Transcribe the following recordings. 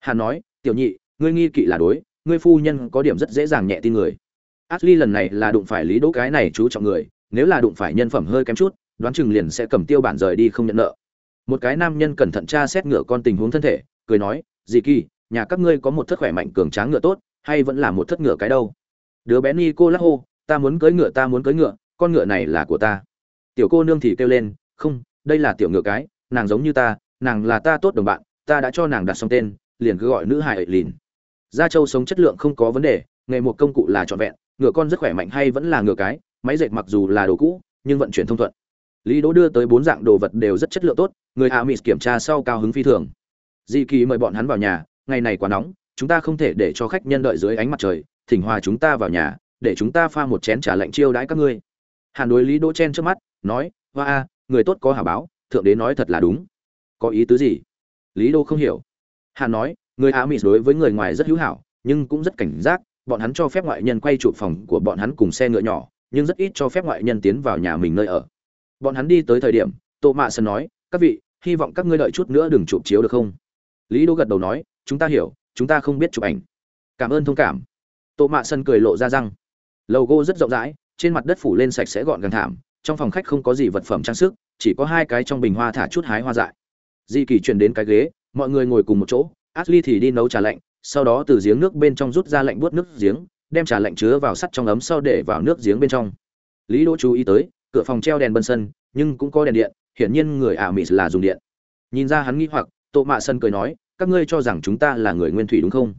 hắn nói, tiểu nhị, ngươi nghi kỵ là đối, ngươi phu nhân có điểm rất dễ dàng nhẹ tin người. Ashley lần này là đụng phải lý đỗ cái này chú trọng người, nếu là đụng phải nhân phẩm hơi kém chút, đoán chừng liền sẽ cầm tiêu bản rời đi không nhận nợ. Một cái nam nhân cẩn thận tra xét ngựa con tình huống thân thể, cười nói, dì kỳ, nhà các ngươi có một thất khỏe mạnh cường tráng ngựa tốt, hay vẫn là một thất ngựa cái đâu? Đứa bé ni cô lắc hô ta muốn cưới ngựa, ta muốn cưới ngựa, con ngựa này là của ta. Tiểu cô nương thì kêu lên, không, đây là tiểu ngựa cái, nàng giống như ta, nàng là ta tốt đồng bạn, ta đã cho nàng đặt xong tên liền cứ gọi nữ hài ấy lìn gia châu sống chất lượng không có vấn đề, nghề một công cụ là trọn vẹn, ngựa con rất khỏe mạnh hay vẫn là ngựa cái, máy dệt mặc dù là đồ cũ, nhưng vận chuyển thông thuận. Lý đỗ đưa tới bốn dạng đồ vật đều rất chất lượng tốt, người hạ mỹ kiểm tra sau cao hứng phi thường. Di kỳ mời bọn hắn vào nhà, ngày này quá nóng, chúng ta không thể để cho khách nhân đợi dưới ánh mặt trời, thỉnh hòa chúng ta vào nhà, để chúng ta pha một chén trà lạnh chiêu đãi các ngươi. Hàn đối lý đỗ chen trước mắt, nói, hoa a, người tốt có hà báo, thượng đế nói thật là đúng. Có ý tứ gì? Lý đô không hiểu. Hà nói, người Áo mỹ đối với người ngoài rất hữu hảo, nhưng cũng rất cảnh giác, bọn hắn cho phép ngoại nhân quay chụp phòng của bọn hắn cùng xe ngựa nhỏ, nhưng rất ít cho phép ngoại nhân tiến vào nhà mình nơi ở. Bọn hắn đi tới thời điểm, tô mạ sơn nói, các vị, hy vọng các ngươi đợi chút nữa đừng chụp chiếu được không? Lý đỗ gật đầu nói, chúng ta hiểu, chúng ta không biết chụp ảnh. Cảm ơn thông cảm. Tô mạ sơn cười lộ ra răng. Lầu gỗ rất rộng rãi, trên mặt đất phủ lên sạch sẽ gọn gàng thảm, trong phòng khách không có gì vật phẩm trang sức, chỉ có hai cái trong bình hoa thả chút hái hoa dại. Di kỳ chuyển đến cái ghế mọi người ngồi cùng một chỗ, ashley thì đi nấu trà lạnh, sau đó từ giếng nước bên trong rút ra lạnh buốt nước giếng, đem trà lạnh chứa vào sắt trong ấm sau để vào nước giếng bên trong. Lý đỗ chú ý tới, cửa phòng treo đèn bân sân, nhưng cũng có đèn điện, hiển nhiên người ả mỹ là dùng điện. Nhìn ra hắn nghĩ hoặc, tô mạ sân cười nói, các ngươi cho rằng chúng ta là người nguyên thủy đúng không?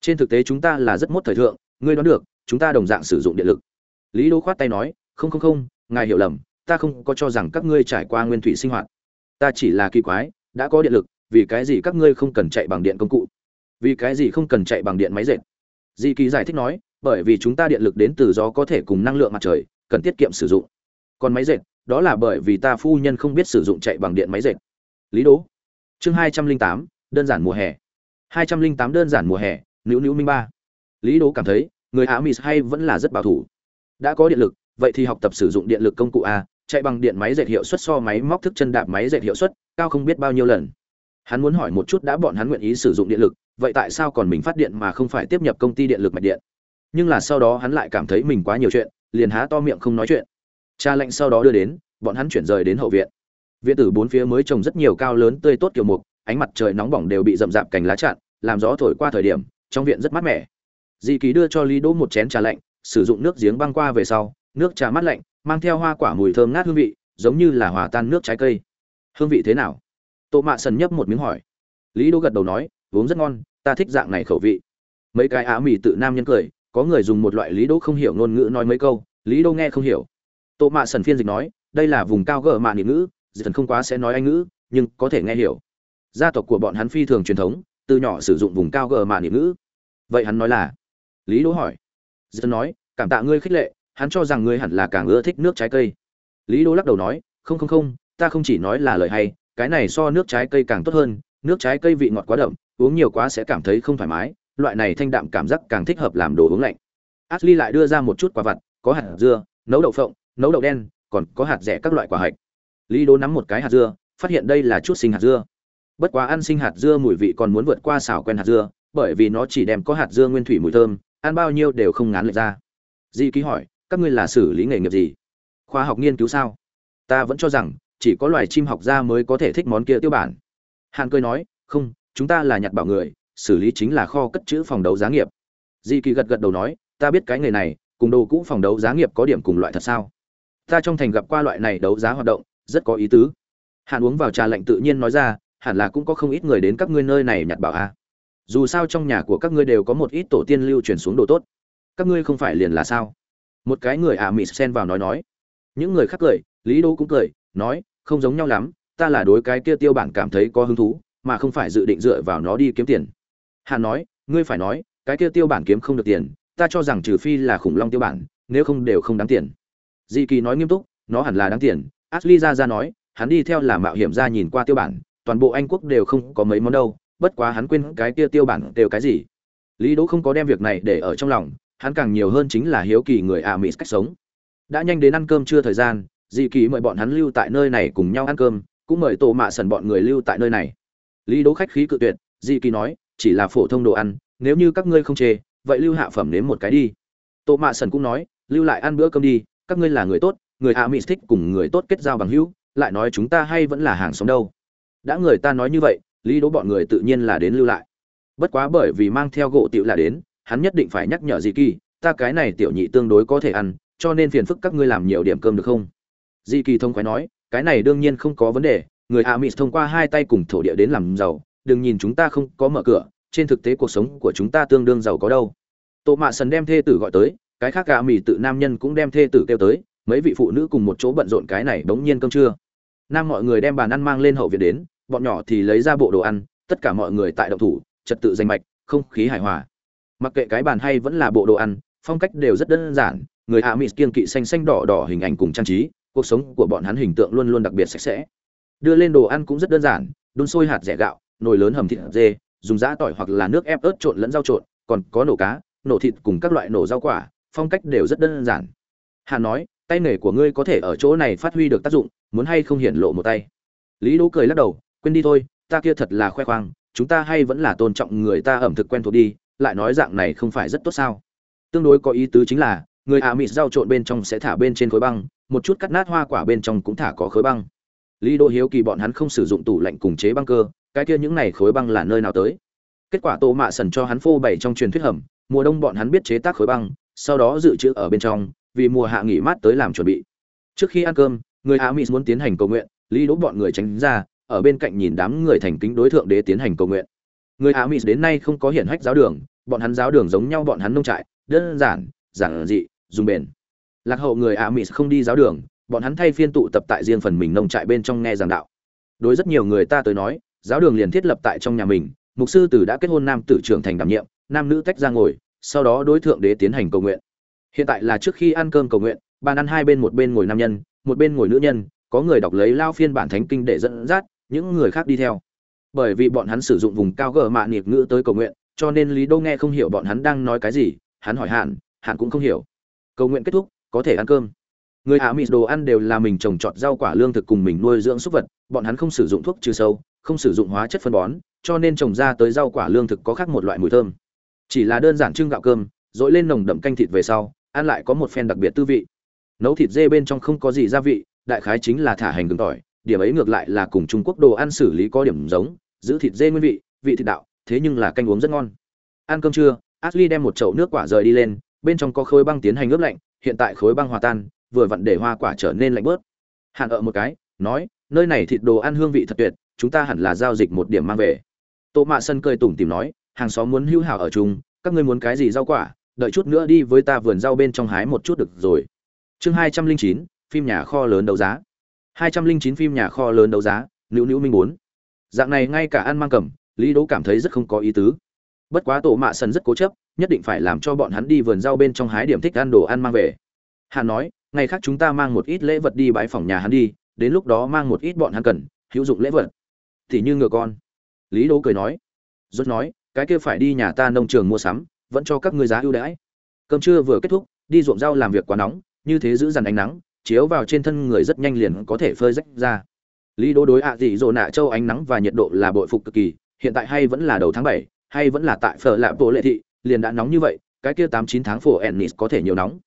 Trên thực tế chúng ta là rất mốt thời thượng, ngươi đoán được, chúng ta đồng dạng sử dụng điện lực. Lý đỗ khoát tay nói, không không không, ngài hiểu lầm, ta không có cho rằng các ngươi trải qua nguyên thủy sinh hoạt. Ta chỉ là kỳ quái, đã có điện lực vì cái gì các ngươi không cần chạy bằng điện công cụ? Vì cái gì không cần chạy bằng điện máy dệt? Di kỳ giải thích nói, bởi vì chúng ta điện lực đến từ gió có thể cùng năng lượng mặt trời, cần tiết kiệm sử dụng. Còn máy dệt, đó là bởi vì ta phu nhân không biết sử dụng chạy bằng điện máy dệt. Lý đố chương hai trăm linh tám, đơn giản mùa hè. hai trăm linh tám đơn giản mùa hè, Nữu Nữu minh ba. Lý đố cảm thấy, người á mỹ hay vẫn là rất bảo thủ. Đã có điện lực, vậy thì học tập sử dụng điện lực công cụ a, chạy bằng điện máy dệt hiệu suất so máy móc thức chân đạp máy dệt hiệu suất cao không biết bao nhiêu lần hắn muốn hỏi một chút đã bọn hắn nguyện ý sử dụng điện lực, vậy tại sao còn mình phát điện mà không phải tiếp nhập công ty điện lực mạch điện? Nhưng là sau đó hắn lại cảm thấy mình quá nhiều chuyện, liền há to miệng không nói chuyện. Cha lệnh sau đó đưa đến, bọn hắn chuyển rời đến hậu viện. Viện tử bốn phía mới trồng rất nhiều cao lớn tươi tốt kiểu mục, ánh mặt trời nóng bỏng đều bị rậm rạp cành lá chặn, làm gió thổi qua thời điểm, trong viện rất mát mẻ. Di ký đưa cho lý đỗ một chén trà lạnh, sử dụng nước giếng băng qua về sau, nước trà mát lạnh, mang theo hoa quả mùi thơm ngát hương vị, giống như là hòa tan nước trái cây. Hương vị thế nào? Tô mạ sần nhấp một miếng hỏi. Lý Đô gật đầu nói, uống rất ngon, ta thích dạng này khẩu vị. Mấy cái á mì tự nam nhân cười, có người dùng một loại lý Đô không hiểu ngôn ngữ nói mấy câu, lý Đô nghe không hiểu. Tô mạ sần phiên dịch nói, đây là vùng cao gờ mạ niệm ngữ dịch thần không quá sẽ nói anh ngữ, nhưng có thể nghe hiểu. Gia tộc của bọn hắn phi thường truyền thống, từ nhỏ sử dụng vùng cao gờ mạ niệm ngữ. Vậy hắn nói là? Lý Đô hỏi. Dịch thần nói, cảm tạ ngươi khích lệ, hắn cho rằng ngươi hẳn là càng ưa thích nước trái cây. Lý Đô lắc đầu nói, không không không, ta không chỉ nói là lời hay cái này so nước trái cây càng tốt hơn, nước trái cây vị ngọt quá đậm, uống nhiều quá sẽ cảm thấy không thoải mái, loại này thanh đạm cảm giác càng thích hợp làm đồ uống lạnh. Ashley lại đưa ra một chút quả vặt, có hạt dưa, nấu đậu phộng, nấu đậu đen, còn có hạt rẻ các loại quả hạch. Lý đố nắm một cái hạt dưa, phát hiện đây là chút sinh hạt dưa. Bất quá ăn sinh hạt dưa mùi vị còn muốn vượt qua xào quen hạt dưa, bởi vì nó chỉ đem có hạt dưa nguyên thủy mùi thơm, ăn bao nhiêu đều không ngán lệch ra. Di ký hỏi, các ngươi là xử lý nghề nghiệp gì? Khoa học nghiên cứu sao? Ta vẫn cho rằng chỉ có loài chim học gia mới có thể thích món kia tiêu bản. Hàn cười nói, không, chúng ta là nhặt bảo người, xử lý chính là kho cất chữ phòng đấu giá nghiệp. Di kỳ gật gật đầu nói, ta biết cái nghề này, cùng đồ cũ phòng đấu giá nghiệp có điểm cùng loại thật sao? Ta trong thành gặp qua loại này đấu giá hoạt động, rất có ý tứ. Hàn uống vào trà lạnh tự nhiên nói ra, hẳn là cũng có không ít người đến các ngươi nơi này nhặt bảo a. Dù sao trong nhà của các ngươi đều có một ít tổ tiên lưu truyền xuống đồ tốt. Các ngươi không phải liền là sao? Một cái người ả à mị xen vào nói nói. Những người khác cười, lý đô cũng cười, nói không giống nhau lắm, ta là đối cái kia tiêu bản cảm thấy có hứng thú, mà không phải dự định dựa vào nó đi kiếm tiền. Hàn nói, ngươi phải nói, cái kia tiêu bản kiếm không được tiền, ta cho rằng trừ phi là khủng long tiêu bản, nếu không đều không đáng tiền. Di kỳ nói nghiêm túc, nó hẳn là đáng tiền. Ashley ra ra nói, hắn đi theo là mạo hiểm ra nhìn qua tiêu bản, toàn bộ anh quốc đều không có mấy món đâu, bất quá hắn quên cái kia tiêu bản đều cái gì. Lý đỗ không có đem việc này để ở trong lòng, hắn càng nhiều hơn chính là hiếu kỳ người ả mỹ cách sống. Đã nhanh đến ăn cơm trưa thời gian dì kỳ mời bọn hắn lưu tại nơi này cùng nhau ăn cơm, cũng mời tổ mạ sần bọn người lưu tại nơi này. Lý đỗ khách khí cự tuyệt, dì kỳ nói, chỉ là phổ thông đồ ăn, nếu như các ngươi không chê, vậy lưu hạ phẩm nếm một cái đi. Tô mạ sần cũng nói, lưu lại ăn bữa cơm đi, các ngươi là người tốt, người a mỹ thích cùng người tốt kết giao bằng hữu, lại nói chúng ta hay vẫn là hàng sống đâu. Đã người ta nói như vậy, lý đỗ bọn người tự nhiên là đến lưu lại. Bất quá bởi vì mang theo gỗ tiểu là đến, hắn nhất định phải nhắc nhở dì kỳ, ta cái này tiểu nhị tương đối có thể ăn, cho nên phiền phức các ngươi làm nhiều điểm cơm được không? Di kỳ thông khoái nói, cái này đương nhiên không có vấn đề, người a mỹ thông qua hai tay cùng thổ địa đến làm giàu, đừng nhìn chúng ta không có mở cửa, trên thực tế cuộc sống của chúng ta tương đương giàu có đâu. Tổ mạ sần đem thê tử gọi tới, cái khác gà mì tự nam nhân cũng đem thê tử kêu tới, mấy vị phụ nữ cùng một chỗ bận rộn cái này đống nhiên cơm trưa. Nam mọi người đem bàn ăn mang lên hậu viện đến, bọn nhỏ thì lấy ra bộ đồ ăn, tất cả mọi người tại động thủ, trật tự danh mạch, không khí hài hòa. Mặc kệ cái bàn hay vẫn là bộ đồ ăn, phong cách đều rất đơn giản, người hạ mỹ kiên kỵ xanh xanh đỏ đỏ hình ảnh cùng trang trí cuộc sống của bọn hắn hình tượng luôn luôn đặc biệt sạch sẽ. Đưa lên đồ ăn cũng rất đơn giản, đun sôi hạt rẻ gạo, nồi lớn hầm thịt dê, dùng giã tỏi hoặc là nước ép ớt trộn lẫn rau trộn, còn có nổ cá, nổ thịt cùng các loại nổ rau quả, phong cách đều rất đơn giản. Hà nói, tay nghề của ngươi có thể ở chỗ này phát huy được tác dụng, muốn hay không hiển lộ một tay? Lý đỗ cười lắc đầu, quên đi thôi, ta kia thật là khoe khoang, chúng ta hay vẫn là tôn trọng người ta ẩm thực quen thuộc đi, lại nói dạng này không phải rất tốt sao? Tương đối có ý tứ chính là, người hạ mịt rau trộn bên trong sẽ thả bên trên khối băng một chút cắt nát hoa quả bên trong cũng thả có khối băng. Lý đỗ hiếu kỳ bọn hắn không sử dụng tủ lạnh cùng chế băng cơ, cái kia những này khối băng là nơi nào tới? Kết quả tô mạ sần cho hắn phô bày trong truyền thuyết hầm, mùa đông bọn hắn biết chế tác khối băng, sau đó dự trữ ở bên trong, vì mùa hạ nghỉ mát tới làm chuẩn bị. Trước khi ăn cơm, người hạ mỹ muốn tiến hành cầu nguyện, lý đỗ bọn người tránh ra, ở bên cạnh nhìn đám người thành kính đối thượng đế tiến hành cầu nguyện. Người hạ mỹ đến nay không có hiển hách giáo đường, bọn hắn giáo đường giống nhau bọn hắn nông trại, đơn giản giản dị, dùng bền lạc hậu người hạ mỹ không đi giáo đường, bọn hắn thay phiên tụ tập tại riêng phần mình nông trại bên trong nghe giảng đạo. Đối rất nhiều người ta tới nói, giáo đường liền thiết lập tại trong nhà mình, mục sư tử đã kết hôn nam tử trưởng thành đảm nhiệm, nam nữ tách ra ngồi, sau đó đối thượng đế tiến hành cầu nguyện. Hiện tại là trước khi ăn cơm cầu nguyện, bàn ăn hai bên một bên ngồi nam nhân, một bên ngồi nữ nhân, có người đọc lấy lao phiên bản thánh kinh để dẫn dắt, những người khác đi theo. Bởi vì bọn hắn sử dụng vùng cao gờ mạ nghiệp ngữ tới cầu nguyện, cho nên lý đô nghe không hiểu bọn hắn đang nói cái gì, hắn hỏi hạn hạn cũng không hiểu. Cầu nguyện kết thúc có thể ăn cơm. Người hạ mỹ đồ ăn đều là mình trồng trọt rau quả lương thực cùng mình nuôi dưỡng súc vật, bọn hắn không sử dụng thuốc trừ sâu, không sử dụng hóa chất phân bón, cho nên trồng ra tới rau quả lương thực có khác một loại mùi thơm. Chỉ là đơn giản trưng gạo cơm dội lên nồng đậm canh thịt về sau, ăn lại có một phen đặc biệt tư vị. Nấu thịt dê bên trong không có gì gia vị, đại khái chính là thả hành gừng tỏi, điểm ấy ngược lại là cùng trung quốc đồ ăn xử lý có điểm giống, giữ thịt dê nguyên vị vị thịt đạo, thế nhưng là canh uống rất ngon. Ăn cơm trưa, ashley đem một chậu nước quả rời đi lên, bên trong có khối băng tiến hành ướp lạnh hiện tại khối băng hòa tan, vừa vặn để hoa quả trở nên lạnh bớt. Hạn ở một cái, nói, nơi này thịt đồ ăn hương vị thật tuyệt, chúng ta hẳn là giao dịch một điểm mang về. Tô mạ sân cười tủm tìm nói, hàng xóm muốn hữu hảo ở chung, các ngươi muốn cái gì rau quả, đợi chút nữa đi với ta vườn rau bên trong hái một chút được rồi. Chương hai trăm linh chín, phim nhà kho lớn đấu giá. Hai trăm linh chín phim nhà kho lớn đấu giá, nữu nữu minh bốn. Dạng này ngay cả ăn mang cầm, lý đỗ cảm thấy rất không có ý tứ bất quá tổ mạ sần rất cố chấp nhất định phải làm cho bọn hắn đi vườn rau bên trong hái điểm thích ăn đồ ăn mang về. Hà nói ngày khác chúng ta mang một ít lễ vật đi bãi phòng nhà hắn đi đến lúc đó mang một ít bọn hắn cần hữu dụng lễ vật. Thì như ngựa con. Lý đỗ cười nói. Rốt nói cái kia phải đi nhà ta nông trường mua sắm vẫn cho các ngươi giá ưu đãi. Cơm trưa vừa kết thúc đi ruộng rau làm việc quá nóng như thế giữ dằn ánh nắng chiếu vào trên thân người rất nhanh liền có thể phơi rách ra. Lý đỗ đối ạ dị dỗ nạ châu ánh nắng và nhiệt độ là bội phục cực kỳ hiện tại hay vẫn là đầu tháng bảy, hay vẫn là tại phở Lạ bộ lệ thị, liền đã nóng như vậy, cái kia tám chín tháng phổ ennis có thể nhiều nóng.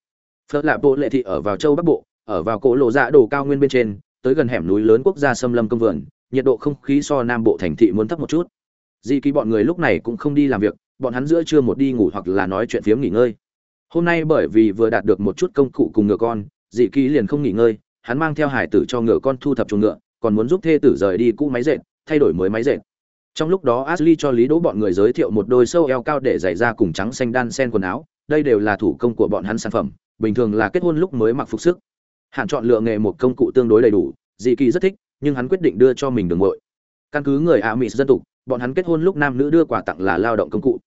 Phở Lạ bộ lệ thị ở vào châu bắc bộ, ở vào cổ lộ dạ đồ cao nguyên bên trên, tới gần hẻm núi lớn quốc gia xâm lâm công vườn, nhiệt độ không khí so nam bộ thành thị muốn thấp một chút. Di ký bọn người lúc này cũng không đi làm việc, bọn hắn giữa trưa một đi ngủ hoặc là nói chuyện phiếm nghỉ ngơi. Hôm nay bởi vì vừa đạt được một chút công cụ cùng ngựa con dị ký liền không nghỉ ngơi, hắn mang theo hải tử cho ngựa con thu thập chuồng ngựa, còn muốn giúp thê tử rời đi cũ máy dệt, thay đổi mới máy dệt trong lúc đó ashley cho lý đỗ bọn người giới thiệu một đôi sâu eo cao để giày ra cùng trắng xanh đan sen quần áo. Đây đều là thủ công của bọn hắn sản phẩm, bình thường là kết hôn lúc mới mặc phục sức. Hạn chọn lựa nghề một công cụ tương đối đầy đủ, dị kỳ rất thích, nhưng hắn quyết định đưa cho mình đường ngội căn cứ người Ả mỹ dân tục, bọn hắn kết hôn lúc nam nữ đưa quà tặng là lao động công cụ.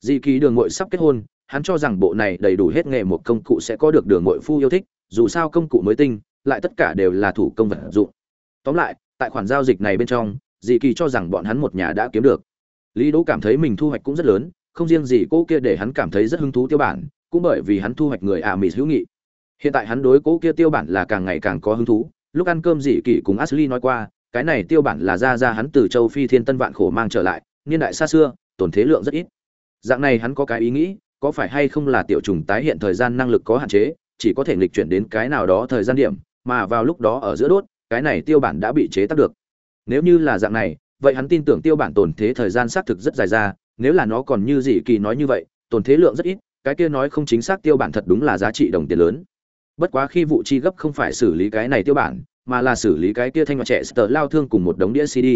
Dị kỳ đường ngội sắp kết hôn, hắn cho rằng bộ này đầy đủ hết nghề một công cụ sẽ có được đường ngội phu yêu thích, dù sao công cụ mới tinh, lại tất cả đều là thủ công vật dụng. Tóm lại, tại khoản giao dịch này bên trong dị kỳ cho rằng bọn hắn một nhà đã kiếm được. Lý đỗ cảm thấy mình thu hoạch cũng rất lớn, không riêng gì cô kia để hắn cảm thấy rất hứng thú tiêu bản, cũng bởi vì hắn thu hoạch người ạ mỹ hữu nghị. Hiện tại hắn đối cố kia tiêu bản là càng ngày càng có hứng thú. Lúc ăn cơm dị kỳ cùng ashley nói qua, cái này tiêu bản là ra ra hắn từ châu phi thiên tân vạn khổ mang trở lại, niên đại xa xưa, tổn thế lượng rất ít. Dạng này hắn có cái ý nghĩ, có phải hay không là tiểu trùng tái hiện thời gian năng lực có hạn chế, chỉ có thể nghịch chuyển đến cái nào đó thời gian điểm, mà vào lúc đó ở giữa đốt, cái này tiêu bản đã bị chế tác được nếu như là dạng này, vậy hắn tin tưởng tiêu bản tồn thế thời gian xác thực rất dài ra, nếu là nó còn như dị kỳ nói như vậy, tồn thế lượng rất ít, cái kia nói không chính xác tiêu bản thật đúng là giá trị đồng tiền lớn. Bất quá khi vụ chi gấp không phải xử lý cái này tiêu bản, mà là xử lý cái kia thanh hoạt trẻ sờ lao thương cùng một đống đĩa cd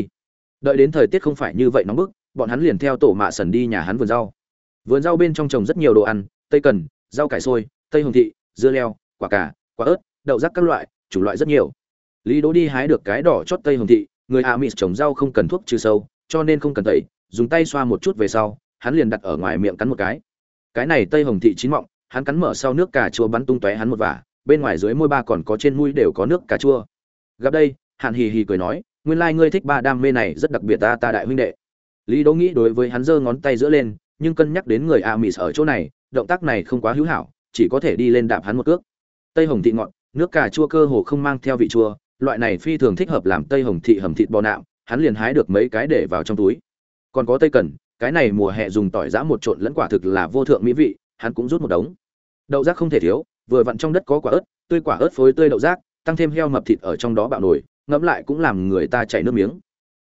đợi đến thời tiết không phải như vậy nóng bức, bọn hắn liền theo tổ mạ sần đi nhà hắn vườn rau. Vườn rau bên trong trồng rất nhiều đồ ăn, tây cần, rau cải sôi tây hồng thị, dưa leo, quả cà, quả ớt, đậu rắc các loại, chủng loại rất nhiều. Lý đỗ đi hái được cái đỏ chót tây hồng thị người a mỹ trồng rau không cần thuốc trừ sâu, cho nên không cần tẩy, dùng tay xoa một chút về sau, hắn liền đặt ở ngoài miệng cắn một cái. Cái này tây hồng thị chín mọng, hắn cắn mở sau nước cà chua bắn tung tóe hắn một vả, bên ngoài dưới môi ba còn có trên mũi đều có nước cà chua. Gặp đây hạn hì hì cười nói, nguyên lai ngươi thích ba đam mê này, rất đặc biệt ta ta đại huynh đệ. Lý đỗ nghĩ đối với hắn giơ ngón tay giữa lên, nhưng cân nhắc đến người a mỹ ở chỗ này, động tác này không quá hữu hảo, chỉ có thể đi lên đạp hắn một cước. Tây hồng thị ngọt nước cà chua cơ hồ không mang theo vị chua loại này phi thường thích hợp làm tây hồng thị hầm thịt bò nạm, hắn liền hái được mấy cái để vào trong túi. Còn có tây cần, cái này mùa hè dùng tỏi giã một trộn lẫn quả thực là vô thượng mỹ vị, hắn cũng rút một đống. Đậu rác không thể thiếu, vừa vặn trong đất có quả ớt, tươi quả ớt phối tươi đậu rác, tăng thêm heo mập thịt ở trong đó bạo nổi, ngẫm lại cũng làm người ta chảy nước miếng.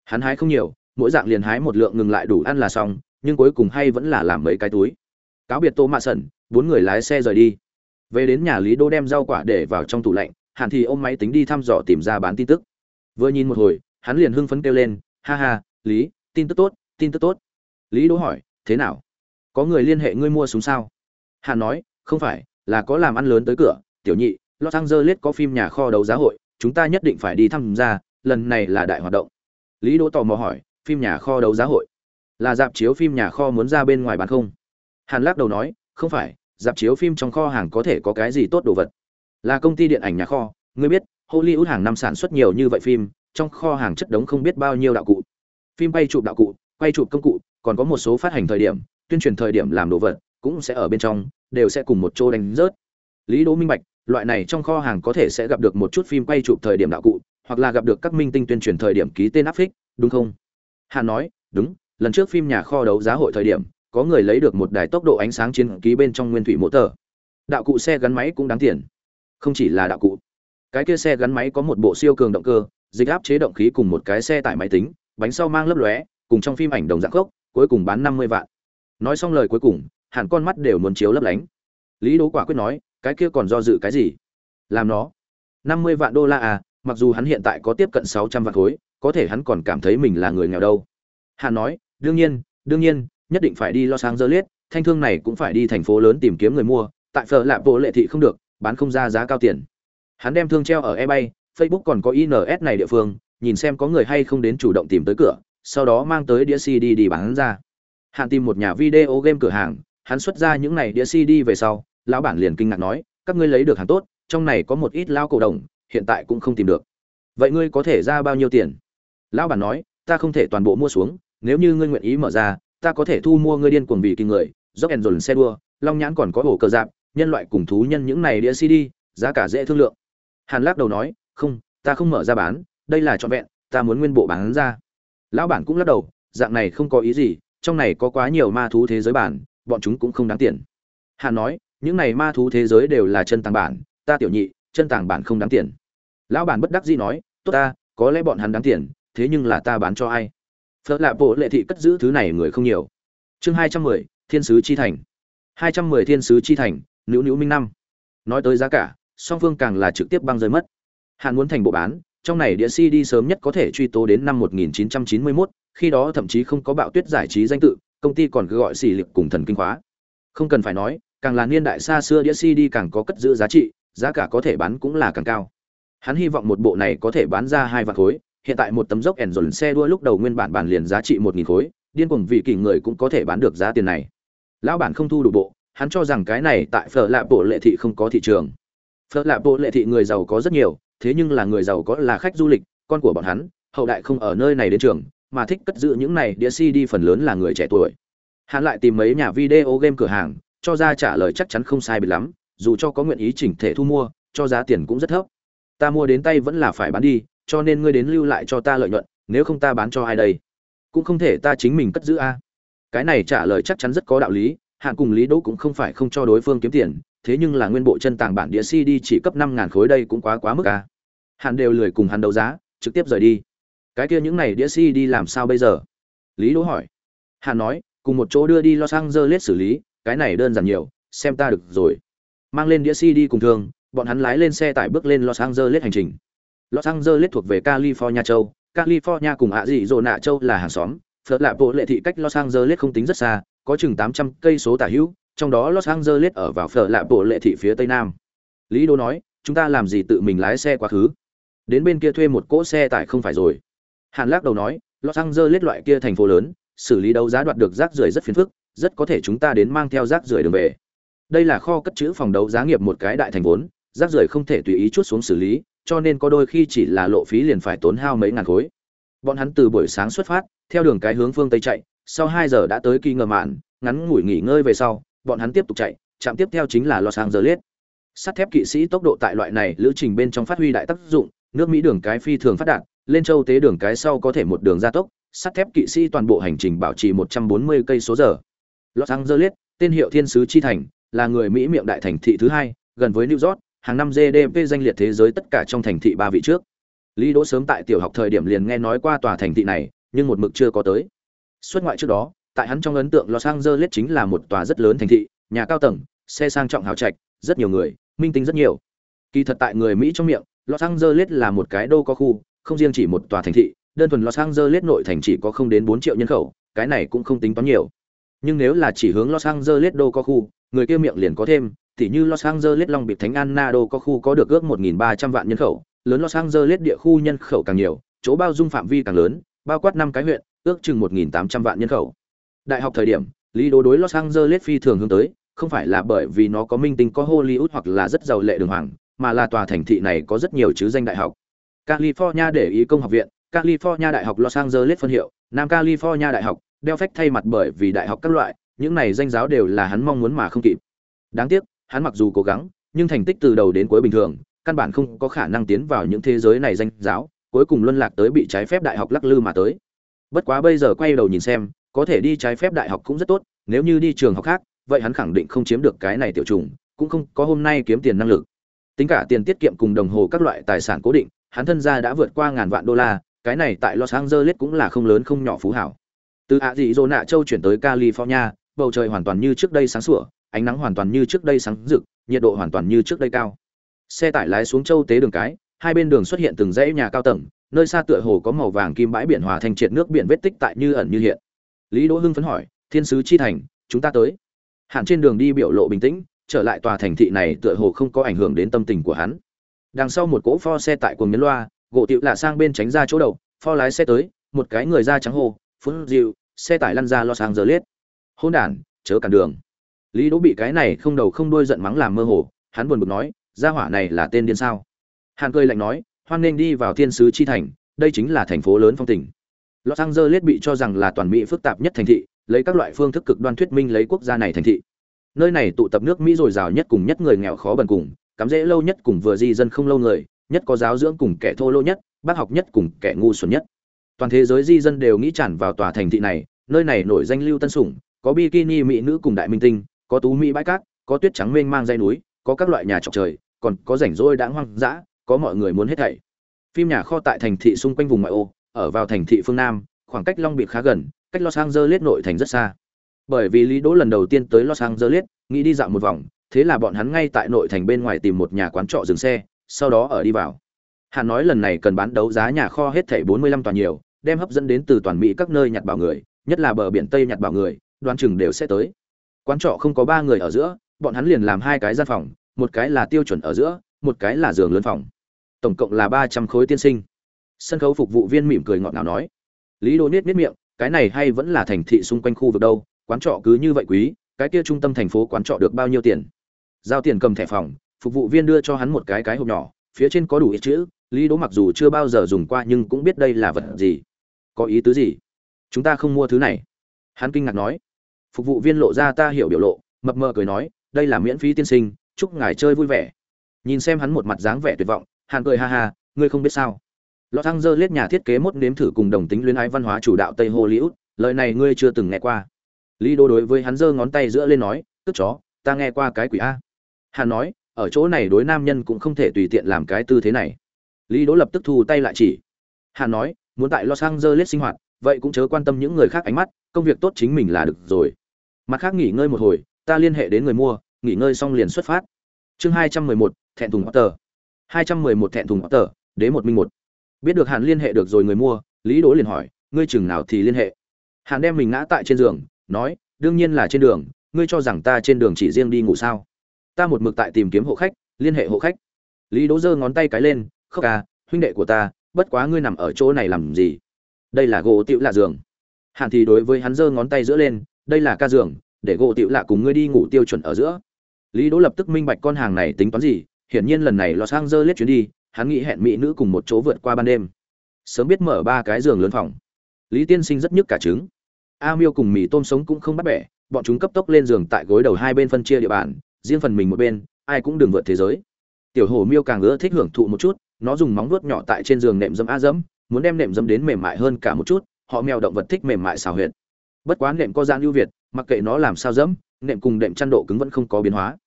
Hắn hái không nhiều, mỗi dạng liền hái một lượng ngừng lại đủ ăn là xong, nhưng cuối cùng hay vẫn là làm mấy cái túi. Cáo biệt tô mạ sẩn, bốn người lái xe rời đi. Về đến nhà lý đô đem rau quả để vào trong tủ lạnh hàn thì ôm máy tính đi thăm dò tìm ra bán tin tức. Vừa nhìn một hồi, hắn liền hưng phấn kêu lên, ha ha, lý, tin tức tốt, tin tức tốt. Lý đỗ hỏi, thế nào? Có người liên hệ ngươi mua súng sao? Hàn nói, không phải, là có làm ăn lớn tới cửa, tiểu nhị, los angeles có phim nhà kho đấu giá hội, chúng ta nhất định phải đi tham gia lần này là đại hoạt động. Lý đỗ tò mò hỏi, phim nhà kho đấu giá hội? Là dạp chiếu phim nhà kho muốn ra bên ngoài bán không? Hàn lắc đầu nói, không phải, dạp chiếu phim trong kho hàng có thể có cái gì tốt đồ vật? Là công ty điện ảnh nhà kho. Ngươi biết, hollywood hàng năm sản xuất nhiều như vậy phim, trong kho hàng chất đống không biết bao nhiêu đạo cụ. Phim quay chụp đạo cụ, quay chụp công cụ, còn có một số phát hành thời điểm, tuyên truyền thời điểm làm đồ vật, cũng sẽ ở bên trong, đều sẽ cùng một chỗ đánh rớt. Lý đỗ minh bạch, loại này trong kho hàng có thể sẽ gặp được một chút phim quay chụp thời điểm đạo cụ, hoặc là gặp được các minh tinh tuyên truyền thời điểm ký tên áp phích, đúng không? Hà nói, đúng, lần trước phim nhà kho đấu giá hội thời điểm, có người lấy được một đài tốc độ ánh sáng chiến ký bên trong nguyên thủy mỗ tờ. Đạo cụ xe gắn máy cũng đáng tiền không chỉ là đạo cụ. Cái kia xe gắn máy có một bộ siêu cường động cơ, dịch áp chế động khí cùng một cái xe tải máy tính, bánh sau mang lấp lóe, cùng trong phim ảnh đồng dạng gốc, cuối cùng bán năm mươi vạn. Nói xong lời cuối cùng, hẳn con mắt đều muốn chiếu lấp lánh. Lý đố quả quyết nói, cái kia còn do dự cái gì? Làm nó. Năm mươi vạn đô la à mặc dù hắn hiện tại có tiếp cận sáu trăm vạn khối, có thể hắn còn cảm thấy mình là người nghèo đâu. Hàn nói, đương nhiên đương nhiên, nhất định phải đi lo sáng dơ liết thanh thương này cũng phải đi thành phố lớn tìm kiếm người mua, tại phở lạp bộ lệ thị không được bán không ra giá cao tiền. Hắn đem thương treo ở ebay, facebook còn có ins này địa phương, nhìn xem có người hay không đến chủ động tìm tới cửa, sau đó mang tới đĩa cd đi bán ra. Hạn tìm một nhà video game cửa hàng, hắn xuất ra những này đĩa cd về sau, lão bản liền kinh ngạc nói, các ngươi lấy được hàng tốt, trong này có một ít lao cổ đồng, hiện tại cũng không tìm được. Vậy ngươi có thể ra bao nhiêu tiền? Lão bản nói, ta không thể toàn bộ mua xuống, nếu như ngươi nguyện ý mở ra, ta có thể thu mua ngươi điên cuồng vì kinh người dốc ẻn dồn xe đua, long nhãn còn có ổ cờ dạp nhân loại cùng thú nhân những này đĩa cd giá cả dễ thương lượng. Hàn lắc đầu nói, không, ta không mở ra bán, đây là trọn vẹn, ta muốn nguyên bộ bán ra. Lão bản cũng lắc đầu, dạng này không có ý gì, trong này có quá nhiều ma thú thế giới bản, bọn chúng cũng không đáng tiền. Hàn nói, những này ma thú thế giới đều là chân tàng bản, ta tiểu nhị, chân tàng bản không đáng tiền. Lão bản bất đắc dĩ nói, tốt ta, có lẽ bọn hắn đáng tiền, thế nhưng là ta bán cho ai? Phật lạ bộ lệ thị cất giữ thứ này người không nhiều. Chương hai trăm mười, thiên sứ chi thành. Hai trăm mười thiên sứ chi thành nữu nữu minh năm. Nói tới giá cả song phương càng là trực tiếp băng rơi mất. Hạn muốn thành bộ bán trong này đĩa cd sớm nhất có thể truy tố đến năm 1991, khi đó thậm chí không có bạo tuyết giải trí danh tự công ty còn cứ gọi xì liệt cùng thần kinh khóa không cần phải nói càng là niên đại xa xưa đĩa cd càng có cất giữ giá trị giá cả có thể bán cũng là càng cao. Hắn hy vọng một bộ này có thể bán ra hai vạn khối hiện tại một tấm dốc ẻn dồn xe đua lúc đầu nguyên bản bản liền giá trị một nghìn khối điên cuồng vị kỳ người cũng có thể bán được giá tiền này. Lão bản không thu đủ bộ hắn cho rằng cái này tại phở lạ bộ lệ thị không có thị trường. Phở lạ bộ lệ thị người giàu có rất nhiều, thế nhưng là người giàu có là khách du lịch, con của bọn hắn, hậu đại không ở nơi này đến trường, mà thích cất giữ những này đĩa cd phần lớn là người trẻ tuổi. Hắn lại tìm mấy nhà video game cửa hàng, cho ra trả lời chắc chắn không sai biệt lắm, dù cho có nguyện ý chỉnh thể thu mua, cho giá tiền cũng rất thấp. Ta mua đến tay vẫn là phải bán đi, cho nên ngươi đến lưu lại cho ta lợi nhuận, nếu không ta bán cho ai đây? Cũng không thể ta chính mình cất giữ a. Cái này trả lời chắc chắn rất có đạo lý hạn cùng lý đỗ cũng không phải không cho đối phương kiếm tiền, thế nhưng là nguyên bộ chân tàng bản đĩa cd chỉ cấp năm ngàn khối đây cũng quá quá mức à. hạn đều lười cùng hắn đấu giá, trực tiếp rời đi. Cái kia những này đĩa cd làm sao bây giờ? Lý đỗ hỏi. Hạn nói, cùng một chỗ đưa đi los angeles xử lý, cái này đơn giản nhiều, xem ta được rồi. Mang lên đĩa cd cùng thường, bọn hắn lái lên xe tải bước lên los angeles hành trình. Los angeles thuộc về california châu, california cùng ạ dị dỗ nạ châu là hàng xóm, phật lạ bộ lệ thị cách los angeles không tính rất xa có chừng tám trăm cây số tả hữu, trong đó los angeles ở vào phở lạ bộ lệ thị phía tây nam. Lý đô nói, chúng ta làm gì tự mình lái xe quá khứ? Đến bên kia thuê một cỗ xe tải không phải rồi. Hàn lắc đầu nói, los angeles loại kia thành phố lớn, xử lý đấu giá đoạt được rác rưởi rất phiền phức, rất có thể chúng ta đến mang theo rác rưởi đường về. Đây là kho cất trữ phòng đấu giá nghiệp một cái đại thành vốn, rác rưởi không thể tùy ý chút xuống xử lý, cho nên có đôi khi chỉ là lộ phí liền phải tốn hao mấy ngàn khối. Bọn hắn từ buổi sáng xuất phát, theo đường cái hướng phương tây chạy sau hai giờ đã tới kỳ ngờ mạn, ngắn ngủi nghỉ ngơi về sau, bọn hắn tiếp tục chạy, trạm tiếp theo chính là los angeles. Sắt thép kỵ sĩ tốc độ tại loại này lữ trình bên trong phát huy đại tác dụng, nước mỹ đường cái phi thường phát đạt, lên châu tế đường cái sau có thể một đường gia tốc, sắt thép kỵ sĩ toàn bộ hành trình bảo trì 140 cây số giờ. Los angeles, tên hiệu thiên sứ chi thành, là người mỹ miệng đại thành thị thứ hai, gần với new york, hàng năm gdp danh liệt thế giới tất cả trong thành thị ba vị trước. Lý đỗ sớm tại tiểu học thời điểm liền nghe nói qua tòa thành thị này, nhưng một mực chưa có tới xuất ngoại trước đó tại hắn trong ấn tượng Los Angeles chính là một tòa rất lớn thành thị, nhà cao tầng, xe sang trọng hào trạch, rất nhiều người, minh tinh rất nhiều. Kỳ thật tại người Mỹ trong miệng, Los Angeles là một cái đô có khu, không riêng chỉ một tòa thành thị, đơn thuần Los Angeles nội thành chỉ có không đến bốn triệu nhân khẩu, cái này cũng không tính toán nhiều. Nhưng nếu là chỉ hướng Los Angeles đô có khu, người kia miệng liền có thêm, tỉ như Los Angeles Long Biệt Thánh Anna đô có khu có được ước 1300 vạn nhân khẩu, lớn Los Angeles địa khu nhân khẩu càng nhiều, chỗ bao dung phạm vi càng lớn, bao quát năm cái huyện, ước chừng 1800 vạn nhân khẩu. Đại học thời điểm, Lý Đô đối Los Angeles phi thường hướng tới, không phải là bởi vì nó có minh tinh có Hollywood hoặc là rất giàu lệ đường hoàng, mà là tòa thành thị này có rất nhiều chứ danh đại học. California để ý công học viện, California Đại học Los Angeles phân hiệu, Nam California Đại học, đeo phách thay mặt bởi vì đại học các loại, những này danh giáo đều là hắn mong muốn mà không kịp. Đáng tiếc, hắn mặc dù cố gắng, nhưng thành tích từ đầu đến cuối bình thường, căn bản không có khả năng tiến vào những thế giới này danh giáo, cuối cùng luân lạc tới bị trái phép đại học lắc lư mà tới. Bất quá bây giờ quay đầu nhìn xem, có thể đi trái phép đại học cũng rất tốt nếu như đi trường học khác vậy hắn khẳng định không chiếm được cái này tiểu trùng cũng không có hôm nay kiếm tiền năng lực. Tính cả tiền tiết kiệm cùng đồng hồ các loại tài sản cố định hắn thân gia đã vượt qua ngàn vạn đô la cái này tại los angeles cũng là không lớn không nhỏ phú hảo. Từ ạ dị dỗ nạ châu chuyển tới california bầu trời hoàn toàn như trước đây sáng sủa ánh nắng hoàn toàn như trước đây sáng rực nhiệt độ hoàn toàn như trước đây cao. Xe tải lái xuống châu tế đường cái hai bên đường xuất hiện từng dãy nhà cao tầng nơi xa tựa hồ có màu vàng kim bãi biển hòa thành triệt nước biển vết tích tại như ẩn như hiện. Lý đỗ hưng phấn hỏi, thiên sứ chi thành, chúng ta tới. Hạn trên đường đi biểu lộ bình tĩnh, trở lại tòa thành thị này tựa hồ không có ảnh hưởng đến tâm tình của hắn. Đằng sau một cỗ pho xe tại cuồng nhấn loa, gỗ tiệu lạ sang bên tránh ra chỗ đầu, pho lái xe tới, một cái người da trắng hồ phun dịu xe tải lăn ra lo sang giờ liết hôn đản, chớ cản đường. Lý đỗ bị cái này không đầu không đuôi giận mắng làm mơ hồ, hắn buồn bực nói, gia hỏa này là tên điên sao? Hàn cười lạnh nói hoan nghênh đi vào thiên sứ chi thành đây chính là thành phố lớn phong tỉnh Los Angeles bị cho rằng là toàn Mỹ phức tạp nhất thành thị, lấy các loại phương thức cực đoan thuyết minh lấy quốc gia này thành thị. Nơi này tụ tập nước Mỹ dồi dào nhất cùng nhất người nghèo khó bần cùng, cắm dễ lâu nhất cùng vừa di dân không lâu người, nhất có giáo dưỡng cùng kẻ thô lỗ nhất, bác học nhất cùng kẻ ngu xuẩn nhất. Toàn thế giới di dân đều nghĩ tràn vào tòa thành thị này, nơi này nổi danh lưu tân sủng, có bikini mỹ nữ cùng đại minh tinh, có tú mỹ bãi cát, có tuyết trắng mênh mang dãy núi, có các loại nhà trọc trời, còn có rảnh rỗi đãng hoang dã, có mọi người muốn hết thảy. Phim nhà kho tại thành thị xung quanh vùng ngoại ô, ở vào thành thị phương Nam, khoảng cách Long biệt khá gần, cách Los Angeles nội thành rất xa. Bởi vì Lý Đỗ lần đầu tiên tới Los Angeles, nghĩ đi dạo một vòng, thế là bọn hắn ngay tại nội thành bên ngoài tìm một nhà quán trọ dừng xe, sau đó ở đi vào. Hắn nói lần này cần bán đấu giá nhà kho hết thảy 45 tòa nhiều, đem hấp dẫn đến từ toàn Mỹ các nơi nhặt bảo người, nhất là bờ biển Tây nhặt bảo người, đoán chừng đều sẽ tới. Quán trọ không có ba người ở giữa, bọn hắn liền làm hai cái gian phòng, một cái là tiêu chuẩn ở giữa, một cái là giường lớn phòng. Tổng cộng là 300 khối tiên sinh. Sân khấu phục vụ viên mỉm cười ngọt ngào nói. Lý đô niết niết miệng, cái này hay vẫn là thành thị xung quanh khu vực đâu, quán trọ cứ như vậy quý, cái kia trung tâm thành phố quán trọ được bao nhiêu tiền? Giao tiền cầm thẻ phòng, phục vụ viên đưa cho hắn một cái cái hộp nhỏ, phía trên có đủ ít chữ, lý đỗ mặc dù chưa bao giờ dùng qua nhưng cũng biết đây là vật gì. Có ý tứ gì? Chúng ta không mua thứ này. Hắn kinh ngạc nói. Phục vụ viên lộ ra ta hiểu biểu lộ, mập mờ cười nói, đây là miễn phí tiên sinh, chúc ngài chơi vui vẻ. Nhìn xem hắn một mặt dáng vẻ tuyệt vọng hàn cười ha ha ngươi không biết sao. Lọ thăng dơ liếc nhà thiết kế mốt nếm thử cùng đồng tính luyến ái văn hóa chủ đạo tây hồ liễu, lời này ngươi chưa từng nghe qua. Lý đô đối với hắn dơ ngón tay giữa lên nói tức chó ta nghe qua cái quỷ a. Hàn nói ở chỗ này đối nam nhân cũng không thể tùy tiện làm cái tư thế này. Lý đỗ lập tức thu tay lại chỉ. Hàn nói muốn tại los angeles sinh hoạt vậy cũng chớ quan tâm những người khác ánh mắt công việc tốt chính mình là được rồi. Mặt khác nghỉ ngơi một hồi ta liên hệ đến người mua nghỉ ngơi xong liền xuất phát. Chương hai trăm mười một, thẹn thùng hotter 211 thẹn thùng tờ, đế một minh một. Biết được Hàn liên hệ được rồi người mua, Lý Đỗ liền hỏi, ngươi chừng nào thì liên hệ? Hàn đem mình ngã tại trên giường, nói, đương nhiên là trên đường, ngươi cho rằng ta trên đường chỉ riêng đi ngủ sao? Ta một mực tại tìm kiếm hộ khách, liên hệ hộ khách. Lý Đỗ giơ ngón tay cái lên, khóc à, huynh đệ của ta, bất quá ngươi nằm ở chỗ này làm gì? Đây là gỗ tiểu là giường. Hàn thì đối với hắn giơ ngón tay giữa lên, đây là ca giường, để gỗ tiểu lạ cùng ngươi đi ngủ tiêu chuẩn ở giữa. Lý Đỗ lập tức minh bạch con hàng này tính toán gì, hiển nhiên lần này los angeles chuyến đi, hắn nghĩ hẹn mỹ nữ cùng một chỗ vượt qua ban đêm. Sớm biết mở ba cái giường lớn phòng. Lý tiên sinh rất nhức cả trứng. A miêu cùng mì tôm sống cũng không bắt bẻ, bọn chúng cấp tốc lên giường tại gối đầu hai bên phân chia địa bàn, riêng phần mình một bên, ai cũng đừng vượt thế giới. Tiểu hồ miêu càng ưa thích hưởng thụ một chút, nó dùng móng vuốt nhỏ tại trên giường nệm dẫm a dẫm muốn đem nệm dẫm đến mềm mại hơn cả một chút, họ mèo động vật thích mềm mại xào huyệt. Bất quá nệm có gian ưu việt, mặc kệ nó làm sao dẫm, nệm cùng đệm chăn độ cứng vẫn không có biến hóa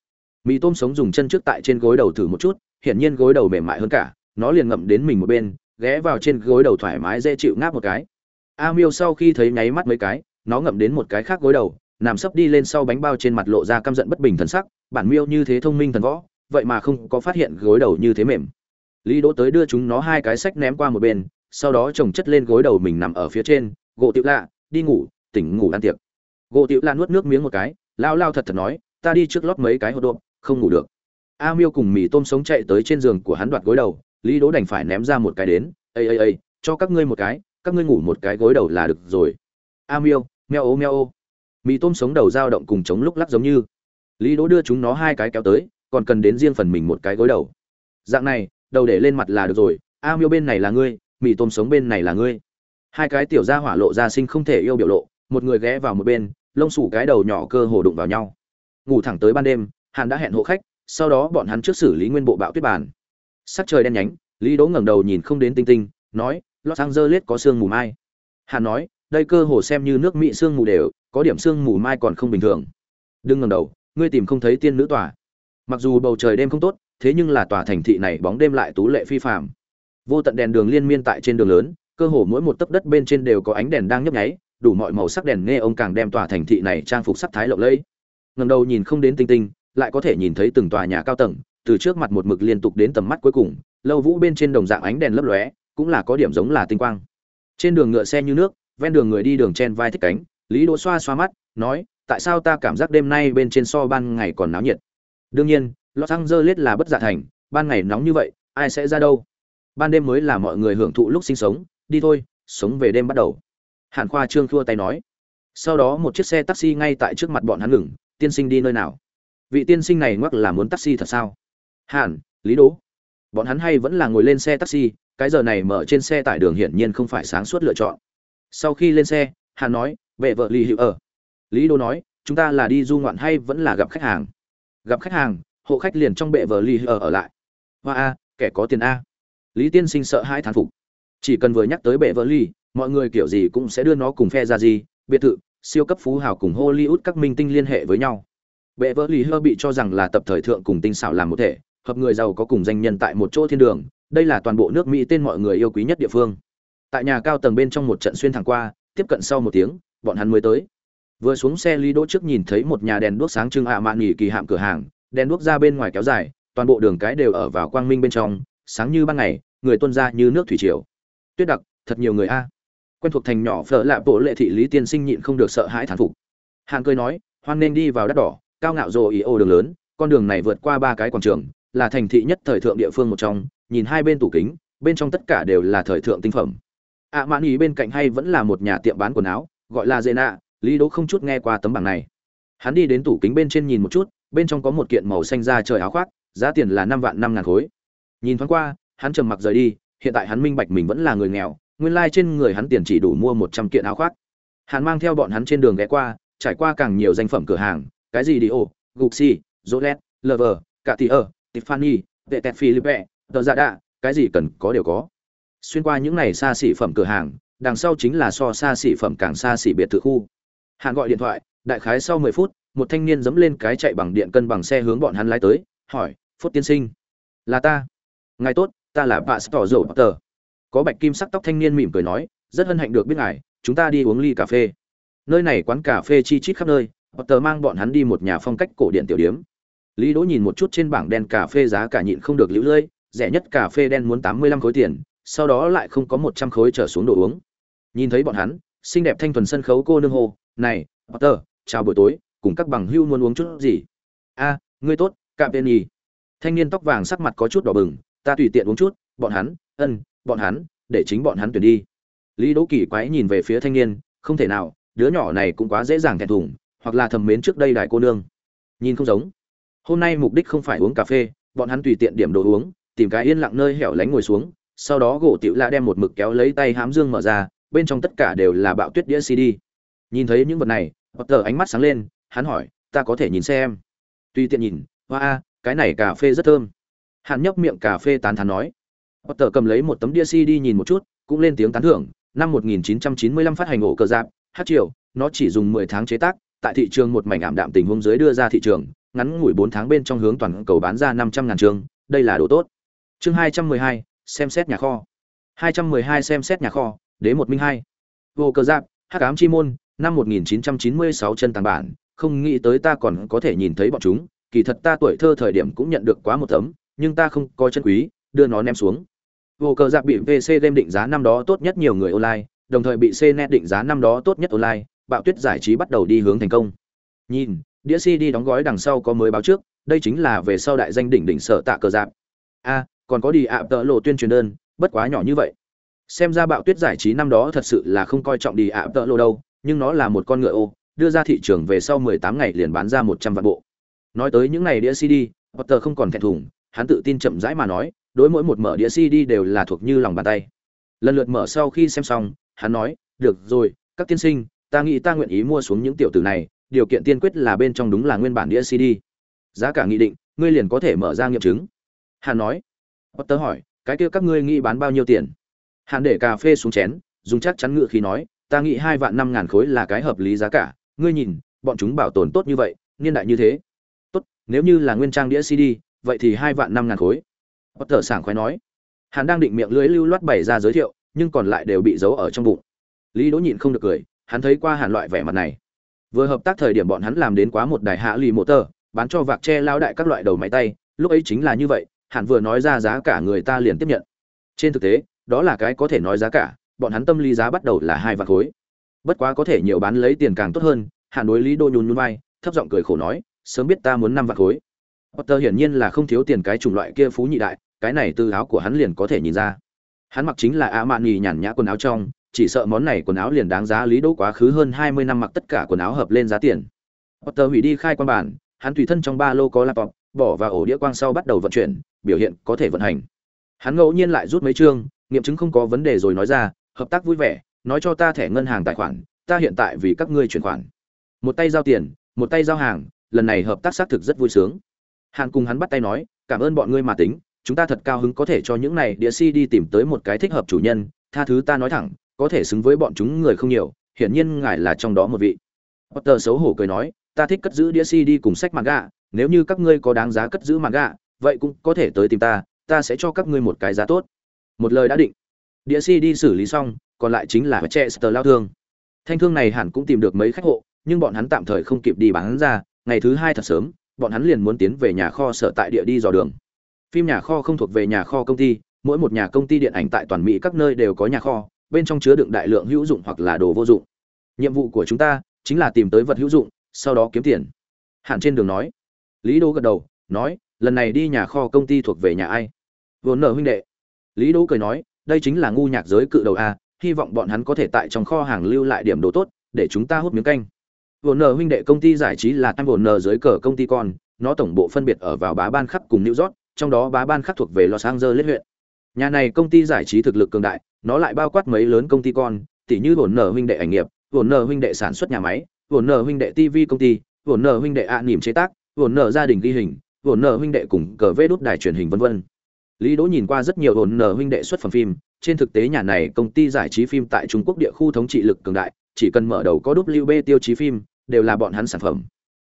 mì tôm sống dùng chân trước tại trên gối đầu thử một chút, hiển nhiên gối đầu mềm mại hơn cả, nó liền ngậm đến mình một bên, ghé vào trên gối đầu thoải mái dễ chịu ngáp một cái. A miêu sau khi thấy nháy mắt mấy cái, nó ngậm đến một cái khác gối đầu, nằm sấp đi lên sau bánh bao trên mặt lộ ra căm giận bất bình thần sắc, bản miêu như thế thông minh thần võ, vậy mà không có phát hiện gối đầu như thế mềm. Lý đỗ tới đưa chúng nó hai cái sách ném qua một bên, sau đó chồng chất lên gối đầu mình nằm ở phía trên, gỗ tiểu lạ, đi ngủ, tỉnh ngủ ăn tiệc. Gỗ tiểu lạ nuốt nước miếng một cái, lao lao thật thật nói, ta đi trước lót mấy cái hộp độp không ngủ được. A miêu cùng mì tôm sống chạy tới trên giường của hắn đoạt gối đầu, lý đỗ đành phải ném ra một cái đến ây ây ây cho các ngươi một cái, các ngươi ngủ một cái gối đầu là được rồi. A miêu, meo ô meo ô. Mì tôm sống đầu dao động cùng chống lúc lắc giống như. Lý đỗ đưa chúng nó hai cái kéo tới, còn cần đến riêng phần mình một cái gối đầu. Dạng này, đầu để lên mặt là được rồi, a miêu bên này là ngươi, mì tôm sống bên này là ngươi. Hai cái tiểu gia hỏa lộ ra sinh không thể yêu biểu lộ, một người ghé vào một bên, lông sủ cái đầu nhỏ cơ hồ đụng vào nhau. Ngủ thẳng tới ban đêm hàn đã hẹn hộ khách, sau đó bọn hắn trước xử lý nguyên bộ bạo tuyết bàn. Sắc trời đen nhánh, lý đỗ ngẩng đầu nhìn không đến tinh tinh, nói, los angeles có sương mù mai. Hàn nói, đây cơ hồ xem như nước mỹ sương mù đều, có điểm sương mù mai còn không bình thường. Đừng ngẩng đầu, ngươi tìm không thấy tiên nữ tòa. Mặc dù bầu trời đêm không tốt, thế nhưng là tòa thành thị này bóng đêm lại tú lệ phi phàm. Vô tận đèn đường liên miên tại trên đường lớn, cơ hồ mỗi một tấc đất bên trên đều có ánh đèn đang nhấp nháy, đủ mọi màu sắc đèn nghe ông càng đem tòa thành thị này trang phục sắc thái lộng lẫy. Ngẩng đầu nhìn không đến tinh tinh lại có thể nhìn thấy từng tòa nhà cao tầng, từ trước mặt một mực liên tục đến tầm mắt cuối cùng, lâu vũ bên trên đồng dạng ánh đèn lấp lóe, cũng là có điểm giống là tinh quang. Trên đường ngựa xe như nước, ven đường người đi đường chen vai thích cánh, lý đỗ xoa xoa mắt, nói, tại sao ta cảm giác đêm nay bên trên so ban ngày còn náo nhiệt? Đương nhiên, los angeles là bất dạ thành, ban ngày nóng như vậy, ai sẽ ra đâu? Ban đêm mới là mọi người hưởng thụ lúc sinh sống, đi thôi, sống về đêm bắt đầu. Hàn khoa trương khua tay nói. Sau đó một chiếc xe taxi ngay tại trước mặt bọn hắn ngừng, tiên sinh đi nơi nào? Vị tiên sinh này ngoắc là muốn taxi thật sao? Hàn, lý đỗ. Bọn hắn hay vẫn là ngồi lên xe taxi, cái giờ này mở trên xe tải đường hiển nhiên không phải sáng suốt lựa chọn. Sau khi lên xe, hàn nói vệ vợ lì hữu ở. Lý đỗ nói, chúng ta là đi du ngoạn hay vẫn là gặp khách hàng? Gặp khách hàng, hộ khách liền trong bệ vợ ly ở ở lại. Hoa a, kẻ có tiền a. Lý tiên sinh sợ hai thán phục. Chỉ cần vừa nhắc tới bệ vợ ly mọi người kiểu gì cũng sẽ đưa nó cùng phe ra gì, biệt thự, siêu cấp phú hào cùng hollywood các minh tinh liên hệ với nhau bệ vợ Lý hơ bị cho rằng là tập thời thượng cùng tinh xảo làm một thể, hợp người giàu có cùng danh nhân tại một chỗ thiên đường, đây là toàn bộ nước mỹ tên mọi người yêu quý nhất địa phương. Tại nhà cao tầng bên trong một trận xuyên thẳng qua, tiếp cận sau một tiếng, bọn hắn mới tới. Vừa xuống xe lý đỗ trước nhìn thấy một nhà đèn đuốc sáng trưng ạ mạn nghỉ kỳ hạm cửa hàng, đèn đuốc ra bên ngoài kéo dài, toàn bộ đường cái đều ở vào quang minh bên trong, sáng như ban ngày, người tuân ra như nước thủy triều. Tuyết đặc, thật nhiều người a. Quen thuộc thành nhỏ phở lạ bộ lệ thị lý tiên sinh nhịn không được sợ hãi thán phục. Hàng cười nói, hoan nên đi vào đất đỏ cao ngạo rồ ý ô đường lớn, con đường này vượt qua ba cái quảng trường, là thành thị nhất thời thượng địa phương một trong, nhìn hai bên tủ kính, bên trong tất cả đều là thời thượng tinh phẩm. Ạ mãn ý bên cạnh hay vẫn là một nhà tiệm bán quần áo, gọi là dê nạ lý đỗ không chút nghe qua tấm bảng này. Hắn đi đến tủ kính bên trên nhìn một chút, bên trong có một kiện màu xanh da trời áo khoác, giá tiền là năm vạn năm ngàn khối. Nhìn thoáng qua, hắn trầm mặc rời đi, hiện tại hắn minh bạch mình vẫn là người nghèo, nguyên lai trên người hắn tiền chỉ đủ mua một trăm kiện áo khoác. Hắn mang theo bọn hắn trên đường ghé qua, trải qua càng nhiều danh phẩm cửa hàng cái gì đi ô gucci jolet lover cả tỷ ở tiffany vệ tẹt philippe, tờ giả đạ, cái gì cần có đều có. Xuyên qua những này xa xỉ phẩm cửa hàng, đằng sau chính là so xa xỉ phẩm càng xa xỉ biệt thự khu. Hạn gọi điện thoại, đại khái sau mười phút, một thanh niên dẫm lên cái chạy bằng điện cân bằng xe hướng bọn hắn lái tới, hỏi phốt tiên sinh, là ta? Ngài tốt, ta là bà tỏ dầu tờ. Có bạch kim sắc tóc thanh niên mỉm cười nói, rất hân hạnh được biết ngài, chúng ta đi uống ly cà phê. Nơi này quán cà phê chi chít khắp nơi tờ mang bọn hắn đi một nhà phong cách cổ điện tiểu điếm. Lý đỗ nhìn một chút trên bảng đen cà phê giá cả nhịn không được lũ lưỡi rẻ nhất cà phê đen muốn tám mươi lăm khối tiền, sau đó lại không có một trăm khối trở xuống đồ uống. Nhìn thấy bọn hắn, xinh đẹp thanh thuần sân khấu cô nương hồ này, potter, chào buổi tối, cùng các bằng hưu muốn uống chút gì? A, ngươi tốt cạm tên nhì thanh niên tóc vàng sắc mặt có chút đỏ bừng, ta tùy tiện uống chút, bọn hắn, ân, bọn hắn, để chính bọn hắn tuyển đi. Lý đỗ kỳ quái nhìn về phía thanh niên, không thể nào, đứa nhỏ này cũng quá dễ dàng thẹn thùng hoặc là thầm mến trước đây đại cô nương. Nhìn không giống. Hôm nay mục đích không phải uống cà phê, bọn hắn tùy tiện điểm đồ uống, tìm cái yên lặng nơi hẻo lánh ngồi xuống, sau đó gỗ tiểu la đem một mực kéo lấy tay hám dương mở ra, bên trong tất cả đều là bạo tuyết đĩa cd. Nhìn thấy những vật này, potter ánh mắt sáng lên, hắn hỏi, ta có thể nhìn xem? Tùy tiện nhìn, hoa a, cái này cà phê rất thơm. Hắn nhấp miệng cà phê tán thán nói. Potter cầm lấy một tấm đĩa cd nhìn một chút, cũng lên tiếng tán thưởng, năm 1995 phát hành ổ cờ giáp, hát triệu nó chỉ dùng 10 tháng chế tác tại thị trường một mảnh ảm đạm tình huống dưới đưa ra thị trường ngắn ngủi 4 tháng bên trong hướng toàn cầu bán ra 500 ngàn trường đây là đồ tốt. Chương 212, xem xét nhà kho. 212 xem xét nhà kho đế một minh hai. Vô cơ giáp hắc ám chi môn năm 1996 chân tàng bản không nghĩ tới ta còn có thể nhìn thấy bọn chúng kỳ thật ta tuổi thơ thời điểm cũng nhận được quá một tấm nhưng ta không coi chân quý đưa nó ném xuống. Vô cơ giáp bị vc đem định giá năm đó tốt nhất nhiều người online đồng thời bị cnet định giá năm đó tốt nhất online bạo tuyết giải trí bắt đầu đi hướng thành công. Nhìn, đĩa cd đóng gói đằng sau có mới báo trước, đây chính là về sau đại danh đỉnh đỉnh sở tạ cờ dạp a, còn có đi ạ, tợ lộ tuyên truyền đơn, bất quá nhỏ như vậy. Xem ra bạo tuyết giải trí năm đó thật sự là không coi trọng đi ạ, tợ lộ đâu, nhưng nó là một con ngựa ô, đưa ra thị trường về sau 18 ngày liền bán ra 100 vạn bộ. Nói tới những ngày đĩa cd potter không còn thẹn thùng, hắn tự tin chậm rãi mà nói, đối mỗi một mở đĩa cd đều là thuộc như lòng bàn tay. Lần lượt mở sau khi xem xong, hắn nói, được rồi, các tiên sinh ta nghĩ ta nguyện ý mua xuống những tiểu tử này, điều kiện tiên quyết là bên trong đúng là nguyên bản đĩa cd. Giá cả nghị định, ngươi liền có thể mở ra nghiệm chứng. Hàn nói. Potter hỏi, cái kia các ngươi nghĩ bán bao nhiêu tiền? Hàn để cà phê xuống chén, dùng chắc chắn ngựa khi nói, ta nghĩ hai vạn năm ngàn khối là cái hợp lý giá cả. Ngươi nhìn, bọn chúng bảo tồn tốt như vậy, niên đại như thế. Tốt, nếu như là nguyên trang đĩa cd, vậy thì hai vạn năm ngàn khối. Potter sảng khoái nói. Hàn đang định miệng lưới lưu loát bày ra giới thiệu, nhưng còn lại đều bị giấu ở trong bụng. Lý đỗ nhịn không được cười hắn thấy qua hàn loại vẻ mặt này. Vừa hợp tác thời điểm bọn hắn làm đến quá một đài hạ lì motor bán cho vạc tre lao đại các loại đầu máy tay, lúc ấy chính là như vậy, hàn vừa nói ra giá cả người ta liền tiếp nhận. Trên thực tế, đó là cái có thể nói giá cả, bọn hắn tâm lý giá bắt đầu là hai vạn khối. Bất quá có thể nhiều bán lấy tiền càng tốt hơn, hàn đối lý đô nhún nhún vai, thấp giọng cười khổ nói, sớm biết ta muốn năm vạn khối. Potter hiển nhiên là không thiếu tiền cái chủng loại kia phú nhị đại, cái này từ áo của hắn liền có thể nhìn ra. Hắn mặc chính là a mạn nhì nhàn nhã quần áo trong chỉ sợ món này quần áo liền đáng giá lý đỗ quá khứ hơn hai mươi năm mặc tất cả quần áo hợp lên giá tiền. Potter hủy đi khai quan bản, hắn tùy thân trong ba lô có laptop, bỏ vào ổ đĩa quang sau bắt đầu vận chuyển, biểu hiện có thể vận hành. Hắn ngẫu nhiên lại rút mấy chương, nghiệm chứng không có vấn đề rồi nói ra, hợp tác vui vẻ, nói cho ta thẻ ngân hàng tài khoản, ta hiện tại vì các ngươi chuyển khoản. Một tay giao tiền, một tay giao hàng, lần này hợp tác xác thực rất vui sướng. Hàn cùng hắn bắt tay nói, cảm ơn bọn ngươi mà tính, chúng ta thật cao hứng có thể cho những này đĩa cd tìm tới một cái thích hợp chủ nhân, tha thứ ta nói thẳng có thể xứng với bọn chúng người không nhiều hiển nhiên ngài là trong đó một vị Potter xấu hổ cười nói ta thích cất giữ đĩa CD cùng sách manga, nếu như các ngươi có đáng giá cất giữ manga, vậy cũng có thể tới tìm ta, ta sẽ cho các ngươi một cái giá tốt. Một lời đã định. Đĩa CD xử lý xong, còn lại chính là Chester lao thương. Thanh thương này hẳn cũng tìm được mấy khách hộ, nhưng bọn hắn tạm thời không kịp đi bán ra, ngày thứ hai thật sớm, bọn hắn liền muốn tiến về nhà kho sở tại địa đi dò đường. Phim nhà kho không thuộc về nhà kho công ty, mỗi một nhà công ty điện ảnh tại toàn Mỹ các nơi đều có nhà kho, bên trong chứa đựng đại lượng hữu dụng hoặc là đồ vô dụng. Nhiệm vụ của chúng ta chính là tìm tới vật hữu dụng, sau đó kiếm tiền. Hạn trên đường nói. Lý Đỗ gật đầu, nói, lần này đi nhà kho công ty thuộc về nhà ai? Vốn nợ huynh đệ. Lý Đỗ cười nói, đây chính là ngu nhạc giới cự đầu a, hy vọng bọn hắn có thể tại trong kho hàng lưu lại điểm đồ tốt, để chúng ta hút miếng canh. Vốn nợ huynh đệ công ty giải trí là tam vốn nợ dưới cờ công ty con, nó tổng bộ phân biệt ở vào bá ban khắc cùng New York, trong đó bá ban khắc thuộc về Los Angeles huyện. Nhà này công ty giải trí thực lực cường đại, nó lại bao quát mấy lớn công ty con, tỉ như vốn nợ huynh đệ ảnh nghiệp, vốn nợ huynh đệ sản xuất nhà máy, vốn nợ huynh đệ TV công ty, vốn nợ huynh đệ ạ niệm chế tác, vốn nợ gia đình ghi hình, vốn nợ huynh đệ cùng cờ vế đút đài truyền hình vân vân. Lý Đỗ nhìn qua rất nhiều vốn nợ huynh đệ xuất phẩm phim, trên thực tế nhà này công ty giải trí phim tại Trung Quốc địa khu thống trị lực cường đại, chỉ cần mở đầu có WB tiêu chí phim, đều là bọn hắn sản phẩm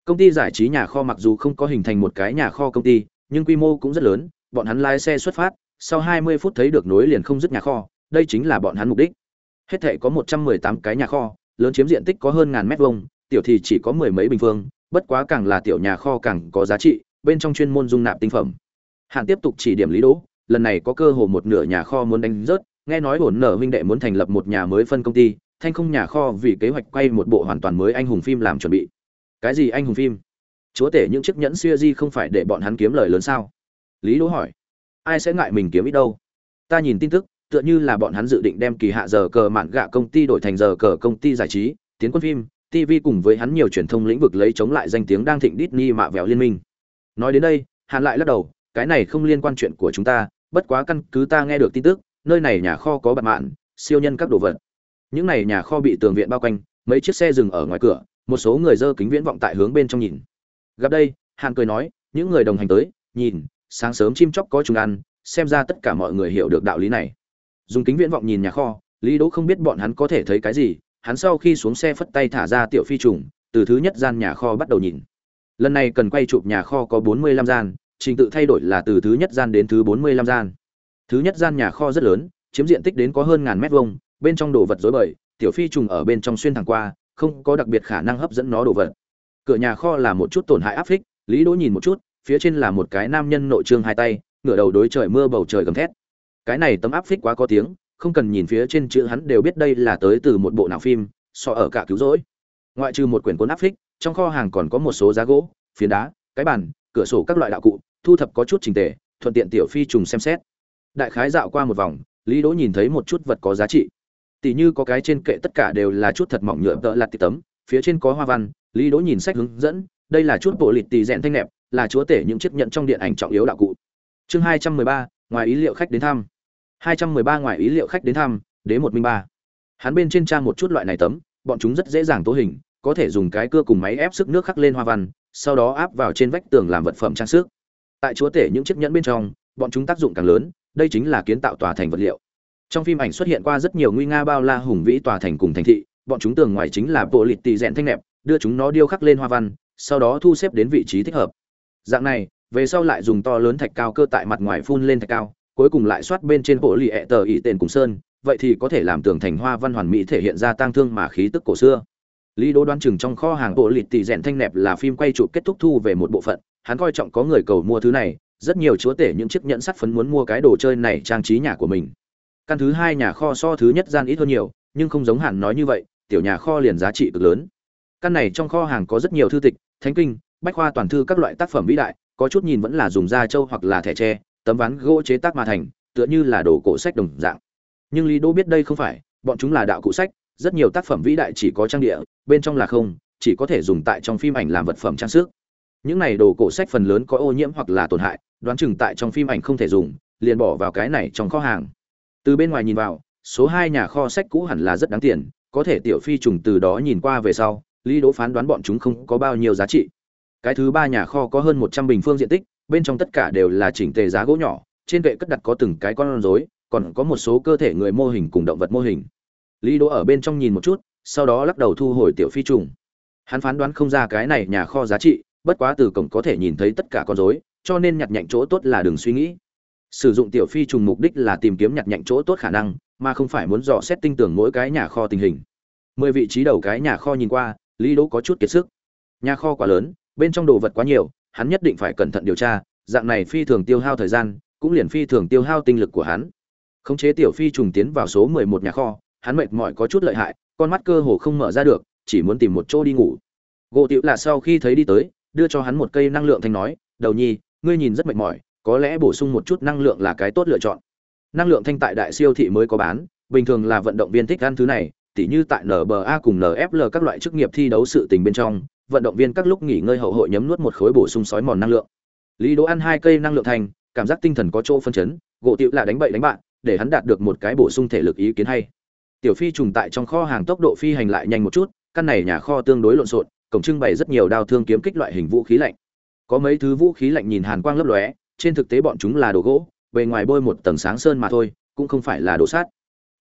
công ty giải trí nhà kho mặc dù không có hình thành một cái nhà kho công ty nhưng quy mô cũng rất lớn bọn hắn lái xe xuất phát sau 20 phút thấy được nối liền không dứt nhà kho đây chính là bọn hắn mục đích. Hết thảy có 118 cái nhà kho, lớn chiếm diện tích có hơn ngàn mét vuông, tiểu thì chỉ có mười mấy bình phương, bất quá càng là tiểu nhà kho càng có giá trị, bên trong chuyên môn dung nạp tinh phẩm. Hàn tiếp tục chỉ điểm lý đỗ, lần này có cơ hồ một nửa nhà kho muốn đánh rớt, nghe nói hỗn nở huynh đệ muốn thành lập một nhà mới phân công ty, thanh không nhà kho vì kế hoạch quay một bộ hoàn toàn mới anh hùng phim làm chuẩn bị. Cái gì anh hùng phim? Chúa tể những chiếc nhẫn xuya di không phải để bọn hắn kiếm lời lớn sao? Lý đỗ hỏi. Ai sẽ ngại mình kiếm ít đâu? Ta nhìn tin tức tựa như là bọn hắn dự định đem kỳ hạ giờ cờ mạn gạ công ty đổi thành giờ cờ công ty giải trí, tiến quân phim tv cùng với hắn nhiều truyền thông lĩnh vực lấy chống lại danh tiếng đang thịnh Disney mạ vẹo liên minh. Nói đến đây hắn lại lắc đầu, cái này không liên quan chuyện của chúng ta, bất quá căn cứ ta nghe được tin tức, nơi này nhà kho có bạt mạn, siêu nhân các đồ vật. Những này nhà kho bị tường viện bao quanh, mấy chiếc xe dừng ở ngoài cửa, một số người dơ kính viễn vọng tại hướng bên trong nhìn. Gặp đây, hàn cười nói, những người đồng hành tới, nhìn, sáng sớm chim chóc có chúng ăn, xem ra tất cả mọi người hiểu được đạo lý này dùng kính viễn vọng nhìn nhà kho, lý đỗ không biết bọn hắn có thể thấy cái gì, hắn sau khi xuống xe phất tay thả ra tiểu phi trùng, từ thứ nhất gian nhà kho bắt đầu nhìn. Lần này cần quay chụp nhà kho có bốn mươi lăm gian, trình tự thay đổi là từ thứ nhất gian đến thứ bốn mươi lăm gian. Thứ nhất gian nhà kho rất lớn, chiếm diện tích đến có hơn ngàn mét vuông, bên trong đồ vật rối bời, tiểu phi trùng ở bên trong xuyên thẳng qua, không có đặc biệt khả năng hấp dẫn nó đồ vật. Cửa nhà kho là một chút tổn hại áp phích, lý đỗ nhìn một chút, phía trên là một cái nam nhân nội trương hai tay, ngửa đầu đối trời mưa bầu trời gầm thét cái này tấm áp phích quá có tiếng, không cần nhìn phía trên chữ hắn đều biết đây là tới từ một bộ nào phim, so ở cả cứu rỗi. Ngoại trừ một quyển cuốn áp phích, trong kho hàng còn có một số giá gỗ, phiến đá, cái bàn, cửa sổ các loại đạo cụ, thu thập có chút trình tề, thuận tiện tiểu phi trùng xem xét. Đại khái dạo qua một vòng, lý đỗ nhìn thấy một chút vật có giá trị. Tỉ như có cái trên kệ tất cả đều là chút thật mỏng nhựa tợ lặt tì tấm, phía trên có hoa văn, lý đỗ nhìn sách hướng dẫn, đây là chút bộ lịt tì rèn thanh nẹp, là chúa tể những chiếc nhận trong điện ảnh trọng yếu đạo cụ. Chương hai trăm mười ba, ngoài ý liệu khách đến thăm hai trăm mười ba ngoài ý liệu khách đến thăm, đế một minh ba. Hắn bên trên trang một chút loại này tấm, bọn chúng rất dễ dàng tố hình, có thể dùng cái cưa cùng máy ép sức nước khắc lên hoa văn, sau đó áp vào trên vách tường làm vật phẩm trang sức. Tại chúa tể những chiếc nhẫn bên trong, bọn chúng tác dụng càng lớn, đây chính là kiến tạo tòa thành vật liệu. Trong phim ảnh xuất hiện qua rất nhiều nguy nga bao la hùng vĩ tòa thành cùng thành thị, bọn chúng tường ngoài chính là bộ lịt tỷ rèn thanh nẹp, đưa chúng nó điêu khắc lên hoa văn, sau đó thu xếp đến vị trí thích hợp. Dạng này, về sau lại dùng to lớn thạch cao cơ tại mặt ngoài phun lên thạch cao cuối cùng lại soát bên trên bộ lì ẹ tờ ỉ tên cùng sơn, vậy thì có thể làm tường thành hoa văn hoàn mỹ thể hiện ra tang thương mà khí tức cổ xưa. Lý đỗ đoán chừng trong kho hàng bộ lịt tỉ rèn thanh nẹp là phim quay chụp kết thúc thu về một bộ phận, hắn coi trọng có người cầu mua thứ này, rất nhiều chúa tể những chiếc nhẫn sắt phấn muốn mua cái đồ chơi này trang trí nhà của mình. Căn thứ hai nhà kho so thứ nhất gian ít hơn nhiều, nhưng không giống hẳn nói như vậy, tiểu nhà kho liền giá trị cực lớn. Căn này trong kho hàng có rất nhiều thư tịch, thánh kinh, bách khoa toàn thư các loại tác phẩm vĩ đại, có chút nhìn vẫn là dùng da trâu hoặc là thẻ tre tấm ván gỗ chế tác mà thành, tựa như là đồ cổ sách đồng dạng. Nhưng lý đỗ biết đây không phải, bọn chúng là đạo cụ sách, rất nhiều tác phẩm vĩ đại chỉ có trang địa, bên trong là không, chỉ có thể dùng tại trong phim ảnh làm vật phẩm trang sức. Những này đồ cổ sách phần lớn có ô nhiễm hoặc là tổn hại, đoán chừng tại trong phim ảnh không thể dùng, liền bỏ vào cái này trong kho hàng. Từ bên ngoài nhìn vào, số hai nhà kho sách cũ hẳn là rất đáng tiền, có thể tiểu phi trùng từ đó nhìn qua về sau, lý đỗ phán đoán bọn chúng không có bao nhiêu giá trị. Cái thứ ba nhà kho có hơn một trăm bình phương diện tích bên trong tất cả đều là chỉnh tề giá gỗ nhỏ, trên kệ cất đặt có từng cái con rối, còn có một số cơ thể người mô hình cùng động vật mô hình. Lý đỗ ở bên trong nhìn một chút, sau đó lắc đầu thu hồi tiểu phi trùng. Hắn phán đoán không ra cái này nhà kho giá trị, bất quá từ cổng có thể nhìn thấy tất cả con rối, cho nên nhặt nhạnh chỗ tốt là đừng suy nghĩ. Sử dụng tiểu phi trùng mục đích là tìm kiếm nhặt nhạnh chỗ tốt khả năng, mà không phải muốn dò xét tinh tưởng mỗi cái nhà kho tình hình. Mười vị trí đầu cái nhà kho nhìn qua, lý đỗ có chút kiệt sức. Nhà kho quá lớn, bên trong đồ vật quá nhiều hắn nhất định phải cẩn thận điều tra, dạng này phi thường tiêu hao thời gian, cũng liền phi thường tiêu hao tinh lực của hắn. Khống chế tiểu phi trùng tiến vào số mười một nhà kho, hắn mệt mỏi có chút lợi hại, con mắt cơ hồ không mở ra được, chỉ muốn tìm một chỗ đi ngủ. Gỗ tiểu là sau khi thấy đi tới, đưa cho hắn một cây năng lượng thanh nói, đầu nhi, ngươi nhìn rất mệt mỏi, có lẽ bổ sung một chút năng lượng là cái tốt lựa chọn. Năng lượng thanh tại đại siêu thị mới có bán, bình thường là vận động viên thích ăn thứ này, tỉ như tại nba cùng nfl các loại chức nghiệp thi đấu sự tình bên trong vận động viên các lúc nghỉ ngơi hậu hội nhấm nuốt một khối bổ sung sói mòn năng lượng. Lý đỗ ăn hai cây năng lượng thành, cảm giác tinh thần có chỗ phân chấn gỗ tiểu là đánh bậy đánh bạn để hắn đạt được một cái bổ sung thể lực ý kiến hay. Tiểu phi trùng tại trong kho hàng tốc độ phi hành lại nhanh một chút căn này nhà kho tương đối lộn xộn cổng trưng bày rất nhiều đao thương kiếm kích loại hình vũ khí lạnh. Có mấy thứ vũ khí lạnh nhìn hàn quang lấp lóe trên thực tế bọn chúng là đồ gỗ bề ngoài bôi một tầng sáng sơn mà thôi cũng không phải là đồ sát.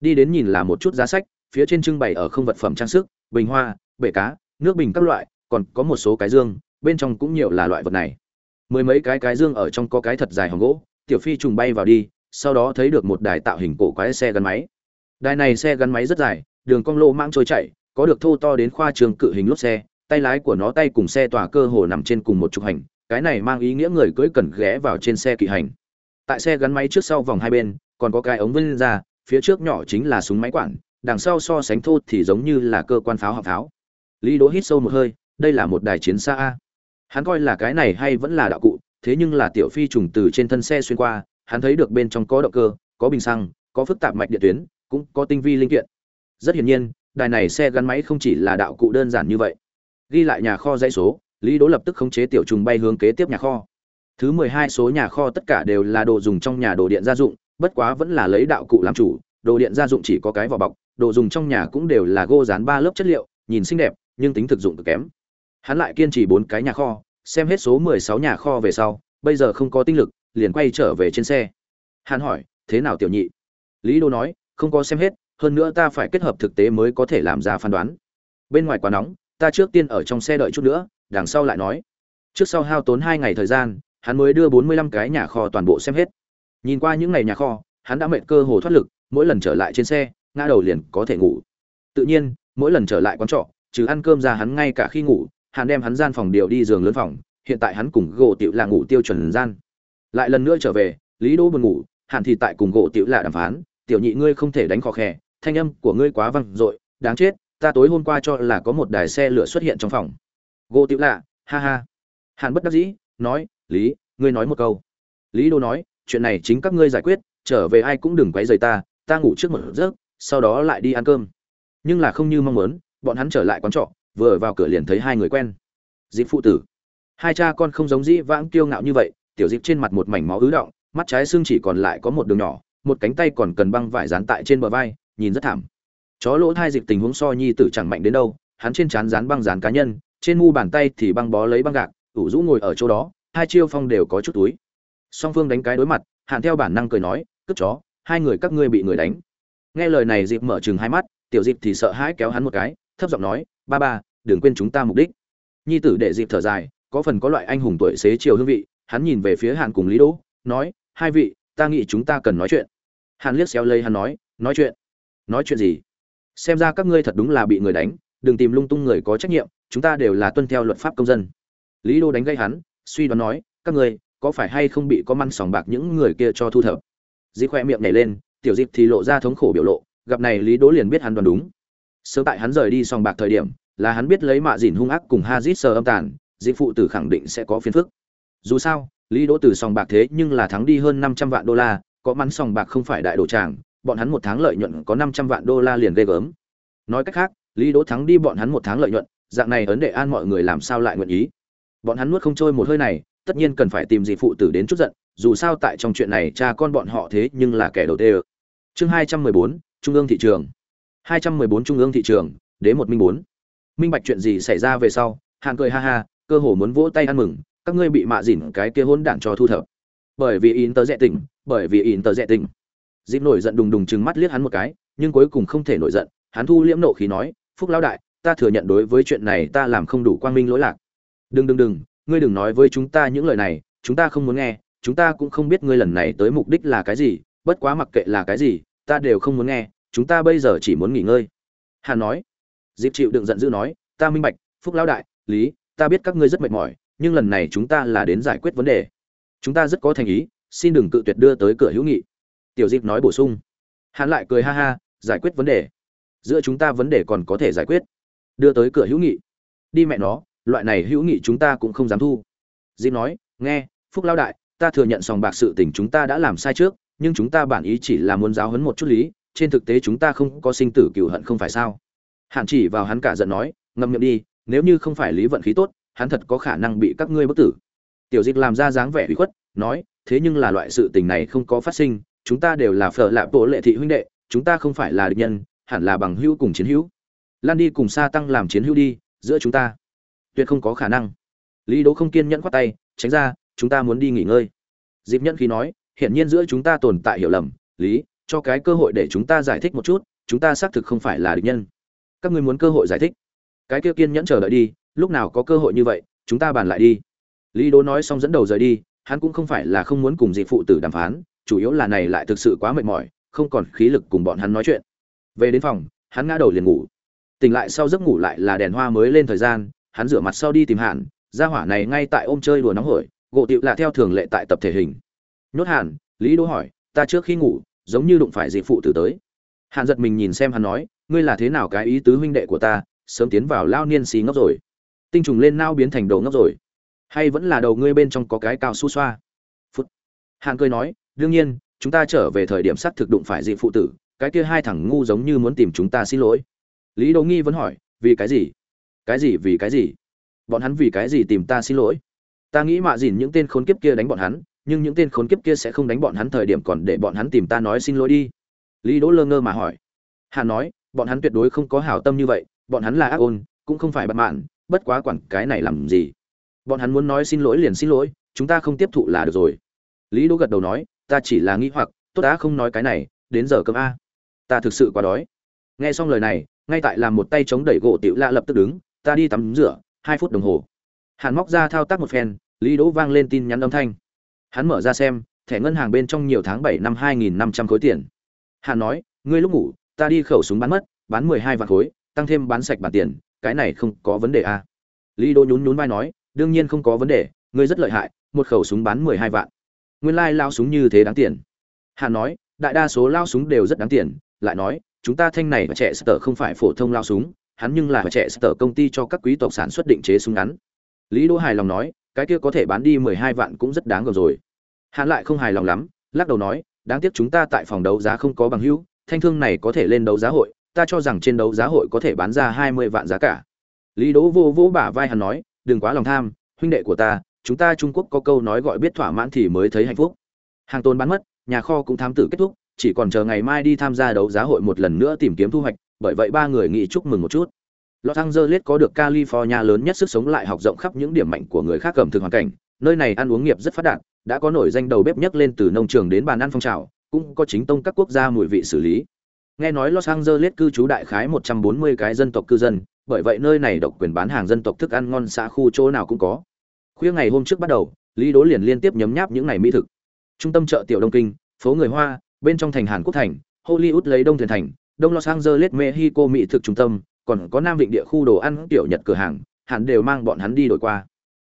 Đi đến nhìn là một chút giá sách phía trên trưng bày ở không vật phẩm trang sức bình hoa bể cá nước bình các loại còn có một số cái dương, bên trong cũng nhiều là loại vật này. Mười mấy cái cái dương ở trong có cái thật dài hòn gỗ, tiểu phi trùng bay vào đi, sau đó thấy được một đài tạo hình cổ quái xe gắn máy. Đài này xe gắn máy rất dài, đường cong lô mang trôi chạy có được thô to đến khoa trường cự hình lốp xe, tay lái của nó tay cùng xe tỏa cơ hồ nằm trên cùng một trục hành, cái này mang ý nghĩa người cưỡi cần ghé vào trên xe kỵ hành. Tại xe gắn máy trước sau vòng hai bên, còn có cái ống vân ra, phía trước nhỏ chính là súng máy quản, đằng sau so sánh thô thì giống như là cơ quan pháo họng pháo. Lý đỗ hít sâu một hơi đây là một đài chiến xa a. Hắn coi là cái này hay vẫn là đạo cụ, thế nhưng là tiểu phi trùng từ trên thân xe xuyên qua, hắn thấy được bên trong có động cơ, có bình xăng, có phức tạp mạch điện tuyến, cũng có tinh vi linh kiện. Rất hiển nhiên, đài này xe gắn máy không chỉ là đạo cụ đơn giản như vậy. Ghi lại nhà kho dãy số, lý đỗ lập tức khống chế tiểu trùng bay hướng kế tiếp nhà kho. Thứ mười hai số nhà kho tất cả đều là đồ dùng trong nhà đồ điện gia dụng, bất quá vẫn là lấy đạo cụ làm chủ, đồ điện gia dụng chỉ có cái vỏ bọc, đồ dùng trong nhà cũng đều là gô dán ba lớp chất liệu, nhìn xinh đẹp, nhưng tính thực dụng cực kém hắn lại kiên trì bốn cái nhà kho, xem hết số mười sáu nhà kho về sau, bây giờ không có tinh lực, liền quay trở về trên xe. Hắn hỏi, thế nào tiểu nhị? Lý đô nói, không có xem hết, hơn nữa ta phải kết hợp thực tế mới có thể làm ra phán đoán. Bên ngoài quá nóng, ta trước tiên ở trong xe đợi chút nữa, đằng sau lại nói. Trước sau hao tốn hai ngày thời gian, hắn mới đưa bốn mươi lăm cái nhà kho toàn bộ xem hết. Nhìn qua những ngày nhà kho, hắn đã mệt cơ hồ thoát lực, mỗi lần trở lại trên xe, ngã đầu liền có thể ngủ. Tự nhiên, mỗi lần trở lại quán trọ, trừ ăn cơm ra hắn ngay cả khi ngủ hắn đem hắn gian phòng điều đi giường lớn phòng, hiện tại hắn cùng gỗ tiểu là ngủ tiêu chuẩn gian. Lại lần nữa trở về, lý đỗ buồn ngủ, hàn thì tại cùng gỗ tiểu là đàm phán, tiểu nhị ngươi không thể đánh khó khè, thanh âm của ngươi quá vang dội, đáng chết, ta tối hôm qua cho là có một đài xe lửa xuất hiện trong phòng. Gỗ tiểu là ha ha. Hàn bất đắc dĩ, nói, lý, ngươi nói một câu. Lý Đỗ nói, chuyện này chính các ngươi giải quyết, trở về ai cũng đừng quấy rầy ta ta ngủ trước một giấc, sau đó lại đi ăn cơm. Nhưng là không như mong muốn, bọn hắn trở lại quán trọ vừa vào cửa liền thấy hai người quen. Dịp phụ tử. Hai cha con không giống dĩ vãng kiêu ngạo như vậy, tiểu dịp trên mặt một mảnh máu ứ động mắt trái xương chỉ còn lại có một đường nhỏ, một cánh tay còn cần băng vải dán tại trên bờ vai, nhìn rất thảm. Chó lỗ thai dịp tình huống so nhi tử chẳng mạnh đến đâu, hắn trên trán dán băng dán cá nhân, trên mu bàn tay thì băng bó lấy băng gạc, ủ rũ ngồi ở chỗ đó, hai chiêu phong đều có chút túi. Song phương đánh cái đối mặt hạn theo bản năng cười nói, cướp chó, hai người các ngươi bị người đánh. Nghe lời này dịp mở chừng hai mắt, tiểu dịp thì sợ hãi kéo hắn một cái, thấp giọng nói ba ba, đừng quên chúng ta mục đích. Nhi tử để dịp thở dài, có phần có loại anh hùng tuổi xế chiều hương vị, hắn nhìn về phía Hàn cùng lý đỗ, nói, hai vị, ta nghĩ chúng ta cần nói chuyện. Hàn liếc xéo lây hắn nói nói chuyện? Nói chuyện gì? Xem ra các ngươi thật đúng là bị người đánh, đừng tìm lung tung người có trách nhiệm, chúng ta đều là tuân theo luật pháp công dân. Lý đô đánh gây hắn, suy đoán nói, các ngươi, có phải hay không bị có măn sòng bạc những người kia cho thu thập? Di khoe miệng nhảy lên, tiểu dịp thì lộ ra thống khổ biểu lộ, gặp này lý đỗ liền biết hắn đoán đúng sớm tại hắn rời đi sòng bạc thời điểm, là hắn biết lấy mạ dìn hung ác cùng hazit sờ âm tàn, dị phụ tử khẳng định sẽ có phiền phức. Dù sao, lý đỗ từ sòng bạc thế nhưng là thắng đi hơn năm trăm vạn đô la, có mắn sòng bạc không phải đại đồ tràng bọn hắn một tháng lợi nhuận có năm trăm vạn đô la liền ghê gớm. Nói cách khác, lý đỗ thắng đi bọn hắn một tháng lợi nhuận, dạng này ấn đệ an mọi người làm sao lại nguyện ý? Bọn hắn nuốt không trôi một hơi này, tất nhiên cần phải tìm dị phụ tử đến chút giận, dù sao tại trong chuyện này cha con bọn họ thế nhưng là kẻ đầu tê chương hai trăm mười bốn, trung ương thị trường hai trăm mười bốn trung ương thị trường, đế một minh bốn. Minh bạch chuyện gì xảy ra về sau hàn cười ha ha, cơ hồ muốn vỗ tay ăn mừng, các ngươi bị mạ dỉn cái kia hỗn đản cho thu thập. Bởi vì in tờ rẽ tỉnh, bởi vì in tờ rẽ tỉnh. Dịp nổi giận đùng đùng trừng mắt liếc hắn một cái, nhưng cuối cùng không thể nổi giận, hắn thu liễm nộ khí nói, phúc lão đại, ta thừa nhận đối với chuyện này ta làm không đủ quang minh lỗi lạc. Đừng đừng đừng, ngươi đừng nói với chúng ta những lời này, chúng ta không muốn nghe, chúng ta cũng không biết ngươi lần này tới mục đích là cái gì, bất quá mặc kệ là cái gì, ta đều không muốn nghe chúng ta bây giờ chỉ muốn nghỉ ngơi. Hàn nói. Dịp chịu đựng giận dữ nói, ta minh bạch, phúc lão đại, lý, ta biết các ngươi rất mệt mỏi, nhưng lần này chúng ta là đến giải quyết vấn đề. Chúng ta rất có thành ý, xin đừng cự tuyệt đưa tới cửa hữu nghị. Tiểu dịp nói bổ sung. Hắn lại cười ha ha, giải quyết vấn đề. Giữa chúng ta vấn đề còn có thể giải quyết. Đưa tới cửa hữu nghị. Đi mẹ nó, loại này hữu nghị chúng ta cũng không dám thu. Dịp nói, nghe, phúc lao đại, ta thừa nhận sòng bạc sự tình chúng ta đã làm sai trước, nhưng chúng ta bản ý chỉ là muốn giáo huấn một chút lý trên thực tế chúng ta không có sinh tử cựu hận không phải sao? Hạn chỉ vào hắn cả giận nói, ngậm miệng đi, nếu như không phải lý vận khí tốt, hắn thật có khả năng bị các ngươi bất tử. Tiểu dịch làm ra dáng vẻ ủy khuất, nói, thế nhưng là loại sự tình này không có phát sinh, chúng ta đều là phở lạ bộ lệ thị huynh đệ, chúng ta không phải là địch nhân, hẳn là bằng hữu cùng chiến hữu. Lan đi cùng sa tăng làm chiến hữu đi, giữa chúng ta tuyệt không có khả năng. Lý đỗ không kiên nhẫn khoát tay, tránh ra, chúng ta muốn đi nghỉ ngơi. Dịp nhẫn khi nói, hiển nhiên giữa chúng ta tồn tại hiểu lầm, lý cho cái cơ hội để chúng ta giải thích một chút, chúng ta xác thực không phải là địch nhân. Các ngươi muốn cơ hội giải thích. Cái kia kiên nhẫn chờ đợi đi, lúc nào có cơ hội như vậy, chúng ta bàn lại đi. Lý đỗ nói xong dẫn đầu rời đi, hắn cũng không phải là không muốn cùng dị phụ tử đàm phán, chủ yếu là này lại thực sự quá mệt mỏi, không còn khí lực cùng bọn hắn nói chuyện. Về đến phòng, hắn ngã đầu liền ngủ. Tỉnh lại sau giấc ngủ lại là đèn hoa mới lên thời gian, hắn rửa mặt sau đi tìm hạn gia hỏa này ngay tại ôm chơi đùa nóng hổi gộ tiệu là theo thường lệ tại tập thể hình. Nhốt hạn lý đỗ hỏi, ta trước khi ngủ giống như đụng phải dị phụ tử tới. Hàn giật mình nhìn xem hắn nói, ngươi là thế nào cái ý tứ huynh đệ của ta, sớm tiến vào lao niên xì ngốc rồi. Tinh trùng lên nao biến thành đầu ngốc rồi. Hay vẫn là đầu ngươi bên trong có cái cao su xoa? Phút. Hàn cười nói, đương nhiên, chúng ta trở về thời điểm xác thực đụng phải dị phụ tử, cái kia hai thằng ngu giống như muốn tìm chúng ta xin lỗi. Lý đỗ nghi vẫn hỏi, vì cái gì? Cái gì vì cái gì? Bọn hắn vì cái gì tìm ta xin lỗi? Ta nghĩ mạ dìn những tên khốn kiếp kia đánh bọn hắn nhưng những tên khốn kiếp kia sẽ không đánh bọn hắn thời điểm còn để bọn hắn tìm ta nói xin lỗi đi. Lý đỗ lơ ngơ mà hỏi. Hàn nói, bọn hắn tuyệt đối không có hảo tâm như vậy, bọn hắn là ác ôn, cũng không phải bất mãn, bất quá quản cái này làm gì? Bọn hắn muốn nói xin lỗi liền xin lỗi, chúng ta không tiếp thụ là được rồi. Lý đỗ gật đầu nói, ta chỉ là nghĩ hoặc, tốt đã không nói cái này, đến giờ cơm a. Ta thực sự quá đói. Nghe xong lời này, ngay tại làm một tay chống đẩy gỗ tiểu lạ lập tức đứng, ta đi tắm rửa, hai phút đồng hồ. Hàn móc ra thao tác một phen, lý đỗ vang lên tin nhắn âm thanh hắn mở ra xem, thẻ ngân hàng bên trong nhiều tháng bảy năm hai nghìn năm trăm khối tiền. Hà nói, ngươi lúc ngủ, ta đi khẩu súng bán mất, bán mười hai vạn khối, tăng thêm bán sạch bản tiền, cái này không có vấn đề à. lý đô nhún nhún vai nói, đương nhiên không có vấn đề, ngươi rất lợi hại, một khẩu súng bán mười hai vạn. Nguyên lai lao súng như thế đáng tiền. Hà nói, đại đa số lao súng đều rất đáng tiền. Lại nói, chúng ta thanh này và trẻ sở không phải phổ thông lao súng, hắn nhưng là trẻ sở công ty cho các quý tộc sản xuất định chế súng ngắn. Lý đô hài lòng nói, cái kia có thể bán đi mười hai vạn cũng rất đáng gờm rồi hắn lại không hài lòng lắm lắc đầu nói đáng tiếc chúng ta tại phòng đấu giá không có bằng hữu thanh thương này có thể lên đấu giá hội ta cho rằng trên đấu giá hội có thể bán ra hai mươi vạn giá cả. Lý đỗ vô vỗ bả vai hắn nói đừng quá lòng tham huynh đệ của ta chúng ta trung quốc có câu nói gọi biết thỏa mãn thì mới thấy hạnh phúc. Hàng tồn bán mất nhà kho cũng thám tử kết thúc chỉ còn chờ ngày mai đi tham gia đấu giá hội một lần nữa tìm kiếm thu hoạch bởi vậy ba người nghĩ chúc mừng một chút. Los Angeles có được California lớn nhất sức sống lại học rộng khắp những điểm mạnh của người khác cầm thực hoàn cảnh, nơi này ăn uống nghiệp rất phát đạt, đã có nổi danh đầu bếp nhất lên từ nông trường đến bàn ăn phong trào, cũng có chính tông các quốc gia mùi vị xử lý. Nghe nói Los Angeles cư trú đại khái 140 cái dân tộc cư dân, bởi vậy nơi này độc quyền bán hàng dân tộc thức ăn ngon xã khu chỗ nào cũng có. Khuya ngày hôm trước bắt đầu, Lý Đỗ liền liên tiếp nhấm nháp những ngày mỹ thực. Trung tâm chợ tiểu Đông Kinh, phố người Hoa, bên trong thành Hàn Quốc thành, Hollywood lấy Đông Thuyền thành, Đông Los Angeles Mexico mỹ thực trung tâm, còn có Nam Vịnh địa khu đồ ăn tiểu Nhật cửa hàng, hẳn đều mang bọn hắn đi đổi qua.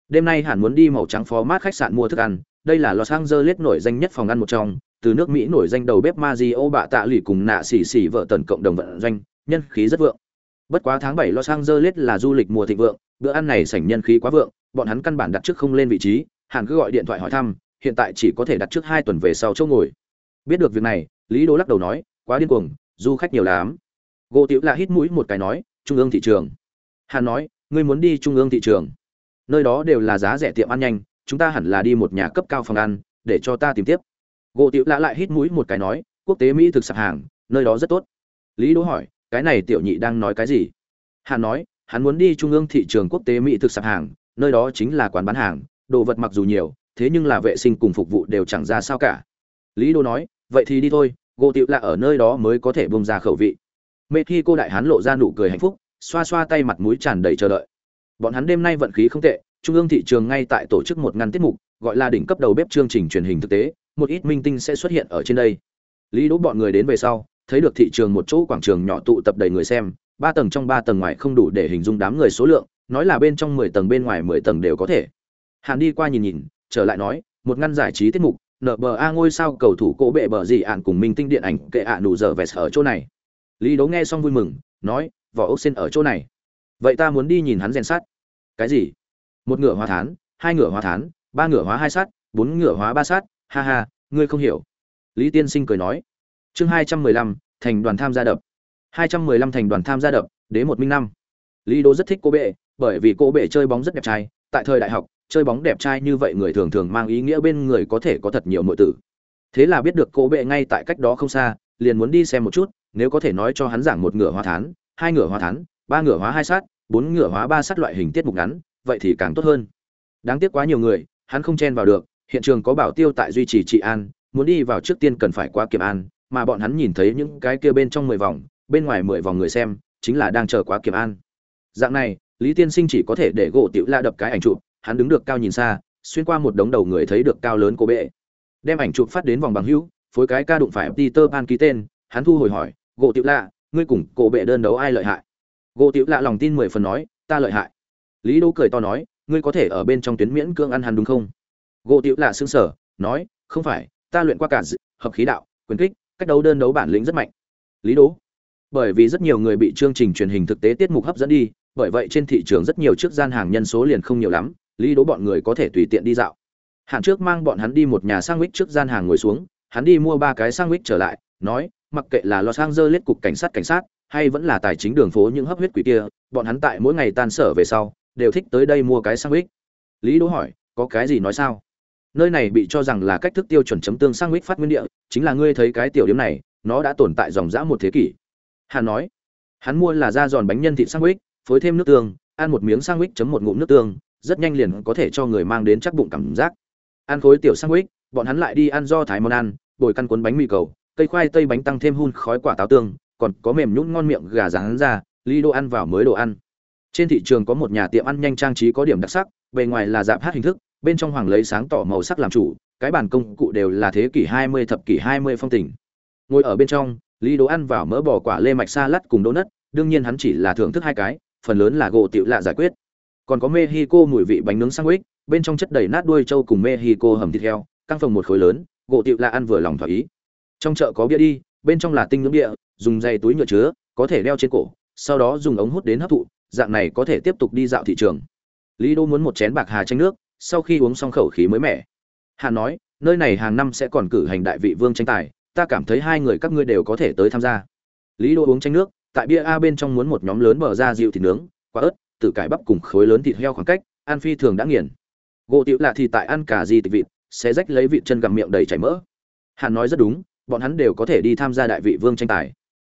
Đêm nay hẳn muốn đi màu trắng phó mát khách sạn mua thức ăn, đây là Los Angeles nổi danh nhất phòng ăn một trong, từ nước Mỹ nổi danh đầu bếp Mario bạ tạ lì cùng nạ xỉ xỉ vợ tần cộng đồng vận doanh, nhân khí rất vượng. Bất quá tháng 7 Los Angeles là du lịch mùa thịnh vượng, bữa ăn này sảnh nhân khí quá vượng, bọn hắn căn bản đặt trước không lên vị trí, hẳn cứ gọi điện thoại hỏi thăm, hiện tại chỉ có thể đặt trước 2 tuần về sau chỗ ngồi. Biết được việc này, Lý Đỗ lắc đầu nói, quá điên cuồng, du khách nhiều lắm gỗ tiểu là hít mũi một cái nói trung ương thị trường hàn nói ngươi muốn đi trung ương thị trường nơi đó đều là giá rẻ tiệm ăn nhanh, chúng ta hẳn là đi một nhà cấp cao phòng ăn, để cho ta tìm tiếp. Gỗ tiểu lạ lại hít mũi một cái nói, quốc tế mỹ thực sạp hàng, nơi đó rất tốt. Lý đỗ hỏi, cái này tiểu nhị đang nói cái gì? Hà nói, hắn muốn đi trung ương thị trường quốc tế mỹ thực sạp hàng, nơi đó chính là quán bán hàng, đồ vật mặc dù nhiều, thế nhưng là vệ sinh cùng phục vụ đều chẳng ra sao cả. Lý đỗ nói, vậy thì đi thôi, gỗ tiểu lạ ở nơi đó mới có thể bông ra khẩu vị. Mê khi cô đại hán lộ ra nụ cười hạnh phúc, xoa xoa tay mặt mũi tràn đầy chờ đợi bọn hắn đêm nay vận khí không tệ, trung ương thị trường ngay tại tổ chức một ngăn tiết mục, gọi là đỉnh cấp đầu bếp chương trình truyền hình thực tế, một ít minh tinh sẽ xuất hiện ở trên đây. Lý đỗ bọn người đến về sau, thấy được thị trường một chỗ quảng trường nhỏ tụ tập đầy người xem, ba tầng trong ba tầng ngoài không đủ để hình dung đám người số lượng, nói là bên trong mười tầng bên ngoài mười tầng đều có thể. Hàn đi qua nhìn nhìn, trở lại nói, một ngăn giải trí tiết mục, nở bờ a ngôi sao cầu thủ cỗ bệ bờ gì ạn cùng minh tinh điện ảnh kệ ạ nụ giờ vẹt ở chỗ này. Lý đố nghe xong vui mừng, nói, vỏ ốc xin ở chỗ này vậy ta muốn đi nhìn hắn rèn sắt. Cái gì? Một ngựa hóa thán, hai ngựa hóa thán, ba ngựa hóa hai sát bốn ngựa hóa ba sát ha ha, ngươi không hiểu. Lý tiên sinh cười nói. Chương hai trăm mười lăm, thành đoàn tham gia đập. hai trăm mười lăm thành đoàn tham gia đập, đế một minh năm. Lý Đô rất thích cô bệ, bởi vì cô bệ chơi bóng rất đẹp trai. Tại thời đại học, chơi bóng đẹp trai như vậy người thường thường mang ý nghĩa bên người có thể có thật nhiều nội tử. Thế là biết được cô bệ ngay tại cách đó không xa, liền muốn đi xem một chút, nếu có thể nói cho hắn giảng một ngựa hóa thán, hai ngựa hóa thán, ba ngựa hóa hai sát bốn ngựa hóa ba sát loại hình tiết mục ngắn, vậy thì càng tốt hơn. Đáng tiếc quá nhiều người, hắn không chen vào được, hiện trường có bảo tiêu tại duy trì trị an, muốn đi vào trước tiên cần phải qua kiểm an, mà bọn hắn nhìn thấy những cái kia bên trong mười vòng, bên ngoài mười vòng người xem, chính là đang chờ quá kiểm an. Dạng này, lý tiên sinh chỉ có thể để gỗ tiểu la đập cái ảnh chụp, hắn đứng được cao nhìn xa, xuyên qua một đống đầu người thấy được cao lớn cô bệ. Đem ảnh chụp phát đến vòng bằng hữu, phối cái ca đụng phải peter pan ký tên, hắn thu hồi hỏi, gỗ tiểu la, ngươi cùng cô bệ đơn đấu ai lợi hại? Gỗ tiểu Lạ lòng tin mười phần nói, ta lợi hại. Lý đỗ cười to nói, ngươi có thể ở bên trong tuyến miễn cưỡng ăn hắn đúng không? Gỗ tiểu Lạ sững sờ, nói, không phải, ta luyện qua cả d... hợp khí đạo, quyền kích, cách đấu đơn đấu bản lĩnh rất mạnh. Lý đỗ, bởi vì rất nhiều người bị chương trình truyền hình thực tế tiết mục hấp dẫn đi, bởi vậy trên thị trường rất nhiều trước gian hàng nhân số liền không nhiều lắm, lý đỗ bọn người có thể tùy tiện đi dạo. Hạn trước mang bọn hắn đi một nhà sang trước gian hàng ngồi xuống, hắn đi mua ba cái sang trở lại, nói mặc kệ là los angeles cục cảnh sát cảnh sát, hay vẫn là tài chính đường phố những hấp huyết quỷ kia, bọn hắn tại mỗi ngày tan sở về sau, đều thích tới đây mua cái sandwich. Lý đỗ hỏi, có cái gì nói sao? Nơi này bị cho rằng là cách thức tiêu chuẩn chấm tương sandwich phát nguyên địa, chính là ngươi thấy cái tiểu điểm này, nó đã tồn tại dòng dã một thế kỷ. Hắn nói, hắn mua là da giòn bánh nhân thịt sandwich, phối thêm nước tương, ăn một miếng sandwich chấm một ngụm nước tương, rất nhanh liền có thể cho người mang đến chắc bụng cảm giác. Ăn khối tiểu sandwich, bọn hắn lại đi ăn do thái món ăn, bồi căn cuốn bánh mì cầu cây khoai tây bánh tăng thêm hun khói quả táo tương, còn có mềm nhũn ngon miệng gà rán ra ly đồ ăn vào mới đồ ăn. Trên thị trường có một nhà tiệm ăn nhanh trang trí có điểm đặc sắc, bề ngoài là dạng hát hình thức, bên trong hoàng lấy sáng tỏ màu sắc làm chủ, cái bàn công cụ đều là thế kỷ 20 thập kỷ 20 phong tình. Ngồi ở bên trong, lý đồ ăn vào mỡ bò quả lê mạch sa lát cùng đỗ đương nhiên hắn chỉ là thưởng thức hai cái, phần lớn là gỗ tiểu lạ giải quyết. Còn có mexico mùi vị bánh nướng sandwich, bên trong chất đầy nát đuôi trâu cùng mexico hầm thịt heo, căng phòng một khối lớn, gỗ tiểu lạ ăn vừa lòng thỏa ý trong chợ có bia đi, bên trong là tinh ngưỡng địa dùng dây túi nhựa chứa, có thể đeo trên cổ, sau đó dùng ống hút đến hấp thụ, dạng này có thể tiếp tục đi dạo thị trường. Lý đô muốn một chén bạc hà chanh nước, sau khi uống xong khẩu khí mới mẻ. Hà nói, nơi này hàng năm sẽ còn cử hành đại vị vương tranh tài, ta cảm thấy hai người các ngươi đều có thể tới tham gia. Lý đô uống chanh nước, tại bia a bên trong muốn một nhóm lớn bờ ra dịu thịt nướng, quả ớt tự cải bắp cùng khối lớn thịt heo khoảng cách an phi thường đã nghiền. Gỗ tiểu lạ thì tại ăn cả gì thịt vịt sẽ rách lấy vịt chân gặm miệng đầy chảy mỡ. Hàn nói rất đúng bọn hắn đều có thể đi tham gia đại vị vương tranh tài.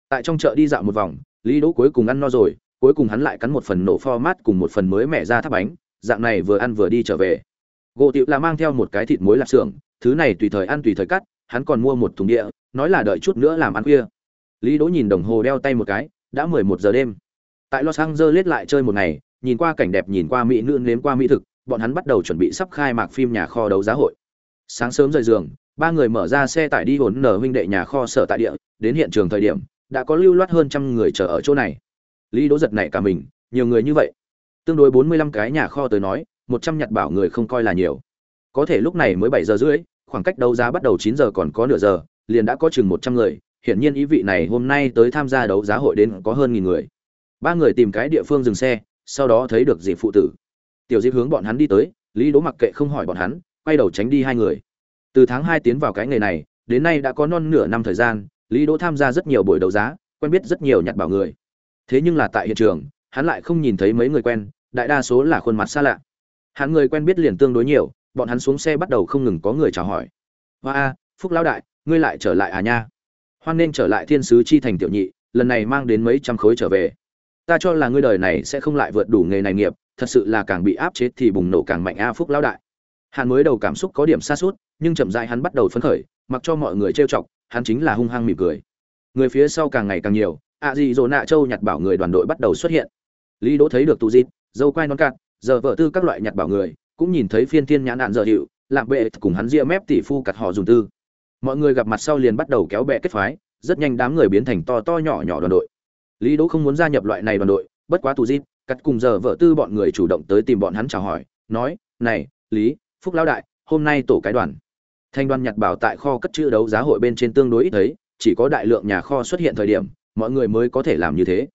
Tại trong chợ đi dạo một vòng, lý đỗ cuối cùng ăn no rồi, cuối cùng hắn lại cắn một phần nổ format cùng một phần mới mẻ ra tháp bánh, dạng này vừa ăn vừa đi trở về. Gỗ tiểu là mang theo một cái thịt muối lạp xưởng, thứ này tùy thời ăn tùy thời cắt, hắn còn mua một thùng địa, nói là đợi chút nữa làm ăn khuya. Lý đỗ nhìn đồng hồ đeo tay một cái, đã mười một giờ đêm. Tại los angeles lại chơi một ngày, nhìn qua cảnh đẹp nhìn qua mỹ nữ nếm qua mỹ thực, bọn hắn bắt đầu chuẩn bị sắp khai mạc phim nhà kho đấu giá hội. Sáng sớm rời giường ba người mở ra xe tải đi hồn nở huynh đệ nhà kho sở tại địa, đến hiện trường thời điểm, đã có lưu loát hơn trăm người chờ ở chỗ này. Lý đỗ giật này cả mình, nhiều người như vậy. Tương đối bốn mươi lăm cái nhà kho tới nói, một trăm nhặt bảo người không coi là nhiều. Có thể lúc này mới bảy giờ rưỡi, khoảng cách đấu giá bắt đầu chín giờ còn có nửa giờ, liền đã có chừng một trăm người. Hiển nhiên ý vị này hôm nay tới tham gia đấu giá hội đến có hơn nghìn người. Ba người tìm cái địa phương dừng xe, sau đó thấy được dịp phụ tử. Tiểu Di hướng bọn hắn đi tới, lý đỗ mặc kệ không hỏi bọn hắn, quay đầu tránh đi hai người từ tháng hai tiến vào cái nghề này, đến nay đã có non nửa năm thời gian, lý đỗ tham gia rất nhiều buổi đấu giá, quen biết rất nhiều nhặt bảo người. Thế nhưng là tại hiện trường, hắn lại không nhìn thấy mấy người quen, đại đa số là khuôn mặt xa lạ. Hắn người quen biết liền tương đối nhiều, bọn hắn xuống xe bắt đầu không ngừng có người chào hỏi. Hoa a, phúc lão đại, ngươi lại trở lại à nha? Hoan nên trở lại thiên sứ chi thành tiểu nhị, lần này mang đến mấy trăm khối trở về. Ta cho là ngươi đời này sẽ không lại vượt đủ nghề này nghiệp, thật sự là càng bị áp chế thì bùng nổ càng mạnh a phúc lão đại. Hắn mới đầu cảm xúc có điểm xa suốt nhưng chậm rãi hắn bắt đầu phấn khởi, mặc cho mọi người trêu chọc, hắn chính là hung hăng mỉm cười. Người phía sau càng ngày càng nhiều, ạ gì dỗ nạ châu nhặt bảo người đoàn đội bắt đầu xuất hiện. Lý đỗ thấy được tu dít dâu quai non cạn, giờ vợ tư các loại nhặt bảo người, cũng nhìn thấy phiên thiên nhãn nạn giờ hiệu làm bệ cùng hắn ria mép tỷ phu cặt họ dùng tư. Mọi người gặp mặt sau liền bắt đầu kéo bè kết phái, rất nhanh đám người biến thành to to nhỏ nhỏ đoàn đội. Lý đỗ không muốn gia nhập loại này đoàn đội, bất quá Tu dít cắt cùng giờ vợ tư bọn người chủ động tới tìm bọn hắn chào hỏi, nói, này, lý, phúc lão đại, hôm nay tổ cái đoàn thanh đoan nhặt bảo tại kho cất trữ đấu giá hội bên trên tương đối ít thấy, chỉ có đại lượng nhà kho xuất hiện thời điểm, mọi người mới có thể làm như thế.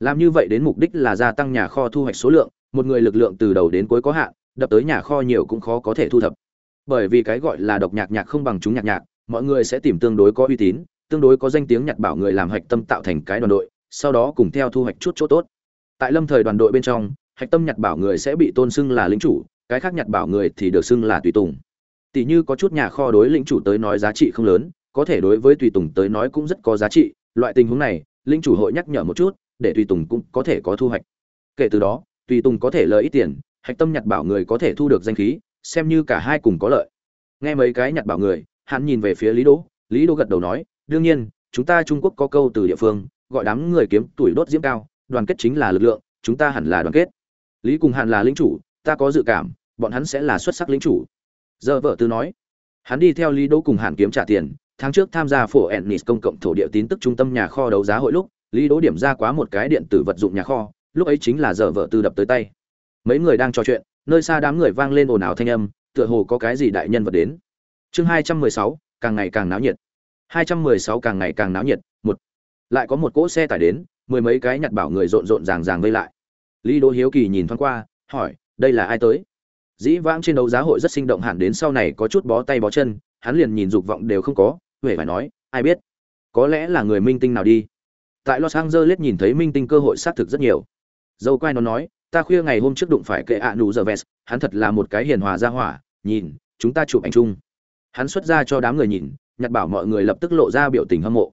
Làm như vậy đến mục đích là gia tăng nhà kho thu hoạch số lượng, một người lực lượng từ đầu đến cuối có hạn, đập tới nhà kho nhiều cũng khó có thể thu thập. Bởi vì cái gọi là độc nhạc nhạc không bằng chúng nhạc nhạc, mọi người sẽ tìm tương đối có uy tín, tương đối có danh tiếng nhặt bảo người làm hạch tâm tạo thành cái đoàn đội, sau đó cùng theo thu hoạch chút chỗ tốt. Tại lâm thời đoàn đội bên trong, hạch tâm nhặt bảo người sẽ bị tôn xưng là lĩnh chủ, cái khác nhặt bảo người thì được xưng là tùy tùng tỷ như có chút nhà kho đối lĩnh chủ tới nói giá trị không lớn, có thể đối với tùy tùng tới nói cũng rất có giá trị, loại tình huống này linh chủ hội nhắc nhở một chút, để tùy tùng cũng có thể có thu hoạch. Kể từ đó, tùy tùng có thể lợi ít tiền, hạch tâm nhặt bảo người có thể thu được danh khí, xem như cả hai cùng có lợi. Nghe mấy cái nhặt bảo người, hắn nhìn về phía lý đỗ lý đỗ gật đầu nói, đương nhiên, chúng ta trung quốc có câu từ địa phương, gọi đám người kiếm tuổi đốt diễm cao, đoàn kết chính là lực lượng, chúng ta hẳn là đoàn kết. Lý cùng hàn là lĩnh chủ, ta có dự cảm, bọn hắn sẽ là xuất sắc lĩnh chủ giờ vợ tư nói, hắn đi theo lý đỗ cùng hàn kiếm trả tiền. Tháng trước tham gia phổ ennis công cộng thổ địa tín tức trung tâm nhà kho đấu giá hội lúc, lý đỗ điểm ra quá một cái điện tử vật dụng nhà kho, lúc ấy chính là giờ vợ tư đập tới tay. Mấy người đang trò chuyện, nơi xa đám người vang lên ồn ào thanh âm, tựa hồ có cái gì đại nhân vật đến. Chương hai trăm mười sáu, càng ngày càng náo nhiệt. Hai trăm mười sáu càng ngày càng náo nhiệt, một. Lại có một cỗ xe tải đến, mười mấy cái nhặt bảo người rộn rộn ràng ràng vây lại. Lý đỗ hiếu kỳ nhìn thoáng qua, hỏi, đây là ai tới? Dĩ vãng trên đấu giá hội rất sinh động hẳn đến sau này có chút bó tay bó chân, hắn liền nhìn dục vọng đều không có, huệ phải nói, ai biết, có lẽ là người minh tinh nào đi. Tại los angeles nhìn thấy minh tinh cơ hội xác thực rất nhiều. Dâu quai nó nói, ta khuya ngày hôm trước đụng phải kệ ạ nụ giờ vest, hắn thật là một cái hiền hòa ra hỏa, nhìn, chúng ta chụp ảnh chung. Hắn xuất ra cho đám người nhìn, nhặt bảo mọi người lập tức lộ ra biểu tình hâm mộ.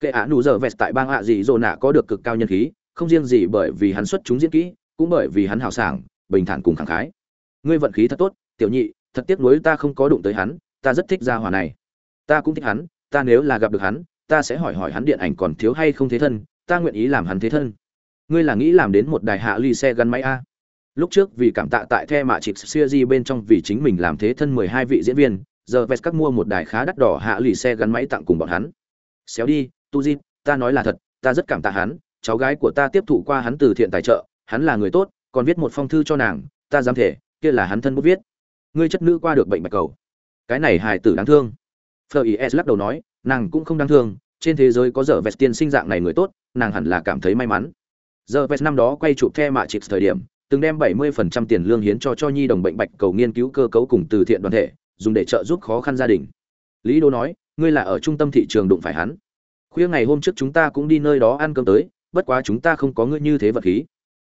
Kệ ạ nụ giờ vest tại bang ạ gì dồ nạ có được cực cao nhân khí, không riêng gì bởi vì hắn xuất chúng diễn kỹ, cũng bởi vì hắn hào sảng, bình thản cùng khẳng khái ngươi vận khí thật tốt, tiểu nhị, thật tiếc nuối ta không có đụng tới hắn, ta rất thích gia hỏa này. Ta cũng thích hắn, ta nếu là gặp được hắn, ta sẽ hỏi hỏi hắn điện ảnh còn thiếu hay không thế thân, ta nguyện ý làm hắn thế thân. Ngươi là nghĩ làm đến một đài hạ ly xe gắn máy a. Lúc trước vì cảm tạ tại the mạ chịp siêu di bên trong vì chính mình làm thế thân mười hai vị diễn viên, giờ vest các mua một đài khá đắt đỏ hạ lì xe gắn máy tặng cùng bọn hắn. Xéo đi, tu di, ta nói là thật, ta rất cảm tạ hắn, cháu gái của ta tiếp thụ qua hắn từ thiện tài trợ, hắn là người tốt, còn viết một phong thư cho nàng, ta dám thể kia là hắn thân bút viết. Ngươi chất nữ qua được bệnh bạch cầu. Cái này hài tử đáng thương. Fleur is lắc đầu nói, nàng cũng không đáng thương, trên thế giới có giờ vest tiên sinh dạng này người tốt, nàng hẳn là cảm thấy may mắn. Giờ vest năm đó quay chụp the mạ chịp thời điểm, từng đem 70% tiền lương hiến cho cho nhi đồng bệnh bạch cầu nghiên cứu cơ cấu cùng từ thiện đoàn thể, dùng để trợ giúp khó khăn gia đình. Lý đô nói, ngươi là ở trung tâm thị trường đụng phải hắn. Khuya ngày hôm trước chúng ta cũng đi nơi đó ăn cơm tới, bất quá chúng ta không có ngươi như thế vật khí.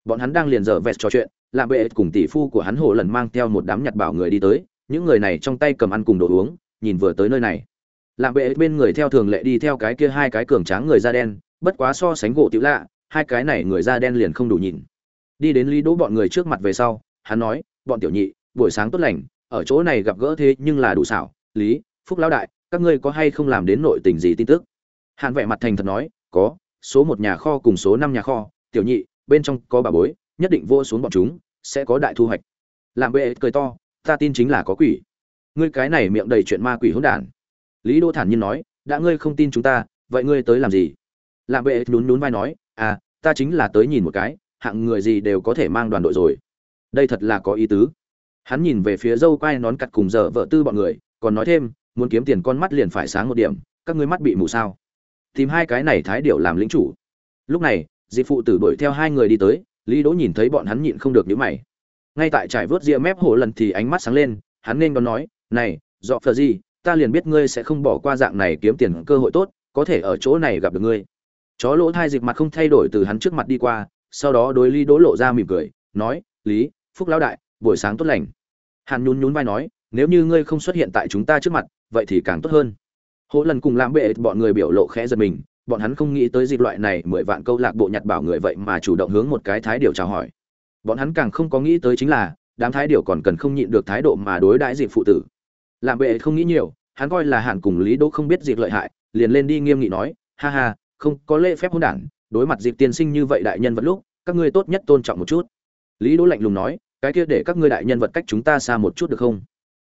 Bọn hắn đang liền giờ vest trò chuyện làm bệ cùng tỷ phu của hắn hồ lần mang theo một đám nhặt bảo người đi tới, những người này trong tay cầm ăn cùng đồ uống, nhìn vừa tới nơi này. Làm bệ bên người theo thường lệ đi theo cái kia hai cái cường tráng người da đen, bất quá so sánh gỗ tiểu lạ, hai cái này người da đen liền không đủ nhìn. Đi đến lý đỗ bọn người trước mặt về sau, hắn nói, bọn tiểu nhị, buổi sáng tốt lành, ở chỗ này gặp gỡ thế nhưng là đủ xảo, lý, phúc lão đại, các ngươi có hay không làm đến nội tình gì tin tức? Hàn vẻ mặt thành thật nói, có, số một nhà kho cùng số năm nhà kho, tiểu nhị, bên trong có bà bối nhất định vô xuống bọn chúng, sẽ có đại thu hoạch. Làm bệ cười to, ta tin chính là có quỷ. Ngươi cái này miệng đầy chuyện ma quỷ hỗn đản. Lý đô thản nhiên nói, đã ngươi không tin chúng ta, vậy ngươi tới làm gì? Làm bệ nhún nhún vai nói à ta chính là tới nhìn một cái, hạng người gì đều có thể mang đoàn đội rồi. Đây thật là có ý tứ. Hắn nhìn về phía dâu quai nón cặt cùng giờ vợ tư bọn người, còn nói thêm, muốn kiếm tiền con mắt liền phải sáng một điểm, các ngươi mắt bị mù sao. Tìm hai cái này thái điệu làm lính chủ. Lúc này dịp phụ tử đuổi theo hai người đi tới lý đỗ nhìn thấy bọn hắn nhịn không được nhíu mày. Ngay tại trải vớt ria mép hổ lần thì ánh mắt sáng lên, hắn nên còn nói, này, dọ phờ gì, ta liền biết ngươi sẽ không bỏ qua dạng này kiếm tiền cơ hội tốt, có thể ở chỗ này gặp được ngươi. Chó lỗ thai dịch mặt không thay đổi từ hắn trước mặt đi qua, sau đó đối lý đỗ lộ ra mỉm cười, nói, lý, phúc lão đại, buổi sáng tốt lành. Hắn nhún nhún vai nói, nếu như ngươi không xuất hiện tại chúng ta trước mặt, vậy thì càng tốt hơn. Hỗ lần cùng làm bệ bọn người biểu lộ khẽ giật mình bọn hắn không nghĩ tới dịp loại này mười vạn câu lạc bộ nhặt bảo người vậy mà chủ động hướng một cái thái điều chào hỏi. Bọn hắn càng không có nghĩ tới chính là, đám thái điều còn cần không nhịn được thái độ mà đối đãi dịp phụ tử. Làm bệ không nghĩ nhiều, hắn coi là hẳn cùng lý đỗ không biết dịp lợi hại, liền lên đi nghiêm nghị nói, ha ha, không có lễ phép hôn đản, đối mặt dịp tiên sinh như vậy đại nhân vật lúc, các ngươi tốt nhất tôn trọng một chút. Lý đỗ lạnh lùng nói, cái kia để các ngươi đại nhân vật cách chúng ta xa một chút được không?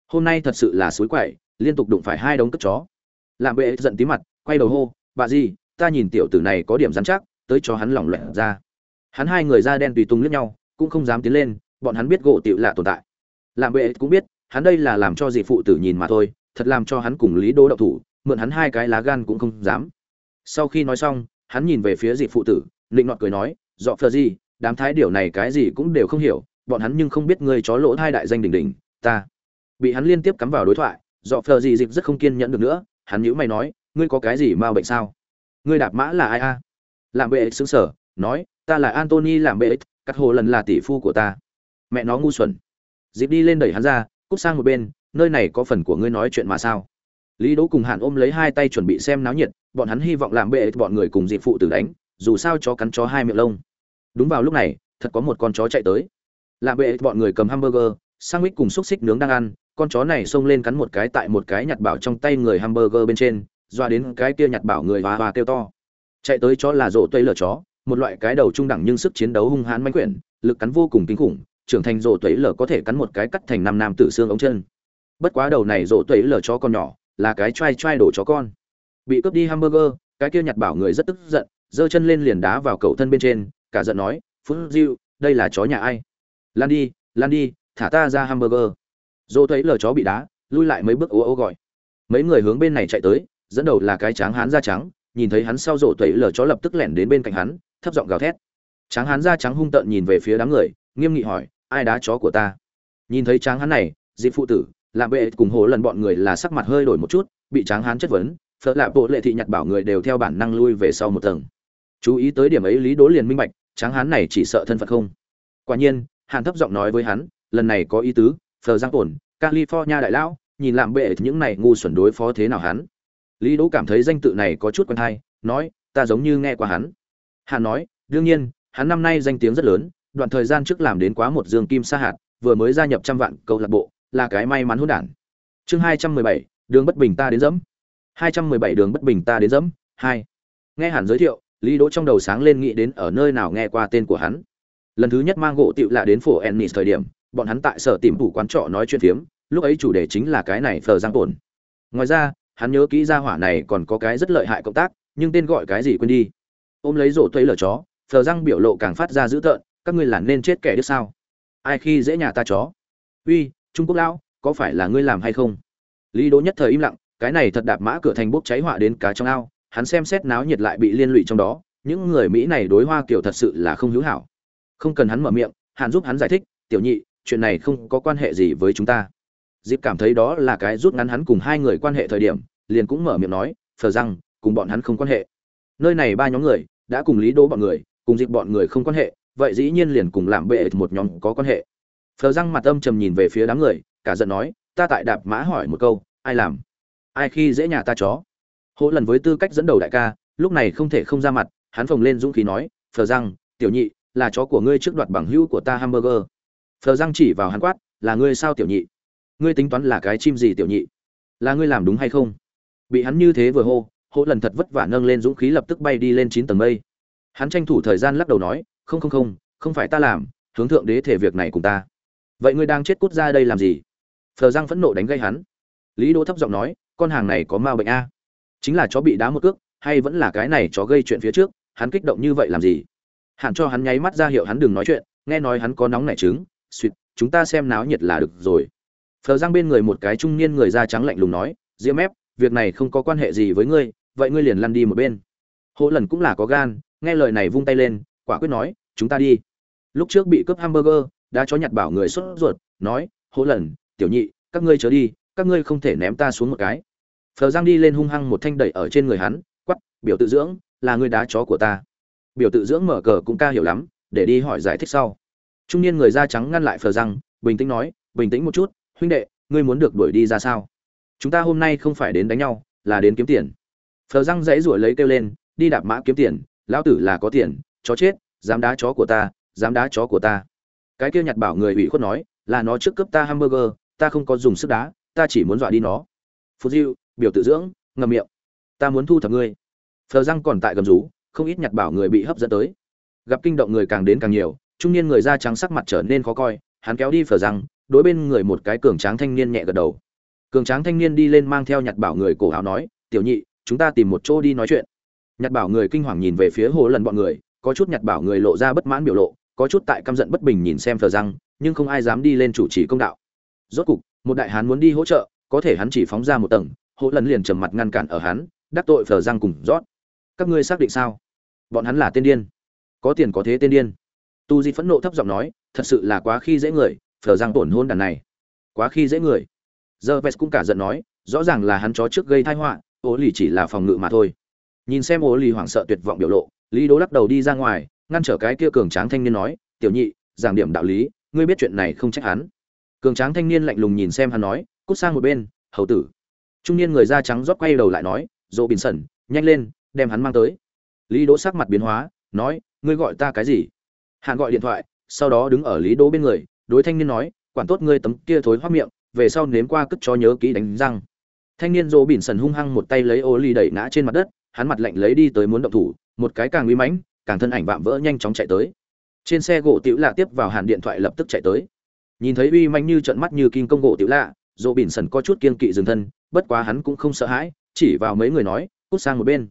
Hôm nay thật sự là suối quậy, liên tục đụng phải hai đống cất chó. Làm bệ giận tí mặt, quay đầu hô, bà gì ta nhìn tiểu tử này có điểm rắn chắc, tới cho hắn lỏng lẻo ra. Hắn hai người da đen tùy tung lướt nhau, cũng không dám tiến lên, bọn hắn biết gỗ tiểu lạ tồn tại. Làm bệ cũng biết, hắn đây là làm cho dị phụ tử nhìn mà thôi, thật làm cho hắn cùng lý đô đậu thủ, mượn hắn hai cái lá gan cũng không dám. Sau khi nói xong, hắn nhìn về phía dị phụ tử định nọt cười nói, dọ phờ gì, đám thái điều này cái gì cũng đều không hiểu, bọn hắn nhưng không biết ngươi chó lỗ hai đại danh đỉnh đỉnh, ta. Bị hắn liên tiếp cắm vào đối thoại, dọ phờ gì dịp rất không kiên nhẫn được nữa, hắn nhữ mày nói, ngươi có cái gì mà bệnh sao? Ngươi đạp mã là ai a? Làm bệ xứng sở, nói, ta là antony làm bệ, cắt hồ lần là tỷ phu của ta. Mẹ nó ngu xuẩn. Dịp đi lên đẩy hắn ra, cút sang một bên, nơi này có phần của ngươi nói chuyện mà sao? Lý đỗ cùng hạn ôm lấy hai tay chuẩn bị xem náo nhiệt, bọn hắn hy vọng làm bệ, bọn người cùng dịp phụ tử đánh, dù sao chó cắn chó hai miệng lông. Đúng vào lúc này, thật có một con chó chạy tới. Làm bệ, bọn người cầm hamburger, sandwich cùng xúc xích nướng đang ăn, con chó này xông lên cắn một cái tại một cái nhặt bảo trong tay người hamburger bên trên doa đến cái kia nhặt bảo người và và kêu to. Chạy tới chó là rổ tuấy lở chó, một loại cái đầu trung đẳng nhưng sức chiến đấu hung hãn mãnh quyển, lực cắn vô cùng kinh khủng, trưởng thành rổ tuấy lở có thể cắn một cái cắt thành năm nam tử xương ống chân. Bất quá đầu này rổ tuấy lở chó con nhỏ, là cái trai trai đổ chó con. Bị cướp đi hamburger, cái kia nhặt bảo người rất tức giận, giơ chân lên liền đá vào cậu thân bên trên, cả giận nói phú diệu đây là chó nhà ai? Lan đi lan đi, thả ta ra hamburger. Dô thấy lờ chó bị đá, lui lại mấy bước ô ô gọi. Mấy người hướng bên này chạy tới dẫn đầu là cái tráng hán da trắng, nhìn thấy hắn sau rổ tẩy lờ chó lập tức lẻn đến bên cạnh hắn, thấp giọng gào thét. Tráng hán da trắng hung tợn nhìn về phía đám người, nghiêm nghị hỏi, ai đá chó của ta? Nhìn thấy tráng hán này dịp phụ tử làm bệ cùng hồ lần bọn người là sắc mặt hơi đổi một chút, bị tráng hán chất vấn, phật lạ bộ lệ thị nhặt bảo người đều theo bản năng lui về sau một tầng. Chú ý tới điểm ấy lý đố liền minh bạch, tráng hán này chỉ sợ thân phận không. Quả nhiên, hàn thấp giọng nói với hắn, lần này có ý tứ, phờ giang ổn california đại lão, nhìn làm bệ những này ngu xuẩn đối phó thế nào hắn? Lý đỗ cảm thấy danh tự này có chút quen hay nói, ta giống như nghe qua hắn. Hàn nói, đương nhiên, hắn năm nay danh tiếng rất lớn, đoạn thời gian trước làm đến quá một dương kim sa hạt, vừa mới gia nhập trăm vạn câu lạc bộ, là cái may mắn hỗn đản. Chương hai trăm mười bảy, đường bất bình ta đến dẫm. hai trăm mười bảy, đường bất bình ta đến dẫm, hai. Nghe hàn giới thiệu, lý đỗ trong đầu sáng lên nghĩ đến ở nơi nào nghe qua tên của hắn. Lần thứ nhất mang gỗ tiệu lạ đến phủ ennis thời điểm, bọn hắn tại sở tìm thủ quán trọ nói chuyện phiếm, lúc ấy chủ đề chính là cái này phờ giang tổn ngoài ra hắn nhớ kỹ ra hỏa này còn có cái rất lợi hại cộng tác, nhưng tên gọi cái gì quên đi. Ôm lấy rổ tuấy lở chó, thờ răng biểu lộ càng phát ra dữ tợn, các ngươi là nên chết kẻ đứa sao? Ai khi dễ nhà ta chó? Uy, trung quốc lão, có phải là ngươi làm hay không? Lý đỗ nhất thời im lặng, cái này thật đạp mã cửa thành bốc cháy họa đến cá trong ao, hắn xem xét náo nhiệt lại bị liên lụy trong đó, những người mỹ này đối hoa kiểu thật sự là không hữu hảo. Không cần hắn mở miệng, hàn giúp hắn giải thích, tiểu nhị, chuyện này không có quan hệ gì với chúng ta dịp cảm thấy đó là cái rút ngắn hắn cùng hai người quan hệ thời điểm, liền cũng mở miệng nói, phờ rằng cùng bọn hắn không quan hệ. Nơi này ba nhóm người, đã cùng lý đỗ bọn người, cùng dịp bọn người không quan hệ, vậy dĩ nhiên liền cùng làm bệ một nhóm có quan hệ. Phờ răng mặt âm trầm nhìn về phía đám người, cả giận nói, ta tại đạp mã hỏi một câu, ai làm? Ai khi dễ nhà ta chó? Hỗ lần với tư cách dẫn đầu đại ca, lúc này không thể không ra mặt, hắn phồng lên dũng khí nói, phờ răng, tiểu nhị, là chó của ngươi trước đoạt bằng hữu của ta hamburger. Phờ răng chỉ vào hắn quát, là ngươi sao, tiểu nhị? Ngươi tính toán là cái chim gì tiểu nhị? Là ngươi làm đúng hay không? Bị hắn như thế vừa hô, hỗ lần thật vất vả nâng lên dũng khí lập tức bay đi lên chín tầng mây. Hắn tranh thủ thời gian lắc đầu nói, không không không không phải ta làm, hướng thượng đế thể việc này cùng ta. Vậy ngươi đang chết cút ra đây làm gì? Phờ răng phẫn nộ đánh gây hắn. Lý đỗ thấp giọng nói, con hàng này có ma bệnh a? Chính là chó bị đá một cước, hay vẫn là cái này chó gây chuyện phía trước, hắn kích động như vậy làm gì? Hẳn cho hắn nháy mắt ra hiệu hắn đừng nói chuyện, nghe nói hắn có nóng nảy trứng suýt chúng ta xem náo nhiệt là được rồi phờ giang bên người một cái trung niên người da trắng lạnh lùng nói diễm ép việc này không có quan hệ gì với ngươi vậy ngươi liền lăn đi một bên. Hỗ lần cũng là có gan nghe lời này vung tay lên quả quyết nói chúng ta đi. Lúc trước bị cướp hamburger đã chó nhặt bảo người sốt ruột nói hỗ lần tiểu nhị các ngươi chớ đi các ngươi không thể ném ta xuống một cái. Phờ giang đi lên hung hăng một thanh đẩy ở trên người hắn quắp biểu tự dưỡng là ngươi đá chó của ta. Biểu tự dưỡng mở cờ cũng ca hiểu lắm để đi hỏi giải thích sau. Trung niên người da trắng ngăn lại phờ Giang, bình tĩnh nói bình tĩnh một chút huynh đệ, ngươi muốn được đuổi đi ra sao? Chúng ta hôm nay không phải đến đánh nhau, là đến kiếm tiền. Phờ răng dãy ruổi lấy kêu lên, đi đạp mã kiếm tiền, lão tử là có tiền, chó chết, dám đá chó của ta, dám đá chó của ta. Cái kia nhặt bảo người ủy khuất nói, là nó trước cướp ta hamburger, ta không có dùng sức đá, ta chỉ muốn dọa đi nó. Phú diệu biểu tự dưỡng ngầm miệng. Ta muốn thu thập ngươi. Phờ răng còn tại gầm rú, không ít nhặt bảo người bị hấp dẫn tới. Gặp kinh động người càng đến càng nhiều, trung niên người da trắng sắc mặt trở nên khó coi, hắn kéo đi phở răng đối bên người một cái cường tráng thanh niên nhẹ gật đầu. Cường tráng thanh niên đi lên mang theo nhặt bảo người cổ áo nói, tiểu nhị, chúng ta tìm một chỗ đi nói chuyện. Nhặt bảo người kinh hoàng nhìn về phía hồ lần bọn người, có chút nhặt bảo người lộ ra bất mãn biểu lộ, có chút tại căm giận bất bình nhìn xem phở răng, nhưng không ai dám đi lên chủ trì công đạo. Rốt cục, một đại hán muốn đi hỗ trợ, có thể hắn chỉ phóng ra một tầng, hồ lần liền trầm mặt ngăn cản ở hắn, đắc tội phở răng cùng rót. Các ngươi xác định sao? Bọn hắn là tên điên. Có tiền có thế tên điên. Tu di phẫn nộ thấp giọng nói, thật sự là quá khi dễ người phở giang tổn hôn đàn này. Quá khi dễ người. Giờ vest cũng cả giận nói, rõ ràng là hắn chó trước gây thai họa ố lì chỉ là phòng ngự mà thôi. Nhìn xem ố lì hoảng sợ tuyệt vọng biểu lộ, lý đố lắc đầu đi ra ngoài, ngăn trở cái kia cường tráng thanh niên nói, tiểu nhị, giảng điểm đạo lý, ngươi biết chuyện này không trách hắn. Cường tráng thanh niên lạnh lùng nhìn xem hắn nói, cút sang một bên, hầu tử. Trung niên người da trắng rót quay đầu lại nói, dỗ bình sẩn, nhanh lên, đem hắn mang tới. Lý đỗ sắc mặt biến hóa, nói, ngươi gọi ta cái gì? Hạn gọi điện thoại, sau đó đứng ở lý đỗ bên người đối thanh niên nói, quản tốt ngươi tấm kia thối hoác miệng, về sau nếm qua cất cho nhớ kỹ đánh răng. Thanh niên dỗ bỉn sần hung hăng một tay lấy ô ly đẩy ngã trên mặt đất, hắn mặt lạnh lấy đi tới muốn động thủ, một cái càng uy mãnh, càng thân ảnh vạm vỡ nhanh chóng chạy tới. Trên xe gỗ tiểu lạ tiếp vào hàn điện thoại lập tức chạy tới. Nhìn thấy uy manh như trận mắt như kim công gỗ tiểu lạ, dỗ bỉn sần có chút kiên kỵ dừng thân, bất quá hắn cũng không sợ hãi, chỉ vào mấy người nói, cút sang một bên.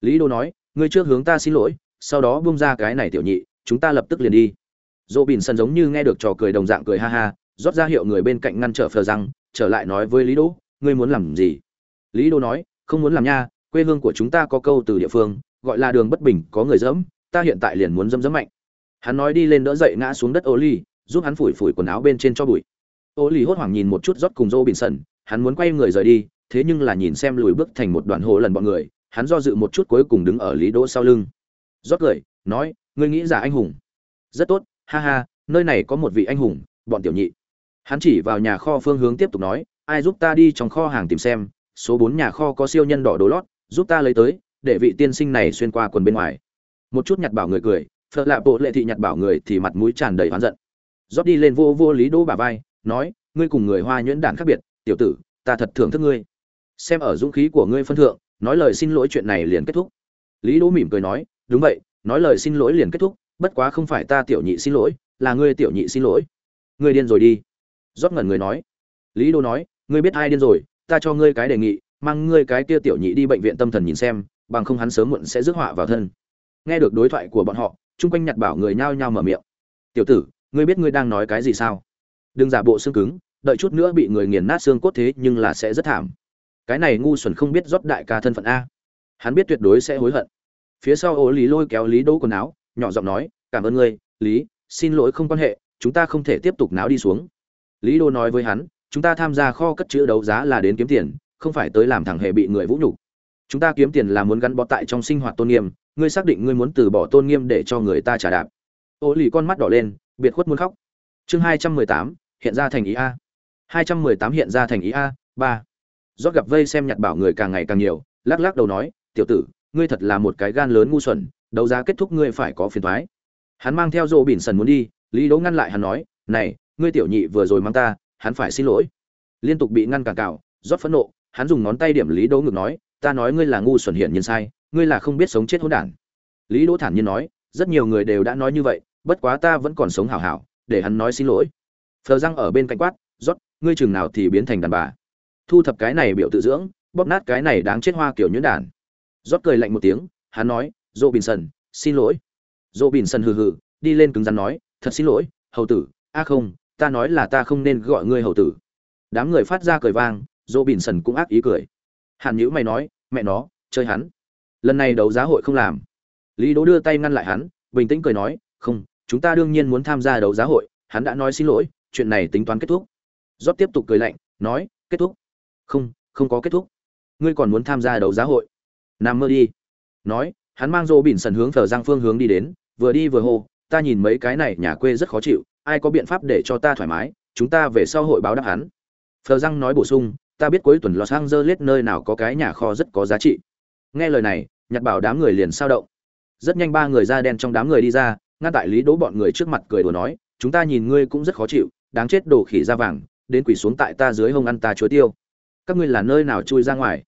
Lý đô nói, ngươi trước hướng ta xin lỗi, sau đó buông ra cái này tiểu nhị, chúng ta lập tức liền đi dỗ bỉn sân giống như nghe được trò cười đồng dạng cười ha ha, rót ra hiệu người bên cạnh ngăn trở phờ răng, trở lại nói với lý đỗ, ngươi muốn làm gì? Lý đô nói, không muốn làm nha, quê hương của chúng ta có câu từ địa phương, gọi là đường bất bình, có người dẫm, ta hiện tại liền muốn dẫm dẫm mạnh. Hắn nói đi lên đỡ dậy ngã xuống đất ô ly giúp hắn phủi phủi quần áo bên trên cho bụi. Ô ly hốt hoảng nhìn một chút rót cùng dỗ bình sân, hắn muốn quay người rời đi, thế nhưng là nhìn xem lùi bước thành một đoạn hồ lần bọn người, hắn do dự một chút cuối cùng đứng ở lý đỗ sau lưng. Rót cười, nói, ngươi nghĩ giả anh hùng. Rất tốt ha ha, nơi này có một vị anh hùng, bọn tiểu nhị. Hắn chỉ vào nhà kho phương hướng tiếp tục nói, ai giúp ta đi trong kho hàng tìm xem, số bốn nhà kho có siêu nhân đỏ đồ lót, giúp ta lấy tới, để vị tiên sinh này xuyên qua quần bên ngoài. Một chút nhặt bảo người cười phật lạ bộ lệ thị nhặt bảo người thì mặt mũi tràn đầy oán giận. Rót đi lên vô vô lý đỗ bà vai, nói, ngươi cùng người hoa nhuyễn đản khác biệt, tiểu tử, ta thật thưởng thức ngươi. Xem ở dũng khí của ngươi phân thượng, nói lời xin lỗi chuyện này liền kết thúc. Lý đỗ mỉm cười nói, đúng vậy, nói lời xin lỗi liền kết thúc bất quá không phải ta tiểu nhị xin lỗi, là ngươi tiểu nhị xin lỗi. Ngươi điên rồi đi. Rót ngẩn người nói. Lý đô nói, ngươi biết ai điên rồi, ta cho ngươi cái đề nghị, mang ngươi cái kia tiểu nhị đi bệnh viện tâm thần nhìn xem, bằng không hắn sớm muộn sẽ rước họa vào thân. Nghe được đối thoại của bọn họ, chung quanh nhặt bảo người nhao nhao mở miệng. Tiểu tử, ngươi biết ngươi đang nói cái gì sao? Đừng giả bộ xương cứng, đợi chút nữa bị người nghiền nát xương cốt thế nhưng là sẽ rất thảm. Cái này ngu xuẩn không biết rót đại ca thân phận a. Hắn biết tuyệt đối sẽ hối hận. Phía sau ô lý lôi kéo lý đỗ quần áo nhỏ giọng nói, cảm ơn ngươi, lý, xin lỗi không quan hệ, chúng ta không thể tiếp tục náo đi xuống. Lý đô nói với hắn, chúng ta tham gia kho cất chữ đấu giá là đến kiếm tiền, không phải tới làm thằng hề bị người vũ nhục. Chúng ta kiếm tiền là muốn gắn bó tại trong sinh hoạt tôn nghiêm, ngươi xác định ngươi muốn từ bỏ tôn nghiêm để cho người ta trả đạp. Ô lì con mắt đỏ lên, biệt khuất muốn khóc. Chương hai trăm mười tám, hiện ra thành ý a. Hai trăm mười tám hiện ra thành ý a, ba. Rót gặp vây xem nhặt bảo người càng ngày càng nhiều, lắc lắc đầu nói, tiểu tử, ngươi thật là một cái gan lớn ngu xuẩn đấu giá kết thúc ngươi phải có phiền thoái. Hắn mang theo rô bỉn sần muốn đi, lý đỗ ngăn lại hắn nói, này, ngươi tiểu nhị vừa rồi mang ta, hắn phải xin lỗi. Liên tục bị ngăn cản cào rót phẫn nộ, hắn dùng ngón tay điểm lý đỗ ngực nói, ta nói ngươi là ngu xuẩn hiển nhiên sai, ngươi là không biết sống chết hỗn đản. Lý đỗ thản nhiên nói, rất nhiều người đều đã nói như vậy, bất quá ta vẫn còn sống hảo hảo, để hắn nói xin lỗi. Phờ răng ở bên cạnh quát, rót, ngươi chừng nào thì biến thành đàn bà. Thu thập cái này biểu tự dưỡng, bóp nát cái này đáng chết hoa kiểu nhuyễn đản rót cười lạnh một tiếng, hắn nói dô bình sần xin lỗi. Dô bình sần hừ hừ, đi lên cứng rắn nói, thật xin lỗi, hầu tử. A không, ta nói là ta không nên gọi ngươi hầu tử. Đám người phát ra cười vang dô bình sần cũng ác ý cười. Hàn nhữ mày nói, mẹ nó, chơi hắn. Lần này đấu giá hội không làm. Lý đỗ đưa tay ngăn lại hắn, bình tĩnh cười nói, không, chúng ta đương nhiên muốn tham gia đấu giá hội, hắn đã nói xin lỗi, chuyện này tính toán kết thúc. Rót tiếp tục cười lạnh, nói, kết thúc. Không không có kết thúc. Ngươi còn muốn tham gia đấu giá hội. Nằm mơ đi. Nói hắn mang rô bỉn sần hướng thờ giang phương hướng đi đến, vừa đi vừa hô, ta nhìn mấy cái này nhà quê rất khó chịu, ai có biện pháp để cho ta thoải mái, chúng ta về sau hội báo đáp hắn. Phờ răng nói bổ sung, ta biết cuối tuần los angeles nơi nào có cái nhà kho rất có giá trị. Nghe lời này nhặt bảo đám người liền sao động. Rất nhanh ba người da đen trong đám người đi ra, ngăn tại lý đỗ bọn người trước mặt cười đùa nói, chúng ta nhìn ngươi cũng rất khó chịu, đáng chết đồ khỉ da vàng, đến quỷ xuống tại ta dưới hông ăn ta chuối tiêu. Các ngươi là nơi nào chui ra ngoài?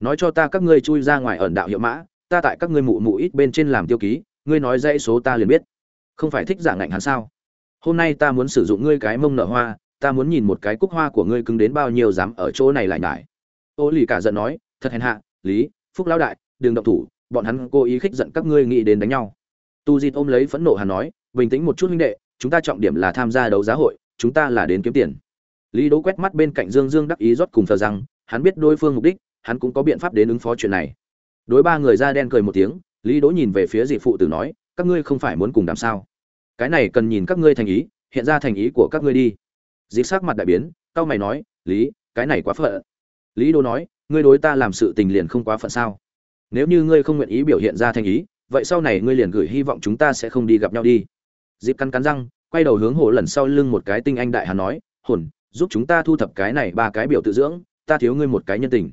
Nói cho ta các ngươi chui ra ngoài ẩn đạo hiệu mã ta tại các ngươi mụ mụ ít bên trên làm tiêu ký, ngươi nói dãy số ta liền biết. Không phải thích dạng ngạnh hắn sao? Hôm nay ta muốn sử dụng ngươi cái mông nở hoa, ta muốn nhìn một cái cúc hoa của ngươi cứng đến bao nhiêu dám ở chỗ này lại nhải. Ô lì cả giận nói, thật hèn hạ, lý, phúc lão đại, đừng động thủ, bọn hắn cố ý khích giận các ngươi nghĩ đến đánh nhau. Tu di ôm lấy phẫn nộ hắn nói, bình tĩnh một chút huynh đệ, chúng ta trọng điểm là tham gia đấu giá hội, chúng ta là đến kiếm tiền. Lý đỗ quét mắt bên cạnh dương dương đắc ý rót cùng thờ rằng, hắn biết đối phương mục đích, hắn cũng có biện pháp đến ứng phó chuyện này đối ba người da đen cười một tiếng, lý đỗ nhìn về phía dị phụ tử nói, các ngươi không phải muốn cùng đàm sao? Cái này cần nhìn các ngươi thành ý, hiện ra thành ý của các ngươi đi. Dị sắc mặt đại biến cao mày nói, lý, cái này quá phận. Lý Đỗ nói, ngươi đối ta làm sự tình liền không quá phận sao? Nếu như ngươi không nguyện ý biểu hiện ra thành ý, vậy sau này ngươi liền gửi hy vọng chúng ta sẽ không đi gặp nhau đi. Dịp cắn cắn răng, quay đầu hướng hồ lần sau lưng một cái tinh anh đại hán nói, hồn, giúp chúng ta thu thập cái này ba cái biểu tự dưỡng, ta thiếu ngươi một cái nhân tình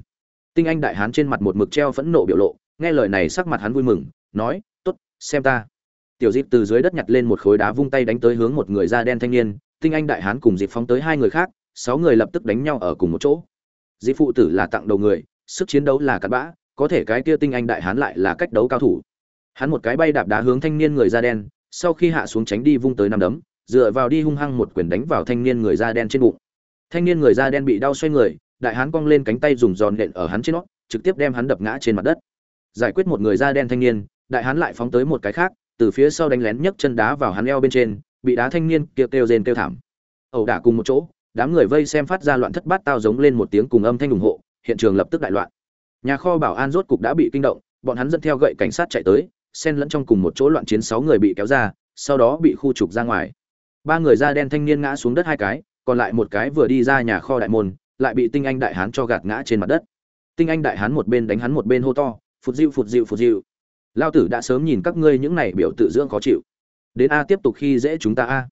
tinh anh đại hán trên mặt một mực treo phẫn nộ biểu lộ, nghe lời này sắc mặt hắn vui mừng, nói, tốt, xem ta. Tiểu dịp từ dưới đất nhặt lên một khối đá vung tay đánh tới hướng một người da đen thanh niên, tinh anh đại hán cùng dịp phóng tới hai người khác, sáu người lập tức đánh nhau ở cùng một chỗ. Dịp phụ tử là tặng đầu người, sức chiến đấu là cặn bã, có thể cái kia tinh anh đại hán lại là cách đấu cao thủ. Hắn một cái bay đạp đá hướng thanh niên người da đen, sau khi hạ xuống tránh đi vung tới năm đấm, dựa vào đi hung hăng một quyền đánh vào thanh niên người da đen trên bụng. Thanh niên người da đen bị đau xoay người đại hán cong lên cánh tay dùng giòn nện ở hắn trên nó, trực tiếp đem hắn đập ngã trên mặt đất. Giải quyết một người da đen thanh niên, đại hán lại phóng tới một cái khác, từ phía sau đánh lén nhấc chân đá vào hắn eo bên trên, bị đá thanh niên kêu kêu rên kêu thảm. Ẩu đả cùng một chỗ, đám người vây xem phát ra loạn thất bát tao giống lên một tiếng cùng âm thanh ủng hộ, hiện trường lập tức đại loạn. Nhà kho bảo an rốt cục đã bị kinh động, bọn hắn dẫn theo gậy cảnh sát chạy tới, xen lẫn trong cùng một chỗ loạn chiến sáu người bị kéo ra, sau đó bị khu trục ra ngoài. Ba người da đen thanh niên ngã xuống đất hai cái, còn lại một cái vừa đi ra nhà kho đại môn lại bị tinh anh đại hán cho gạt ngã trên mặt đất. Tinh anh đại hán một bên đánh hắn một bên hô to, phụt dịu phụt dịu phụt dịu. Lao tử đã sớm nhìn các ngươi những này biểu tự dưỡng khó chịu. Đến a tiếp tục khi dễ chúng ta a.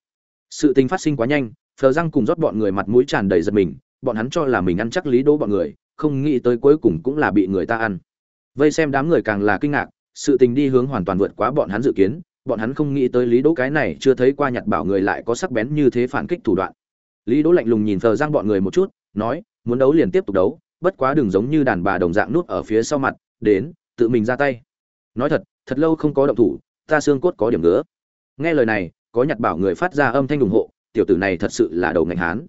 Sự tình phát sinh quá nhanh, phờ răng cùng rót bọn người mặt mũi tràn đầy giật mình, bọn hắn cho là mình ăn chắc lý đỗ bọn người, không nghĩ tới cuối cùng cũng là bị người ta ăn. Vây xem đám người càng là kinh ngạc, sự tình đi hướng hoàn toàn vượt quá bọn hắn dự kiến, bọn hắn không nghĩ tới lý đỗ cái này chưa thấy qua nhặt bảo người lại có sắc bén như thế phản kích thủ đoạn. Lý đỗ lạnh lùng nhìn phờ răng bọn người một chút nói, muốn đấu liền tiếp tục đấu, bất quá đừng giống như đàn bà đồng dạng nuốt ở phía sau mặt, đến, tự mình ra tay. Nói thật thật lâu không có động thủ, ta xương cốt có điểm nữa nghe lời này, có nhặt bảo người phát ra âm thanh ủng hộ, tiểu tử này thật sự là đầu ngành hán.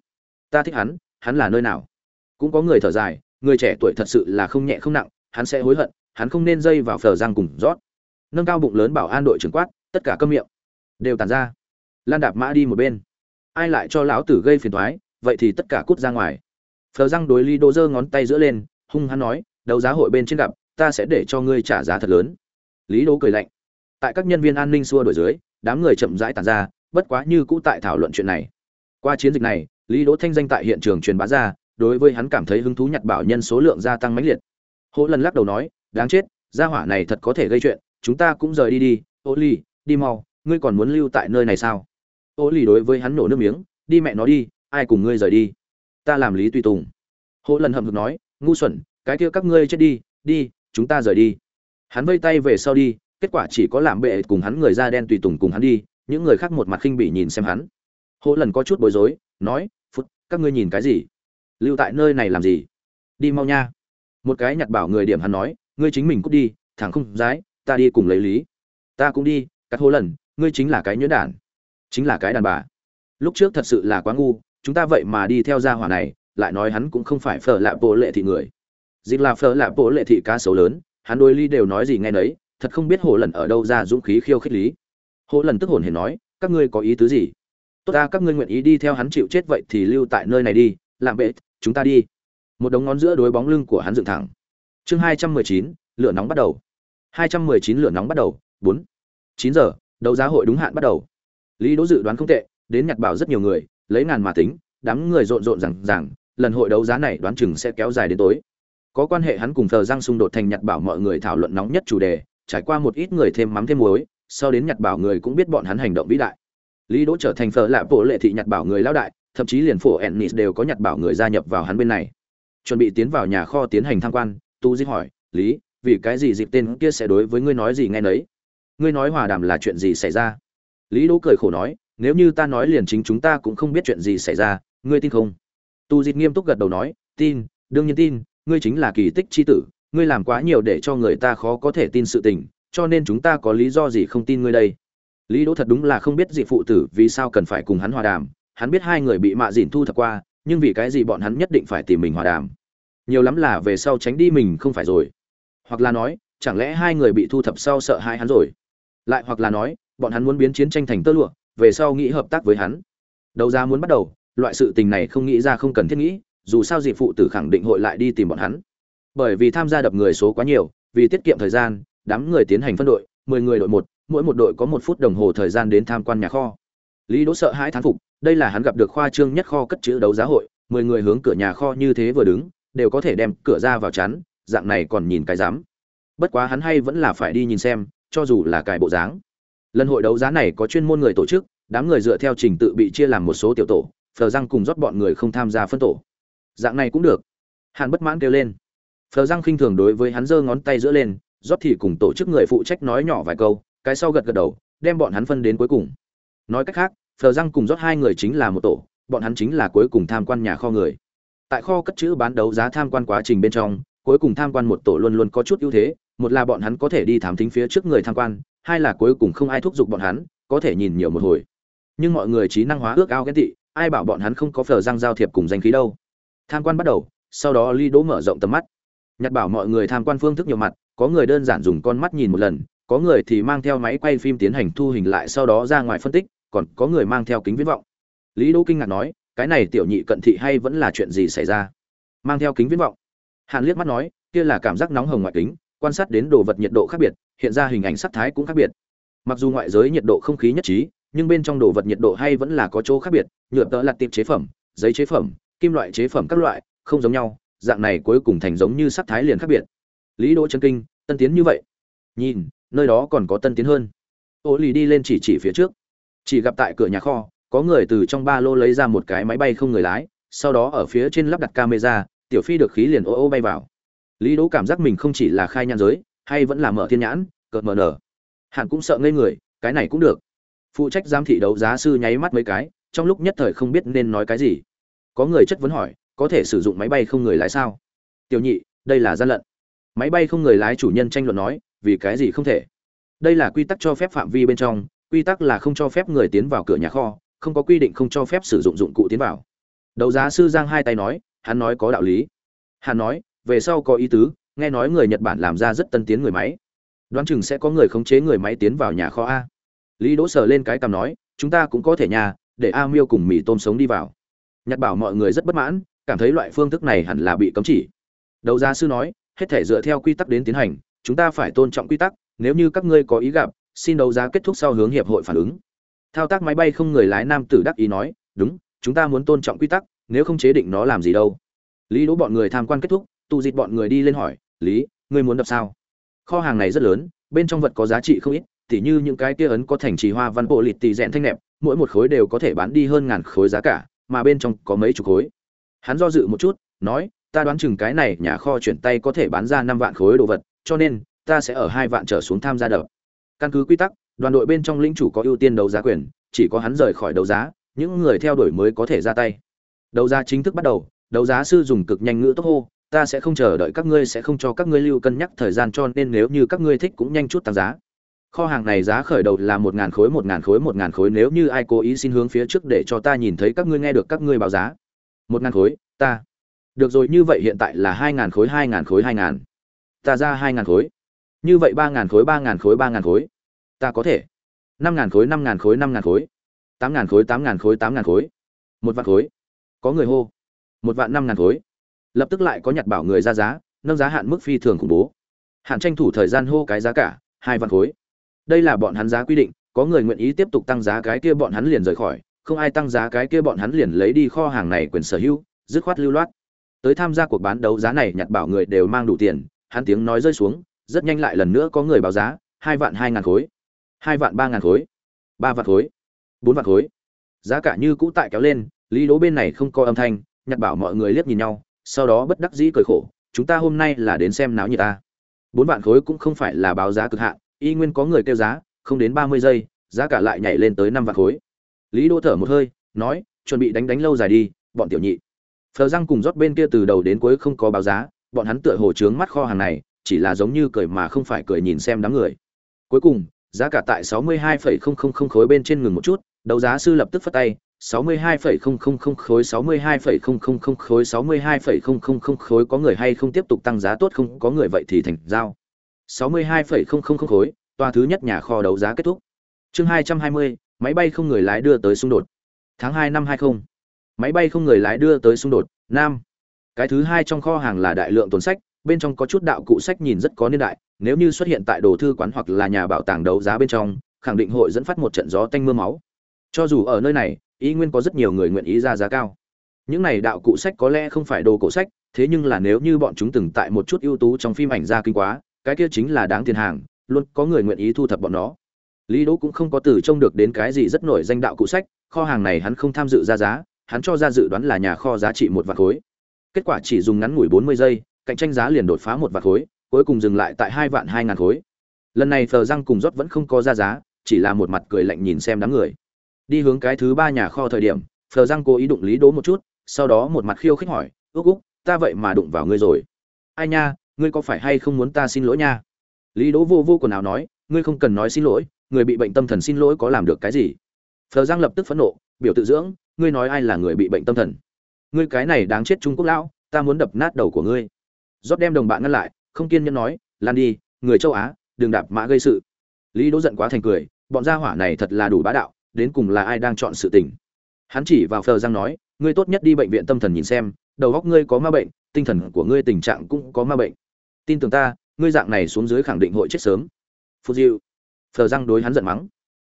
Ta thích hắn hắn là nơi nào? Cũng có người thở dài, người trẻ tuổi thật sự là không nhẹ không nặng, hắn sẽ hối hận, hắn không nên dây vào phờ răng cùng rót. Nâng cao bụng lớn bảo an đội trưởng quát, tất cả câm miệng đều tàn ra. Lan đạp mã đi một bên. Ai lại cho lão tử gây phiền thoái vậy thì tất cả cút ra ngoài phờ răng đối Lý Đỗ giơ ngón tay giữa lên, hung hăng nói, đấu giá hội bên trên gặp, ta sẽ để cho ngươi trả giá thật lớn. Lý đỗ cười lạnh. Tại các nhân viên an ninh xua đuổi dưới, đám người chậm rãi tản ra, bất quá như cũ tại thảo luận chuyện này. Qua chiến dịch này, lý đỗ thanh danh tại hiện trường truyền bá ra, đối với hắn cảm thấy hứng thú nhặt bảo nhân số lượng gia tăng mãnh liệt. Hỗ lần lắc đầu nói, đáng chết, gia hỏa này thật có thể gây chuyện, chúng ta cũng rời đi đi, ô ly đi mau, ngươi còn muốn lưu tại nơi này sao? Ô ly đối với hắn nổ nước miếng, đi mẹ nó đi, ai cùng ngươi rời đi? Ta làm lý tùy tùng. Hộ lần hậm hực nói, ngu xuẩn, cái kia các ngươi chết đi đi, chúng ta rời đi. Hắn vây tay về sau đi, kết quả chỉ có làm bệ cùng hắn người da đen tùy tùng cùng hắn đi, những người khác một mặt khinh bỉ nhìn xem hắn. Hộ lần có chút bối rối, nói, phút, các ngươi nhìn cái gì? Lưu tại nơi này làm gì? Đi mau nha. Một cái nhặt bảo người điểm hắn nói, ngươi chính mình cút đi thẳng không dái, ta đi cùng lấy lý. Ta cũng đi, cắt hô lần, ngươi chính là cái nhuyễn đản, chính là cái đàn bà. Lúc trước thật sự là quá ngu chúng ta vậy mà đi theo gia hỏa này, lại nói hắn cũng không phải phở lạ bộ lệ thị người. Dịch là phở lạ bộ lệ thị cá sấu lớn, hắn đôi ly đều nói gì nghe nấy, thật không biết hồ lần ở đâu ra dũng khí khiêu khích lý. Hồ lần tức hồn hề nói, các ngươi có ý tứ gì? Tốt ta, các ngươi nguyện ý đi theo hắn chịu chết vậy thì lưu tại nơi này đi, làm bệ, chúng ta đi. Một đống ngón giữa đối bóng lưng của hắn dựng thẳng. Chương hai trăm mười chín, lửa nóng bắt đầu. Hai trăm mười chín, lửa nóng bắt đầu, bốn. chín giờ, đấu giá hội đúng hạn bắt đầu. Lý đỗ dự đoán không tệ, đến nhặt bảo rất nhiều người lấy ngàn mà tính, đám người rộn rộn rằng rằng lần hội đấu giá này đoán chừng sẽ kéo dài đến tối. Có quan hệ hắn cùng thờ giang xung đột thành nhặt bảo mọi người thảo luận nóng nhất chủ đề, trải qua một ít người thêm mắm thêm muối, sau đến nhặt bảo người cũng biết bọn hắn hành động vĩ đại. Lý đỗ trở thành phở lạ bộ lệ thị nhặt bảo người lão đại, thậm chí liền phổ ennis đều có nhặt bảo người gia nhập vào hắn bên này. Chuẩn bị tiến vào nhà kho tiến hành tham quan, tu di hỏi, lý, vì cái gì dịp tên kia sẽ đối với ngươi nói gì nghe nấy? Ngươi nói hòa đàm là chuyện gì xảy ra? Lý đỗ cười khổ nói nếu như ta nói liền chính chúng ta cũng không biết chuyện gì xảy ra, ngươi tin không? Tu dịt nghiêm túc gật đầu nói, tin, đương nhiên tin, ngươi chính là kỳ tích chi tử, ngươi làm quá nhiều để cho người ta khó có thể tin sự tình, cho nên chúng ta có lý do gì không tin ngươi đây? Lý đỗ thật đúng là không biết dị phụ tử vì sao cần phải cùng hắn hòa đàm, hắn biết hai người bị mạ dìn thu thập qua, nhưng vì cái gì bọn hắn nhất định phải tìm mình hòa đàm? Nhiều lắm là về sau tránh đi mình không phải rồi. Hoặc là nói, chẳng lẽ hai người bị thu thập sau sợ hai hắn rồi? Lại hoặc là nói, bọn hắn muốn biến chiến tranh thành tơ lụa về sau nghĩ hợp tác với hắn. Đấu giá muốn bắt đầu, loại sự tình này không nghĩ ra không cần thiết nghĩ, dù sao dì phụ tử khẳng định hội lại đi tìm bọn hắn. Bởi vì tham gia đập người số quá nhiều, vì tiết kiệm thời gian, đám người tiến hành phân đội, mười người đội một, mỗi một đội có một phút đồng hồ thời gian đến tham quan nhà kho. Lý đỗ sợ hãi thán phục, đây là hắn gặp được khoa trương nhất kho cất chữ đấu giá hội, mười người hướng cửa nhà kho như thế vừa đứng, đều có thể đem cửa ra vào chắn, dạng này còn nhìn cái dám. Bất quá hắn hay vẫn là phải đi nhìn xem, cho dù là cài bộ dáng lần hội đấu giá này có chuyên môn người tổ chức, đám người dựa theo trình tự bị chia làm một số tiểu tổ, phờ răng cùng rót bọn người không tham gia phân tổ. Dạng này cũng được. Hàn bất mãn kêu lên. Phờ răng khinh thường đối với hắn giơ ngón tay giữa lên, rót thì cùng tổ chức người phụ trách nói nhỏ vài câu, cái sau gật gật đầu, đem bọn hắn phân đến cuối cùng. Nói cách khác, phờ răng cùng rót hai người chính là một tổ, bọn hắn chính là cuối cùng tham quan nhà kho người. Tại kho cất chữ bán đấu giá tham quan quá trình bên trong, cuối cùng tham quan một tổ luôn luôn có chút ưu thế, một là bọn hắn có thể đi thám thính phía trước người tham quan hai là cuối cùng không ai thúc giục bọn hắn, có thể nhìn nhiều một hồi. Nhưng mọi người trí năng hóa ước ao ghen tị, ai bảo bọn hắn không có phở răng giao thiệp cùng danh khí đâu. Tham quan bắt đầu, sau đó ly đỗ mở rộng tầm mắt. Nhặt bảo mọi người tham quan phương thức nhiều mặt, có người đơn giản dùng con mắt nhìn một lần, có người thì mang theo máy quay phim tiến hành thu hình lại sau đó ra ngoài phân tích, còn có người mang theo kính viễn vọng. Lý đỗ kinh ngạc nói, cái này tiểu nhị cận thị hay vẫn là chuyện gì xảy ra? Mang theo kính viễn vọng. Hàn liếc mắt nói, kia là cảm giác nóng hồng ngoại kính, quan sát đến đồ vật nhiệt độ khác biệt hiện ra hình ảnh sắc thái cũng khác biệt. Mặc dù ngoại giới nhiệt độ không khí nhất trí, nhưng bên trong đồ vật nhiệt độ hay vẫn là có chỗ khác biệt, nhựa tợ là tiệp chế phẩm, giấy chế phẩm, kim loại chế phẩm các loại, không giống nhau, dạng này cuối cùng thành giống như sắc thái liền khác biệt. Lý đỗ chân kinh, tân tiến như vậy. Nhìn, nơi đó còn có tân tiến hơn. Ô lì đi lên chỉ chỉ phía trước. Chỉ gặp tại cửa nhà kho, có người từ trong ba lô lấy ra một cái máy bay không người lái, sau đó ở phía trên lắp đặt camera, tiểu phi được khí liền ô ô bay vào. Lý đỗ cảm giác mình không chỉ là khai nhan giới hay vẫn là mở thiên nhãn, cợt mờ nở. Hẳn cũng sợ ngây người, cái này cũng được. Phụ trách giám thị đấu giá sư nháy mắt mấy cái, trong lúc nhất thời không biết nên nói cái gì. Có người chất vấn hỏi, có thể sử dụng máy bay không người lái sao? Tiểu nhị, đây là gian lận. Máy bay không người lái chủ nhân tranh luận nói, vì cái gì không thể? Đây là quy tắc cho phép phạm vi bên trong, quy tắc là không cho phép người tiến vào cửa nhà kho, không có quy định không cho phép sử dụng dụng cụ tiến vào. Đấu giá sư giang hai tay nói, hắn nói có đạo lý. Hắn nói, về sau có ý tứ nghe nói người nhật bản làm ra rất tân tiến người máy. Đoán chừng sẽ có người khống chế người máy tiến vào nhà kho a. Lý đỗ sờ lên cái cằm nói, chúng ta cũng có thể nhà, để a miêu cùng mì tôm sống đi vào. Nhật bảo mọi người rất bất mãn, cảm thấy loại phương thức này hẳn là bị cấm chỉ. Đấu giá sư nói, hết thể dựa theo quy tắc đến tiến hành, chúng ta phải tôn trọng quy tắc, nếu như các ngươi có ý gặp, xin đấu giá kết thúc sau hướng hiệp hội phản ứng. Thao tác máy bay không người lái nam tử đắc ý nói, đúng, chúng ta muốn tôn trọng quy tắc, nếu không chế định nó làm gì đâu. Lý đỗ bọn người tham quan kết thúc, tụ dịch bọn người đi lên hỏi lý, ngươi muốn đập sao? Kho hàng này rất lớn, bên trong vật có giá trị không ít, tỉ như những cái kia ấn có thành trì hoa văn bộ lịt tì rẽn thanh nẹp, mỗi một khối đều có thể bán đi hơn ngàn khối giá cả, mà bên trong có mấy chục khối. Hắn do dự một chút, nói, ta đoán chừng cái này nhà kho chuyển tay có thể bán ra năm vạn khối đồ vật, cho nên ta sẽ ở hai vạn trở xuống tham gia đập. Căn cứ quy tắc, đoàn đội bên trong lĩnh chủ có ưu tiên đấu giá quyền, chỉ có hắn rời khỏi đấu giá, những người theo đuổi mới có thể ra tay. Đấu giá chính thức bắt đầu, đấu giá sư dùng cực nhanh ngữ tốc hô ta sẽ không chờ đợi các ngươi sẽ không cho các ngươi lưu cân nhắc thời gian cho nên nếu như các ngươi thích cũng nhanh chút tăng giá kho hàng này giá khởi đầu là một ngàn khối một ngàn khối một ngàn khối nếu như ai cố ý xin hướng phía trước để cho ta nhìn thấy các ngươi nghe được các ngươi báo giá một ngàn khối ta được rồi như vậy hiện tại là hai ngàn khối hai ngàn khối hai ngàn ta ra hai ngàn khối như vậy ba ngàn khối ba ngàn khối ba ngàn khối ta có thể năm ngàn khối năm ngàn khối năm ngàn khối tám ngàn khối tám ngàn khối tám ngàn khối một vạn khối có người hô một vạn năm ngàn khối lập tức lại có nhặt bảo người ra giá, nâng giá hạn mức phi thường khủng bố. Hạn tranh thủ thời gian hô cái giá cả, hai vạn khối. Đây là bọn hắn giá quy định, có người nguyện ý tiếp tục tăng giá cái kia bọn hắn liền rời khỏi, không ai tăng giá cái kia bọn hắn liền lấy đi kho hàng này quyền sở hữu, dứt khoát lưu loát. Tới tham gia cuộc bán đấu giá này, nhặt bảo người đều mang đủ tiền, hắn tiếng nói rơi xuống, rất nhanh lại lần nữa có người báo giá, hai vạn hai ngàn khối. Hai vạn ba ngàn khối. Ba vạn khối. Bốn vạn khối. Giá cả như cũ tại kéo lên, lý đố bên này không có âm thanh, nhặt bảo mọi người liếc nhìn nhau sau đó bất đắc dĩ cười khổ, chúng ta hôm nay là đến xem náo nhiệt ta. Bốn vạn khối cũng không phải là báo giá cực hạn, y nguyên có người kêu giá, không đến ba mươi giây, giá cả lại nhảy lên tới năm vạn khối. Lý đỗ thở một hơi, nói, chuẩn bị đánh đánh lâu dài đi, bọn tiểu nhị. Phờ răng cùng rót bên kia từ đầu đến cuối không có báo giá, bọn hắn tựa hồ trướng mắt kho hàng này, chỉ là giống như cười mà không phải cười nhìn xem đám người. Cuối cùng, giá cả tại sáu mươi hai phẩy không không không khối bên trên ngừng một chút, đấu giá sư lập tức phất tay 62,000 khối 62,000 khối 62,000 khối có người hay không tiếp tục tăng giá tốt không có người vậy thì thành giao. 62,000 khối tòa thứ nhất nhà kho đấu giá kết thúc. Chương 220 máy bay không người lái đưa tới xung đột. Tháng 2 năm 20 máy bay không người lái đưa tới xung đột nam. Cái thứ hai trong kho hàng là đại lượng tồn sách bên trong có chút đạo cụ sách nhìn rất có niên đại nếu như xuất hiện tại đồ thư quán hoặc là nhà bảo tàng đấu giá bên trong khẳng định hội dẫn phát một trận gió tanh mưa máu. Cho dù ở nơi này Ý nguyên có rất nhiều người nguyện ý ra giá cao. Những này đạo cụ sách có lẽ không phải đồ cổ sách, thế nhưng là nếu như bọn chúng từng tại một chút ưu tú trong phim ảnh ra kinh quá, cái kia chính là đáng tiền hàng, luôn có người nguyện ý thu thập bọn nó. Lý đỗ cũng không có từ trông được đến cái gì rất nổi danh đạo cụ sách, kho hàng này hắn không tham dự ra giá, hắn cho ra dự đoán là nhà kho giá trị một vạn khối. Kết quả chỉ dùng ngắn ngủi bốn mươi giây, cạnh tranh giá liền đột phá một vạn khối, cuối cùng dừng lại tại hai vạn hai ngàn khối. Lần này thờ răng cùng rót vẫn không có ra giá, chỉ là một mặt cười lạnh nhìn xem đám người đi hướng cái thứ ba nhà kho thời điểm, phờ răng cố ý đụng lý đố một chút, sau đó một mặt khiêu khích hỏi ước úc, ta vậy mà đụng vào ngươi rồi. Ai nha, ngươi có phải hay không muốn ta xin lỗi nha? Lý đỗ vô vô quần áo nói, ngươi không cần nói xin lỗi, người bị bệnh tâm thần xin lỗi có làm được cái gì? Phờ giang lập tức phẫn nộ, biểu tự dưỡng, ngươi nói ai là người bị bệnh tâm thần? Ngươi cái này đáng chết trung quốc lão, ta muốn đập nát đầu của ngươi. Rót đem đồng bạn ngăn lại, không kiên nhẫn nói, lan đi, người châu á, đừng đạp mã gây sự. Lý đỗ giận quá thành cười, bọn gia hỏa này thật là đủ bá đạo đến cùng là ai đang chọn sự tình. Hắn chỉ vào phờ giang nói, ngươi tốt nhất đi bệnh viện tâm thần nhìn xem, đầu óc ngươi có ma bệnh, tinh thần của ngươi tình trạng cũng có ma bệnh. Tin tưởng ta, ngươi dạng này xuống dưới khẳng định hội chết sớm. Phù diệu. Phờ giang đối hắn giận mắng.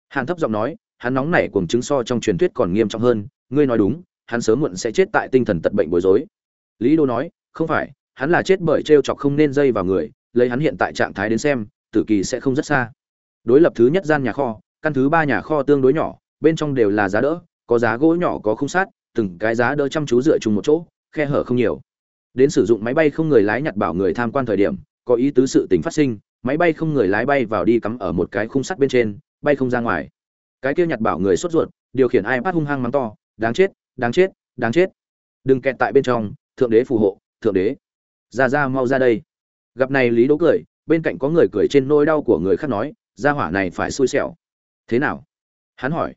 Hàn thấp giọng nói, hắn nóng nảy cuồng chứng so trong truyền thuyết còn nghiêm trọng hơn, ngươi nói đúng, hắn sớm muộn sẽ chết tại tinh thần tật bệnh bối rối. Lý đô nói, không phải, hắn là chết bởi t chọc không nên dây vào người, lấy hắn hiện tại trạng thái đến xem, tử kỳ sẽ không rất xa. Đối lập thứ nhất gian nhà kho căn thứ ba nhà kho tương đối nhỏ, bên trong đều là giá đỡ, có giá gỗ nhỏ, có khung sát từng cái giá đỡ chăm chú dựa chung một chỗ, khe hở không nhiều. Đến sử dụng máy bay không người lái nhặt bảo người tham quan thời điểm, có ý tứ sự tình phát sinh, máy bay không người lái bay vào đi cắm ở một cái khung sắt bên trên, bay không ra ngoài. Cái kia nhặt bảo người sốt ruột, điều khiển ipad hung hăng mắng to, đáng chết đáng chết đáng chết. Đừng kẹt tại bên trong, thượng đế phù hộ, thượng đế. Ra ra mau ra đây. Gặp này lý đố cười, bên cạnh có người cười trên nỗi đau của người khác nói ra hỏa này phải xui xẻo thế nào? Hắn hỏi.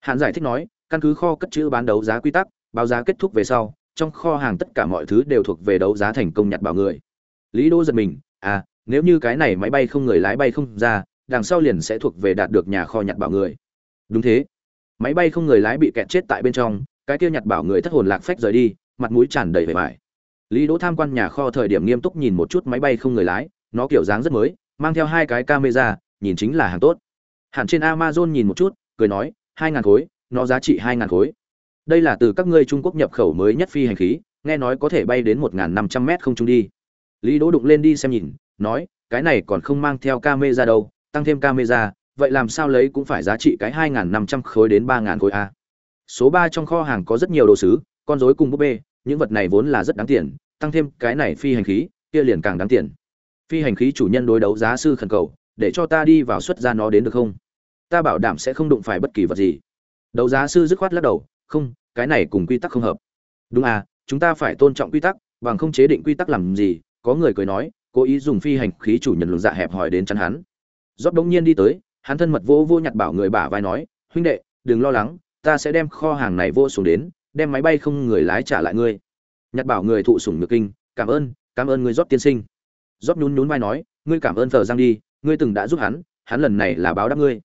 Hắn giải thích nói, căn cứ kho cất chữ bán đấu giá quy tắc, báo giá kết thúc về sau, trong kho hàng tất cả mọi thứ đều thuộc về đấu giá thành công nhặt bảo người. Lý đô giật mình à nếu như cái này máy bay không người lái bay không ra, đằng sau liền sẽ thuộc về đạt được nhà kho nhặt bảo người. Đúng thế. Máy bay không người lái bị kẹt chết tại bên trong, cái kia nhặt bảo người thất hồn lạc phách rời đi, mặt mũi tràn đầy vẻ vải. Lý đỗ tham quan nhà kho thời điểm nghiêm túc nhìn một chút máy bay không người lái, nó kiểu dáng rất mới, mang theo hai cái camera, nhìn chính là hàng tốt hẳn trên amazon nhìn một chút, cười nói, hai ngàn khối, nó giá trị hai ngàn khối. Đây là từ các ngươi trung quốc nhập khẩu mới nhất phi hành khí, nghe nói có thể bay đến một năm trăm mét không trung đi. Lý đỗ đụng lên đi xem nhìn, nói, cái này còn không mang theo camera đâu, tăng thêm camera, vậy làm sao lấy cũng phải giá trị cái hai năm trăm khối đến ba khối a. Số ba trong kho hàng có rất nhiều đồ sứ, con rối cùng búp bê, những vật này vốn là rất đáng tiền, tăng thêm cái này phi hành khí, kia liền càng đáng tiền. Phi hành khí chủ nhân đối đấu giá sư khẩn cầu, để cho ta đi vào xuất ra nó đến được không? Ta bảo đảm sẽ không đụng phải bất kỳ vật gì. Đấu giá sư dứt khoát lắc đầu, không, cái này cùng quy tắc không hợp. Đúng à chúng ta phải tôn trọng quy tắc, bằng không chế định quy tắc làm gì? Có người cười nói, cố ý dùng phi hành khí chủ nhân luận dạ hẹp hỏi đến chắn hắn. Rót đống nhiên đi tới, hắn thân mật vô vô nhặt bảo người bả vai nói, huynh đệ, đừng lo lắng, ta sẽ đem kho hàng này vô xuống đến, đem máy bay không người lái trả lại ngươi. Nhặt bảo người thụ sủng nhược kinh, cảm ơn cảm ơn ngươi rót tiên sinh. Rót nhún nhún vai nói, ngươi cảm ơn thờ giang đi, ngươi từng đã giúp hắn hắn lần này là báo đáp ngươi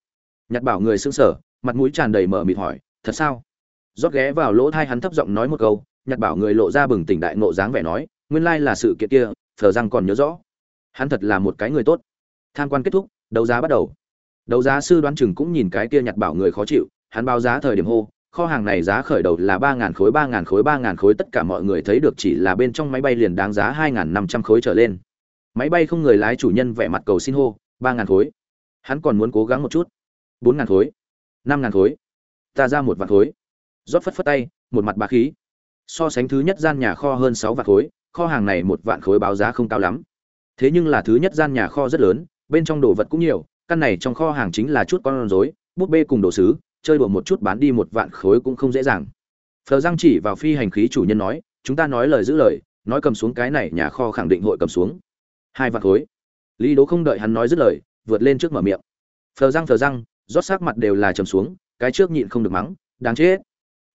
nhặt bảo người sững sờ, mặt mũi tràn đầy mở mịt hỏi, thật sao? Rót ghé vào lỗ thai hắn thấp giọng nói một câu, nhặt bảo người lộ ra bừng tỉnh đại ngộ dáng vẻ nói, nguyên lai là sự kiện kia, thờ giang còn nhớ rõ. Hắn thật là một cái người tốt. Tham quan kết thúc, đấu giá bắt đầu. Đấu giá sư đoán chừng cũng nhìn cái kia nhặt bảo người khó chịu, hắn báo giá thời điểm hô, kho hàng này giá khởi đầu là ba ngàn khối, ba ngàn khối, ba ngàn khối, tất cả mọi người thấy được chỉ là bên trong máy bay liền đáng giá hai ngàn năm trăm khối trở lên. Máy bay không người lái chủ nhân vẻ mặt cầu xin hô, ba ngàn khối. Hắn còn muốn cố gắng một chút bốn ngàn khối, năm ngàn khối, ta ra một vạn khối. Rót phất phất tay, một mặt bá khí. So sánh thứ nhất gian nhà kho hơn sáu vạn khối, kho hàng này một vạn khối báo giá không cao lắm. Thế nhưng là thứ nhất gian nhà kho rất lớn, bên trong đồ vật cũng nhiều, căn này trong kho hàng chính là chút con rối bút bê cùng đồ sứ, chơi đùa một chút bán đi một vạn khối cũng không dễ dàng. Phờ giang chỉ vào phi hành khí chủ nhân nói, chúng ta nói lời giữ lời, nói cầm xuống cái này nhà kho khẳng định hội cầm xuống. Hai vạn khối. Lý đố không đợi hắn nói dứt lời, vượt lên trước mở miệng. Phờ răng phờ răng rót sắc mặt đều là trầm xuống, cái trước nhịn không được mắng, đáng chết.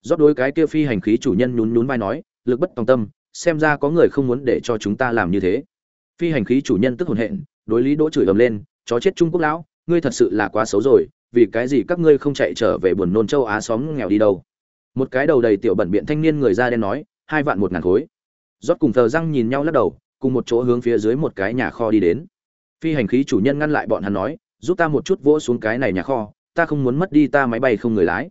Rót đối cái kia phi hành khí chủ nhân nhún nhún vai nói, lực bất tòng tâm, xem ra có người không muốn để cho chúng ta làm như thế. Phi hành khí chủ nhân tức hồn hện, đối lý đỗ chửi ầm lên, chó chết trung quốc lão, ngươi thật sự là quá xấu rồi, vì cái gì các ngươi không chạy trở về buồn nôn châu á xóm nghèo đi đâu? Một cái đầu đầy tiểu bẩn biện thanh niên người da đen nói, hai vạn một ngàn khối. Rót cùng thờ răng nhìn nhau lắc đầu, cùng một chỗ hướng phía dưới một cái nhà kho đi đến. Phi hành khí chủ nhân ngăn lại bọn hắn nói giúp ta một chút vỗ xuống cái này nhà kho, ta không muốn mất đi ta máy bay không người lái.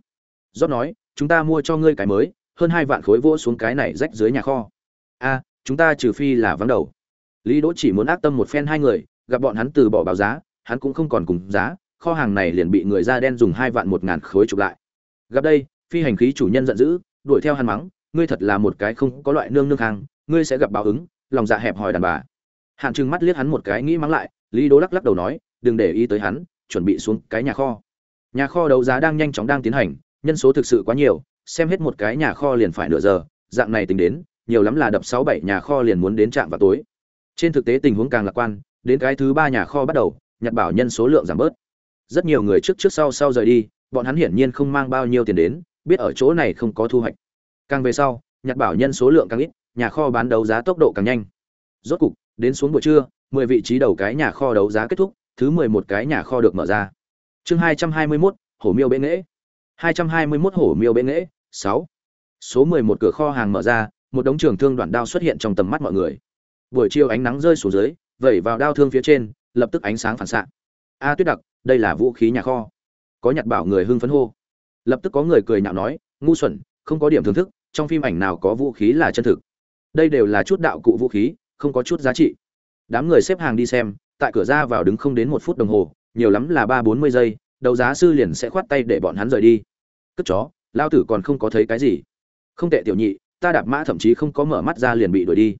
Rót nói, chúng ta mua cho ngươi cái mới, hơn hai vạn khối vỗ xuống cái này rách dưới nhà kho. A, chúng ta trừ phi là vắng đầu. Lý đỗ chỉ muốn ác tâm một phen hai người, gặp bọn hắn từ bỏ báo giá, hắn cũng không còn cùng giá, kho hàng này liền bị người da đen dùng hai vạn một ngàn khối chụp lại. Gặp đây, phi hành khí chủ nhân giận dữ, đuổi theo hắn mắng, ngươi thật là một cái không có loại nương nương hàng, ngươi sẽ gặp báo ứng, lòng dạ hẹp hòi đàn bà. Hạn trừng mắt liếc hắn một cái, nghĩ mắng lại, lý đỗ lắc lắc đầu nói đừng để ý tới hắn, chuẩn bị xuống cái nhà kho. Nhà kho đấu giá đang nhanh chóng đang tiến hành, nhân số thực sự quá nhiều, xem hết một cái nhà kho liền phải nửa giờ, dạng này tính đến, nhiều lắm là đập sáu bảy nhà kho liền muốn đến trạm vào tối. Trên thực tế tình huống càng lạc quan, đến cái thứ ba nhà kho bắt đầu, nhặt bảo nhân số lượng giảm bớt. Rất nhiều người trước trước sau sau rời đi, bọn hắn hiển nhiên không mang bao nhiêu tiền đến, biết ở chỗ này không có thu hoạch. Càng về sau, nhặt bảo nhân số lượng càng ít, nhà kho bán đấu giá tốc độ càng nhanh. Rốt cục, đến xuống buổi trưa, mười vị trí đầu cái nhà kho đấu giá kết thúc thứ mười một cái nhà kho được mở ra. Chương hai trăm hai mươi mốt, hổ miêu bệ nghễ. Hai trăm hai mươi mốt hổ miêu bệ nghễ, sáu. Số mười một cửa kho hàng mở ra, một đống trường thương đoạn đao xuất hiện trong tầm mắt mọi người. Buổi chiều ánh nắng rơi xuống dưới, vẩy vào đao thương phía trên, lập tức ánh sáng phản xạ. A tuyết đặc, đây là vũ khí nhà kho. Có nhặt bảo người hưng phấn hô. Lập tức có người cười nhạo nói, ngu xuẩn, không có điểm thưởng thức, trong phim ảnh nào có vũ khí là chân thực. Đây đều là chút đạo cụ vũ khí, không có chút giá trị. Đám người xếp hàng đi xem tại cửa ra vào đứng không đến một phút đồng hồ, nhiều lắm là ba bốn mươi giây đầu giá sư liền sẽ khoát tay để bọn hắn rời đi. Cất chó, lao tử còn không có thấy cái gì. Không tệ tiểu nhị, ta đạp mã thậm chí không có mở mắt ra liền bị đuổi đi.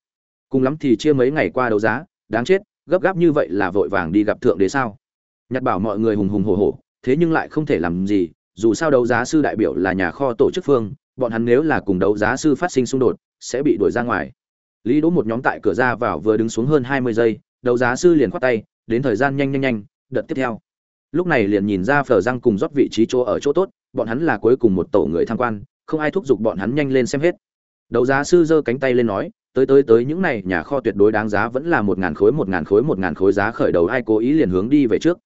Cùng lắm thì chia mấy ngày qua đấu giá, đáng chết, gấp gáp như vậy là vội vàng đi gặp thượng đế sao? Nhặt bảo mọi người hùng hùng hổ hổ, thế nhưng lại không thể làm gì, dù sao đấu giá sư đại biểu là nhà kho tổ chức phương, bọn hắn nếu là cùng đấu giá sư phát sinh xung đột, sẽ bị đuổi ra ngoài. Lý đỗ một nhóm tại cửa ra vào vừa đứng xuống hơn hai mươi giây đấu giá sư liền khoát tay, đến thời gian nhanh nhanh nhanh, đợt tiếp theo. Lúc này liền nhìn ra phở răng cùng rót vị trí chỗ ở chỗ tốt, bọn hắn là cuối cùng một tổ người tham quan, không ai thúc giục bọn hắn nhanh lên xem hết. Đấu giá sư giơ cánh tay lên nói, tới tới tới những này nhà kho tuyệt đối đáng giá vẫn là một ngàn khối, một ngàn khối, một ngàn khối giá khởi đầu, ai cố ý liền hướng đi về trước.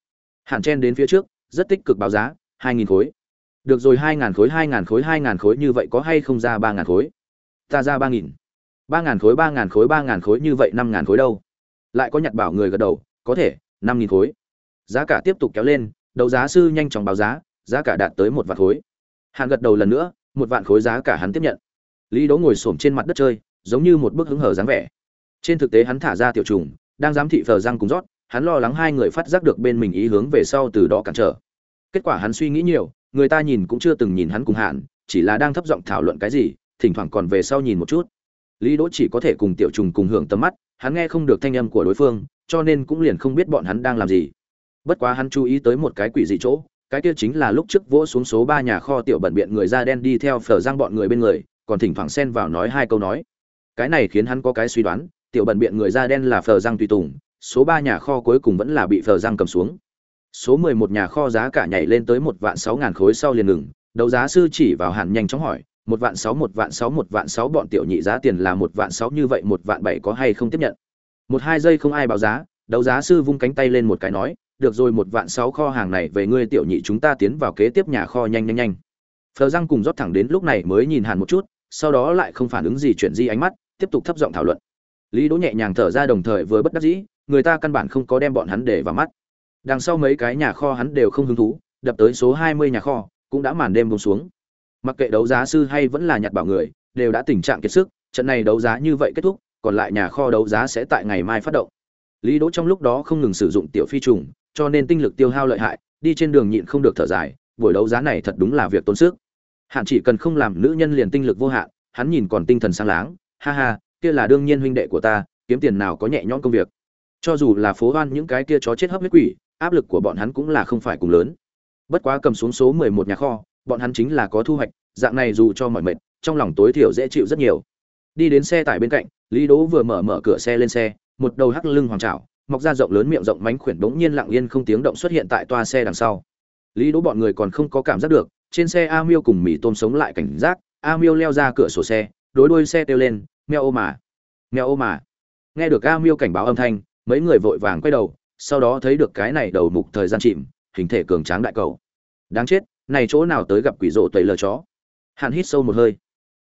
Hạn chen đến phía trước, rất tích cực báo giá, hai nghìn khối. Được rồi, hai ngàn khối, hai ngàn khối, hai ngàn khối, như vậy có hay không ra ba ngàn khối? Ta ra ba nghìn. Ba ngàn khối, ba ngàn khối, ba ngàn khối, như vậy năm ngàn khối đâu? Lại có nhặt bảo người gật đầu, có thể, năm nghìn khối. Giá cả tiếp tục kéo lên đấu giá sư nhanh chóng báo giá giá cả đạt tới một vạn khối. Hạn gật đầu lần nữa, một vạn khối giá cả hắn tiếp nhận. Lý đỗ ngồi xổm trên mặt đất chơi, giống như một bức hứng hở dáng vẻ. Trên thực tế hắn thả ra tiểu trùng, đang giám thị phờ răng cùng rót, hắn lo lắng hai người phát giác được bên mình ý hướng về sau từ đó cản trở. Kết quả hắn suy nghĩ nhiều, người ta nhìn cũng chưa từng nhìn hắn cùng hạn chỉ là đang thấp giọng thảo luận cái gì, thỉnh thoảng còn về sau nhìn một chút lý đỗ chỉ có thể cùng tiểu trùng cùng hưởng tầm mắt, hắn nghe không được thanh âm của đối phương, cho nên cũng liền không biết bọn hắn đang làm gì. Bất quá hắn chú ý tới một cái quỷ dị chỗ, cái kia chính là lúc trước vỗ xuống số ba nhà kho tiểu bẩn biện người da đen đi theo phở giang bọn người bên người, còn thỉnh thoảng xen vào nói hai câu nói. Cái này khiến hắn có cái suy đoán, tiểu bẩn biện người da đen là phở giang tùy tùng, số ba nhà kho cuối cùng vẫn là bị phở giang cầm xuống. Số mười một nhà kho giá cả nhảy lên tới một vạn sáu ngàn khối sau liền ngừng, đấu giá sư chỉ vào hàn nhanh chóng hỏi một vạn sáu, một vạn sáu, một vạn sáu bọn tiểu nhị giá tiền là một vạn sáu như vậy, một vạn bảy có hay không tiếp nhận? Một hai giây không ai báo giá, đấu giá sư vung cánh tay lên một cái nói, được rồi, một vạn sáu kho hàng này về ngươi tiểu nhị chúng ta tiến vào kế tiếp nhà kho nhanh nhanh nhanh. Phờ răng cùng rót thẳng đến lúc này mới nhìn hàn một chút, sau đó lại không phản ứng gì chuyện di ánh mắt, tiếp tục thấp giọng thảo luận. Lý đỗ nhẹ nhàng thở ra đồng thời vừa bất đắc dĩ, người ta căn bản không có đem bọn hắn để vào mắt. Đằng sau mấy cái nhà kho hắn đều không hứng thú, đập tới số hai mươi nhà kho, cũng đã màn đêm buông xuống mặc kệ đấu giá sư hay vẫn là nhặt bảo người, đều đã tình trạng kiệt sức, trận này đấu giá như vậy kết thúc, còn lại nhà kho đấu giá sẽ tại ngày mai phát động. Lý đỗ trong lúc đó không ngừng sử dụng tiểu phi trùng, cho nên tinh lực tiêu hao lợi hại, đi trên đường nhịn không được thở dài, buổi đấu giá này thật đúng là việc tốn sức. Hạn chỉ cần không làm nữ nhân liền tinh lực vô hạn, hắn nhìn còn tinh thần sáng láng, ha ha, kia là đương nhiên huynh đệ của ta, kiếm tiền nào có nhẹ nhõm công việc. Cho dù là phố hoan những cái kia chó chết hấp huyết quỷ, áp lực của bọn hắn cũng là không phải cùng lớn. Bất quá cầm xuống số mười một nhà kho bọn hắn chính là có thu hoạch, dạng này dù cho mọi mệt, trong lòng tối thiểu dễ chịu rất nhiều. Đi đến xe tải bên cạnh, lý đỗ vừa mở mở cửa xe lên xe, một đầu hắc lưng hoàng trảo, mọc ra rộng lớn miệng rộng mánh khuyển bỗng nhiên lặng yên không tiếng động xuất hiện tại toa xe đằng sau. Lý đỗ bọn người còn không có cảm giác được, trên xe a miêu cùng mì tôm sống lại cảnh giác, a miêu leo ra cửa sổ xe, đối đuôi xe kêu lên meo ô mà meo ô mà. Nghe được a miêu cảnh báo âm thanh, mấy người vội vàng quay đầu, sau đó thấy được cái này đầu mục thời gian chìm, hình thể cường tráng đại cầu. Đáng chết này chỗ nào tới gặp quỷ rộ tẩy lờ chó? Hạn hít sâu một hơi.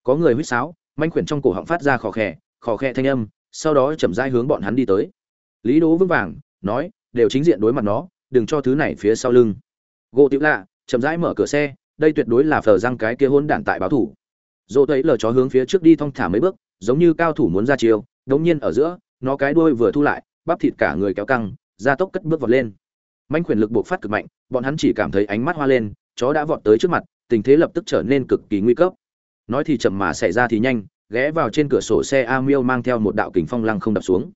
Có người huýt sáo, manh khuyển trong cổ họng phát ra khò khè khò khè thanh âm, sau đó chậm rãi hướng bọn hắn đi tới. Lý đố vững vàng, nói, đều chính diện đối mặt nó, đừng cho thứ này phía sau lưng. Gỗ tiểu lạ chậm rãi mở cửa xe, đây tuyệt đối là phờ răng cái kia hôn đản tại báo thủ. Dỗ thấy lờ chó hướng phía trước đi thong thả mấy bước, giống như cao thủ muốn ra chiêu, đống nhiên ở giữa, nó cái đuôi vừa thu lại, bắp thịt cả người kéo căng ra tốc cất bước vọt lên. Manh quyền lực buộc phát cực mạnh, bọn hắn chỉ cảm thấy ánh mắt hoa lên chó đã vọt tới trước mặt tình thế lập tức trở nên cực kỳ nguy cấp. Nói thì chậm mà xảy ra thì nhanh ghé vào trên cửa sổ xe a miêu mang theo một đạo kình phong lăng không đập xuống.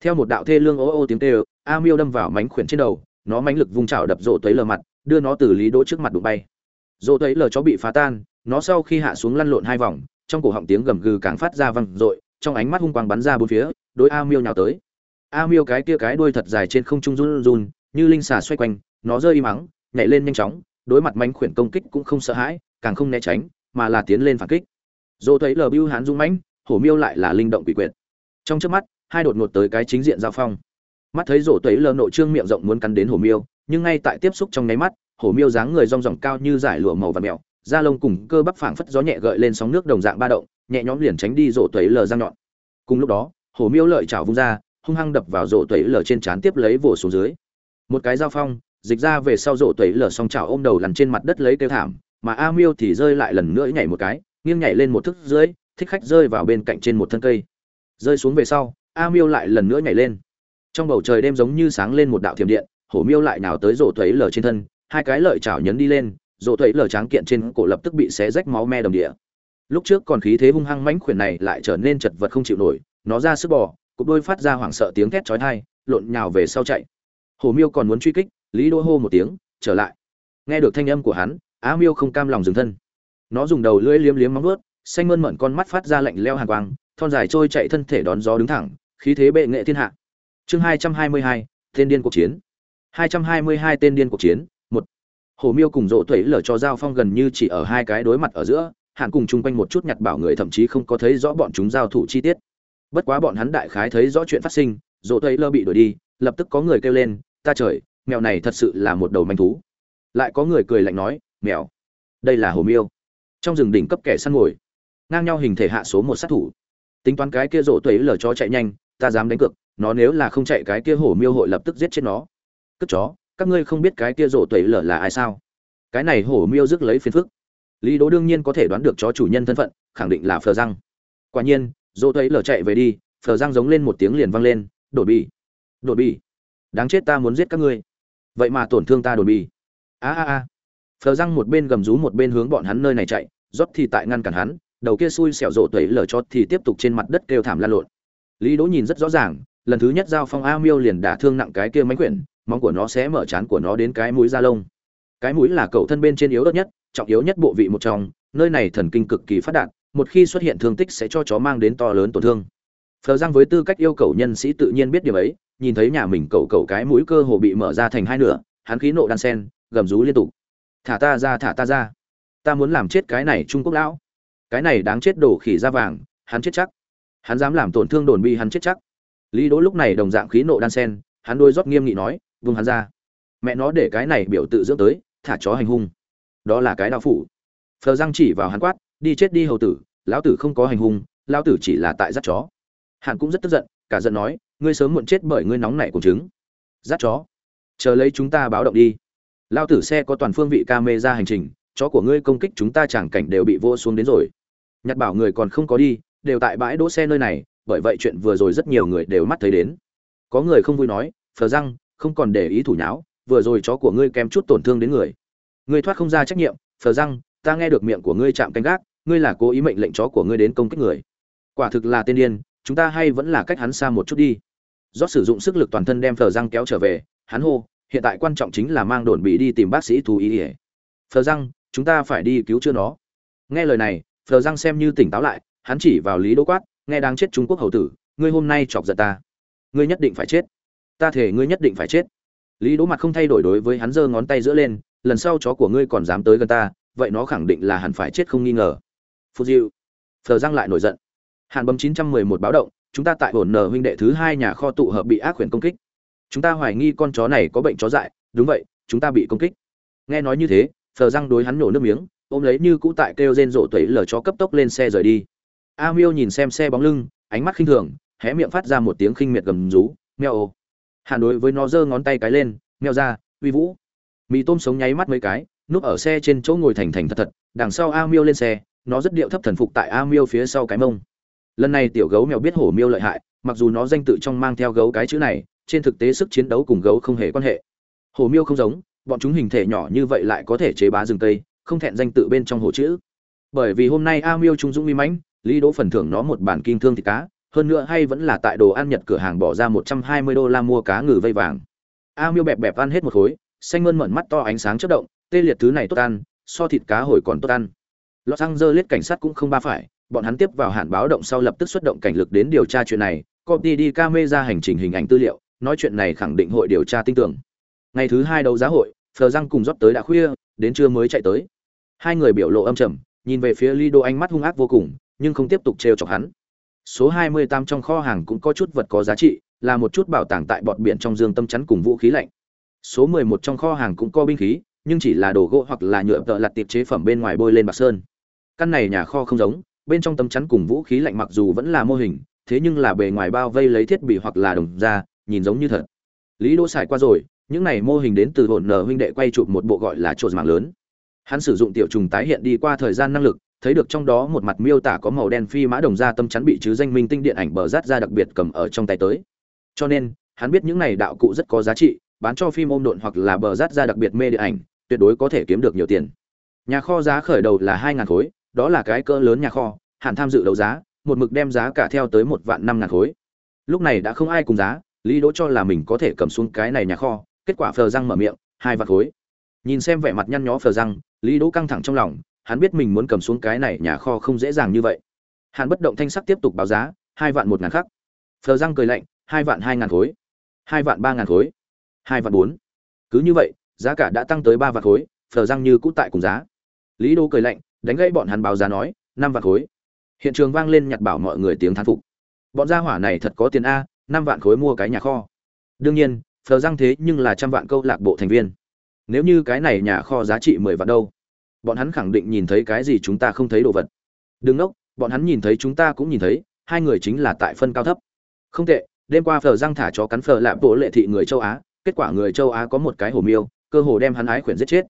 Theo một đạo thê lương ô ô tiếng tê, a miêu đâm vào mánh khuyển trên đầu nó mánh lực vung chảo đập rộ tới lờ mặt đưa nó từ lý đỗ trước mặt đụng bay. Rộ tới lờ chó bị phá tan nó sau khi hạ xuống lăn lộn hai vòng trong cổ họng tiếng gầm gừ càng phát ra văng rội trong ánh mắt hung quang bắn ra bốn phía đối a miêu nhào tới. A miêu cái kia cái đuôi thật dài trên không trung run run như linh xà xoay quanh nó rơi im ắng nhảy lên nhanh chóng đối mặt mánh khuyển công kích cũng không sợ hãi, càng không né tránh, mà là tiến lên phản kích. Dỗ thấy lờ bưu hán dung mãnh, hổ miêu lại là linh động quỷ quyệt. Trong trước mắt, hai đột ngột tới cái chính diện giao phong. Mắt thấy rổ tuấy lờ nội trương miệng rộng muốn cắn đến hổ miêu, nhưng ngay tại tiếp xúc trong nháy mắt, hổ miêu dáng người rong ròng cao như giải lụa màu và mèo, da lông cùng cơ bắp phảng phất gió nhẹ gợi lên sóng nước đồng dạng ba động, nhẹ nhõm liền tránh đi rổ tuấy lờ răng nhọn. Cùng lúc đó, hổ miêu lợi chảo vung ra, hung hăng đập vào rổ tuấy lờ trên trán tiếp lấy vồ xuống dưới. Một cái giao phong dịch ra về sau rộ tuẩy lở song chảo ôm đầu lăn trên mặt đất lấy kêu thảm, mà a miêu thì rơi lại lần nữa nhảy một cái, nghiêng nhảy lên một thức dưới, thích khách rơi vào bên cạnh trên một thân cây. Rơi xuống về sau, a miêu lại lần nữa nhảy lên. Trong bầu trời đêm giống như sáng lên một đạo thiểm điện, hổ miêu lại nào tới rổ thuế lở trên thân, hai cái lợi chảo nhấn đi lên, rổ thuế lở tráng kiện trên cổ lập tức bị xé rách máu me đồng địa. Lúc trước còn khí thế hung hăng mãnh khuyển này lại trở nên chật vật không chịu nổi, nó ra sức bò cục đôi phát ra hoảng sợ tiếng thét chói tai, lộn nhào về sau chạy. Hổ miêu còn muốn truy kích lý đỗ hô một tiếng, trở lại. Nghe được thanh âm của hắn, á miêu không cam lòng dừng thân. Nó dùng đầu lưỡi liếm liếm móng vuốt, xanh mơn mởn con mắt phát ra lạnh leo hàn quang, thon dài trôi chạy thân thể đón gió đứng thẳng, khí thế bệ nghệ thiên hạ. Chương hai trăm hai mươi hai, tên điên cuộc chiến. Hai trăm hai mươi hai tên điên cuộc chiến, một. Hồ miêu cùng rộ tuẩy lở cho giao phong gần như chỉ ở hai cái đối mặt ở giữa, hạn cùng chung quanh một chút nhặt bảo người thậm chí không có thấy rõ bọn chúng giao thủ chi tiết. Bất quá bọn hắn đại khái thấy rõ chuyện phát sinh rộ tuẩy lơ bị đuổi đi, lập tức có người kêu lên, ta trời mèo này thật sự là một đầu manh thú. Lại có người cười lạnh nói, mèo, đây là hồ miêu. Trong rừng đỉnh cấp kẻ săn ngồi, ngang nhau hình thể hạ số một sát thủ. Tính toán cái kia rổ tuế lở chó chạy nhanh, ta dám đánh cược, nó nếu là không chạy cái kia hổ miêu hội lập tức giết chết nó. Cất chó, các ngươi không biết cái kia rổ tuế lở là ai sao? Cái này hổ miêu rước lấy phiền phức. Lý đố đương nhiên có thể đoán được chó chủ nhân thân phận, khẳng định là phờ răng. Quả nhiên, rổ tuế lở chạy về đi, phờ răng giống lên một tiếng liền vang lên đổ bị đổ bị đáng chết ta muốn giết các ngươi vậy mà tổn thương ta đồn bi. A a a. Phờ răng một bên gầm rú một bên hướng bọn hắn nơi này chạy, rót thì tại ngăn cản hắn, đầu kia xui xẻo rộ tẩy lở chót thì tiếp tục trên mặt đất kêu thảm lan lộn. Lý đỗ nhìn rất rõ ràng, lần thứ nhất giao phong a miêu liền đả thương nặng cái kia mánh quyển, móng của nó sẽ mở chán của nó đến cái mũi da lông. Cái mũi là cậu thân bên trên yếu ớt nhất, trọng yếu nhất bộ vị một trong, nơi này thần kinh cực kỳ phát đạt, một khi xuất hiện thương tích sẽ cho chó mang đến to lớn tổn thương. Phờ giang với tư cách yêu cầu nhân sĩ tự nhiên biết điều ấy nhìn thấy nhà mình cậu cậu cái mũi cơ hồ bị mở ra thành hai nửa, hắn khí nộ đan sen, gầm rú liên tục. Thả ta ra, thả ta ra. Ta muốn làm chết cái này trung quốc lão. Cái này đáng chết đổ khỉ ra vàng, hắn chết chắc. Hắn dám làm tổn thương đồn bi, hắn chết chắc. Lý đỗ lúc này đồng dạng khí nộ đan sen, hắn đôi rót nghiêm nghị nói, vung hắn ra. Mẹ nó để cái này biểu tự dưỡng tới, thả chó hành hung. Đó là cái đạo phủ. Phờ răng chỉ vào hắn quát, đi chết đi hầu tử, lão tử không có hành hung, lão tử chỉ là tại dắt chó. Hắn cũng rất tức giận, cả giận nói ngươi sớm muộn chết bởi ngươi nóng nảy cùng chứng dắt chó, chờ lấy chúng ta báo động đi. Lao tử xe có toàn phương vị camera hành trình, chó của ngươi công kích chúng ta chẳng cảnh đều bị vô xuống đến rồi. Nhặt bảo người còn không có đi, đều tại bãi đỗ xe nơi này, bởi vậy chuyện vừa rồi rất nhiều người đều mắt thấy đến. Có người không vui nói, phờ răng, không còn để ý thủ nháo, vừa rồi chó của ngươi kém chút tổn thương đến người. Ngươi thoát không ra trách nhiệm, phờ răng, ta nghe được miệng của ngươi chạm canh gác, ngươi là cố ý mệnh lệnh chó của ngươi đến công kích người. Quả thực là tên điên, chúng ta hay vẫn là cách hắn xa một chút đi do sử dụng sức lực toàn thân đem phờ răng kéo trở về, hắn hô, hiện tại quan trọng chính là mang đồn bị đi tìm bác sĩ thú ý ỉa phờ răng, chúng ta phải đi cứu chữa nó. Nghe lời này, phờ răng xem như tỉnh táo lại, hắn chỉ vào lý đỗ quát, nghe đang chết trung quốc hầu tử, ngươi hôm nay chọc giận ta. Ngươi nhất định phải chết. Ta thể ngươi nhất định phải chết. Lý đỗ mặt không thay đổi đối với hắn giơ ngón tay giữa lên, lần sau chó của ngươi còn dám tới gần ta, vậy nó khẳng định là hẳn phải chết không nghi ngờ. Phù diệu. Phờ răng lại nổi giận. Hàn bấm 911 báo động chúng ta tại hồn nờ huynh đệ thứ hai nhà kho tụ hợp bị ác quyển công kích. Chúng ta hoài nghi con chó này có bệnh chó dại, đúng vậy, chúng ta bị công kích. Nghe nói như thế, phờ răng đối hắn nổ nước miếng, ôm lấy như cũ tại kêu rên rộ tẩy lờ cho cấp tốc lên xe rời đi. A miêu nhìn xem xe bóng lưng, ánh mắt khinh thường, hé miệng phát ra một tiếng khinh miệt gầm rú meo ô. Hàn đối với nó giơ ngón tay cái lên meo ra, uy vũ. Mì tôm sống nháy mắt mấy cái, núp ở xe trên chỗ ngồi thành thành thật thật, đằng sau a miêu lên xe, nó rất điệu thấp thần phục tại a miêu phía sau cái mông lần này tiểu gấu mèo biết hổ miêu lợi hại, mặc dù nó danh tự trong mang theo gấu cái chữ này, trên thực tế sức chiến đấu cùng gấu không hề quan hệ. Hổ miêu không giống, bọn chúng hình thể nhỏ như vậy lại có thể chế bá rừng tây không thẹn danh tự bên trong hồ chữ. Bởi vì hôm nay a miêu trung dũng uy mãnh, lý đỗ phần thưởng nó một bản kim thương thịt cá, hơn nữa hay vẫn là tại đồ ăn nhật cửa hàng bỏ ra một trăm hai mươi đô la mua cá ngừ vây vàng. A miêu bẹp bẹp ăn hết một khối, xanh mơn mận mắt to ánh sáng chớp động, tê liệt thứ này tốt ăn, so thịt cá hồi còn tốt ăn. Lọt xăng dơ lết cảnh sát cũng không ba phải bọn hắn tiếp vào hạn báo động sau lập tức xuất động cảnh lực đến điều tra chuyện này, copy đi camera hành trình hình ảnh tư liệu, nói chuyện này khẳng định hội điều tra tin tưởng. Ngày thứ hai đấu giá hội, phờ răng cùng rót tới đã khuya, đến trưa mới chạy tới. Hai người biểu lộ âm trầm, nhìn về phía lido ánh mắt hung ác vô cùng, nhưng không tiếp tục trêu chọc hắn. Số 28 trong kho hàng cũng có chút vật có giá trị, là một chút bảo tàng tại bọt biển trong dương tâm chắn cùng vũ khí lạnh. Số 11 trong kho hàng cũng có binh khí, nhưng chỉ là đồ gỗ hoặc là nhựa tợ lặt tiệp chế phẩm bên ngoài bôi lên bạc sơn. Căn này nhà kho không giống bên trong tấm chắn cùng vũ khí lạnh mặc dù vẫn là mô hình thế nhưng là bề ngoài bao vây lấy thiết bị hoặc là đồng ra, nhìn giống như thật. Lý đỗ xài qua rồi những này mô hình đến từ hồn nở huynh đệ quay chụp một bộ gọi là trộn mạng lớn. Hắn sử dụng tiểu trùng tái hiện đi qua thời gian năng lực thấy được trong đó một mặt miêu tả có màu đen phi mã đồng ra tâm chắn bị chứ danh minh tinh điện ảnh bờ rát ra đặc biệt cầm ở trong tay tới. Cho nên hắn biết những này đạo cụ rất có giá trị bán cho phim ôm độn hoặc là bờ rát ra đặc biệt mê điện ảnh tuyệt đối có thể kiếm được nhiều tiền. Nhà kho giá khởi đầu là hai ngàn khối đó là cái cỡ lớn nhà kho, hạn tham dự đấu giá, một mực đem giá cả theo tới một vạn năm ngàn khối. Lúc này đã không ai cùng giá, lý đỗ cho là mình có thể cầm xuống cái này nhà kho, kết quả phờ răng mở miệng, hai vạn khối. Nhìn xem vẻ mặt nhăn nhó phờ răng, lý đỗ căng thẳng trong lòng, hắn biết mình muốn cầm xuống cái này nhà kho không dễ dàng như vậy. Hắn bất động thanh sắc tiếp tục báo giá, hai vạn một ngàn khắc. Phờ răng cười lạnh, hai vạn hai ngàn khối. Hai vạn ba ngàn khối. Hai vạn bốn. Cứ như vậy, giá cả đã tăng tới ba vạn khối, phờ răng như cũ tại cùng giá. Lý đỗ cười lạnh đánh gãy bọn hắn báo giá nói, năm vạn khối. Hiện trường vang lên nhặt bảo mọi người tiếng thán phục. Bọn gia hỏa này thật có tiền a, năm vạn khối mua cái nhà kho. Đương nhiên, phờ răng thế nhưng là trăm vạn câu lạc bộ thành viên. Nếu như cái này nhà kho giá trị mười vạn đâu, bọn hắn khẳng định nhìn thấy cái gì chúng ta không thấy đồ vật. Đừng ngốc bọn hắn nhìn thấy chúng ta cũng nhìn thấy, hai người chính là tại phân cao thấp. Không tệ, đêm qua phờ răng thả chó cắn phờ lạp bộ lệ thị người châu á, kết quả người châu á có một cái hồ miêu, cơ hồ đem hắn ái khuyển giết chết.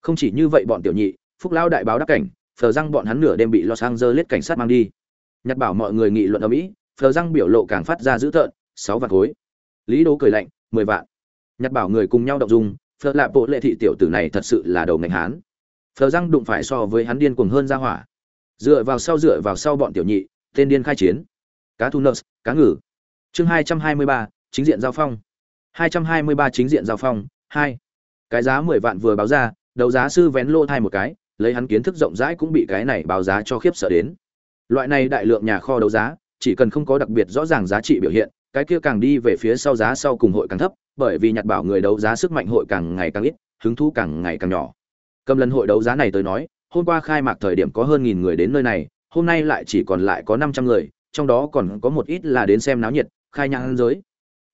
Không chỉ như vậy bọn tiểu nhị phúc lão đại báo đắc cảnh, phờ răng bọn hắn nửa đêm bị los angeles cảnh sát mang đi. Nhặt bảo mọi người nghị luận ở mỹ, phờ răng biểu lộ càng phát ra dữ tợn, sáu vạn khối. Lý đố cười lạnh, mười vạn. Nhặt bảo người cùng nhau động dung, phờ lạ bộ lệ thị tiểu tử này thật sự là đầu ngành hán. Phờ răng đụng phải so với hắn điên cuồng hơn ra hỏa. Dựa vào sau dựa vào sau bọn tiểu nhị, tên điên khai chiến. Cá thu nợ, cá ngừ. Chương hai trăm hai mươi ba, chính diện giao phong. Hai trăm hai mươi ba chính diện giao phong, hai. Cái giá mười vạn vừa báo ra, đấu giá sư vén lô thai một cái lấy hắn kiến thức rộng rãi cũng bị cái này báo giá cho khiếp sợ đến. Loại này đại lượng nhà kho đấu giá, chỉ cần không có đặc biệt rõ ràng giá trị biểu hiện, cái kia càng đi về phía sau giá sau cùng hội càng thấp, bởi vì nhặt bảo người đấu giá sức mạnh hội càng ngày càng ít, hứng thú càng ngày càng nhỏ. Cầm lần hội đấu giá này tới nói, hôm qua khai mạc thời điểm có hơn nghìn người đến nơi này, hôm nay lại chỉ còn lại có năm trăm người, trong đó còn có một ít là đến xem náo nhiệt, khai nhang giới.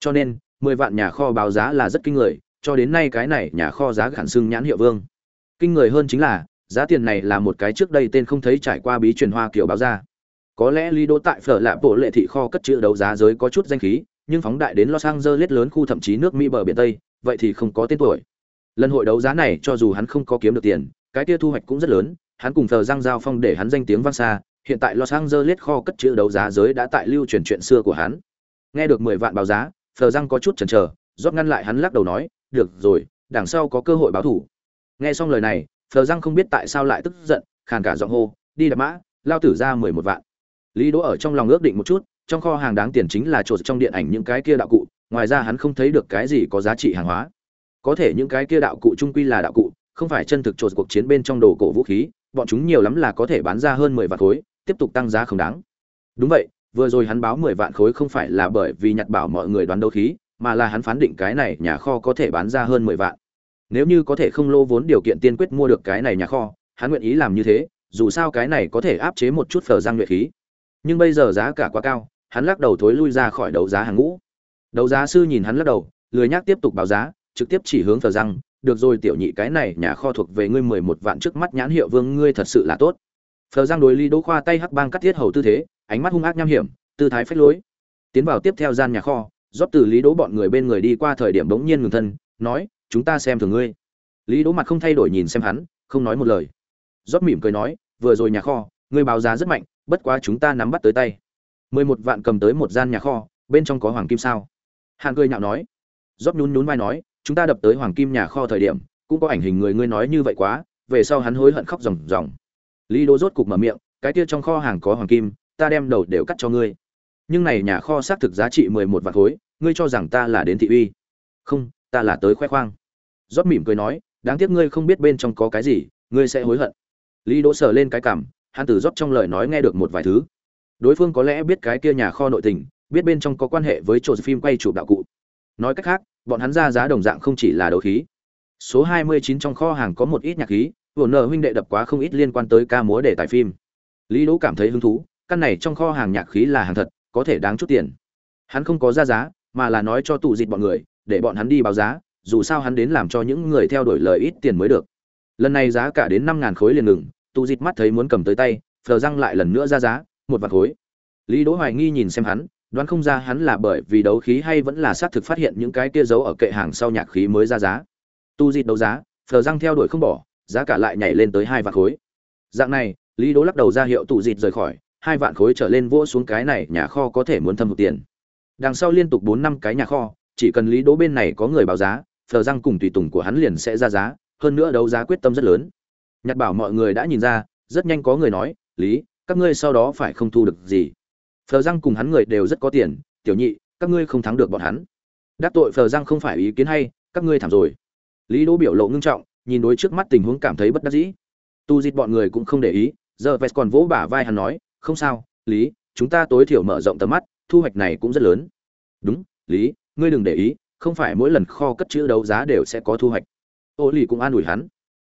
Cho nên, mười vạn nhà kho báo giá là rất kinh người, cho đến nay cái này nhà kho giá khản xưng nhãn hiệu vương. Kinh người hơn chính là giá tiền này là một cái trước đây tên không thấy trải qua bí truyền hoa kiểu báo ra. Có lẽ lý đỗ tại phở lạ bộ lệ thị kho cất chữ đấu giá giới có chút danh khí, nhưng phóng đại đến los angeles lớn khu thậm chí nước mỹ bờ biển tây, vậy thì không có tên tuổi. Lần hội đấu giá này cho dù hắn không có kiếm được tiền, cái kia thu hoạch cũng rất lớn, hắn cùng thờ giang giao phong để hắn danh tiếng vang xa, hiện tại los angeles kho cất chữ đấu giá giới đã tại lưu truyền chuyện xưa của hắn. Nghe được mười vạn báo giá thờ giang có chút chần chờ, rót ngăn lại hắn lắc đầu nói, được rồi, đằng sau có cơ hội báo thủ. Nghe xong lời này phờ răng không biết tại sao lại tức giận, khàn cả giọng hô, đi đạp mã, lao tử ra mười một vạn. Lý đỗ ở trong lòng ước định một chút, trong kho hàng đáng tiền chính là trộn trong điện ảnh những cái kia đạo cụ, ngoài ra hắn không thấy được cái gì có giá trị hàng hóa. Có thể những cái kia đạo cụ trung quy là đạo cụ, không phải chân thực trộn cuộc chiến bên trong đồ cổ vũ khí, bọn chúng nhiều lắm là có thể bán ra hơn mười vạn khối, tiếp tục tăng giá không đáng. Đúng vậy, vừa rồi hắn báo mười vạn khối không phải là bởi vì nhặt bảo mọi người đoán đấu khí, mà là hắn phán định cái này nhà kho có thể bán ra hơn mười vạn nếu như có thể không lô vốn điều kiện tiên quyết mua được cái này nhà kho, hắn nguyện ý làm như thế, dù sao cái này có thể áp chế một chút phở giang nhuệ khí. Nhưng bây giờ giá cả quá cao, hắn lắc đầu thối lui ra khỏi đấu giá hàng ngũ. Đấu giá sư nhìn hắn lắc đầu, lười nhác tiếp tục báo giá, trực tiếp chỉ hướng phở giang được rồi tiểu nhị, cái này nhà kho thuộc về ngươi mười một vạn trước mắt nhãn hiệu vương, ngươi thật sự là tốt. Phở giang đối ly đỗ khoa tay hắc bang cắt thiết hầu tư thế, ánh mắt hung ác nham hiểm, tư thái phách lối. Tiến vào tiếp theo gian nhà kho, rót từ lý đỗ bọn người bên người đi qua thời điểm bỗng nhiên ngừng thân, nói chúng ta xem thường ngươi. Lý đỗ mặt không thay đổi nhìn xem hắn, không nói một lời. Rót mỉm cười nói, vừa rồi nhà kho, ngươi báo giá rất mạnh, bất quá chúng ta nắm bắt tới tay. Mười một vạn cầm tới một gian nhà kho, bên trong có hoàng kim sao? Hàn cười nhạo nói. Rót nhún nhún vai nói, chúng ta đập tới hoàng kim nhà kho thời điểm, cũng có ảnh hình người ngươi nói như vậy quá, về sau hắn hối hận khóc ròng ròng. Lý đỗ rốt cục mở miệng, cái kia trong kho hàng có hoàng kim, ta đem đầu đều cắt cho ngươi. Nhưng này nhà kho xác thực giá trị mười một vạn khối, ngươi cho rằng ta là đến thị uy? Không, ta là tới khoe khoang rót mỉm cười nói, đáng tiếc ngươi không biết bên trong có cái gì, ngươi sẽ hối hận. Lý đỗ sờ lên cái cảm, hắn từ rót trong lời nói nghe được một vài thứ. Đối phương có lẽ biết cái kia nhà kho nội tình, biết bên trong có quan hệ với chỗ phim quay chụp đạo cụ. Nói cách khác, bọn hắn ra giá đồng dạng không chỉ là đấu khí. Số 29 trong kho hàng có một ít nhạc khí, vừa nợ huynh đệ đập quá không ít liên quan tới ca múa để tài phim. Lý đỗ cảm thấy hứng thú, căn này trong kho hàng nhạc khí là hàng thật, có thể đáng chút tiền. Hắn không có ra giá, mà là nói cho tụ dịch bọn người, để bọn hắn đi báo giá dù sao hắn đến làm cho những người theo đuổi lời ít tiền mới được. Lần này giá cả đến năm ngàn khối liền ngừng, Tu dịch mắt thấy muốn cầm tới tay, phờ răng lại lần nữa ra giá, một vạn khối. Lý đỗ hoài nghi nhìn xem hắn, đoán không ra hắn là bởi vì đấu khí hay vẫn là xác thực phát hiện những cái kia giấu ở kệ hàng sau nhạc khí mới ra giá. Tu dịt đấu giá, phờ răng theo đuổi không bỏ, giá cả lại nhảy lên tới hai vạn khối. Dạng này, lý đỗ lắc đầu ra hiệu tụ dịt rời khỏi, hai vạn khối trở lên vỗ xuống cái này nhà kho có thể muốn thâm một tiền. Đằng sau liên tục bốn năm cái nhà kho, chỉ cần lý đỗ bên này có người báo giá phờ răng cùng tùy tùng của hắn liền sẽ ra giá, hơn nữa đấu giá quyết tâm rất lớn. Nhặt bảo mọi người đã nhìn ra, rất nhanh có người nói, lý, các ngươi sau đó phải không thu được gì? Phờ răng cùng hắn người đều rất có tiền, tiểu nhị, các ngươi không thắng được bọn hắn. Đắc tội phờ răng không phải ý kiến hay, các ngươi thảm rồi. Lý đỗ biểu lộ ngưng trọng, nhìn đối trước mắt tình huống cảm thấy bất đắc dĩ. Tu dịt bọn người cũng không để ý, giờ vest còn vỗ bả vai hắn nói, không sao, lý, chúng ta tối thiểu mở rộng tầm mắt, thu hoạch này cũng rất lớn. Đúng, lý, ngươi đừng để ý không phải mỗi lần kho cất chữ đấu giá đều sẽ có thu hoạch. Ô lì cũng an ủi hắn.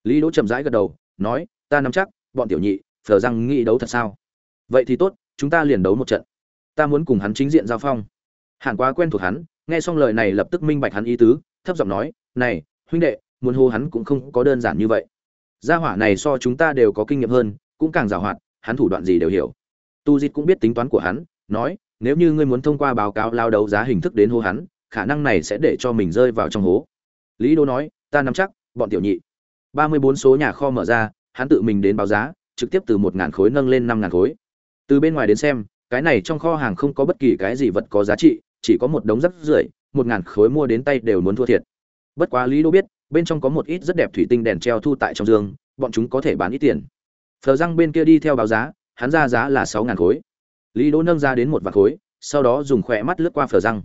Lý đỗ chậm rãi gật đầu, nói, ta nắm chắc, bọn tiểu nhị, phờ răng nghĩ đấu thật sao? Vậy thì tốt, chúng ta liền đấu một trận. Ta muốn cùng hắn chính diện giao phong. Hàn quá quen thuộc hắn, nghe xong lời này lập tức minh bạch hắn ý tứ, thấp giọng nói, này, huynh đệ, muốn hô hắn cũng không có đơn giản như vậy. Gia hỏa này so chúng ta đều có kinh nghiệm hơn, cũng càng giàu hoạt, hắn thủ đoạn gì đều hiểu. Tu dịch cũng biết tính toán của hắn, nói, nếu như ngươi muốn thông qua báo cáo lao đấu giá hình thức đến hô hắn khả năng này sẽ để cho mình rơi vào trong hố. Lý đô nói, ta nắm chắc, bọn tiểu nhị. Ba mươi bốn số nhà kho mở ra, hắn tự mình đến báo giá, trực tiếp từ một ngàn khối nâng lên năm ngàn khối. Từ bên ngoài đến xem, cái này trong kho hàng không có bất kỳ cái gì vật có giá trị, chỉ có một đống rác rưởi, một ngàn khối mua đến tay đều muốn thua thiệt. Bất quá lý đô biết, bên trong có một ít rất đẹp thủy tinh đèn treo thu tại trong giường bọn chúng có thể bán ít tiền. Phờ răng bên kia đi theo báo giá, hắn ra giá là sáu ngàn khối. Lý Đô nâng ra đến một vạn khối, sau đó dùng khỏe mắt lướt qua phờ răng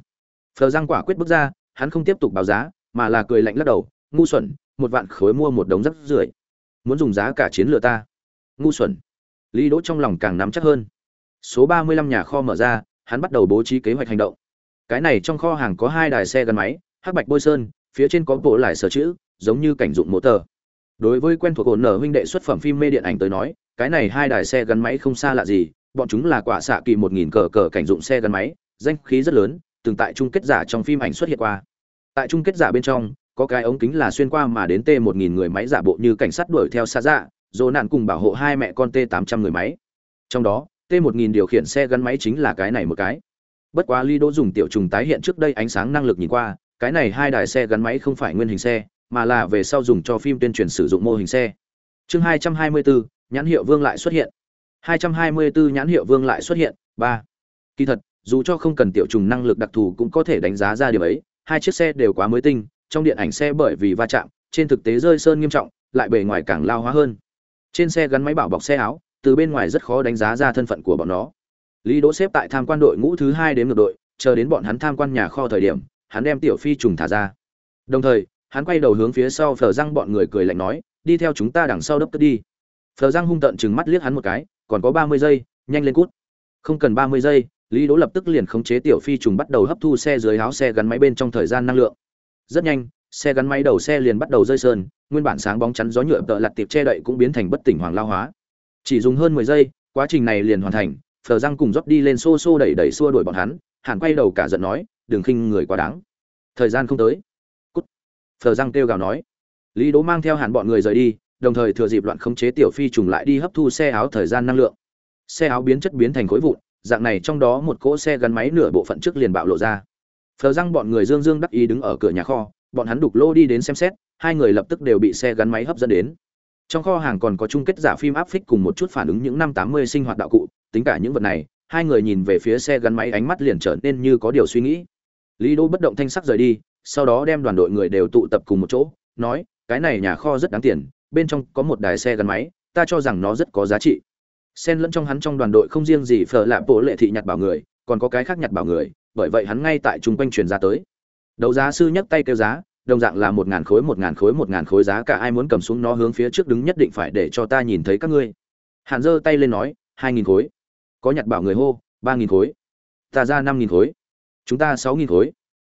phờ Giang quả quyết bước ra, hắn không tiếp tục báo giá, mà là cười lạnh lắc đầu, ngu xuẩn, một vạn khối mua một đống rất rưởi. Muốn dùng giá cả chiến lừa ta. Ngu xuẩn. Lý đỗ trong lòng càng nắm chắc hơn. Số ba mươi lăm nhà kho mở ra, hắn bắt đầu bố trí kế hoạch hành động. Cái này trong kho hàng có hai đài xe gắn máy, hắc bạch bôi sơn, phía trên có bộ lại sở chữ, giống như cảnh dụng mô tờ. Đối với quen thuộc ổn nở huynh đệ xuất phẩm phim mê điện ảnh tới nói, cái này hai đài xe gắn máy không xa lạ gì, bọn chúng là quả xạ kỳ một nghìn cờ cờ cảnh dụng xe gắn máy, danh khí rất lớn từng tại chung kết giả trong phim ảnh xuất hiện qua. Tại chung kết giả bên trong có cái ống kính là xuyên qua mà đến t một nghìn người máy giả bộ như cảnh sát đuổi theo xa dạ dồ nạn cùng bảo hộ hai mẹ con t tám trăm người máy. Trong đó t một nghìn điều khiển xe gắn máy chính là cái này một cái. Bất quá ly đỗ dùng tiểu trùng tái hiện trước đây ánh sáng năng lực nhìn qua cái này hai đài xe gắn máy không phải nguyên hình xe mà là về sau dùng cho phim tuyên truyền sử dụng mô hình xe. Chương hai trăm hai mươi bốn nhãn hiệu vương lại xuất hiện. 224 nhãn hiệu vương lại xuất hiện, 3. Kỳ thật, dù cho không cần tiểu trùng năng lực đặc thù cũng có thể đánh giá ra điều ấy, hai chiếc xe đều quá mới tinh, trong điện ảnh xe bởi vì va chạm, trên thực tế rơi sơn nghiêm trọng, lại bề ngoài càng lao hóa hơn. Trên xe gắn máy bảo bọc xe áo, từ bên ngoài rất khó đánh giá ra thân phận của bọn nó. Lý Đỗ xếp tại tham quan đội ngũ thứ hai đến ngược đội, chờ đến bọn hắn tham quan nhà kho thời điểm, hắn đem tiểu phi trùng thả ra. Đồng thời, hắn quay đầu hướng phía sau phở răng bọn người cười lạnh nói, đi theo chúng ta đằng sau đấp tức đi. Phở răng hung tợn chừng mắt liếc hắn một cái, còn có ba mươi giây nhanh lên cút không cần ba mươi giây lý đỗ lập tức liền khống chế tiểu phi trùng bắt đầu hấp thu xe dưới áo xe gắn máy bên trong thời gian năng lượng. Rất nhanh, xe gắn máy đầu xe liền bắt đầu rơi sơn, nguyên bản sáng bóng chắn gió nhựa tợ lặt tiệp che đậy cũng biến thành bất tỉnh hoàng lao hóa. Chỉ dùng hơn mười giây, quá trình này liền hoàn thành, phờ răng cùng dốc đi lên xô xô đẩy đẩy xua đuổi bọn hắn hàn quay đầu cả giận nói, đừng khinh người quá đáng. Thời gian không tới. Cút. Phờ răng kêu gào nói. Lý đỗ mang theo hàn bọn người rời đi, đồng thời thừa dịp loạn khống chế tiểu phi trùng lại đi hấp thu xe áo thời gian năng lượng. Xe áo biến chất biến thành khối vụn dạng này trong đó một cỗ xe gắn máy nửa bộ phận trước liền bạo lộ ra. Phờ răng bọn người dương dương đắc ý đứng ở cửa nhà kho, bọn hắn đục lô đi đến xem xét, hai người lập tức đều bị xe gắn máy hấp dẫn đến. Trong kho hàng còn có chung kết giả phim áp phích cùng một chút phản ứng những năm tám mươi sinh hoạt đạo cụ, tính cả những vật này, hai người nhìn về phía xe gắn máy ánh mắt liền trở nên như có điều suy nghĩ. Lý đô bất động thanh sắc rời đi, sau đó đem đoàn đội người đều tụ tập cùng một chỗ, nói, cái này nhà kho rất đáng tiền, bên trong có một đài xe gắn máy, ta cho rằng nó rất có giá trị xen lẫn trong hắn trong đoàn đội không riêng gì phở lạ bộ lệ thị nhặt bảo người, còn có cái khác nhặt bảo người, bởi vậy hắn ngay tại chung quanh truyền ra tới. Đấu giá sư nhấc tay kêu giá, đồng dạng là một ngàn khối, một ngàn khối, một ngàn khối giá cả, ai muốn cầm xuống nó hướng phía trước đứng nhất định phải để cho ta nhìn thấy các ngươi. Hàn giơ tay lên nói, hai nghìn khối. Có nhặt bảo người hô, ba nghìn khối. Ta ra năm nghìn khối. Chúng ta sáu nghìn khối.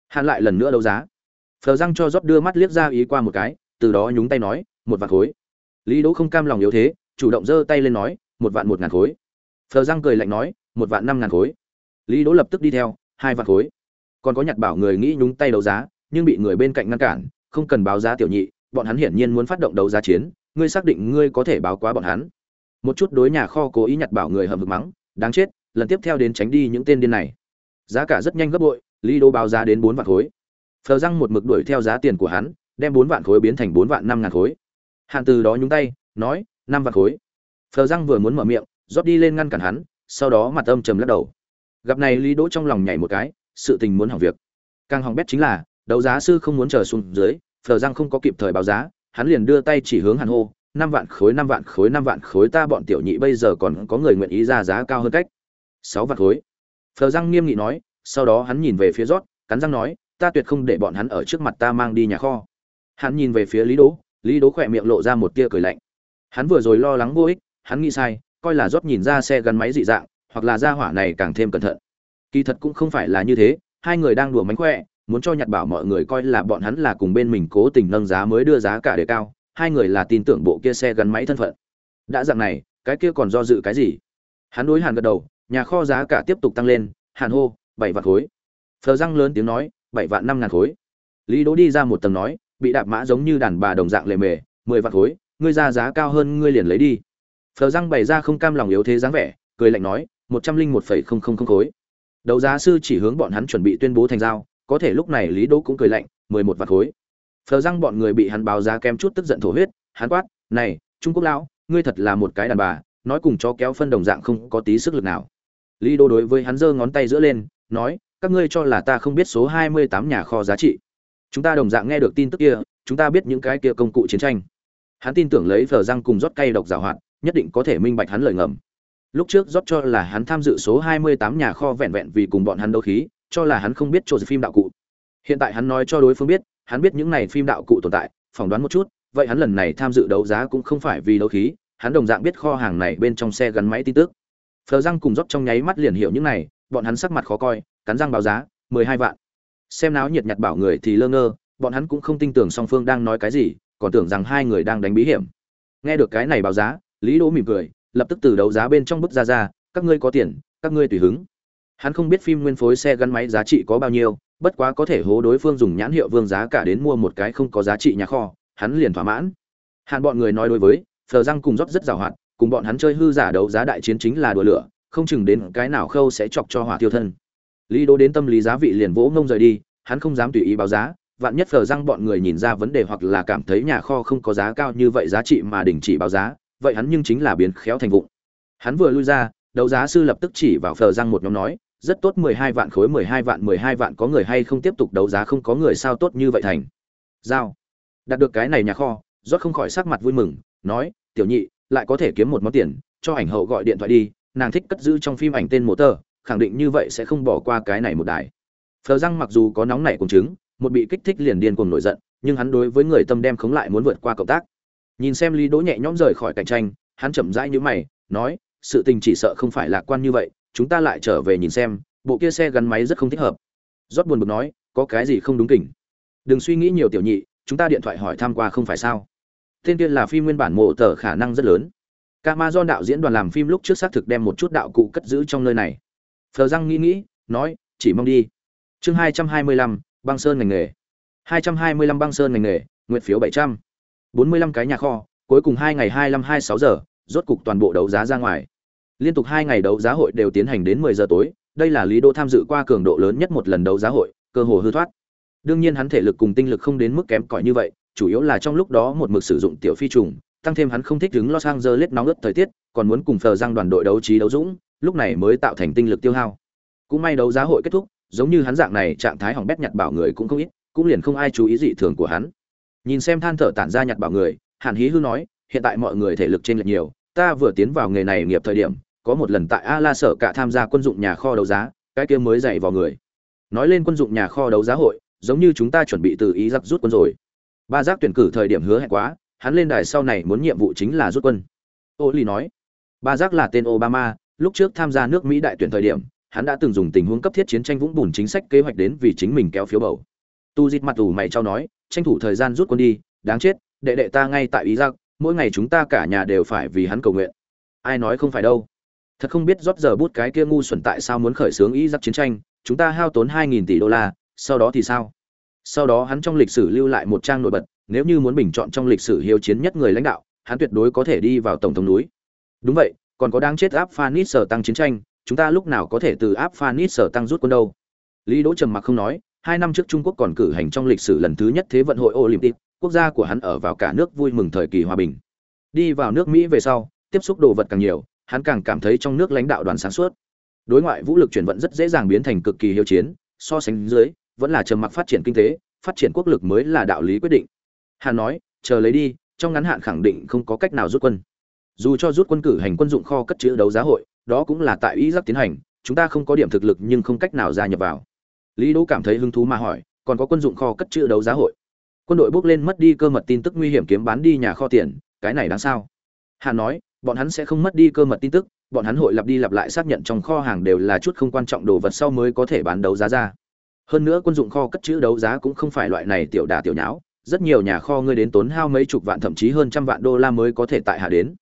Hàn lại lần nữa đấu giá. Phờ răng cho rót đưa mắt liếc ra ý qua một cái, từ đó nhúng tay nói, một vạn khối. Lý đỗ không cam lòng yếu thế, chủ động giơ tay lên nói một vạn một ngàn khối. Phờ răng cười lạnh nói, một vạn năm ngàn khối. Lý đỗ lập tức đi theo, hai vạn khối. Còn có nhặt bảo người nghĩ nhúng tay đấu giá, nhưng bị người bên cạnh ngăn cản, không cần báo giá tiểu nhị, bọn hắn hiển nhiên muốn phát động đấu giá chiến, ngươi xác định ngươi có thể báo quá bọn hắn. Một chút đối nhà kho cố ý nhặt bảo người hầm vực mắng, đáng chết, lần tiếp theo đến tránh đi những tên điên này. Giá cả rất nhanh gấp bội, lý đô báo giá đến bốn vạn khối. Phờ răng một mực đuổi theo giá tiền của hắn, đem bốn vạn khối biến thành bốn vạn năm ngàn khối. Hạn từ đó nhúng tay, nói, năm vạn khối phờ răng vừa muốn mở miệng rót đi lên ngăn cản hắn sau đó mặt âm trầm lắc đầu. Gặp này lý đỗ trong lòng nhảy một cái sự tình muốn hỏng việc. Càng hỏng bét chính là đấu giá sư không muốn chờ xuống dưới phờ răng không có kịp thời báo giá hắn liền đưa tay chỉ hướng hàn hồ, năm vạn khối năm vạn khối năm vạn khối ta bọn tiểu nhị bây giờ còn có người nguyện ý ra giá cao hơn cách. Sáu vạn khối? Phờ răng nghiêm nghị nói sau đó hắn nhìn về phía rót cắn răng nói ta tuyệt không để bọn hắn ở trước mặt ta mang đi nhà kho. Hắn nhìn về phía lý đỗ lý đỗ khỏe miệng lộ ra một tia cười lạnh. Hắn vừa rồi lo lắng vô ích hắn nghĩ sai, coi là rót nhìn ra xe gắn máy dị dạng, hoặc là ra hỏa này càng thêm cẩn thận. Kỳ thật cũng không phải là như thế, hai người đang đùa mánh khỏe, muốn cho nhặt bảo mọi người coi là bọn hắn là cùng bên mình cố tình nâng giá mới đưa giá cả đề cao, hai người là tin tưởng bộ kia xe gắn máy thân phận. Đã dạng này, cái kia còn do dự cái gì? Hắn đối hàn gật đầu, nhà kho giá cả tiếp tục tăng lên, hàn hô, bảy vạn khối. Phờ răng lớn tiếng nói, bảy vạn năm ngàn khối. Lý đỗ đi ra một tầng nói, bị đạp mã giống như đàn bà đồng dạng lề mề, mười vạn khối, ngươi ra giá cao hơn ngươi liền lấy đi phờ răng bày ra không cam lòng yếu thế dáng vẻ, cười lạnh nói, một trăm linh một phẩy không không không khối. Đấu giá sư chỉ hướng bọn hắn chuẩn bị tuyên bố thành giao, có thể lúc này lý đỗ cũng cười lạnh, mười một vạn khối. Phờ răng bọn người bị hắn báo giá kém chút tức giận thổ huyết, hắn quát, này, trung quốc lão, ngươi thật là một cái đàn bà, nói cùng chó kéo phân đồng dạng không có tí sức lực nào. Lý đỗ đối với hắn giơ ngón tay giữa lên, nói, các ngươi cho là ta không biết số hai mươi tám nhà kho giá trị. Chúng ta đồng dạng nghe được tin tức kia, chúng ta biết những cái kia công cụ chiến tranh. Hắn tin tưởng lấy phờ răng cùng rót cay độc giảo hoạt nhất định có thể minh bạch hắn lời ngầm. Lúc trước rót cho là hắn tham dự số hai mươi tám nhà kho vẹn vẹn vì cùng bọn hắn đấu khí, cho là hắn không biết chỗ phim đạo cụ. Hiện tại hắn nói cho đối phương biết, hắn biết những này phim đạo cụ tồn tại, phỏng đoán một chút, vậy hắn lần này tham dự đấu giá cũng không phải vì đấu khí, hắn đồng dạng biết kho hàng này bên trong xe gắn máy tin tức. Phờ răng cùng rót trong nháy mắt liền hiểu những này, bọn hắn sắc mặt khó coi, cắn răng báo giá, mười hai vạn. Xem náo nhiệt nhặt bảo người thì lơ ngơ, bọn hắn cũng không tin tưởng song phương đang nói cái gì, còn tưởng rằng hai người đang đánh bí hiểm. Nghe được cái này báo giá lý đỗ mỉm cười, lập tức từ đấu giá bên trong bức ra ra, các ngươi có tiền, các ngươi tùy hứng. Hắn không biết phim nguyên phối xe gắn máy giá trị có bao nhiêu, bất quá có thể hố đối phương dùng nhãn hiệu vương giá cả đến mua một cái không có giá trị nhà kho, hắn liền thỏa mãn. Hạn bọn người nói đối với, phờ răng cùng rót rất giàu hoạt, cùng bọn hắn chơi hư giả đấu giá đại chiến chính là đùa lửa, không chừng đến cái nào khâu sẽ chọc cho hỏa tiêu thân. Lý Đỗ đến tâm lý giá vị liền vỗ ngông rời đi, hắn không dám tùy ý báo giá, vạn nhất phờ răng bọn người nhìn ra vấn đề hoặc là cảm thấy nhà kho không có giá cao như vậy giá trị mà đình chỉ báo giá vậy hắn nhưng chính là biến khéo thành vụng. Hắn vừa lui ra, đấu giá sư lập tức chỉ vào phờ răng một nhóm nói, rất tốt, mười hai vạn khối, mười hai vạn, mười hai vạn, có người hay không tiếp tục đấu giá, không có người sao tốt như vậy thành. Giao. Đạt được cái này nhà kho, rót không khỏi sắc mặt vui mừng, nói, tiểu nhị, lại có thể kiếm một món tiền, cho ảnh hậu gọi điện thoại đi, nàng thích cất giữ trong phim ảnh tên mô tờ khẳng định như vậy sẽ không bỏ qua cái này một đài. Phờ răng mặc dù có nóng nảy cùng chứng, một bị kích thích liền điên cuồng nổi giận, nhưng hắn đối với người tâm đem khống lại muốn vượt qua cộng tác nhìn xem lý đỗ nhẹ nhõm rời khỏi cạnh tranh hắn chậm rãi như mày nói sự tình chỉ sợ không phải lạc quan như vậy chúng ta lại trở về nhìn xem bộ kia xe gắn máy rất không thích hợp rót buồn bực nói có cái gì không đúng kỉnh đừng suy nghĩ nhiều tiểu nhị chúng ta điện thoại hỏi tham qua không phải sao tên kia là phim nguyên bản mộ tờ khả năng rất lớn Camazon đạo diễn đoàn làm phim lúc trước xác thực đem một chút đạo cụ cất giữ trong nơi này. Phờ răng nghĩ nghĩ, nói, chỉ mong đi. Chương 225, băng sơn ngành nghề. 225 băng sơn ngành nghề, nguyện phiếu 700. 45 cái nhà kho, cuối cùng 2 ngày 25 26 giờ, rốt cục toàn bộ đấu giá ra ngoài. Liên tục 2 ngày đấu giá hội đều tiến hành đến 10 giờ tối, đây là Lý Đô tham dự qua cường độ lớn nhất một lần đấu giá hội, cơ hồ hư thoát. Đương nhiên hắn thể lực cùng tinh lực không đến mức kém cỏi như vậy, chủ yếu là trong lúc đó một mực sử dụng tiểu phi trùng, tăng thêm hắn không thích đứng Los Angeles nóng ướt thời tiết, còn muốn cùng phờ răng đoàn đội đấu trí đấu dũng, lúc này mới tạo thành tinh lực tiêu hao. Cũng may đấu giá hội kết thúc, giống như hắn dạng này trạng thái hỏng bét nhặt bảo người cũng không ít, cũng liền không ai chú ý dị thường của hắn. Nhìn xem than thở tản ra nhặt bảo người, Hàn Hí hư nói, hiện tại mọi người thể lực trên lệch nhiều, ta vừa tiến vào nghề này nghiệp thời điểm, có một lần tại A La Sở cả tham gia quân dụng nhà kho đấu giá, cái kia mới dạy vào người. Nói lên quân dụng nhà kho đấu giá hội, giống như chúng ta chuẩn bị từ ý giặc rút quân rồi. Ba giác tuyển cử thời điểm hứa hẹn quá, hắn lên đài sau này muốn nhiệm vụ chính là rút quân ô ly nói ba giác là tên obama lúc trước tham gia nước mỹ đại tuyển thời điểm hắn đã từng dùng tình huống cấp thiết chiến tranh vũng bùn chính sách kế hoạch đến vì chính mình kéo phiếu bầu tu dịt mặt ủ mày trao nói tranh thủ thời gian rút quân đi, đáng chết, đệ đệ ta ngay tại ý giặc mỗi ngày chúng ta cả nhà đều phải vì hắn cầu nguyện. Ai nói không phải đâu. Thật không biết rót giờ bút cái kia ngu xuẩn tại sao muốn khởi xướng ý giặc chiến tranh, chúng ta hao tốn hai nghìn tỷ đô la, sau đó thì sao? Sau đó hắn trong lịch sử lưu lại một trang nổi bật, nếu như muốn bình chọn trong lịch sử hiếu chiến nhất người lãnh đạo, hắn tuyệt đối có thể đi vào tổng thống núi. Đúng vậy, còn có đáng chết áp phanis sở tăng chiến tranh, chúng ta lúc nào có thể từ áp phanis sở tăng rút quân đâu? Lý đỗ trầm mặc không nói hai năm trước trung quốc còn cử hành trong lịch sử lần thứ nhất thế vận hội olympic, quốc gia của hắn ở vào cả nước vui mừng thời kỳ hòa bình. Đi vào nước mỹ về sau, tiếp xúc đồ vật càng nhiều, hắn càng cảm thấy trong nước lãnh đạo đoàn sáng suốt. Đối ngoại vũ lực chuyển vận rất dễ dàng biến thành cực kỳ hiếu chiến, so sánh dưới, vẫn là trầm mặc phát triển kinh tế, phát triển quốc lực mới là đạo lý quyết định. Hắn nói, chờ lấy đi, trong ngắn hạn khẳng định không có cách nào rút quân. Dù cho rút quân cử hành quân dụng kho cất trữ đấu giá hội, đó cũng là tại ý giác tiến hành, chúng ta không có điểm thực lực nhưng không cách nào gia nhập vào lý đỗ cảm thấy hứng thú mà hỏi, còn có quân dụng kho cất trữ đấu giá hội. Quân đội bước lên mất đi cơ mật tin tức nguy hiểm kiếm bán đi nhà kho tiền, cái này đáng sao? Hà nói, bọn hắn sẽ không mất đi cơ mật tin tức, bọn hắn hội lặp đi lặp lại xác nhận trong kho hàng đều là chút không quan trọng đồ vật sau mới có thể bán đấu giá ra. Hơn nữa quân dụng kho cất trữ đấu giá cũng không phải loại này tiểu đà tiểu nháo, rất nhiều nhà kho ngươi đến tốn hao mấy chục vạn thậm chí hơn trăm vạn đô la mới có thể tại hạ đến.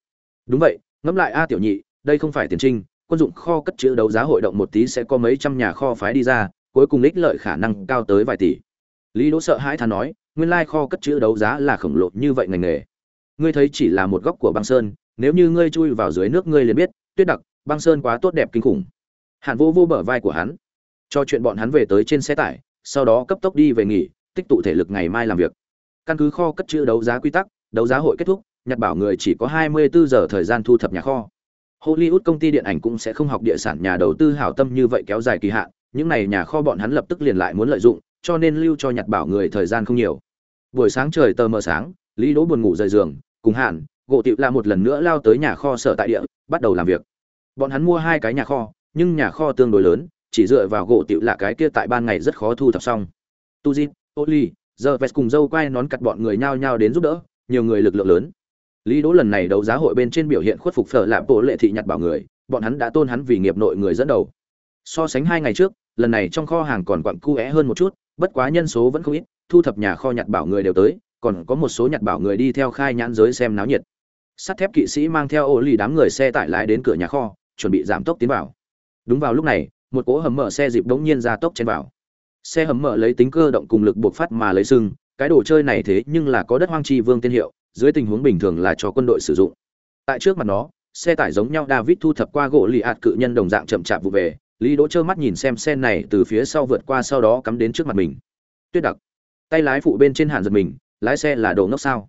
Đúng vậy, ngẫm lại a tiểu nhị, đây không phải tiền trinh, quân dụng kho cất trữ đấu giá hội động một tí sẽ có mấy trăm nhà kho phái đi ra cuối cùng ích lợi khả năng cao tới vài tỷ. Lý đỗ sợ hãi thà nói, nguyên lai kho cất chữ đấu giá là khổng lồ như vậy ngành nghề. Ngươi thấy chỉ là một góc của băng sơn, nếu như ngươi chui vào dưới nước ngươi liền biết, tuyết đặc, băng sơn quá tốt đẹp kinh khủng. Hàn vô vô bờ vai của hắn, cho chuyện bọn hắn về tới trên xe tải, sau đó cấp tốc đi về nghỉ, tích tụ thể lực ngày mai làm việc. Căn cứ kho cất chữ đấu giá quy tắc, đấu giá hội kết thúc, nhật bảo người chỉ có 24 giờ thời gian thu thập nhà kho. Hollywood công ty điện ảnh cũng sẽ không học địa sản nhà đầu tư hảo tâm như vậy kéo dài kỳ hạn những này nhà kho bọn hắn lập tức liền lại muốn lợi dụng cho nên lưu cho nhật bảo người thời gian không nhiều. Buổi sáng trời tờ mờ sáng lý đỗ buồn ngủ rời giường cùng Hàn, gỗ tiệu la một lần nữa lao tới nhà kho sở tại địa bắt đầu làm việc. Bọn hắn mua hai cái nhà kho nhưng nhà kho tương đối lớn chỉ dựa vào gỗ tiệu là cái kia tại ban ngày rất khó thu thập xong. Tu di oli giờ vest cùng dâu quay nón cặt bọn người nhao nhao đến giúp đỡ nhiều người lực lượng lớn. Lý đỗ lần này đấu giá hội bên trên biểu hiện khuất phục phở lạm bộ lệ thị nhặt bảo người bọn hắn đã tôn hắn vì nghiệp nội người dẫn đầu. So sánh hai ngày trước lần này trong kho hàng còn quặng cu é hơn một chút, bất quá nhân số vẫn không ít, thu thập nhà kho nhặt bảo người đều tới, còn có một số nhặt bảo người đi theo khai nhãn giới xem náo nhiệt. Sắt thép kỵ sĩ mang theo ô lì đám người xe tải lái đến cửa nhà kho, chuẩn bị giảm tốc tiến vào. Đúng vào lúc này, một cỗ hầm mở xe dịp đống nhiên ra tốc chen vào. Xe hầm mở lấy tính cơ động cùng lực buộc phát mà lấy sưng cái đồ chơi này thế nhưng là có đất hoang chi vương tiên hiệu, dưới tình huống bình thường là cho quân đội sử dụng. Tại trước mặt nó, xe tải giống nhau david thu thập qua gỗ lì ạt cự nhân đồng dạng chậm chạp vụ về lý đỗ trơ mắt nhìn xem xe này từ phía sau vượt qua sau đó cắm đến trước mặt mình. Tuyết đặc. Tay lái phụ bên trên hạn giật mình, lái xe là đồ ngốc sao?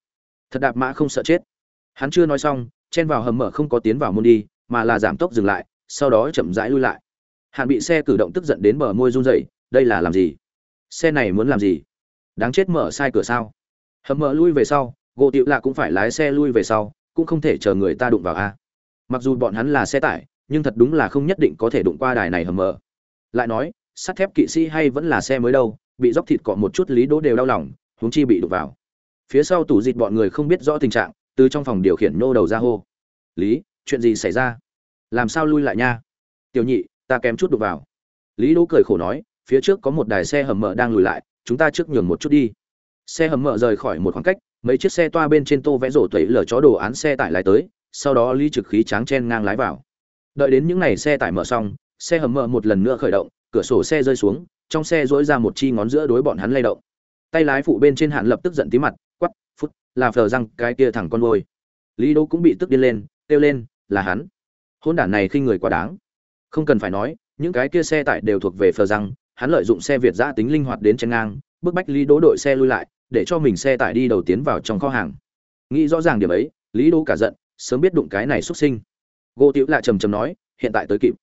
Thật đạp mã không sợ chết. Hắn chưa nói xong, chen vào hầm mở không có tiến vào môn đi, mà là giảm tốc dừng lại, sau đó chậm rãi lui lại. Hạn bị xe cử động tức giận đến bờ môi run rẩy, đây là làm gì? Xe này muốn làm gì? Đáng chết mở sai cửa sao? Hầm mở lui về sau, gỗ tiệu lạ cũng phải lái xe lui về sau, cũng không thể chờ người ta đụng vào a. Mặc dù bọn hắn là xe tải nhưng thật đúng là không nhất định có thể đụng qua đài này hầm mở lại nói, sắt thép kỵ sĩ hay vẫn là xe mới đâu, bị dốc thịt cọ một chút lý đỗ đều đau lòng, huống chi bị đụng vào. Phía sau tủ dịt bọn người không biết rõ tình trạng, từ trong phòng điều khiển nô đầu ra hô. Lý, chuyện gì xảy ra? Làm sao lui lại nha? Tiểu nhị, ta kém chút đụng vào. Lý đỗ cười khổ nói, phía trước có một đài xe hầm mở đang lùi lại, chúng ta trước nhường một chút đi. Xe hầm mở rời khỏi một khoảng cách, mấy chiếc xe toa bên trên tô vẽ rổ tẩy lở chó đồ án xe tải lái tới, sau đó lý trực khí tráng chen ngang lái vào đợi đến những ngày xe tải mở xong, xe hầm mở một lần nữa khởi động, cửa sổ xe rơi xuống, trong xe dỗi ra một chi ngón giữa đối bọn hắn lay động. Tay lái phụ bên trên hạn lập tức giận tí mặt quắp phút, là phờ răng, cái kia thẳng con vôi lý đỗ cũng bị tức điên lên, kêu lên, là hắn. Hôn đản này khi người quá đáng. Không cần phải nói, những cái kia xe tải đều thuộc về phờ răng, hắn lợi dụng xe việt giã tính linh hoạt đến chân ngang, bức bách lý đỗ đội xe lui lại, để cho mình xe tải đi đầu tiến vào trong kho hàng. Nghĩ rõ ràng điểm ấy, lý đỗ cả giận, sớm biết đụng cái này xuất sinh gỗ tiểu lạ trầm trầm nói, hiện tại tới kịp.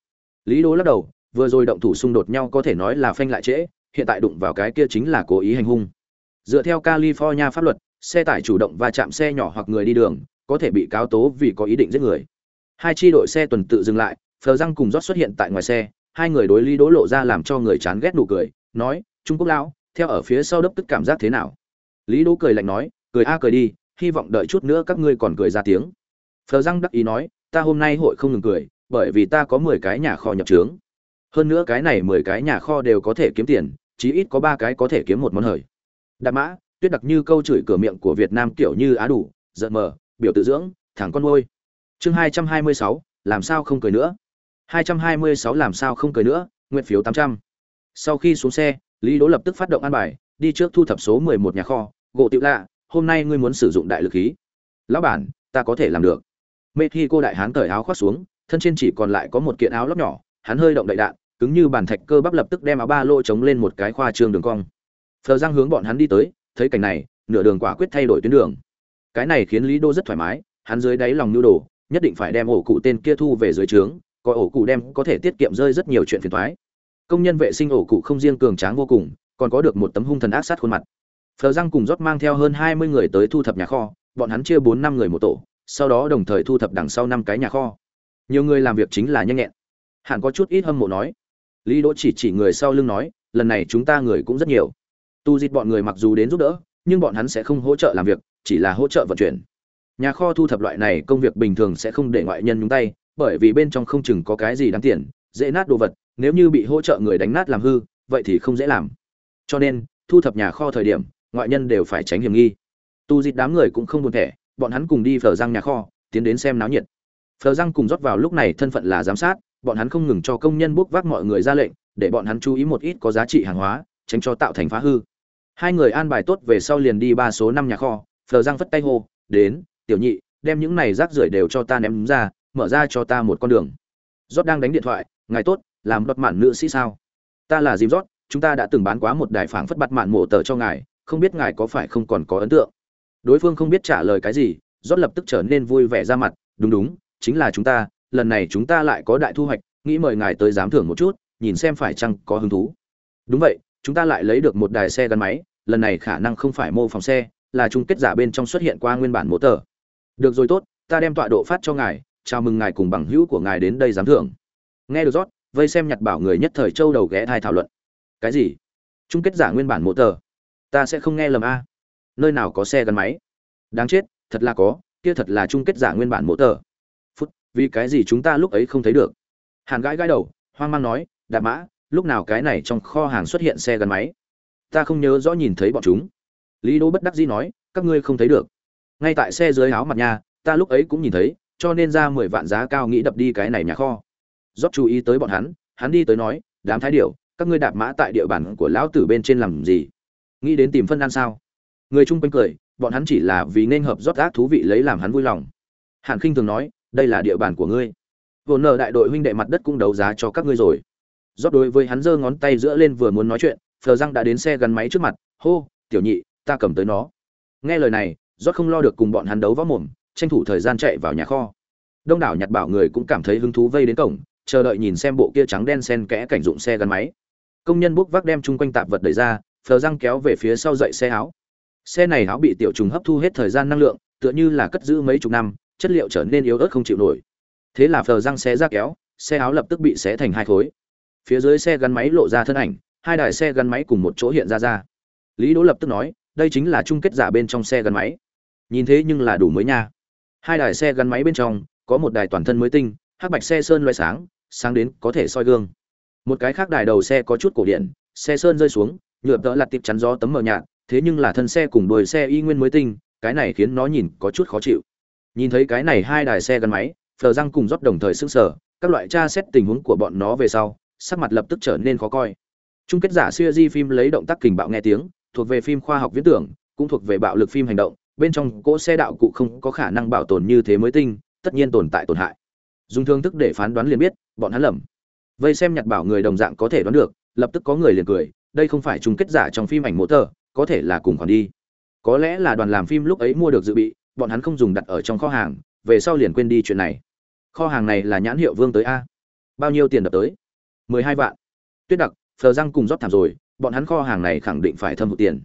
Lý đô lắc đầu, vừa rồi động thủ xung đột nhau có thể nói là phanh lại trễ, hiện tại đụng vào cái kia chính là cố ý hành hung. Dựa theo california pháp luật, xe tải chủ động va chạm xe nhỏ hoặc người đi đường, có thể bị cáo tố vì có ý định giết người. Hai chi đội xe tuần tự dừng lại, phờ răng cùng rót xuất hiện tại ngoài xe, hai người đối lý đố lộ ra làm cho người chán ghét nụ cười, nói, trung quốc lão, theo ở phía sau đốc tức cảm giác thế nào? Lý đố cười lạnh nói, cười a cười đi, hy vọng đợi chút nữa các ngươi còn cười ra tiếng. Phờ răng đắc ý nói ta hôm nay hội không ngừng cười, bởi vì ta có mười cái nhà kho nhập trướng. Hơn nữa cái này mười cái nhà kho đều có thể kiếm tiền, chí ít có ba cái có thể kiếm một món hời. Đạp mã, tuyết đặc như câu chửi cửa miệng của việt nam kiểu như á đủ, giận mờ, biểu tự dưỡng, thẳng con môi chương hai trăm hai mươi sáu, làm sao không cười nữa? hai trăm hai mươi sáu, làm sao không cười nữa? Nguyện phiếu tám trăm. Sau khi xuống xe, lý đỗ lập tức phát động an bài, đi trước thu thập số mười một nhà kho. Gỗ tiệu lạ, hôm nay ngươi muốn sử dụng đại lực khí. Lão bản, ta có thể làm được mê khi cô đại hán cởi áo khoác xuống, thân trên chỉ còn lại có một kiện áo lóc nhỏ, hắn hơi động đậy đạn, cứng như bàn thạch cơ bắp lập tức đem áo ba lô chống lên một cái khoa trương đường cong. Phờ giang hướng bọn hắn đi tới, thấy cảnh này, nửa đường quả quyết thay đổi tuyến đường. Cái này khiến lý đô rất thoải mái, hắn dưới đáy lòng nhu đồ, nhất định phải đem ổ cụ tên kia thu về dưới trướng, có ổ cụ đem có thể tiết kiệm rơi rất nhiều chuyện phiền toái. Công nhân vệ sinh ổ cụ không riêng cường tráng vô cùng, còn có được một tấm hung thần ác sát khuôn mặt. Phờ răng cùng rót mang theo hơn hai mươi người tới thu thập nhà kho, bọn hắn chia bốn năm người một tổ sau đó đồng thời thu thập đằng sau năm cái nhà kho. Nhiều người làm việc chính là nhanh nhẹn. Hẳn có chút ít hâm mộ nói. Lý đỗ chỉ chỉ người sau lưng nói, lần này chúng ta người cũng rất nhiều. Tu dịt bọn người mặc dù đến giúp đỡ, nhưng bọn hắn sẽ không hỗ trợ làm việc, chỉ là hỗ trợ vận chuyển. Nhà kho thu thập loại này công việc bình thường sẽ không để ngoại nhân nhúng tay, bởi vì bên trong không chừng có cái gì đáng tiền, dễ nát đồ vật, nếu như bị hỗ trợ người đánh nát làm hư, vậy thì không dễ làm. Cho nên, thu thập nhà kho thời điểm, ngoại nhân đều phải tránh hiểm nghi. Tu dịt đám người cũng không buồn thẻ bọn hắn cùng đi phở răng nhà kho, tiến đến xem náo nhiệt. Phở răng cùng rót vào lúc này thân phận là giám sát, bọn hắn không ngừng cho công nhân bốc vác mọi người ra lệnh, để bọn hắn chú ý một ít có giá trị hàng hóa, tránh cho tạo thành phá hư. Hai người an bài tốt về sau liền đi ba số năm nhà kho phờ giang phất tay hô, đến, tiểu nhị, đem những này rác rưởi đều cho ta ném ra, mở ra cho ta một con đường. Rót đang đánh điện thoại, ngài tốt, làm đọt mạn nữ sĩ sao? Ta là dìm rót, chúng ta đã từng bán quá một đài phảng phất bặt mạn mổ tờ cho ngài, không biết ngài có phải không còn có ấn tượng? Đối phương không biết trả lời cái gì, rót lập tức trở nên vui vẻ ra mặt, đúng đúng, chính là chúng ta, lần này chúng ta lại có đại thu hoạch, nghĩ mời ngài tới giám thưởng một chút, nhìn xem phải chăng có hứng thú. Đúng vậy, chúng ta lại lấy được một đài xe gắn máy, lần này khả năng không phải mô phỏng xe, là chung kết giả bên trong xuất hiện qua nguyên bản mô tờ. Được rồi tốt, ta đem tọa độ phát cho ngài, chào mừng ngài cùng bằng hữu của ngài đến đây giám thưởng. Nghe được rót, vây xem nhặt bảo người nhất thời châu đầu ghé thai thảo luận. Cái gì? Chung kết giả nguyên bản mô tờ? Ta sẽ không nghe lầm a nơi nào có xe gắn máy? Đáng chết thật là có kia thật là chung kết giả nguyên bản mỗ tờ. Phút vì cái gì chúng ta lúc ấy không thấy được? Hàn gãi gãi đầu hoang mang nói đạp mã lúc nào cái này trong kho hàng xuất hiện xe gắn máy? Ta không nhớ rõ nhìn thấy bọn chúng. Lý đỗ bất đắc dĩ nói các ngươi không thấy được. Ngay tại xe dưới áo mặt nhà ta lúc ấy cũng nhìn thấy cho nên ra mười vạn giá cao nghĩ đập đi cái này nhà kho. Rót chú ý tới bọn hắn hắn đi tới nói đám thái điệu, các ngươi đạp mã tại địa bàn của lão tử bên trên làm gì? Nghĩ đến tìm phân ăn sao? Người chung quanh cười, bọn hắn chỉ là vì nên hợp rót ác thú vị lấy làm hắn vui lòng. Hàn khinh thường nói, đây là địa bàn của ngươi. Vồn nợ đại đội huynh đệ mặt đất cũng đấu giá cho các ngươi rồi. Rót đối với hắn giơ ngón tay giữa lên vừa muốn nói chuyện, phờ răng đã đến xe gắn máy trước mặt, hô, tiểu nhị, ta cầm tới nó. Nghe lời này, rót không lo được cùng bọn hắn đấu võ mồm, tranh thủ thời gian chạy vào nhà kho. Đông đảo nhặt bảo người cũng cảm thấy hứng thú vây đến cổng, chờ đợi nhìn xem bộ kia trắng đen sen kẽ cảnh dụng xe gắn máy. Công nhân bốc vác đem chung quanh tạp vật đẩy ra, phờ răng kéo về phía sau dậy xe áo xe này áo bị tiểu trùng hấp thu hết thời gian năng lượng, tựa như là cất giữ mấy chục năm, chất liệu trở nên yếu ớt không chịu nổi. Thế là phờ răng xe ra kéo, xe áo lập tức bị xé thành hai khối. Phía dưới xe gắn máy lộ ra thân ảnh, hai đài xe gắn máy cùng một chỗ hiện ra ra. Lý đỗ lập tức nói, đây chính là chung kết giả bên trong xe gắn máy. Nhìn thế nhưng là đủ mới nha. Hai đài xe gắn máy bên trong, có một đài toàn thân mới tinh, hắc bạch xe sơn loay sáng sáng đến có thể soi gương. Một cái khác đài đầu xe có chút cổ điện xe sơn rơi xuống, nhựa tợ lặt tiệp chắn gió tấm mờ nhạt thế nhưng là thân xe cùng đuôi xe y nguyên mới tinh, cái này khiến nó nhìn có chút khó chịu. Nhìn thấy cái này hai đài xe gắn máy, phờ răng cùng rót đồng thời sững sờ, các loại tra xét tình huống của bọn nó về sau, sắc mặt lập tức trở nên khó coi. Chung kết giả siêu di phim lấy động tác kình bạo nghe tiếng, thuộc về phim khoa học viễn tưởng, cũng thuộc về bạo lực phim hành động, bên trong cỗ xe đạo cụ không có khả năng bảo tồn như thế mới tinh, tất nhiên tồn tại tổn hại. Dùng thương thức để phán đoán liền biết, bọn hắn lầm. Vây xem nhặt bảo người đồng dạng có thể đoán được, lập tức có người liền cười, đây không phải chung kết giả trong phim ảnh mô tờ có thể là cùng còn đi. Có lẽ là đoàn làm phim lúc ấy mua được dự bị, bọn hắn không dùng đặt ở trong kho hàng, về sau liền quên đi chuyện này. Kho hàng này là nhãn hiệu vương tới a. Bao nhiêu tiền đập tới? Mười hai vạn. Tuyết đặc, phờ răng cùng rót thảm rồi, bọn hắn kho hàng này khẳng định phải thâm hụt tiền.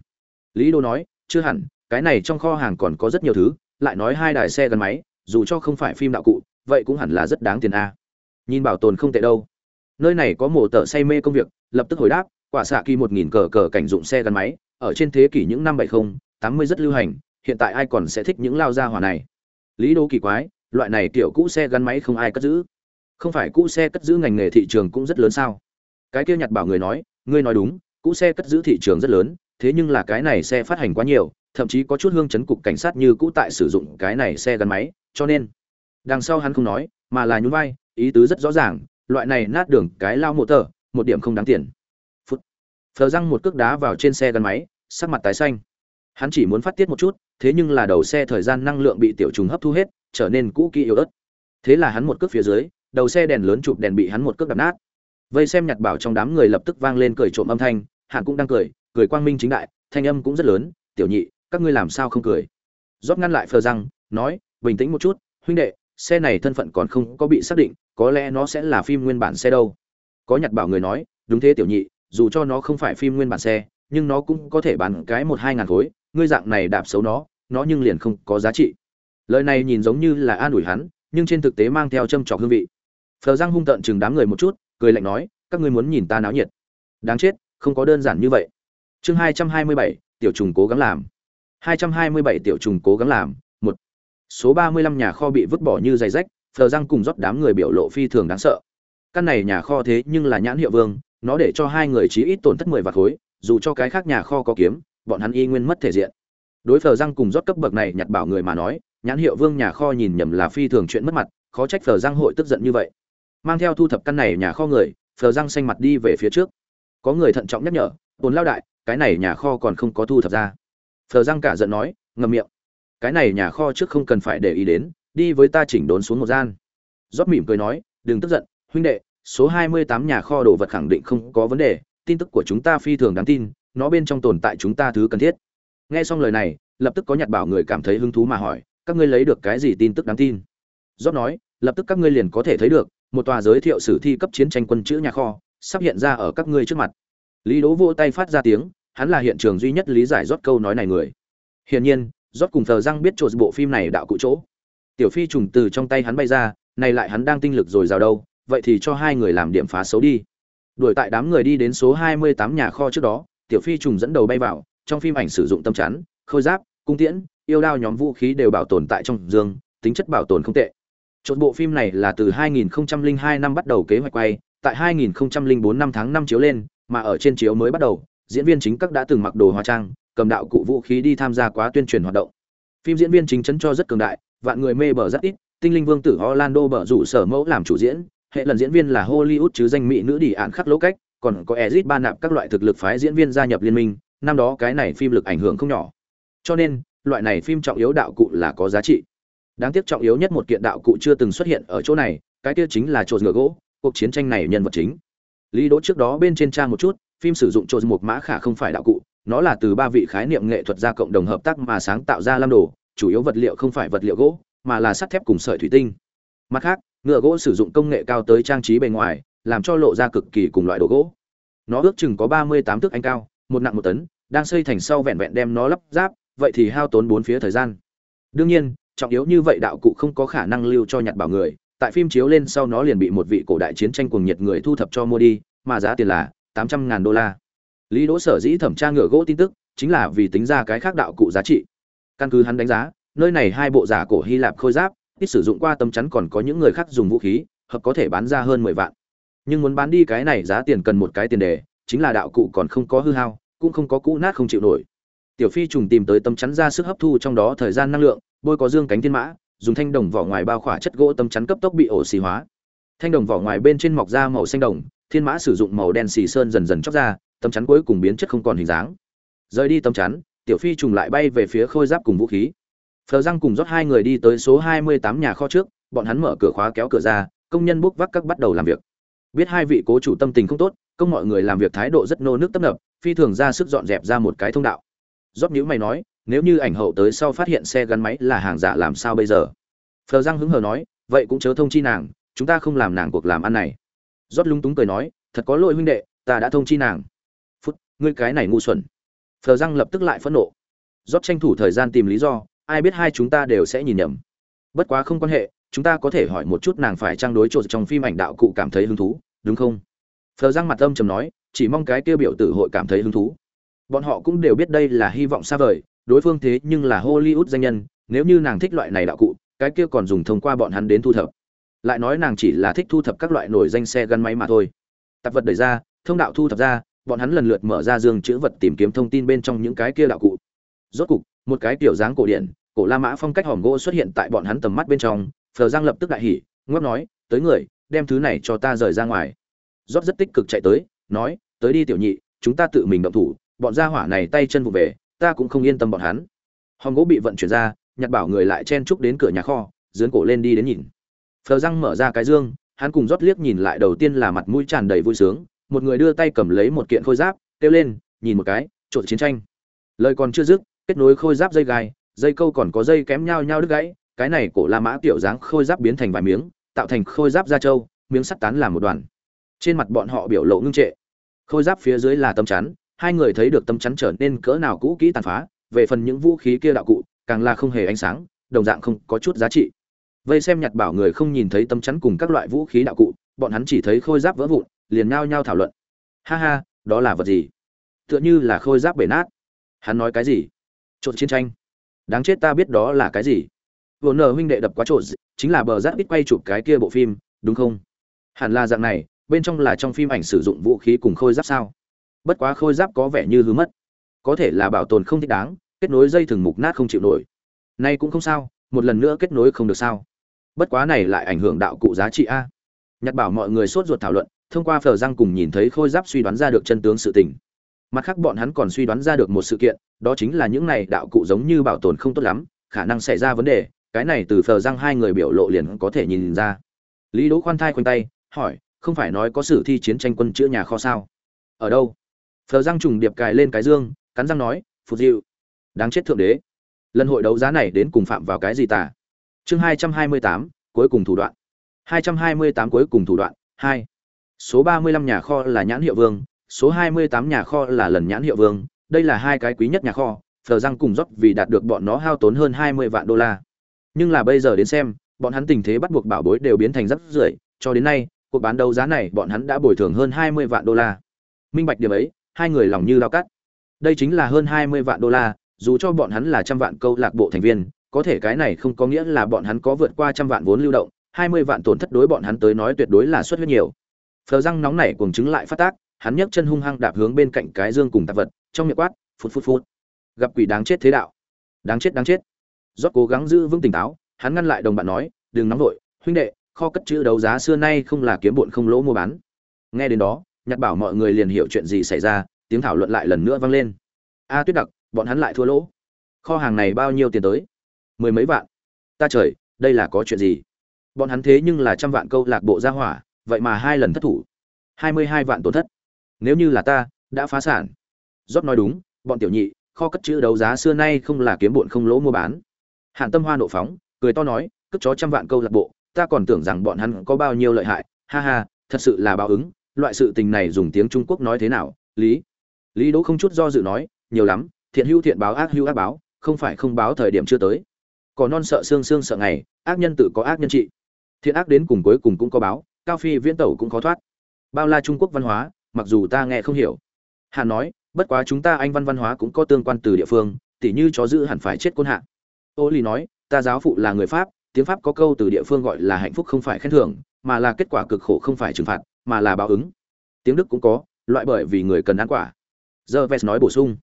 Lý đô nói, chưa hẳn, cái này trong kho hàng còn có rất nhiều thứ, lại nói hai đài xe gắn máy, dù cho không phải phim đạo cụ, vậy cũng hẳn là rất đáng tiền a. Nhìn bảo tồn không tệ đâu. Nơi này có mổ tợ say mê công việc, lập tức hồi đáp, quả xạ kỳ một nghìn cờ cờ cảnh dụng xe gắn máy ở trên thế kỷ những năm bảy mươi tám mươi rất lưu hành, hiện tại ai còn sẽ thích những lao gia hỏa này? Lý đô kỳ quái, loại này tiểu cũ xe gắn máy không ai cất giữ. Không phải cũ xe cất giữ ngành nghề thị trường cũng rất lớn sao? Cái kia nhặt bảo người nói, ngươi nói đúng, cũ xe cất giữ thị trường rất lớn, thế nhưng là cái này xe phát hành quá nhiều, thậm chí có chút hương chấn cục cảnh sát như cũ tại sử dụng cái này xe gắn máy, cho nên đằng sau hắn không nói, mà là nhún vai, ý tứ rất rõ ràng, loại này nát đường cái lao mộ tờ, một điểm không đáng tiền phờ răng một cước đá vào trên xe gắn máy, sắc mặt tái xanh. Hắn chỉ muốn phát tiết một chút, thế nhưng là đầu xe thời gian năng lượng bị tiểu trùng hấp thu hết, trở nên cũ kỹ yếu ớt. Thế là hắn một cước phía dưới, đầu xe đèn lớn chụp đèn bị hắn một cước đập nát. Vây xem nhặt bảo trong đám người lập tức vang lên cười trộm âm thanh hắn cũng đang cười cười quang minh chính đại, thanh âm cũng rất lớn, tiểu nhị, các ngươi làm sao không cười? Rót ngăn lại phờ răng, nói, bình tĩnh một chút, huynh đệ, xe này thân phận còn không có bị xác định, có lẽ nó sẽ là phim nguyên bản xe đâu. Có nhặt bảo người nói, đúng thế, tiểu nhị dù cho nó không phải phim nguyên bản xe, nhưng nó cũng có thể bán cái một hai ngàn khối, ngươi dạng này đạp xấu nó nó nhưng liền không có giá trị. Lời này nhìn giống như là an ủi hắn, nhưng trên thực tế mang theo châm trọc hương vị. Phờ Giang hung tợn chừng đám người một chút, cười lạnh nói, các ngươi muốn nhìn ta náo nhiệt. Đáng chết, không có đơn giản như vậy. Chương hai trăm hai mươi bảy, tiểu trùng cố gắng làm. Hai trăm hai mươi bảy, tiểu trùng cố gắng làm, một. Số ba mươi lăm nhà kho bị vứt bỏ như giày rách, phờ Giang cùng rót đám người biểu lộ phi thường đáng sợ. Căn này nhà kho thế nhưng là nhãn hiệu vương nó để cho hai người chí ít tổn thất mười vạt khối, dù cho cái khác nhà kho có kiếm, bọn hắn y nguyên mất thể diện. Đối phờ răng cùng rót cấp bậc này nhặt bảo người mà nói, nhãn hiệu vương nhà kho nhìn nhầm là phi thường chuyện mất mặt, khó trách phờ răng hội tức giận như vậy. Mang theo thu thập căn này nhà kho người phờ răng xanh mặt đi về phía trước. Có người thận trọng nhắc nhở, tồn lao đại, cái này nhà kho còn không có thu thập ra. Phờ răng cả giận nói, ngậm miệng, cái này nhà kho trước không cần phải để ý đến, đi với ta chỉnh đốn xuống một gian. Rót mỉm cười nói, đừng tức giận, huynh đệ số hai mươi tám nhà kho đồ vật khẳng định không có vấn đề, tin tức của chúng ta phi thường đáng tin, nó bên trong tồn tại chúng ta thứ cần thiết. Nghe xong lời này, lập tức có nhặt bảo người cảm thấy hứng thú mà hỏi, các ngươi lấy được cái gì tin tức đáng tin? Rót nói, lập tức các ngươi liền có thể thấy được, một tòa giới thiệu sử thi cấp chiến tranh quân chữ nhà kho, sắp hiện ra ở các ngươi trước mặt. Lý đỗ vô tay phát ra tiếng, hắn là hiện trường duy nhất lý giải rót câu nói này người. Hiển nhiên rót cùng thờ răng biết chỗ bộ phim này đạo cụ chỗ. Tiểu phi trùng từ trong tay hắn bay ra, này lại hắn đang tinh lực rồi rào đâu vậy thì cho hai người làm điểm phá xấu đi. Đuổi tại đám người đi đến số 28 nhà kho trước đó, tiểu phi trùng dẫn đầu bay vào, trong phim ảnh sử dụng tâm chắn, khôi giáp, cung tiễn, yêu đao nhóm vũ khí đều bảo tồn tại trong dương, tính chất bảo tồn không tệ. Chốt bộ phim này là từ 2002 năm bắt đầu kế hoạch quay, tại 2004 năm tháng 5 chiếu lên, mà ở trên chiếu mới bắt đầu, diễn viên chính các đã từng mặc đồ hóa trang, cầm đạo cụ vũ khí đi tham gia quá tuyên truyền hoạt động. Phim diễn viên chính chấn cho rất cường đại, vạn người mê bờ rất ít, tinh linh vương tử orlando bở rủ sở mẫu làm chủ diễn hệ lần diễn viên là hollywood chứ danh mỹ nữ đi ạn khắc lỗ cách, còn có ezit ba nạp các loại thực lực phái diễn viên gia nhập liên minh, năm đó cái này phim lực ảnh hưởng không nhỏ. Cho nên, loại này phim trọng yếu đạo cụ là có giá trị. Đáng tiếc trọng yếu nhất một kiện đạo cụ chưa từng xuất hiện ở chỗ này, cái kia chính là trộn ngựa gỗ, cuộc chiến tranh này nhân vật chính. Lý đỗ trước đó bên trên trang một chút, phim sử dụng trộn một mã khả không phải đạo cụ, nó là từ ba vị khái niệm nghệ thuật gia cộng đồng hợp tác mà sáng tạo ra lam đồ, chủ yếu vật liệu không phải vật liệu gỗ, mà là sắt thép cùng sợi thủy tinh. Mặt khác ngựa gỗ sử dụng công nghệ cao tới trang trí bề ngoài, làm cho lộ ra cực kỳ cùng loại đồ gỗ. Nó ước chừng có ba mươi tám thước anh cao, một nặng một tấn, đang xây thành sau vẹn vẹn đem nó lắp ráp, vậy thì hao tốn bốn phía thời gian. Đương nhiên, trọng yếu như vậy đạo cụ không có khả năng lưu cho nhặt bảo người, tại phim chiếu lên sau nó liền bị một vị cổ đại chiến tranh cuồng nhiệt người thu thập cho mua đi, mà giá tiền là tám trăm ngàn đô la. Lý đỗ sở dĩ thẩm tra ngựa gỗ tin tức, chính là vì tính ra cái khác đạo cụ giá trị. Căn cứ hắn đánh giá, nơi này hai bộ giả cổ hy lạp khôi giáp ít sử dụng qua tấm chắn còn có những người khác dùng vũ khí, hợp có thể bán ra hơn mười vạn. Nhưng muốn bán đi cái này giá tiền cần một cái tiền đề, chính là đạo cụ còn không có hư hao, cũng không có cũ nát không chịu nổi. Tiểu phi trùng tìm tới tấm chắn ra sức hấp thu trong đó thời gian năng lượng, bôi có dương cánh thiên mã, dùng thanh đồng vỏ ngoài bao khỏa chất gỗ tấm chắn cấp tốc bị ổ xì hóa. Thanh đồng vỏ ngoài bên trên mọc ra màu xanh đồng, thiên mã sử dụng màu đen xì sơn dần dần chóc ra, tấm chắn cuối cùng biến chất không còn hình dáng. Rời đi tấm chắn, tiểu phi trùng lại bay về phía khôi giáp cùng vũ khí phờ răng cùng rót hai người đi tới số 28 nhà kho trước, bọn hắn mở cửa khóa kéo cửa ra, công nhân bốc vác các bắt đầu làm việc. Biết hai vị cố chủ tâm tình không tốt, công mọi người làm việc thái độ rất nô nước tấp nập, phi thường ra sức dọn dẹp ra một cái thông đạo. Rót nhíu mày nói, nếu như ảnh hậu tới sau phát hiện xe gắn máy là hàng giả làm sao bây giờ? Phờ răng hứng hờ nói, vậy cũng chớ thông chi nàng, chúng ta không làm nàng cuộc làm ăn này. Rót lung túng cười nói, thật có lỗi huynh đệ, ta đã thông chi nàng. Phút, ngươi cái này ngu xuẩn. Phờ răng lập tức lại phẫn nộ. Rót tranh thủ thời gian tìm lý do ai biết hai chúng ta đều sẽ nhìn nhầm. Bất quá không quan hệ, chúng ta có thể hỏi một chút nàng phải trang đối trộn trong phim ảnh đạo cụ cảm thấy hứng thú, đúng không? Phờ răng mặt âm trầm nói, chỉ mong cái kia biểu tử hội cảm thấy hứng thú. Bọn họ cũng đều biết đây là hy vọng xa vời, đối phương thế nhưng là hollywood danh nhân, nếu như nàng thích loại này đạo cụ, cái kia còn dùng thông qua bọn hắn đến thu thập. Lại nói nàng chỉ là thích thu thập các loại nổi danh xe gắn máy mà thôi. Tạp vật đẩy ra, thông đạo thu thập ra, bọn hắn lần lượt mở ra dương chữ vật tìm kiếm thông tin bên trong những cái kia đạo cụ. Rốt cục, một cái kiểu dáng cổ điển cổ la mã phong cách hòm gỗ xuất hiện tại bọn hắn tầm mắt bên trong, phờ giang lập tức đại hỉ ngóc nói, tới người, đem thứ này cho ta rời ra ngoài. Rót rất tích cực chạy tới, nói, tới đi tiểu nhị, chúng ta tự mình động thủ, bọn gia hỏa này tay chân vụ về, ta cũng không yên tâm bọn hắn. Hòm gỗ bị vận chuyển ra nhặt bảo người lại chen chúc đến cửa nhà kho, dướn cổ lên đi đến nhìn. Phờ răng mở ra cái dương, hắn cùng rót liếc nhìn lại đầu tiên là mặt mũi tràn đầy vui sướng, một người đưa tay cầm lấy một kiện khôi giáp, kêu lên, nhìn một cái, trộn chiến tranh. Lời còn chưa dứt, kết nối khôi giáp dây gai dây câu còn có dây kém nhau nhau đứt gãy, cái này cổ la mã kiểu dáng khôi giáp biến thành vài miếng, tạo thành khôi giáp da trâu, miếng sắt tán làm một đoàn. Trên mặt bọn họ biểu lộ ngưng trệ. Khôi giáp phía dưới là tấm chắn, hai người thấy được tấm chắn trở nên cỡ nào cũ kỹ tàn phá, về phần những vũ khí kia đạo cụ, càng là không hề ánh sáng, đồng dạng không có chút giá trị. Vây xem nhặt bảo người không nhìn thấy tấm chắn cùng các loại vũ khí đạo cụ, bọn hắn chỉ thấy khôi giáp vỡ vụn, liền nhao nhao thảo luận. Ha ha, đó là vật gì? Tựa như là khôi giáp bể nát. Hắn nói cái gì? Trộn chiến tranh đáng chết ta biết đó là cái gì. Vồn nở huynh đệ đập quá trộn, chính là bờ rác ít quay chụp cái kia bộ phim, đúng không? Hẳn là dạng này, bên trong là trong phim ảnh sử dụng vũ khí cùng khôi giáp sao? Bất quá khôi giáp có vẻ như hư mất. Có thể là bảo tồn không thích đáng, kết nối dây thừng mục nát không chịu nổi. Nay cũng không sao, một lần nữa kết nối không được sao? Bất quá này lại ảnh hưởng đạo cụ giá trị a. Nhặt bảo mọi người sốt ruột thảo luận, thông qua phờ răng cùng nhìn thấy khôi giáp suy đoán ra được chân tướng sự tình mặt khác bọn hắn còn suy đoán ra được một sự kiện, đó chính là những này đạo cụ giống như bảo tồn không tốt lắm, khả năng xảy ra vấn đề, cái này từ phờ răng hai người biểu lộ liền có thể nhìn ra. Lý đỗ khoan thai khoanh tay, hỏi, không phải nói có sử thi chiến tranh quân chữa nhà kho sao? Ở đâu? Phờ răng trùng điệp cài lên cái dương, cắn răng nói phụt dịu đáng chết thượng đế. Lần hội đấu giá này đến cùng phạm vào cái gì tả chương hai trăm hai mươi tám, cuối cùng thủ đoạn. Hai trăm hai mươi tám cuối cùng thủ đoạn, hai. Số ba mươi lăm nhà kho là nhãn hiệu vương số hai mươi tám nhà kho là lần nhãn hiệu vương, đây là hai cái quý nhất nhà kho, phờ răng cùng dốc vì đạt được bọn nó hao tốn hơn hai mươi vạn đô la. Nhưng là bây giờ đến xem, bọn hắn tình thế bắt buộc bảo bối đều biến thành rất rưởi, cho đến nay, cuộc bán đấu giá này bọn hắn đã bồi thường hơn hai mươi vạn đô la. Minh bạch điểm ấy, hai người lòng như lao cắt. Đây chính là hơn hai mươi vạn đô la, dù cho bọn hắn là trăm vạn câu lạc bộ thành viên, có thể cái này không có nghĩa là bọn hắn có vượt qua trăm vạn vốn lưu động, hai mươi vạn tổn thất đối bọn hắn tới nói tuyệt đối là suất rất nhiều. Phờ răng nóng nảy cuồng chứng lại phát tác hắn nhấc chân hung hăng đạp hướng bên cạnh cái dương cùng tạp vật, trong miệng quát phút phút phút gặp quỷ đáng chết thế đạo. Đáng chết đáng chết. Rót cố gắng giữ vững tỉnh táo, hắn ngăn lại đồng bạn nói, đừng nóng vội, huynh đệ, kho cất chữ đấu giá xưa nay không là kiếm bụn không lỗ mua bán. Nghe đến đó, nhặt bảo mọi người liền hiểu chuyện gì xảy ra, tiếng thảo luận lại lần nữa vang lên. A tuyết đặc, bọn hắn lại thua lỗ. Kho hàng này bao nhiêu tiền tới? Mười mấy vạn. Ta trời, đây là có chuyện gì? Bọn hắn thế nhưng là trăm vạn câu lạc bộ ra hỏa, vậy mà hai lần thất thủ. Hai mươi hai vạn tổn thất nếu như là ta, đã phá sản. Rót nói đúng, bọn tiểu nhị, kho cất chữ đấu giá xưa nay không là kiếm bụn không lỗ mua bán. Hạn tâm hoa nộ phóng, cười to nói, cất chó trăm vạn câu lạc bộ, ta còn tưởng rằng bọn hắn có bao nhiêu lợi hại. Ha ha, thật sự là báo ứng, loại sự tình này dùng tiếng trung quốc nói thế nào, lý? Lý đỗ không chút do dự nói, nhiều lắm, thiện hữu thiện báo, ác hữu ác báo, không phải không báo thời điểm chưa tới. Có non sợ xương xương sợ ngày, ác nhân tự có ác nhân trị. Thiện ác đến cùng cuối cùng cũng có báo, cao phi viễn tẩu cũng khó thoát. Bao la trung quốc văn hóa mặc dù ta nghe không hiểu. Hàn nói, bất quá chúng ta anh văn văn hóa cũng có tương quan từ địa phương, tỉ như chó giữ hẳn phải chết côn hạ. Ô ly nói, ta giáo phụ là người pháp, tiếng pháp có câu từ địa phương gọi là hạnh phúc không phải khen thưởng, mà là kết quả cực khổ không phải trừng phạt, mà là báo ứng. Tiếng đức cũng có, loại bởi vì người cần ăn quả. Giờ vest nói bổ sung.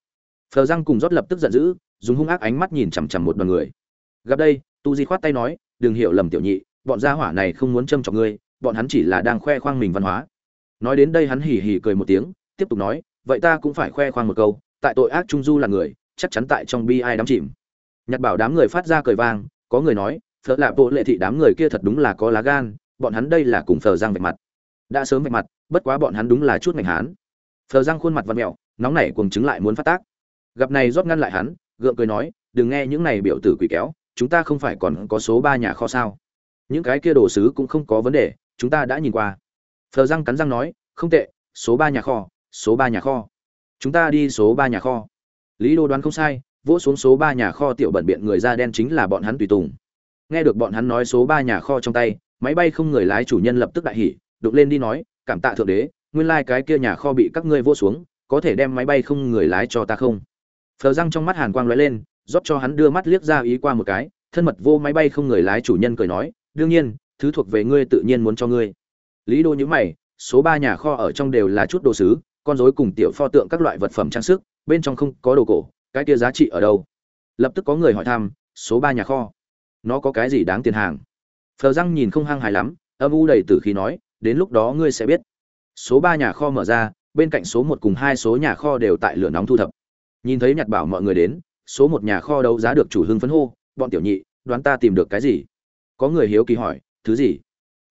Phờ răng cùng rót lập tức giận dữ, dùng hung ác ánh mắt nhìn chằm chằm một đoàn người. Gặp đây, tu di khoát tay nói, đừng hiểu lầm tiểu nhị, bọn gia hỏa này không muốn châm chọc ngươi, bọn hắn chỉ là đang khoe khoang mình văn hóa nói đến đây hắn hỉ hỉ cười một tiếng, tiếp tục nói, vậy ta cũng phải khoe khoang một câu, tại tội ác trung du là người, chắc chắn tại trong bi ai đắm chìm. Nhặt bảo đám người phát ra cười vang, có người nói, phở lạ bộ lệ thị đám người kia thật đúng là có lá gan, bọn hắn đây là cùng phờ giang vạch mặt. Đã sớm vạch mặt, bất quá bọn hắn đúng là chút ngành hán. Phờ giang khuôn mặt văn mẹo, nóng nảy cùng chứng lại muốn phát tác. Gặp này rót ngăn lại hắn, gượng cười nói, đừng nghe những này biểu tử quỷ kéo, chúng ta không phải còn có số ba nhà kho sao? Những cái kia đồ sứ cũng không có vấn đề, chúng ta đã nhìn qua phờ răng cắn răng nói, không tệ, số ba nhà kho, số ba nhà kho. Chúng ta đi số ba nhà kho. Lý đô đoán không sai, vỗ xuống số ba nhà kho tiểu bẩn biện người da đen chính là bọn hắn tùy tùng. Nghe được bọn hắn nói số ba nhà kho trong tay, máy bay không người lái chủ nhân lập tức đại hỉ đục lên đi nói, cảm tạ thượng đế, nguyên lai、like、cái kia nhà kho bị các ngươi vô xuống, có thể đem máy bay không người lái cho ta không? Phờ răng trong mắt hàn quang lóe lên, rót cho hắn đưa mắt liếc ra ý qua một cái, thân mật vô máy bay không người lái chủ nhân cười nói, đương nhiên, thứ thuộc về ngươi tự nhiên muốn cho ngươi lý đô nhữ mày, số ba nhà kho ở trong đều là chút đồ sứ, con rối cùng tiểu pho tượng các loại vật phẩm trang sức, bên trong không có đồ cổ, cái kia giá trị ở đâu? Lập tức có người hỏi thăm, số ba nhà kho, nó có cái gì đáng tiền hàng? Phờ răng nhìn không hăng hài lắm, âm u đầy tử khí nói, đến lúc đó ngươi sẽ biết. Số ba nhà kho mở ra, bên cạnh số một cùng hai số nhà kho đều tại lửa nóng thu thập. Nhìn thấy nhặt bảo mọi người đến, số một nhà kho đấu giá được chủ hưng phấn hô, bọn tiểu nhị, đoán ta tìm được cái gì? Có người hiếu kỳ hỏi, thứ gì?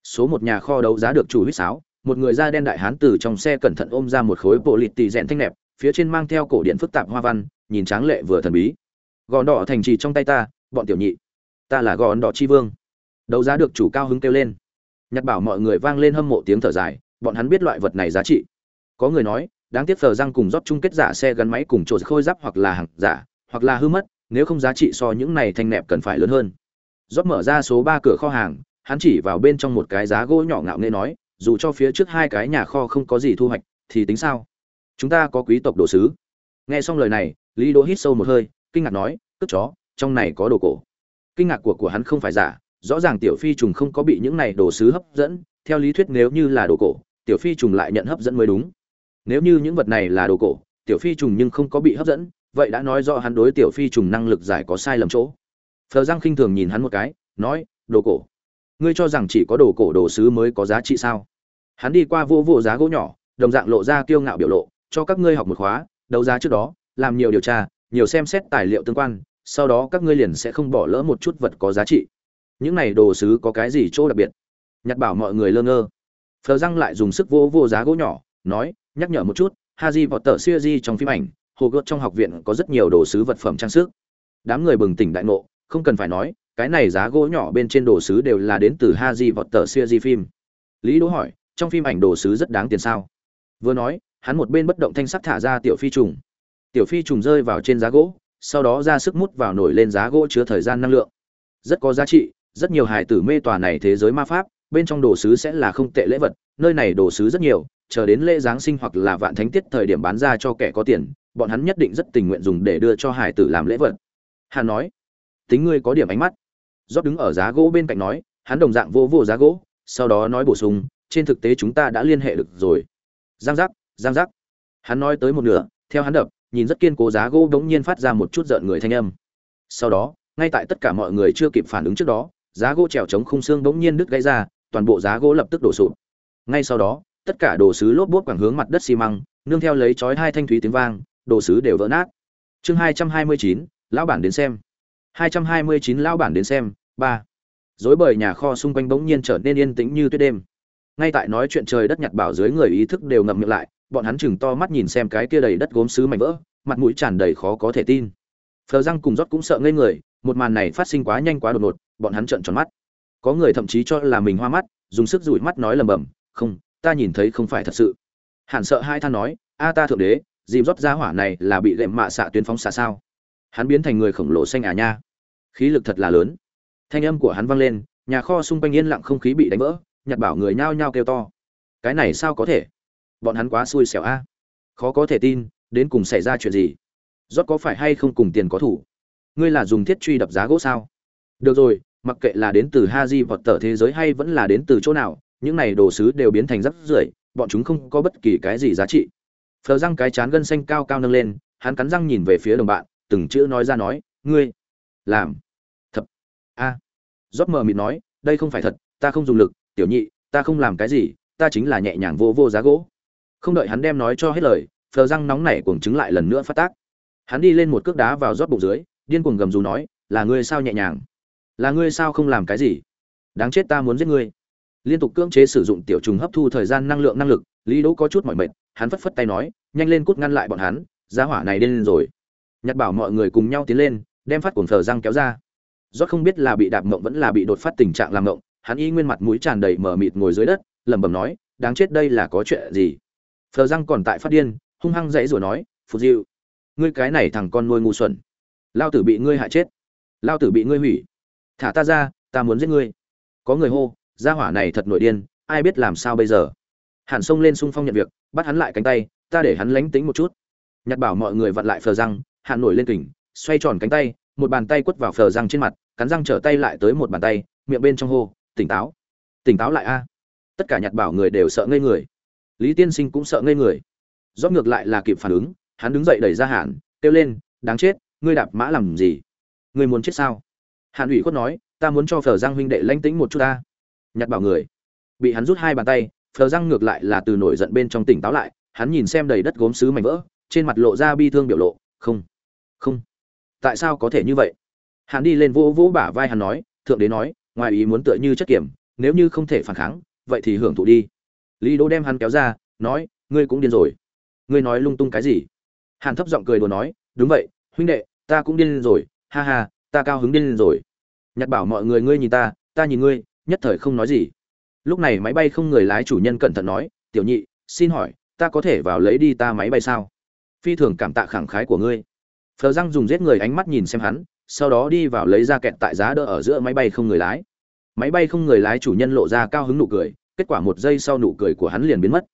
Số một nhà kho đấu giá được chủ huýt sáo, một người da đen đại hán từ trong xe cẩn thận ôm ra một khối bộ lịt tì rẽn thanh nẹp, phía trên mang theo cổ điện phức tạp hoa văn, nhìn tráng lệ vừa thần bí. Gòn đỏ thành trì trong tay ta, bọn tiểu nhị. Ta là gòn đỏ chi vương. Đấu giá được chủ cao hứng kêu lên. Nhặt bảo mọi người vang lên hâm mộ tiếng thở dài, bọn hắn biết loại vật này giá trị. Có người nói, đáng tiếc phờ răng cùng rót chung kết giả xe gắn máy cùng trộn khôi giáp hoặc là hàng giả, hoặc là hư mất, nếu không giá trị so những này thanh nẹp cần phải lớn hơn. Rót mở ra số ba cửa kho hàng hắn chỉ vào bên trong một cái giá gỗ nhỏ ngạo nghễ nói, dù cho phía trước hai cái nhà kho không có gì thu hoạch, thì tính sao? Chúng ta có quý tộc đồ sứ. Nghe xong lời này, lý đỗ hít sâu một hơi, kinh ngạc nói cướp chó, trong này có đồ cổ. Kinh ngạc của của hắn không phải giả, rõ ràng tiểu phi trùng không có bị những này đồ sứ hấp dẫn, theo lý thuyết nếu như là đồ cổ, tiểu phi trùng lại nhận hấp dẫn mới đúng. Nếu như những vật này là đồ cổ, tiểu phi trùng nhưng không có bị hấp dẫn, vậy đã nói rõ hắn đối tiểu phi trùng năng lực giải có sai lầm chỗ. Phờ giang khinh thường nhìn hắn một cái, nói, đồ cổ ngươi cho rằng chỉ có đồ cổ đồ sứ mới có giá trị sao? Hắn đi qua vô vô giá gỗ nhỏ, đồng dạng lộ ra kiêu ngạo biểu lộ, cho các ngươi học một khóa, đấu giá trước đó, làm nhiều điều tra, nhiều xem xét tài liệu tương quan, sau đó các ngươi liền sẽ không bỏ lỡ một chút vật có giá trị. Những này đồ sứ có cái gì chỗ đặc biệt? Nhặt bảo mọi người lơ ngơ. Phờ răng lại dùng sức vô vô giá gỗ nhỏ, nói, nhắc nhở một chút, haji vọt tờ siêu di trong phim ảnh hồ gợt trong học viện có rất nhiều đồ sứ vật phẩm trang sức. Đám người bừng tỉnh đại ngộ, không cần phải nói cái này giá gỗ nhỏ bên trên đồ sứ đều là đến từ haji vọt tờ xia di phim. Lý đỗ hỏi, trong phim ảnh đồ sứ rất đáng tiền sao? Vừa nói, hắn một bên bất động thanh sắc thả ra tiểu phi trùng. Tiểu phi trùng rơi vào trên giá gỗ, sau đó ra sức mút vào nổi lên giá gỗ chứa thời gian năng lượng. Rất có giá trị, rất nhiều hài tử mê tòa này thế giới ma pháp, bên trong đồ sứ sẽ là không tệ lễ vật, nơi này đồ sứ rất nhiều, chờ đến lễ giáng sinh hoặc là vạn thánh tiết thời điểm bán ra cho kẻ có tiền, bọn hắn nhất định rất tình nguyện dùng để đưa cho hải tử làm lễ vật. Hà nói, tính ngươi có điểm ánh mắt rót đứng ở giá gỗ bên cạnh nói, hắn đồng dạng vô vô giá gỗ, sau đó nói bổ sung, trên thực tế chúng ta đã liên hệ được rồi. Giang giác giang giác. Hắn nói tới một nửa, theo hắn đập, nhìn rất kiên cố giá gỗ đống nhiên phát ra một chút giận người thanh âm. Sau đó, ngay tại tất cả mọi người chưa kịp phản ứng trước đó, giá gỗ trèo chống khung xương đống nhiên đứt gãy ra, toàn bộ giá gỗ lập tức đổ sụp. Ngay sau đó, tất cả đồ sứ lốp bốt quẳng hướng mặt đất xi măng, nương theo lấy chói hai thanh thúy tiếng vang, đồ sứ đều vỡ nát. Chương hai trăm hai mươi chín, lão bản đến xem hai trăm hai mươi chín lão bản đến xem, ba. Dối bời nhà kho xung quanh bỗng nhiên trở nên yên tĩnh như tuyết đêm. Ngay tại nói chuyện trời đất nhặt bảo dưới người ý thức đều ngậm miệng lại, bọn hắn chừng to mắt nhìn xem cái kia đầy đất gốm sứ mảnh vỡ, mặt mũi tràn đầy khó có thể tin. Phờ răng cùng rót cũng sợ ngây người, một màn này phát sinh quá nhanh quá đột ngột, bọn hắn trợn tròn mắt. Có người thậm chí cho là mình hoa mắt, dùng sức dụi mắt nói lầm bầm, không, ta nhìn thấy không phải thật sự. Hàn sợ hai than nói, a ta thượng đế, dìm rót ra hỏa này là bị lệm mạ xạ tuyến phóng xạ sao? Hắn biến thành người khổng lồ xanh à nha. Khí lực thật là lớn. Thanh âm của hắn vang lên, nhà kho xung quanh yên lặng không khí bị đánh vỡ, nhặt bảo người nhao nhao kêu to. Cái này sao có thể? Bọn hắn quá xui xẻo a. Khó có thể tin, đến cùng xảy ra chuyện gì? Rót có phải hay không cùng tiền có thủ? Ngươi là dùng thiết truy đập giá gỗ sao? Được rồi, mặc kệ là đến từ ha di vọt tờ thế giới hay vẫn là đến từ chỗ nào, những này đồ sứ đều biến thành rắc rưởi, bọn chúng không có bất kỳ cái gì giá trị. Phờ răng cái chán gân xanh cao cao nâng lên, hắn cắn răng nhìn về phía đồng bạn từng chữ nói ra nói, ngươi làm thập a. À. rót mờ mịt nói, đây không phải thật, ta không dùng lực, tiểu nhị, ta không làm cái gì, ta chính là nhẹ nhàng vô vô giá gỗ. Không đợi hắn đem nói cho hết lời, phờ răng nóng nảy cuồng chứng lại lần nữa phát tác. Hắn đi lên một cước đá vào rót bụng dưới, điên cuồng gầm rú nói, là ngươi sao nhẹ nhàng? Là ngươi sao không làm cái gì? Đáng chết ta muốn giết ngươi. Liên tục cưỡng chế sử dụng tiểu trùng hấp thu thời gian năng lượng năng lực, lý đỗ có chút mỏi mệt, hắn phất phất tay nói, nhanh lên cút ngăn lại bọn hắn, giá hỏa này lên rồi nhặt bảo mọi người cùng nhau tiến lên, đem phát cuồng phờ răng kéo ra. Rót không biết là bị đạp mộng vẫn là bị đột phát tình trạng làm mộng, hắn y nguyên mặt mũi tràn đầy mờ mịt ngồi dưới đất, lẩm bẩm nói, đáng chết đây là có chuyện gì? Phờ răng còn tại phát điên, hung hăng dãy rồi nói phục diệu, ngươi cái này thằng con nuôi ngu xuẩn. Lao tử bị ngươi hại chết. Lao tử bị ngươi hủy. Thả ta ra, ta muốn giết ngươi. Có người hô, gia hỏa này thật nổi điên, ai biết làm sao bây giờ? Hàn xông lên xung phong nhận việc, bắt hắn lại cánh tay, ta để hắn lánh tính một chút. Nhặt bảo mọi người vặn lại phờ răng hạn nổi lên kỉnh xoay tròn cánh tay, một bàn tay quất vào phờ răng trên mặt, cắn răng trở tay lại tới một bàn tay, miệng bên trong hô, tỉnh táo tỉnh táo lại a. Tất cả nhặt bảo người đều sợ ngây người. Lý tiên sinh cũng sợ ngây người. Rót ngược lại là kịp phản ứng, hắn đứng dậy đẩy ra hạn kêu lên, đáng chết, ngươi đạp mã làm gì? Ngươi muốn chết sao? Hạn ủy khuất nói, ta muốn cho phở giang huynh đệ lanh tĩnh một chút ta. Nhặt bảo người. Bị hắn rút hai bàn tay phở giang ngược lại là từ nổi giận bên trong tỉnh táo lại, hắn nhìn xem đầy đất gốm sứ mảnh vỡ, trên mặt lộ ra bi thương biểu lộ, không không. Tại sao có thể như vậy? Hắn đi lên vỗ vỗ bả vai hắn nói, thượng đế nói, ngoài ý muốn tựa như chất kiểm, nếu như không thể phản kháng, vậy thì hưởng thụ đi. Lý đỗ đem hắn kéo ra, nói, ngươi cũng điên rồi. Ngươi nói lung tung cái gì? Hàn thấp giọng cười đùa nói, đúng vậy, huynh đệ, ta cũng điên rồi, ha ha, ta cao hứng điên rồi. Nhặt bảo mọi người ngươi nhìn ta ta nhìn ngươi, nhất thời không nói gì. Lúc này máy bay không người lái chủ nhân cẩn thận nói, tiểu nhị, xin hỏi, ta có thể vào lấy đi ta máy bay sao? Phi thường cảm tạ khẳng khái của ngươi phờ răng dùng giết người ánh mắt nhìn xem hắn, sau đó đi vào lấy ra kẹt tại giá đỡ ở giữa máy bay không người lái. Máy bay không người lái chủ nhân lộ ra cao hứng nụ cười, kết quả một giây sau nụ cười của hắn liền biến mất.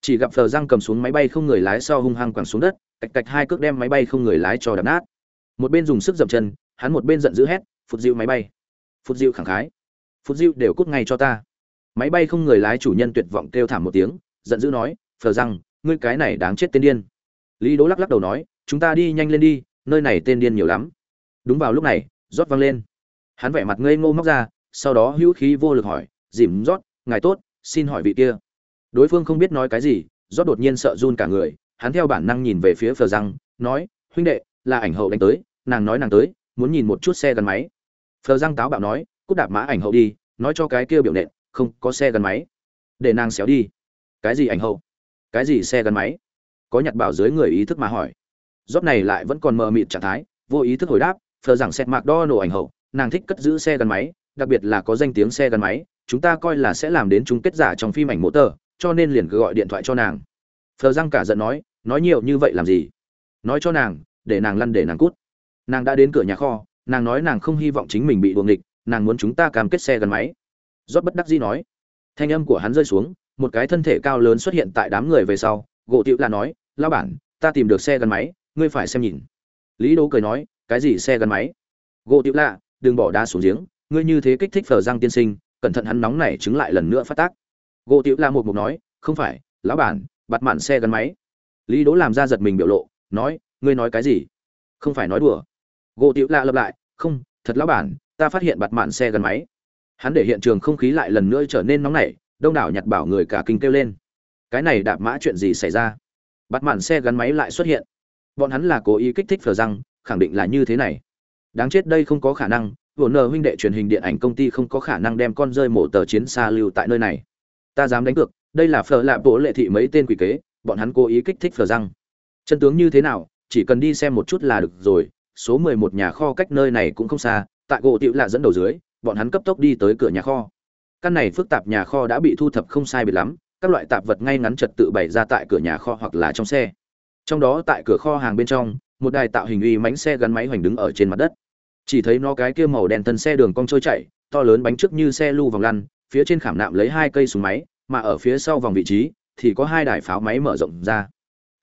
Chỉ gặp phờ răng cầm xuống máy bay không người lái sau hung hăng quẳng xuống đất cạch cạch hai cước đem máy bay không người lái cho đập nát. Một bên dùng sức dậm chân, hắn một bên giận dữ hét, phụt dịu máy bay! Phụt dịu khẳng khái! Phụt dịu đều cút ngay cho ta! Máy bay không người lái chủ nhân tuyệt vọng kêu thảm một tiếng, giận dữ nói, phờ răng, ngươi cái này đáng chết tên điên! Lý đỗ lắc lắc đầu nói, chúng ta đi nhanh lên đi nơi này tên điên nhiều lắm. Đúng vào lúc này, rót văng lên. Hắn vẻ mặt ngây ngô móc ra, sau đó hữu khí vô lực hỏi, dìm, rót, ngài tốt, xin hỏi vị kia. Đối phương không biết nói cái gì, rót đột nhiên sợ run cả người, hắn theo bản năng nhìn về phía phờ răng, nói, huynh đệ, là ảnh hậu đánh tới, nàng nói nàng tới, muốn nhìn một chút xe gắn máy. Phờ răng táo bạo nói, cút đạp mã ảnh hậu đi, nói cho cái kia biểu nện, không có xe gắn máy. Để nàng xéo đi. Cái gì ảnh hậu? Cái gì xe gắn máy? Có nhặt bảo dưới người ý thức mà hỏi rót này lại vẫn còn mờ mịt trạng thái, vô ý thức hồi đáp, phờ rằng xét mạc đo nổ ảnh hậu, nàng thích cất giữ xe gắn máy, đặc biệt là có danh tiếng xe gắn máy, chúng ta coi là sẽ làm đến chung kết giả trong phim ảnh mô tờ, cho nên liền gọi điện thoại cho nàng. Phờ răng cả giận nói nói nhiều như vậy làm gì? Nói cho nàng, để nàng lăn để nàng cút. Nàng đã đến cửa nhà kho, nàng nói nàng không hy vọng chính mình bị đuồng địch nàng muốn chúng ta cam kết xe gắn máy. Rót bất đắc dĩ nói, thanh âm của hắn rơi xuống, một cái thân thể cao lớn xuất hiện tại đám người về sau, gỗ tiệu là nói lao bản, ta tìm được xe gắn máy ngươi phải xem nhìn. Lý đỗ cười nói, cái gì xe gắn máy? Gỗ tiểu lạ, đừng bỏ đá xuống giếng, ngươi như thế kích thích phờ giang tiên sinh, cẩn thận hắn nóng này chứng lại lần nữa phát tác. Gỗ tiểu lạ một mục nói, không phải, lão bản bặt mạn xe gắn máy. Lý đỗ làm ra giật mình biểu lộ, nói, ngươi nói cái gì? Không phải nói đùa. Gỗ tiểu lạ lập lại, không, thật lão bản, ta phát hiện bặt mạn xe gắn máy. Hắn để hiện trường không khí lại lần nữa trở nên nóng nảy, đông đảo nhặt bảo người cả kinh kêu lên. Cái này đạp mã chuyện gì xảy ra? Bắt mạn xe gắn máy lại xuất hiện bọn hắn là cố ý kích thích phờ răng, khẳng định là như thế này. Đáng chết đây không có khả năng vồn nờ huynh đệ truyền hình điện ảnh công ty không có khả năng đem con rơi mổ tờ chiến xa lưu tại nơi này. Ta dám đánh cược, đây là phờ lạ bộ lệ thị mấy tên quỷ kế, bọn hắn cố ý kích thích phờ răng. Chân tướng như thế nào, chỉ cần đi xem một chút là được rồi, số mười một nhà kho cách nơi này cũng không xa, tại gỗ tiểu lạ dẫn đầu dưới, bọn hắn cấp tốc đi tới cửa nhà kho. Căn này phức tạp nhà kho đã bị thu thập không sai biệt lắm, các loại tạp vật ngay ngắn trật tự bày ra tại cửa nhà kho hoặc là trong xe trong đó tại cửa kho hàng bên trong, một đài tạo hình uy mánh xe gắn máy hoành đứng ở trên mặt đất. Chỉ thấy nó cái kia màu đen thân xe đường cong trôi chạy to lớn bánh trước như xe lưu vòng lăn, phía trên khảm nạm lấy hai cây súng máy, mà ở phía sau vòng vị trí thì có hai đài pháo máy mở rộng ra.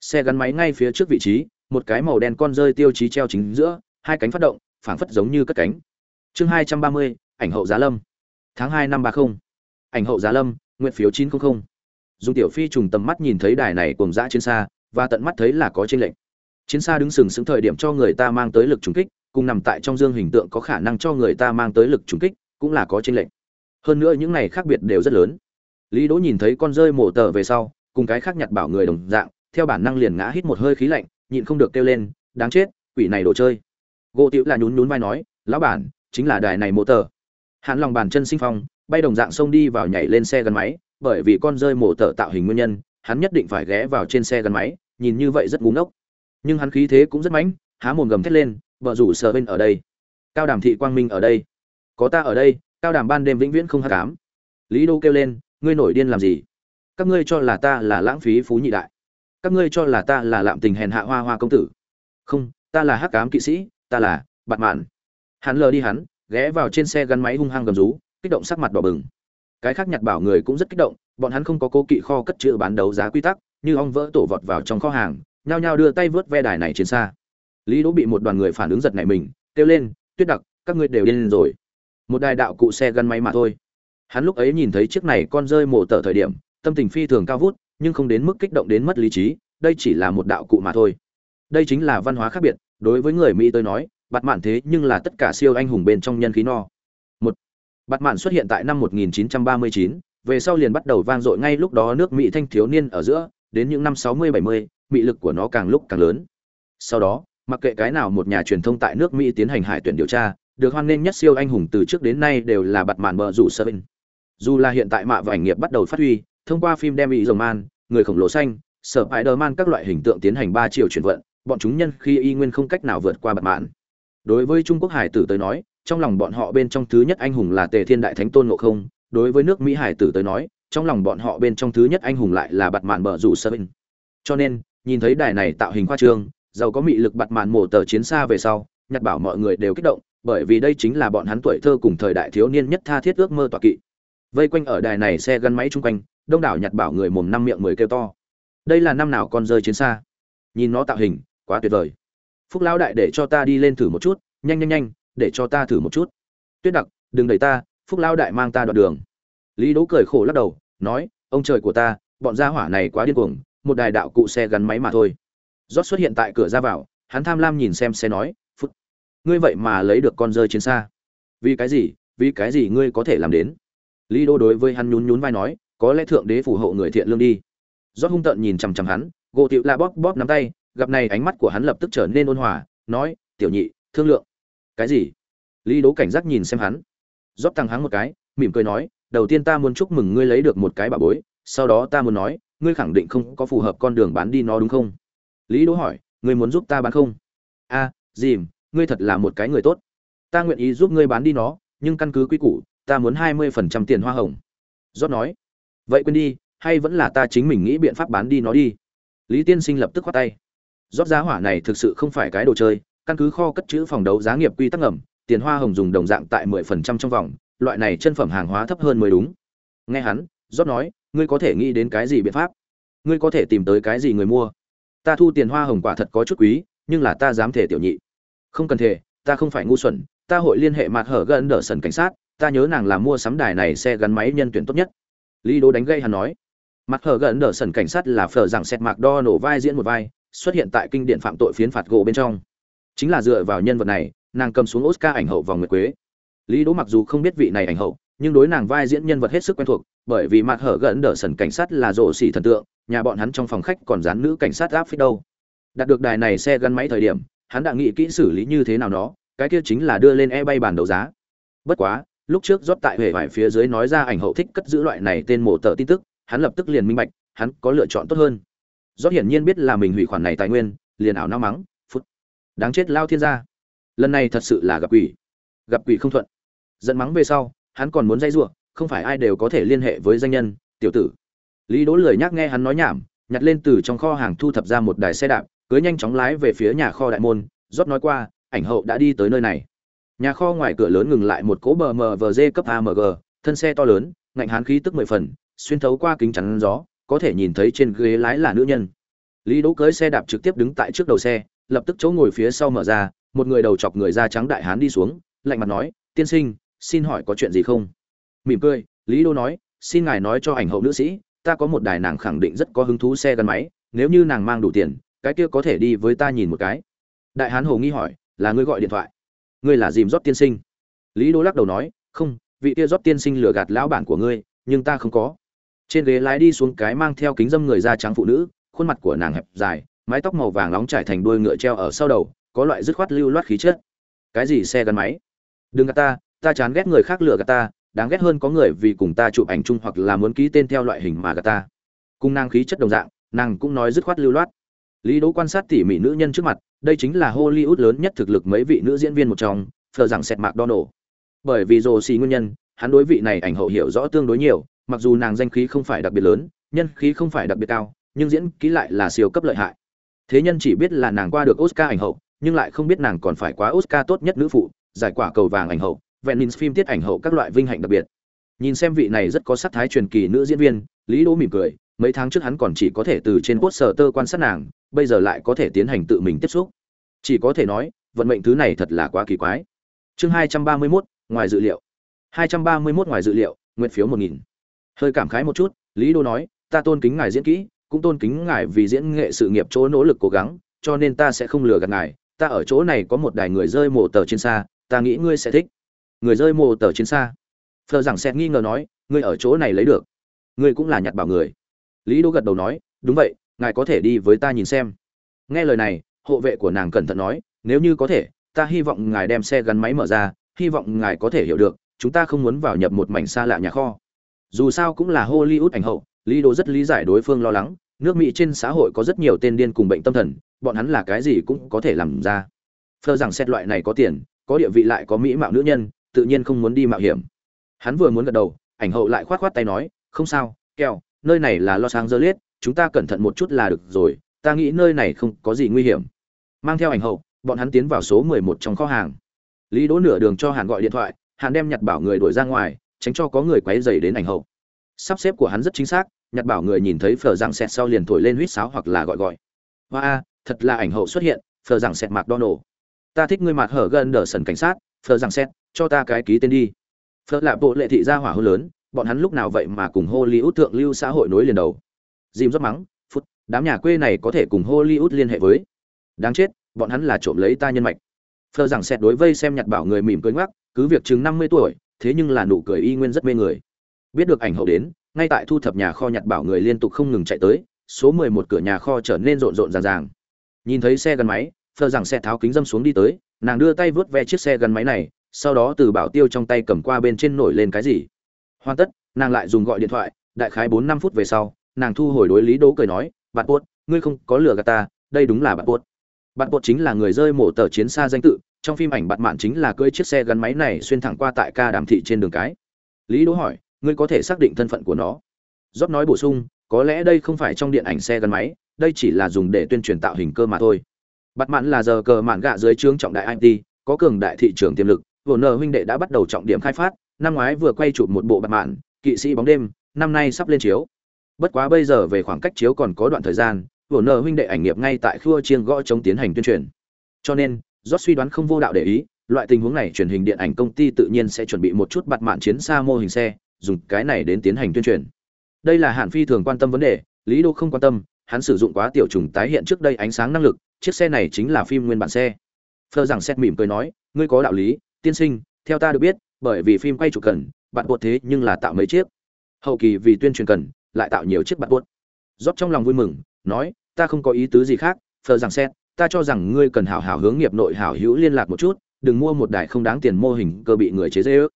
Xe gắn máy ngay phía trước vị trí, một cái màu đen con rơi tiêu chí treo chính giữa, hai cánh phát động, phảng phất giống như cất cánh. Chương hai trăm ba mươi, ảnh hậu giá lâm. Tháng hai năm ba không. Ảnh hậu giá lâm nguyện phiếu chín trăm linh dùng tiểu phi trùng tầm mắt nhìn thấy đài này cùng dã trên xa và tận mắt thấy là có trên lệnh chiến xa đứng sừng sững thời điểm cho người ta mang tới lực trùng kích, cùng nằm tại trong dương hình tượng có khả năng cho người ta mang tới lực trùng kích, cũng là có trên lệnh hơn nữa những này khác biệt đều rất lớn. Lý đỗ nhìn thấy con rơi mổ tờ về sau, cùng cái khác nhặt bảo người đồng dạng, theo bản năng liền ngã hít một hơi khí lạnh, nhịn không được kêu lên, đáng chết, quỷ này đồ chơi. Gỗ tiểu là nhún nhún vai nói, lão bản, chính là đài này mổ tờ. Hắn lòng bàn chân sinh phong, bay đồng dạng xông đi vào nhảy lên xe gắn máy, bởi vì con rơi mổ tờ tạo hình nguyên nhân, hắn nhất định phải ghé vào trên xe gắn máy nhìn như vậy rất ngu ngốc. Nhưng hắn khí thế cũng rất mãnh, há mồm gầm thét lên vợ rủ sờ bên ở đây. Cao đàm thị quang minh ở đây. Có ta ở đây, cao đàm ban đêm vĩnh viễn không hát cám lý đô kêu lên, ngươi nổi điên làm gì? Các ngươi cho là ta là lãng phí phú nhị đại. Các ngươi cho là ta là lạm tình hèn hạ hoa hoa công tử. Không, ta là hắc cám kỵ sĩ, ta là bạn mạn. Hắn lờ đi hắn, ghé vào trên xe gắn máy hung hăng gầm rú, kích động sắc mặt đỏ bừng. Cái khác nhặt bảo người cũng rất kích động, bọn hắn không có cố kỵ kho cất chữ bán đấu giá quy tắc như ong vỡ tổ vọt vào trong kho hàng nhao nhao đưa tay vớt ve đài này trên xa. Lý đỗ bị một đoàn người phản ứng giật này mình kêu lên tuyết đặc các ngươi đều điên rồi. Một đài đạo cụ xe gắn máy mà thôi. Hắn lúc ấy nhìn thấy chiếc này con rơi mổ tở thời điểm tâm tình phi thường cao vút nhưng không đến mức kích động đến mất lý trí đây chỉ là một đạo cụ mà thôi. Đây chính là văn hóa khác biệt đối với người mỹ tôi nói bạt mạn thế nhưng là tất cả siêu anh hùng bên trong nhân khí no. Một bạt mạn xuất hiện tại năm 1939, về sau liền bắt đầu vang dội ngay lúc đó nước mỹ thanh thiếu niên ở giữa đến những năm 60-70, mị lực của nó càng lúc càng lớn. Sau đó mặc kệ cái nào một nhà truyền thông tại nước mỹ tiến hành hải tuyển điều tra được hoan nghênh nhất siêu anh hùng từ trước đến nay đều là bạt màn bờ rủ sơ binh dù là hiện tại mạ và ảnh nghiệp bắt đầu phát huy thông qua phim đem bị rồng man người khổng lồ xanh sở spider man các loại hình tượng tiến hành ba chiều chuyển vận bọn chúng nhân khi y nguyên không cách nào vượt qua bạt mạn. Đối với trung quốc hải tử tới nói trong lòng bọn họ bên trong thứ nhất anh hùng là tề thiên đại thánh tôn ngộ không đối với nước mỹ hải tử tới nói trong lòng bọn họ bên trong thứ nhất anh hùng lại là bạt mạn bờ rủ sơ binh cho nên, nhìn thấy đài này tạo hình khoa trương, giàu có mị lực bạt mạn mổ tờ chiến xa về sau, nhặt bảo mọi người đều kích động, bởi vì đây chính là bọn hắn tuổi thơ cùng thời đại thiếu niên nhất tha thiết ước mơ tọa kỵ. Vây quanh ở đài này xe gắn máy chung quanh, đông đảo nhặt bảo người mồm năm miệng mười kêu to. Đây là năm nào con rơi chiến xa? Nhìn nó tạo hình, quá tuyệt vời. Phúc lão đại để cho ta đi lên thử một chút, nhanh nhanh nhanh, để cho ta thử một chút. Tuyết đặc, đừng đẩy ta, phúc lão đại mang ta đoạn đường lý đỗ cười khổ lắc đầu, nói, ông trời của ta, bọn gia hỏa này quá điên cuồng, một đài đạo cụ xe gắn máy mà thôi. Rót xuất hiện tại cửa ra vào, hắn tham lam nhìn xem xe nói phút ngươi vậy mà lấy được con rơi chiến xa. Vì cái gì, vì cái gì ngươi có thể làm đến? Lý đô đối với hắn nhún nhún vai nói, có lẽ thượng đế phù hộ người thiện lương đi. Rót hung tợn nhìn chằm chằm hắn, gỗ tiệu la bóp bóp nắm tay, gặp này ánh mắt của hắn lập tức trở nên ôn hòa, nói, tiểu nhị, thương lượng. Cái gì? Lý đố cảnh giác nhìn xem hắn. Rót thằng hắn một cái, mỉm cười nói đầu tiên ta muốn chúc mừng ngươi lấy được một cái bà bối sau đó ta muốn nói ngươi khẳng định không có phù hợp con đường bán đi nó đúng không? Lý đỗ hỏi ngươi muốn giúp ta bán không? A à, dìm ngươi thật là một cái người tốt. Ta nguyện ý giúp ngươi bán đi nó nhưng căn cứ quy củ ta muốn hai mươi phần trăm tiền hoa hồng. Rót nói vậy quên đi hay vẫn là ta chính mình nghĩ biện pháp bán đi nó đi. Lý tiên sinh lập tức khoát tay. Rót giá hỏa này thực sự không phải cái đồ chơi căn cứ kho cất chữ phòng đấu giá nghiệp quy tắc ngầm tiền hoa hồng dùng đồng dạng tại mười phần trăm trong vòng loại này chân phẩm hàng hóa thấp hơn mới đúng. Nghe hắn rót nói, ngươi có thể nghĩ đến cái gì biện pháp? Ngươi có thể tìm tới cái gì người mua? Ta thu tiền hoa hồng quả thật có chút quý, nhưng là ta dám thể tiểu nhị. Không cần thể, ta không phải ngu xuẩn, ta hội liên hệ mặt hở gần đỡ sần cảnh sát, ta nhớ nàng là mua sắm đài này xe gắn máy nhân tuyển tốt nhất. Lý đố đánh gây hắn nói. Mặt hở gần đỡ sần cảnh sát là phở rằng xét mạc đo nổ vai diễn một vai, xuất hiện tại kinh điển phạm tội phiến phạt gỗ bên trong. Chính là dựa vào nhân vật này, nàng cầm xuống oscar ảnh hậu vòng nguyệt quế lý Đỗ mặc dù không biết vị này ảnh hậu, nhưng đối nàng vai diễn nhân vật hết sức quen thuộc, bởi vì mặt hở gần đỡ sần cảnh sát là rộ xỉ thần tượng, nhà bọn hắn trong phòng khách còn dán nữ cảnh sát áp phích đâu. Đặt được đài này xe gắn máy thời điểm, hắn đã nghĩ kỹ xử lý như thế nào đó cái kia chính là đưa lên e bay bản đấu giá. Bất quá, lúc trước rót tại huệ vải phía dưới nói ra ảnh hậu thích cất giữ loại này tên mổ tờ tin tức, hắn lập tức liền minh bạch, hắn có lựa chọn tốt hơn. Rót hiển nhiên biết là mình hủy khoản này tài nguyên, liền ảo nao mắng, phút, đáng chết lao thiên gia. Lần này thật sự là gặp quỷ. Gặp quỷ không thuận giận mắng về sau, hắn còn muốn dây giụa không phải ai đều có thể liên hệ với danh nhân, tiểu tử. Lý đỗ lười nhắc nghe hắn nói nhảm, nhặt lên từ trong kho hàng thu thập ra một đài xe đạp, cưới nhanh chóng lái về phía nhà kho đại môn, rót nói qua, ảnh hậu đã đi tới nơi này. Nhà kho ngoài cửa lớn ngừng lại một cỗ bờ mờ vờ dê cấp amg thân xe to lớn, ngạnh hán khí tức mười phần, xuyên thấu qua kính chắn gió, có thể nhìn thấy trên ghế lái là nữ nhân. Lý đỗ cưới xe đạp trực tiếp đứng tại trước đầu xe, lập tức chỗ ngồi phía sau mở ra, một người đầu chọc người da trắng đại hán đi xuống, lạnh mặt nói, tiên sinh xin hỏi có chuyện gì không? Mỉm cười, lý đô nói, xin ngài nói cho ảnh hậu nữ sĩ, ta có một đài nàng khẳng định rất có hứng thú xe gắn máy, nếu như nàng mang đủ tiền, cái kia có thể đi với ta nhìn một cái. Đại hán hồ nghi hỏi, là ngươi gọi điện thoại? Ngươi là dìm rót tiên sinh. Lý đô lắc đầu nói, không, vị kia rót tiên sinh lừa gạt lão bản của ngươi, nhưng ta không có. Trên ghế lái đi xuống cái mang theo kính dâm người da trắng phụ nữ, khuôn mặt của nàng hẹp dài, mái tóc màu vàng nóng trải thành đuôi ngựa treo ở sau đầu, có loại dứt khoát lưu loát khí chất. Cái gì xe gắn máy? Đừng gạt ta ta chán ghét người khác lừa gạt ta, đáng ghét hơn có người vì cùng ta chụp ảnh chung hoặc là muốn ký tên theo loại hình mà gạt ta. Cùng nàng khí chất đồng dạng, nàng cũng nói dứt khoát lưu loát. Lý đỗ quan sát tỉ mỉ nữ nhân trước mặt, đây chính là hollywood lớn nhất thực lực mấy vị nữ diễn viên một trong, phờ rằng sẹt mạc đo nổ bởi vì rồ xì nguyên nhân, hắn đối vị này ảnh hậu hiểu rõ tương đối nhiều, mặc dù nàng danh khí không phải đặc biệt lớn, nhân khí không phải đặc biệt cao, nhưng diễn ký lại là siêu cấp lợi hại. Thế nhân chỉ biết là nàng qua được oscar ảnh hậu, nhưng lại không biết nàng còn phải quá oscar tốt nhất nữ phụ, giải quả cầu vàng ảnh hậu venice phim tiết ảnh hậu các loại vinh hạnh đặc biệt. Nhìn xem vị này rất có sắc thái truyền kỳ nữ diễn viên lý đỗ mỉm cười mấy tháng trước hắn còn chỉ có thể từ trên quát sở tơ quan sát nàng bây giờ lại có thể tiến hành tự mình tiếp xúc. Chỉ có thể nói vận mệnh thứ này thật là quá kỳ quái. Chương hai trăm ba mươi 231, ngoài dự liệu. hai trăm ba mươi 231 ngoài dự liệu nguyện phiếu một nghìn. Hơi cảm khái một chút lý đô nói ta tôn kính ngài diễn kỹ cũng tôn kính ngài vì diễn nghệ sự nghiệp chỗ nỗ lực cố gắng cho nên ta sẽ không lừa gạt ngài. Ta ở chỗ này có một đài người rơi mộ tờ trên xa ta nghĩ ngươi sẽ thích người rơi mồ tờ chiến xa. Phờ rằng sẽ nghi ngờ nói, ngươi ở chỗ này lấy được. Ngươi cũng là nhặt bảo người. Lý đỗ gật đầu nói, đúng vậy, ngài có thể đi với ta nhìn xem. Nghe lời này, hộ vệ của nàng cẩn thận nói, nếu như có thể, ta hy vọng ngài đem xe gắn máy mở ra, hy vọng ngài có thể hiểu được, chúng ta không muốn vào nhập một mảnh xa lạ nhà kho. Dù sao cũng là hollywood ảnh hậu, lý đỗ rất lý giải đối phương lo lắng, nước mỹ trên xã hội có rất nhiều tên điên cùng bệnh tâm thần, bọn hắn là cái gì cũng có thể làm ra. Phơ rằng xét loại này có tiền, có địa vị lại có mỹ mạo nữ nhân tự nhiên không muốn đi mạo hiểm. Hắn vừa muốn gật đầu, ảnh hậu lại khoát khoát tay nói, không sao keo nơi này là los angeles, chúng ta cẩn thận một chút là được rồi, ta nghĩ nơi này không có gì nguy hiểm. Mang theo ảnh hậu, bọn hắn tiến vào số mười một trong kho hàng. Lý đỗ nửa đường cho hàn gọi điện thoại, hàn đem nhặt bảo người đuổi ra ngoài, tránh cho có người quấy rầy đến ảnh hậu. Sắp xếp của hắn rất chính xác nhặt bảo người nhìn thấy phở rằng xẹt sau liền thổi lên huýt sáo hoặc là gọi gọi. Hoa a, thật là ảnh hậu xuất hiện, phở rằng sẹt mạc đo nổ ta thích ngươi mặt hở gần đờ sần cảnh sát, phở rằng sẹt cho ta cái ký tên đi. Phớt là bộ lệ thị gia hỏa hô lớn, bọn hắn lúc nào vậy mà cùng hollywood thượng lưu xã hội nối liền đầu. Dìm rót mắng, phút, đám nhà quê này có thể cùng hollywood liên hệ với. Đáng chết, bọn hắn là trộm lấy ta nhân mạch. Phờ rằng xét đối vây xem nhặt bảo người mỉm cười ngoắc, cứ việc chừng năm mươi tuổi, thế nhưng là nụ cười y nguyên rất mê người. Biết được ảnh hậu đến, ngay tại thu thập nhà kho nhặt bảo người liên tục không ngừng chạy tới, số mười một cửa nhà kho trở nên rộn rộn ràng ràng. Nhìn thấy xe gắn máy, phờ rằng xe tháo kính dâm xuống đi tới, nàng đưa tay vớt ve chiếc xe gắn máy này sau đó từ bảo tiêu trong tay cầm qua bên trên nổi lên cái gì. Hoàn tất, nàng lại dùng gọi điện thoại, đại khái bốn năm phút về sau, nàng thu hồi đối lý đỗ cười nói, bạn buốt ngươi không có lừa gạt ta, đây đúng là bạn buốt bạn buốt chính là người rơi mổ tờ chiến xa danh tự, trong phim ảnh bạn mạn chính là cưỡi chiếc xe gắn máy này xuyên thẳng qua tại ca đàm thị trên đường cái. Lý đỗ hỏi, ngươi có thể xác định thân phận của nó? Giót nói bổ sung, có lẽ đây không phải trong điện ảnh xe gắn máy, đây chỉ là dùng để tuyên truyền tạo hình cơ mà thôi. Bạn mạn là giờ cờ mạn gạ dưới trướng trọng đại it có cường đại thị trường tiềm lực vồn nợ huynh đệ đã bắt đầu trọng điểm khai phát năm ngoái vừa quay chụp một bộ bạt mạn kỵ sĩ bóng đêm năm nay sắp lên chiếu bất quá bây giờ về khoảng cách chiếu còn có đoạn thời gian vồn nợ huynh đệ ảnh nghiệp ngay tại khua chiêng gõ chống tiến hành tuyên truyền cho nên Rốt suy đoán không vô đạo để ý, loại tình huống này truyền hình điện ảnh công ty tự nhiên sẽ chuẩn bị một chút bạt mạn chiến xa mô hình xe, dùng cái này đến tiến hành tuyên truyền. Đây là Hạn Phi thường quan tâm vấn đề, Lý Đô không quan tâm, hắn sử dụng quá tiểu trùng tái hiện trước đây ánh sáng năng lực, chiếc xe này chính là phim nguyên bản xe. Phơ rằng xét mỉm cười nói, ngươi có đạo lý, tiên sinh, theo ta được biết, bởi vì phim quay chụp cần, bạn buộc thế nhưng là tạo mấy chiếc. Hậu kỳ vì tuyên truyền cần, lại tạo nhiều chiếc bạn buộc. rót trong lòng vui mừng, nói, ta không có ý tứ gì khác, Phơ rằng xét, ta cho rằng ngươi cần hảo hảo hướng nghiệp nội hảo hữu liên lạc một chút đừng mua một đài không đáng tiền mô hình cơ bị người chế dễ ước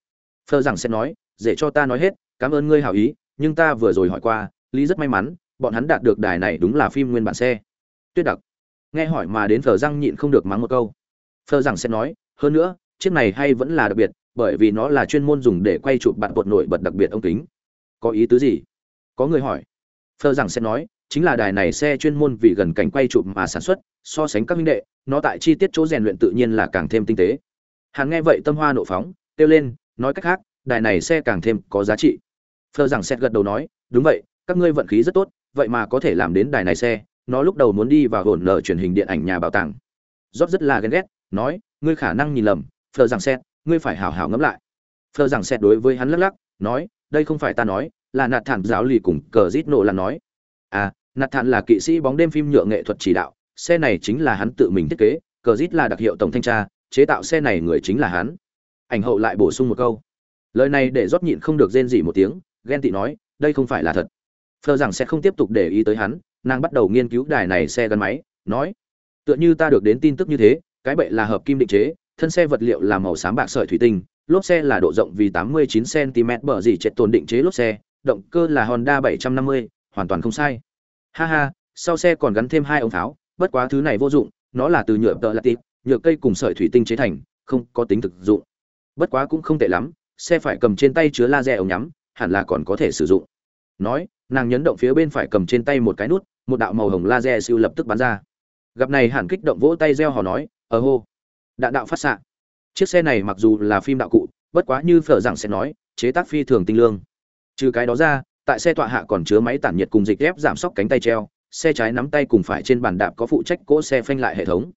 phơ rằng xét nói dễ cho ta nói hết cảm ơn ngươi hảo ý nhưng ta vừa rồi hỏi qua lý rất may mắn bọn hắn đạt được đài này đúng là phim nguyên bản xe tuyết đặc nghe hỏi mà đến phờ răng nhịn không được mắng một câu phờ rằng sẽ nói hơn nữa chiếc này hay vẫn là đặc biệt, bởi vì nó là chuyên môn dùng để quay chụp bạn bột nổi bật đặc biệt ống kính. Có ý tứ gì? Có người hỏi. Phờ rằng sẽ nói, chính là đài này xe chuyên môn vì gần cảnh quay chụp mà sản xuất, so sánh các minh đệ, nó tại chi tiết chỗ rèn luyện tự nhiên là càng thêm tinh tế. Hắn nghe vậy tâm hoa nộ phóng, kêu lên, nói cách khác, đài này xe càng thêm có giá trị. Phờ rằng sẽ gật đầu nói, đúng vậy, các ngươi vận khí rất tốt, vậy mà có thể làm đến đài này xe, nó lúc đầu muốn đi vào hồn lờ truyền hình điện ảnh nhà bảo tàng. Rót rất là ghen ghét, nói, ngươi khả năng nhìn lầm phờ rằng xét, ngươi phải hào hào ngẫm lại. Phờ rằng xét đối với hắn lắc lắc, nói, đây không phải ta nói, là nạt thản giáo lì cùng cờ rít nộ là nói. À nạt thản là kỵ sĩ bóng đêm phim nhựa nghệ thuật chỉ đạo, xe này chính là hắn tự mình thiết kế, cờ rít là đặc hiệu tổng thanh tra, chế tạo xe này người chính là hắn. Ảnh hậu lại bổ sung một câu. Lời này để rót nhịn không được rên gì một tiếng, ghen tị nói, đây không phải là thật. Phờ rằng sẽ không tiếp tục để ý tới hắn, nàng bắt đầu nghiên cứu đài này xe gắn máy, nói, tựa như ta được đến tin tức như thế, cái bệ là hợp kim định chế thân xe vật liệu là màu xám bạc sợi thủy tinh lốp xe là độ rộng vì 89 cm bờ gì chết tồn định chế lốp xe động cơ là honda 750, hoàn toàn không sai. Ha ha sau xe còn gắn thêm hai ống tháo bất quá thứ này vô dụng nó là từ nhựa tợ lạt tịp nhựa cây cùng sợi thủy tinh chế thành không có tính thực dụng. Bất quá cũng không tệ lắm xe phải cầm trên tay chứa laser ống nhắm hẳn là còn có thể sử dụng. Nói nàng nhấn động phía bên phải cầm trên tay một cái nút một đạo màu hồng laser siêu lập tức bắn ra. Gặp này hẳn kích động vỗ tay reo hò nói ơ hô đạn đạo phát xạ. Chiếc xe này mặc dù là phim đạo cụ, bất quá như phở rằng sẽ nói, chế tác phi thường tinh lương. Trừ cái đó ra, tại xe tọa hạ còn chứa máy tản nhiệt cùng dịch ép giảm sốc cánh tay treo, xe trái nắm tay cùng phải trên bàn đạp có phụ trách cỗ xe phanh lại hệ thống.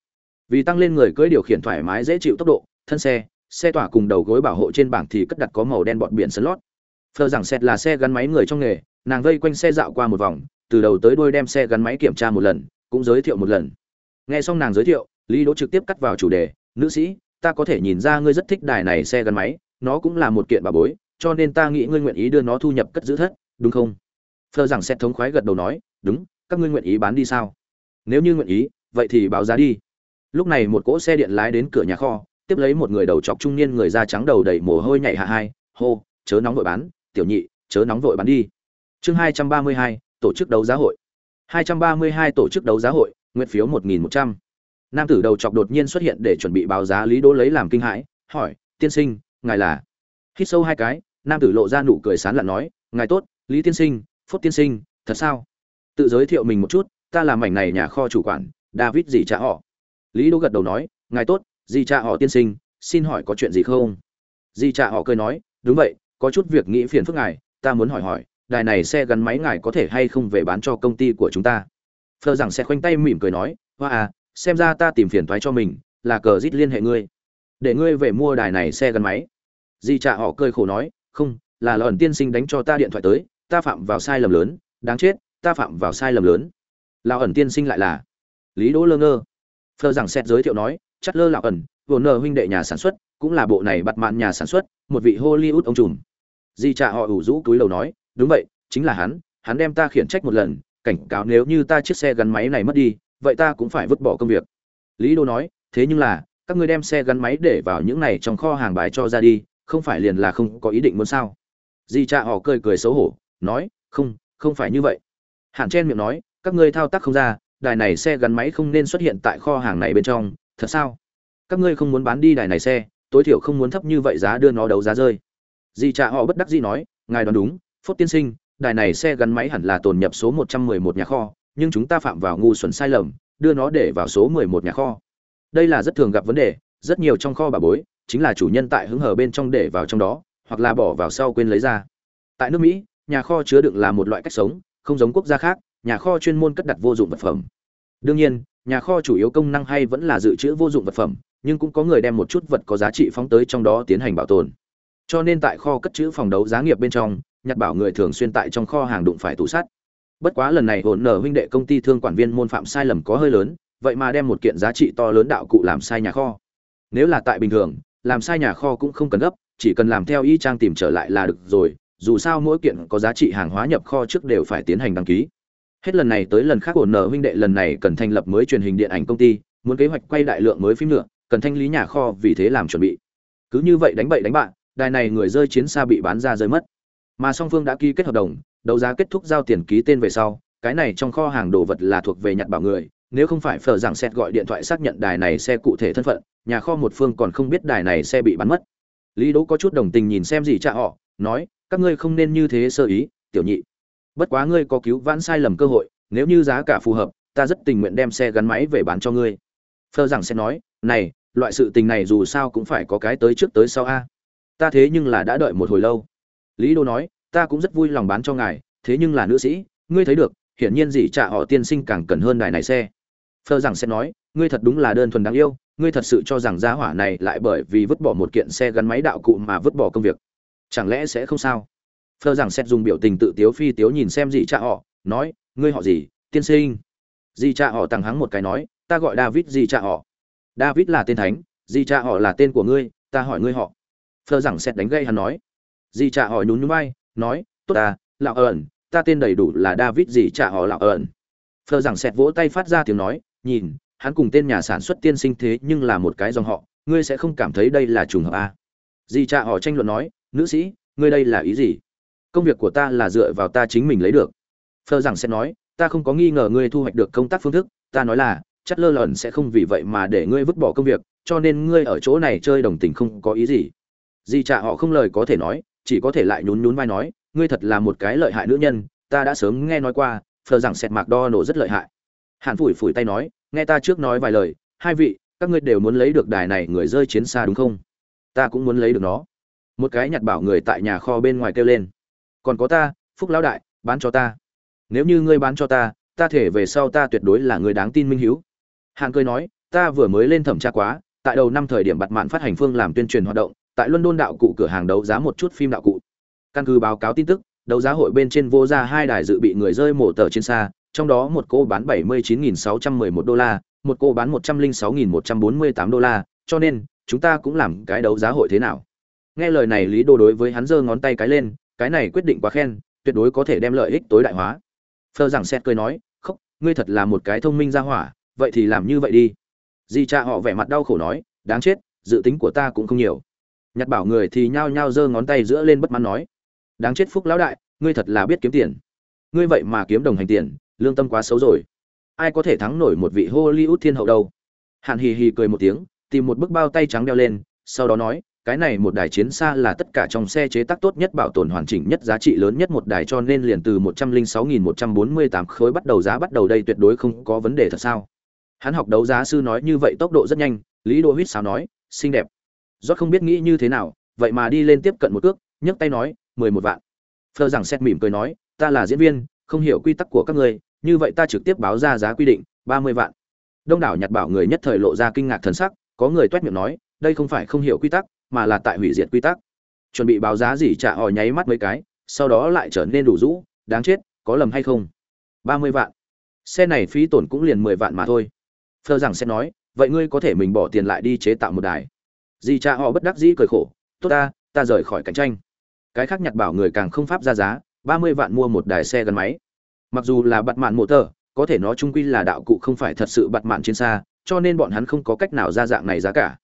Vì tăng lên người cưỡi điều khiển thoải mái dễ chịu tốc độ, thân xe xe tỏa cùng đầu gối bảo hộ trên bảng thì cất đặt có màu đen bọt biển slot. Phờ rằng xét là xe gắn máy người trong nghề, nàng vây quanh xe dạo qua một vòng, từ đầu tới đuôi đem xe gắn máy kiểm tra một lần, cũng giới thiệu một lần. Nghe xong nàng giới thiệu, lý đỗ trực tiếp cắt vào chủ đề nữ sĩ, ta có thể nhìn ra ngươi rất thích đài này xe gắn máy, nó cũng là một kiện bà bối, cho nên ta nghĩ ngươi nguyện ý đưa nó thu nhập cất giữ thất, đúng không? Phờ rằng xét thống khoái gật đầu nói, đúng, các ngươi nguyện ý bán đi sao? Nếu như nguyện ý, vậy thì báo giá đi. Lúc này một cỗ xe điện lái đến cửa nhà kho, tiếp lấy một người đầu chọc trung niên người da trắng đầu đầy mồ hôi nhảy hạ hai, hô, chớ nóng vội bán, tiểu nhị, chớ nóng vội bán đi. Chương hai trăm ba mươi hai, tổ chức đấu giá hội. Hai trăm ba mươi hai tổ chức đấu giá hội, nguyện phiếu một nghìn một trăm nam tử đầu chọc đột nhiên xuất hiện để chuẩn bị báo giá lý đỗ lấy làm kinh hãi, hỏi, tiên sinh, ngài là? Hít sâu hai cái, nam tử lộ ra nụ cười sán lạn nói, ngài tốt, lý tiên sinh, phúc tiên sinh, thật sao? Tự giới thiệu mình một chút, ta là mảnh này nhà kho chủ quản, david dì cha họ. Lý đỗ gật đầu nói, ngài tốt, dì cha họ tiên sinh, xin hỏi có chuyện gì không? Dì cha họ cười nói, đúng vậy, có chút việc nghĩ phiền phức ngài, ta muốn hỏi hỏi, đài này xe gắn máy ngài có thể hay không về bán cho công ty của chúng ta? Phờ rằng sẽ khoanh tay mỉm cười nói, hoa à xem ra ta tìm phiền thoái cho mình, là cờ rít liên hệ ngươi. Để ngươi về mua đài này xe gắn máy. Di trạ họ cười khổ nói, không, là lần tiên sinh đánh cho ta điện thoại tới, ta phạm vào sai lầm lớn, đáng chết, ta phạm vào sai lầm lớn. Lão ẩn tiên sinh lại là lý đỗ lơ ngơ. Phờ rằng xét giới thiệu nói, chắc lơ lão ẩn, vừa nờ huynh đệ nhà sản xuất, cũng là bộ này bắt mạn nhà sản xuất, một vị hollywood ông trùm. Di trạ họ ủ rũ túi lầu nói, đúng vậy, chính là hắn hắn đem ta khiển trách một lần, cảnh cáo nếu như ta chiếc xe gắn máy này mất đi vậy ta cũng phải vứt bỏ công việc. Lý đô nói thế nhưng là các ngươi đem xe gắn máy để vào những này trong kho hàng bài cho ra đi không phải liền là không có ý định muốn sao? Di cha họ cười cười xấu hổ nói không không phải như vậy. Hạn chen miệng nói các ngươi thao tác không ra đài này xe gắn máy không nên xuất hiện tại kho hàng này bên trong thật sao? Các ngươi không muốn bán đi đài này xe tối thiểu không muốn thấp như vậy giá đưa nó đấu giá rơi. Di cha họ bất đắc dĩ nói ngài đoán đúng phốt tiên sinh đài này xe gắn máy hẳn là tồn nhập số 111 nhà kho, nhưng chúng ta phạm vào ngu xuẩn sai lầm, đưa nó để vào số 11 nhà kho. Đây là rất thường gặp vấn đề, rất nhiều trong kho bà bối, chính là chủ nhân tại hứng hờ bên trong để vào trong đó, hoặc là bỏ vào sau quên lấy ra. Tại nước Mỹ, nhà kho chứa đựng là một loại cách sống, không giống quốc gia khác, nhà kho chuyên môn cất đặt vô dụng vật phẩm. Đương nhiên, nhà kho chủ yếu công năng hay vẫn là dự trữ vô dụng vật phẩm, nhưng cũng có người đem một chút vật có giá trị phóng tới trong đó tiến hành bảo tồn. Cho nên tại kho cất trữ phòng đấu giá nghiệp bên trong, nhặt bảo người thường xuyên tại trong kho hàng đụng phải tủ sắt bất quá lần này hồn nở huynh đệ công ty thương quản viên môn phạm sai lầm có hơi lớn, vậy mà đem một kiện giá trị to lớn đạo cụ làm sai nhà kho. Nếu là tại bình thường, làm sai nhà kho cũng không cần gấp, chỉ cần làm theo y trang tìm trở lại là được rồi, dù sao mỗi kiện có giá trị hàng hóa nhập kho trước đều phải tiến hành đăng ký. Hết lần này tới lần khác ổn nở huynh đệ lần này cần thành lập mới truyền hình điện ảnh công ty, muốn kế hoạch quay đại lượng mới phim nữa, cần thanh lý nhà kho vì thế làm chuẩn bị. Cứ như vậy đánh bậy đánh bạn đài này người rơi chiến xa bị bán ra rơi mất. Mà song phương đã ký kết hợp đồng đấu giá kết thúc giao tiền ký tên về sau, cái này trong kho hàng đồ vật là thuộc về nhặt bảo người, nếu không phải phở rằng xét gọi điện thoại xác nhận đài này xe cụ thể thân phận, nhà kho một phương còn không biết đài này xe bị bắn mất. Lý đỗ có chút đồng tình nhìn xem gì cha họ, nói, các ngươi không nên như thế sơ ý, tiểu nhị. Bất quá ngươi có cứu vãn sai lầm cơ hội, nếu như giá cả phù hợp, ta rất tình nguyện đem xe gắn máy về bán cho ngươi. Phờ rằng sẽ nói, này, loại sự tình này dù sao cũng phải có cái tới trước tới sau a. Ta thế nhưng là đã đợi một hồi lâu. Lý đô nói ta cũng rất vui lòng bán cho ngài, thế nhưng là nữ sĩ, ngươi thấy được, hiển nhiên gì trả họ tiên sinh càng cần hơn đài này xe. Phơ rằng sẽ nói, ngươi thật đúng là đơn thuần đáng yêu, ngươi thật sự cho rằng giá hỏa này lại bởi vì vứt bỏ một kiện xe gắn máy đạo cụ mà vứt bỏ công việc. Chẳng lẽ sẽ không sao? Phơ rằng sẽ dùng biểu tình tự tiếu phi tiếu nhìn xem gì cha họ, nói, ngươi họ gì, tiên sinh? Di cha họ tăng hắng một cái nói, ta gọi david di cha họ. David là tên thánh di cha họ là tên của ngươi, ta hỏi ngươi họ. Phơ rằng sẽ đánh gây hắn nói. Gì trạ họ nhún nhún vai nói, tốt ta, lão ẩn, ta tên đầy đủ là david gì chả họ lão ẩn. Phờ rằng sẹt vỗ tay phát ra tiếng nói, nhìn, hắn cùng tên nhà sản xuất tiên sinh thế nhưng là một cái dòng họ, ngươi sẽ không cảm thấy đây là trùng hợp à. dì cha họ tranh luận nói, nữ sĩ, ngươi đây là ý gì? Công việc của ta là dựa vào ta chính mình lấy được. Phờ rằng sẽ nói, ta không có nghi ngờ ngươi thu hoạch được công tác phương thức, ta nói là, chắc lơ lẩn sẽ không vì vậy mà để ngươi vứt bỏ công việc, cho nên ngươi ở chỗ này chơi đồng tình không có ý gì. Dì cha họ không lời có thể nói chỉ có thể lại nhún nhún vai nói, ngươi thật là một cái lợi hại nữ nhân, ta đã sớm nghe nói qua, phờ rằng sẹt mạc đo nổ rất lợi hại. Hàn phủi phủi tay nói, nghe ta trước nói vài lời, hai vị, các ngươi đều muốn lấy được đài này người rơi chiến xa đúng không? Ta cũng muốn lấy được nó. Một cái nhặt bảo người tại nhà kho bên ngoài kêu lên, còn có ta, phúc lão đại, bán cho ta. Nếu như ngươi bán cho ta ta thể về sau ta tuyệt đối là người đáng tin minh hiếu. Hàng cười nói, ta vừa mới lên thẩm tra quá, tại đầu năm thời điểm bặt mạn phát hành phương làm tuyên truyền hoạt động tại London đạo cụ cửa hàng đấu giá một chút phim đạo cụ. Căn cứ báo cáo tin tức, đấu giá hội bên trên vô ra hai đài dự bị người rơi mổ tờ trên xa trong đó một cô bán 79.611 đô la một cô bán 106.148 đô la cho nên chúng ta cũng làm cái đấu giá hội thế nào? Nghe lời này lý đô đối với hắn giơ ngón tay cái lên cái này quyết định quá khen tuyệt đối có thể đem lợi ích tối đại hóa. Phơ rằng xét cười nói khóc ngươi thật là một cái thông minh ra hỏa vậy thì làm như vậy đi. Di cha họ vẻ mặt đau khổ nói đáng chết dự tính của ta cũng không nhiều nhặt bảo người thì nhao nhao giơ ngón tay giữa lên bất mãn nói, đáng chết phúc lão đại, ngươi thật là biết kiếm tiền. Ngươi vậy mà kiếm đồng hành tiền, lương tâm quá xấu rồi. Ai có thể thắng nổi một vị hollywood thiên hậu đâu? Hạn hì hì cười một tiếng, tìm một bức bao tay trắng đeo lên, sau đó nói, cái này một đài chiến xa là tất cả trong xe chế tác tốt nhất bảo tồn hoàn chỉnh nhất giá trị lớn nhất một đài cho nên liền từ 106.148 khối bắt đầu giá bắt đầu đây tuyệt đối không có vấn đề thật sao? Hắn học đấu giá sư nói như vậy tốc độ rất nhanh, lý đô huýt sao nói, xinh đẹp rót không biết nghĩ như thế nào, vậy mà đi lên tiếp cận một cước, nhấc tay nói, mười một vạn. Phờ rằng xét mỉm cười nói, ta là diễn viên, không hiểu quy tắc của các ngươi như vậy ta trực tiếp báo ra giá quy định, ba mươi vạn. Đông đảo nhặt bảo người nhất thời lộ ra kinh ngạc thần sắc, có người toét miệng nói, đây không phải không hiểu quy tắc, mà là tại hủy diệt quy tắc. Chuẩn bị báo giá gì trả hỏi nháy mắt mấy cái, sau đó lại trở nên đủ rũ, đáng chết, có lầm hay không? Ba mươi vạn. Xe này phí tổn cũng liền mười vạn mà thôi. Phờ rằng sẽ nói, vậy ngươi có thể mình bỏ tiền lại đi chế tạo một đài dì cha họ bất đắc dĩ cười khổ, tốt ta ta rời khỏi cạnh tranh. Cái khác nhặt bảo người càng không pháp ra giá, ba mươi vạn mua một đài xe gắn máy. Mặc dù là bật mạn mộ tờ, có thể nó chung quy là đạo cụ không phải thật sự bật mạn trên xa, cho nên bọn hắn không có cách nào ra dạng này giá cả.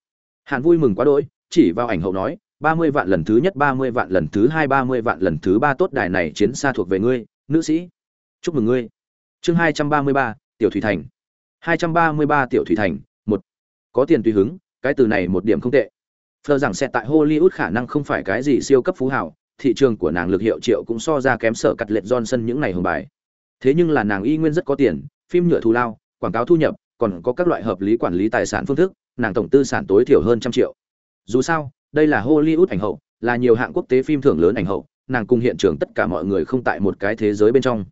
Hàn vui mừng quá đỗi, chỉ vào ảnh hậu nói, ba mươi vạn lần thứ nhất, ba mươi vạn lần thứ hai, ba mươi vạn lần thứ ba tốt đài này chiến xa thuộc về ngươi, nữ sĩ. Chúc mừng ngươi. Chương hai trăm ba mươi ba, tiểu thủy thành. hai trăm ba mươi ba tiểu thủy thành, một. Có tiền tùy hứng cái từ này một điểm không tệ. Phờ rằng sẽ tại hollywood khả năng không phải cái gì siêu cấp phú hào, thị trường của nàng lực hiệu triệu cũng so ra kém sở cắt lệch johnson những ngày hồng bài. Thế nhưng là nàng y nguyên rất có tiền, phim nhựa thù lao, quảng cáo thu nhập, còn có các loại hợp lý quản lý tài sản phương thức, nàng tổng tư sản tối thiểu hơn trăm triệu. Dù sao, đây là hollywood ảnh hậu, là nhiều hạng quốc tế phim thưởng lớn ảnh hậu, nàng cùng hiện trường tất cả mọi người không tại một cái thế giới bên trong.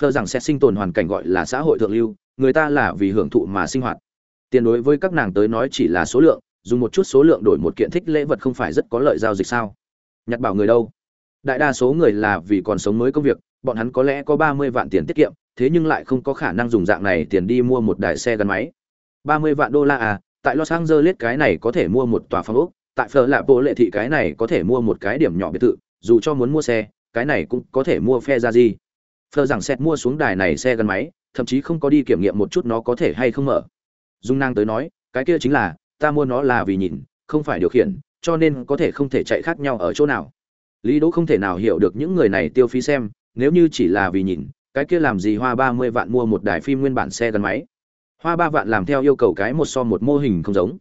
Phờ rằng sẽ sinh tồn hoàn cảnh gọi là xã hội thượng lưu, người ta là vì hưởng thụ mà sinh hoạt tiền đối với các nàng tới nói chỉ là số lượng, dùng một chút số lượng đổi một kiện thích lễ vật không phải rất có lợi giao dịch sao? Nhặt bảo người đâu? Đại đa số người là vì còn sống mới công việc, bọn hắn có lẽ có ba mươi vạn tiền tiết kiệm, thế nhưng lại không có khả năng dùng dạng này tiền đi mua một đài xe gắn máy. Ba mươi vạn đô la à tại los angeles cái này có thể mua một tòa phòng ốc, tại phở lạ bộ lệ thị cái này có thể mua một cái điểm nhỏ biệt thự, dù cho muốn mua xe, cái này cũng có thể mua phe ra gì. Phở rằng xét mua xuống đài này xe gắn máy, thậm chí không có đi kiểm nghiệm một chút nó có thể hay không mở dung năng tới nói, cái kia chính là, ta mua nó là vì nhìn, không phải điều khiển, cho nên có thể không thể chạy khác nhau ở chỗ nào. Lý đỗ không thể nào hiểu được những người này tiêu phí xem, nếu như chỉ là vì nhìn, cái kia làm gì hoa ba mươi vạn mua một đài phim nguyên bản xe gắn máy. Hoa ba vạn làm theo yêu cầu cái một so một mô hình không giống.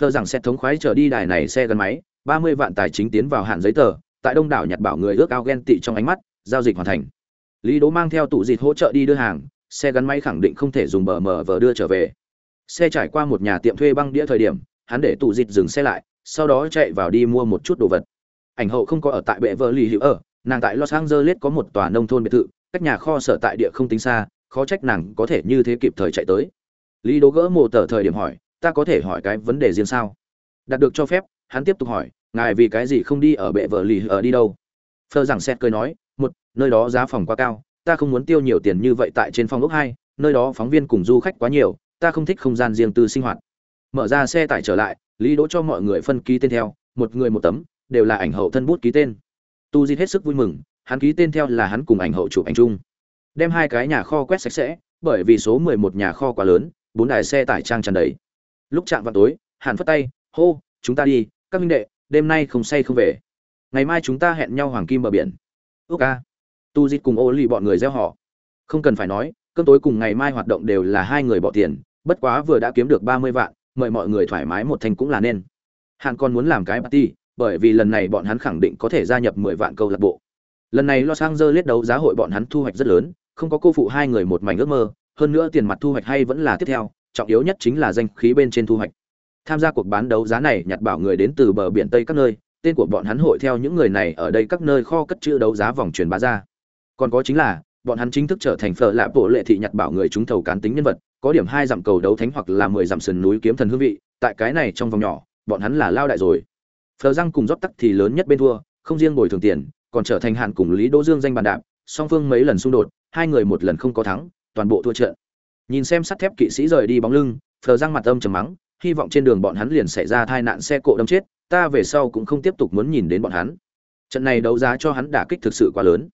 Phờ rằng sẽ thống khoái trở đi đài này xe gắn máy, ba mươi vạn tài chính tiến vào hạn giấy tờ, tại đông đảo nhặt bảo người ước ao ghen tị trong ánh mắt, giao dịch hoàn thành. Lý đỗ mang theo tủ dịt hỗ trợ đi đưa hàng, xe gắn máy khẳng định không thể dùng bờ mờ vờ đưa trở về xe trải qua một nhà tiệm thuê băng đĩa thời điểm, hắn để tủ dịt dừng xe lại, sau đó chạy vào đi mua một chút đồ vật. Ảnh hậu không có ở tại bệ vợ lì hữu ở, nàng tại los angeles có một tòa nông thôn biệt thự, cách nhà kho sở tại địa không tính xa, khó trách nàng có thể như thế kịp thời chạy tới. Lý đố gỡ mồ tờ thời điểm hỏi, ta có thể hỏi cái vấn đề riêng sao? Đạt được cho phép, hắn tiếp tục hỏi, ngài vì cái gì không đi ở bệ vợ lì ở đi đâu? Phơ rằng xét cười nói, một, nơi đó giá phòng quá cao, ta không muốn tiêu nhiều tiền như vậy tại trên phòng ốc hai, nơi đó phóng viên cùng du khách quá nhiều ta không thích không gian riêng tư sinh hoạt. Mở ra xe tải trở lại, lý đỗ cho mọi người phân ký tên theo, một người một tấm, đều là ảnh hậu thân bút ký tên. Tu di hết sức vui mừng, hắn ký tên theo là hắn cùng ảnh hậu chụp ảnh chung. Đem hai cái nhà kho quét sạch sẽ, bởi vì số mười một nhà kho quá lớn, bốn đài xe tải trang tràn đầy. Lúc chạm vào tối, hàn phất tay, hô, chúng ta đi, các minh đệ, đêm nay không say không về. Ngày mai chúng ta hẹn nhau hoàng kim bờ biển. Ước ca. Tu Di cùng ô lì bọn người gieo họ không cần phải nói cơm tối cùng ngày mai hoạt động đều là hai người bỏ tiền, bất quá vừa đã kiếm được ba mươi vạn, mời mọi người thoải mái một thành cũng là nên. Hàn còn muốn làm cái party, bởi vì lần này bọn hắn khẳng định có thể gia nhập mười vạn câu lạc bộ. Lần này los angeles đấu giá hội bọn hắn thu hoạch rất lớn, không có cô phụ hai người một mảnh ước mơ, hơn nữa tiền mặt thu hoạch hay vẫn là tiếp theo, trọng yếu nhất chính là danh khí bên trên thu hoạch. Tham gia cuộc bán đấu giá này nhặt bảo người đến từ bờ biển tây các nơi, tên của bọn hắn hội theo những người này ở đây các nơi kho cất trữ đấu giá vòng truyền bá ra. Còn có chính là bọn hắn chính thức trở thành phở lạ bộ lệ thị nhặt bảo người chúng thầu cán tính nhân vật, có điểm hai dặm cầu đấu thánh hoặc là mười dặm sườn núi kiếm thần hương vị, tại cái này trong vòng nhỏ, bọn hắn là lao đại rồi. Phờ răng cùng rót tắc thì lớn nhất bên thua, không riêng bồi thường tiền, còn trở thành hạn cùng lý đỗ dương danh bàn đạp, song phương mấy lần xung đột, hai người một lần không có thắng, toàn bộ thua trận. Nhìn xem sắt thép kỵ sĩ rời đi bóng lưng phờ răng mặt âm trầm mắng, hy vọng trên đường bọn hắn liền xảy ra tai nạn xe cộ đâm chết, ta về sau cũng không tiếp tục muốn nhìn đến bọn hắn. Trận này đấu giá cho hắn đả kích thực sự quá lớn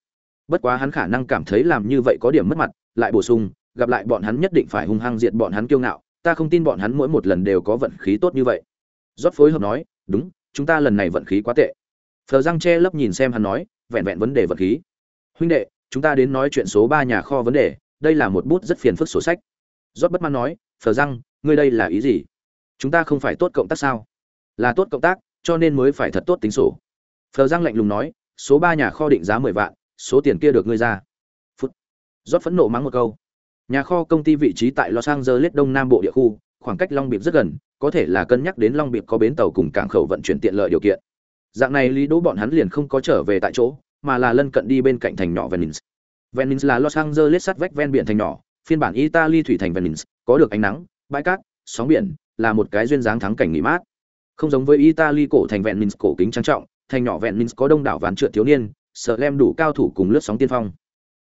bất quá hắn khả năng cảm thấy làm như vậy có điểm mất mặt, lại bổ sung, gặp lại bọn hắn nhất định phải hung hăng diệt bọn hắn kiêu ngạo, ta không tin bọn hắn mỗi một lần đều có vận khí tốt như vậy. Rót phối hợp nói, đúng, chúng ta lần này vận khí quá tệ. Phờ răng che lấp nhìn xem hắn nói, vẹn vẹn vấn đề vận khí. Huynh đệ, chúng ta đến nói chuyện số ba nhà kho vấn đề, đây là một bút rất phiền phức sổ sách. Rót bất mãn nói, phờ răng ngươi đây là ý gì? Chúng ta không phải tốt cộng tác sao? Là tốt cộng tác, cho nên mới phải thật tốt tính sổ. Phờ răng lạnh lùng nói, số ba nhà kho định giá mười vạn số tiền kia được ngươi ra. Phút. Rót phẫn nộ mắng một câu. Nhà kho công ty vị trí tại los angeles đông nam bộ địa khu, khoảng cách long biệp rất gần, có thể là cân nhắc đến long biệp có bến tàu cùng cảng khẩu vận chuyển tiện lợi điều kiện. Dạng này lý đỗ bọn hắn liền không có trở về tại chỗ, mà là lân cận đi bên cạnh thành nhỏ venice. Venice là los angeles sát vách ven biển thành nhỏ, phiên bản italy thủy thành venice, có được ánh nắng, bãi cát, sóng biển, là một cái duyên dáng thắng cảnh nghỉ mát. Không giống với italy cổ thành venice cổ kính trang trọng, thành nhỏ venice có đông đảo ván trượt thiếu niên sợ lem đủ cao thủ cùng lướt sóng tiên phong.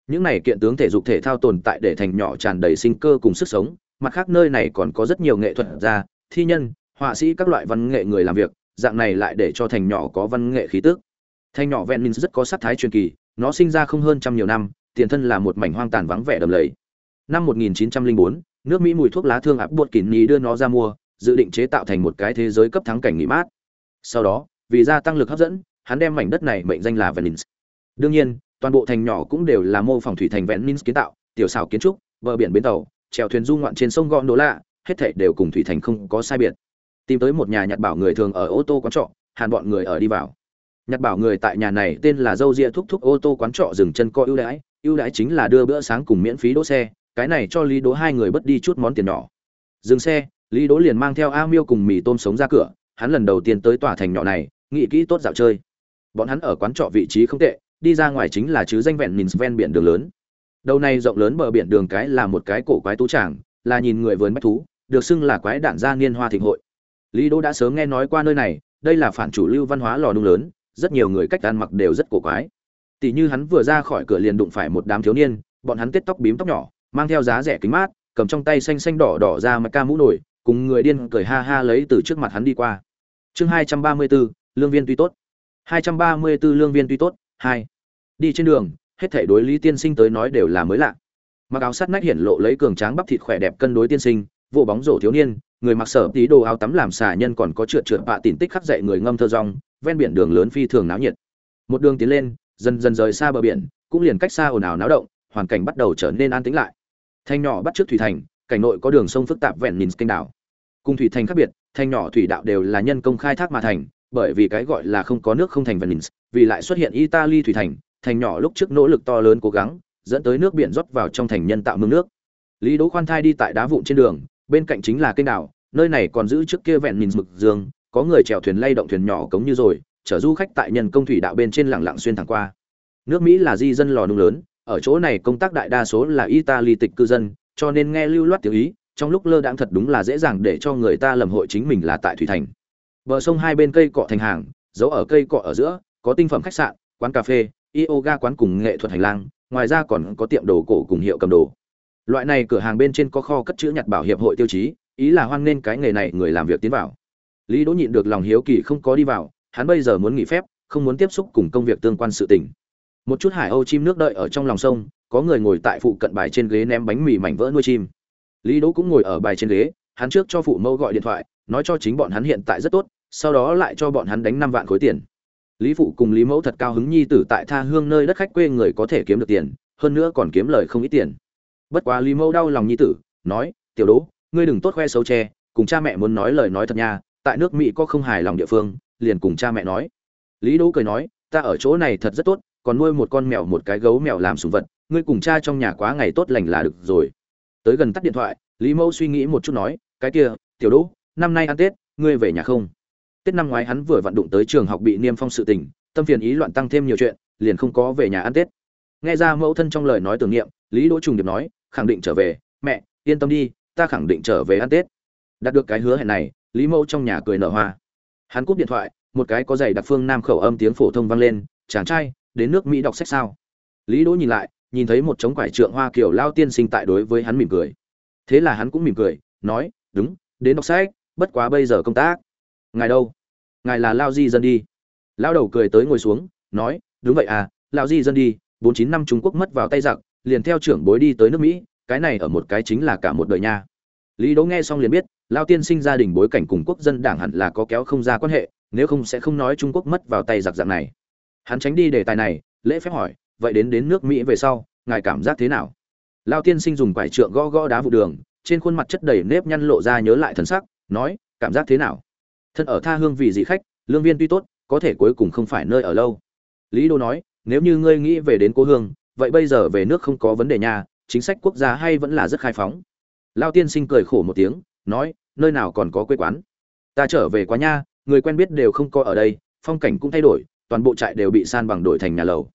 Những này kiện tướng thể dục thể thao tồn tại để thành nhỏ tràn đầy sinh cơ cùng sức sống mặt khác nơi này còn có rất nhiều nghệ thuật gia thi nhân họa sĩ các loại văn nghệ người làm việc dạng này lại để cho thành nhỏ có văn nghệ khí tức. Thành nhỏ ven minh rất có sắc thái truyền kỳ nó sinh ra không hơn trăm nhiều năm tiền thân là một mảnh hoang tàn vắng vẻ đầm lầy. Năm 1904, nước mỹ mùi thuốc lá thương áp buộc kín nhì đưa nó ra mua dự định chế tạo thành một cái thế giới cấp thắng cảnh nghỉ mát. Sau đó vì gia tăng lực hấp dẫn hắn đem mảnh đất này mệnh danh là venice đương nhiên, toàn bộ thành nhỏ cũng đều là mô phỏng thủy thành venice kiến tạo, tiểu xảo kiến trúc, bờ biển bến tàu, chèo thuyền du ngoạn trên sông gọn đỗ lạ, hết thảy đều cùng thủy thành không có sai biệt. Tìm tới một nhà nhặt bảo người thường ở ô tô quán trọ, hàn bọn người ở đi vào. Nhặt bảo người tại nhà này tên là dâu ria thúc thúc ô tô quán trọ dừng chân co ưu đãi ưu đãi chính là đưa bữa sáng cùng miễn phí đỗ xe, cái này cho lý đỗ hai người bất đi chút món tiền nhỏ. Dừng xe, lý đỗ liền mang theo a miêu cùng mì tôm sống ra cửa, hắn lần đầu tiên tới tòa thành nhỏ này, nghĩ kỹ tốt dạo chơi. Bọn hắn ở quán trọ vị trí không tệ đi ra ngoài chính là chứ danh vẹn nhìn ven biển đường lớn. Đầu này rộng lớn bờ biển đường cái là một cái cổ quái tú tràng là nhìn người vườn bách thú được xưng là quái đản gia niên hoa thịnh hội. Lý đỗ đã sớm nghe nói qua nơi này đây là phản chủ lưu văn hóa lò nung lớn rất nhiều người cách ăn mặc đều rất cổ quái. Tỷ như hắn vừa ra khỏi cửa liền đụng phải một đám thiếu niên bọn hắn tết tóc bím tóc nhỏ mang theo giá rẻ kính mát cầm trong tay xanh xanh đỏ đỏ ra mà ca mũ nổi cùng người điên cười ha ha lấy từ trước mặt hắn đi qua. Chương hai trăm ba mươi 234, lương viên tuy tốt. Hai trăm ba mươi 234 lương viên tuy tốt hai. Đi trên đường, hết thảy đối lý tiên sinh tới nói đều là mới lạ. Mặc áo sắt nách hiển lộ lấy cường tráng bắp thịt khỏe đẹp cân đối tiên sinh vụ bóng rổ thiếu niên, người mặc sở tí đồ áo tắm làm xà nhân còn có trượt trượt bạ tỉn tích khắc dậy người ngâm thơ rong, ven biển đường lớn phi thường náo nhiệt. Một đường tiến lên, dần dần rời xa bờ biển, cũng liền cách xa ồn ào náo động, hoàn cảnh bắt đầu trở nên an tĩnh lại. Thanh nhỏ bắt trước thủy thành, cảnh nội có đường sông phức tạp vẹn nhìn kênh đảo. Cùng thủy thành khác biệt, thanh nhỏ thủy đạo đều là nhân công khai thác mà thành bởi vì cái gọi là không có nước không thành venice, vì lại xuất hiện italy thủy thành thành nhỏ lúc trước nỗ lực to lớn cố gắng, dẫn tới nước biển rót vào trong thành nhân tạo mương nước. Lý đỗ khoan thai đi tại đá vụn trên đường, bên cạnh chính là kênh đảo, nơi này còn giữ trước kia vẹn nhìn mực dương, có người chèo thuyền lay động thuyền nhỏ cống như rồi, chở du khách tại nhân công thủy đạo bên trên lặng lặng xuyên thẳng qua. Nước mỹ là di dân lò nung lớn, ở chỗ này công tác đại đa số là italy tịch cư dân, cho nên nghe lưu loát tiếng ý, trong lúc lơ đãng thật đúng là dễ dàng để cho người ta lầm hội chính mình là tại thủy thành bờ sông hai bên cây cọ thành hàng, giấu ở cây cọ ở giữa, có tinh phẩm khách sạn, quán cà phê, yoga quán cùng nghệ thuật hành lang, ngoài ra còn có tiệm đồ cổ cùng hiệu cầm đồ. Loại này cửa hàng bên trên có kho cất chữ nhặt bảo hiệp hội tiêu chí, ý là hoan nên cái nghề này người làm việc tiến vào. Lý đỗ nhịn được lòng hiếu kỳ không có đi vào, hắn bây giờ muốn nghỉ phép, không muốn tiếp xúc cùng công việc tương quan sự tình. Một chút hải âu chim nước đợi ở trong lòng sông, có người ngồi tại phụ cận bài trên ghế ném bánh mì mảnh vỡ nuôi chim. Lý đỗ cũng ngồi ở bài trên ghế, hắn trước cho phụ mẫu gọi điện thoại, nói cho chính bọn hắn hiện tại rất tốt sau đó lại cho bọn hắn đánh năm vạn khối tiền. Lý phụ cùng lý mẫu thật cao hứng nhi tử tại tha hương nơi đất khách quê người có thể kiếm được tiền hơn nữa còn kiếm lời không ít tiền. Bất quá lý mẫu đau lòng nhi tử nói tiểu đỗ ngươi đừng tốt khoe xấu tre, cùng cha mẹ muốn nói lời nói thật nha tại nước mỹ có không hài lòng địa phương liền cùng cha mẹ nói. Lý đỗ cười nói ta ở chỗ này thật rất tốt còn nuôi một con mèo một cái gấu mèo làm sùng vật ngươi cùng cha trong nhà quá ngày tốt lành là được rồi. Tới gần tắt điện thoại lý mẫu suy nghĩ một chút nói cái kia tiểu đỗ năm nay ăn tết ngươi về nhà không? Tết năm ngoái hắn vừa vận động tới trường học bị niêm phong sự tình, tâm phiền ý loạn tăng thêm nhiều chuyện, liền không có về nhà ăn tết. Nghe ra mẫu thân trong lời nói tưởng niệm, lý đỗ trùng điệp nói, khẳng định trở về, mẹ, yên tâm đi, ta khẳng định trở về ăn tết. Đạt được cái hứa hẹn này, lý mẫu trong nhà cười nở hoa. Hắn cúp điện thoại, một cái có giày đặc phương nam khẩu âm tiếng phổ thông vang lên, chàng trai, đến nước mỹ đọc sách sao? Lý đỗ nhìn lại, nhìn thấy một trống quải trượng hoa kiểu lao tiên sinh tại đối với hắn mỉm cười. Thế là hắn cũng mỉm cười, nói, đúng, đến đọc sách, bất quá bây giờ công tác ngài đâu? Ngài là lao di dân đi. Lao đầu cười tới ngồi xuống, nói, đúng vậy à lao di dân đi, bốn chín năm trung quốc mất vào tay giặc, liền theo trưởng bối đi tới nước mỹ, cái này ở một cái chính là cả một đời nha. Lý đỗ nghe xong liền biết, lao tiên sinh gia đình bối cảnh cùng quốc dân đảng hẳn là có kéo không ra quan hệ, nếu không sẽ không nói trung quốc mất vào tay giặc dạng này. Hắn tránh đi đề tài này, lễ phép hỏi, vậy đến đến nước mỹ về sau, ngài cảm giác thế nào? Lao tiên sinh dùng quải trượng gõ gõ đá vụ đường, trên khuôn mặt chất đầy nếp nhăn lộ ra nhớ lại thần sắc, nói, cảm giác thế nào? Thân ở tha hương vì dị khách, lương viên tuy tốt, có thể cuối cùng không phải nơi ở lâu. Lý đô nói, nếu như ngươi nghĩ về đến cố hương, vậy bây giờ về nước không có vấn đề nhà chính sách quốc gia hay vẫn là rất khai phóng. Lao tiên sinh cười khổ một tiếng, nói, nơi nào còn có quê quán. Ta trở về quá nha, người quen biết đều không có ở đây, phong cảnh cũng thay đổi, toàn bộ trại đều bị san bằng đổi thành nhà lầu.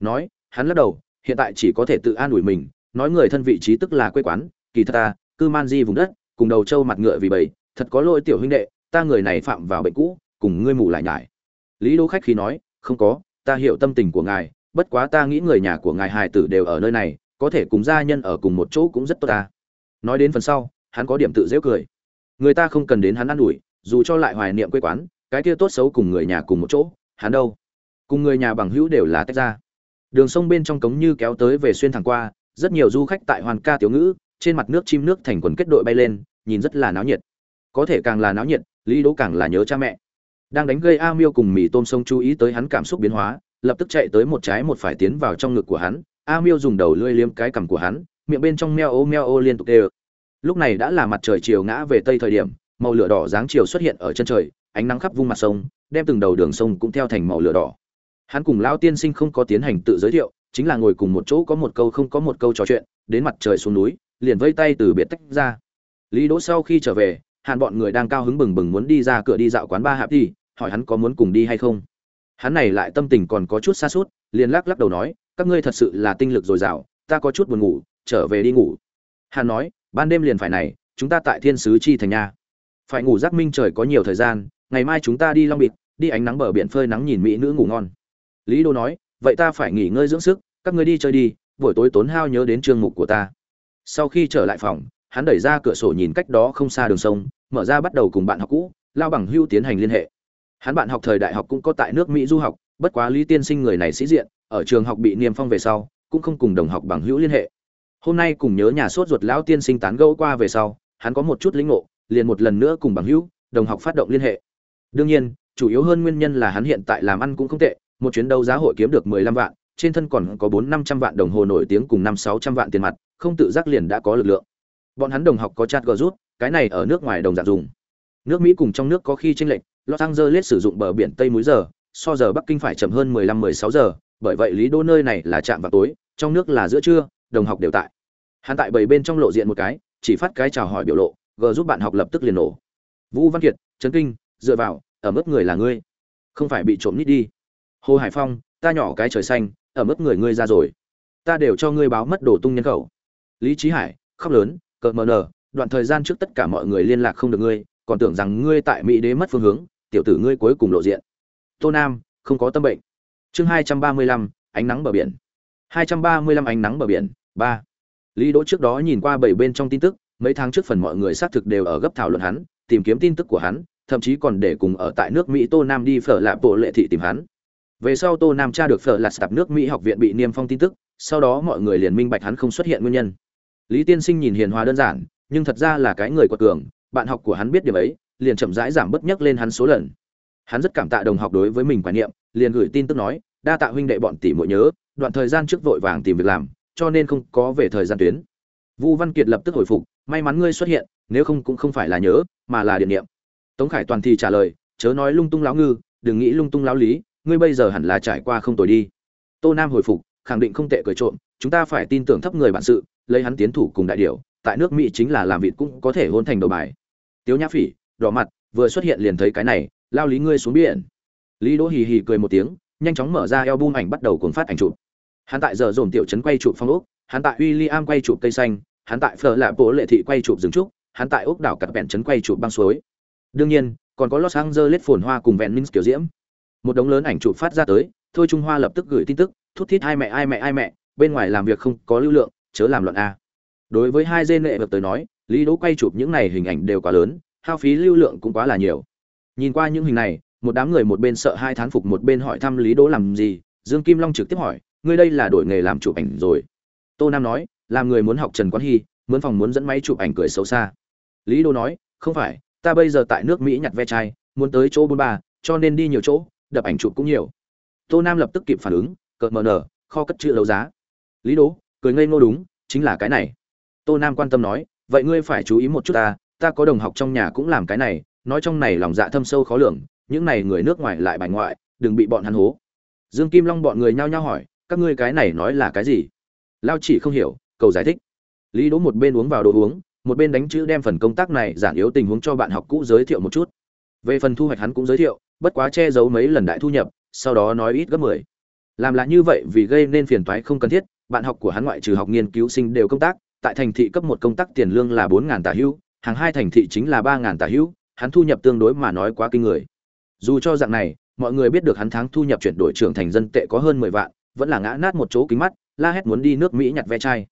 Nói, hắn lắc đầu, hiện tại chỉ có thể tự an ủi mình, nói người thân vị trí tức là quê quán, kỳ thật ta, cư man di vùng đất, cùng đầu trâu mặt ngựa vì bầy, thật có lỗi tiểu huynh đệ ta người này phạm vào bệnh cũ, cùng ngươi mù lại nhải. Lý đô khách khi nói, không có, ta hiểu tâm tình của ngài, bất quá ta nghĩ người nhà của ngài hài tử đều ở nơi này, có thể cùng gia nhân ở cùng một chỗ cũng rất tốt ta. Nói đến phần sau, hắn có điểm tự dễ cười. Người ta không cần đến hắn ă n ủi, dù cho lại hoài niệm quê quán, cái kia tốt xấu cùng người nhà cùng một chỗ, hắn đâu? Cùng người nhà bằng hữu đều là tách ra. Đường sông bên trong cống như kéo tới về xuyên thẳng qua, rất nhiều du khách tại hoàn ca tiểu ngữ, trên mặt nước chim nước thành quần kết đội bay lên, nhìn rất là náo nhiệt. Có thể càng là náo nhiệt lý đỗ càng là nhớ cha mẹ. Đang đánh gây a miêu cùng mì tôm sông chú ý tới hắn cảm xúc biến hóa, lập tức chạy tới một trái một phải tiến vào trong ngực của hắn. A miêu dùng đầu lưỡi liếm cái cằm của hắn, miệng bên trong meo ô meo ô liên tục đều lúc này đã là mặt trời chiều ngã về tây thời điểm, màu lửa đỏ dáng chiều xuất hiện ở chân trời, ánh nắng khắp vung mặt sông, đem từng đầu đường sông cũng theo thành màu lửa đỏ. Hắn cùng lão tiên sinh không có tiến hành tự giới thiệu, chính là ngồi cùng một chỗ có một câu không có một câu trò chuyện, đến mặt trời xuống núi, liền vây tay từ biệt tách ra. Lý đỗ sau khi trở về hàn bọn người đang cao hứng bừng bừng muốn đi ra cửa đi dạo quán ba hạp đi hỏi hắn có muốn cùng đi hay không. Hắn này lại tâm tình còn có chút xa suốt liền lắc lắc đầu nói, các ngươi thật sự là tinh lực dồi dào, ta có chút buồn ngủ, trở về đi ngủ. Hàn nói, ban đêm liền phải này, chúng ta tại thiên sứ chi thành nha. Phải ngủ giác minh trời có nhiều thời gian, ngày mai chúng ta đi long bịt, đi ánh nắng bờ biển phơi nắng nhìn mỹ nữ ngủ ngon. Lý đô nói, vậy ta phải nghỉ ngơi dưỡng sức, các ngươi đi chơi đi, buổi tối tốn hao nhớ đến chương mục của ta. Sau khi trở lại phòng hắn đẩy ra cửa sổ nhìn cách đó không xa đường sông, mở ra bắt đầu cùng bạn học cũ, lao bằng hưu tiến hành liên hệ. Hắn bạn học thời đại học cũng có tại nước mỹ du học, bất quá lý tiên sinh người này sĩ diện, ở trường học bị niêm phong về sau, cũng không cùng đồng học bằng hữu liên hệ. Hôm nay cùng nhớ nhà sốt ruột lão tiên sinh tán gẫu qua về sau, hắn có một chút lĩnh ngộ, liền một lần nữa cùng bằng hữu, đồng học phát động liên hệ. Đương nhiên, chủ yếu hơn nguyên nhân là hắn hiện tại làm ăn cũng không tệ, một chuyến đấu giá hội kiếm được mười lăm vạn, trên thân còn có bốn năm trăm vạn đồng hồ nổi tiếng cùng năm sáu trăm vạn tiền mặt, không tự giác liền đã có lực lượng bọn hắn đồng học có chat gờ rút cái này ở nước ngoài đồng dạng dùng. Nước mỹ cùng trong nước có khi tranh lệch, los angeles sử dụng bờ biển tây múi giờ, so giờ bắc kinh phải chậm hơn 15-16 giờ, bởi vậy lý đô nơi này là chạm vào tối, trong nước là giữa trưa, đồng học đều tại. Hắn tại bảy bên trong lộ diện một cái, chỉ phát cái chào hỏi biểu lộ, gờ giúp bạn học lập tức liền nổ. Vũ văn kiệt, trấn kinh, dựa vào, ở mức người là ngươi. Không phải bị trộm nít đi. Hồ hải phong, ta nhỏ cái trời xanh, ở mức người ngươi ra rồi. Ta đều cho ngươi báo mất đồ tung nhân khẩu. Lý trí hải, khóc lớn cờ mờ nờ, đoạn thời gian trước tất cả mọi người liên lạc không được ngươi, còn tưởng rằng ngươi tại mỹ đế mất phương hướng, tiểu tử ngươi cuối cùng lộ diện. Tô nam, không có tâm bệnh. Chương hai trăm ba mươi lăm, ánh nắng bờ biển. hai trăm ba mươi lăm ánh nắng bờ biển, ba. Lý đỗ trước đó nhìn qua bảy bên trong tin tức, mấy tháng trước phần mọi người xác thực đều ở gấp thảo luận hắn, tìm kiếm tin tức của hắn, thậm chí còn để cùng ở tại nước mỹ tô nam đi phở lạ bộ lệ thị tìm hắn. Về sau tô nam tra được phở lạ sạp nước mỹ học viện bị niêm phong tin tức, sau đó mọi người liền minh bạch hắn không xuất hiện nguyên nhân lý tiên sinh nhìn hiền hòa đơn giản, nhưng thật ra là cái người quật cường, bạn học của hắn biết điểm ấy, liền chậm rãi giảm bất nhắc lên hắn số lần. Hắn rất cảm tạ đồng học đối với mình quan niệm, liền gửi tin tức nói, đa tạ huynh đệ bọn tỷ muội nhớ, đoạn thời gian trước vội vàng tìm việc làm, cho nên không có về thời gian tuyến. Vu văn kiệt lập tức hồi phục, may mắn ngươi xuất hiện, nếu không cũng không phải là nhớ, mà là điện niệm. Tống khải toàn thì trả lời, chớ nói lung tung láo ngư, đừng nghĩ lung tung láo lý, ngươi bây giờ hẳn là trải qua không tồi đi. Tô nam hồi phục, khẳng định không tệ cười trộm, chúng ta phải tin tưởng thấp người bản sự lấy hắn tiến thủ cùng đại điểu, tại nước mỹ chính là làm vịt cũng có thể hôn thành đầu bài. Tiếu nhã phỉ, đỏ mặt, vừa xuất hiện liền thấy cái này, lao lý ngươi xuống biển. Lý đỗ hì hì cười một tiếng, nhanh chóng mở ra album ảnh bắt đầu cuốn phát ảnh chụp. Hắn tại giờ dồn tiểu trấn quay chụp phong ốc, hắn tại William quay chụp cây xanh, hắn tại phở lạp bộ lệ thị quay chụp rừng trúc, hắn tại ốc đảo cặp bẹn trấn quay chụp băng suối. Đương nhiên, còn có los angeles phồn hoa cùng vẹn minh kiểu diễm. Một đống lớn ảnh chụp phát ra tới, thôi trung hoa lập tức gửi tin tức, thút thít hai mẹ, ai mẹ ai mẹ, bên ngoài làm việc không có lưu lượng chớ làm loạn a. Đối với hai dê nệ vật tới nói, lý đỗ quay chụp những này hình ảnh đều quá lớn, hao phí lưu lượng cũng quá là nhiều. Nhìn qua những hình này, một đám người một bên sợ hai thán phục một bên hỏi thăm lý đỗ làm gì, dương kim long trực tiếp hỏi, ngươi đây là đổi nghề làm chụp ảnh rồi? Tô nam nói, làm người muốn học trần quán hy muốn phòng muốn dẫn máy chụp ảnh cười xấu xa. Lý đỗ nói, không phải, ta bây giờ tại nước mỹ nhặt ve chai, muốn tới chỗ bốn ba, cho nên đi nhiều chỗ, đập ảnh chụp cũng nhiều. Tô nam lập tức kịp phản ứng, cợt mờ nở, kho cất chữ đấu giá. Lý đỗ cười ngây ngô đúng, chính là cái này. Tô nam quan tâm nói, vậy ngươi phải chú ý một chút ta ta có đồng học trong nhà cũng làm cái này, nói trong này lòng dạ thâm sâu khó lường, những này người nước ngoài lại bài ngoại, đừng bị bọn hắn hố. Dương kim long bọn người nhao nhao hỏi, các ngươi cái này nói là cái gì? Lao chỉ không hiểu, cầu giải thích. Lý đỗ một bên uống vào đồ uống, một bên đánh chữ đem phần công tác này giản yếu tình huống cho bạn học cũ giới thiệu một chút. Về phần thu hoạch hắn cũng giới thiệu, bất quá che giấu mấy lần đại thu nhập, sau đó nói ít gấp mười. Làm là như vậy vì gây nên phiền toái không cần thiết bạn học của hắn ngoại trừ học nghiên cứu sinh đều công tác, tại thành thị cấp một công tác tiền lương là bốn ngàn tả hữu hàng hai thành thị chính là ba ngàn tả hữu hắn thu nhập tương đối mà nói quá kinh người. Dù cho dạng này, mọi người biết được hắn tháng thu nhập chuyển đổi trưởng thành dân tệ có hơn mười vạn, vẫn là ngã nát một chỗ kính mắt, la hét muốn đi nước mỹ nhặt ve chai.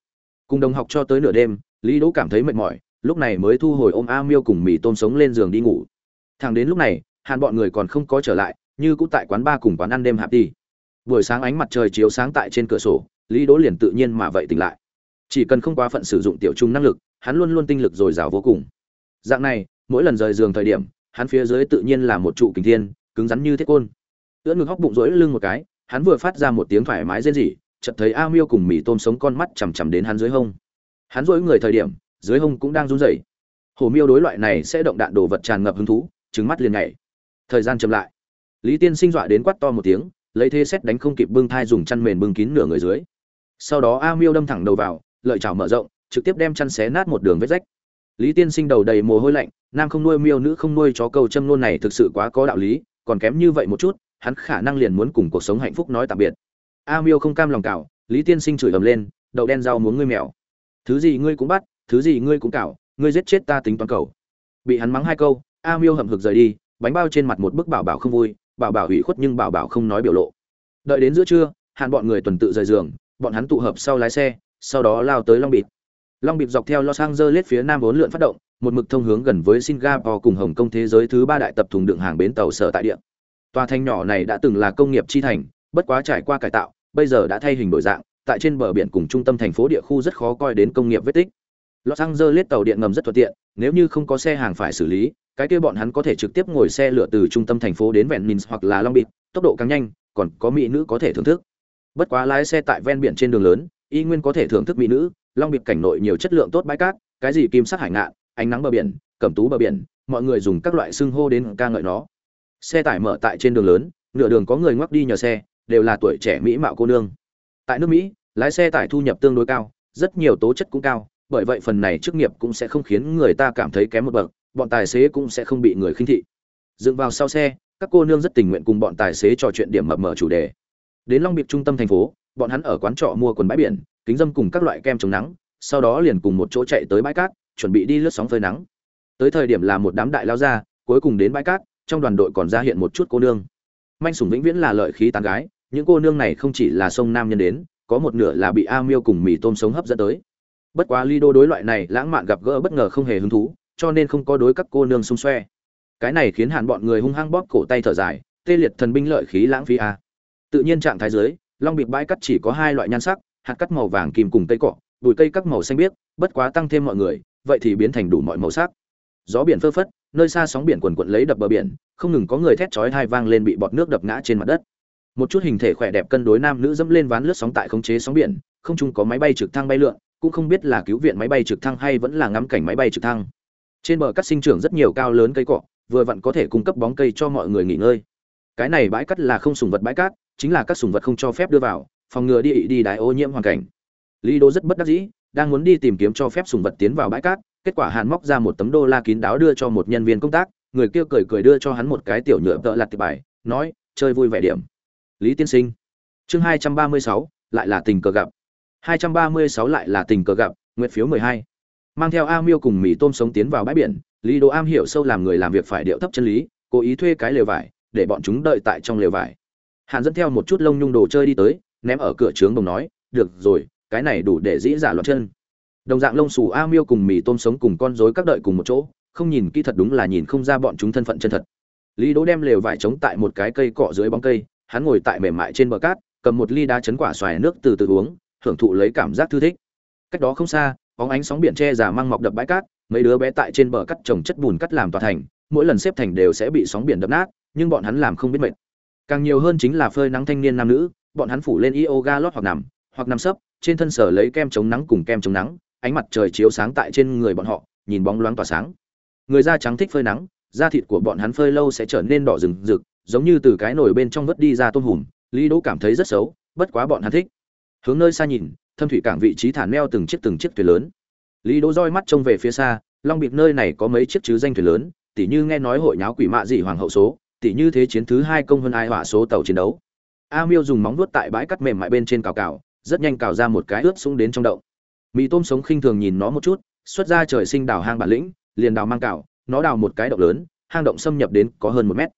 Cùng đồng học cho tới nửa đêm, lý đỗ cảm thấy mệt mỏi, lúc này mới thu hồi ôm a miêu cùng mì tôm sống lên giường đi ngủ. Thằng đến lúc này, hàn bọn người còn không có trở lại, như cũng tại quán ba cùng quán ăn đêm hạp đi. Buổi sáng ánh mặt trời chiếu sáng tại trên cửa sổ lý đỗ liền tự nhiên mà vậy tỉnh lại. Chỉ cần không quá phận sử dụng tiểu trung năng lực, hắn luôn luôn tinh lực dồi dào vô cùng. Dạng này, mỗi lần rời giường thời điểm, hắn phía dưới tự nhiên là một trụ kình thiên, cứng rắn như thiết côn. Ưỡn ngực hóc bụng rỗi lưng một cái, hắn vừa phát ra một tiếng thoải mái rên rỉ, chợt thấy a miêu cùng mì tôm sống con mắt chằm chằm đến hắn dưới hông. Hắn rỗi người thời điểm, dưới hông cũng đang run rẩy. Hồ miêu đối loại này sẽ động đạn đồ vật tràn ngập hứng thú trứng mắt liền nhảy. Thời gian chậm lại. Lý tiên sinh dọa đến quát to một tiếng, lấy thế xét đánh không kịp bưng thai dùng chăn mền bưng kín nửa người dưới sau đó a miêu đâm thẳng đầu vào, lợi chảo mở rộng, trực tiếp đem chăn xé nát một đường vết rách. Lý tiên sinh đầu đầy mồ hôi lạnh, nam không nuôi miêu nữ không nuôi chó câu châm luôn này thực sự quá có đạo lý, còn kém như vậy một chút, hắn khả năng liền muốn cùng cuộc sống hạnh phúc nói tạm biệt. A miêu không cam lòng cào lý tiên sinh chửi ầm lên, đậu đen rau muốn ngươi mèo. Thứ gì ngươi cũng bắt, thứ gì ngươi cũng cào ngươi giết chết ta tính toán cầu. Bị hắn mắng hai câu, a miêu hậm hực rời đi, bánh bao trên mặt một bức bảo bảo không vui, bảo bảo ủy khuất nhưng bảo bảo không nói biểu lộ. Đợi đến giữa trưa, hạn bọn người tuần tự rời giường bọn hắn tụ hợp sau lái xe sau đó lao tới long bịt. Long bịt dọc theo los angeles phía nam vốn lượn phát động một mực thông hướng gần với singapore cùng hồng kông thế giới thứ ba đại tập thùng đựng hàng bến tàu sở tại địa. Tòa thành nhỏ này đã từng là công nghiệp chi thành bất quá trải qua cải tạo bây giờ đã thay hình đổi dạng tại trên bờ biển cùng trung tâm thành phố địa khu rất khó coi đến công nghiệp vết tích. Los angeles tàu điện ngầm rất thuận tiện nếu như không có xe hàng phải xử lý cái kia bọn hắn có thể trực tiếp ngồi xe lửa từ trung tâm thành phố đến Venice hoặc là Long Beach, tốc độ càng nhanh, còn có mỹ nữ có thể thưởng thức. Bất quá lái xe tại ven biển trên đường lớn, y nguyên có thể thưởng thức mỹ nữ, Long Biệt cảnh nội nhiều chất lượng tốt bãi cát, cái gì kim sắc hải ngạn, ánh nắng bờ biển, cẩm tú bờ biển, mọi người dùng các loại xưng hô đến ca ngợi nó. Xe tải mở tại trên đường lớn, nửa đường có người ngoắc đi nhờ xe, đều là tuổi trẻ mỹ mạo cô nương. Tại nước Mỹ, lái xe tải thu nhập tương đối cao, rất nhiều tố chất cũng cao, bởi vậy phần này chức nghiệp cũng sẽ không khiến người ta cảm thấy kém một bậc, bọn tài xế cũng sẽ không bị người khinh thị dựng vào sau xe các cô nương rất tình nguyện cùng bọn tài xế trò chuyện điểm mập mở chủ đề đến long biệt trung tâm thành phố, bọn hắn ở quán trọ mua quần bãi biển, kính dâm cùng các loại kem chống nắng, sau đó liền cùng một chỗ chạy tới bãi cát, chuẩn bị đi lướt sóng phơi nắng. Tới thời điểm là một đám đại lao ra, cuối cùng đến bãi cát, trong đoàn đội còn ra hiện một chút cô nương. Manh sủng vĩnh viễn là lợi khí tán gái, những cô nương này không chỉ là sông nam nhân đến, có một nửa là bị a miêu cùng mì tôm sống hấp dẫn tới. Bất quá ly đô đối loại này lãng mạn gặp gỡ bất ngờ không hề hứng thú, cho nên không có đối các cô nương xung xoe. Cái này khiến hàn bọn người hung hăng bóp cổ tay thở dài, tê liệt thần binh lợi khí lãng phí a tự nhiên trạng thái dưới, long bịp bãi cắt chỉ có hai loại nhan sắc, hạt cắt màu vàng kim cùng cây cọ bụi cây các màu xanh biếc, bất quá tăng thêm mọi người, vậy thì biến thành đủ mọi màu sắc. Gió biển phơ phất, nơi xa sóng biển quần quận lấy đập bờ biển, không ngừng có người thét chói hai vang lên bị bọt nước đập ngã trên mặt đất. Một chút hình thể khỏe đẹp cân đối nam nữ dẫm lên ván lướt sóng tại khống chế sóng biển, không chung có máy bay trực thăng bay lượn, cũng không biết là cứu viện máy bay trực thăng hay vẫn là ngắm cảnh máy bay trực thăng. Trên bờ cắt sinh trưởng rất nhiều cao lớn cây cọ vừa vặn có thể cung cấp bóng cây cho mọi người nghỉ ngơi. Cái này bãi cắt là không sùng vật bãi cát chính là các sùng vật không cho phép đưa vào, phòng ngừa đi đi đái ô nhiễm hoàn cảnh. Lý đô rất bất đắc dĩ, đang muốn đi tìm kiếm cho phép sùng vật tiến vào bãi cát, kết quả hàn móc ra một tấm đô la kín đáo đưa cho một nhân viên công tác, người kia cười cười đưa cho hắn một cái tiểu nhựa tợ lặt tiệp bài, nói, chơi vui vẻ điểm. Lý tiên sinh. Chương hai trăm ba mươi sáu, lại là tình cờ gặp. hai trăm ba mươi sáu lại là tình cờ gặp nguyện phiếu mười hai. Mang theo a miêu cùng mì tôm sống tiến vào bãi biển, lý đồ am hiểu sâu làm người làm việc phải điệu thấp chân lý, cố ý thuê cái lều vải, để bọn chúng đợi tại trong lều vải hàn dẫn theo một chút lông nhung đồ chơi đi tới, ném ở cửa trướng đồng nói, được rồi, cái này đủ để dĩ giả loạn chân. Đồng dạng lông xù a miêu cùng mì tôm sống cùng con rối các đợi cùng một chỗ, không nhìn kỹ thật đúng là nhìn không ra bọn chúng thân phận chân thật. Lý đỗ đem lều vải trống tại một cái cây cọ dưới bóng cây, hắn ngồi tại mềm mại trên bờ cát, cầm một ly đá chấn quả xoài nước từ từ uống, hưởng thụ lấy cảm giác thư thích. Cách đó không xa, bóng ánh sóng biển che giả mang mọc đập bãi cát, mấy đứa bé tại trên bờ cắt trồng chất bùn cắt làm tòa thành, mỗi lần xếp thành đều sẽ bị sóng biển đập nát, nhưng bọn hắn làm không biết mệt càng nhiều hơn chính là phơi nắng thanh niên nam nữ, bọn hắn phủ lên yoga lót hoặc nằm hoặc nằm sấp, trên thân sở lấy kem chống nắng cùng kem chống nắng, ánh mặt trời chiếu sáng tại trên người bọn họ, nhìn bóng loáng tỏa sáng. Người da trắng thích phơi nắng, da thịt của bọn hắn phơi lâu sẽ trở nên đỏ rừng rực, giống như từ cái nồi bên trong vớt đi ra tôm hùm, lý đỗ cảm thấy rất xấu, bất quá bọn hắn thích. Hướng nơi xa nhìn, thâm thủy cảng vị trí thả neo từng chiếc từng chiếc thuyền lớn. Lý đỗ roi mắt trông về phía xa, long biệt nơi này có mấy chiếc chứ danh thuyền lớn, tỉ như nghe nói hội nháo quỷ mạ dị hoàng hậu số tỉ như thế chiến thứ hai công hơn ai hỏa số tàu chiến đấu. A miêu dùng móng vuốt tại bãi cắt mềm mại bên trên cào cào, rất nhanh cào ra một cái ướt xuống đến trong động. mì tôm sống khinh thường nhìn nó một chút, xuất ra trời sinh đào hang bản lĩnh, liền đào mang cào, nó đào một cái động lớn, hang động xâm nhập đến có hơn một mét.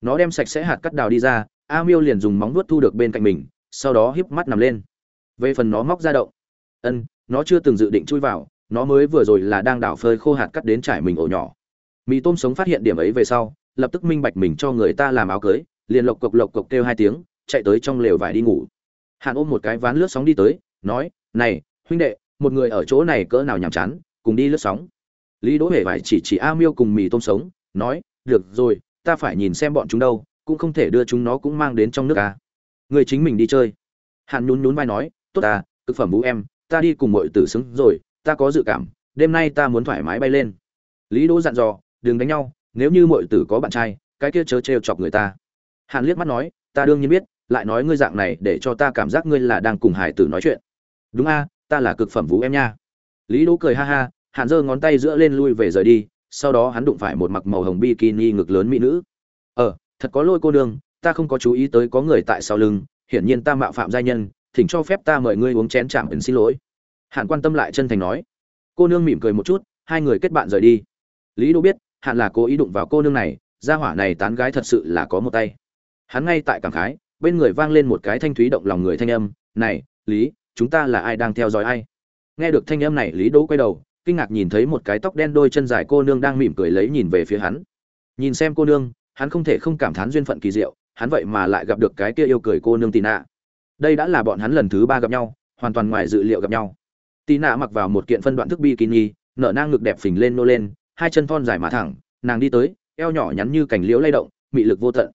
Nó đem sạch sẽ hạt cắt đào đi ra, a miêu liền dùng móng vuốt thu được bên cạnh mình, sau đó híp mắt nằm lên. Về phần nó móc ra động, ân, nó chưa từng dự định chui vào, nó mới vừa rồi là đang đào phơi khô hạt cắt đến trải mình ổ nhỏ. Mì tôm sống phát hiện điểm ấy về sau lập tức minh bạch mình cho người ta làm áo cưới, liền lộc cộc lộc cộc kêu hai tiếng, chạy tới trong lều vải đi ngủ. Hạn ôm một cái ván lướt sóng đi tới, nói, này, huynh đệ, một người ở chỗ này cỡ nào nhàm chán, cùng đi lướt sóng. Lý đỗ hề vải chỉ chỉ a miêu cùng mì tôm sống, nói, được rồi, ta phải nhìn xem bọn chúng đâu, cũng không thể đưa chúng nó cũng mang đến trong nước à. người chính mình đi chơi. Hạn nhún nhún vai nói, tốt à cực phẩm vũ em, ta đi cùng mọi tử xứng rồi, ta có dự cảm, đêm nay ta muốn thoải mái bay lên. Lý đỗ dặn dò, đừng đánh nhau nếu như mọi tử có bạn trai, cái kia chớ trêu chọc người ta. Hàn liếc mắt nói, ta đương nhiên biết, lại nói ngươi dạng này để cho ta cảm giác ngươi là đang cùng hải tử nói chuyện. Đúng a, ta là cực phẩm vũ em nha. Lý đỗ cười ha ha, hàn giơ ngón tay giữa lên lui về rời đi, sau đó hắn đụng phải một mặc màu hồng bikini ngực lớn mỹ nữ. Ờ thật có lỗi cô nương, ta không có chú ý tới có người tại sau lưng, hiển nhiên ta mạo phạm giai nhân, thỉnh cho phép ta mời ngươi uống chén chạm ẩn xin lỗi. Hàn quan tâm lại chân thành nói. Cô nương mỉm cười một chút, hai người kết bạn rời đi. Lý đỗ biết hạn là cố ý đụng vào cô nương này, gia hỏa này tán gái thật sự là có một tay. Hắn ngay tại cảng khái, bên người vang lên một cái thanh thúy động lòng người thanh âm, này, lý, chúng ta là ai đang theo dõi ai? Nghe được thanh âm này, lý đỗ quay đầu, kinh ngạc nhìn thấy một cái tóc đen đôi chân dài cô nương đang mỉm cười lấy nhìn về phía hắn. Nhìn xem cô nương, hắn không thể không cảm thán duyên phận kỳ diệu, hắn vậy mà lại gặp được cái kia yêu cười cô nương tì nạ. Đây đã là bọn hắn lần thứ ba gặp nhau, hoàn toàn ngoài dự liệu gặp nhau. Tì nạ mặc vào một kiện phân đoạn thức bikini, nở nang ngực đẹp phình lên nô lên hai chân thon dài mà thẳng, nàng đi tới, eo nhỏ nhắn như cành liễu lay động, mị lực vô tận.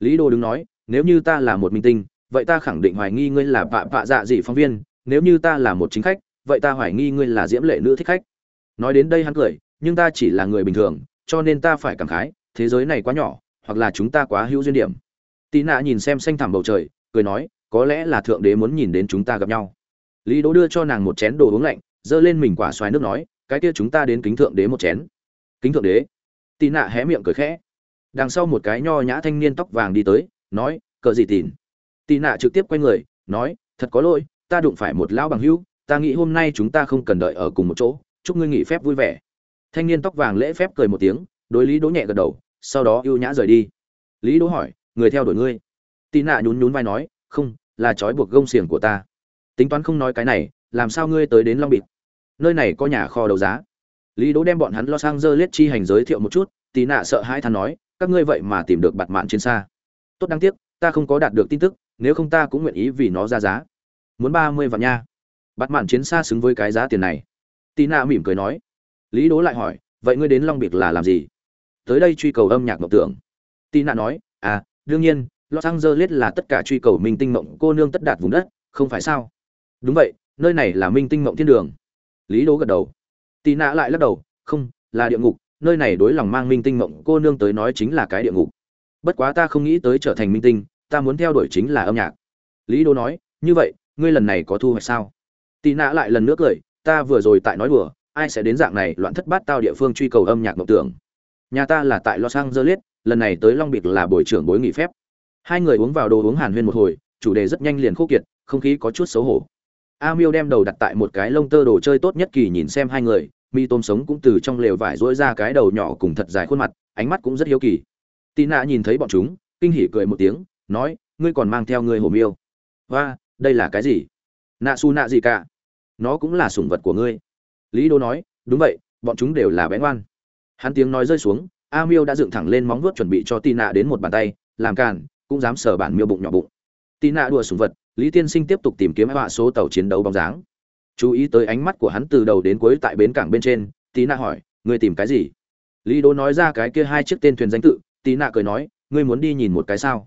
Lý đô đứng nói, nếu như ta là một minh tinh, vậy ta khẳng định hoài nghi ngươi là vạ vạ dạ dị phóng viên, nếu như ta là một chính khách, vậy ta hoài nghi ngươi là diễm lệ nữ thích khách. Nói đến đây hắn cười, nhưng ta chỉ là người bình thường, cho nên ta phải cảm khái, thế giới này quá nhỏ, hoặc là chúng ta quá hữu duyên điểm. Tí nạ nhìn xem xanh thẳm bầu trời, cười nói, có lẽ là thượng đế muốn nhìn đến chúng ta gặp nhau. Lý đỗ đưa cho nàng một chén đồ uống lạnh, giơ lên mình quả xoài nước nói, cái kia chúng ta đến kính thượng đế một chén kính thượng đế. Tì nạ hé miệng cười khẽ. Đằng sau một cái nho nhã thanh niên tóc vàng đi tới, nói, cờ gì tìn tì nạ trực tiếp quay người, nói, thật có lỗi, ta đụng phải một lão bằng hữu, ta nghĩ hôm nay chúng ta không cần đợi ở cùng một chỗ, chúc ngươi nghỉ phép vui vẻ. Thanh niên tóc vàng lễ phép cười một tiếng, đối lý đỗ nhẹ gật đầu, sau đó ưu nhã rời đi. Lý đỗ hỏi, người theo đuổi ngươi? Tì nạ nhún nhún vai nói, không, là trói buộc gông xiềng của ta. Tính toán không nói cái này, làm sao ngươi tới đến long bịt? Nơi này có nhà kho đấu giá lý đỗ đem bọn hắn Los sang chi hành giới thiệu một chút tí nạ sợ hãi than nói, các ngươi vậy mà tìm được bạt mạn trên xa. Tốt đáng tiếc, ta không có đạt được tin tức, nếu không ta cũng nguyện ý vì nó ra giá. Muốn ba mươi vạn nha. Bạt mạn chiến xa xứng với cái giá tiền này. Tí nạ mỉm cười nói. Lý đố lại hỏi, vậy ngươi đến long biệt là làm gì? Tới đây truy cầu âm nhạc mộng tưởng. Tí nạ nói à đương nhiên, los angeles là tất cả truy cầu minh tinh mộng, cô nương tất đạt vùng đất, không phải sao? Đúng vậy, nơi này là minh tinh mộng thiên đường. Lý đố gật đầu tì nạ lại lắc đầu, không, là địa ngục, nơi này đối lòng mang minh tinh mộng cô nương tới nói chính là cái địa ngục. Bất quá ta không nghĩ tới trở thành minh tinh, ta muốn theo đuổi chính là âm nhạc. Lý Đô nói, như vậy, ngươi lần này có thu hoạch sao? Tì nạ lại lần nữa cười, ta vừa rồi tại nói đùa, ai sẽ đến dạng này loạn thất bát tao địa phương truy cầu âm nhạc mộng tưởng? Nhà ta là tại los angeles, lần này tới long biệt là buổi trưởng bối nghỉ phép. Hai người uống vào đồ uống hàn huyên một hồi, chủ đề rất nhanh liền khô kiệt, không khí có chút xấu hổ a miêu đem đầu đặt tại một cái lông tơ đồ chơi tốt nhất kỳ nhìn xem hai người, mi tôm sống cũng từ trong lều vải rỗi ra cái đầu nhỏ cùng thật dài khuôn mặt, ánh mắt cũng rất hiếu kỳ. Tì nạ nhìn thấy bọn chúng, kinh hỉ cười một tiếng, nói, ngươi còn mang theo người hổ miêu? Và đây là cái gì? Nạ su nạ gì cả? Nó cũng là sủng vật của ngươi. Lý đô nói, đúng vậy, bọn chúng đều là bé ngoan. Hắn tiếng nói rơi xuống, a miêu đã dựng thẳng lên móng vuốt chuẩn bị cho tì nạ đến một bàn tay, làm càn, cũng dám sờ bản miêu bụng nhỏ bụng. Tì nạ đùa sủng vật lý tiên sinh tiếp tục tìm kiếm họa số tàu chiến đấu bóng dáng. Chú ý tới ánh mắt của hắn từ đầu đến cuối tại bến cảng bên trên tí nạ hỏi, ngươi tìm cái gì? Lý đô nói ra cái kia hai chiếc tên thuyền danh tự tí nạ cười nói, ngươi muốn đi nhìn một cái sao?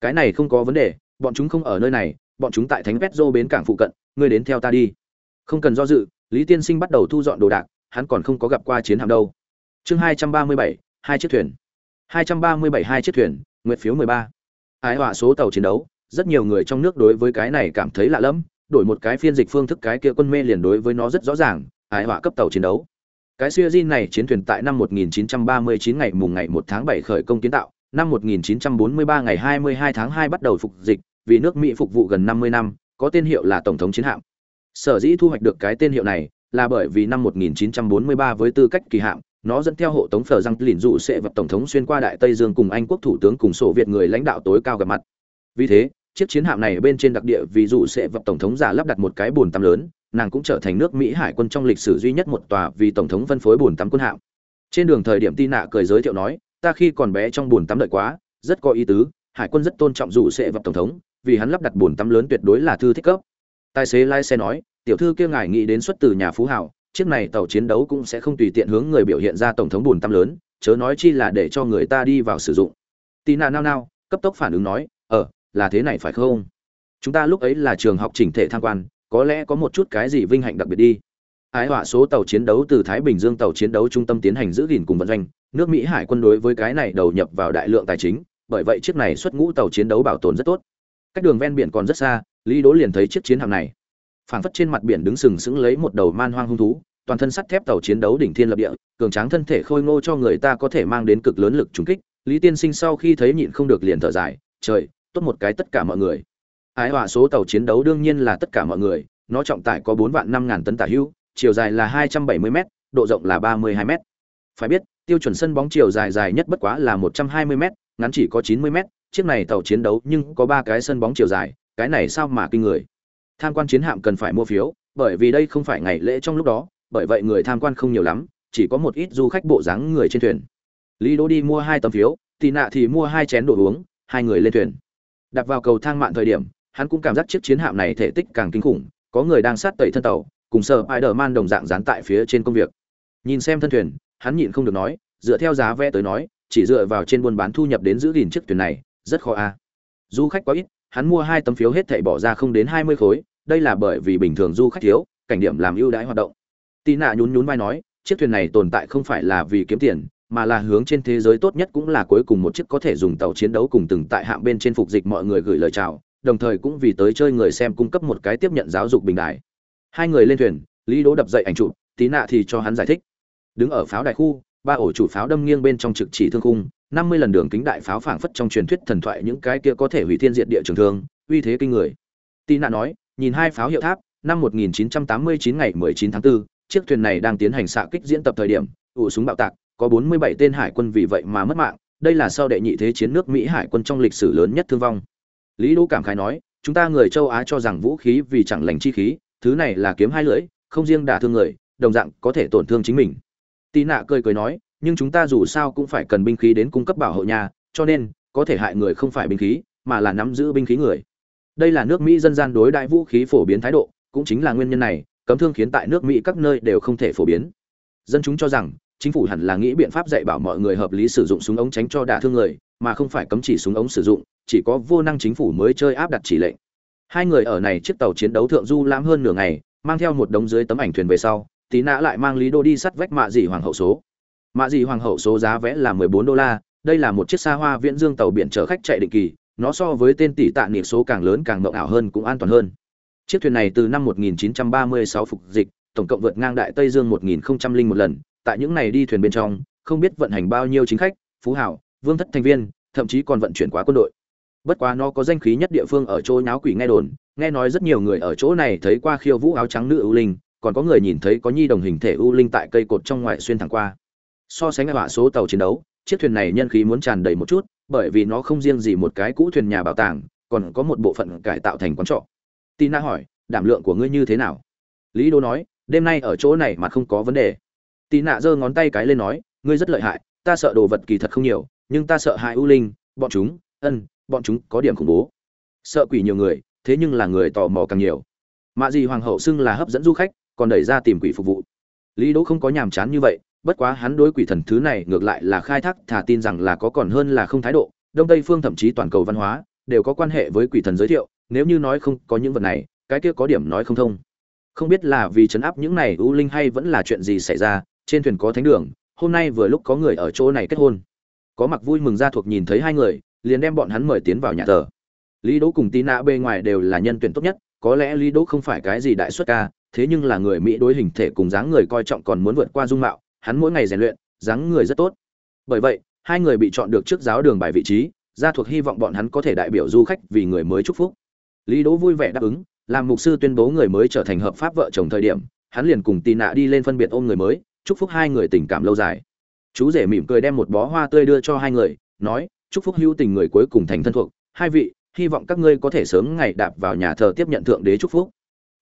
Cái này không có vấn đề, bọn chúng không ở nơi này, bọn chúng tại thánh vét dô bến cảng phụ cận, ngươi đến theo ta đi. Không cần do dự, lý tiên sinh bắt đầu thu dọn đồ đạc, hắn còn không có gặp qua chiến hạm đâu. Chương hai trăm ba mươi bảy, hai chiếc thuyền. Hai trăm ba mươi bảy, hai chiếc thuyền, nguyệt phiếu mười ba. Ái họa số tàu chiến đấu rất nhiều người trong nước đối với cái này cảm thấy lạ lẫm, đổi một cái phiên dịch phương thức cái kia quân mê liền đối với nó rất rõ ràng, ái họa cấp tàu chiến đấu. Cái siêu di này chiến thuyền tại năm 1939 ngày mùng ngày 1 tháng 7 khởi công kiến tạo, năm 1943 ngày 22 tháng 2 bắt đầu phục dịch, vì nước mỹ phục vụ gần 50 năm, có tên hiệu là tổng thống chiến hạm. Sở dĩ thu hoạch được cái tên hiệu này là bởi vì năm 1943 với tư cách kỳ hạm, nó dẫn theo hộ tống phở răng lìn dụ sẽ vật tổng thống xuyên qua đại tây dương cùng anh quốc thủ tướng cùng sổ việt người lãnh đạo tối cao gặp mặt. Vì thế chiếc chiến hạm này bên trên đặc địa ví dụ sẽ vật tổng thống giả lắp đặt một cái bồn tắm lớn, nàng cũng trở thành nước mỹ hải quân trong lịch sử duy nhất một tòa vì tổng thống phân phối bồn tắm quân hạm. Trên đường thời điểm tin nạ cười giới thiệu nói, ta khi còn bé trong bồn tắm đợi quá, rất có ý tứ, hải quân rất tôn trọng dụ sẽ vật tổng thống, vì hắn lắp đặt bồn tắm lớn tuyệt đối là thư thích cấp. Tài xế lái xe nói, tiểu thư kia ngài nghĩ đến xuất từ nhà phú hảo, chiếc này tàu chiến đấu cũng sẽ không tùy tiện hướng người biểu hiện ra tổng thống bồn tắm lớn, chớ nói chi là để cho người ta đi vào sử dụng. Tì nà nao nao, cấp tốc phản ứng nói là thế này phải không? Chúng ta lúc ấy là trường học chỉnh thể tham quan, có lẽ có một chút cái gì vinh hạnh đặc biệt đi. Ái họa số tàu chiến đấu từ thái bình dương tàu chiến đấu trung tâm tiến hành giữ gìn cùng vận doanh, nước mỹ hải quân đối với cái này đầu nhập vào đại lượng tài chính, bởi vậy chiếc này xuất ngũ tàu chiến đấu bảo tồn rất tốt. Cách đường ven biển còn rất xa, lý đỗ liền thấy chiếc chiến hạm này. Phảng phất trên mặt biển đứng sừng sững lấy một đầu man hoang hung thú, toàn thân sắt thép tàu chiến đấu đỉnh thiên lập địa, cường tráng thân thể khôi ngô cho người ta có thể mang đến cực lớn lực trùng kích. Lý tiên sinh sau khi thấy nhịn không được liền thở dài, trời tốt một cái tất cả mọi người. Ái họa số tàu chiến đấu đương nhiên là tất cả mọi người, nó trọng tải có bốn vạn năm ngàn tấn tả hữu chiều dài là hai trăm bảy mươi m độ rộng là ba mươi hai m phải biết, tiêu chuẩn sân bóng chiều dài dài nhất bất quá là một trăm hai mươi m ngắn chỉ có chín mươi m chiếc này tàu chiến đấu nhưng có ba cái sân bóng chiều dài, cái này sao mà kinh người. Tham quan chiến hạm cần phải mua phiếu, bởi vì đây không phải ngày lễ trong lúc đó, bởi vậy người tham quan không nhiều lắm, chỉ có một ít du khách bộ dáng người trên thuyền. Lý đỗ đi mua hai tấm phiếu tì nạ thì mua hai chén đồ uống, hai người lên thuyền đặt vào cầu thang mạn thời điểm, hắn cũng cảm giác chiếc chiến hạm này thể tích càng kinh khủng, có người đang sát tẩy thân tàu, cùng sợ Spider-Man đồng dạng dán tại phía trên công việc. Nhìn xem thân thuyền, hắn nhịn không được nói, dựa theo giá vé tới nói, chỉ dựa vào trên buôn bán thu nhập đến giữ gìn chiếc thuyền này, rất khó a. Du khách quá ít, hắn mua hai tấm phiếu hết thảy bỏ ra không đến hai mươi khối, đây là bởi vì bình thường du khách thiếu, cảnh điểm làm ưu đãi hoạt động. Tì nạ nhún nhún vai nói, chiếc thuyền này tồn tại không phải là vì kiếm tiền mà là hướng trên thế giới tốt nhất cũng là cuối cùng một chiếc có thể dùng tàu chiến đấu cùng từng tại hạng bên trên phục dịch mọi người gửi lời chào đồng thời cũng vì tới chơi người xem cung cấp một cái tiếp nhận giáo dục bình đại. Hai người lên thuyền lý đỗ đập dậy ảnh chụp tí nạ thì cho hắn giải thích. Đứng ở pháo đài khu ba ổ chủ pháo đâm nghiêng bên trong trực chỉ thương khung năm mươi lần đường kính đại pháo phảng phất trong truyền thuyết thần thoại những cái kia có thể hủy thiên diện địa trường thương uy thế kinh người. Tí nạ nói nhìn hai pháo hiệu tháp năm 1989 ngày 19 tháng 4, chiếc thuyền này đang tiến hành xạ kích diễn tập thời điểm, ụ súng bạo tạc, có 47 tên hải quân vì vậy mà mất mạng, đây là sau đệ nhị thế chiến nước Mỹ hải quân trong lịch sử lớn nhất thương vong. Lý Đỗ cảm khái nói, chúng ta người châu Á cho rằng vũ khí vì chẳng lành chi khí, thứ này là kiếm hai lưỡi, không riêng đả thương người, đồng dạng có thể tổn thương chính mình. Tí nạ cười cười nói, nhưng chúng ta dù sao cũng phải cần binh khí đến cung cấp bảo hộ nhà, cho nên có thể hại người không phải binh khí, mà là nắm giữ binh khí người. Đây là nước Mỹ dân gian đối đại vũ khí phổ biến thái độ, cũng chính là nguyên nhân này cấm thương khiến tại nước mỹ các nơi đều không thể phổ biến dân chúng cho rằng chính phủ hẳn là nghĩ biện pháp dạy bảo mọi người hợp lý sử dụng súng ống tránh cho đả thương người mà không phải cấm chỉ súng ống sử dụng chỉ có vô năng chính phủ mới chơi áp đặt chỉ lệnh. Hai người ở này chiếc tàu chiến đấu thượng du lãm hơn nửa ngày mang theo một đống dưới tấm ảnh thuyền về sau tí nã lại mang lý đô đi sắt vách mạ dị hoàng hậu số. Mạ dị hoàng hậu số giá vé là mười bốn đô la đây là một chiếc xa hoa viễn dương tàu biển chở khách chạy định kỳ nó so với tên tỷ tạ niệm số càng lớn càng mộng ảo hơn cũng an toàn hơn. Chiếc thuyền này từ năm 1936 phục dịch, tổng cộng vượt ngang đại Tây Dương 1001 lần, tại những này đi thuyền bên trong, không biết vận hành bao nhiêu chính khách, phú hảo, vương thất thành viên, thậm chí còn vận chuyển quá quân đội. Bất quá nó có danh khí nhất địa phương ở chỗ nháo quỷ nghe đồn, nghe nói rất nhiều người ở chỗ này thấy qua khiêu vũ áo trắng nữ ưu linh, còn có người nhìn thấy có nhi đồng hình thể ưu linh tại cây cột trong ngoại xuyên thẳng qua. So sánh với họa số tàu chiến đấu, chiếc thuyền này nhân khí muốn tràn đầy một chút, bởi vì nó không riêng gì một cái cũ thuyền nhà bảo tàng, còn có một bộ phận cải tạo thành quán trọ tina hỏi đảm lượng của ngươi như thế nào lý đô nói đêm nay ở chỗ này mà không có vấn đề tina giơ ngón tay cái lên nói, ngươi rất lợi hại, ta sợ đồ vật kỳ thật không nhiều, nhưng ta sợ hại ưu linh, bọn chúng, ân, bọn chúng có điểm khủng bố. Sợ quỷ nhiều người, thế nhưng là người tò mò càng nhiều. Mạ gì hoàng hậu xưng là hấp dẫn du khách, còn đẩy ra tìm quỷ phục vụ. Lý đỗ không có nhàm chán như vậy, bất quá hắn đối quỷ thần thứ này ngược lại là khai thác, thà tin rằng là có còn hơn là không thái độ. Đông tây phương thậm chí toàn cầu văn hóa đều có quan hệ với quỷ thần giới thiệu, nếu như nói không có những vật này, cái kia có điểm nói không thông. Không biết là vì chấn áp những này u linh hay vẫn là chuyện gì xảy ra trên thuyền có thánh đường, hôm nay vừa lúc có người ở chỗ này kết hôn. Có mặc vui mừng ra thuộc nhìn thấy hai người, liền đem bọn hắn mời tiến vào nhà thờ. Lý đỗ cùng tina bê ngoài đều là nhân tuyển tốt nhất, có lẽ lý đỗ không phải cái gì đại xuất ca, thế nhưng là người mỹ đối hình thể cùng dáng người coi trọng còn muốn vượt qua dung mạo, hắn mỗi ngày rèn luyện, dáng người rất tốt. Bởi vậy, hai người bị chọn được trước giáo đường bài vị trí gia thuộc hy vọng bọn hắn có thể đại biểu du khách vì người mới chúc phúc. Lý đỗ vui vẻ đáp ứng, làm mục sư tuyên bố người mới trở thành hợp pháp vợ chồng thời điểm, hắn liền cùng tì nạ đi lên phân biệt ôm người mới chúc phúc hai người tình cảm lâu dài. Chú rể mỉm cười đem một bó hoa tươi đưa cho hai người, nói, chúc phúc hữu tình người cuối cùng thành thân thuộc. Hai vị, hy vọng các ngươi có thể sớm ngày đạp vào nhà thờ tiếp nhận thượng đế chúc phúc.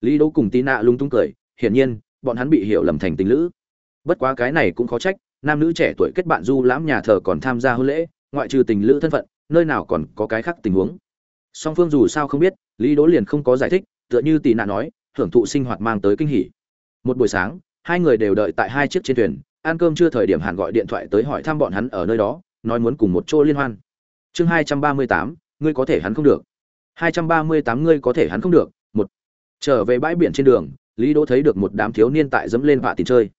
Lý đỗ cùng tí nạ lung tung cười, hiển nhiên, bọn hắn bị hiểu lầm thành tình lữ. Bất quá cái này cũng khó trách, nam nữ trẻ tuổi kết bạn du lãm nhà thờ còn tham gia hôn lễ, ngoại trừ tình lữ thân phận, nơi nào còn có cái khác tình huống. Song phương dù sao không biết, lý đỗ liền không có giải thích, tựa như tì nạ nói, hưởng thụ sinh hoạt mang tới kinh hỉ. Một buổi sáng hai người đều đợi tại hai chiếc trên thuyền, ăn cơm chưa thời điểm hàn gọi điện thoại tới hỏi thăm bọn hắn ở nơi đó, nói muốn cùng một chỗ liên hoan. Chương hai trăm ba mươi tám, ngươi có thể hắn không được. Hai trăm ba mươi tám, ngươi có thể hắn không được, một. Trở về bãi biển trên đường, lý đỗ thấy được một đám thiếu niên tại dẫm lên vạ tìm chơi.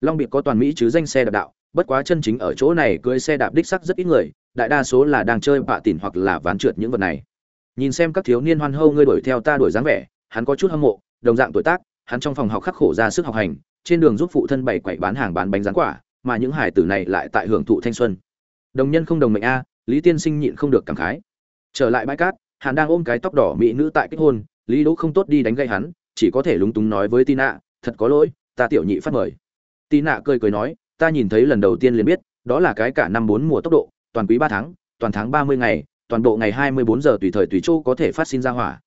Long bị có toàn mỹ chứ danh xe đạp đạo, bất quá chân chính ở chỗ này cưỡi xe đạp đích sắc rất ít người, đại đa số là đang chơi vạ tìm hoặc là ván trượt những vật này. Nhìn xem các thiếu niên hoan hâu ngươi đuổi theo ta đuổi dáng vẻ, hắn có chút hâm mộ, đồng dạng tuổi tác, hắn trong phòng học khắc khổ ra sức học hành trên đường giúp phụ thân bày quậy bán hàng bán bánh rán quả, mà những hải tử này lại tại hưởng thụ thanh xuân. Đồng nhân không đồng mệnh a, lý tiên sinh nhịn không được cảm khái. Trở lại bãi cát hàn đang ôm cái tóc đỏ mỹ nữ tại kết hôn, lý đỗ không tốt đi đánh gây hắn, chỉ có thể lúng túng nói với tina, thật có lỗi, ta tiểu nhị phát mời. Tina cười cười nói, ta nhìn thấy lần đầu tiên liền biết, đó là cái cả năm bốn mùa tốc độ, toàn quý ba tháng, toàn tháng ba mươi ngày, toàn bộ ngày hai mươi bốn giờ tùy thời tùy chỗ có thể phát sinh ra hỏa.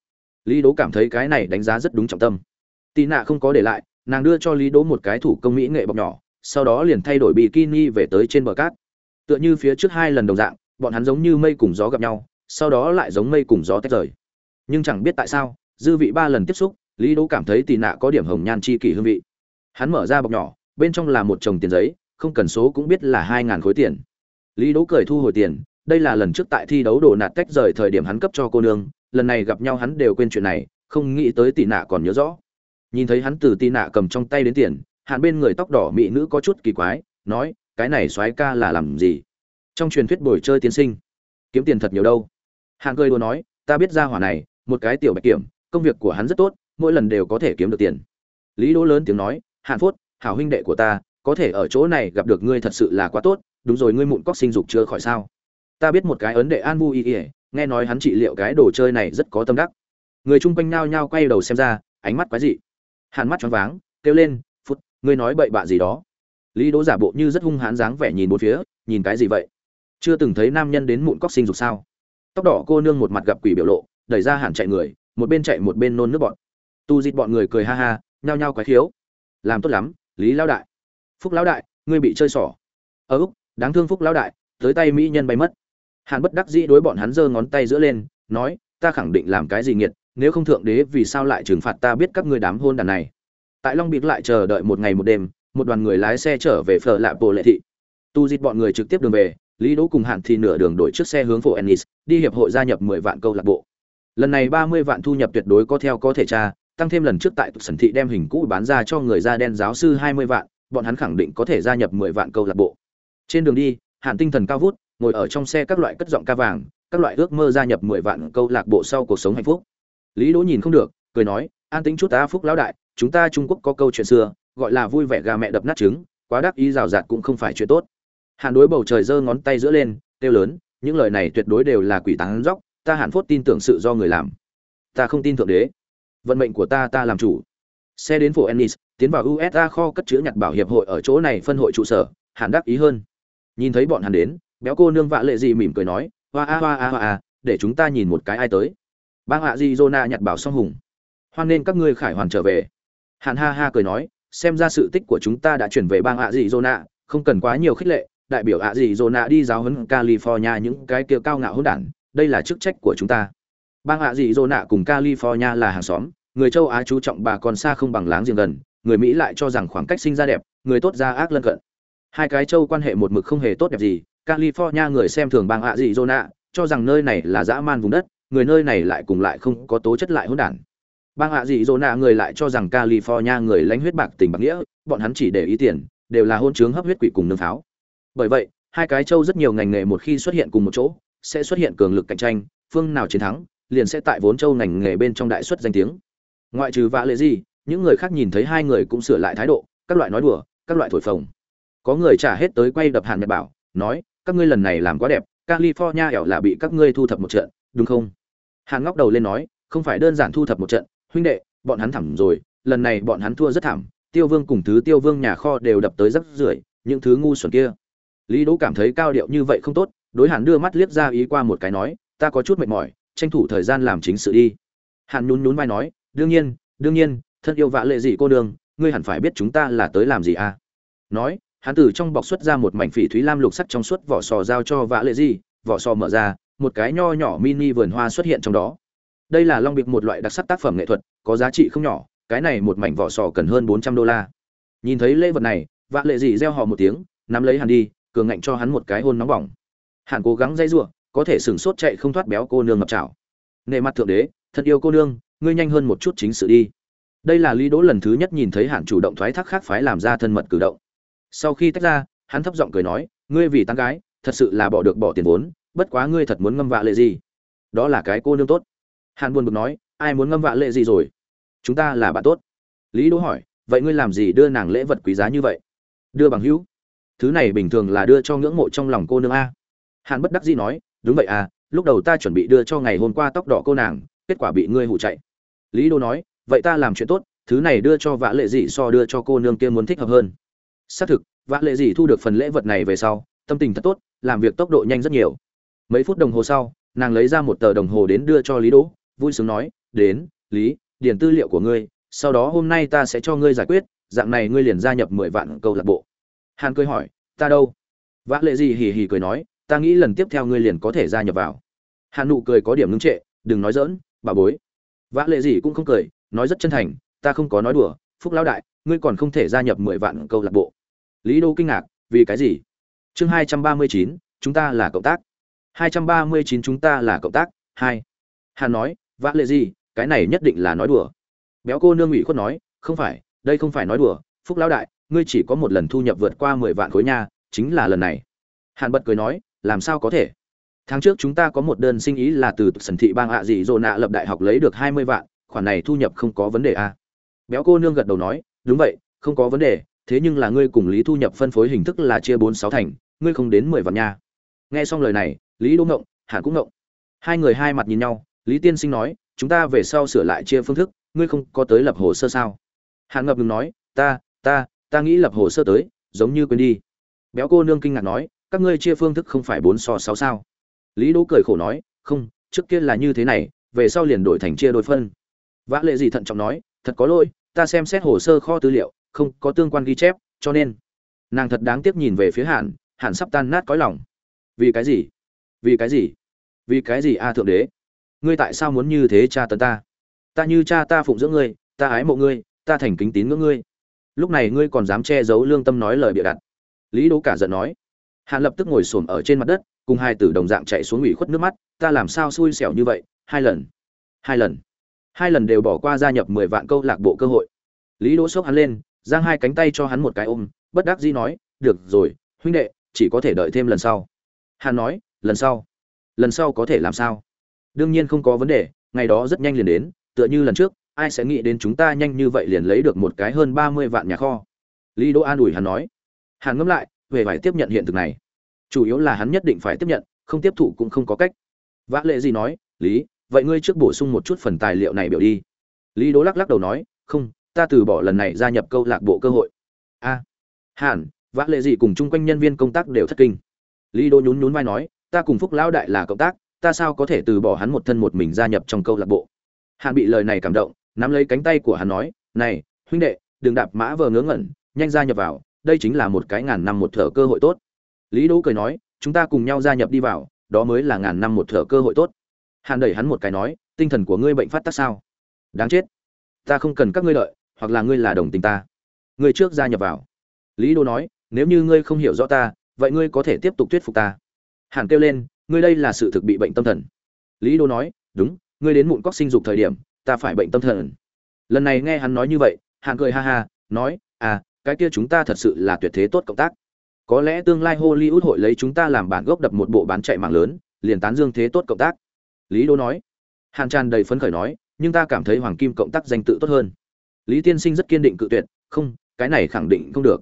Lý đỗ cảm thấy cái này đánh giá rất đúng trọng tâm. Tina không có để lại nàng đưa cho lý đỗ một cái thủ công mỹ nghệ bọc nhỏ, sau đó liền thay đổi bikini về tới trên bờ cát. Tựa như phía trước hai lần đồng dạng, bọn hắn giống như mây cùng gió gặp nhau, sau đó lại giống mây cùng gió tách rời. Nhưng chẳng biết tại sao, dư vị ba lần tiếp xúc, lý đỗ cảm thấy tì nạ có điểm hồng nhan chi kỷ hương vị. Hắn mở ra bọc nhỏ, bên trong là một chồng tiền giấy, không cần số cũng biết là hai ngàn khối tiền. Lý đỗ cười thu hồi tiền, đây là lần trước tại thi đấu đồ nạt tách rời thời điểm hắn cấp cho cô nương, lần này gặp nhau hắn đều quên chuyện này, không nghĩ tới tì nạ còn nhớ rõ nhìn thấy hắn từ tì nạ cầm trong tay đến tiền hạn bên người tóc đỏ mỹ nữ có chút kỳ quái, nói, cái này soái ca là làm gì? Trong truyền thuyết bồi chơi tiên sinh, kiếm tiền thật nhiều đâu? Hạng cười đùa nói, ta biết ra hỏa này, một cái tiểu bạch kiểm, công việc của hắn rất tốt, mỗi lần đều có thể kiếm được tiền. Lý đỗ lớn tiếng nói, hàn phốt, hảo huynh đệ của ta, có thể ở chỗ này gặp được ngươi thật sự là quá tốt, đúng rồi ngươi mụn cóc sinh dục chưa khỏi sao? Ta biết một cái ấn đệ an vu y ỉa nghe nói hắn trị liệu cái đồ chơi này rất có tâm đắc. Người chung quanh nao nhao quay đầu xem ra, ánh mắt quái dị hàn mắt choáng váng, kêu lên, phút, ngươi nói bậy bạ gì đó? Lý đỗ giả bộ như rất hung hãn dáng vẻ nhìn một phía, nhìn cái gì vậy? Chưa từng thấy nam nhân đến mụn cóc sinh dục sao? Tóc đỏ cô nương một mặt gặp quỷ biểu lộ, đẩy ra Hàn chạy người, một bên chạy một bên nôn nước bọn. Tu dịt bọn người cười ha ha, nhao nhao quái thiếu. làm tốt lắm, lý lão đại. Phúc lão đại, ngươi bị chơi xỏ. Ở úc, đáng thương phúc lão đại, tới tay mỹ nhân bay mất. Hàn bất đắc dĩ đối bọn hắn giơ ngón tay giữa lên, nói, ta khẳng định làm cái gì nghiệt nếu không thượng đế vì sao lại trừng phạt ta biết các ngươi đám hôn đàn này? Tại long bịt lại chờ đợi một ngày một đêm, một đoàn người lái xe trở về phở lạ bộ lệ thị. Tu dịt bọn người trực tiếp đường về, lý đỗ cùng hạn thì nửa đường đổi trước xe hướng phố ennis, đi hiệp hội gia nhập mười vạn câu lạc bộ. Lần này ba mươi vạn thu nhập tuyệt đối có theo có thể tra, tăng thêm lần trước tại tục sẩn thị đem hình cũ bán ra cho người da đen giáo sư hai mươi vạn, bọn hắn khẳng định có thể gia nhập mười vạn câu lạc bộ. Trên đường đi hạn tinh thần cao vút, ngồi ở trong xe các loại cất giọng ca vàng, các loại ước mơ gia nhập mười vạn câu lạc bộ sau cuộc sống hạnh phúc lý đỗ nhìn không được, cười nói, an tính chút ta, phúc lão đại, chúng ta trung quốc có câu chuyện xưa, gọi là vui vẻ gà mẹ đập nát trứng, quá đắc ý rào rạt cũng không phải chuyện tốt. Hàn đối bầu trời giơ ngón tay giữa lên, kêu lớn, những lời này tuyệt đối đều là quỷ tán dóc ta hẳn phốt tin tưởng sự do người làm. Ta không tin thượng đế. Vận mệnh của ta ta làm chủ. Xe đến phố ennis, tiến vào usa kho cất chứa nhặt bảo hiệp hội ở chỗ này phân hội trụ sở, Hàn đắc ý hơn. Nhìn thấy bọn Hàn đến, béo cô nương vạ lệ gì mỉm cười nói, hoa a hoa a hoa a, để chúng ta nhìn một cái ai tới bang ạ di zona nhặt bảo song hùng. Hoan nên các ngươi khải hoàn trở về. Hạn ha ha cười nói, xem ra sự tích của chúng ta đã chuyển về bang ạ di zona không cần quá nhiều khích lệ. Đại biểu ạ di zona đi giáo huấn california những cái kia cao ngạo hỗn đản, đây là chức trách của chúng ta. Bang ạ di zona cùng california là hàng xóm, người châu á chú trọng bà còn xa không bằng láng giềng gần, người mỹ lại cho rằng khoảng cách sinh ra đẹp, người tốt ra ác lân cận. Hai cái châu quan hệ một mực không hề tốt đẹp gì, california người xem thường bang ạ dị zona cho rằng nơi này là dã man vùng đất người nơi này lại cùng lại không có tố chất lại hỗn đản. Bang hạ dị zona người lại cho rằng california người lãnh huyết bạc tình bạc nghĩa, bọn hắn chỉ để ý tiền, đều là hôn chướng hấp huyết quỷ cùng nương pháo. Bởi vậy, hai cái châu rất nhiều ngành nghề một khi xuất hiện cùng một chỗ, sẽ xuất hiện cường lực cạnh tranh, phương nào chiến thắng, liền sẽ tại vốn châu ngành nghề bên trong đại xuất danh tiếng. Ngoại trừ vạ lệ gì, những người khác nhìn thấy hai người cũng sửa lại thái độ, các loại nói đùa, các loại thổi phồng. Có người trả hết tới quay đập hàn nhật bảo, nói, các ngươi lần này làm quá đẹp, california ẻo là bị các ngươi thu thập một trận đúng không? Hàn ngóc đầu lên nói, không phải đơn giản thu thập một trận, huynh đệ, bọn hắn thẳm rồi, lần này bọn hắn thua rất thảm, tiêu vương cùng thứ tiêu vương nhà kho đều đập tới rất rưởi, những thứ ngu xuẩn kia. Lý đỗ cảm thấy cao điệu như vậy không tốt, đối hàn đưa mắt liếc ra ý qua một cái nói, ta có chút mệt mỏi, tranh thủ thời gian làm chính sự đi. Hàn nhún nhún vai nói, đương nhiên đương nhiên, thân yêu vạ lệ gì cô đường, ngươi hẳn phải biết chúng ta là tới làm gì à? Nói, hắn từ trong bọc xuất ra một mảnh phỉ thúy lam lục sắc trong suốt vỏ sò giao cho vạ lệ gì vỏ sò mở ra một cái nho nhỏ mini vườn hoa xuất hiện trong đó. Đây là long biệt một loại đặc sắc tác phẩm nghệ thuật, có giá trị không nhỏ, cái này một mảnh vỏ sò cần hơn bốn trăm đô la. Nhìn thấy lễ vật này, vạ lệ gì reo hò một tiếng, nắm lấy hắn đi, cường ngạnh cho hắn một cái hôn nóng bỏng. Hàn cố gắng dây giụa, có thể sửng sốt chạy không thoát béo cô nương ngập chảo nề mặt thượng đế, thật yêu cô nương, ngươi nhanh hơn một chút chính sự đi. Đây là lý đỗ lần thứ nhất nhìn thấy hàn chủ động thoái thác khác phái làm ra thân mật cử động. Sau khi tách ra, hắn thấp giọng cười nói, ngươi vì tán gái, thật sự là bỏ được bỏ tiền vốn bất quá ngươi thật muốn ngâm vạ lệ gì? Đó là cái cô nương tốt. Hàn buồn bực nói, ai muốn ngâm vạ lệ gì rồi? Chúng ta là bạn tốt. Lý đỗ hỏi, vậy ngươi làm gì đưa nàng lễ vật quý giá như vậy? Đưa bằng hữu. Thứ này bình thường là đưa cho ngưỡng mộ trong lòng cô nương a. Hàn bất đắc dĩ nói, đúng vậy à lúc đầu ta chuẩn bị đưa cho ngày hôm qua tóc đỏ cô nàng, kết quả bị ngươi hụ chạy. Lý đô nói, vậy ta làm chuyện tốt, thứ này đưa cho vã lệ dị so đưa cho cô nương kia muốn thích hợp hơn. Xác thực vã lệ dị thu được phần lễ vật này về sau, tâm tình thật tốt, làm việc tốc độ nhanh rất nhiều mấy phút đồng hồ sau, nàng lấy ra một tờ đồng hồ đến đưa cho lý đỗ, vui sướng nói, đến, lý, điền tư liệu của ngươi, sau đó hôm nay ta sẽ cho ngươi giải quyết, dạng này ngươi liền gia nhập mười vạn câu lạc bộ. Hàn cười hỏi, ta đâu? Vã lệ gì hì hì cười nói, ta nghĩ lần tiếp theo ngươi liền có thể gia nhập vào. Hàn nụ cười có điểm ngưng trệ, đừng nói dỡn bà bối. Vã lệ gì cũng không cười, nói rất chân thành, ta không có nói đùa, phúc lão đại, ngươi còn không thể gia nhập mười vạn câu lạc bộ. Lý đô kinh ngạc, vì cái gì? Chương hai trăm ba mươi chín, chúng ta là cộng tác hai trăm ba mươi chín chúng ta là cộng tác, hai. Hàn nói, vã lệ gì, cái này nhất định là nói đùa. Béo cô nương ủy khuất nói, không phải, đây không phải nói đùa, phúc lão đại, ngươi chỉ có một lần thu nhập vượt qua mười vạn khối nha, chính là lần này. Hàn bật cười nói, làm sao có thể? Tháng trước chúng ta có một đơn sinh ý là từ sần thị bang ạ dị rồi nạ lập đại học lấy được hai mươi vạn, khoản này thu nhập không có vấn đề à. béo cô nương gật đầu nói, đúng vậy, không có vấn đề, thế nhưng là ngươi cùng lý thu nhập phân phối hình thức là chia bốn sáu thành, ngươi không đến mười vạn nha. Nghe xong lời này lý đỗ ngộng, hàn cũng ngộng. Hai người hai mặt nhìn nhau, lý tiên sinh nói, chúng ta về sau sửa lại chia phương thức, ngươi không có tới lập hồ sơ sao? Hàn ngập ngừng nói, ta ta ta nghĩ lập hồ sơ tới, giống như quên đi. Béo cô nương kinh ngạc nói, các ngươi chia phương thức không phải bốn so sáu sao? Lý đỗ cười khổ nói, không, trước kia là như thế này, về sau liền đổi thành chia đôi phân. Vã lệ gì thận trọng nói, thật có lỗi, ta xem xét hồ sơ kho tư liệu, không có tương quan ghi chép, cho nên. Nàng thật đáng tiếc nhìn về phía hạn hạn sắp tan nát cõi lòng. Vì cái gì? Vì cái gì? Vì cái gì a thượng đế? Ngươi tại sao muốn như thế cha tấn ta? Ta như cha ta phụng dưỡng ngươi, ta ái mộ ngươi, ta thành kính tín ngưỡng ngươi. Lúc này ngươi còn dám che giấu lương tâm nói lời bịa đặt. Lý đỗ cả giận nói. Hạn lập tức ngồi xổm ở trên mặt đất, cùng hai tử đồng dạng chạy xuống ủy khuất nước mắt, ta làm sao xui xẻo như vậy? Hai lần. Hai lần. Hai lần đều bỏ qua gia nhập mười vạn câu lạc bộ cơ hội. Lý đỗ sốc hắn lên, giang hai cánh tay cho hắn một cái ôm, bất đắc dĩ nói, được rồi, huynh đệ, chỉ có thể đợi thêm lần sau. Hắn nói lần sau. Lần sau có thể làm sao? Đương nhiên không có vấn đề ngày đó rất nhanh liền đến tựa như lần trước ai sẽ nghĩ đến chúng ta nhanh như vậy liền lấy được một cái hơn ba mươi vạn nhà kho? Lý đỗ an ủi hắn nói. Hắn ngẫm lại về phải tiếp nhận hiện thực này. Chủ yếu là hắn nhất định phải tiếp nhận không tiếp thụ cũng không có cách. Vã lệ gì nói lý vậy ngươi trước bổ sung một chút phần tài liệu này biểu đi. Lý đỗ lắc lắc đầu nói không ta từ bỏ lần này gia nhập câu lạc bộ cơ hội. A à, hàn vã lệ gì cùng chung quanh nhân viên công tác đều thất kinh. Lý đỗ nhún nhún vai nói ta cùng phúc lão đại là cộng tác, ta sao có thể từ bỏ hắn một thân một mình gia nhập trong câu lạc bộ? Hàn bị lời này cảm động, nắm lấy cánh tay của hắn nói, này, huynh đệ, đừng đạp mã vờ ngớ ngẩn, nhanh gia nhập vào, đây chính là một cái ngàn năm một thở cơ hội tốt. Lý đỗ cười nói, chúng ta cùng nhau gia nhập đi vào, đó mới là ngàn năm một thở cơ hội tốt. Hàn đẩy hắn một cái nói, tinh thần của ngươi bệnh phát tác sao? Đáng chết. Ta không cần các ngươi lợi hoặc là ngươi là đồng tình ta. Ngươi trước gia nhập vào. Lý đô nói, nếu như ngươi không hiểu rõ ta, vậy ngươi có thể tiếp tục thuyết phục ta hàn kêu lên, ngươi đây là sự thực bị bệnh tâm thần. Lý đô nói, đúng, ngươi đến mụn cóc sinh dục thời điểm, ta phải bệnh tâm thần. Lần này nghe hắn nói như vậy, hàn cười ha ha, nói à cái kia chúng ta thật sự là tuyệt thế tốt cộng tác. Có lẽ tương lai hollywood hội lấy chúng ta làm bản gốc đập một bộ bán chạy mạng lớn, liền tán dương thế tốt cộng tác. Lý đô nói. Hàn tràn đầy phấn khởi nói, nhưng ta cảm thấy hoàng kim cộng tác danh tự tốt hơn. Lý tiên sinh rất kiên định cự tuyệt, không, cái này khẳng định không được.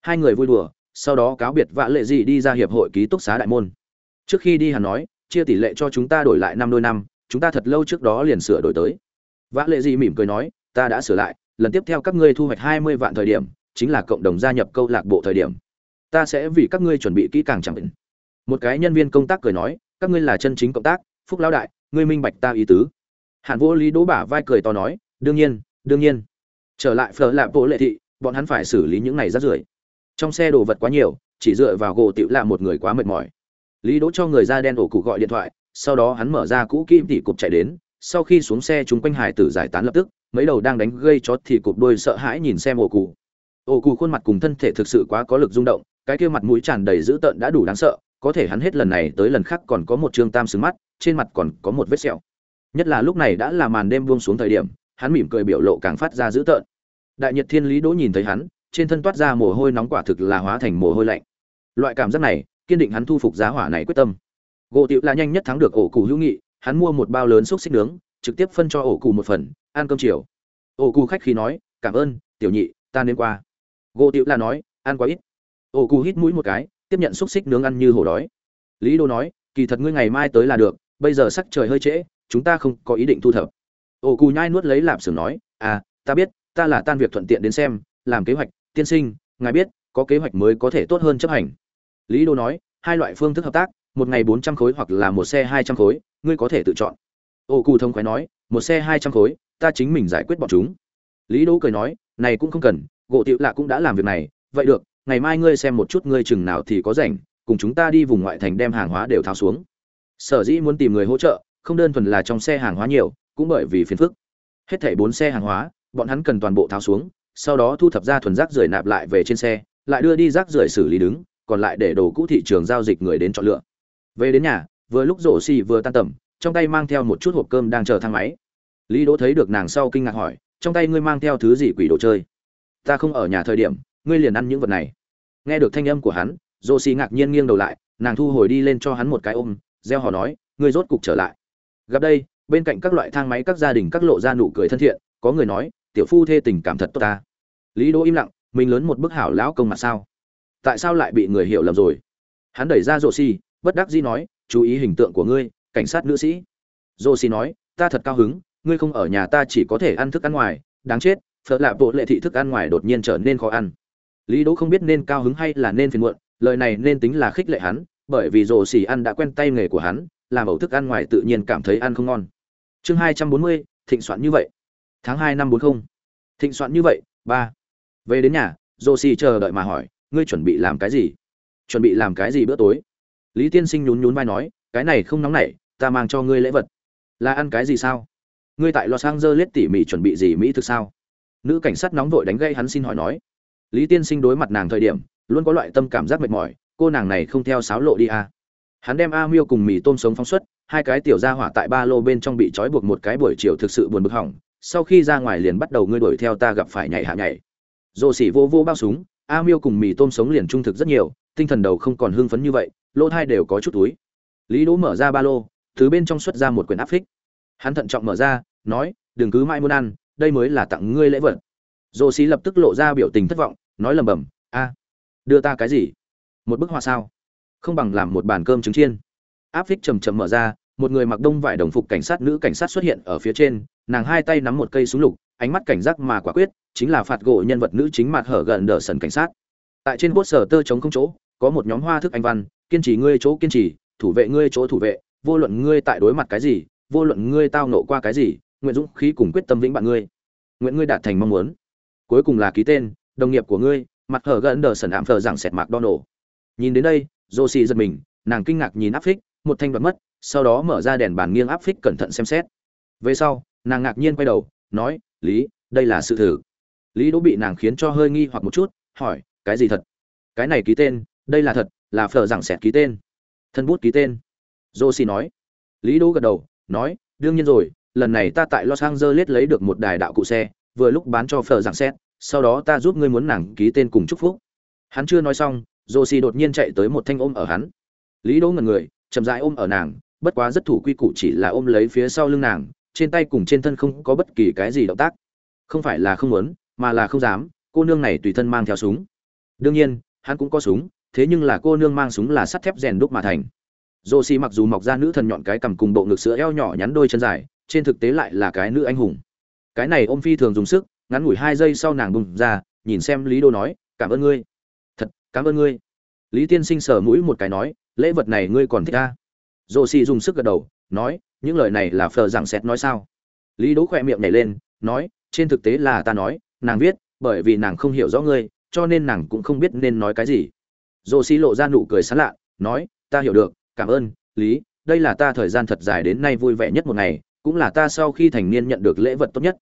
Hai người vui đùa, sau đó cáo biệt vã lệ gì đi ra hiệp hội ký túc xá đại môn trước khi đi hắn nói, chia tỷ lệ cho chúng ta đổi lại năm đôi năm, chúng ta thật lâu trước đó liền sửa đổi tới. Vã lệ gì mỉm cười nói, ta đã sửa lại, lần tiếp theo các ngươi thu hoạch hai mươi vạn thời điểm, chính là cộng đồng gia nhập câu lạc bộ thời điểm. Ta sẽ vì các ngươi chuẩn bị kỹ càng chẳng định. Một cái nhân viên công tác cười nói, các ngươi là chân chính cộng tác, phúc lão đại, ngươi minh bạch ta ý tứ. Hàn vô lý đỗ bả vai cười to nói, đương nhiên đương nhiên. Trở lại phở lạp bộ lệ thị, bọn hắn phải xử lý những này rát rưởi. Trong xe đồ vật quá nhiều, chỉ dựa vào gỗ tựu là một người quá mệt mỏi lý đỗ cho người da đen ổ cụ gọi điện thoại, sau đó hắn mở ra cũ kim tỉ cục chạy đến, sau khi xuống xe chúng quanh hải tử giải tán lập tức, mấy đầu đang đánh gây chót thì cục đôi sợ hãi nhìn xem ổ cụ. Ổ cụ khuôn mặt cùng thân thể thực sự quá có lực rung động, cái kia mặt mũi tràn đầy dữ tợn đã đủ đáng sợ, có thể hắn hết lần này tới lần khác còn có một trương tam sừng mắt, trên mặt còn có một vết sẹo. Nhất là lúc này đã là màn đêm buông xuống thời điểm, hắn mỉm cười biểu lộ càng phát ra dữ tợn. Đại nhật thiên lý đỗ nhìn thấy hắn, trên thân toát ra mồ hôi nóng quả thực là hóa thành mồ hôi lạnh. Loại cảm giác này kiên định hắn thu phục giá hỏa này quyết tâm. Gỗ tiểu là nhanh nhất thắng được ổ cụ hữu nghị, hắn mua một bao lớn xúc xích nướng, trực tiếp phân cho ổ cụ một phần, ăn cơm chiều. Ổ cụ khách khí nói, cảm ơn, tiểu nhị, ta nên qua. Gỗ tiểu là nói, ăn quá ít. Ổ cụ hít mũi một cái, tiếp nhận xúc xích nướng ăn như hổ đói. Lý đô nói, kỳ thật ngươi ngày mai tới là được, bây giờ sắc trời hơi trễ, chúng ta không có ý định thu thập. Ổ cụ nhai nuốt lấy lạp sừng nói à ta biết, ta là tan việc thuận tiện đến xem, làm kế hoạch, tiên sinh, ngài biết, có kế hoạch mới có thể tốt hơn chấp hành lý đô nói, hai loại phương thức hợp tác, một ngày bốn trăm khối hoặc là một xe hai trăm khối, ngươi có thể tự chọn. Ô cụ thông khoái nói, một xe hai trăm khối, ta chính mình giải quyết bọn chúng. Lý Đô cười nói, này cũng không cần, gỗ tiểu lạ cũng đã làm việc này, vậy được, ngày mai ngươi xem một chút ngươi chừng nào thì có rảnh, cùng chúng ta đi vùng ngoại thành đem hàng hóa đều tháo xuống. Sở dĩ muốn tìm người hỗ trợ, không đơn thuần là trong xe hàng hóa nhiều, cũng bởi vì phiền phức. Hết thảy bốn xe hàng hóa, bọn hắn cần toàn bộ tháo xuống, sau đó thu thập ra thuần rác rưởi nạp lại về trên xe, lại đưa đi rác rưởi xử lý đứng còn lại để đồ cũ thị trường giao dịch người đến chọn lựa. Về đến nhà, vừa lúc rổ xì vừa tan tầm, trong tay mang theo một chút hộp cơm đang chờ thang máy. Lý đỗ thấy được nàng sau kinh ngạc hỏi, trong tay ngươi mang theo thứ gì quỷ đồ chơi? Ta không ở nhà thời điểm, ngươi liền ăn những vật này. Nghe được thanh âm của hắn, rổ xì ngạc nhiên nghiêng đầu lại, nàng thu hồi đi lên cho hắn một cái ôm, gieo họ nói, ngươi rốt cục trở lại. Gặp đây, bên cạnh các loại thang máy, các gia đình, các lộ ra nụ cười thân thiện, có người nói, tiểu phu thê tình cảm thật tốt ta. Lý đỗ im lặng, mình lớn một bức hảo lão công mà sao? Tại sao lại bị người hiểu lầm rồi? Hắn đẩy ra rổ xì bất đắc dĩ nói, chú ý hình tượng của ngươi, cảnh sát nữ sĩ. Rổ xì nói, ta thật cao hứng, ngươi không ở nhà ta chỉ có thể ăn thức ăn ngoài, đáng chết phật lạ bộ lệ thị thức ăn ngoài đột nhiên trở nên khó ăn. Lý đỗ không biết nên cao hứng hay là nên phiền muộn, lời này nên tính là khích lệ hắn, bởi vì rổ xì ăn đã quen tay nghề của hắn, làm ẩu thức ăn ngoài tự nhiên cảm thấy ăn không ngon. Chương hai trăm bốn mươi, thịnh soạn như vậy. Tháng hai năm bốn không. Thịnh soạn như vậy, ba. Về đến nhà rổ xì chờ đợi mà hỏi ngươi chuẩn bị làm cái gì? Chuẩn bị làm cái gì bữa tối? Lý tiên sinh nhún nhún vai nói, cái này không nóng nảy, ta mang cho ngươi lễ vật. Là ăn cái gì sao? Ngươi tại los angeles tỉ mỉ chuẩn bị gì mỹ thực sao? Nữ cảnh sát nóng vội đánh gây hắn xin hỏi nói. Lý tiên sinh đối mặt nàng thời điểm, luôn có loại tâm cảm giác mệt mỏi, cô nàng này không theo sáo lộ đi à. hắn đem a miêu cùng mì tôm sống phóng xuất, hai cái tiểu ra hỏa tại ba lô bên trong bị trói buộc một cái buổi chiều thực sự buồn bực hỏng, sau khi ra ngoài liền bắt đầu ngươi đuổi theo ta gặp phải nhảy hạ nhảy. Rồ xỉ vô vô bao súng a miêu cùng mì tôm sống liền trung thực rất nhiều, tinh thần đầu không còn hưng phấn như vậy, lỗ thai đều có chút túi. Lý đỗ mở ra ba lô thứ bên trong xuất ra một quyển áp phích. Hắn thận trọng mở ra, nói, đừng cứ mãi muốn ăn, đây mới là tặng ngươi lễ vật. Dô xí lập tức lộ ra biểu tình thất vọng, nói lầm bầm a, đưa ta cái gì? Một bức họa sao? Không bằng làm một bàn cơm trứng chiên. Áp phích chầm chầm mở ra, một người mặc đông vải đồng phục cảnh sát nữ cảnh sát xuất hiện ở phía trên, nàng hai tay nắm một cây súng lục, ánh mắt cảnh giác mà quả quyết chính là phạt gỗ nhân vật nữ chính mặt hở gần đờ sần cảnh sát. Tại trên quốc sở tơ chống không chỗ, có một nhóm hoa thức anh văn, kiên trì ngươi chỗ kiên trì, thủ vệ ngươi chỗ thủ vệ, vô luận ngươi tại đối mặt cái gì, vô luận ngươi tao nộ qua cái gì, nguyện dũng khí cùng quyết tâm vĩnh bạn ngươi. Nguyện ngươi đạt thành mong muốn. Cuối cùng là ký tên, đồng nghiệp của ngươi, mặt hở gần đờ sần ảm thờ rằng sẹt mạc đo nổ nhìn đến đây, josie giật mình, nàng kinh ngạc nhìn áp phích, một thanh đoạt mất, sau đó mở ra đèn bàn nghiêng áp phích cẩn thận xem xét. Về sau, nàng ngạc nhiên quay đầu, nói, lý, đây là sự thử lý đỗ bị nàng khiến cho hơi nghi hoặc một chút, hỏi, cái gì thật? Cái này ký tên, đây là thật, là phở rằng sẹt ký tên. Thân bút ký tên. Josie nói. Lý đỗ gật đầu, nói, đương nhiên rồi, lần này ta tại los angeles lấy được một đài đạo cụ xe, vừa lúc bán cho phở rằng sẹt sau đó ta giúp ngươi muốn nàng ký tên cùng chúc phúc. Hắn chưa nói xong, josie đột nhiên chạy tới một thanh ôm ở hắn. Lý đỗ ngẩn người, chậm rãi ôm ở nàng, bất quá rất thủ quy củ chỉ là ôm lấy phía sau lưng nàng, trên tay cùng trên thân không có bất kỳ cái gì động tác. Không phải là không muốn mà là không dám, cô nương này tùy thân mang theo súng. Đương nhiên, hắn cũng có súng, thế nhưng là cô nương mang súng là sắt thép rèn đúc mà thành. Dô mặc dù mọc ra nữ thần nhọn cái cầm cùng bộ ngực sữa eo nhỏ nhắn đôi chân dài, trên thực tế lại là cái nữ anh hùng. Cái này ôm phi thường dùng sức, ngắn ngủi hai giây sau nàng bùng ra, nhìn xem lý đô nói, cảm ơn ngươi. Thật, cảm ơn ngươi. Lý tiên sinh sờ mũi một cái nói, lễ vật này ngươi còn thích à? ta dô dùng sức gật đầu, nói, những lời này là phờ rằng xét nói sao? Lý đỗ khỏe miệng nhảy lên, nói, trên thực tế là ta nói nàng viết, bởi vì nàng không hiểu rõ ngươi, cho nên nàng cũng không biết nên nói cái gì. Dô xi lộ ra nụ cười sán lạ, nói, ta hiểu được, cảm ơn, lý, đây là ta thời gian thật dài đến nay vui vẻ nhất một ngày, cũng là ta sau khi thành niên nhận được lễ vật tốt nhất.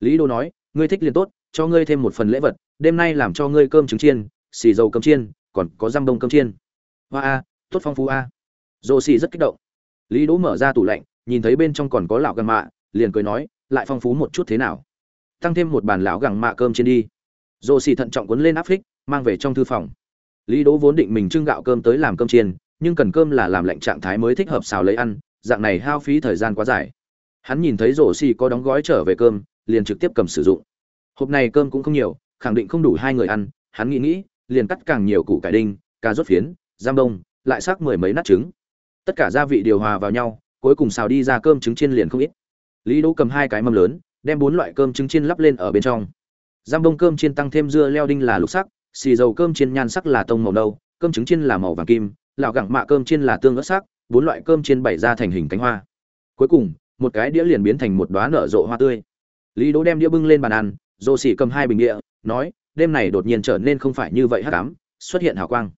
Lý đô nói, ngươi thích liền tốt, cho ngươi thêm một phần lễ vật, đêm nay làm cho ngươi cơm trứng chiên, xì dầu cơm chiên, còn có răm bông cơm chiên. Hoa a, tốt phong phú a. Dô xì rất kích động. Lý đỗ mở ra tủ lạnh, nhìn thấy bên trong còn có lạo găng mạ, liền cười nói, lại phong phú một chút thế nào? Tăng thêm một bàn lão gẳng mạ cơm trên đi. Dô xì thận trọng cuốn lên áp phích mang về trong thư phòng. Lý đỗ vốn định mình trưng gạo cơm tới làm cơm chiên nhưng cần cơm là làm lạnh trạng thái mới thích hợp xào lấy ăn dạng này hao phí thời gian quá dài. Hắn nhìn thấy rổ xì có đóng gói trở về cơm liền trực tiếp cầm sử dụng. Hộp này cơm cũng không nhiều khẳng định không đủ hai người ăn hắn nghĩ nghĩ liền cắt càng nhiều củ cải đinh cà rốt phiến giam đông, lại sắc mười mấy nát trứng. Tất cả gia vị điều hòa vào nhau cuối cùng xào đi ra cơm trứng chiên liền không ít. Lý đỗ cầm hai cái mâm lớn đem bốn loại cơm trứng chiên lắp lên ở bên trong. Giam bông cơm chiên tăng thêm dưa leo đinh là lục sắc, xì dầu cơm chiên nhan sắc là tông màu nâu, cơm trứng chiên là màu vàng kim lão gẳng mạ cơm chiên là tương ớt sắc, bốn loại cơm chiên bày ra thành hình cánh hoa. Cuối cùng, một cái đĩa liền biến thành một đóa nở rộ hoa tươi. Lý đỗ đem đĩa bưng lên bàn ăn rồ xỉ cầm hai bình địa nói, đêm này đột nhiên trở nên không phải như vậy hắc ám, xuất hiện hào quang.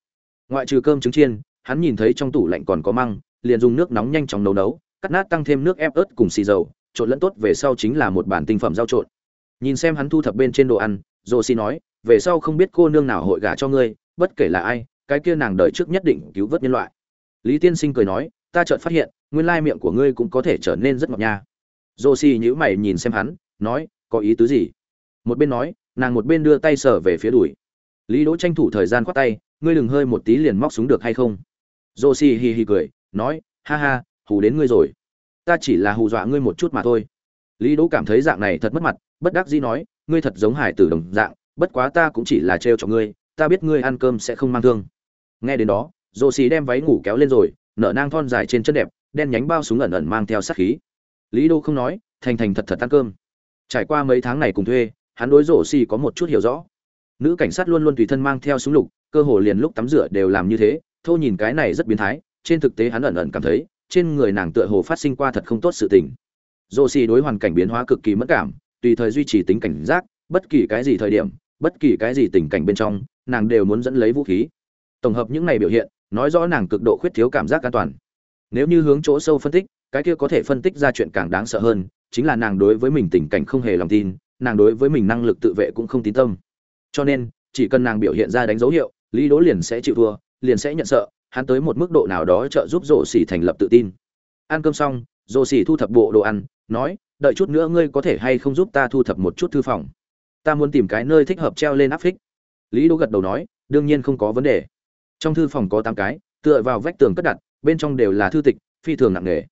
Ngoại trừ cơm trứng chiên, hắn nhìn thấy trong tủ lạnh còn có măng, liền dùng nước nóng nhanh chóng nấu nấu, cắt nát tăng thêm nước ép ớt cùng xì dầu trộn lẫn tốt về sau chính là một bản tinh phẩm rau trộn. Nhìn xem hắn thu thập bên trên đồ ăn rồ nói, về sau không biết cô nương nào hội gả cho ngươi, bất kể là ai, cái kia nàng đợi trước nhất định cứu vớt nhân loại. Lý tiên sinh cười nói, ta chợt phát hiện, nguyên lai miệng của ngươi cũng có thể trở nên rất ngọt nha. Dô xì nhữ mày nhìn xem hắn, nói, có ý tứ gì? Một bên nói, nàng một bên đưa tay sờ về phía đùi. Lý đỗ tranh thủ thời gian khoát tay, ngươi đừng hơi một tí liền móc súng được hay không? Dô xì hì hì cười, nói, ha ha, hù đến ngươi rồi ta chỉ là hù dọa ngươi một chút mà thôi. Lý đỗ cảm thấy dạng này thật mất mặt, bất đắc dĩ nói, ngươi thật giống hải tử đồng dạng, bất quá ta cũng chỉ là trêu cho ngươi, ta biết ngươi ăn cơm sẽ không mang thương. Nghe đến đó rồ xì đem váy ngủ kéo lên rồi, nở nang thon dài trên chân đẹp, đen nhánh bao súng ẩn ẩn mang theo sát khí. Lý đô không nói, thành thành thật thật ăn cơm. Trải qua mấy tháng này cùng thuê, hắn đối rổ xì có một chút hiểu rõ. Nữ cảnh sát luôn luôn tùy thân mang theo súng lục, cơ hồ liền lúc tắm rửa đều làm như thế, thô nhìn cái này rất biến thái, trên thực tế hắn ẩn ẩn cảm thấy trên người nàng tựa hồ phát sinh qua thật không tốt sự tình. Rổ xì đối hoàn cảnh biến hóa cực kỳ mất cảm, tùy thời duy trì tính cảnh giác, bất kỳ cái gì thời điểm, bất kỳ cái gì tình cảnh bên trong, nàng đều muốn dẫn lấy vũ khí. Tổng hợp những này biểu hiện, nói rõ nàng cực độ khuyết thiếu cảm giác an toàn. Nếu như hướng chỗ sâu phân tích, cái kia có thể phân tích ra chuyện càng đáng sợ hơn, chính là nàng đối với mình tình cảnh không hề lòng tin, nàng đối với mình năng lực tự vệ cũng không tín tâm. Cho nên, chỉ cần nàng biểu hiện ra đánh dấu hiệu, lý đỗ liền sẽ chịu thua, liền sẽ nhận sợ hắn tới một mức độ nào đó trợ giúp rổ xỉ thành lập tự tin. Ăn cơm xong rổ xỉ thu thập bộ đồ ăn, nói, đợi chút nữa ngươi có thể hay không giúp ta thu thập một chút thư phòng? Ta muốn tìm cái nơi thích hợp treo lên áp phích. Lý đỗ gật đầu nói, đương nhiên không có vấn đề. Trong thư phòng có tám cái, tựa vào vách tường cất đặt, bên trong đều là thư tịch, phi thường nặng nề.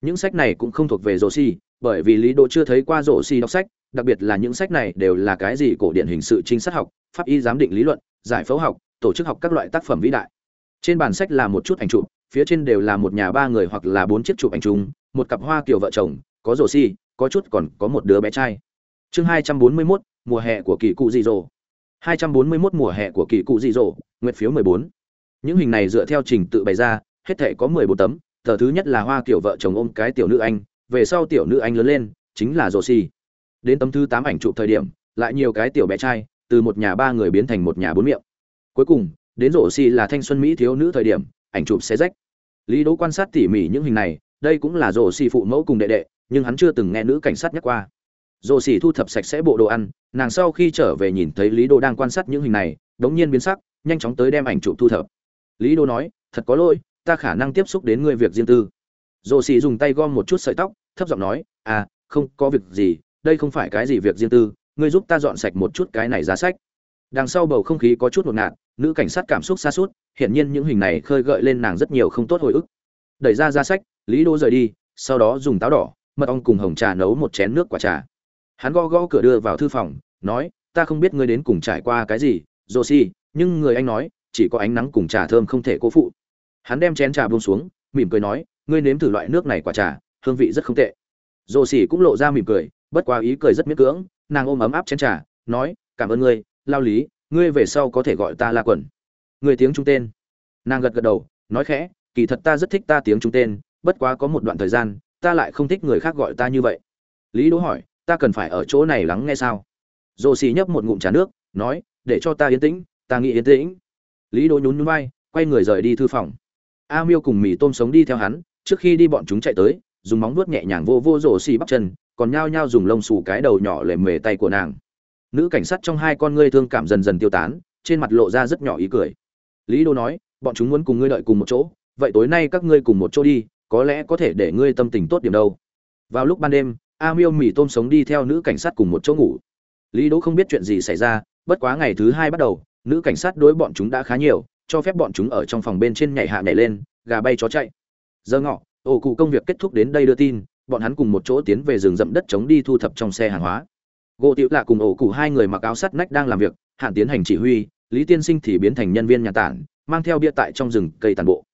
Những sách này cũng không thuộc về rổ xỉ bởi vì lý đỗ chưa thấy qua rổ xỉ đọc sách, đặc biệt là những sách này đều là cái gì cổ điển hình sự trinh sát học, pháp y giám định lý luận, giải phẫu học, tổ chức học các loại tác phẩm vĩ đại trên bàn sách là một chút ảnh chụp phía trên đều là một nhà ba người hoặc là bốn chiếc chụp ảnh chung một cặp hoa kiểu vợ chồng có rổ xi có chút còn có một đứa bé trai. Chương hai trăm bốn mươi 241, mùa hè của kỳ cụ dị dỗ 241 mùa hè của kỳ cụ dị dỗ nguyệt phiếu 14 những hình này dựa theo trình tự bày ra hết thể có 14 tấm tờ thứ nhất là hoa kiểu vợ chồng ôm cái tiểu nữ anh về sau tiểu nữ anh lớn lên chính là rồ xì. Đến tấm thứ tám ảnh chụp thời điểm lại nhiều cái tiểu bé trai từ một nhà ba người biến thành một nhà bốn miệng. Cuối cùng đến rổ xì là thanh xuân mỹ thiếu nữ thời điểm, ảnh chụp xé rách. Lý đỗ quan sát tỉ mỉ những hình này, đây cũng là rổ xì phụ mẫu cùng đệ đệ, nhưng hắn chưa từng nghe nữ cảnh sát nhắc qua. Rổ xì thu thập sạch sẽ bộ đồ ăn, nàng sau khi trở về nhìn thấy lý đỗ đang quan sát những hình này, đống nhiên biến sắc, nhanh chóng tới đem ảnh chụp thu thập. Lý đỗ nói, thật có lỗi, ta khả năng tiếp xúc đến ngươi việc riêng tư. Rổ xì dùng tay gom một chút sợi tóc, thấp giọng nói à không có việc gì, đây không phải cái gì việc riêng tư, ngươi giúp ta dọn sạch một chút cái này giá sách. Đằng sau bầu không khí có chút ngột ngạt nữ cảnh sát cảm xúc xa suốt, hiển nhiên những hình này khơi gợi lên nàng rất nhiều không tốt hồi ức. Đẩy ra giá sách, lý đô rời đi, sau đó dùng táo đỏ, mật ong cùng hồng trà nấu một chén nước quả trà. Hắn gõ gõ cửa đưa vào thư phòng, nói, ta không biết ngươi đến cùng trải qua cái gì rồ si nhưng người anh nói, chỉ có ánh nắng cùng trà thơm không thể cố phụ. Hắn đem chén trà buông xuống, mỉm cười nói, ngươi nếm thử loại nước này quả trà, hương vị rất không tệ. Rồ xỉ cũng lộ ra mỉm cười, bất quá ý cười rất miễn cưỡng, nàng ôm ấm áp chén trà, nói, cảm ơn ngươi, lao lý ngươi về sau có thể gọi ta la quẩn. Người tiếng trung tên. Nàng gật gật đầu, nói khẽ, kỳ thật ta rất thích ta tiếng trung tên, bất quá có một đoạn thời gian, ta lại không thích người khác gọi ta như vậy. Lý đỗ hỏi, ta cần phải ở chỗ này lắng nghe sao? Dồ xì nhấp một ngụm trà nước, nói, để cho ta yên tĩnh, ta nghĩ yên tĩnh. Lý đỗ nhún nhún vai, quay người rời đi thư phòng. A miêu cùng mì tôm sống đi theo hắn, trước khi đi bọn chúng chạy tới, dùng móng vuốt nhẹ nhàng vô vô rổ xì bắp chân, còn nhao nhao dùng lông xù cái đầu nhỏ lề mề tay của nàng nữ cảnh sát trong hai con ngươi thương cảm dần dần tiêu tán, trên mặt lộ ra rất nhỏ ý cười. Lý đô nói, bọn chúng muốn cùng ngươi đợi cùng một chỗ, vậy tối nay các ngươi cùng một chỗ đi, có lẽ có thể để ngươi tâm tình tốt điểm đâu. Vào lúc ban đêm, a miêu mì tôm sống đi theo nữ cảnh sát cùng một chỗ ngủ. Lý đỗ không biết chuyện gì xảy ra, bất quá ngày thứ hai bắt đầu, nữ cảnh sát đối bọn chúng đã khá nhiều, cho phép bọn chúng ở trong phòng bên trên nhảy hạ nhảy lên, gà bay chó chạy. Giờ ngọ ổ cụ công việc kết thúc đến đây đưa tin, bọn hắn cùng một chỗ tiến về rừng rậm đất chống đi thu thập trong xe hàng hóa gỗ tiểu lạ cùng ổ cụ hai người mặc áo sắt nách đang làm việc, hạn tiến hành chỉ huy, lý tiên sinh thì biến thành nhân viên nhà tản, mang theo bia tại trong rừng cây tàn bộ.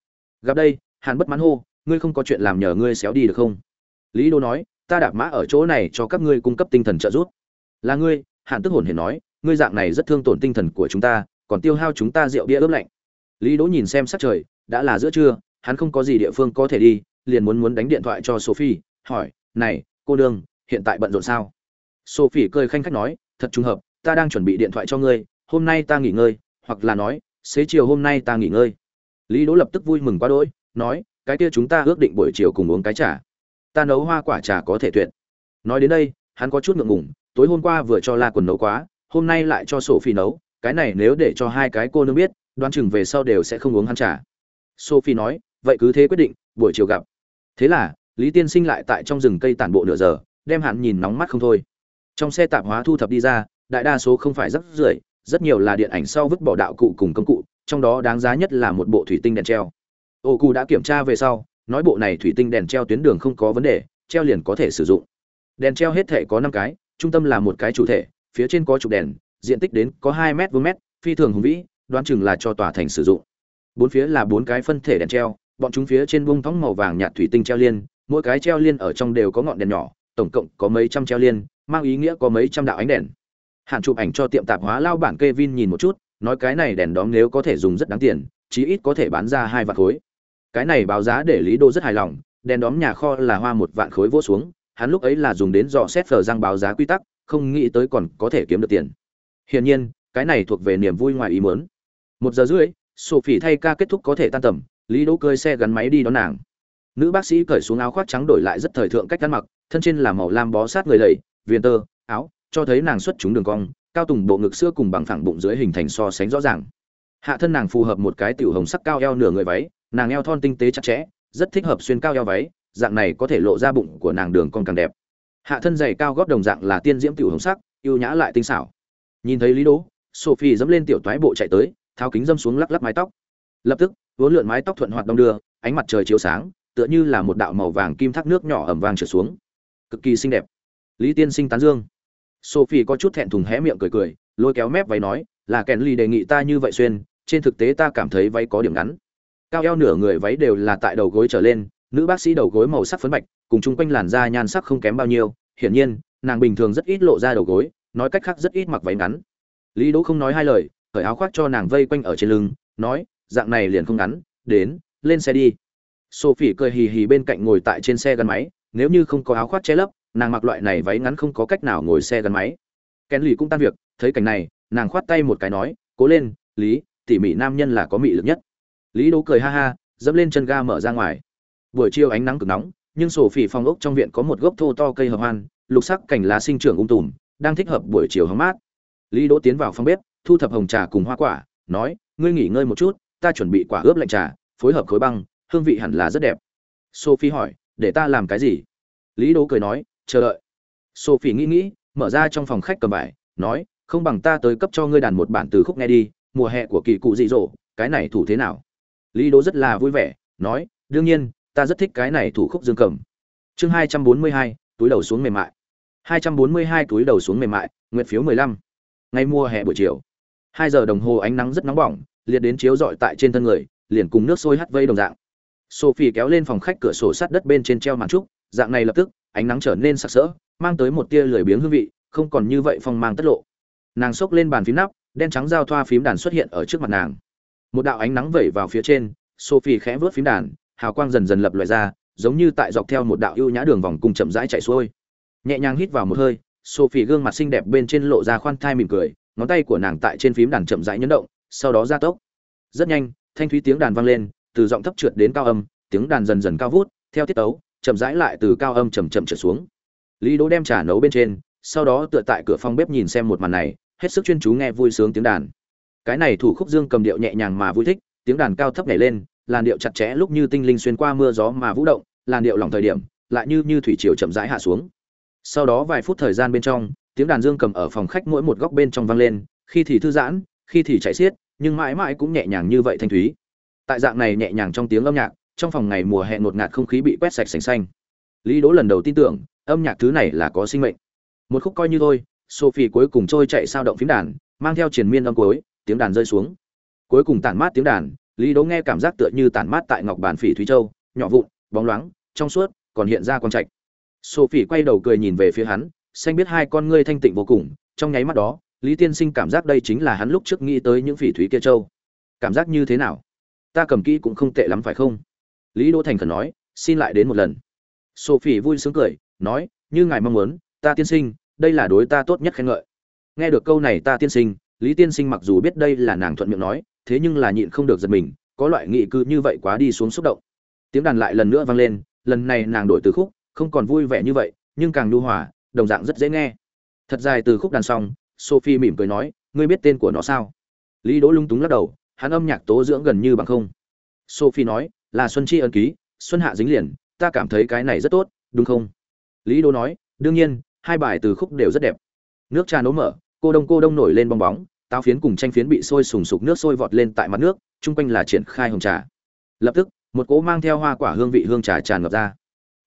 Gặp đây, hàn bất mãn hô, ngươi không có chuyện làm nhờ ngươi xéo đi được không? Lý đô nói, ta đạp mã ở chỗ này cho các ngươi cung cấp tinh thần trợ giúp. Là ngươi? Hàn tức hồn hề nói, ngươi dạng này rất thương tổn tinh thần của chúng ta, còn tiêu hao chúng ta rượu bia ướp lạnh. Lý đỗ nhìn xem sắc trời, đã là giữa trưa, hắn không có gì địa phương có thể đi, liền muốn muốn đánh điện thoại cho sophie, hỏi, này, cô đương hiện tại bận rộn sao? Sophie cười khanh khách nói, thật trùng hợp, ta đang chuẩn bị điện thoại cho ngươi, hôm nay ta nghỉ ngơi. Hoặc là nói, xế chiều hôm nay ta nghỉ ngơi. Lý đỗ lập tức vui mừng quá đỗi, nói, cái kia chúng ta ước định buổi chiều cùng uống cái trà. Ta nấu hoa quả trà có thể tuyệt. Nói đến đây, hắn có chút ngượng ngùng, tối hôm qua vừa cho la quần nấu quá, hôm nay lại cho sophie nấu, cái này nếu để cho hai cái cô nương biết, đoán chừng về sau đều sẽ không uống hắn trà. Sophie nói, vậy cứ thế quyết định, buổi chiều gặp. Thế là, lý tiên sinh lại tại trong rừng cây tản bộ nửa giờ, đem hắn nhìn nóng mắt không thôi trong xe tạp hóa thu thập đi ra, đại đa số không phải rất rưởi, rất nhiều là điện ảnh sau vứt bỏ đạo cụ cùng công cụ, trong đó đáng giá nhất là một bộ thủy tinh đèn treo. Ô cụ đã kiểm tra về sau, nói bộ này thủy tinh đèn treo tuyến đường không có vấn đề, treo liền có thể sử dụng. Đèn treo hết thể có năm cái, trung tâm là một cái chủ thể, phía trên có trục đèn, diện tích đến có hai m vuông mét, phi thường hùng vĩ, đoán chừng là cho tòa thành sử dụng. Bốn phía là bốn cái phân thể đèn treo, bọn chúng phía trên bông thóng màu vàng nhạt thủy tinh treo liên, mỗi cái treo liên ở trong đều có ngọn đèn nhỏ, tổng cộng có mấy trăm treo liên mang ý nghĩa có mấy trăm đạo ánh đèn. Hạn chụp ảnh cho tiệm tạp hóa lao bản Kevin nhìn một chút, nói cái này đèn đóm nếu có thể dùng rất đáng tiền, chí ít có thể bán ra hai vạn khối. Cái này báo giá để lý đô rất hài lòng, đèn đóm nhà kho là hoa một vạn khối vỗ xuống, hắn lúc ấy là dùng đến dò xét phờ răng báo giá quy tắc, không nghĩ tới còn có thể kiếm được tiền. Hiển nhiên, cái này thuộc về niềm vui ngoài ý muốn. Một giờ rưỡi, sophie thay ca kết thúc có thể tan tầm, lý đỗ cơi xe gắn máy đi đón nàng. Nữ bác sĩ cởi xuống áo khoác trắng đổi lại rất thời thượng cách ăn mặc, thân trên là màu lam bó sát người lầy Viên tơ, áo, cho thấy nàng xuất chúng đường cong, cao tùng bộ ngực xưa cùng bằng phẳng bụng dưới hình thành so sánh rõ ràng. Hạ thân nàng phù hợp một cái tiểu hồng sắc cao eo nửa người váy, nàng eo thon tinh tế chặt chẽ, rất thích hợp xuyên cao eo váy, dạng này có thể lộ ra bụng của nàng đường cong càng đẹp. Hạ thân dày cao góp đồng dạng là tiên diễm tiểu hồng sắc, yêu nhã lại tinh xảo. Nhìn thấy lý đỗ, sophie dẫm lên tiểu toái bộ chạy tới, tháo kính dâm xuống lắc lắc mái tóc. Lập tức, vốn lượn mái tóc thuận hoạt đông đưa, ánh mặt trời chiếu sáng, tựa như là một đạo màu vàng kim thác nước nhỏ ẩm vàng trượt xuống. Cực kỳ xinh đẹp lý tiên sinh tán dương. Sophie có chút thẹn thùng hé miệng cười cười, lôi kéo mép váy nói, là kèn ly đề nghị ta như vậy xuyên, trên thực tế ta cảm thấy váy có điểm ngắn. Cao eo nửa người váy đều là tại đầu gối trở lên, nữ bác sĩ đầu gối màu sắc phấn bạch, cùng chung quanh làn da nhan sắc không kém bao nhiêu, hiển nhiên, nàng bình thường rất ít lộ ra đầu gối, nói cách khác rất ít mặc váy ngắn. Lý đỗ không nói hai lời, cởi áo khoác cho nàng vây quanh ở trên lưng, nói, dạng này liền không ngắn, đến, lên xe đi. Sophie cười hì hì bên cạnh ngồi tại trên xe gắn máy, nếu như không có áo khoác che lấp nàng mặc loại này váy ngắn không có cách nào ngồi xe gắn máy. Kén lì cũng tan việc, thấy cảnh này, nàng khoát tay một cái nói, cố lên, lý, tỉ mỉ nam nhân là có mị lực nhất. Lý đố cười ha ha, dẫm lên chân ga mở ra ngoài. Buổi chiều ánh nắng cực nóng, nhưng sổ phỉ phòng ốc trong viện có một gốc thô to cây hợp hoan, lục sắc cảnh lá sinh trưởng ung um tùm, đang thích hợp buổi chiều hóng mát. Lý đỗ tiến vào phòng bếp, thu thập hồng trà cùng hoa quả, nói, ngươi nghỉ ngơi một chút, ta chuẩn bị quả ướp lạnh trà, phối hợp khối băng, hương vị hẳn là rất đẹp. Sophie hỏi, để ta làm cái gì? Lý đỗ cười nói chờ đợi. Sophie nghĩ nghĩ, mở ra trong phòng khách cầm bài nói, không bằng ta tới cấp cho ngươi đàn một bản từ khúc nghe đi, mùa hè của kỳ cụ dị dỗ, cái này thủ thế nào? Lý đỗ rất là vui vẻ, nói, đương nhiên, ta rất thích cái này thủ khúc dương cầm. Chương hai trăm bốn mươi hai, túi đầu xuống mềm mại. hai trăm bốn mươi hai, túi đầu xuống mềm mại nguyện phiếu mười lăm. Ngày mùa hè buổi chiều. Hai giờ đồng hồ ánh nắng rất nóng bỏng, liệt đến chiếu rọi tại trên thân người, liền cùng nước sôi hắt vây đồng dạng. Sophie kéo lên phòng khách cửa sổ sắt đất bên trên treo màn trúc, dạng này lập tức ánh nắng trở nên sặc sỡ, mang tới một tia lười biếng hương vị, không còn như vậy phong mang tất lộ. Nàng xốc lên bàn phím nắp, đen trắng giao thoa phím đàn xuất hiện ở trước mặt nàng. Một đạo ánh nắng vẩy vào phía trên, sophie khẽ vớt phím đàn, hào quang dần dần lập loại ra, giống như tại dọc theo một đạo ưu nhã đường vòng cùng chậm rãi chạy xuôi. Nhẹ nhàng hít vào một hơi, sophie gương mặt xinh đẹp bên trên lộ ra khoan thai mỉm cười, ngón tay của nàng tại trên phím đàn chậm rãi nhấn động, sau đó gia tốc. Rất nhanh, thanh thúy tiếng đàn vang lên, từ giọng thấp trượt đến cao âm, tiếng đàn dần dần cao vút, theo tiết tấu chậm rãi lại từ cao âm chậm chậm trở xuống. Lý đỗ đem trà nấu bên trên, sau đó tựa tại cửa phòng bếp nhìn xem một màn này, hết sức chuyên chú nghe vui sướng tiếng đàn. Cái này thủ khúc dương cầm điệu nhẹ nhàng mà vui thích, tiếng đàn cao thấp nhảy lên, làn điệu chặt chẽ lúc như tinh linh xuyên qua mưa gió mà vũ động, làn điệu lỏng thời điểm, lại như như thủy triều chậm rãi hạ xuống. Sau đó vài phút thời gian bên trong, tiếng đàn dương cầm ở phòng khách mỗi một góc bên trong vang lên, khi thì thư giãn, khi thì chạy xiết, nhưng mãi mãi cũng nhẹ nhàng như vậy thanh thúy. Tại dạng này nhẹ nhàng trong tiếng âm nhạc trong phòng ngày mùa hè ngột ngạt không khí bị quét sạch sành xanh. Lý đỗ lần đầu tin tưởng, âm nhạc thứ này là có sinh mệnh. Một khúc coi như thôi, sophie cuối cùng trôi chạy sao động phím đàn, mang theo triền miên âm cuối, tiếng đàn rơi xuống. Cuối cùng tản mát tiếng đàn, lý đỗ nghe cảm giác tựa như tản mát tại ngọc bàn phỉ thúy châu, nhỏ vụn, bóng loáng, trong suốt, còn hiện ra con trạch. Sophie quay đầu cười nhìn về phía hắn, xanh biết hai con ngươi thanh tịnh vô cùng, trong nháy mắt đó, lý tiên sinh cảm giác đây chính là hắn lúc trước nghĩ tới những phỉ thúy kia châu. Cảm giác như thế nào? Ta cầm kỹ cũng không tệ lắm phải không? Lý đỗ thành khẩn nói, xin lại đến một lần. Sophie vui sướng cười, nói, như ngài mong muốn, ta tiên sinh, đây là đối ta tốt nhất khen ngợi. Nghe được câu này ta tiên sinh, lý tiên sinh mặc dù biết đây là nàng thuận miệng nói, thế nhưng là nhịn không được giật mình, có loại nghị cư như vậy quá đi xuống xúc động. Tiếng đàn lại lần nữa vang lên, lần này nàng đổi từ khúc, không còn vui vẻ như vậy, nhưng càng nhu hòa, đồng dạng rất dễ nghe. Thật dài từ khúc đàn xong, sophie mỉm cười nói, ngươi biết tên của nó sao? Lý đỗ lung túng lắc đầu, hắn âm nhạc tố dưỡng gần như bằng không. Sophie nói là xuân chi ân ký, xuân hạ dính liền, ta cảm thấy cái này rất tốt, đúng không? Lý đỗ nói, đương nhiên, hai bài từ khúc đều rất đẹp. Nước trà nấu mở, cô đông cô đông nổi lên bong bóng, táo phiến cùng tranh phiến bị sôi sùng sục nước sôi vọt lên tại mặt nước, chung quanh là triển khai hồng trà. Lập tức, một cỗ mang theo hoa quả hương vị hương trà tràn ngập ra.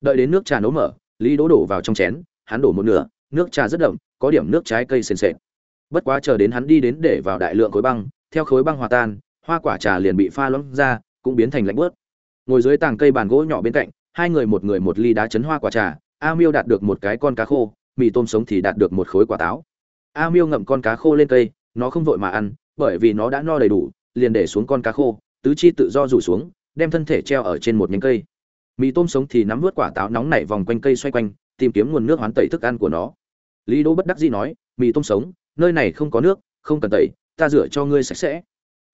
Đợi đến nước trà nấu mở, lý đỗ đổ vào trong chén, hắn đổ một nửa, nước trà rất đậm, có điểm nước trái cây sền sệt. Bất quá chờ đến hắn đi đến để vào đại lượng khối băng, theo khối băng hòa tan, hoa quả trà liền bị pha loãng ra, cũng biến thành lạnh bớt ngồi dưới tàng cây bàn gỗ nhỏ bên cạnh, hai người một người một ly đá chấn hoa quả trà, a miêu đạt được một cái con cá khô, mì tôm sống thì đạt được một khối quả táo. A miêu ngậm con cá khô lên cây, nó không vội mà ăn, bởi vì nó đã no đầy đủ, liền để xuống con cá khô, tứ chi tự do rủ xuống, đem thân thể treo ở trên một nhánh cây. Mì tôm sống thì nắm vớt quả táo nóng nảy vòng quanh cây xoay quanh, tìm kiếm nguồn nước hoán tẩy thức ăn của nó. Lý đỗ bất đắc dĩ nói, mì tôm sống, nơi này không có nước, không cần tẩy, ta rửa cho ngươi sạch sẽ.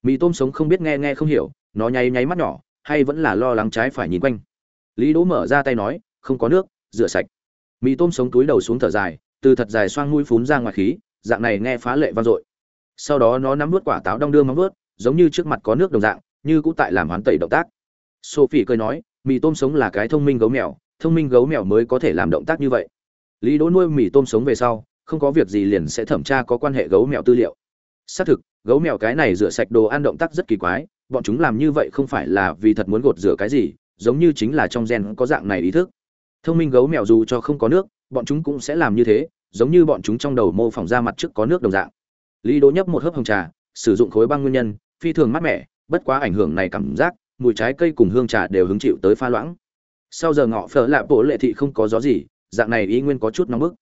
Mì tôm sống không biết nghe nghe không hiểu, nó nháy nháy mắt nhỏ hay vẫn là lo lắng trái phải nhìn quanh. Lý đỗ mở ra tay nói, không có nước, rửa sạch. Mì tôm sống túi đầu xuống thở dài, từ thật dài xoang mũi phún ra ngoài khí, dạng này nghe phá lệ vang dội. Sau đó nó nắm nuốt quả táo đong đưa móng nuốt giống như trước mặt có nước đồng dạng, như cũng tại làm hoán tẩy động tác. Sophie cười nói, mì tôm sống là cái thông minh gấu mèo, thông minh gấu mèo mới có thể làm động tác như vậy. Lý đỗ nuôi mì tôm sống về sau, không có việc gì liền sẽ thẩm tra có quan hệ gấu mèo tư liệu. Xác thực, gấu mèo cái này rửa sạch đồ ăn động tác rất kỳ quái bọn chúng làm như vậy không phải là vì thật muốn gột rửa cái gì, giống như chính là trong gen có dạng này ý thức. Thông minh gấu mèo dù cho không có nước, bọn chúng cũng sẽ làm như thế, giống như bọn chúng trong đầu mô phỏng ra mặt trước có nước đồng dạng. Lý đỗ nhấp một hớp hồng trà, sử dụng khối băng nguyên nhân, phi thường mát mẻ, bất quá ảnh hưởng này cảm giác, mùi trái cây cùng hương trà đều hứng chịu tới pha loãng. Sau giờ ngọ phở lạ bộ lệ thị không có gió gì, dạng này ý nguyên có chút nóng bức.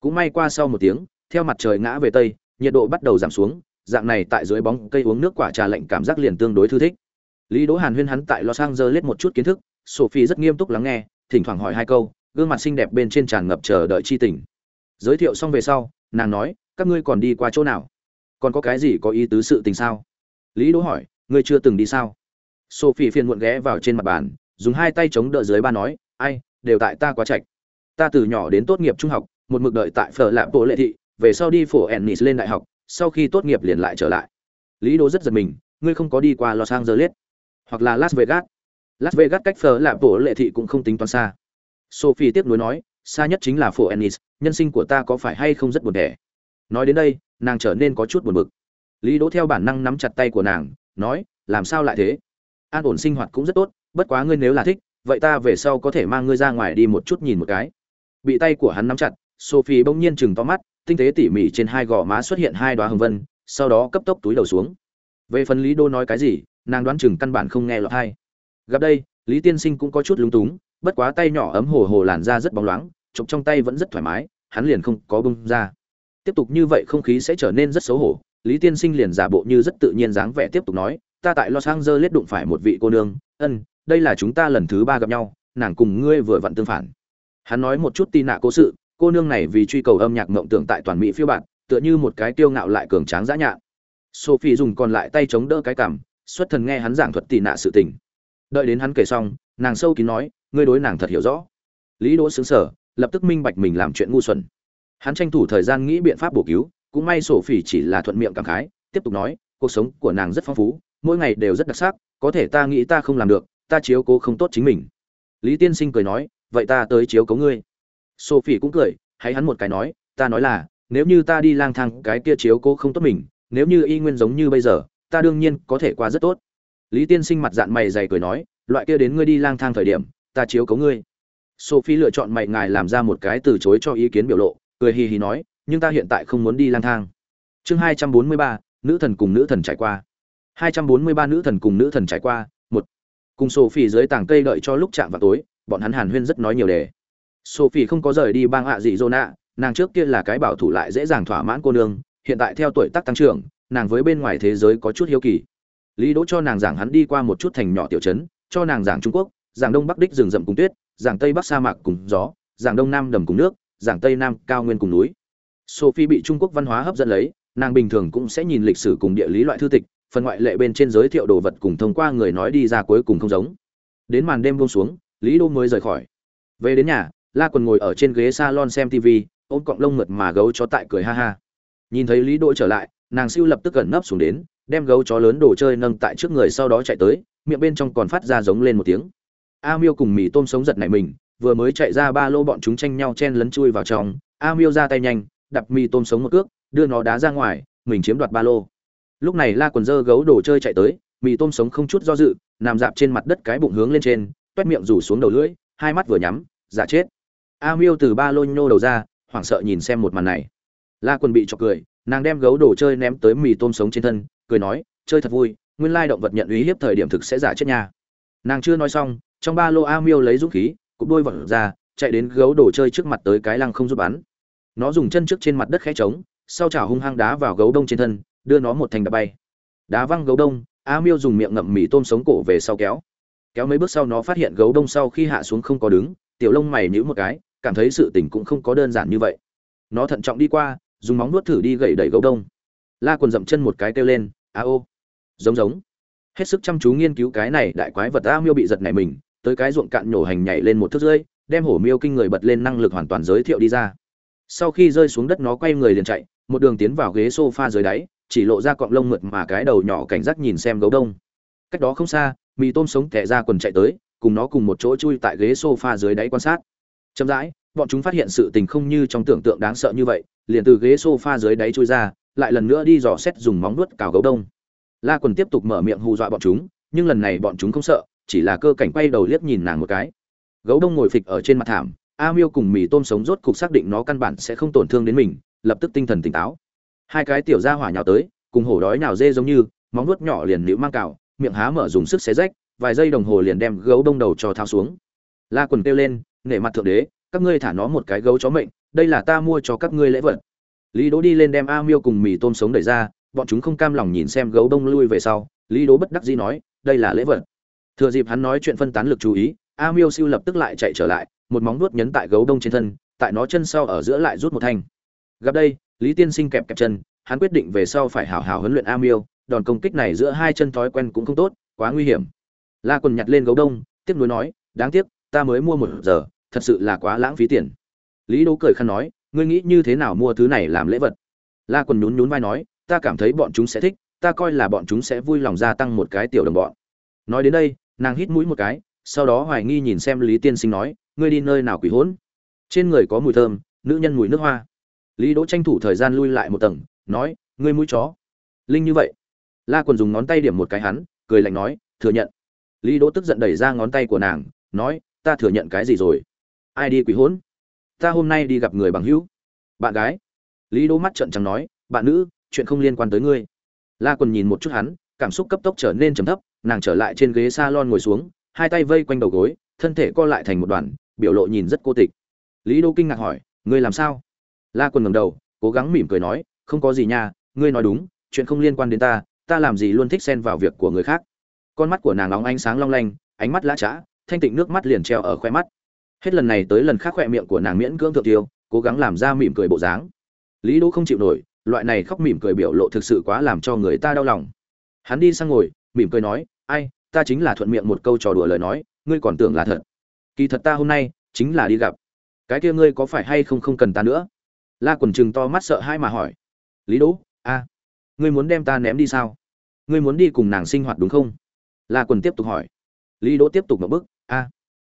Cũng may qua sau một tiếng, theo mặt trời ngã về tây, nhiệt độ bắt đầu giảm xuống dạng này tại dưới bóng cây uống nước quả trà lạnh cảm giác liền tương đối thư thích. Lý đỗ hàn huyên hắn tại los angeles một chút kiến thức, sophie rất nghiêm túc lắng nghe, thỉnh thoảng hỏi hai câu, gương mặt xinh đẹp bên trên tràn ngập chờ đợi chi tình. Giới thiệu xong về sau, nàng nói, các ngươi còn đi qua chỗ nào? Còn có cái gì có ý tứ sự tình sao? Lý đỗ hỏi, ngươi chưa từng đi sao? Sophie phiền muộn ghé vào trên mặt bàn, dùng hai tay chống đỡ dưới ba nói, ai, đều tại ta quá trạch. Ta từ nhỏ đến tốt nghiệp trung học, một mực đợi tại phở lạp bộ lệ thị, về sau đi phổ ennis lên đại học sau khi tốt nghiệp liền lại trở lại. Lý đỗ rất giật mình, ngươi không có đi qua los angeles, hoặc là las vegas. Las vegas cách phở là bộ lệ thị cũng không tính toán xa. Sophie tiếp nối nói, xa nhất chính là phố ennis, nhân sinh của ta có phải hay không rất buồn đẻ nói đến đây, nàng trở nên có chút buồn bực. Lý đỗ theo bản năng nắm chặt tay của nàng, nói, làm sao lại thế? An ổn sinh hoạt cũng rất tốt, bất quá ngươi nếu là thích, vậy ta về sau có thể mang ngươi ra ngoài đi một chút nhìn một cái. Bị tay của hắn nắm chặt, sophie bỗng nhiên chừng to mắt tinh tế tỉ mỉ trên hai gò má xuất hiện hai đoá hồng vân, sau đó cấp tốc túi đầu xuống. Về phần lý đô nói cái gì, nàng đoán chừng căn bản không nghe lọt hay. Gặp đây, lý tiên sinh cũng có chút lúng túng, bất quá tay nhỏ ấm hồ hồ làn da rất bóng loáng, chụp trong tay vẫn rất thoải mái, hắn liền không có bung ra. Tiếp tục như vậy không khí sẽ trở nên rất xấu hổ, lý tiên sinh liền giả bộ như rất tự nhiên dáng vẻ tiếp tục nói, ta tại los angeles đụng phải một vị cô nương, ân, đây là chúng ta lần thứ ba gặp nhau, nàng cùng ngươi vừa vặn tương phản. Hắn nói một chút tin nạ cố sự cô nương này vì truy cầu âm nhạc mộng tưởng tại toàn mỹ phiêu bạt, tựa như một cái tiêu ngạo lại cường tráng dã nhạn. Sophie dùng còn lại tay chống đỡ cái cằm, xuất thần nghe hắn giảng thuật tị nạ sự tình. Đợi đến hắn kể xong, nàng sâu kín nói, ngươi đối nàng thật hiểu rõ. Lý đỗ xứng sở lập tức minh bạch mình làm chuyện ngu xuẩn. Hắn tranh thủ thời gian nghĩ biện pháp bổ cứu, cũng may sổ phỉ chỉ là thuận miệng cảm khái, tiếp tục nói, cuộc sống của nàng rất phong phú, mỗi ngày đều rất đặc sắc, có thể ta nghĩ ta không làm được, ta chiếu cố không tốt chính mình. Lý tiên sinh cười nói, vậy ta tới chiếu cố ngươi sophie cũng cười hãy hắn một cái nói, ta nói là, nếu như ta đi lang thang cái kia chiếu cố không tốt mình, nếu như y nguyên giống như bây giờ, ta đương nhiên có thể qua rất tốt. Lý tiên sinh mặt dạng mày dày cười nói, loại kia đến ngươi đi lang thang thời điểm, ta chiếu cố ngươi. Sophie lựa chọn mày ngài làm ra một cái từ chối cho ý kiến biểu lộ, cười hì hì nói, nhưng ta hiện tại không muốn đi lang thang. Chương hai trăm bốn mươi ba, nữ thần cùng nữ thần trải qua. hai trăm bốn mươi ba, nữ thần cùng nữ thần trải qua, một. Cùng sophie dưới tảng cây đợi cho lúc chạm vào tối, bọn hắn hàn huyên rất nói nhiều đề sophie không có rời đi bang hạ dị zona nàng trước kia là cái bảo thủ lại dễ dàng thỏa mãn cô nương, hiện tại theo tuổi tác tăng trưởng, nàng với bên ngoài thế giới có chút hiếu kỳ. Lý đỗ cho nàng giảng hắn đi qua một chút thành nhỏ tiểu trấn, cho nàng giảng trung quốc, giảng đông bắc đích rừng rậm cùng tuyết, giảng tây bắc sa mạc cùng gió, giảng đông nam đầm cùng nước, giảng tây nam cao nguyên cùng núi. Sophie bị trung quốc văn hóa hấp dẫn lấy, nàng bình thường cũng sẽ nhìn lịch sử cùng địa lý loại thư tịch, phần ngoại lệ bên trên giới thiệu đồ vật cùng thông qua người nói đi ra cuối cùng không giống. Đến màn đêm buông xuống, lý đô mới rời khỏi. Về đến nhà la quần ngồi ở trên ghế salon xem tv ôm cọng lông mượt mà gấu chó tại cười ha ha. Nhìn thấy lý đỗ trở lại, nàng siêu lập tức gần nấp xuống đến, đem gấu chó lớn đồ chơi nâng tại trước người sau đó chạy tới, miệng bên trong còn phát ra giống lên một tiếng. A miêu cùng mì tôm sống giật này mình, vừa mới chạy ra ba lô bọn chúng tranh nhau chen lấn chui vào trong. A miêu ra tay nhanh, đập mì tôm sống một cước, đưa nó đá ra ngoài, mình chiếm đoạt ba lô. Lúc này la quần dơ gấu đồ chơi chạy tới, mì tôm sống không chút do dự, nằm dạp trên mặt đất cái bụng hướng lên trên, toét miệng rủ xuống đầu lưỡi, hai mắt vừa nhắm, giả chết a miêu từ ba lô nhô đầu ra, hoảng sợ nhìn xem một màn này. La quần bị chọc cười, nàng đem gấu đồ chơi ném tới mì tôm sống trên thân, cười nói, chơi thật vui, nguyên lai động vật nhận uy hiếp thời điểm thực sẽ giả chết nha. Nàng chưa nói xong, trong ba lô a miêu lấy dũng khí, cụp đôi vật ra, chạy đến gấu đồ chơi trước mặt tới cái lăng không giúp bắn. Nó dùng chân trước trên mặt đất khẽ trống, sau chảo hung hăng đá vào gấu đông trên thân, đưa nó một thành đập bay. Đá văng gấu đông, a miêu dùng miệng ngậm mì tôm sống cổ về sau kéo. Kéo mấy bước sau nó phát hiện gấu đông sau khi hạ xuống không có đứng, tiểu lông mày nhíu một cái cảm thấy sự tình cũng không có đơn giản như vậy. Nó thận trọng đi qua, dùng móng nuốt thử đi gậy đẩy gấu đông. La quần dậm chân một cái kêu lên, a ô, giống giống. Hết sức chăm chú nghiên cứu cái này đại quái vật a miêu bị giật này mình, tới cái ruộng cạn nhổ hành nhảy lên một thước rưỡi, đem hổ miêu kinh người bật lên năng lực hoàn toàn giới thiệu đi ra. Sau khi rơi xuống đất nó quay người liền chạy, một đường tiến vào ghế sofa dưới đáy, chỉ lộ ra cọng lông mượt mà cái đầu nhỏ cảnh giác nhìn xem gấu đông. Cách đó không xa, mì tôm sống tẻ ra quần chạy tới, cùng nó cùng một chỗ chui tại ghế sofa dưới đáy quan sát chậm rãi, bọn chúng phát hiện sự tình không như trong tưởng tượng đáng sợ như vậy, liền từ ghế sofa dưới đáy chui ra, lại lần nữa đi dò xét dùng móng nuốt cào gấu đông. La quần tiếp tục mở miệng hù dọa bọn chúng, nhưng lần này bọn chúng không sợ, chỉ là cơ cảnh quay đầu liếc nhìn nàng một cái. Gấu đông ngồi phịch ở trên mặt thảm, a miêu cùng mì tôm sống rốt cục xác định nó căn bản sẽ không tổn thương đến mình, lập tức tinh thần tỉnh táo. Hai cái tiểu ra hỏa nhào tới, cùng hổ đói nào dê giống như, móng nuốt nhỏ liền nữ mang cào, miệng há mở dùng sức xé rách, vài giây đồng hồ liền đem gấu đông đầu cho thao xuống. La quần kêu lên nể mặt thượng đế, các ngươi thả nó một cái gấu chó mệnh, đây là ta mua cho các ngươi lễ vật. Lý đỗ đi lên đem a miêu cùng mì tôm sống đẩy ra, bọn chúng không cam lòng nhìn xem gấu đông lui về sau, lý đỗ bất đắc dĩ nói, đây là lễ vật. Thừa dịp hắn nói chuyện phân tán lực chú ý, a miêu siêu lập tức lại chạy trở lại, một móng vuốt nhấn tại gấu đông trên thân, tại nó chân sau ở giữa lại rút một thanh. Gặp đây, lý tiên sinh kẹp kẹp chân, hắn quyết định về sau phải hảo hảo huấn luyện a miêu, đòn công kích này giữa hai chân thói quen cũng không tốt, quá nguy hiểm. La quần nhặt lên gấu đông tiếp nối nói, đáng tiếc, ta mới mua một giờ thật sự là quá lãng phí tiền. Lý đỗ cười khăn nói, ngươi nghĩ như thế nào mua thứ này làm lễ vật? La quần nhún nhún vai nói, ta cảm thấy bọn chúng sẽ thích, ta coi là bọn chúng sẽ vui lòng gia tăng một cái tiểu đồng bọn. Nói đến đây, nàng hít mũi một cái, sau đó hoài nghi nhìn xem lý tiên sinh nói, ngươi đi nơi nào quỷ hỗn? Trên người có mùi thơm, nữ nhân mùi nước hoa. Lý đỗ tranh thủ thời gian lui lại một tầng, nói, ngươi mũi chó. Linh như vậy. La quần dùng ngón tay điểm một cái hắn, cười lạnh nói, thừa nhận. Lý đỗ tức giận đẩy ra ngón tay của nàng, nói, ta thừa nhận cái gì rồi? Ai đi quỷ hỗn ta hôm nay đi gặp người bằng hữu. Bạn gái. Lý đỗ mắt trợn trắng nói, bạn nữ, chuyện không liên quan tới ngươi. La quần nhìn một chút hắn, cảm xúc cấp tốc trở nên trầm thấp, nàng trở lại trên ghế salon ngồi xuống, hai tay vây quanh đầu gối, thân thể co lại thành một đoàn, biểu lộ nhìn rất cô tịch. Lý đỗ kinh ngạc hỏi, ngươi làm sao? La quần ngầm đầu, cố gắng mỉm cười nói, không có gì nha, ngươi nói đúng, chuyện không liên quan đến ta ta làm gì luôn thích xen vào việc của người khác. Con mắt của nàng nóng ánh sáng long lanh, ánh mắt lã chã thanh tịnh nước mắt liền treo ở khoe mắt hết lần này tới lần khác khoe miệng của nàng miễn cưỡng thượng tiêu, cố gắng làm ra mỉm cười bộ dáng. Lý đỗ không chịu nổi, loại này khóc mỉm cười biểu lộ thực sự quá làm cho người ta đau lòng. Hắn đi sang ngồi, mỉm cười nói, ai, ta chính là thuận miệng một câu trò đùa lời nói, ngươi còn tưởng là thật. Kỳ thật ta hôm nay chính là đi gặp. Cái kia ngươi có phải hay không không cần ta nữa? La quần chừng to mắt sợ hai mà hỏi. Lý đỗ, a, ngươi muốn đem ta ném đi sao? Ngươi muốn đi cùng nàng sinh hoạt đúng không? La quần tiếp tục hỏi. Lý đỗ tiếp tục ngậm bức a.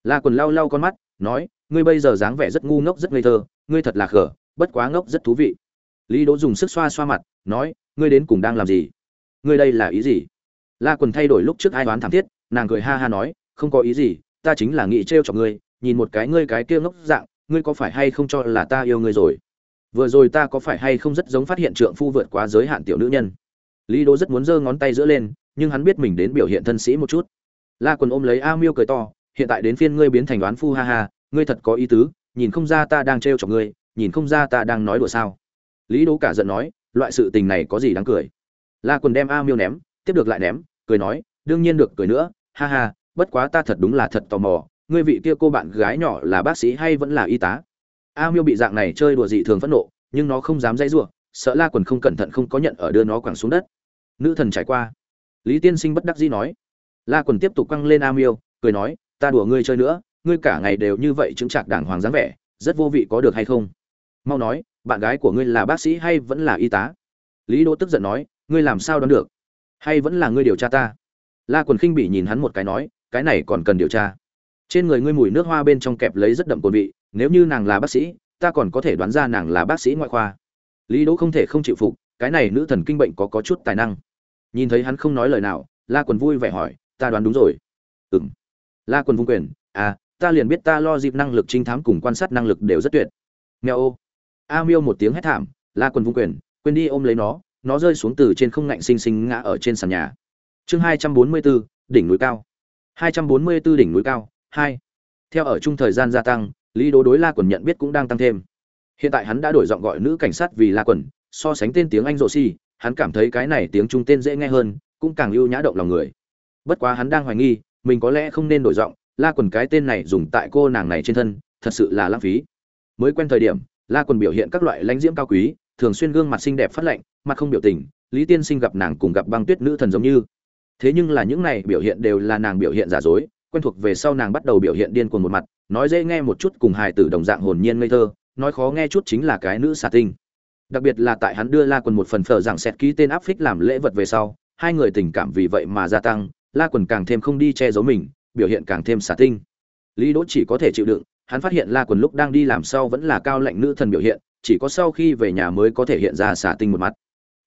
La quần lau lau con mắt nói, ngươi bây giờ dáng vẻ rất ngu ngốc, rất ngây thơ, ngươi thật là khở bất quá ngốc rất thú vị. Lý đỗ dùng sức xoa xoa mặt, nói, ngươi đến cùng đang làm gì? Ngươi đây là ý gì? La quần thay đổi lúc trước ai đoán thảm thiết, nàng cười ha ha nói, không có ý gì, ta chính là nghĩ trêu chọc ngươi, nhìn một cái ngươi cái kia ngốc dạng, ngươi có phải hay không cho là ta yêu ngươi rồi? Vừa rồi ta có phải hay không rất giống phát hiện trượng phu vượt quá giới hạn tiểu nữ nhân? Lý đỗ rất muốn giơ ngón tay giữa lên, nhưng hắn biết mình đến biểu hiện thân sĩ một chút. La quần ôm lấy a miêu cười to hiện tại đến phiên ngươi biến thành đoán phu, ha ha, ngươi thật có ý tứ, nhìn không ra ta đang trêu chọc ngươi, nhìn không ra ta đang nói đùa sao. Lý đỗ cả giận nói, loại sự tình này có gì đáng cười. La quần đem a miêu ném, tiếp được lại ném, cười nói, đương nhiên được cười nữa, ha ha, bất quá ta thật đúng là thật tò mò, ngươi vị kia cô bạn gái nhỏ là bác sĩ hay vẫn là y tá? A miêu bị dạng này chơi đùa dị thường phẫn nộ, nhưng nó không dám dây giụa sợ la quần không cẩn thận không có nhận ở đưa nó quẳng xuống đất. Nữ thần trải qua. Lý tiên sinh bất đắc dĩ nói. La quần tiếp tục quăng lên a miêu, cười nói ta đùa ngươi chơi nữa, ngươi cả ngày đều như vậy chứng trạc đàng hoàng dáng vẻ, rất vô vị có được hay không? Mau nói, bạn gái của ngươi là bác sĩ hay vẫn là y tá? Lý đỗ tức giận nói, ngươi làm sao đoán được? Hay vẫn là ngươi điều tra ta? La quần khinh bỉ nhìn hắn một cái nói, cái này còn cần điều tra. Trên người ngươi mùi nước hoa bên trong kẹp lấy rất đậm cồn vị, nếu như nàng là bác sĩ, ta còn có thể đoán ra nàng là bác sĩ ngoại khoa. Lý đỗ không thể không chịu phục, cái này nữ thần kinh bệnh có có chút tài năng. Nhìn thấy hắn không nói lời nào, la quần vui vẻ hỏi, ta đoán đúng rồi. Ừng la quần vung quyền à ta liền biết ta lo dịp năng lực trinh thám cùng quan sát năng lực đều rất tuyệt. Mèo ô. A miêu một tiếng hét thảm, la quần vung quyền, quên đi ôm lấy nó nó rơi xuống từ trên không ngạnh xinh xinh ngã ở trên sàn nhà. Chương hai trăm bốn mươi bốn đỉnh núi cao. Hai trăm bốn mươi 244 đỉnh núi cao, hai. Theo ở chung thời gian gia tăng, lý đố đối la quần nhận biết cũng đang tăng thêm. Hiện tại hắn đã đổi giọng gọi nữ cảnh sát vì la quần, so sánh tên tiếng anh rộ si hắn cảm thấy cái này tiếng trung tên dễ nghe hơn, cũng càng ưu nhã động lòng người. Bất quá hắn đang hoài nghi mình có lẽ không nên đổi giọng, la quần cái tên này dùng tại cô nàng này trên thân, thật sự là lãng phí. Mới quen thời điểm, la quần biểu hiện các loại lãnh diễm cao quý, thường xuyên gương mặt xinh đẹp phát lạnh, mặt không biểu tình, lý tiên sinh gặp nàng cùng gặp băng tuyết nữ thần giống như. Thế nhưng là những này biểu hiện đều là nàng biểu hiện giả dối, quen thuộc về sau nàng bắt đầu biểu hiện điên cuồng một mặt, nói dễ nghe một chút cùng hài tử đồng dạng hồn nhiên ngây thơ, nói khó nghe chút chính là cái nữ xà tinh. Đặc biệt là tại hắn đưa la quần một phần phở giảng xét ký tên áp phích làm lễ vật về sau, hai người tình cảm vì vậy mà gia tăng la quần càng thêm không đi che giấu mình, biểu hiện càng thêm xả tinh. Lý đỗ chỉ có thể chịu đựng, hắn phát hiện la quần lúc đang đi làm sau vẫn là cao lạnh nữ thần biểu hiện, chỉ có sau khi về nhà mới có thể hiện ra xả tinh một mắt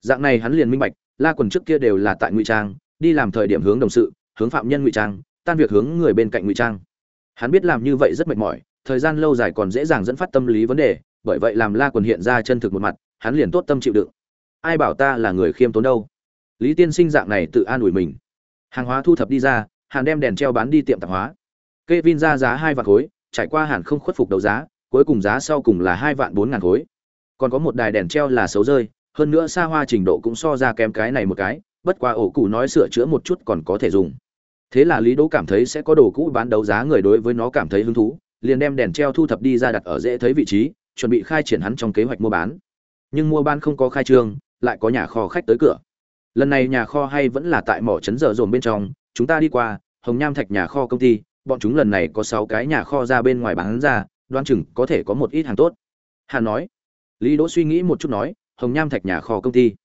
dạng này hắn liền minh bạch, la quần trước kia đều là tại ngụy trang, đi làm thời điểm hướng đồng sự, hướng phạm nhân ngụy trang, tan việc hướng người bên cạnh ngụy trang. Hắn biết làm như vậy rất mệt mỏi, thời gian lâu dài còn dễ dàng dẫn phát tâm lý vấn đề, bởi vậy làm la quần hiện ra chân thực một mặt, hắn liền tốt tâm chịu đựng. Ai bảo ta là người khiêm tốn đâu? Lý tiên sinh dạng này tự an ủi mình hàng hóa thu thập đi ra, hàn đem đèn treo bán đi tiệm tạp hóa. K vin ra giá hai vạn khối, trải qua hàn không khuất phục đấu giá, cuối cùng giá sau cùng là hai vạn bốn ngàn khối. Còn có một đài đèn treo là xấu rơi, hơn nữa xa hoa trình độ cũng so ra kém cái này một cái, bất quá ổ cụ nói sửa chữa một chút còn có thể dùng. Thế là lý đỗ cảm thấy sẽ có đồ cũ bán đấu giá người đối với nó cảm thấy hứng thú, liền đem đèn treo thu thập đi ra đặt ở dễ thấy vị trí, chuẩn bị khai triển hắn trong kế hoạch mua bán. Nhưng mua bán không có khai trương, lại có nhà kho khách tới cửa lần này nhà kho hay vẫn là tại mỏ trấn dở dồn bên trong, chúng ta đi qua, hồng nham thạch nhà kho công ty, bọn chúng lần này có sáu cái nhà kho ra bên ngoài bán ra đoan chừng có thể có một ít hàng tốt. Hà nói. Lý đỗ suy nghĩ một chút nói, hồng nham thạch nhà kho công ty.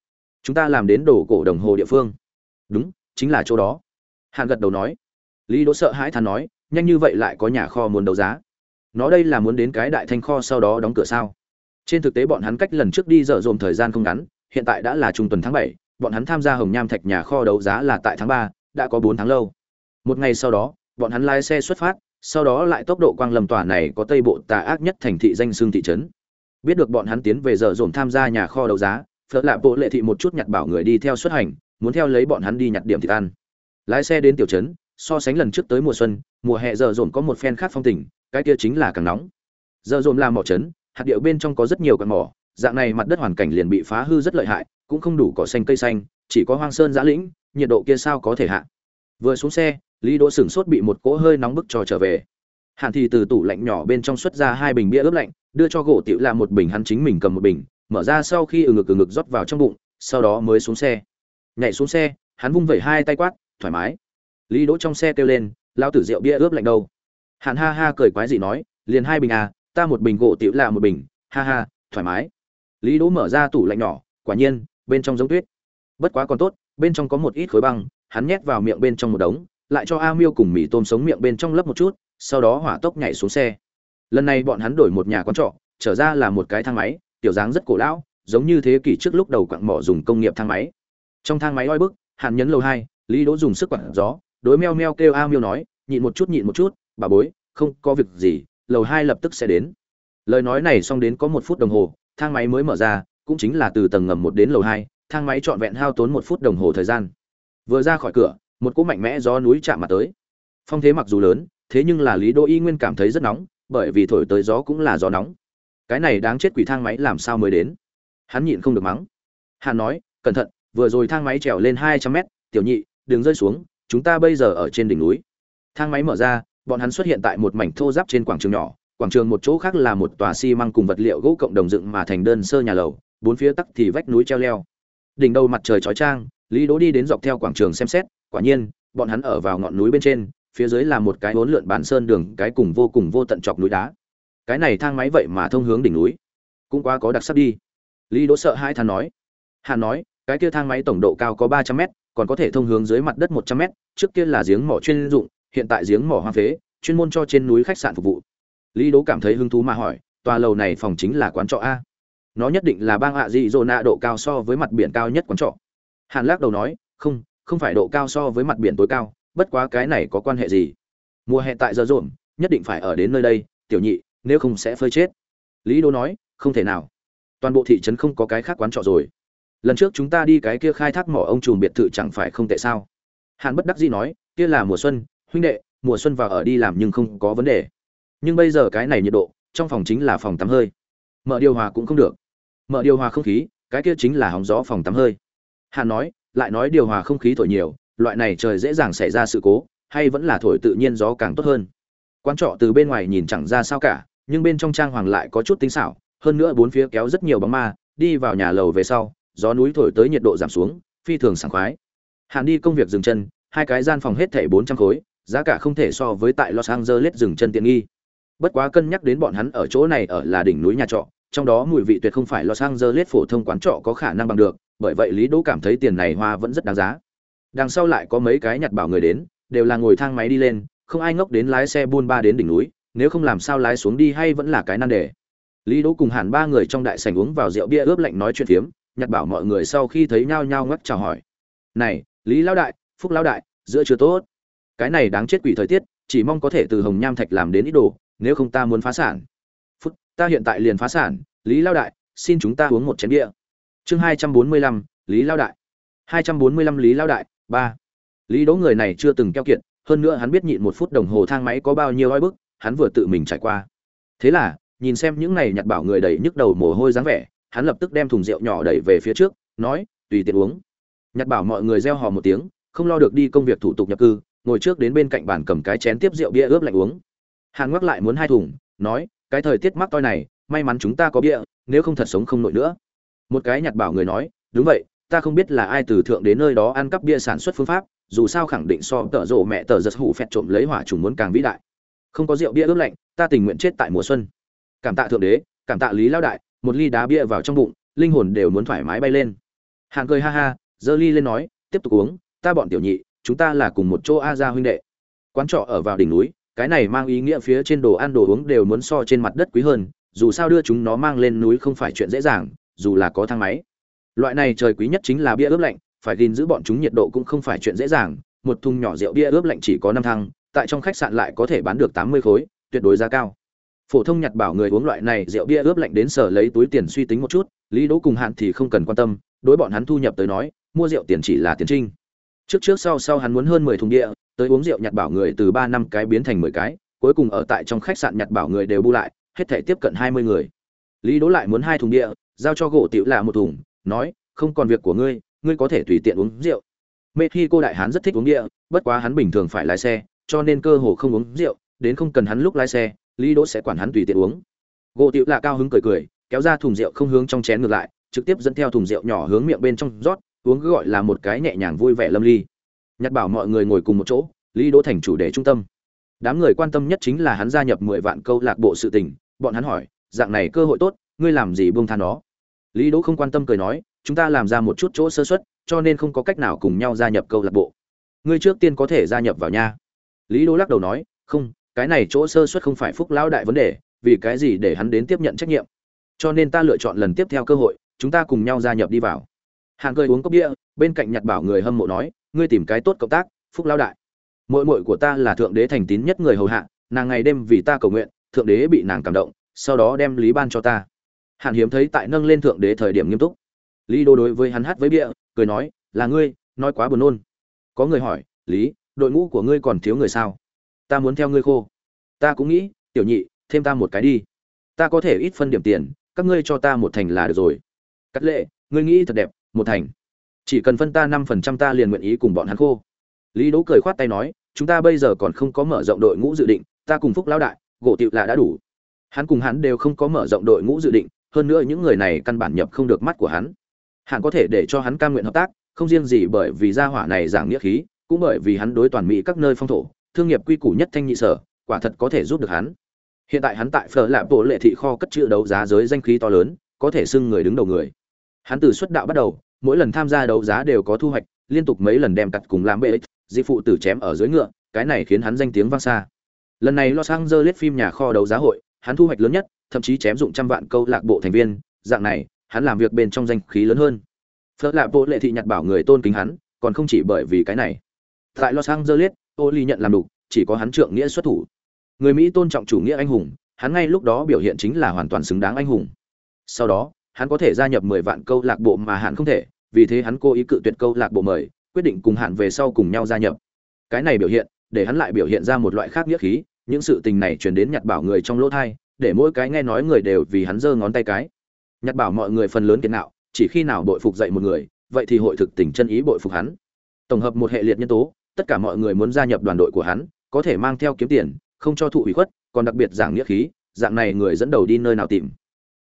Chúng ta làm đến đổ cổ đồng hồ địa phương. Đúng, chính là chỗ đó. Hàn gật đầu nói. Lý đỗ sợ hãi thán nói, nhanh như vậy lại có nhà kho muốn đấu giá. Nó đây là muốn đến cái đại thanh kho sau đó đóng cửa sao? Trên thực tế bọn hắn cách lần trước đi dở dồn thời gian không ngắn, hiện tại đã là trung tuần tháng bảy bọn hắn tham gia hồng nham thạch nhà kho đấu giá là tại tháng ba, đã có bốn tháng lâu. Một ngày sau đó, bọn hắn lái xe xuất phát, sau đó lại tốc độ quang lâm tòa này có tây bộ tà ác nhất thành thị danh xương thị trấn. Biết được bọn hắn tiến về giờ dồn tham gia nhà kho đấu giá phớt lạ bộ lệ thị một chút nhặt bảo người đi theo xuất hành, muốn theo lấy bọn hắn đi nhặt điểm thịt ăn. Lái xe đến tiểu trấn, so sánh lần trước tới mùa xuân, mùa hè giờ dồn có một phen khác phong tình, cái kia chính là càng nóng. Giờ dồn là mỏ trấn, hạt điệu bên trong có rất nhiều căn mỏ, dạng này mặt đất hoàn cảnh liền bị phá hư rất lợi hại cũng không đủ cỏ xanh cây xanh, chỉ có hoang sơn giã lĩnh, nhiệt độ kia sao có thể hạ? Vừa xuống xe, lý đỗ sửng sốt bị một cỗ hơi nóng bức cho trở về. Hạn thì từ tủ lạnh nhỏ bên trong xuất ra hai bình bia ướp lạnh, đưa cho gỗ tiểu là một bình hắn chính mình cầm một bình, mở ra sau khi ừ ngực ừ ngực rót vào trong bụng, sau đó mới xuống xe. Nhảy xuống xe, hắn vung vẩy hai tay quát, thoải mái. Lý đỗ trong xe kêu lên lao tử rượu bia ướp lạnh đâu? Hạn ha ha cười quái gì nói, liền hai bình à ta một bình, gỗ tiểu là một bình, ha ha, thoải mái. Lý đỗ mở ra tủ lạnh nhỏ, quả nhiên bên trong giống tuyết. Bất quá còn tốt, bên trong có một ít khối băng, hắn nhét vào miệng bên trong một đống, lại cho a miêu cùng mì tôm sống miệng bên trong lấp một chút, sau đó hỏa tốc nhảy xuống xe. Lần này bọn hắn đổi một nhà quán trọ, trở ra là một cái thang máy, tiểu dáng rất cổ lão, giống như thế kỷ trước lúc đầu quặng mỏ dùng công nghiệp thang máy. Trong thang máy oi bức hắn nhấn lầu hai, lý đỗ dùng sức quặn gió, đối meo meo kêu a miêu nói, nhịn một chút, nhịn một chút, bà bối, không có việc gì, lầu hai lập tức sẽ đến. Lời nói này xong đến có một phút đồng hồ, thang máy mới mở ra cũng chính là từ tầng ngầm một đến lầu hai, thang máy trọn vẹn hao tốn một phút đồng hồ thời gian. Vừa ra khỏi cửa, một cỗ mạnh mẽ gió núi chạm mặt tới. Phong thế mặc dù lớn, thế nhưng là lý đô y nguyên cảm thấy rất nóng, bởi vì thổi tới gió cũng là gió nóng. Cái này đáng chết quỷ thang máy làm sao mới đến? Hắn nhịn không được mắng. Hắn nói, cẩn thận, vừa rồi thang máy trèo lên hai trăm mét, tiểu nhị, đừng rơi xuống, chúng ta bây giờ ở trên đỉnh núi. Thang máy mở ra, bọn hắn xuất hiện tại một mảnh thô giáp trên quảng trường nhỏ, quảng trường một chỗ khác là một tòa xi măng cùng vật liệu gỗ cộng đồng dựng mà thành đơn sơ nhà lầu bốn phía tắc thì vách núi treo leo. Đỉnh đầu mặt trời chói chang, lý đỗ đi đến dọc theo quảng trường xem xét, quả nhiên, bọn hắn ở vào ngọn núi bên trên, phía dưới là một cái hỗn lượn bản sơn đường, cái cùng vô cùng vô tận chọc núi đá. Cái này thang máy vậy mà thông hướng đỉnh núi. Cũng quá có đặc sắc đi. Lý đỗ sợ hai thằng nói. Hà nói, cái kia thang máy tổng độ cao có ba trăm mét, còn có thể thông hướng dưới mặt đất một trăm mét, trước kia là giếng mỏ chuyên dụng, hiện tại giếng mỏ hoang phế, chuyên môn cho trên núi khách sạn phục vụ. Lý đỗ cảm thấy hứng thú mà hỏi, tòa lầu này phòng chính là quán trọ a? Nó nhất định là bang hạ dị dỗ nạ độ cao so với mặt biển cao nhất quán trọ. Hàn lắc đầu nói, không không phải độ cao so với mặt biển tối cao, bất quá cái này có quan hệ gì? Mùa hè tại giờ rộn, nhất định phải ở đến nơi đây, tiểu nhị, nếu không sẽ phơi chết. Lý đô nói, không thể nào. Toàn bộ thị trấn không có cái khác quán trọ rồi. Lần trước chúng ta đi cái kia khai thác mỏ ông trùm biệt thự chẳng phải không tệ sao? Hàn bất đắc dĩ nói, kia là mùa xuân, huynh đệ, mùa xuân vào ở đi làm nhưng không có vấn đề. Nhưng bây giờ cái này nhiệt độ, trong phòng chính là phòng tắm hơi. Mở điều hòa cũng không được mở điều hòa không khí, cái kia chính là hóng gió phòng tắm hơi. Hàn nói, lại nói điều hòa không khí thổi nhiều, loại này trời dễ dàng xảy ra sự cố, hay vẫn là thổi tự nhiên gió càng tốt hơn. Quán trọ từ bên ngoài nhìn chẳng ra sao cả, nhưng bên trong trang hoàng lại có chút tinh xảo, hơn nữa bốn phía kéo rất nhiều bóng ma, đi vào nhà lầu về sau, gió núi thổi tới nhiệt độ giảm xuống, phi thường sảng khoái. Hàn đi công việc dừng chân, hai cái gian phòng hết thảy bốn trăm khối, giá cả không thể so với tại los angeles dừng chân tiện nghi. Bất quá cân nhắc đến bọn hắn ở chỗ này ở là đỉnh núi nhà trọ trong đó mùi vị tuyệt không phải los angeles phổ thông quán trọ có khả năng bằng được, bởi vậy lý đỗ cảm thấy tiền này hoa vẫn rất đáng giá. Đằng sau lại có mấy cái nhặt bảo người đến, đều là ngồi thang máy đi lên, không ai ngốc đến lái xe buôn ba đến đỉnh núi, nếu không làm sao lái xuống đi hay vẫn là cái nan đề. Lý đỗ cùng hẳn ba người trong đại sảnh uống vào rượu bia ướp lạnh nói chuyện phiếm, nhặt bảo mọi người sau khi thấy nhau nhau ngắt chào hỏi. Này, lý lão đại, phúc lão đại, giữa chưa tốt. Cái này đáng chết quỷ thời tiết, chỉ mong có thể từ hồng nham thạch làm đến ít đồ, nếu không ta muốn phá sản ta hiện tại liền phá sản lý lão đại xin chúng ta uống một chén bia. Chương hai trăm bốn mươi lăm lý lão đại. hai trăm bốn mươi lăm lý lão đại ba. Lý đỗ người này chưa từng keo kiện, hơn nữa hắn biết nhịn một phút đồng hồ thang máy có bao nhiêu oi bức hắn vừa tự mình trải qua. Thế là nhìn xem những này nhặt bảo người đầy nhức đầu mồ hôi dáng vẻ hắn lập tức đem thùng rượu nhỏ đẩy về phía trước nói tùy tiện uống. Nhặt bảo mọi người reo hò một tiếng không lo được đi công việc thủ tục nhập cư ngồi trước đến bên cạnh bàn cầm cái chén tiếp rượu bia ướp lạnh uống. Hàn ngoắc lại muốn hai thùng nói cái thời tiết mắc toi này, may mắn chúng ta có bia, nếu không thật sống không nổi nữa. Một cái nhặt bảo người nói, đúng vậy, ta không biết là ai từ thượng đến nơi đó ăn cắp bia sản xuất phương pháp, dù sao khẳng định so tở rộ mẹ tờ giật hủ phẹt trộm lấy hỏa trùng muốn càng vĩ đại. Không có rượu bia ướp lạnh, ta tình nguyện chết tại mùa xuân. Cảm tạ thượng đế, cảm tạ lý lao đại, một ly đá bia vào trong bụng, linh hồn đều muốn thoải mái bay lên. Hạng cười ha ha, giơ ly lên nói, tiếp tục uống, ta bọn tiểu nhị, chúng ta là cùng một chỗ a gia huynh đệ. Quán trọ ở vào đỉnh núi cái này mang ý nghĩa phía trên đồ ăn đồ uống đều muốn so trên mặt đất quý hơn, dù sao đưa chúng nó mang lên núi không phải chuyện dễ dàng, dù là có thang máy. Loại này trời quý nhất chính là bia ướp lạnh, phải gìn giữ bọn chúng nhiệt độ cũng không phải chuyện dễ dàng, một thùng nhỏ rượu bia ướp lạnh chỉ có năm thăng tại trong khách sạn lại có thể bán được tám mươi khối, tuyệt đối giá cao. Phổ thông nhặt bảo người uống loại này rượu bia ướp lạnh đến sở lấy túi tiền suy tính một chút, lý đỗ cùng hạn thì không cần quan tâm, đối bọn hắn thu nhập tới nói, mua rượu tiền chỉ là tiền trinh. Trước trước sau sau hắn muốn hơn mười thùng địa tới uống rượu nhặt bảo người từ ba năm cái biến thành mười cái, cuối cùng ở tại trong khách sạn nhặt bảo người đều bu lại, hết thể tiếp cận hai mươi người. Lý đỗ lại muốn hai thùng địa, giao cho gỗ tiểu là một thùng, nói, không còn việc của ngươi ngươi có thể tùy tiện uống rượu. Mê khi cô đại hán rất thích uống địa, bất quá hắn bình thường phải lái xe, cho nên cơ hồ không uống rượu, đến không cần hắn lúc lái xe, lý đỗ sẽ quản hắn tùy tiện uống. Gỗ tiểu là cao hứng cười cười, kéo ra thùng rượu không hướng trong chén ngược lại, trực tiếp dẫn theo thùng rượu nhỏ hướng miệng bên trong rót, uống cứ gọi là một cái nhẹ nhàng vui vẻ lâm ly nhặt bảo mọi người ngồi cùng một chỗ, lý đỗ thành chủ đề trung tâm. Đám người quan tâm nhất chính là hắn gia nhập mười vạn câu lạc bộ sự tình, bọn hắn hỏi, dạng này cơ hội tốt, ngươi làm gì buông than nó? lý đỗ không quan tâm cười nói, chúng ta làm ra một chút chỗ sơ xuất cho nên không có cách nào cùng nhau gia nhập câu lạc bộ. Ngươi trước tiên có thể gia nhập vào nha. Lý đỗ lắc đầu nói, không, cái này chỗ sơ xuất không phải phúc lão đại vấn đề, vì cái gì để hắn đến tiếp nhận trách nhiệm? Cho nên ta lựa chọn lần tiếp theo cơ hội, chúng ta cùng nhau gia nhập đi vào. Hạng cười uống cốc bia, bên cạnh nhặt bảo người hâm mộ nói ngươi tìm cái tốt cộng tác phúc lao đại. Mội mội của ta là thượng đế thành tín nhất người hầu hạ nàng ngày đêm vì ta cầu nguyện thượng đế bị nàng cảm động sau đó đem lý ban cho ta. Hạn hiếm thấy tại nâng lên thượng đế thời điểm nghiêm túc. Lý đô đối với hắn hát với bịa, cười nói là ngươi nói quá buồn nôn. Có người hỏi lý đội ngũ của ngươi còn thiếu người sao? Ta muốn theo ngươi khô. Ta cũng nghĩ tiểu nhị thêm ta một cái đi. Ta có thể ít phân điểm tiền các ngươi cho ta một thành là được rồi. Cắt lệ ngươi nghĩ thật đẹp một thành chỉ cần phân ta năm phần trăm ta liền nguyện ý cùng bọn hắn khô. Lý đỗ cười khoát tay nói, chúng ta bây giờ còn không có mở rộng đội ngũ dự định, ta cùng phúc lão đại, gỗ tiệu là đã đủ. Hắn cùng hắn đều không có mở rộng đội ngũ dự định, hơn nữa những người này căn bản nhập không được mắt của hắn. Hắn có thể để cho hắn cam nguyện hợp tác, không riêng gì bởi vì gia hỏa này giảng nghĩa khí, cũng bởi vì hắn đối toàn mỹ các nơi phong thổ, thương nghiệp quy củ nhất thanh nhị sở, quả thật có thể giúp được hắn. Hiện tại hắn tại phở lạp bộ lệ thị kho cất chữ đấu giá giới danh khí to lớn, có thể xưng người đứng đầu người. Hắn từ xuất đạo bắt đầu mỗi lần tham gia đấu giá đều có thu hoạch, liên tục mấy lần đem cặt cùng làm bệ, di phụ tử chém ở dưới ngựa, cái này khiến hắn danh tiếng vang xa. Lần này los angeles phim nhà kho đấu giá hội, hắn thu hoạch lớn nhất, thậm chí chém dụng trăm vạn câu lạc bộ thành viên, dạng này, hắn làm việc bên trong danh khí lớn hơn. Phớt lạp bộ lệ thị nhặt bảo người tôn kính hắn, còn không chỉ bởi vì cái này. Tại los angeles ô ly nhận làm đủ, chỉ có hắn trượng nghĩa xuất thủ. Người mỹ tôn trọng chủ nghĩa anh hùng, hắn ngay lúc đó biểu hiện chính là hoàn toàn xứng đáng anh hùng. Sau đó hắn có thể gia nhập mười vạn câu lạc bộ mà hắn không thể, vì thế hắn cố ý cự tuyệt câu lạc bộ mời, quyết định cùng hạn về sau cùng nhau gia nhập. Cái này biểu hiện, để hắn lại biểu hiện ra một loại khác nghĩa khí, những sự tình này truyền đến nhặt bảo người trong lỗ thai, để mỗi cái nghe nói người đều vì hắn giơ ngón tay cái. Nhặt bảo mọi người phần lớn kiến nạo, chỉ khi nào bội phục dậy một người, vậy thì hội thực tình chân ý bội phục hắn. Tổng hợp một hệ liệt nhân tố, tất cả mọi người muốn gia nhập đoàn đội của hắn, có thể mang theo kiếm tiền, không cho thụ ủy khuất, còn đặc biệt giảng nghĩa khí, dạng này người dẫn đầu đi nơi nào tìm.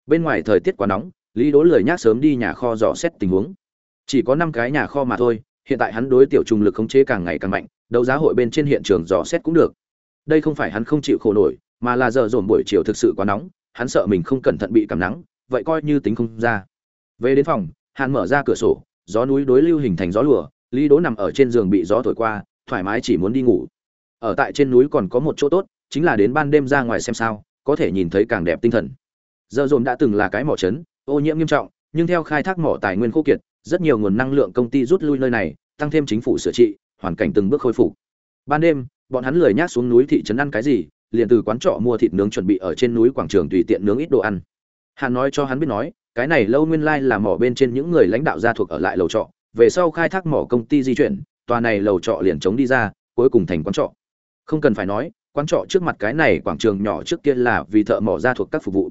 Bên ngoài thời tiết quá nóng lý đỗ lười nhác sớm đi nhà kho dò xét tình huống. Chỉ có năm cái nhà kho mà thôi, hiện tại hắn đối tiểu trùng lực khống chế càng ngày càng mạnh, đấu giá hội bên trên hiện trường dò xét cũng được. Đây không phải hắn không chịu khổ nổi, mà là giờ dồn buổi chiều thực sự quá nóng, hắn sợ mình không cẩn thận bị cảm nắng, vậy coi như tính không ra. Về đến phòng hắn mở ra cửa sổ, gió núi đối lưu hình thành gió lùa, lý đỗ nằm ở trên giường bị gió thổi qua, thoải mái chỉ muốn đi ngủ. Ở tại trên núi còn có một chỗ tốt, chính là đến ban đêm ra ngoài xem sao, có thể nhìn thấy càng đẹp tinh thần. Giờ dồn đã từng là cái mỏ trấn ô nhiễm nghiêm trọng, nhưng theo khai thác mỏ tài nguyên khô kiệt, rất nhiều nguồn năng lượng công ty rút lui nơi này, tăng thêm chính phủ sửa trị, hoàn cảnh từng bước khôi phục. Ban đêm, bọn hắn lười nhác xuống núi thị trấn ăn cái gì, liền từ quán trọ mua thịt nướng chuẩn bị ở trên núi quảng trường tùy tiện nướng ít đồ ăn. Hắn nói cho hắn biết nói, cái này lâu nguyên lai là mỏ bên trên những người lãnh đạo gia thuộc ở lại lầu trọ, về sau khai thác mỏ công ty di chuyển, tòa này lầu trọ liền chống đi ra, cuối cùng thành quán trọ. Không cần phải nói, quán trọ trước mặt cái này quảng trường nhỏ trước kia là vì thợ mỏ gia thuộc các phục vụ.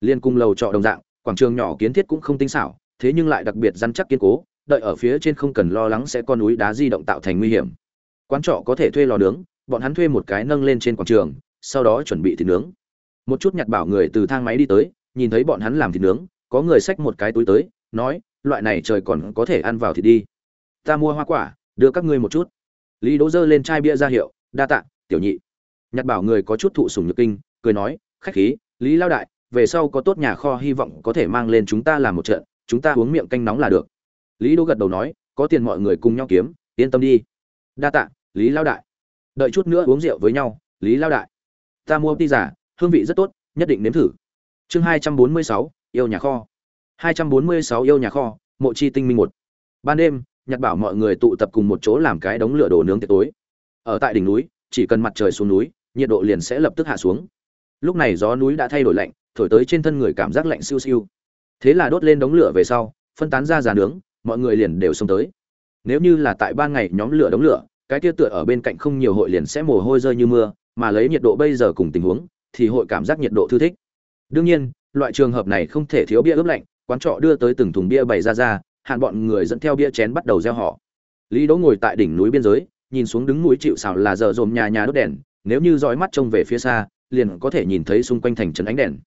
Liên cung lầu trọ đồng dạng quảng trường nhỏ kiến thiết cũng không tinh xảo, thế nhưng lại đặc biệt rắn chắc kiên cố, đợi ở phía trên không cần lo lắng sẽ con núi đá di động tạo thành nguy hiểm. Quán trọ có thể thuê lò nướng, bọn hắn thuê một cái nâng lên trên quảng trường, sau đó chuẩn bị thịt nướng. Một chút nhặt bảo người từ thang máy đi tới, nhìn thấy bọn hắn làm thịt nướng, có người xách một cái túi tới, nói, loại này trời còn có thể ăn vào thịt đi. Ta mua hoa quả, đưa các ngươi một chút. Lý đỗ dơ lên chai bia ra hiệu, đa tạ, tiểu nhị. Nhặt bảo người có chút thụ sùng nhược kinh, cười nói, khách khí, lý lao đại về sau có tốt nhà kho hy vọng có thể mang lên chúng ta làm một trận, chúng ta uống miệng canh nóng là được. Lý đỗ gật đầu nói, có tiền mọi người cùng nhau kiếm, yên tâm đi. Đa tạ, lý lao đại. Đợi chút nữa uống rượu với nhau, lý lao đại. Ta mua ti giả hương vị rất tốt, nhất định nếm thử. Chương hai trăm bốn mươi sáu, yêu nhà kho. hai trăm bốn mươi sáu yêu nhà kho, mộ chi tinh minh một. Ban đêm nhặt bảo mọi người tụ tập cùng một chỗ làm cái đống lửa đồ nướng tiệc tối. Ở tại đỉnh núi, chỉ cần mặt trời xuống núi, nhiệt độ liền sẽ lập tức hạ xuống. Lúc này gió núi đã thay đổi lạnh thổi tới trên thân người cảm giác lạnh siêu siêu. Thế là đốt lên đống lửa về sau, phân tán ra giàn nướng, mọi người liền đều xông tới. Nếu như là tại ban ngày nhóm lửa đống lửa, cái tia tựa ở bên cạnh không nhiều hội liền sẽ mồ hôi rơi như mưa, mà lấy nhiệt độ bây giờ cùng tình huống, thì hội cảm giác nhiệt độ thư thích. Đương nhiên, loại trường hợp này không thể thiếu bia ướp lạnh, quán trọ đưa tới từng thùng bia bày ra ra, hạn bọn người dẫn theo bia chén bắt đầu gieo họ. Lý đỗ ngồi tại đỉnh núi biên giới, nhìn xuống đứng núi chịu xào là giờ dồn nhà nhà đốt đèn, nếu như dõi mắt trông về phía xa, liền có thể nhìn thấy xung quanh thành trấn ánh đèn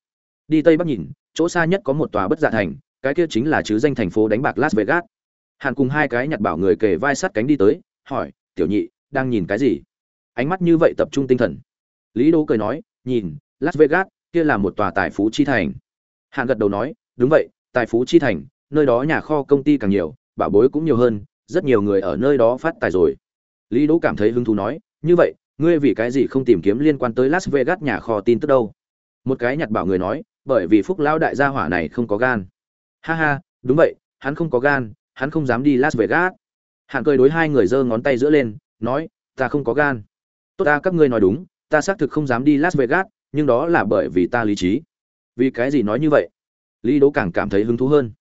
đi tây bắc nhìn, chỗ xa nhất có một tòa bất dạ thành, cái kia chính là chứ danh thành phố đánh bạc las vegas. Hàn cùng hai cái nhặt bảo người kề vai sát cánh đi tới, hỏi, tiểu nhị, đang nhìn cái gì? Ánh mắt như vậy tập trung tinh thần. Lý đỗ cười nói, nhìn, las vegas, kia là một tòa tài phú chi thành. Hàn gật đầu nói, đúng vậy, tài phú chi thành, nơi đó nhà kho công ty càng nhiều, bảo bối cũng nhiều hơn, rất nhiều người ở nơi đó phát tài rồi. Lý đỗ cảm thấy hứng thú nói, như vậy, ngươi vì cái gì không tìm kiếm liên quan tới las vegas nhà kho tin tức đâu? Một cái nhặt bảo người nói bởi vì phúc lão đại gia hỏa này không có gan. Ha ha, đúng vậy, hắn không có gan, hắn không dám đi las vegas. Hạn cười đối hai người giơ ngón tay giữa lên, nói, ta không có gan. Tốt ta, các ngươi nói đúng, ta xác thực không dám đi las vegas, nhưng đó là bởi vì ta lý trí. Vì cái gì nói như vậy? Lý đố càng cảm thấy hứng thú hơn.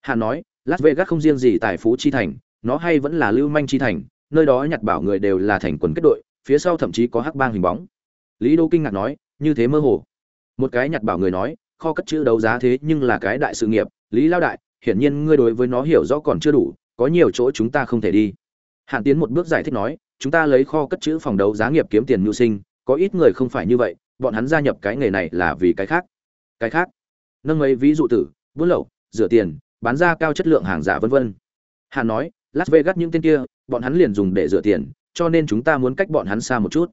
Hạn nói, las vegas không riêng gì tài phú chi thành, nó hay vẫn là lưu manh chi thành, nơi đó nhặt bảo người đều là thành quần kết đội, phía sau thậm chí có hắc bang hình bóng. Lý đô kinh ngạc nói, như thế mơ hồ. Một cái nhặt bảo người nói kho cất chữ đấu giá thế nhưng là cái đại sự nghiệp, lý lao đại, hiển nhiên ngươi đối với nó hiểu rõ còn chưa đủ, có nhiều chỗ chúng ta không thể đi. Hạn tiến một bước giải thích nói, chúng ta lấy kho cất chữ phòng đấu giá nghiệp kiếm tiền mưu sinh, có ít người không phải như vậy, bọn hắn gia nhập cái nghề này là vì cái khác. Cái khác? Nâng ấy ví dụ tử, buôn lậu, rửa tiền, bán ra cao chất lượng hàng giả vân vân. Hàn nói, las vegas những tên kia, bọn hắn liền dùng để rửa tiền, cho nên chúng ta muốn cách bọn hắn xa một chút.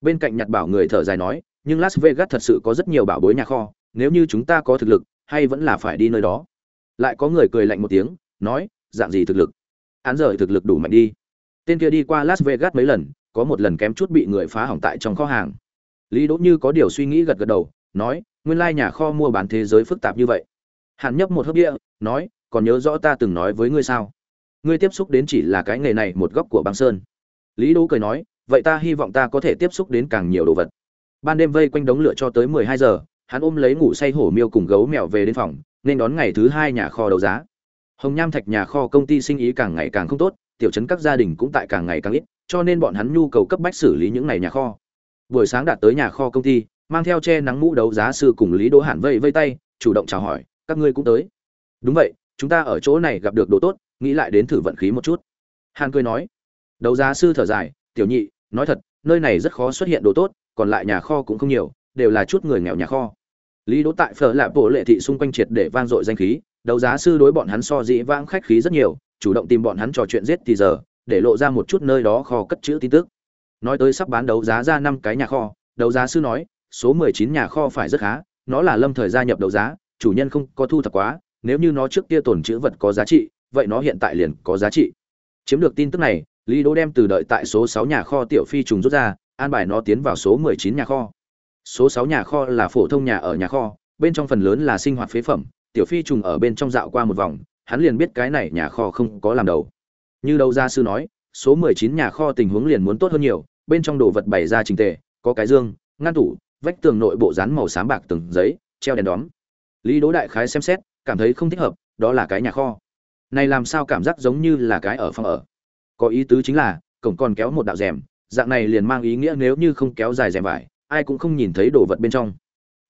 Bên cạnh nhặt bảo người thở dài nói, nhưng las vegas thật sự có rất nhiều bảo bối nhà kho nếu như chúng ta có thực lực, hay vẫn là phải đi nơi đó. Lại có người cười lạnh một tiếng, nói, dạng gì thực lực? Án rời thực lực đủ mạnh đi. Tên kia đi qua las vegas mấy lần, có một lần kém chút bị người phá hỏng tại trong kho hàng. Lý đỗ như có điều suy nghĩ gật gật đầu, nói, nguyên lai nhà kho mua bán thế giới phức tạp như vậy. Hàn nhấp một hớp địa nói, còn nhớ rõ ta từng nói với ngươi sao? Ngươi tiếp xúc đến chỉ là cái nghề này một góc của băng sơn. Lý đỗ cười nói, vậy ta hy vọng ta có thể tiếp xúc đến càng nhiều đồ vật. Ban đêm vây quanh đống lửa cho tới mười hai giờ hắn ôm lấy ngủ say hổ miêu cùng gấu mèo về đến phòng, nên đón ngày thứ hai nhà kho đấu giá. Hồng nham thạch nhà kho công ty sinh ý càng ngày càng không tốt, tiểu chấn các gia đình cũng tại càng ngày càng ít, cho nên bọn hắn nhu cầu cấp bách xử lý những này nhà kho. Buổi sáng đạt tới nhà kho công ty, mang theo che nắng mũ đấu giá sư cùng lý đỗ hàn vây vây tay, chủ động chào hỏi, các ngươi cũng tới. Đúng vậy, chúng ta ở chỗ này gặp được đồ tốt, nghĩ lại đến thử vận khí một chút. Hàn cười nói. Đấu giá sư thở dài, tiểu nhị, nói thật, nơi này rất khó xuất hiện đồ tốt, còn lại nhà kho cũng không nhiều, đều là chút người nghèo nhà kho lý đỗ tại phở lạp bộ lệ thị xung quanh triệt để vang dội danh khí, đấu giá sư đối bọn hắn so dĩ vãng khách khí rất nhiều, chủ động tìm bọn hắn trò chuyện giết thì giờ, để lộ ra một chút nơi đó kho cất chữ tin tức. Nói tới sắp bán đấu giá ra năm cái nhà kho, đấu giá sư nói, số mười chín nhà kho phải rất khá, nó là lâm thời gia nhập đấu giá, chủ nhân không có thu thập quá, nếu như nó trước kia tồn chữ vật có giá trị, vậy nó hiện tại liền có giá trị. Chiếm được tin tức này, lý đỗ đem từ đợi tại số 6 nhà kho tiểu phi trùng rút ra, an bài nó tiến vào số mười chín nhà kho số sáu nhà kho là phổ thông nhà ở nhà kho, bên trong phần lớn là sinh hoạt phế phẩm, tiểu phi trùng ở bên trong dạo qua một vòng, hắn liền biết cái này nhà kho không có làm đầu. Như đầu gia sư nói, số mười chín nhà kho tình huống liền muốn tốt hơn nhiều, bên trong đồ vật bày ra trình tề, có cái dương, ngăn tủ, vách tường nội bộ dán màu xám bạc từng giấy, treo đèn đóm. Lý đỗ đại khái xem xét, cảm thấy không thích hợp, đó là cái nhà kho. Này làm sao cảm giác giống như là cái ở phòng ở. Có ý tứ chính là, cổng còn kéo một đạo rèm, dạng này liền mang ý nghĩa nếu như không kéo dài rèm vải ai cũng không nhìn thấy đồ vật bên trong.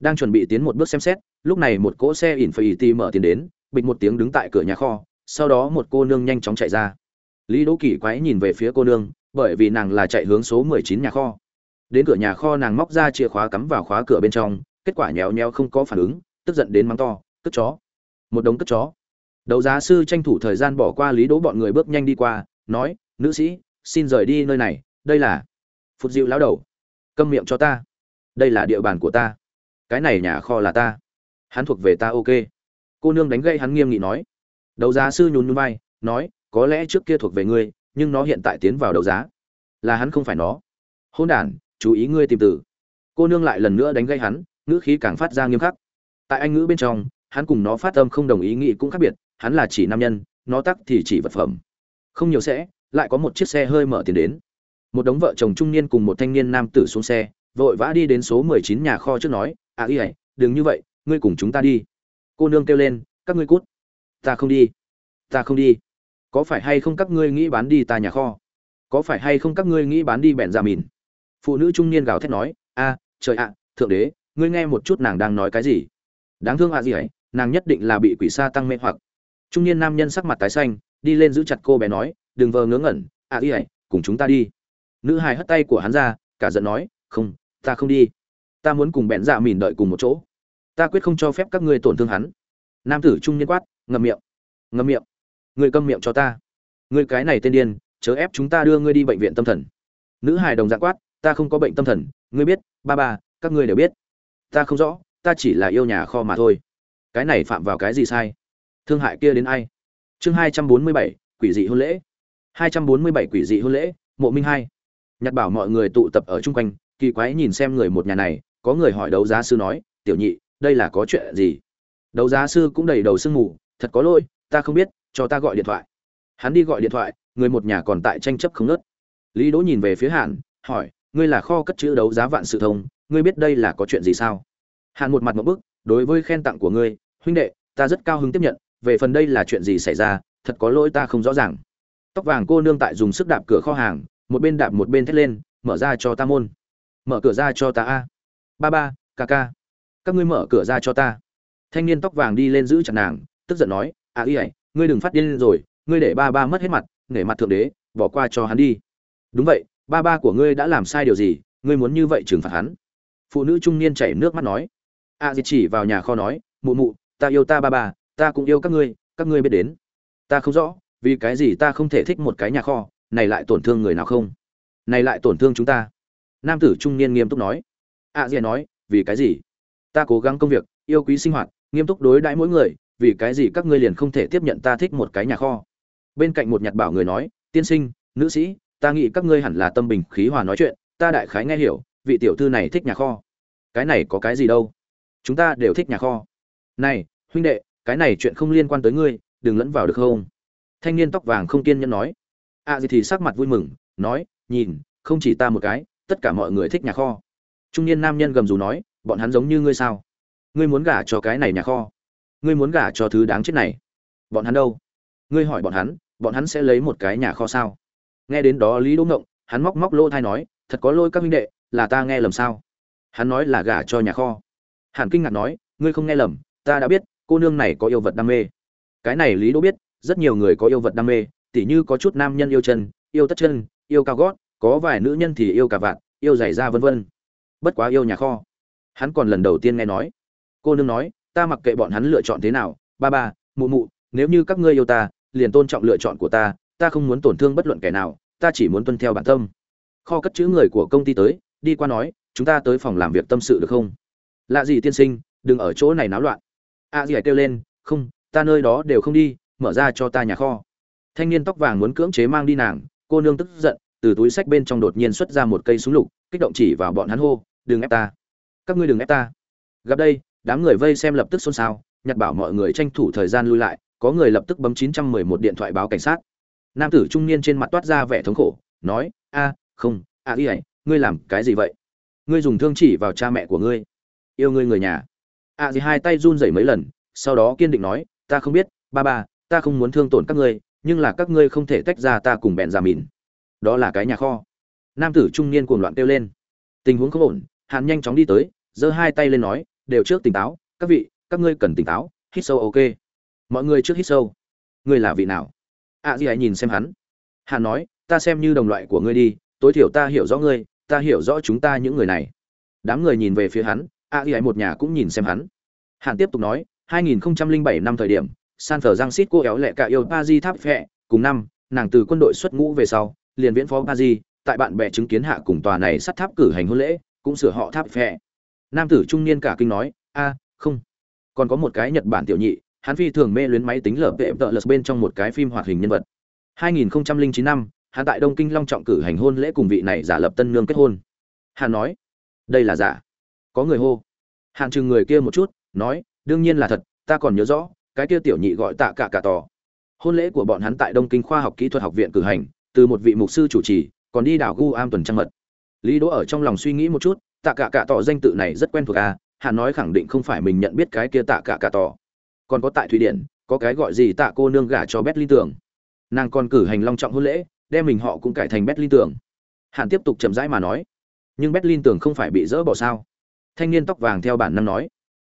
Đang chuẩn bị tiến một bước xem xét, lúc này một cỗ xe ỉn phải tì mở tiền đến, bịch một tiếng đứng tại cửa nhà kho, sau đó một cô nương nhanh chóng chạy ra. Lý đỗ kỳ quái nhìn về phía cô nương, bởi vì nàng là chạy hướng số mười chín nhà kho. Đến cửa nhà kho nàng móc ra chìa khóa cắm vào khóa cửa bên trong, kết quả nhéo nhéo không có phản ứng, tức giận đến mắng to, cất chó! Một đống cất chó! Đấu giá sư tranh thủ thời gian bỏ qua lý đỗ bọn người bước nhanh đi qua, nói, nữ sĩ, xin rời đi nơi này, đây là phụt dịu lão đầu, câm miệng cho ta đây là địa bàn của ta. Cái này nhà kho là ta. Hắn thuộc về ta, ok. Cô nương đánh gây hắn nghiêm nghị nói. Đấu giá sư nhún nhún vai, nói, có lẽ trước kia thuộc về ngươi, nhưng nó hiện tại tiến vào đấu giá. Là hắn không phải nó. Hôn đản, chú ý ngươi tìm tử cô nương lại lần nữa đánh gây hắn, ngữ khí càng phát ra nghiêm khắc. Tại anh ngữ bên trong, hắn cùng nó phát âm không đồng ý nghị cũng khác biệt, hắn là chỉ nam nhân, nó tắc thì chỉ vật phẩm. Không nhiều sẽ, lại có một chiếc xe hơi mở tiền đến. Một đống vợ chồng trung niên cùng một thanh niên nam tử xuống xe vội vã đi đến số mười chín nhà kho trước nói à y ải đừng như vậy, ngươi cùng chúng ta đi. Cô nương kêu lên, các ngươi cút, ta không đi, ta không đi. Có phải hay không các ngươi nghĩ bán đi ta nhà kho? Có phải hay không các ngươi nghĩ bán đi bẹn ra mìn? Phụ nữ trung niên gào thét nói, a, trời ạ, thượng đế, ngươi nghe một chút nàng đang nói cái gì? Đáng thương ạ gì ấy nàng nhất định là bị quỷ sa tăng mê hoặc. Trung niên nam nhân sắc mặt tái xanh, đi lên giữ chặt cô bé nói, đừng vờ ngớ ngẩn, ạ gì ấy cùng chúng ta đi. Nữ hài hất tay của hắn ra, cả giận nói, không ta không đi. Ta muốn cùng bẹn dạ mìn đợi cùng một chỗ. Ta quyết không cho phép các ngươi tổn thương hắn. Nam tử trung niên quát, ngậm miệng. Ngậm miệng. Ngươi câm miệng cho ta. Ngươi cái này tên điên, chớ ép chúng ta đưa ngươi đi bệnh viện tâm thần. Nữ hài đồng dạng quát, ta không có bệnh tâm thần, ngươi biết, ba ba, các ngươi đều biết. Ta không rõ, ta chỉ là yêu nhà kho mà thôi. Cái này phạm vào cái gì sai? Thương hại kia đến ai? Chương hai trăm bốn mươi bảy, quỷ dị hôn lễ. Hai trăm bốn mươi bảy quỷ dị hôn lễ, mộ minh hai. Nhặt bảo mọi người tụ tập ở chung quanh kỳ quái nhìn xem người một nhà này, có người hỏi đấu giá sư nói, tiểu nhị, đây là có chuyện gì? Đấu giá sư cũng đầy đầu sương mù, thật có lỗi, ta không biết, cho ta gọi điện thoại. Hắn đi gọi điện thoại, người một nhà còn tại tranh chấp không nớt lý đỗ nhìn về phía hàn, hỏi, ngươi là kho cất chữ đấu giá vạn sự thông, ngươi biết đây là có chuyện gì sao? Hàn một mặt một bức, đối với khen tặng của ngươi, huynh đệ, ta rất cao hứng tiếp nhận, về phần đây là chuyện gì xảy ra, thật có lỗi ta không rõ ràng. Tóc vàng cô nương tại dùng sức đạp cửa kho hàng, một bên đạp một bên thét lên, mở ra cho ta môn mở cửa ra cho ta a. Ba ba ca ca. Các ngươi mở cửa ra cho ta. Thanh niên tóc vàng đi lên giữ chặt nàng tức giận nói à y ải ngươi đừng phát điên lên rồi ngươi để ba ba mất hết mặt nể mặt thượng đế bỏ qua cho hắn đi. Đúng vậy ba ba của ngươi đã làm sai điều gì ngươi muốn như vậy trừng phạt hắn? Phụ nữ trung niên chảy nước mắt nói. A à, chỉ vào nhà kho nói mụ mụ ta yêu ta ba ba ta cũng yêu các ngươi các ngươi biết đến. Ta không rõ vì cái gì ta không thể thích một cái nhà kho này lại tổn thương người nào không? Này lại tổn thương chúng ta nam tử trung niên nghiêm túc nói. A à, nói vì cái gì? Ta cố gắng công việc yêu quý sinh hoạt nghiêm túc đối đãi mỗi người vì cái gì các ngươi liền không thể tiếp nhận ta thích một cái nhà kho? Bên cạnh một nhặt bảo người nói tiên sinh nữ sĩ ta nghĩ các ngươi hẳn là tâm bình khí hòa nói chuyện ta đại khái nghe hiểu vị tiểu thư này thích nhà kho. Cái này có cái gì đâu? Chúng ta đều thích nhà kho. Này huynh đệ cái này chuyện không liên quan tới ngươi đừng lẫn vào được không? Thanh niên tóc vàng không kiên nhẫn nói. À gì thì sắc mặt vui mừng nói nhìn không chỉ ta một cái tất cả mọi người thích nhà kho. Trung niên nam nhân gầm rú nói, bọn hắn giống như ngươi sao? Ngươi muốn gả cho cái này nhà kho? Ngươi muốn gả cho thứ đáng chết này? Bọn hắn đâu? Ngươi hỏi bọn hắn bọn hắn sẽ lấy một cái nhà kho sao? Nghe đến đó lý đỗ ngộng, hắn móc móc lỗ thai nói, thật có lôi các minh đệ, là ta nghe lầm sao? Hắn nói là gả cho nhà kho. Hàn kinh ngạc nói, ngươi không nghe lầm, ta đã biết, cô nương này có yêu vật đam mê. Cái này lý đỗ biết, rất nhiều người có yêu vật đam mê, tỉ như có chút nam nhân yêu chân, yêu tất chân, yêu cao gót có vài nữ nhân thì yêu cả vạn yêu giày da vân vân. Bất quá yêu nhà kho. Hắn còn lần đầu tiên nghe nói. Cô nương nói, ta mặc kệ bọn hắn lựa chọn thế nào, ba ba, mụ mụ, nếu như các ngươi yêu ta, liền tôn trọng lựa chọn của ta ta không muốn tổn thương bất luận kẻ nào, ta chỉ muốn tuân theo bản tâm. Kho cất chữ người của công ty tới, đi qua nói, chúng ta tới phòng làm việc tâm sự được không? Lạ gì tiên sinh, đừng ở chỗ này náo loạn. A à gì kêu lên, không, ta nơi đó đều không đi, mở ra cho ta nhà kho. Thanh niên tóc vàng muốn cưỡng chế mang đi nàng, cô nương tức giận từ túi sách bên trong đột nhiên xuất ra một cây súng lục, kích động chỉ vào bọn hắn hô, đừng ép ta. Các ngươi đừng ép ta. Gặp đây, đám người vây xem lập tức xôn xao, nhặt bảo mọi người tranh thủ thời gian lui lại, có người lập tức bấm 911 điện thoại báo cảnh sát. Nam tử trung niên trên mặt toát ra vẻ thống khổ, nói, a, không, a y ấy ngươi làm cái gì vậy? Ngươi dùng thương chỉ vào cha mẹ của ngươi. Yêu ngươi người nhà. A gì hai tay run rẩy mấy lần, sau đó kiên định nói, ta không biết, ba ba, ta không muốn thương tổn các ngươi, nhưng là các ngươi không thể tách ra ta cùng bèn già mìn đó là cái nhà kho. Nam tử trung niên cuồng loạn kêu lên. Tình huống không ổn, hàn nhanh chóng đi tới, giơ hai tay lên nói, đều trước tỉnh táo, các vị, các ngươi cần tỉnh táo, hít sâu ok. Mọi người trước hít sâu. Ngươi là vị nào? A di hãy nhìn xem hắn. Hàn nói, ta xem như đồng loại của ngươi đi, tối thiểu ta hiểu rõ ngươi, ta hiểu rõ chúng ta những người này. Đám người nhìn về phía hắn, a hãy một nhà cũng nhìn xem hắn. Hàn tiếp tục nói 2007 năm thời điểm, san phở giang xít cô éo lẹ cả yêu pa di tháp phẹ, cùng năm, nàng từ quân đội xuất ngũ về sau liền viễn phó pa di tại bạn bè chứng kiến hạ cùng tòa này sắt tháp cử hành hôn lễ, cũng sửa họ tháp phẹ nam tử trung niên cả kinh nói, a, không. Còn có một cái nhật bản tiểu nhị, hắn phi thường mê luyến máy tính lở vệ vợ lật bên trong một cái phim hoạt hình nhân vật. 2009 năm, hắn tại đông kinh long trọng cử hành hôn lễ cùng vị này giả lập tân nương kết hôn. Hắn nói, đây là giả. Có người hô. Hàn chừng người kia một chút, nói, đương nhiên là thật, ta còn nhớ rõ, cái kia tiểu nhị gọi tạ cả cả tò. Hôn lễ của bọn hắn tại đông kinh khoa học kỹ thuật học viện cử hành từ một vị mục sư chủ trì, còn đi đảo gu am tuần trăng mật. Lý đỗ ở trong lòng suy nghĩ một chút, tạ cả cả tỏ danh tự này rất quen thuộc à hắn nói khẳng định không phải mình nhận biết cái kia tạ cả cả tỏ. Còn có tại thụy điển, có cái gọi gì tạ cô nương gả cho berlin tưởng nàng còn cử hành long trọng hôn lễ, đem mình họ cũng cải thành berlin tưởng hàn tiếp tục chậm rãi mà nói, nhưng berlin tưởng không phải bị dỡ bỏ sao? Thanh niên tóc vàng theo bản năng nói.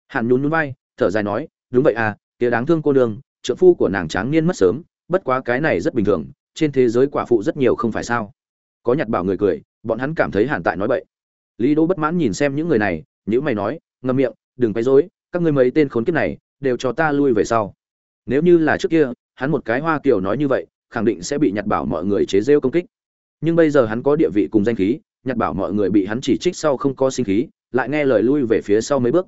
Hàn nhún nhún vai, thở dài nói, đúng vậy à kia đáng thương cô nương trợ phu của nàng tráng niên mất sớm, bất quá cái này rất bình thường trên thế giới quả phụ rất nhiều không phải sao? Có nhặt bảo người cười, bọn hắn cảm thấy hàn tại nói bậy. Lý đỗ bất mãn nhìn xem những người này những mày nói, ngậm miệng, đừng quấy rối, các ngươi mấy tên khốn kiếp này, đều cho ta lui về sau. Nếu như là trước kia, hắn một cái hoa kiều nói như vậy, khẳng định sẽ bị nhặt bảo mọi người chế rêu công kích. Nhưng bây giờ hắn có địa vị cùng danh khí nhặt bảo mọi người bị hắn chỉ trích sau không có sinh khí, lại nghe lời lui về phía sau mấy bước.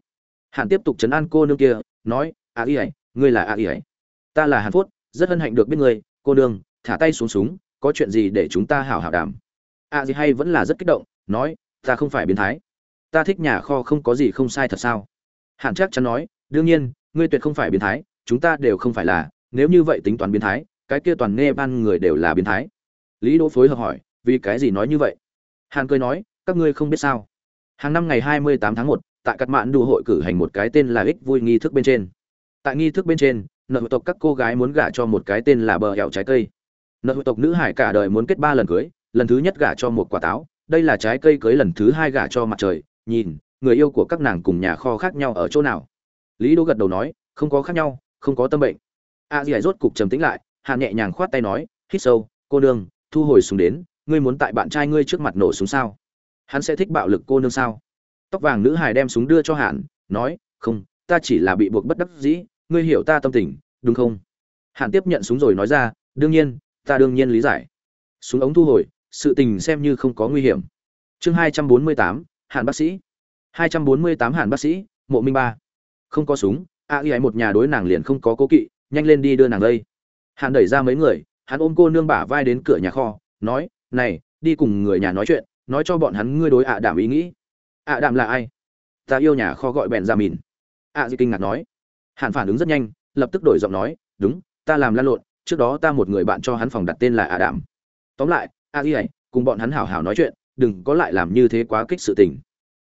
Hàn tiếp tục chấn an cô nương kia, nói, a y ấy ngươi là a y. Ấy ta là hàn phốt, rất hân hạnh được biết ngươi, cô nương thả tay xuống súng có chuyện gì để chúng ta hảo hảo đảm? A gì hay vẫn là rất kích động nói ta không phải biến thái. Ta thích nhà kho không có gì không sai thật sao? Hạn chắc chắn nói đương nhiên ngươi tuyệt không phải biến thái chúng ta đều không phải là nếu như vậy tính toán biến thái cái kia toàn nghe ban người đều là biến thái. Lý đỗ phối hợp hỏi vì cái gì nói như vậy? Hàn cười nói các ngươi không biết sao. Hàng năm ngày 28 tháng 1, tại cắt mạn đủ hội cử hành một cái tên là ích vui nghi thức bên trên. Tại nghi thức bên trên nợ tộc các cô gái muốn gả cho một cái tên là bờ hẹo trái cây nợ tộc nữ hải cả đời muốn kết ba lần cưới, lần thứ nhất gả cho một quả táo, đây là trái cây cưới lần thứ hai gả cho mặt trời, nhìn, người yêu của các nàng cùng nhà kho khác nhau ở chỗ nào? Lý đỗ gật đầu nói, không có khác nhau, không có tâm bệnh. A dì rốt cục trầm tĩnh lại hạ nhẹ nhàng khoát tay nói, hít sâu, cô nương, thu hồi súng đến, ngươi muốn tại bạn trai ngươi trước mặt nổ súng sao? Hắn sẽ thích bạo lực cô nương sao? Tóc vàng nữ hài đem súng đưa cho hạn nói, không, ta chỉ là bị buộc bất đắc dĩ, ngươi hiểu ta tâm tình, đúng không? Hạn tiếp nhận súng rồi nói ra, đương nhiên ta đương nhiên lý giải. Súng ống thu hồi, sự tình xem như không có nguy hiểm. Chương hai trăm bốn mươi tám hạn bác sĩ. hai trăm bốn mươi tám hạn bác sĩ, mộ minh ba. Không có súng, a y một nhà đối nàng liền không có cố kỵ, nhanh lên đi đưa nàng đây. Hạn đẩy ra mấy người, hắn ôm cô nương bả vai đến cửa nhà kho, nói, này, đi cùng người nhà nói chuyện, nói cho bọn hắn ngươi đối ạ đảm ý nghĩ. Ạ đảm là ai? Ta yêu nhà kho gọi bèn ra mìn. Ạ di kinh ngạc nói. Hạn phản ứng rất nhanh, lập tức đổi giọng nói, đúng, ta làm lan lộn trước đó ta một người bạn cho hắn phòng đặt tên là ả đảm tóm lại, a y cùng bọn hắn hảo hảo nói chuyện, đừng có lại làm như thế quá kích sự tình.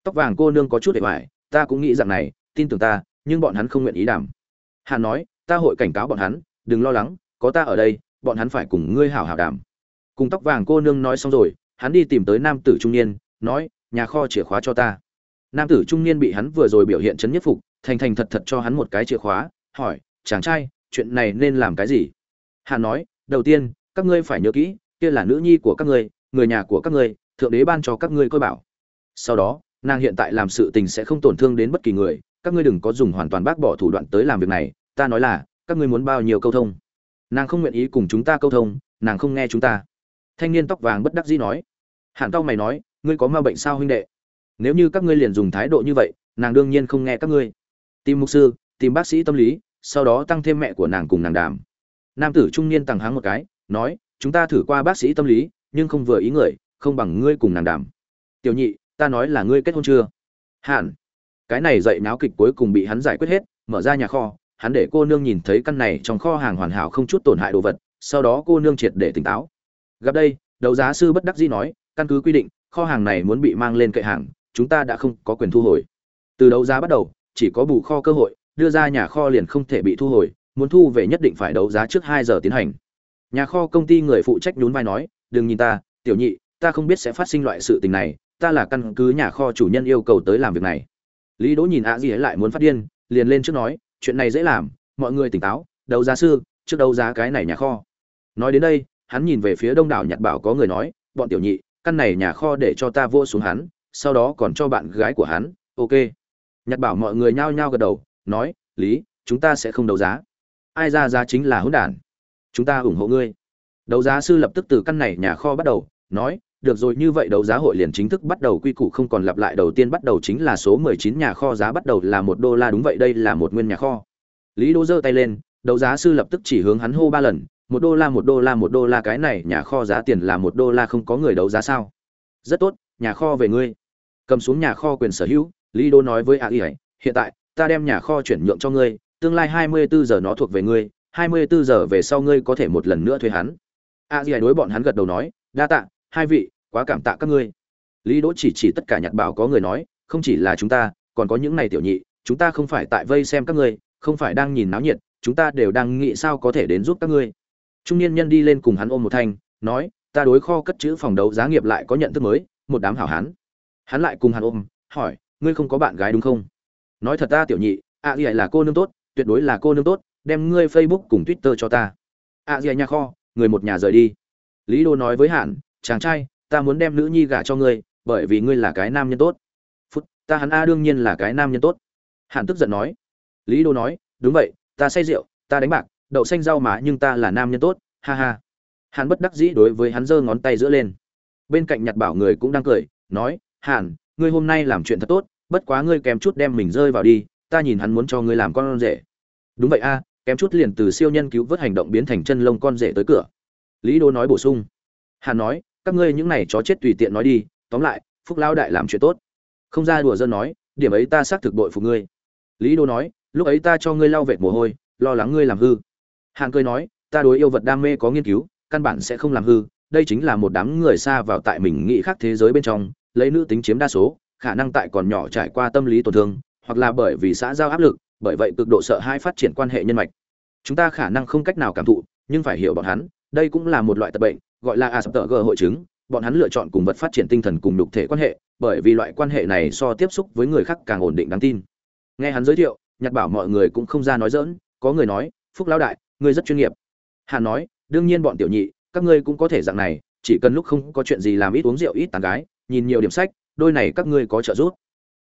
Tóc vàng cô nương có chút để hoài ta cũng nghĩ rằng này, tin tưởng ta, nhưng bọn hắn không nguyện ý đảm hà nói, ta hội cảnh cáo bọn hắn, đừng lo lắng, có ta ở đây, bọn hắn phải cùng ngươi hảo hảo đảm cùng tóc vàng cô nương nói xong rồi, hắn đi tìm tới nam tử trung niên, nói, nhà kho chìa khóa cho ta. Nam tử trung niên bị hắn vừa rồi biểu hiện chấn nhất phục, thành thành thật thật cho hắn một cái chìa khóa, hỏi, chàng trai, chuyện này nên làm cái gì? Hà nói, đầu tiên, các ngươi phải nhớ kỹ, kia là nữ nhi của các ngươi, người nhà của các ngươi, thượng đế ban cho các ngươi coi bảo. Sau đó, nàng hiện tại làm sự tình sẽ không tổn thương đến bất kỳ người, các ngươi đừng có dùng hoàn toàn bác bỏ thủ đoạn tới làm việc này, ta nói là, các ngươi muốn bao nhiêu câu thông? Nàng không nguyện ý cùng chúng ta câu thông, nàng không nghe chúng ta. Thanh niên tóc vàng bất đắc dĩ nói. Hạn tao mày nói, ngươi có ma bệnh sao huynh đệ? Nếu như các ngươi liền dùng thái độ như vậy, nàng đương nhiên không nghe các ngươi. Tìm mục sư, tìm bác sĩ tâm lý, sau đó tăng thêm mẹ của nàng cùng nàng đàm nam tử trung niên tằng háng một cái, nói, chúng ta thử qua bác sĩ tâm lý, nhưng không vừa ý người, không bằng ngươi cùng nàng đàm. Tiểu nhị, ta nói là ngươi kết hôn chưa? Hạn cái này dậy náo kịch cuối cùng bị hắn giải quyết hết, mở ra nhà kho, hắn để cô nương nhìn thấy căn này trong kho hàng hoàn hảo không chút tổn hại đồ vật, sau đó cô nương triệt để tỉnh táo. Gặp đây, đấu giá sư bất đắc dĩ nói, căn cứ quy định, kho hàng này muốn bị mang lên kệ hàng, chúng ta đã không có quyền thu hồi. Từ đấu giá bắt đầu, chỉ có bù kho cơ hội, đưa ra nhà kho liền không thể bị thu hồi muốn thu về nhất định phải đấu giá trước hai giờ tiến hành. Nhà kho công ty người phụ trách nhún vai nói, đừng nhìn ta, tiểu nhị, ta không biết sẽ phát sinh loại sự tình này, ta là căn cứ nhà kho chủ nhân yêu cầu tới làm việc này. Lý đỗ nhìn ạ gì ấy lại muốn phát điên, liền lên trước nói, chuyện này dễ làm, mọi người tỉnh táo, đấu giá sư, trước đấu giá cái này nhà kho. Nói đến đây, hắn nhìn về phía đông đảo nhật bảo có người nói, bọn tiểu nhị, căn này nhà kho để cho ta vô xuống hắn, sau đó còn cho bạn gái của hắn, ok. Nhật bảo mọi người nhao nhao gật đầu, nói, lý, chúng ta sẽ không đấu giá ai ra giá chính là hỗn đản. Chúng ta ủng hộ ngươi. Đấu giá sư lập tức từ căn này nhà kho bắt đầu, nói, được rồi, như vậy đấu giá hội liền chính thức bắt đầu, quy củ không còn lặp lại, đầu tiên bắt đầu chính là số 19 nhà kho giá bắt đầu là một đô la, đúng vậy, đây là một nguyên nhà kho. Lý đô giơ tay lên, đấu giá sư lập tức chỉ hướng hắn hô ba lần, một đô la, một đô la, một đô la, cái này nhà kho giá tiền là một đô la, không có người đấu giá sao? Rất tốt, nhà kho về ngươi. Cầm xuống nhà kho quyền sở hữu, lý đô nói với a y, hiện tại, ta đem nhà kho chuyển nhượng cho ngươi tương lai 24 giờ nó thuộc về ngươi 24 giờ về sau ngươi có thể một lần nữa thuê hắn. A Di đối bọn hắn gật đầu nói đa tạ hai vị quá cảm tạ các ngươi. Lý đỗ chỉ chỉ tất cả nhặt bảo có người nói không chỉ là chúng ta còn có những này tiểu nhị chúng ta không phải tại vây xem các ngươi không phải đang nhìn náo nhiệt chúng ta đều đang nghĩ sao có thể đến giúp các ngươi. Trung niên nhân đi lên cùng hắn ôm một thanh nói ta đối kho cất chữ phòng đấu giá nghiệp lại có nhận thức mới một đám hảo hán. Hắn lại cùng hắn ôm hỏi ngươi không có bạn gái đúng không? Nói thật ta tiểu nhị a à, là cô nương tốt tuyệt đối là cô nương tốt đem ngươi facebook cùng twitter cho ta. A à, nhà kho người một nhà rời đi. Lý đô nói với hạn chàng trai ta muốn đem nữ nhi gả cho ngươi bởi vì ngươi là cái nam nhân tốt. Phút ta hắn a đương nhiên là cái nam nhân tốt. Hạn tức giận nói. Lý đô nói đúng vậy ta say rượu ta đánh bạc đậu xanh rau mà nhưng ta là nam nhân tốt. Ha ha. Hàn bất đắc dĩ đối với hắn giơ ngón tay giữa lên. Bên cạnh nhặt bảo người cũng đang cười nói hàn ngươi hôm nay làm chuyện thật tốt bất quá ngươi kém chút đem mình rơi vào đi ta nhìn hắn muốn cho ngươi làm con rể đúng vậy a, kém chút liền từ siêu nhân cứu vớt hành động biến thành chân lông con rể tới cửa. Lý đô nói bổ sung. Hàn nói, các ngươi những này chó chết tùy tiện nói đi, tóm lại, phúc lao đại làm chuyện tốt. Không ra đùa dân nói, điểm ấy ta xác thực đội phục ngươi. Lý đô nói, lúc ấy ta cho ngươi lau vệt mồ hôi, lo lắng ngươi làm hư. Hàn cười nói, ta đối yêu vật đam mê có nghiên cứu, căn bản sẽ không làm hư, đây chính là một đám người xa vào tại mình nghĩ khác thế giới bên trong, lấy nữ tính chiếm đa số, khả năng tại còn nhỏ trải qua tâm lý tổn thương, hoặc là bởi vì xã giao áp lực bởi vậy cực độ sợ hai phát triển quan hệ nhân mạch. Chúng ta khả năng không cách nào cảm thụ, nhưng phải hiểu bọn hắn, đây cũng là một loại tật bệnh, gọi là asperger hội chứng. Bọn hắn lựa chọn cùng vật phát triển tinh thần cùng nhục thể quan hệ, bởi vì loại quan hệ này so tiếp xúc với người khác càng ổn định đáng tin. Nghe hắn giới thiệu nhặt bảo mọi người cũng không ra nói dỡn có người nói, phúc lão đại, ngươi rất chuyên nghiệp. Hà nói, đương nhiên bọn tiểu nhị, các ngươi cũng có thể dạng này, chỉ cần lúc không có chuyện gì làm ít uống rượu ít tàn gái, nhìn nhiều điểm sách, đôi này các ngươi có trợ giúp.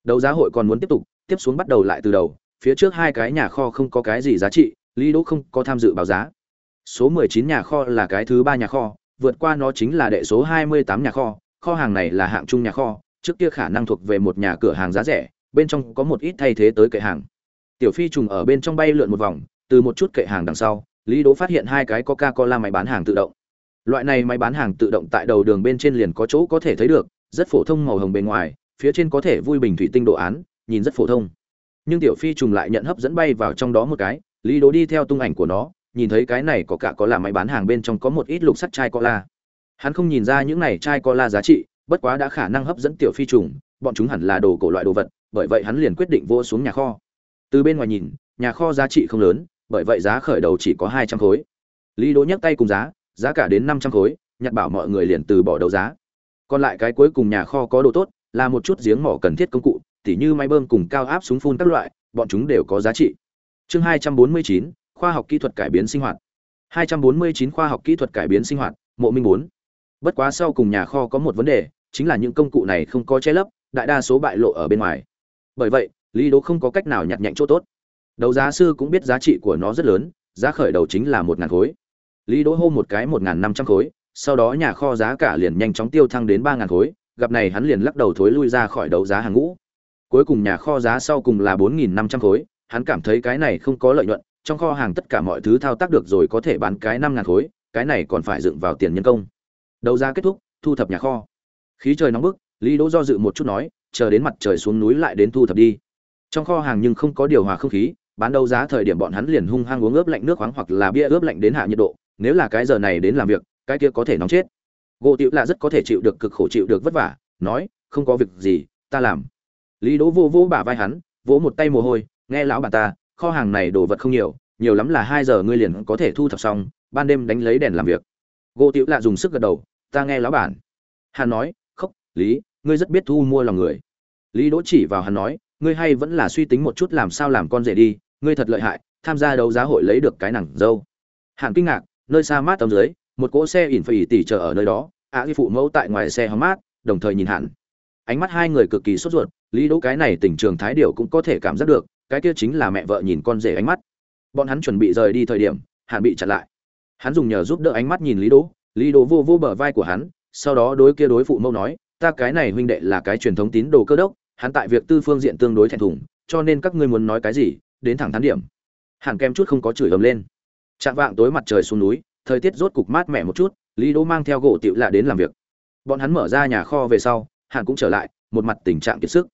Đấu giá hội còn muốn tiếp tục, tiếp xuống bắt đầu lại từ đầu phía trước hai cái nhà kho không có cái gì giá trị, lý đỗ không có tham dự báo giá. Số 19 nhà kho là cái thứ ba nhà kho, vượt qua nó chính là đệ số 28 nhà kho kho hàng này là hạng trung nhà kho, trước kia khả năng thuộc về một nhà cửa hàng giá rẻ, bên trong có một ít thay thế tới kệ hàng. Tiểu phi trùng ở bên trong bay lượn một vòng, từ một chút kệ hàng đằng sau, lý đỗ phát hiện hai cái coca cola máy bán hàng tự động. Loại này máy bán hàng tự động tại đầu đường bên trên liền có chỗ có thể thấy được, rất phổ thông màu hồng bề ngoài, phía trên có thể vui bình thủy tinh đồ án, nhìn rất phổ thông nhưng tiểu phi trùng lại nhận hấp dẫn bay vào trong đó một cái, lý đỗ đi theo tung ảnh của nó, nhìn thấy cái này có cả có là máy bán hàng bên trong có một ít lục sắt chai cola. Hắn không nhìn ra những này chai cola giá trị, bất quá đã khả năng hấp dẫn tiểu phi trùng, bọn chúng hẳn là đồ cổ loại đồ vật, bởi vậy hắn liền quyết định vô xuống nhà kho. Từ bên ngoài nhìn, nhà kho giá trị không lớn, bởi vậy giá khởi đầu chỉ có hai trăm khối. Lý đỗ nhấc tay cùng giá giá cả đến năm trăm khối, nhặt bảo mọi người liền từ bỏ đấu giá. Còn lại cái cuối cùng nhà kho có đồ tốt, là một chút giếng mỏ cần thiết công cụ tỉ như máy bơm cùng cao áp súng phun các loại, bọn chúng đều có giá trị. Chương hai trăm bốn mươi chín, khoa học kỹ thuật cải biến sinh hoạt. 249 khoa học kỹ thuật cải biến sinh hoạt, mộ minh muốn. bất quá sau cùng nhà kho có một vấn đề, chính là những công cụ này không có che lấp, đại đa số bại lộ ở bên ngoài. Bởi vậy, lý đỗ không có cách nào nhặt nhạnh chỗ tốt. Đấu giá sư cũng biết giá trị của nó rất lớn, giá khởi đầu chính là một ngàn khối. Lý đỗ hô một cái một ngàn năm trăm khối, sau đó nhà kho giá cả liền nhanh chóng tiêu thăng đến ba ngàn khối, gặp này hắn liền lắc đầu thối lui ra khỏi đấu giá hàng ngũ cuối cùng nhà kho giá sau cùng là bốn nghìn năm trăm khối, hắn cảm thấy cái này không có lợi nhuận, trong kho hàng tất cả mọi thứ thao tác được rồi có thể bán cái năm ngàn khối, cái này còn phải dựng vào tiền nhân công. Đấu giá kết thúc, thu thập nhà kho. Khí trời nóng bức, lý đỗ do dự một chút nói, chờ đến mặt trời xuống núi lại đến thu thập đi. Trong kho hàng nhưng không có điều hòa không khí, bán đấu giá thời điểm bọn hắn liền hung hăng uống ướp lạnh nước khoáng hoặc là bia ướp lạnh đến hạ nhiệt độ, nếu là cái giờ này đến làm việc, cái kia có thể nóng chết. Gỗ Tự là rất có thể chịu được cực khổ chịu được vất vả, nói, không có việc gì, ta làm lý đỗ vô vô bả vai hắn vỗ một tay mồ hôi nghe lão bà ta kho hàng này đồ vật không nhiều nhiều lắm là hai giờ ngươi liền có thể thu thập xong ban đêm đánh lấy đèn làm việc. Gỗ tiểu lạ dùng sức gật đầu ta nghe lão bản. Hắn nói khóc lý ngươi rất biết thu mua lòng người. Lý đỗ chỉ vào hắn nói ngươi hay vẫn là suy tính một chút làm sao làm con rể đi ngươi thật lợi hại tham gia đấu giá hội lấy được cái nặng dâu. Hàn kinh ngạc nơi xa mát tầm dưới một cỗ xe ỉn phải tỉ chờ ở nơi đó ạ à, phụ mẫu tại ngoài xe hóng mát đồng thời nhìn hẳn ánh mắt hai người cực kỳ sốt ruột, lý đỗ cái này tình trường thái điệu cũng có thể cảm giác được, cái kia chính là mẹ vợ nhìn con rể ánh mắt. Bọn hắn chuẩn bị rời đi thời điểm, hạn bị chặn lại. Hắn dùng nhờ giúp đỡ ánh mắt nhìn lý đỗ lý đỗ vô vô bờ vai của hắn, sau đó đối kia đối phụ mẫu nói, ta cái này huynh đệ là cái truyền thống tín đồ cơ đốc, hắn tại việc tư phương diện tương đối thẹn thùng, cho nên các ngươi muốn nói cái gì, đến thẳng thắn điểm. Hàn kem chút không có chửi ầm lên. Chạm vạng tối mặt trời xuống núi, thời tiết rốt cục mát mẻ một chút, lý đỗ mang theo gỗ tiểu lạ đến làm việc. Bọn hắn mở ra nhà kho về sau hàn cũng trở lại, một mặt tình trạng kiệt sức.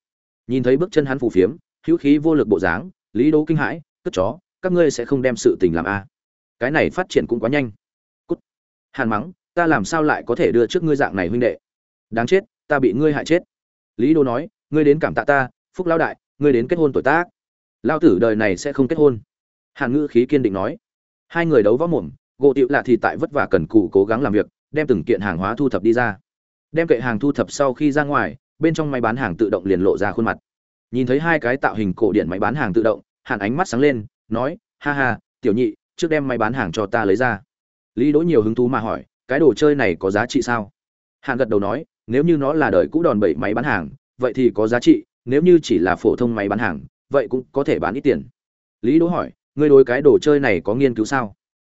Nhìn thấy bước chân hắn phù phiếm, hữu khí vô lực bộ dáng, lý đỗ kinh hãi, cất chó, các ngươi sẽ không đem sự tình làm a? À. cái này phát triển cũng quá nhanh. Cút. Hàn mắng, ta làm sao lại có thể đưa trước ngươi dạng này huynh đệ? Đáng chết, ta bị ngươi hại chết. Lý đỗ nói, ngươi đến cảm tạ ta, phúc lão đại, ngươi đến kết hôn tuổi tác. Lao tử đời này sẽ không kết hôn. Hàn ngữ khí kiên định nói. Hai người đấu võ mồm, gỗ tiệu lạ thì tại vất vả cần cù cố gắng làm việc, đem từng kiện hàng hóa thu thập đi ra đem kệ hàng thu thập sau khi ra ngoài, bên trong máy bán hàng tự động liền lộ ra khuôn mặt. Nhìn thấy hai cái tạo hình cổ điển máy bán hàng tự động, hàn ánh mắt sáng lên, nói, ha ha, tiểu nhị, trước đem máy bán hàng cho ta lấy ra. Lý đỗ nhiều hứng thú mà hỏi, cái đồ chơi này có giá trị sao? Hàn gật đầu nói, nếu như nó là đời cũ đòn bẩy máy bán hàng, vậy thì có giá trị, nếu như chỉ là phổ thông máy bán hàng, vậy cũng có thể bán ít tiền. Lý đỗ hỏi, ngươi đối cái đồ chơi này có nghiên cứu sao?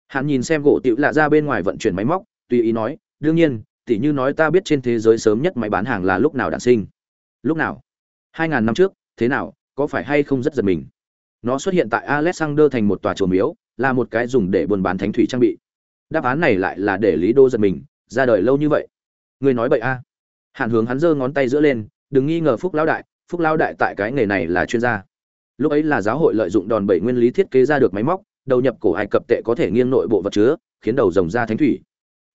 Hàn nhìn xem gỗ tiểu lạ ra bên ngoài vận chuyển máy móc, tùy ý nói, đương nhiên tỉ như nói ta biết trên thế giới sớm nhất máy bán hàng là lúc nào đản sinh. Lúc nào? Hai ngàn năm trước, thế nào, có phải hay không rất giật mình? Nó xuất hiện tại alexander thành một tòa chùa miếu, là một cái dùng để buôn bán thánh thủy trang bị. Đáp án này lại là để lý đô giật mình, ra đời lâu như vậy. Ngươi nói bậy a. À. hạn hướng hắn giơ ngón tay giữa lên, đừng nghi ngờ phúc lão đại, phúc lão đại tại cái nghề này là chuyên gia. Lúc ấy là giáo hội lợi dụng đòn bẩy nguyên lý thiết kế ra được máy móc, đầu nhập cổ ai cập tệ có thể nghiêng nội bộ vật chứa, khiến đầu rồng ra thánh thủy.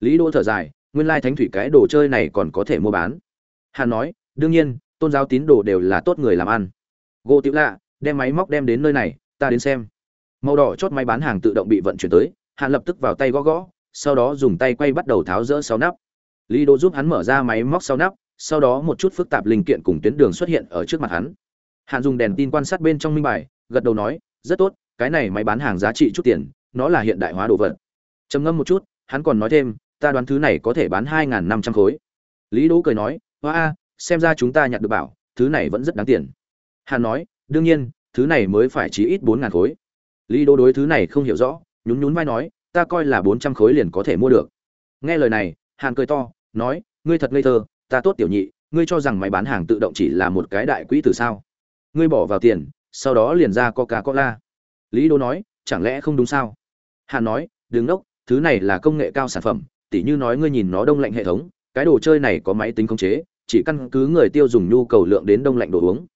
Lý đô thở dài nguyên lai thánh thủy cái đồ chơi này còn có thể mua bán. Hàn nói, đương nhiên, tôn giáo tín đồ đều là tốt người làm ăn. Gỗ tiểu lạ, đem máy móc đem đến nơi này, ta đến xem. Màu đỏ chốt máy bán hàng tự động bị vận chuyển tới hàn lập tức vào tay gõ gõ, sau đó dùng tay quay bắt đầu tháo rỡ sau nắp. Lý đô giúp hắn mở ra máy móc sau nắp, sau đó một chút phức tạp linh kiện cùng tuyến đường xuất hiện ở trước mặt hắn. Hàn dùng đèn tin quan sát bên trong minh bài, gật đầu nói, rất tốt, cái này máy bán hàng giá trị chút tiền, nó là hiện đại hóa đồ vật. Trầm ngâm một chút, hắn còn nói thêm ta đoán thứ này có thể bán hai năm trăm khối. Lý đỗ cười nói, hoa a, xem ra chúng ta nhặt được bảo, thứ này vẫn rất đáng tiền. Hàn nói, đương nhiên, thứ này mới phải chí ít bốn ngàn khối. Lý đỗ đối thứ này không hiểu rõ, nhún nhún vai nói, ta coi là bốn trăm khối liền có thể mua được. Nghe lời này, hàn cười to, nói, ngươi thật ngây thơ, ta tốt tiểu nhị, ngươi cho rằng máy bán hàng tự động chỉ là một cái đại quỹ từ sao? Ngươi bỏ vào tiền, sau đó liền ra coca cola lý đỗ nói, chẳng lẽ không đúng sao? Hàn nói, đừng đốc, thứ này là công nghệ cao sản phẩm tỉ như nói ngươi nhìn nó đông lạnh hệ thống, cái đồ chơi này có máy tính khống chế, chỉ căn cứ người tiêu dùng nhu cầu lượng đến đông lạnh đồ uống.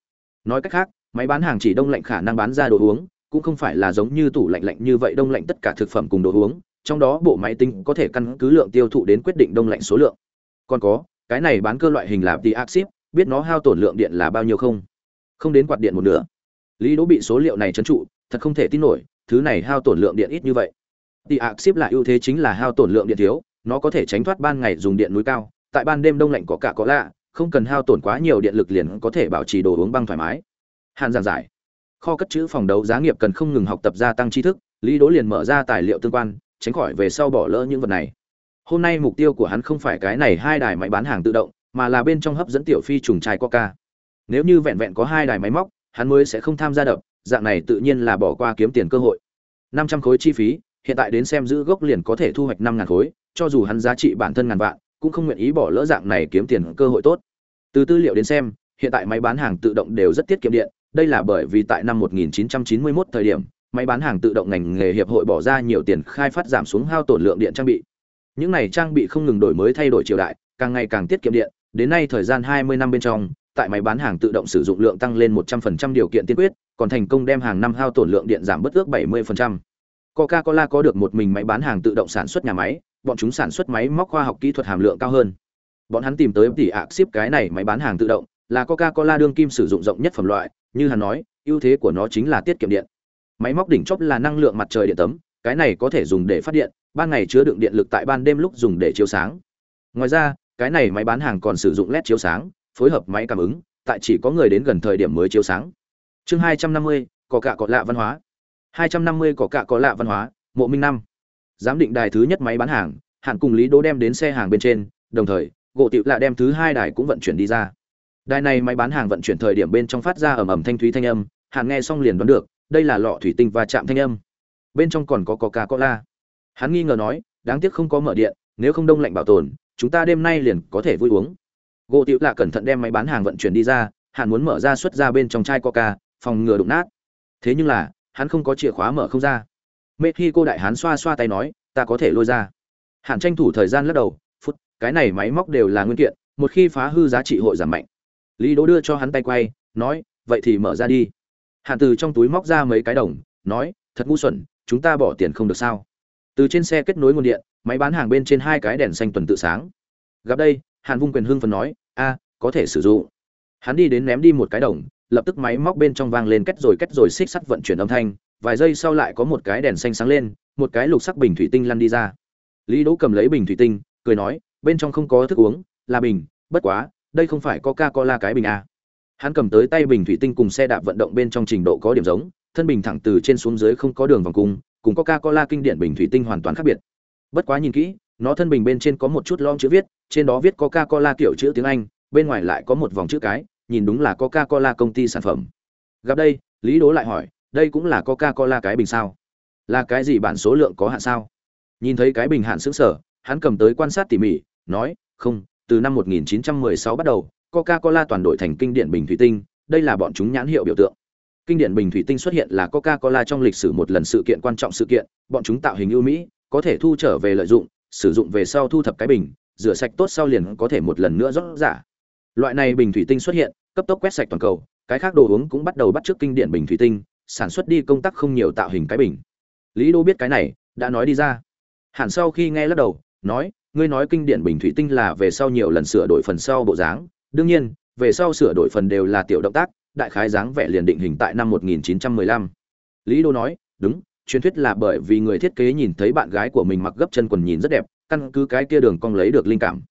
Nói cách khác, máy bán hàng chỉ đông lạnh khả năng bán ra đồ uống, cũng không phải là giống như tủ lạnh lạnh như vậy đông lạnh tất cả thực phẩm cùng đồ uống, trong đó bộ máy tính có thể căn cứ lượng tiêu thụ đến quyết định đông lạnh số lượng. Còn có, cái này bán cơ loại hình là đi axip biết nó hao tổn lượng điện là bao nhiêu không? Không đến quạt điện một nửa. Lý đỗ bị số liệu này trấn trụ, thật không thể tin nổi, thứ này hao tổn lượng điện ít như vậy. Đi axip là ưu thế chính là hao tổn lượng điện thiếu nó có thể tránh thoát ban ngày dùng điện núi cao, tại ban đêm đông lạnh có cả có lạ, không cần hao tổn quá nhiều điện lực liền có thể bảo trì đồ uống băng thoải mái. Hàn giảng giải. Kho cất chữ phòng đấu giá nghiệp cần không ngừng học tập gia tăng tri thức, lý đỗ liền mở ra tài liệu tương quan, tránh khỏi về sau bỏ lỡ những vật này. Hôm nay mục tiêu của hắn không phải cái này hai đài máy bán hàng tự động, mà là bên trong hấp dẫn tiểu phi trùng trai coca. Nếu như vẹn vẹn có hai đài máy móc, hắn mới sẽ không tham gia đập, dạng này tự nhiên là bỏ qua kiếm tiền cơ hội. Năm trăm khối chi phí, hiện tại đến xem giữ gốc liền có thể thu hoạch năm ngàn khối cho dù hắn giá trị bản thân ngàn vạn, cũng không nguyện ý bỏ lỡ dạng này kiếm tiền cơ hội tốt. Từ tư liệu đến xem, hiện tại máy bán hàng tự động đều rất tiết kiệm điện, đây là bởi vì tại năm 1991 thời điểm, máy bán hàng tự động ngành nghề hiệp hội bỏ ra nhiều tiền khai phát giảm xuống hao tổn lượng điện trang bị. Những này trang bị không ngừng đổi mới thay đổi triều đại, càng ngày càng tiết kiệm điện, đến nay thời gian 20 năm bên trong, tại máy bán hàng tự động sử dụng lượng tăng lên 100% điều kiện tiên quyết, còn thành công đem hàng năm hao tổn lượng điện giảm bất ước 70%. Coca-Cola có được một mình máy bán hàng tự động sản xuất nhà máy, bọn chúng sản xuất máy móc khoa học kỹ thuật hàm lượng cao hơn. Bọn hắn tìm tới tỷ ạc ship cái này máy bán hàng tự động, là Coca-Cola đương kim sử dụng rộng nhất phẩm loại, như hắn nói, ưu thế của nó chính là tiết kiệm điện. Máy móc đỉnh chóp là năng lượng mặt trời điện tấm, cái này có thể dùng để phát điện, ban ngày chứa đựng điện lực tại ban đêm lúc dùng để chiếu sáng. Ngoài ra, cái này máy bán hàng còn sử dụng led chiếu sáng, phối hợp máy cảm ứng, tại chỉ có người đến gần thời điểm mới chiếu sáng. Chương 250, có cả có lạ văn hóa. 250 có cả có lạ văn hóa, Mộ Minh năm giám định đài thứ nhất máy bán hàng, hạn cùng lý đỗ đem đến xe hàng bên trên, đồng thời, gỗ tiệu lạ đem thứ hai đài cũng vận chuyển đi ra. Đài này máy bán hàng vận chuyển thời điểm bên trong phát ra ầm ầm thanh thúy thanh âm, hạn nghe xong liền đoán được, đây là lọ thủy tinh và chạm thanh âm. Bên trong còn có coca cola hắn nghi ngờ nói, đáng tiếc không có mở điện, nếu không đông lạnh bảo tồn, chúng ta đêm nay liền có thể vui uống. Gỗ tiệu lạ cẩn thận đem máy bán hàng vận chuyển đi ra, hạn muốn mở ra xuất ra bên trong chai coca, phòng ngừa đụng nát. Thế nhưng là, hắn không có chìa khóa mở không ra mê khi cô đại hán xoa xoa tay nói, ta có thể lôi ra. Hạn tranh thủ thời gian lắc đầu, phút, cái này máy móc đều là nguyên kiện, một khi phá hư giá trị hội giảm mạnh. Lý đỗ đưa cho hắn tay quay, nói, vậy thì mở ra đi. Hạn từ trong túi móc ra mấy cái đồng, nói, thật ngu xuẩn, chúng ta bỏ tiền không được sao? Từ trên xe kết nối nguồn điện, máy bán hàng bên trên hai cái đèn xanh tuần tự sáng. Gặp đây, hàn vung quyền hưng phần nói, a, có thể sử dụng. Hắn đi đến ném đi một cái đồng, lập tức máy móc bên trong vang lên kết rồi kết rồi xích sắt vận chuyển âm thanh vài giây sau lại có một cái đèn xanh sáng lên, một cái lục sắc bình thủy tinh lăn đi ra. Lý đỗ cầm lấy bình thủy tinh, cười nói, bên trong không có thức uống, là bình, bất quá, đây không phải coca cola cái bình a hắn cầm tới tay bình thủy tinh cùng xe đạp vận động bên trong trình độ có điểm giống, thân bình thẳng từ trên xuống dưới không có đường vòng cung, cùng coca cola kinh điển bình thủy tinh hoàn toàn khác biệt. Bất quá nhìn kỹ, nó thân bình bên trên có một chút lon chữ viết, trên đó viết coca cola kiểu chữ tiếng anh, bên ngoài lại có một vòng chữ cái, nhìn đúng là coca cola công ty sản phẩm. Gặp đây, lý đố lại hỏi đây cũng là coca cola cái bình sao? Là cái gì bản số lượng có hạn sao? Nhìn thấy cái bình hạn xứng sở hắn cầm tới quan sát tỉ mỉ, nói, không, từ năm 1916 bắt đầu coca cola toàn đổi thành kinh điển bình thủy tinh, đây là bọn chúng nhãn hiệu biểu tượng. Kinh điển bình thủy tinh xuất hiện là coca cola trong lịch sử một lần sự kiện quan trọng sự kiện, bọn chúng tạo hình ưu mỹ, có thể thu trở về lợi dụng, sử dụng về sau thu thập cái bình, rửa sạch tốt sau liền có thể một lần nữa rót giả. Loại này bình thủy tinh xuất hiện, cấp tốc quét sạch toàn cầu, cái khác đồ uống cũng bắt đầu bắt trước kinh điển bình thủy tinh sản xuất đi công tác không nhiều tạo hình cái bình. Lý đô biết cái này, đã nói đi ra. Hẳn sau khi nghe lắc đầu, nói, ngươi nói kinh điển bình thủy tinh là về sau nhiều lần sửa đổi phần sau bộ dáng. Đương nhiên, về sau sửa đổi phần đều là tiểu động tác, đại khái dáng vẻ liền định hình tại năm 1915. lý đô nói, đúng, truyền thuyết là bởi vì người thiết kế nhìn thấy bạn gái của mình mặc gấp chân quần nhìn rất đẹp, căn cứ cái kia đường cong lấy được linh cảm.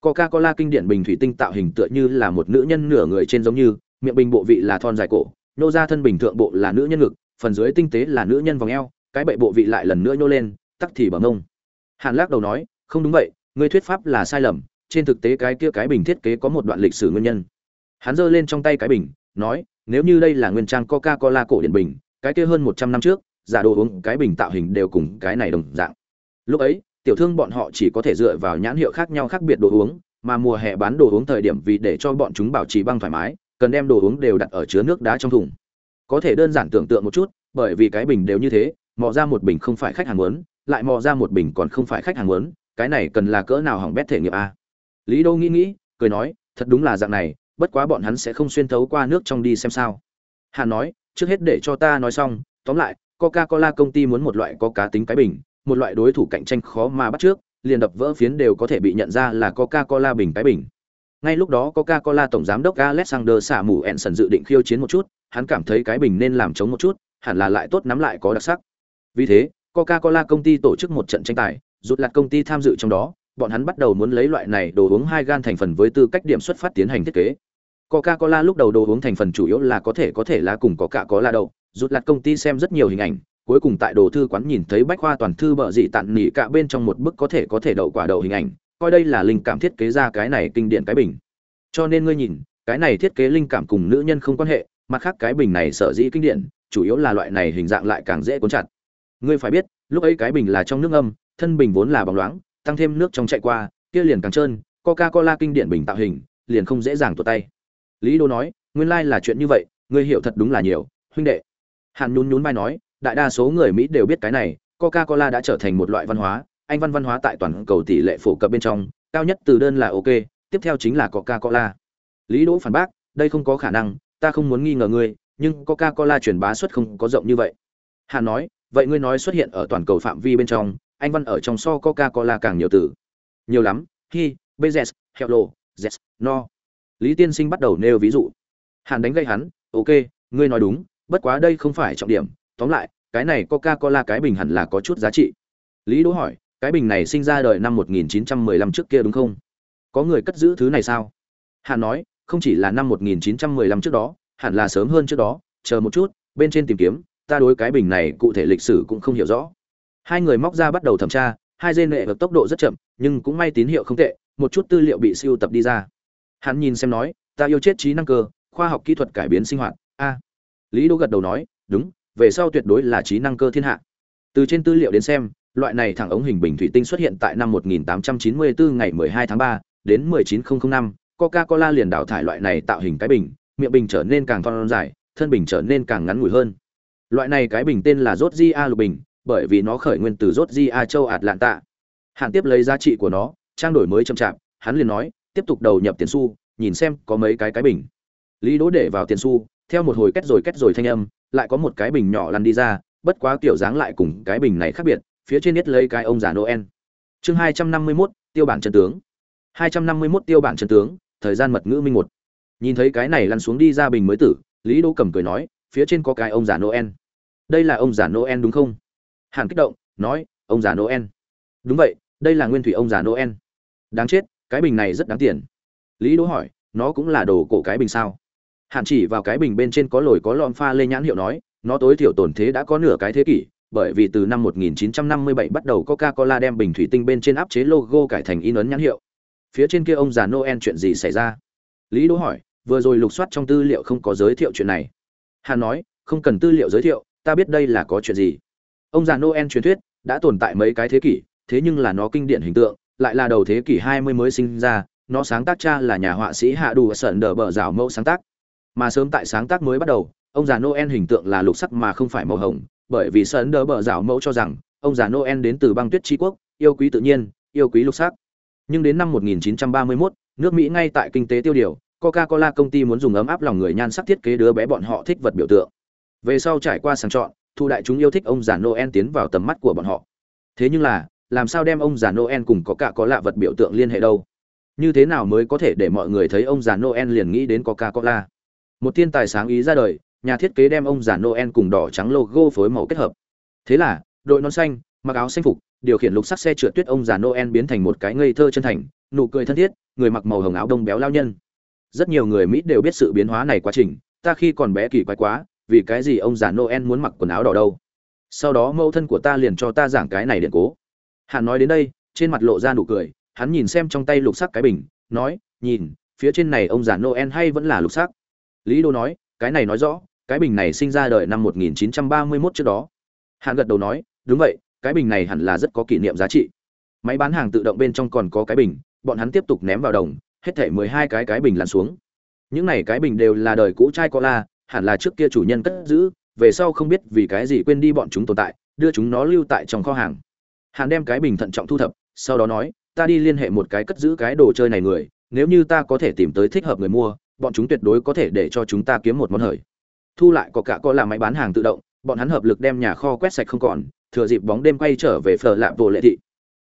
Coca-cola kinh điển bình thủy tinh tạo hình tựa như là một nữ nhân nửa người trên giống như, miệng bình bộ vị là thon dài cổ nô ra thân bình thượng bộ là nữ nhân ngực, phần dưới tinh tế là nữ nhân vòng eo, cái bệ bộ vị lại lần nữa nhô lên, tắc thì bằng ngông hàn lắc đầu nói, không đúng vậy, ngươi thuyết pháp là sai lầm, trên thực tế cái kia cái bình thiết kế có một đoạn lịch sử nguyên nhân. Hắn giơ lên trong tay cái bình, nói, nếu như đây là nguyên trang coca cola cổ điển bình, cái kia hơn một trăm năm trước, giả đồ uống cái bình tạo hình đều cùng cái này đồng dạng. Lúc ấy, tiểu thương bọn họ chỉ có thể dựa vào nhãn hiệu khác nhau khác biệt đồ uống, mà mùa hè bán đồ uống thời điểm vì để cho bọn chúng bảo trì băng thoải mái cần đem đồ uống đều đặt ở chứa nước đá trong thùng. Có thể đơn giản tưởng tượng một chút, bởi vì cái bình đều như thế, mò ra một bình không phải khách hàng muốn, lại mò ra một bình còn không phải khách hàng muốn, cái này cần là cỡ nào hỏng bét thể nghiệm a? Lý đô nghĩ nghĩ, cười nói, thật đúng là dạng này, bất quá bọn hắn sẽ không xuyên thấu qua nước trong đi xem sao. Hàn nói, trước hết để cho ta nói xong, tóm lại coca cola công ty muốn một loại có cá tính cái bình, một loại đối thủ cạnh tranh khó mà bắt trước, liền đập vỡ phiến đều có thể bị nhận ra là coca cola bình cái bình ngay lúc đó coca cola tổng giám đốc alexander xả mù enson dự định khiêu chiến một chút, hắn cảm thấy cái bình nên làm chống một chút, hẳn là lại tốt nắm lại có đặc sắc. Vì thế coca cola công ty tổ chức một trận tranh tài rút lạt công ty tham dự trong đó, bọn hắn bắt đầu muốn lấy loại này đồ uống hai gan thành phần với tư cách điểm xuất phát tiến hành thiết kế. Coca cola lúc đầu đồ uống thành phần chủ yếu là có thể có thể là cùng có cả có là đậu rút lạt công ty xem rất nhiều hình ảnh, cuối cùng tại đồ thư quán nhìn thấy bách khoa toàn thư bợ dị tặn nỉ cả bên trong một bức có thể có thể đậu quả đậu hình ảnh coi đây là linh cảm thiết kế ra cái này kinh điển cái bình. Cho nên ngươi nhìn, cái này thiết kế linh cảm cùng nữ nhân không quan hệ, mặt khác cái bình này sở dĩ kinh điển, chủ yếu là loại này hình dạng lại càng dễ cuốn chặt. Ngươi phải biết, lúc ấy cái bình là trong nước âm thân bình vốn là bóng loáng, tăng thêm nước trong chạy qua, kia liền càng trơn coca cola kinh điển bình tạo hình, liền không dễ dàng tuột tay. Lý đô nói, nguyên lai là chuyện như vậy, ngươi hiểu thật đúng là nhiều, huynh đệ. Hàn nhún nhún vai nói, đại đa số người mỹ đều biết cái này coca cola đã trở thành một loại văn hóa anh văn văn hóa tại toàn cầu tỷ lệ phổ cập bên trong, cao nhất từ đơn là ok, tiếp theo chính là coca cola lý đỗ phản bác, đây không có khả năng, ta không muốn nghi ngờ ngươi, nhưng coca cola truyền bá suất không có rộng như vậy. Hàn nói, vậy ngươi nói xuất hiện ở toàn cầu phạm vi bên trong, anh văn ở trong so coca cola càng nhiều từ. Nhiều lắm hi bezes hello zes no. Lý tiên sinh bắt đầu nêu ví dụ. Hàn đánh gây hắn, ok, ngươi nói đúng, bất quá đây không phải trọng điểm. Tóm lại, cái này coca cola cái bình hẳn là có chút giá trị. Lý đỗ hỏi cái bình này sinh ra đời năm 1915 trước kia đúng không? Có người cất giữ thứ này sao? Hàn nói, không chỉ là năm 1915 trước đó, hẳn là sớm hơn trước đó, chờ một chút, bên trên tìm kiếm, ta đối cái bình này cụ thể lịch sử cũng không hiểu rõ. Hai người móc ra bắt đầu thẩm tra, hai dê nệ hợp tốc độ rất chậm, nhưng cũng may tín hiệu không tệ, một chút tư liệu bị siêu tập đi ra. Hắn nhìn xem nói, ta yêu chết trí năng cơ, khoa học kỹ thuật cải biến sinh hoạt, a. Lý Đô gật đầu nói, đúng, về sau tuyệt đối là trí năng cơ thiên hạ. Từ trên tư liệu đến xem loại này thẳng ống hình bình thủy tinh xuất hiện tại năm 1894 ngày 12 tháng 3 đến 19005 Coca-Cola liền đào thải loại này tạo hình cái bình, miệng bình trở nên càng thon dài, thân bình trở nên càng ngắn ngủi hơn. Loại này cái bình tên là Georgia lục bình, bởi vì nó khởi nguyên từ Georgia, châu Atlanta. Hạn tiếp lấy giá trị của nó, trang đổi mới chậm chạp, hắn liền nói, tiếp tục đầu nhập tiền xu, nhìn xem có mấy cái cái bình. Lý đỗ để vào tiền xu, theo một hồi kết rồi kết rồi thanh âm, lại có một cái bình nhỏ lăn đi ra, bất quá kiểu dáng lại cùng cái bình này khác biệt phía trên biết lấy cái ông già noel. Chương 251, tiêu bản chân tướng. 251 tiêu bản chân tướng thời gian mật ngữ minh một. Nhìn thấy cái này lăn xuống đi ra bình mới tử lý đỗ cầm cười nói phía trên có cái ông già noel. Đây là ông già noel đúng không? Hàn kích động nói ông già noel. Đúng vậy đây là nguyên thủy ông già noel. Đáng chết cái bình này rất đáng tiền. Lý đỗ hỏi nó cũng là đồ cổ cái bình sao? Hàn chỉ vào cái bình bên trên có lồi có lõm pha lê nhãn hiệu nói nó tối thiểu tổn thế đã có nửa cái thế kỷ bởi vì từ năm 1957 bắt đầu Coca-Cola đem bình thủy tinh bên trên áp chế logo cải thành in ấn nhãn hiệu. Phía trên kia ông già Noel chuyện gì xảy ra? Lý Đỗ hỏi, vừa rồi lục soát trong tư liệu không có giới thiệu chuyện này. Hà nói, không cần tư liệu giới thiệu, ta biết đây là có chuyện gì. Ông già Noel truyền thuyết đã tồn tại mấy cái thế kỷ, thế nhưng là nó kinh điển hình tượng, lại là đầu thế kỷ 20 mới sinh ra, nó sáng tác cha là nhà họa sĩ Hạ Đủ Sẩn Đở Bở Giảo mẫu sáng tác. Mà sớm tại sáng tác mới bắt đầu, ông già Noel hình tượng là lục sắc mà không phải màu hồng, bởi vì sơn đỡ Bờ Rào mẫu cho rằng, ông già Noel đến từ băng tuyết tri quốc, yêu quý tự nhiên, yêu quý lục sắc. Nhưng đến năm 1931, nước Mỹ ngay tại kinh tế tiêu điều, Coca-Cola công ty muốn dùng ấm áp lòng người nhan sắc thiết kế đứa bé bọn họ thích vật biểu tượng. Về sau trải qua sàng chọn, thu đại chúng yêu thích ông già Noel tiến vào tầm mắt của bọn họ. Thế nhưng là, làm sao đem ông già Noel cùng có cả có lạ vật biểu tượng liên hệ đâu? Như thế nào mới có thể để mọi người thấy ông già Noel liền nghĩ đến Coca-Cola? Một thiên tài sáng ý ra đời, nhà thiết kế đem ông già Noel cùng đỏ trắng logo phối màu kết hợp. Thế là, đội nón xanh, mặc áo xanh phục, điều khiển lục sắc xe trượt tuyết ông già Noel biến thành một cái ngây thơ chân thành, nụ cười thân thiết, người mặc màu hồng áo đông béo lao nhân. Rất nhiều người Mỹ đều biết sự biến hóa này quá trình, ta khi còn bé kỳ quái quá, vì cái gì ông già Noel muốn mặc quần áo đỏ đâu? Sau đó mẫu thân của ta liền cho ta giảng cái này điện cố. Hắn nói đến đây, trên mặt lộ ra nụ cười, hắn nhìn xem trong tay lục sắc cái bình, nói, nhìn, phía trên này ông già Noel hay vẫn là lục sắc. Lý Đô nói, cái này nói rõ, cái bình này sinh ra đời năm 1931 trước đó. Hàn gật đầu nói, đúng vậy, cái bình này hẳn là rất có kỷ niệm giá trị. Máy bán hàng tự động bên trong còn có cái bình, bọn hắn tiếp tục ném vào đồng, hết thảy 12 cái cái bình lăn xuống. Những này cái bình đều là đời cũ chai cola, hẳn là trước kia chủ nhân cất giữ, về sau không biết vì cái gì quên đi bọn chúng tồn tại, đưa chúng nó lưu tại trong kho hàng. Hàn đem cái bình thận trọng thu thập, sau đó nói, ta đi liên hệ một cái cất giữ cái đồ chơi này người, nếu như ta có thể tìm tới thích hợp người mua, bọn chúng tuyệt đối có thể để cho chúng ta kiếm một món hời. Thu lại có cả có là máy bán hàng tự động, bọn hắn hợp lực đem nhà kho quét sạch không còn, thừa dịp bóng đêm quay trở về phở lạ bộ lệ thị.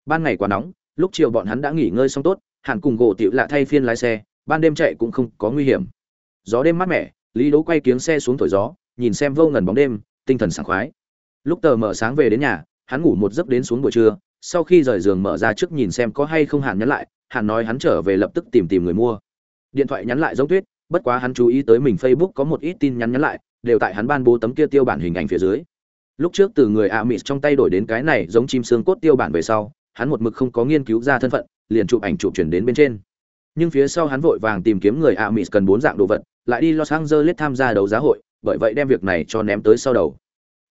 Ban ngày quá nóng, lúc chiều bọn hắn đã nghỉ ngơi xong tốt, hẳn cùng gỗ tiểu lạ thay phiên lái xe, ban đêm chạy cũng không có nguy hiểm. Gió đêm mát mẻ, Lý Đỗ quay kiếng xe xuống thổi gió, nhìn xem vô ngần bóng đêm, tinh thần sảng khoái. Lúc tờ mở sáng về đến nhà, hắn ngủ một giấc đến xuống buổi trưa, sau khi rời giường mở ra trước nhìn xem có hay không hẳn nhắn lại, hẳn nói hắn trở về lập tức tìm tìm người mua. Điện thoại nhắn lại giống tuyết, bất quá hắn chú ý tới mình Facebook có một ít tin nhắn nhắn lại, đều tại hắn ban bố tấm kia tiêu bản hình ảnh phía dưới. Lúc trước từ người Amis trong tay đổi đến cái này giống chim xương cốt tiêu bản về sau, hắn một mực không có nghiên cứu ra thân phận, liền chụp ảnh chụp chuyển đến bên trên. Nhưng phía sau hắn vội vàng tìm kiếm người Amis cần bốn dạng đồ vật, lại đi Los Angeles tham gia đấu giá hội, bởi vậy đem việc này cho ném tới sau đầu.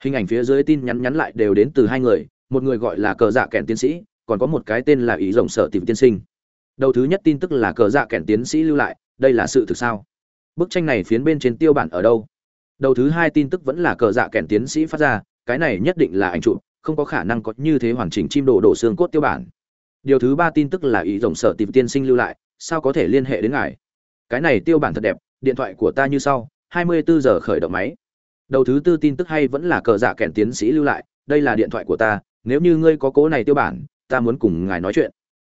Hình ảnh phía dưới tin nhắn nhắn lại đều đến từ hai người, một người gọi là cờ dạ kèn tiến sĩ còn có một cái tên là ý rộng sở tìm tiên sinh đầu thứ nhất tin tức là cờ dạ kèn tiến sĩ lưu lại đây là sự thực sao bức tranh này phiến bên trên tiêu bản ở đâu? Đầu thứ hai tin tức vẫn là cờ dạ kèn tiến sĩ phát ra, cái này nhất định là ảnh chụp, không có khả năng có như thế hoàn chỉnh chim đồ đổ xương cốt tiêu bản. Điều thứ ba tin tức là ý rồng sở tìm tiên sinh lưu lại, sao có thể liên hệ đến ngài? Cái này tiêu bản thật đẹp, điện thoại của ta như sau 24 giờ khởi động máy. Đầu thứ tư tin tức hay vẫn là cờ dạ kèn tiến sĩ lưu lại, đây là điện thoại của ta, nếu như ngươi có cố này tiêu bản, ta muốn cùng ngài nói chuyện.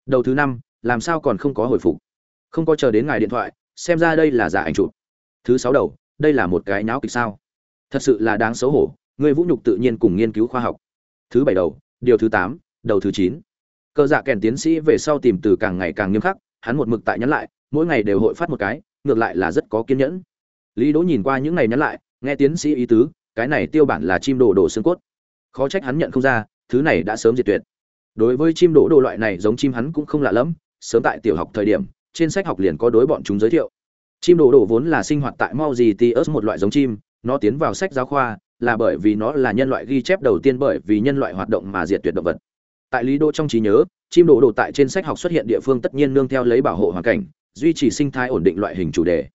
Đầu thứ năm, làm sao còn không có hồi phục? Không có chờ đến ngài điện thoại xem ra đây là giả ảnh chụp. Thứ sáu đầu, đây là một cái nháo kịch sao? Thật sự là đáng xấu hổ, người vũ nhục tự nhiên cùng nghiên cứu khoa học. Thứ bảy đầu, điều thứ tám, đầu thứ chín. Cơ dạ kèn tiến sĩ về sau tìm từ càng ngày càng nghiêm khắc, hắn một mực tại nhắn lại, mỗi ngày đều hội phát một cái, ngược lại là rất có kiên nhẫn. Lý đỗ nhìn qua những ngày nhắn lại, nghe tiến sĩ ý tứ, cái này tiêu bản là chim đồ đồ xương cốt. Khó trách hắn nhận không ra, thứ này đã sớm diệt tuyệt. Đối với chim đỗ đồ loại này giống chim hắn cũng không lạ lẫm, sớm tại tiểu học thời điểm trên sách học liền có đối bọn chúng giới thiệu. Chim đồ đồ vốn là sinh hoạt tại mau gì tius một loại giống chim, nó tiến vào sách giáo khoa là bởi vì nó là nhân loại ghi chép đầu tiên bởi vì nhân loại hoạt động mà diệt tuyệt động vật. Tại lý đô trong trí nhớ, chim đồ đồ tại trên sách học xuất hiện địa phương tất nhiên nương theo lấy bảo hộ hoàn cảnh, duy trì sinh thái ổn định loại hình chủ đề.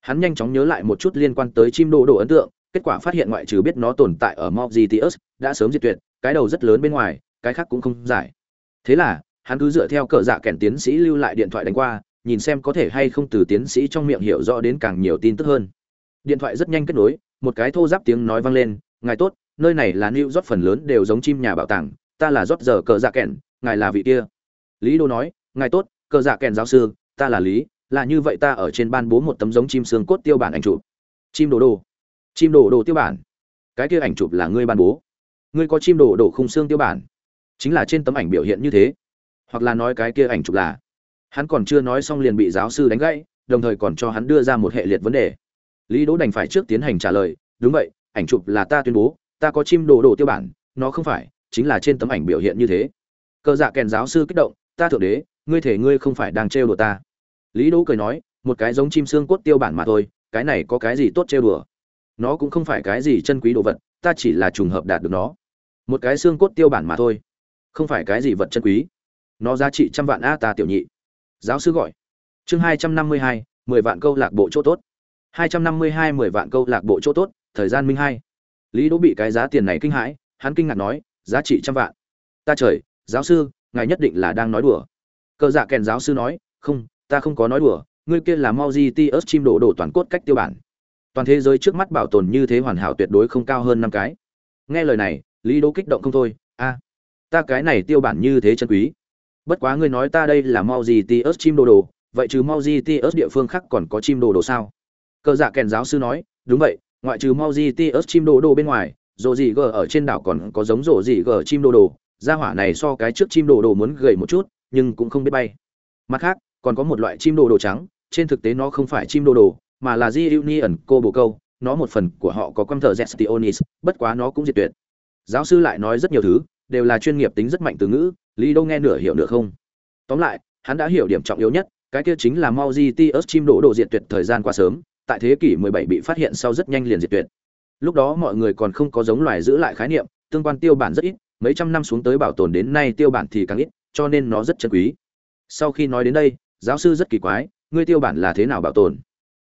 Hắn nhanh chóng nhớ lại một chút liên quan tới chim đồ đồ ấn tượng, kết quả phát hiện ngoại trừ biết nó tồn tại ở Mauritius, đã sớm diệt tuyệt, cái đầu rất lớn bên ngoài, cái khác cũng không giải. Thế là, hắn cứ dựa theo cờ dạ kèn tiến sĩ lưu lại điện thoại đánh qua nhìn xem có thể hay không từ tiến sĩ trong miệng hiểu rõ đến càng nhiều tin tức hơn. Điện thoại rất nhanh kết nối, một cái thô giáp tiếng nói vang lên, ngài tốt, nơi này là new rót phần lớn đều giống chim nhà bảo tàng, ta là rót giờ cờ dạ kèn, ngài là vị kia. Lý đô nói, ngài tốt, cờ dạ kèn giáo sư, ta là lý, là như vậy ta ở trên ban bố một tấm giống chim xương cốt tiêu bản ảnh chụp. Chim đồ đồ, chim đồ đồ tiêu bản? Cái kia ảnh chụp là ngươi ban bố. Ngươi có chim đồ đồ khung xương tiêu bản? Chính là trên tấm ảnh biểu hiện như thế. Hoặc là nói cái kia ảnh chụp là hắn còn chưa nói xong liền bị giáo sư đánh gãy, đồng thời còn cho hắn đưa ra một hệ liệt vấn đề. Lý đỗ đành phải trước tiến hành trả lời, đúng vậy, ảnh chụp là ta tuyên bố, ta có chim đồ đồ tiêu bản, nó không phải, chính là trên tấm ảnh biểu hiện như thế. Cờ dạ kèn giáo sư kích động, ta thượng đế, ngươi thể ngươi không phải đang trêu đùa ta. Lý đỗ cười nói, một cái giống chim xương cốt tiêu bản mà thôi, cái này có cái gì tốt trêu đùa? Nó cũng không phải cái gì chân quý đồ vật, ta chỉ là trùng hợp đạt được nó. Một cái xương cốt tiêu bản mà thôi, không phải cái gì vật chân quý. Nó giá trị trăm vạn a ta tiểu nhị giáo sư gọi. Chương hai trăm năm mươi hai, mười vạn câu lạc bộ chỗ tốt. hai trăm năm mươi hai, mười vạn câu lạc bộ chỗ tốt, thời gian minh hai. Lý đỗ bị cái giá tiền này kinh hãi, hắn kinh ngạc nói, giá trị trăm vạn. Ta trời, giáo sư, ngài nhất định là đang nói đùa. Cờ dạ kèn giáo sư nói, không, ta không có nói đùa, ngươi kia là Mauritius chim đổ đổ toàn cốt cách tiêu bản. Toàn thế giới trước mắt bảo tồn như thế hoàn hảo tuyệt đối không cao hơn năm cái. Nghe lời này, lý đỗ kích động không thôi, a, ta cái này tiêu bản như thế chân quý bất quá ngươi nói ta đây là Mauritius chim đồ đồ, vậy chứ ớt địa phương khác còn có chim đồ đồ sao? Cờ dạ kèn giáo sư nói, đúng vậy, ngoại trừ Mauritius chim đồ đồ bên ngoài, rồ gì gờ ở trên đảo còn có giống rồ gì gờ chim đồ đồ. Gia hỏa này so cái trước chim đồ đồ muốn gầy một chút, nhưng cũng không biết bay. Mặt khác, còn có một loại chim đồ đồ trắng, trên thực tế nó không phải chim đồ đồ, mà là di union cô bồ câu, nó một phần của họ có quăm thờ gestionis bất quá nó cũng diệt tuyệt. Giáo sư lại nói rất nhiều thứ, đều là chuyên nghiệp tính rất mạnh từ ngữ lý đâu nghe nửa hiểu được không. Tóm lại, hắn đã hiểu điểm trọng yếu nhất, cái kia chính là Mauritius chim đổ độ diệt tuyệt thời gian quá sớm, tại thế kỷ 17 bị phát hiện sau rất nhanh liền diệt tuyệt. Lúc đó mọi người còn không có giống loài giữ lại khái niệm, tương quan tiêu bản rất ít, mấy trăm năm xuống tới bảo tồn đến nay tiêu bản thì càng ít, cho nên nó rất chân quý. Sau khi nói đến đây, giáo sư rất kỳ quái, ngươi tiêu bản là thế nào bảo tồn?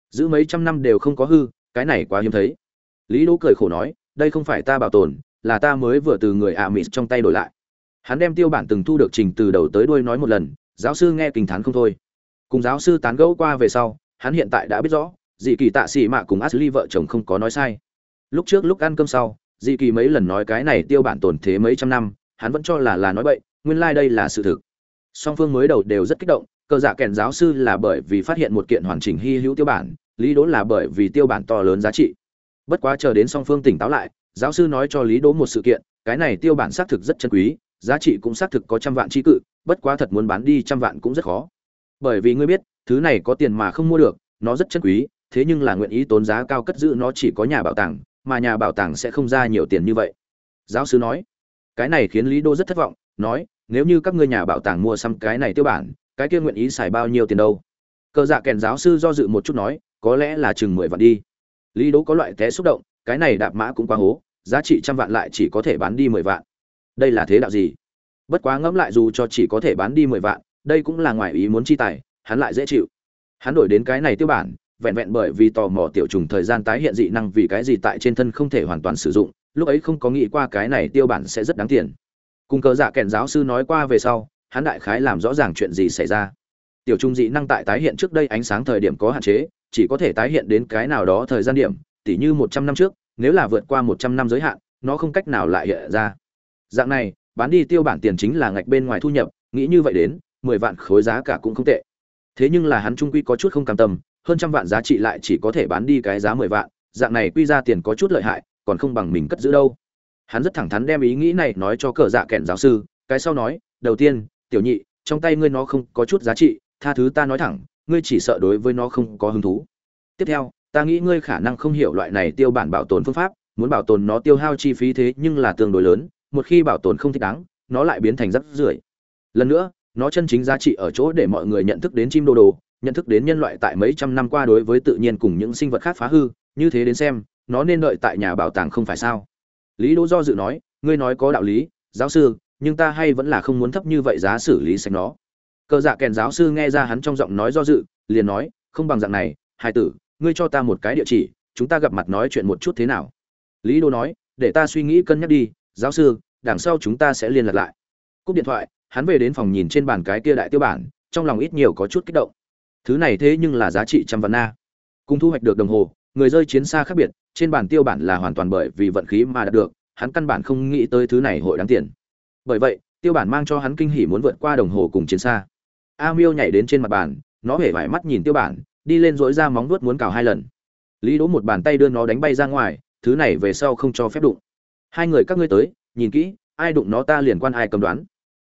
Giữ mấy trăm năm đều không có hư, cái này quá hiếm thấy. Lý đỗ cười khổ nói, đây không phải ta bảo tồn, là ta mới vừa từ người ạ mỹ trong tay đổi lại hắn đem tiêu bản từng thu được trình từ đầu tới đuôi nói một lần, giáo sư nghe kinh thán không thôi. Cùng giáo sư tán gẫu qua về sau, hắn hiện tại đã biết rõ, dị kỳ tạ xị mạ cùng ashley vợ chồng không có nói sai. Lúc trước lúc ăn cơm sau, dị kỳ mấy lần nói cái này tiêu bản tồn thế mấy trăm năm, hắn vẫn cho là là nói bậy, nguyên lai、like、đây là sự thực. Song phương mới đầu đều rất kích động, cờ dạ kèn giáo sư là bởi vì phát hiện một kiện hoàn chỉnh hy hữu tiêu bản, lý đỗ là bởi vì tiêu bản to lớn giá trị. Bất quá chờ đến song phương tỉnh táo lại, giáo sư nói cho lý đỗ một sự kiện, cái này tiêu bản xác thực rất chân quý giá trị cũng xác thực có trăm vạn chi cự, bất quá thật muốn bán đi trăm vạn cũng rất khó. Bởi vì ngươi biết, thứ này có tiền mà không mua được, nó rất chân quý, thế nhưng là nguyện ý tốn giá cao cất giữ nó chỉ có nhà bảo tàng, mà nhà bảo tàng sẽ không ra nhiều tiền như vậy. Giáo sư nói, cái này khiến lý đô rất thất vọng, nói, nếu như các ngươi nhà bảo tàng mua xăm cái này tiêu bản, cái kia nguyện ý xài bao nhiêu tiền đâu? Cờ dạ kèn giáo sư do dự một chút nói, có lẽ là chừng mười vạn đi. Lý đỗ có loại té xúc động, cái này đạp mã cũng quá hố, giá trị trăm vạn lại chỉ có thể bán đi mười vạn đây là thế đạo gì? Bất quá ngẫm lại dù cho chỉ có thể bán đi mười vạn, đây cũng là ngoài ý muốn chi tài, hắn lại dễ chịu. Hắn đổi đến cái này tiêu bản, vẹn vẹn bởi vì tò mò tiểu trùng thời gian tái hiện dị năng vì cái gì tại trên thân không thể hoàn toàn sử dụng, lúc ấy không có nghĩ qua cái này tiêu bản sẽ rất đáng tiền. Cùng cờ dạ kèn giáo sư nói qua về sau, hắn đại khái làm rõ ràng chuyện gì xảy ra. Tiểu trùng dị năng tại tái hiện trước đây ánh sáng thời điểm có hạn chế, chỉ có thể tái hiện đến cái nào đó thời gian điểm, tỉ như một trăm năm trước, nếu là vượt qua một trăm năm giới hạn, nó không cách nào lại hiện ra dạng này, bán đi tiêu bản tiền chính là ngạch bên ngoài thu nhập, nghĩ như vậy đến, mười vạn khối giá cả cũng không tệ. Thế nhưng là hắn trung quy có chút không cam tâm, hơn trăm vạn giá trị lại chỉ có thể bán đi cái giá mười vạn, dạng này quy ra tiền có chút lợi hại, còn không bằng mình cất giữ đâu. Hắn rất thẳng thắn đem ý nghĩ này nói cho cờ dạ kẻn giáo sư, cái sau nói, đầu tiên, tiểu nhị, trong tay ngươi nó không có chút giá trị, tha thứ ta nói thẳng, ngươi chỉ sợ đối với nó không có hứng thú. Tiếp theo, ta nghĩ ngươi khả năng không hiểu loại này tiêu bản bảo tồn phương pháp, muốn bảo tồn nó tiêu hao chi phí thế nhưng là tương đối lớn một khi bảo tồn không thích đáng, nó lại biến thành rắc rưởi. Lần nữa, nó chân chính giá trị ở chỗ để mọi người nhận thức đến chim đô đồ, nhận thức đến nhân loại tại mấy trăm năm qua đối với tự nhiên cùng những sinh vật khác phá hư, như thế đến xem, nó nên đợi tại nhà bảo tàng không phải sao? Lý đỗ do dự nói, ngươi nói có đạo lý, giáo sư, nhưng ta hay vẫn là không muốn thấp như vậy giá xử lý sạch nó. Cờ dạ kèn giáo sư nghe ra hắn trong giọng nói do dự, liền nói, không bằng dạng này, hai tử, ngươi cho ta một cái địa chỉ, chúng ta gặp mặt nói chuyện một chút thế nào? Lý đô nói, để ta suy nghĩ cân nhắc đi giáo sư, đằng sau chúng ta sẽ liên lạc lại. Cúp điện thoại, hắn về đến phòng nhìn trên bàn cái kia đại tiêu bản, trong lòng ít nhiều có chút kích động. Thứ này thế nhưng là giá trị trăm vạn na. Cùng thu hoạch được đồng hồ, người rơi chiến xa khác biệt, trên bàn tiêu bản là hoàn toàn bởi vì vận khí mà đạt được, hắn căn bản không nghĩ tới thứ này hội đáng tiền. Bởi vậy, tiêu bản mang cho hắn kinh hỉ muốn vượt qua đồng hồ cùng chiến xa. A miêu nhảy đến trên mặt bàn, nó hể vải mắt nhìn tiêu bản, đi lên dỗi ra móng vuốt muốn cào hai lần. Lý đỗ một bàn tay đưa nó đánh bay ra ngoài, thứ này về sau không cho phép đụng hai người các ngươi tới, nhìn kỹ, ai đụng nó ta liền quan ai cầm đoán.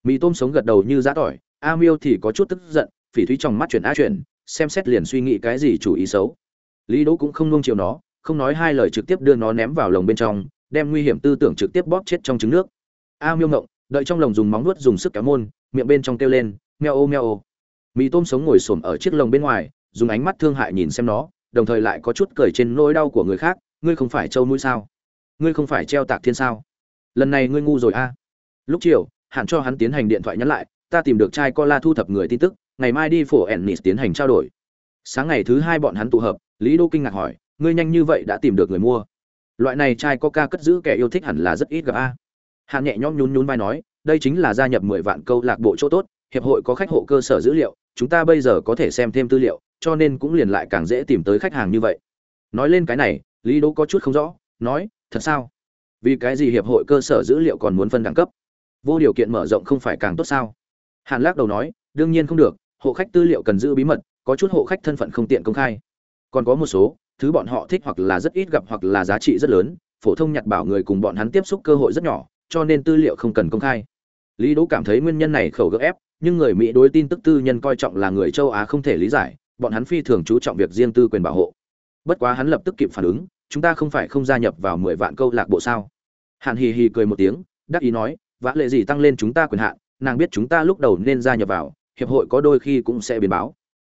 Mì tôm sống gật đầu như giã tỏi, a miêu thì có chút tức giận, phỉ thúy trong mắt chuyển a chuyển, xem xét liền suy nghĩ cái gì chủ ý xấu. Lý đỗ cũng không nung chiều nó, không nói hai lời trực tiếp đưa nó ném vào lồng bên trong, đem nguy hiểm tư tưởng trực tiếp bóp chết trong trứng nước. A miêu ngộng, đợi trong lồng dùng móng nuốt dùng sức kéo môn, miệng bên trong kêu lên, meo ô meo ô. Mì tôm sống ngồi xổm ở chiếc lồng bên ngoài, dùng ánh mắt thương hại nhìn xem nó, đồng thời lại có chút cười trên nỗi đau của người khác, ngươi không phải trâu mũi sao? Ngươi không phải treo tạc thiên sao? Lần này ngươi ngu rồi a. Lúc chiều, hạn cho hắn tiến hành điện thoại nhắn lại, ta tìm được trai cola thu thập người tin tức, ngày mai đi phổ ennis tiến hành trao đổi. Sáng ngày thứ hai bọn hắn tụ hợp, lý đô kinh ngạc hỏi, ngươi nhanh như vậy đã tìm được người mua? Loại này trai coca cất giữ kẻ yêu thích hẳn là rất ít gặp a. Hạn nhẹ nhõm nhún nhún vai nói, đây chính là gia nhập mười vạn câu lạc bộ chỗ tốt, hiệp hội có khách hộ cơ sở dữ liệu, chúng ta bây giờ có thể xem thêm tư liệu, cho nên cũng liền lại càng dễ tìm tới khách hàng như vậy. Nói lên cái này, lý đỗ có chút không rõ, nói thật sao? Vì cái gì hiệp hội cơ sở dữ liệu còn muốn phân đẳng cấp? Vô điều kiện mở rộng không phải càng tốt sao? Hàn lắc đầu nói, đương nhiên không được, hộ khách tư liệu cần giữ bí mật, có chút hộ khách thân phận không tiện công khai. Còn có một số, thứ bọn họ thích hoặc là rất ít gặp hoặc là giá trị rất lớn, phổ thông nhặt bảo người cùng bọn hắn tiếp xúc cơ hội rất nhỏ, cho nên tư liệu không cần công khai. Lý đỗ cảm thấy nguyên nhân này khẩu gấp ép, nhưng người mỹ đối tin tức tư nhân coi trọng là người châu á không thể lý giải, bọn hắn phi thường chú trọng việc riêng tư quyền bảo hộ. Bất quá hắn lập tức kịp phản ứng chúng ta không phải không gia nhập vào mười vạn câu lạc bộ sao? Hạn hì hì cười một tiếng, đắc ý nói, vã lệ gì tăng lên chúng ta quyền hạn, nàng biết chúng ta lúc đầu nên gia nhập vào, hiệp hội có đôi khi cũng sẽ biến báo.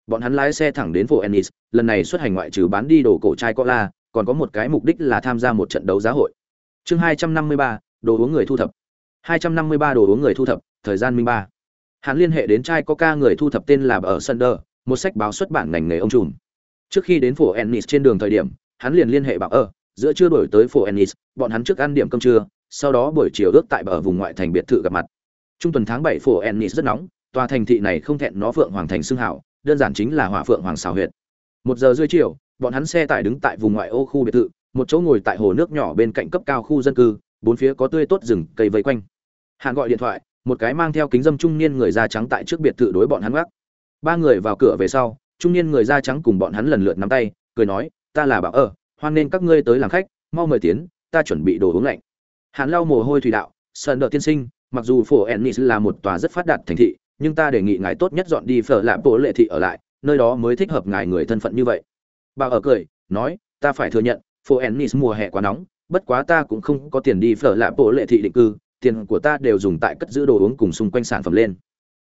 Bọn hắn lái xe thẳng đến phố ennis lần này xuất hành ngoại trừ bán đi đồ cổ chai cola, còn có một cái mục đích là tham gia một trận đấu giá hội. Chương hai trăm năm mươi ba, đồ uống người thu thập. Hai trăm năm mươi ba đồ uống người thu thập, thời gian minh ba. Hắn liên hệ đến trai coca người thu thập tên là ở sunder, một sách báo xuất bản ngành nghề ông trùm. Trước khi đến phố ennis trên đường thời điểm hắn liền liên hệ bảo ở giữa trưa đổi tới phố ennis, bọn hắn trước ăn điểm cơm trưa, sau đó buổi chiều ước tại bờ vùng ngoại thành biệt thự gặp mặt. Trung tuần tháng bảy phố ennis rất nóng, tòa thành thị này không thẹn nó phượng hoàng thành xưng hảo, đơn giản chính là hỏa phượng hoàng xào huyệt. Một giờ rưỡi chiều, bọn hắn xe tải đứng tại vùng ngoại ô khu biệt thự, một chỗ ngồi tại hồ nước nhỏ bên cạnh cấp cao khu dân cư, bốn phía có tươi tốt rừng, cây vây quanh. Hạn gọi điện thoại, một cái mang theo kính dâm trung niên người da trắng tại trước biệt thự đối bọn hắn gác. Ba người vào cửa về sau, trung niên người da trắng cùng bọn hắn lần lượt nắm tay, cười nói ta là bảo ơ hoan nên các ngươi tới làm khách, mau mời tiến, ta chuẩn bị đồ uống lạnh. Hắn lau mồ hôi thủy đạo, sơn đợi tiên sinh, mặc dù phổ ennis là một tòa rất phát đạt thành thị, nhưng ta đề nghị ngài tốt nhất dọn đi phở lạm bộ lệ thị ở lại, nơi đó mới thích hợp ngài người thân phận như vậy. Bà ở cười, nói, ta phải thừa nhận, phổ ennis mùa hè quá nóng, bất quá ta cũng không có tiền đi phở lạm bộ lệ thị định cư, tiền của ta đều dùng tại cất giữ đồ uống cùng xung quanh sản phẩm lên.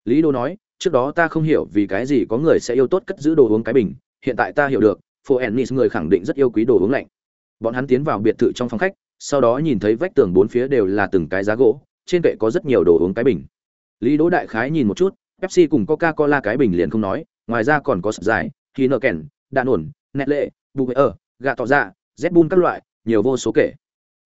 Lý đô nói, trước đó ta không hiểu vì cái gì có người sẽ yêu tốt cất giữ đồ uống cái bình, hiện tại ta hiểu được phố ennis người khẳng định rất yêu quý đồ uống lạnh. Bọn hắn tiến vào biệt thự trong phòng khách, sau đó nhìn thấy vách tường bốn phía đều là từng cái giá gỗ, trên kệ có rất nhiều đồ uống cái bình. Lý đỗ đại khái nhìn một chút, pepsi cùng coca cola cái bình liền không nói, ngoài ra còn có sập dài khí nợ kèn đạn ổn nẹt lệ bù ở gà tỏ dạ, ra zbun các loại, nhiều vô số kể.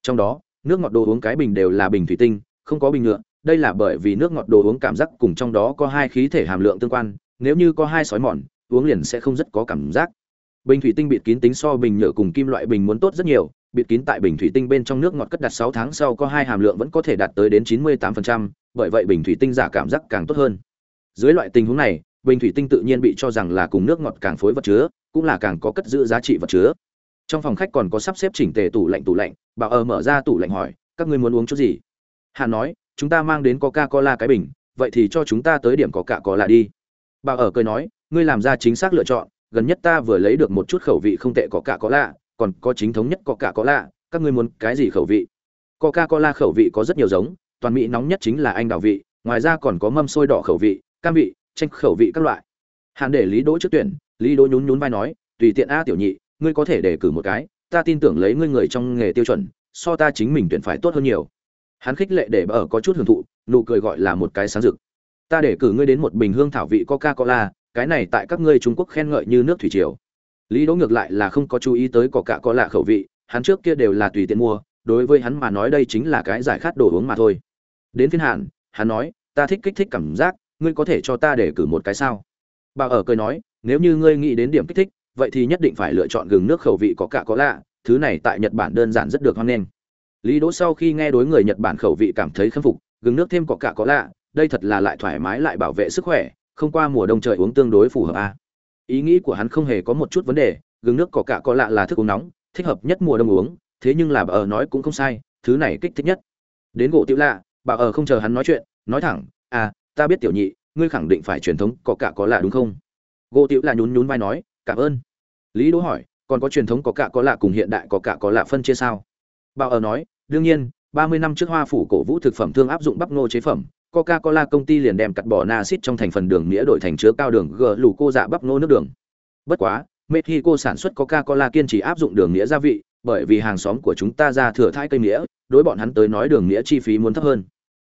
Trong đó, nước ngọt đồ uống cái bình đều là bình thủy tinh, không có bình nhựa, đây là bởi vì nước ngọt đồ uống cảm giác cùng trong đó có hai khí thể hàm lượng tương quan, nếu như có hai sói mòn, uống liền sẽ không rất có cảm giác bình thủy tinh bịt kín tính so bình nhựa cùng kim loại bình muốn tốt rất nhiều bịt kín tại bình thủy tinh bên trong nước ngọt cất đặt 6 tháng sau có hai hàm lượng vẫn có thể đạt tới đến 98%, bởi vậy bình thủy tinh giả cảm giác càng tốt hơn. Dưới loại tình huống này, bình thủy tinh tự nhiên bị cho rằng là cùng nước ngọt càng phối vật chứa, cũng là càng có cất giữ giá trị vật chứa. Trong phòng khách còn có sắp xếp chỉnh tề tủ lạnh tủ lạnh, bảo ở mở ra tủ lạnh hỏi, các ngươi muốn uống chút gì? Hà nói, chúng ta mang đến Coca-Cola cái bình, vậy thì cho chúng ta tới điểm có cà có là đi. Bà ở cười nói, ngươi làm ra chính xác lựa chọn, gần nhất ta vừa lấy được một chút khẩu vị không tệ Coca-Cola, còn có chính thống nhất Coca-Cola, các ngươi muốn cái gì khẩu vị? Coca-Cola khẩu vị có rất nhiều giống, toàn mỹ nóng nhất chính là anh đào vị ngoài ra còn có mâm sôi đỏ khẩu vị cam vị tranh khẩu vị các loại. Hàn để lý đỗ trước tuyển lý đỗ nhún nhún vai nói tùy tiện a tiểu nhị ngươi có thể đề cử một cái ta tin tưởng lấy ngươi người trong nghề tiêu chuẩn so ta chính mình tuyển phải tốt hơn nhiều. Hắn khích lệ để ở có chút hưởng thụ nụ cười gọi là một cái sáng rực. Ta để cử ngươi đến một bình hương thảo vị coca cola cái này tại các ngươi trung quốc khen ngợi như nước thủy triều. Lý đỗ ngược lại là không có chú ý tới coca cola khẩu vị hắn trước kia đều là tùy tiện mua đối với hắn mà nói đây chính là cái giải khát đồ uống mà thôi. Đến phiên Hàn, hắn nói ta thích kích thích cảm giác ngươi có thể cho ta để cử một cái sao? Bà ở cười nói nếu như ngươi nghĩ đến điểm kích thích vậy thì nhất định phải lựa chọn gừng nước khẩu vị có cả có lạ thứ này tại nhật bản đơn giản rất được hoan nghênh. Lý đỗ sau khi nghe đối người nhật bản khẩu vị cảm thấy khâm phục gừng nước thêm có cả có lạ đây thật là lại thoải mái lại bảo vệ sức khỏe không qua mùa đông trời uống tương đối phù hợp a à. ý nghĩ của hắn không hề có một chút vấn đề, gừng nước có cả có lạ là thức uống nóng, thích hợp nhất mùa đông uống, thế nhưng là bà ở nói cũng không sai, thứ này kích thích nhất. Đến gỗ tiểu lạ, bà ở không chờ hắn nói chuyện, nói thẳng à ta biết tiểu nhị, ngươi khẳng định phải truyền thống có cả có lạ đúng không? Gỗ tiểu lạ nhún nhún vai nói, cảm ơn. Lý đỗ hỏi, còn có truyền thống có cả có lạ cùng hiện đại có cả có lạ phân chia sao? Bà ở nói, đương nhiên 30 năm trước hoa phủ cổ vũ thực phẩm thương áp dụng bắp ngô chế phẩm Coca-Cola công ty liền đem cắt bỏ axit trong thành phần đường nghĩa đổi thành chứa cao đường g cô dạ bắp ngô nước đường. Bất quá, Mexico sản xuất Coca-Cola kiên trì áp dụng đường nghĩa gia vị, bởi vì hàng xóm của chúng ta ra thừa thai cây nghĩa, đối bọn hắn tới nói đường nghĩa chi phí muốn thấp hơn.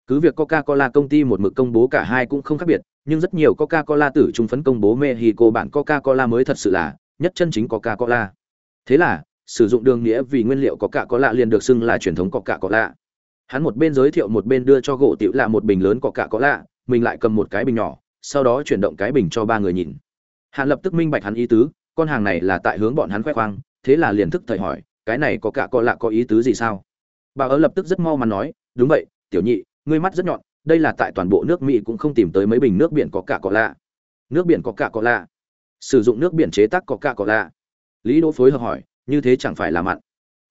Cứ việc Coca-Cola công ty một mực công bố cả hai cũng không khác biệt, nhưng rất nhiều Coca-Cola tử trung phấn công bố Mexico bản Coca-Cola mới thật sự là nhất chân chính Coca-Cola. Thế là, sử dụng đường nghĩa vì nguyên liệu Coca-Cola liền được xưng là truyền thống Coca-Cola. Hắn một bên giới thiệu một bên đưa cho gỗ tiểu lạ một bình lớn Coca-Cola, mình lại cầm một cái bình nhỏ, sau đó chuyển động cái bình cho ba người nhìn. Hắn lập tức minh bạch hắn ý tứ, con hàng này là tại hướng bọn hắn khoe khoang, thế là liền thức thời hỏi, cái này có cả có lạ có ý tứ gì sao? Bà ớ lập tức rất mau mà nói, đúng vậy, tiểu nhị, ngươi mắt rất nhọn, đây là tại toàn bộ nước Mỹ cũng không tìm tới mấy bình nước biển có cả có lạ. Nước biển có cả có lạ. Sử dụng nước biển chế tác có cả có lạ. Lý Đỗ phối hợp hỏi, như thế chẳng phải là mặn.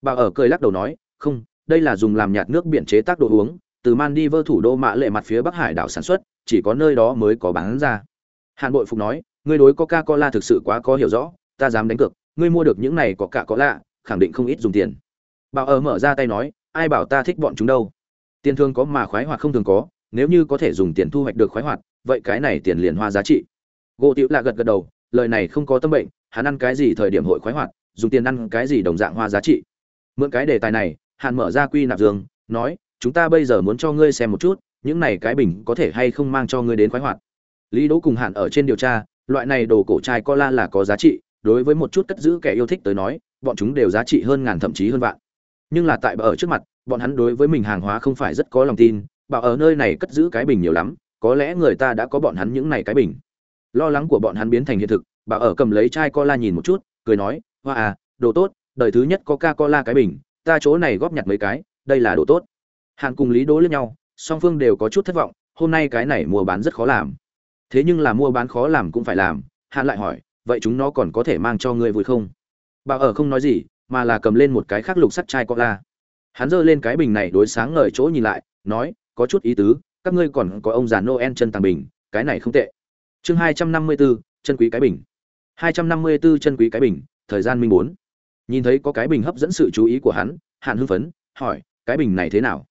Bà ở cười lắc đầu nói, không, đây là dùng làm nhạt nước biển chế tác đồ uống, từ Maldives thủ đô mạ lệ mặt phía Bắc Hải đảo sản xuất, chỉ có nơi đó mới có bán ra. Hàn Bội Phục nói, ngươi đối Coca-Cola thực sự quá có hiểu rõ, ta dám đánh cược, ngươi mua được những này có cả có lạ, khẳng định không ít dùng tiền. Bảo ở mở ra tay nói, ai bảo ta thích bọn chúng đâu? Tiền thường có mà khoái hoạt không thường có, nếu như có thể dùng tiền thu hoạch được khoái hoạt, vậy cái này tiền liền hoa giá trị. Gỗ Tiểu lạ gật gật đầu, lời này không có tâm bệnh, hắn ăn cái gì thời điểm hội khoái hoạt, dùng tiền ăn cái gì đồng dạng hoa giá trị. Mượn cái đề tài này, Hàn mở ra quy nạp giường, nói, chúng ta bây giờ muốn cho ngươi xem một chút, những này cái bình có thể hay không mang cho ngươi đến khoái hoạt. Lý Đỗ cùng Hàn ở trên điều tra, loại này đồ cổ trai cola là có giá trị, đối với một chút cất giữ kẻ yêu thích tới nói, bọn chúng đều giá trị hơn ngàn thậm chí hơn vạn. Nhưng là tại ở trước mặt, bọn hắn đối với mình hàng hóa không phải rất có lòng tin, bảo ở nơi này cất giữ cái bình nhiều lắm, có lẽ người ta đã có bọn hắn những này cái bình. Lo lắng của bọn hắn biến thành hiện thực, bảo ở cầm lấy chai cola nhìn một chút, cười nói, "Hoa à, đồ tốt, đời thứ nhất Coca-Cola cái bình, ta chỗ này góp nhặt mấy cái, đây là đồ tốt." Hàn cùng Lý Đỗ lẫn nhau, song phương đều có chút thất vọng, hôm nay cái này mua bán rất khó làm. Thế nhưng là mua bán khó làm cũng phải làm, Hàn lại hỏi, "Vậy chúng nó còn có thể mang cho ngươi vui không?" Bảo ở không nói gì, mà là cầm lên một cái khác lục sắt chai cola. Hắn giơ lên cái bình này đối sáng ngời chỗ nhìn lại, nói, có chút ý tứ, các ngươi còn có ông già Noel chân tàng bình, cái này không tệ. Chương 254, chân quý cái bình. 254 chân quý cái bình, thời gian minh bốn. Nhìn thấy có cái bình hấp dẫn sự chú ý của hắn, Hàn hưng phấn, hỏi, cái bình này thế nào?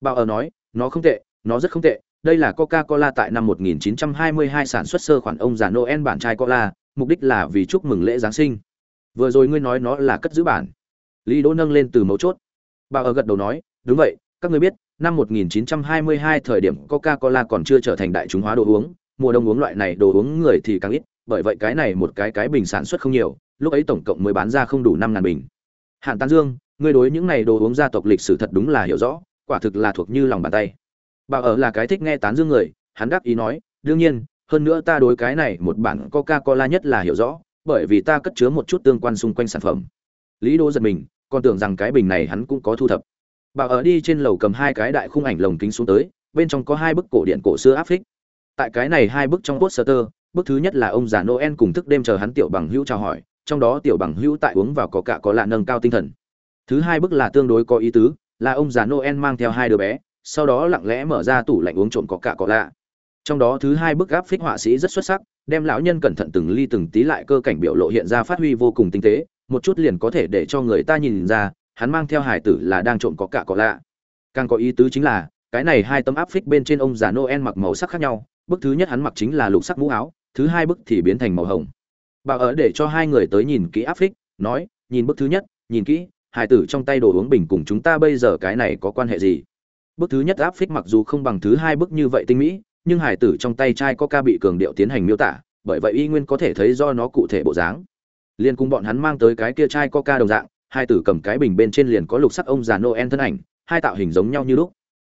Bảo ở nói, nó không tệ, nó rất không tệ, đây là Coca-Cola tại năm 1922 sản xuất sơ khoản ông già Noel bản chai cola, mục đích là vì chúc mừng lễ Giáng sinh. Vừa rồi ngươi nói nó là cất giữ bản. Lý Đỗ nâng lên từ mấu chốt. Bảo ở gật đầu nói, đúng vậy, các ngươi biết, năm 1922 thời điểm Coca-Cola còn chưa trở thành đại chúng hóa đồ uống, mùa đông uống loại này đồ uống người thì càng ít, bởi vậy cái này một cái cái bình sản xuất không nhiều, lúc ấy tổng cộng mới bán ra không đủ 5000 bình. Hàn Tán Dương, ngươi đối những này đồ uống gia tộc lịch sử thật đúng là hiểu rõ, quả thực là thuộc như lòng bàn tay. Bảo ở là cái thích nghe tán dương người, hắn đáp ý nói, đương nhiên, hơn nữa ta đối cái này một bản Coca-Cola nhất là hiểu rõ, bởi vì ta cất chứa một chút tương quan xung quanh sản phẩm. Lý Đô giật mình, còn tưởng rằng cái bình này hắn cũng có thu thập bảo ở đi trên lầu cầm hai cái đại khung ảnh lồng kính xuống tới bên trong có hai bức cổ điện cổ xưa áp phích tại cái này hai bức trong poster Bước thứ nhất là ông già noel cùng thức đêm chờ hắn tiểu bằng hữu chào hỏi, trong đó tiểu bằng hữu tại uống vào có cả có lạ nâng cao tinh thần. Thứ hai bước là tương đối có ý tứ, là ông già noel mang theo hai đứa bé, sau đó lặng lẽ mở ra tủ lạnh uống trộm có cả có lạ. Trong đó thứ hai bức áp phích họa sĩ rất xuất sắc, đem lão nhân cẩn thận từng ly từng tí lại cơ cảnh biểu lộ hiện ra phát huy vô cùng tinh tế, một chút liền có thể để cho người ta nhìn ra, hắn mang theo hải tử là đang trộm có cả có lạ. Càng có ý tứ chính là, cái này hai tấm áp phích bên trên ông già noel mặc màu sắc khác nhau bức thứ nhất hắn mặc chính là lục sắc mũ áo thứ hai bức thì biến thành màu hồng. Bà ở để cho hai người tới nhìn kỹ áp phích, nói, nhìn bức thứ nhất, nhìn kỹ hải tử trong tay đồ uống bình cùng chúng ta bây giờ cái này có quan hệ gì? Bức thứ nhất áp phích mặc dù không bằng thứ hai bức như vậy tinh mỹ, nhưng hải tử trong tay trai có ca bị cường điệu tiến hành miêu tả, bởi vậy y nguyên có thể thấy do nó cụ thể bộ dáng. Liên cùng bọn hắn mang tới cái kia chai coca đồng dạng, hai tử cầm cái bình bên trên liền có lục sắc ông già noel thân ảnh, hai tạo hình giống nhau như lúc.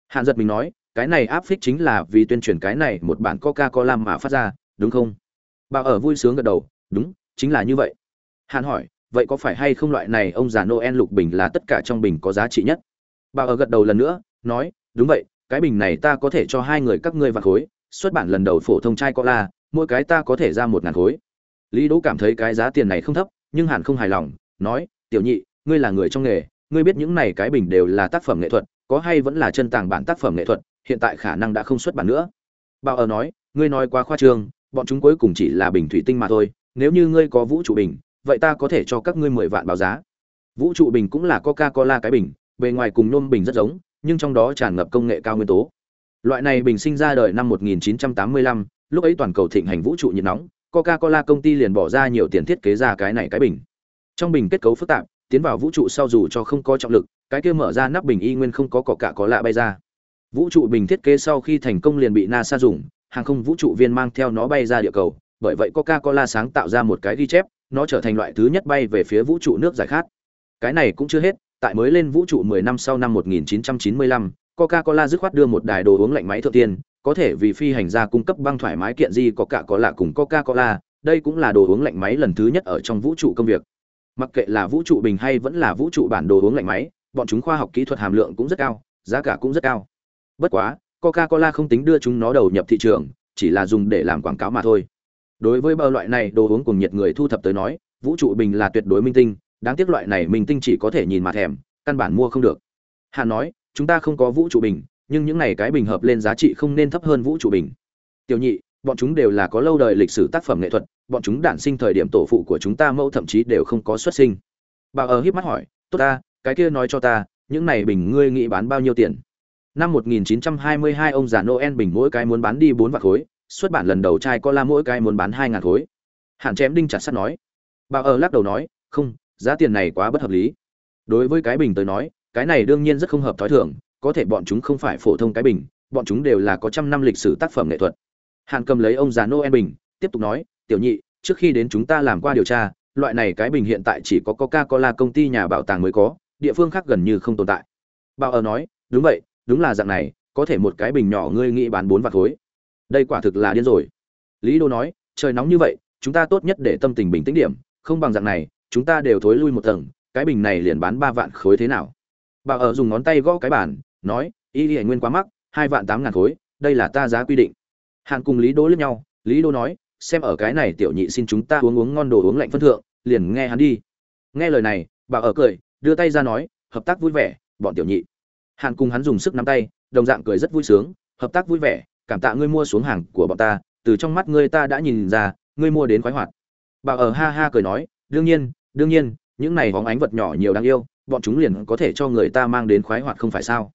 Hạn giật mình nói, cái này áp phích chính là vì tuyên truyền cái này một bản coca cola mà phát ra đúng không? Bà ở vui sướng gật đầu, đúng, chính là như vậy. Hàn hỏi, vậy có phải hay không loại này ông già noel lục bình là tất cả trong bình có giá trị nhất? Bà ở gật đầu lần nữa, nói, đúng vậy, cái bình này ta có thể cho hai người các ngươi vạt khối, xuất bản lần đầu phổ thông chai cola, mỗi cái ta có thể ra một ngàn khối. Lý đỗ cảm thấy cái giá tiền này không thấp, nhưng hàn không hài lòng, nói, tiểu nhị, ngươi là người trong nghề, ngươi biết những này cái bình đều là tác phẩm nghệ thuật, có hay vẫn là chân tàng bản tác phẩm nghệ thuật, hiện tại khả năng đã không xuất bản nữa. Bà ở nói, ngươi nói quá khoa trương bọn chúng cuối cùng chỉ là bình thủy tinh mà thôi nếu như ngươi có vũ trụ bình vậy ta có thể cho các ngươi mười vạn báo giá. Vũ trụ bình cũng là coca cola cái bình bề ngoài cùng nôm bình rất giống nhưng trong đó tràn ngập công nghệ cao nguyên tố. Loại này bình sinh ra đời năm 1985, lúc ấy toàn cầu thịnh hành vũ trụ nhiệt nóng coca-cola công ty liền bỏ ra nhiều tiền thiết kế ra cái này cái bình. Trong bình kết cấu phức tạp tiến vào vũ trụ sau dù cho không có trọng lực cái kia mở ra nắp bình y nguyên không có cỏ cả có lạ bay ra. Vũ trụ bình thiết kế sau khi thành công liền bị nasa dùng hàng không vũ trụ viên mang theo nó bay ra địa cầu bởi vậy coca cola sáng tạo ra một cái ghi chép nó trở thành loại thứ nhất bay về phía vũ trụ nước giải khát. Cái này cũng chưa hết tại mới lên vũ trụ 10 năm sau năm 1995, coca cola dứt khoát đưa một đài đồ uống lạnh máy thượng tiên có thể vì phi hành gia cung cấp băng thoải mái kiện gì có cả có lạ cùng coca cola đây cũng là đồ uống lạnh máy lần thứ nhất ở trong vũ trụ công việc. Mặc kệ là vũ trụ bình hay vẫn là vũ trụ bản đồ uống lạnh máy bọn chúng khoa học kỹ thuật hàm lượng cũng rất cao giá cả cũng rất cao. Bất quá coca cola không tính đưa chúng nó đầu nhập thị trường, chỉ là dùng để làm quảng cáo mà thôi. Đối với bao loại này, đồ uống cùng nhiệt người thu thập tới nói, vũ trụ bình là tuyệt đối minh tinh, đáng tiếc loại này minh tinh chỉ có thể nhìn mà thèm, căn bản mua không được. Hà nói, chúng ta không có vũ trụ bình, nhưng những này cái bình hợp lên giá trị không nên thấp hơn vũ trụ bình. Tiểu nhị, bọn chúng đều là có lâu đời lịch sử tác phẩm nghệ thuật, bọn chúng đản sinh thời điểm tổ phụ của chúng ta mẫu thậm chí đều không có xuất sinh. Bà ở híp mắt hỏi, tốt ta, cái kia nói cho ta, những này bình ngươi nghĩ bán bao nhiêu tiền? Năm 1922 ông già noel bình mỗi cái muốn bán đi bốn vạn khối, xuất bản lần đầu trai cola mỗi cái muốn bán hai ngàn khối. Hạn chém đinh chặt sắt nói. Bà ở lắc đầu nói, không, giá tiền này quá bất hợp lý. Đối với cái bình tới nói, cái này đương nhiên rất không hợp thói thường, có thể bọn chúng không phải phổ thông cái bình, bọn chúng đều là có trăm năm lịch sử tác phẩm nghệ thuật. Hàn cầm lấy ông già noel bình, tiếp tục nói, tiểu nhị, trước khi đến chúng ta làm qua điều tra, loại này cái bình hiện tại chỉ có coca cola công ty nhà bảo tàng mới có, địa phương khác gần như không tồn tại. Bảo ở nói, đúng vậy đúng là dạng này, có thể một cái bình nhỏ ngươi nghĩ bán bốn vạt khối. Đây quả thực là điên rồi. Lý đô nói, trời nóng như vậy, chúng ta tốt nhất để tâm tình bình tĩnh điểm, không bằng dạng này, chúng ta đều thối lui một tầng, cái bình này liền bán ba vạn khối thế nào? Bà ở dùng ngón tay gõ cái bàn, nói, y y nguyên quá mắc, hai vạn tám ngàn khối, đây là ta giá quy định. Hàn cùng lý Đô lướt nhau, lý Đô nói, xem ở cái này tiểu nhị xin chúng ta uống uống ngon đồ uống lạnh phân thượng, liền nghe hắn đi. Nghe lời này, bà ở cười, đưa tay ra nói, hợp tác vui vẻ, bọn tiểu nhị hàn cùng hắn dùng sức nắm tay, đồng dạng cười rất vui sướng, hợp tác vui vẻ, cảm tạ ngươi mua xuống hàng của bọn ta, từ trong mắt ngươi ta đã nhìn ra, ngươi mua đến khoái hoạt. Bà ở ha ha cười nói, đương nhiên đương nhiên, những này bóng ánh vật nhỏ nhiều đáng yêu, bọn chúng liền có thể cho người ta mang đến khoái hoạt không phải sao?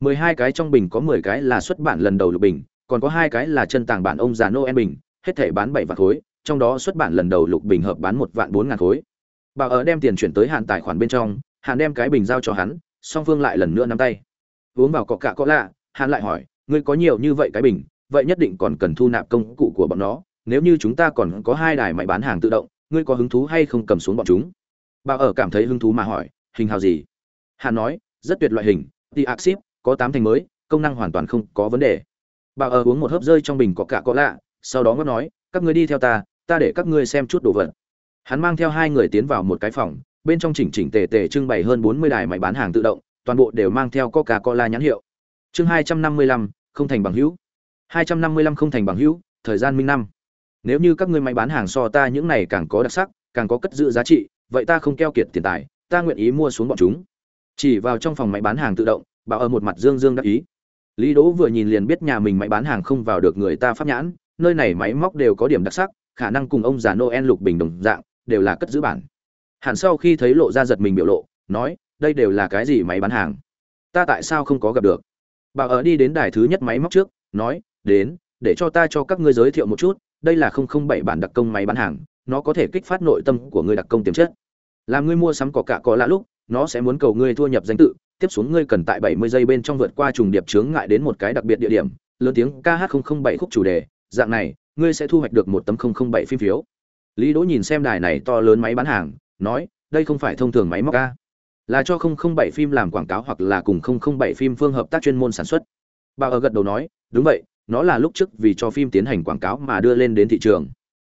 Mười hai cái trong bình có mười cái là xuất bản lần đầu lục bình, còn có hai cái là chân tàng bản ông già noel bình, hết thể bán bảy vạn khối, trong đó xuất bản lần đầu lục bình hợp bán một vạn bốn ngàn khối. Bảo ở đem tiền chuyển tới hạn tài khoản bên trong hạn đem cái bình giao cho hắn song phương lại lần nữa nắm tay. Uống vào cọ cạ có lạ hắn lại hỏi ngươi có nhiều như vậy cái bình vậy nhất định còn cần thu nạp công cụ của bọn nó. Nếu như chúng ta còn có hai đài máy bán hàng tự động ngươi có hứng thú hay không cầm xuống bọn chúng? Bà ở cảm thấy hứng thú mà hỏi hình hào gì? Hắn nói rất tuyệt loại hình The Axip, có tám thành mới công năng hoàn toàn không có vấn đề. Bà ở uống một hớp rơi trong bình cọ cạ có lạ sau đó ngót nói các ngươi đi theo ta ta để các ngươi xem chút đồ vật. Hắn mang theo hai người tiến vào một cái phòng bên trong chỉnh chỉnh tề tề trưng bày hơn bốn mươi đài máy bán hàng tự động, toàn bộ đều mang theo coca cola nhãn hiệu. Chương hai trăm năm mươi lăm, không thành bằng hữu. Hai trăm năm mươi lăm không thành bằng hữu, thời gian minh năm. Nếu như các ngươi máy bán hàng so ta những này càng có đặc sắc, càng có cất giữ giá trị, vậy ta không keo kiệt tiền tài, ta nguyện ý mua xuống bọn chúng. Chỉ vào trong phòng máy bán hàng tự động bảo ở một mặt dương dương đắc ý. Lý đỗ vừa nhìn liền biết nhà mình máy bán hàng không vào được người ta pháp nhãn, nơi này máy móc đều có điểm đặc sắc, khả năng cùng ông già noel lục bình đồng dạng, đều là cất giữ bản hẳn sau khi thấy lộ ra giật mình biểu lộ, nói, đây đều là cái gì máy bán hàng? Ta tại sao không có gặp được? Bà ở đi đến đài thứ nhất máy móc trước, nói, đến, để cho ta cho các ngươi giới thiệu một chút, đây là không không bảy bản đặc công máy bán hàng, nó có thể kích phát nội tâm của ngươi đặc công tiềm chất. Làm ngươi mua sắm có cả có lạ lúc, nó sẽ muốn cầu ngươi thua nhập danh tự, tiếp xuống ngươi cần tại 70 giây bên trong vượt qua trùng điệp chướng ngại đến một cái đặc biệt địa điểm. Lớn tiếng KH007 khúc chủ đề, dạng này, ngươi sẽ thu hoạch được một tấm 007 phim phiếu. Lý đỗ nhìn xem đài này to lớn máy bán hàng nói, đây không phải thông thường máy móc ca là cho 007 phim làm quảng cáo hoặc là cùng 007 phim phương hợp tác chuyên môn sản xuất. Bà ở gật đầu nói, đúng vậy, nó là lúc trước vì cho phim tiến hành quảng cáo mà đưa lên đến thị trường.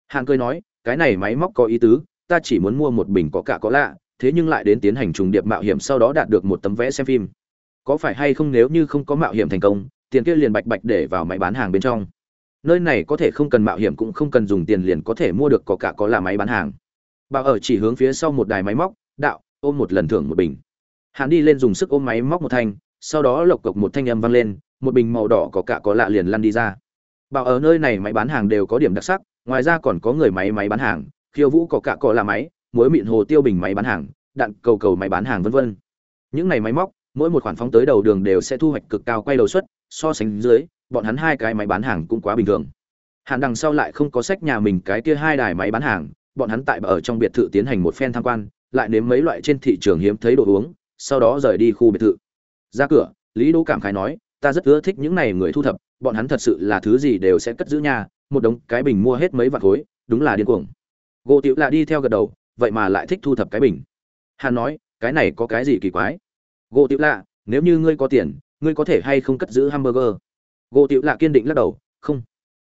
Hạng cười nói, cái này máy móc có ý tứ, ta chỉ muốn mua một bình có cả có lạ, thế nhưng lại đến tiến hành trùng điệp mạo hiểm sau đó đạt được một tấm vé xem phim. Có phải hay không nếu như không có mạo hiểm thành công, tiền kia liền bạch bạch để vào máy bán hàng bên trong. Nơi này có thể không cần mạo hiểm cũng không cần dùng tiền liền có thể mua được có cả có là máy bán hàng bảo ở chỉ hướng phía sau một đài máy móc, đạo, ôm một lần thưởng một bình. Hắn đi lên dùng sức ôm máy móc một thanh, sau đó lộc cộc một thanh âm vang lên, một bình màu đỏ có cả có lạ liền lăn đi ra. Bảo ở nơi này máy bán hàng đều có điểm đặc sắc, ngoài ra còn có người máy máy bán hàng, khiêu vũ có cả có là máy, muối mịn hồ tiêu bình máy bán hàng, đạn cầu cầu máy bán hàng vân vân. Những này máy móc, mỗi một khoản phóng tới đầu đường đều sẽ thu hoạch cực cao quay đầu suất, so sánh dưới, bọn hắn hai cái máy bán hàng cũng quá bình thường. Hàn đằng sau lại không có sách nhà mình cái kia hai đài máy bán hàng bọn hắn tại ở trong biệt thự tiến hành một phen tham quan, lại nếm mấy loại trên thị trường hiếm thấy đồ uống, sau đó rời đi khu biệt thự. Ra cửa, lý đỗ cảm khái nói, ta rất ưa thích những này người thu thập, bọn hắn thật sự là thứ gì đều sẽ cất giữ nhà một đống cái bình mua hết mấy vạn khối, đúng là điên cuồng. Gỗ tiểu là đi theo gật đầu, vậy mà lại thích thu thập cái bình. Hắn nói, cái này có cái gì kỳ quái? Gỗ tiểu lạ, nếu như ngươi có tiền, ngươi có thể hay không cất giữ hamburger? Gỗ tiểu lạ kiên định lắc đầu, không.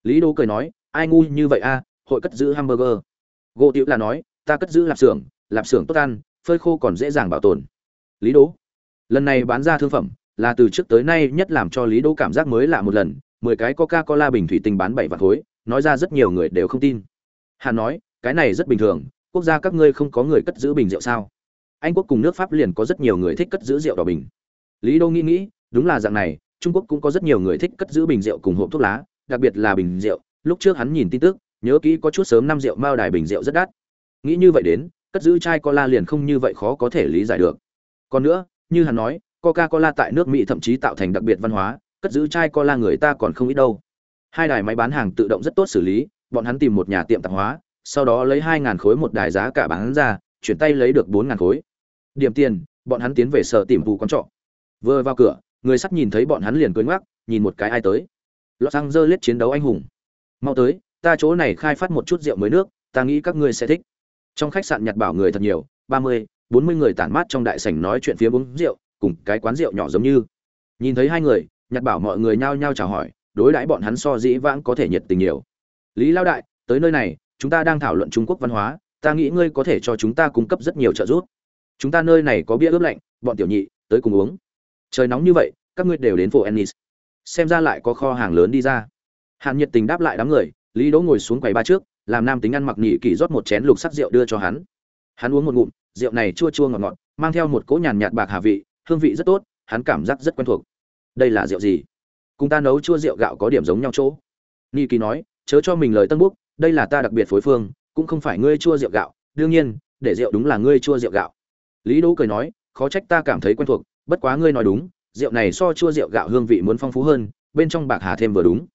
Lý Đỗ cười nói, ai ngu như vậy a, hội cất giữ hamburger? Gỗ tiểu là nói, ta cất giữ lạp xưởng lạp xưởng tốt ăn, phơi khô còn dễ dàng bảo tồn. Lý đỗ, lần này bán ra thương phẩm, là từ trước tới nay nhất làm cho lý đỗ cảm giác mới lạ một lần, mười cái coca cola bình thủy tinh bán bảy vạn khối, nói ra rất nhiều người đều không tin. Hà nói, cái này rất bình thường, quốc gia các ngươi không có người cất giữ bình rượu sao? Anh quốc cùng nước pháp liền có rất nhiều người thích cất giữ rượu đỏ bình. Lý đô nghĩ nghĩ, đúng là dạng này, trung quốc cũng có rất nhiều người thích cất giữ bình rượu cùng hộp thuốc lá, đặc biệt là bình rượu. Lúc trước hắn nhìn tin tức nhớ kỹ có chút sớm năm rượu mao đài bình rượu rất đắt. Nghĩ như vậy đến, cất giữ chai cola liền không như vậy khó có thể lý giải được. Còn nữa, như hắn nói coca cola tại nước mỹ thậm chí tạo thành đặc biệt văn hóa, cất giữ chai cola người ta còn không ít đâu. Hai đài máy bán hàng tự động rất tốt xử lý, bọn hắn tìm một nhà tiệm tạp hóa, sau đó lấy hai ngàn khối một đài giá cả bán ra, chuyển tay lấy được bốn ngàn khối. Điểm tiền, bọn hắn tiến về sở tìm vụ quán trọ. Vừa vào cửa, người sắt nhìn thấy bọn hắn liền cưới ngoắc nhìn một cái ai tới. Lọt xăng dơ lết chiến đấu anh hùng. Mau tới ta chỗ này khai phát một chút rượu mới nước, ta nghĩ các ngươi sẽ thích. Trong khách sạn nhặt bảo người thật nhiều, ba mươi, bốn mươi người tản mát trong đại sảnh nói chuyện phía uống rượu, cùng cái quán rượu nhỏ giống như. Nhìn thấy hai người nhặt bảo mọi người nhao nhao chào hỏi, đối đãi bọn hắn so dĩ vãng có thể nhiệt tình nhiều. Lý lao đại, tới nơi này, chúng ta đang thảo luận trung quốc văn hóa, ta nghĩ ngươi có thể cho chúng ta cung cấp rất nhiều trợ giúp. Chúng ta nơi này có bia ướp lạnh, bọn tiểu nhị, tới cùng uống. Trời nóng như vậy, các ngươi đều đến phố ennis. Xem ra lại có kho hàng lớn đi ra. Hàn nhiệt tình đáp lại đám người lý đỗ ngồi xuống quầy ba trước, làm nam tính ăn mặc nhị kỳ rót một chén lục sắc rượu đưa cho hắn. Hắn uống một ngụm, rượu này chua chua ngọt ngọt, mang theo một cỗ nhàn nhạt bạc hà vị, hương vị rất tốt, hắn cảm giác rất quen thuộc. Đây là rượu gì? Cùng ta nấu chua rượu gạo có điểm giống nhau chỗ. Nhị kỳ nói, chớ cho mình lời tân búc, đây là ta đặc biệt phối phương, cũng không phải ngươi chua rượu gạo, đương nhiên, để rượu đúng là ngươi chua rượu gạo. Lý đỗ cười nói, khó trách ta cảm thấy quen thuộc, bất quá ngươi nói đúng, rượu này so chua rượu gạo hương vị muốn phong phú hơn, bên trong bạc hà thêm vừa đúng.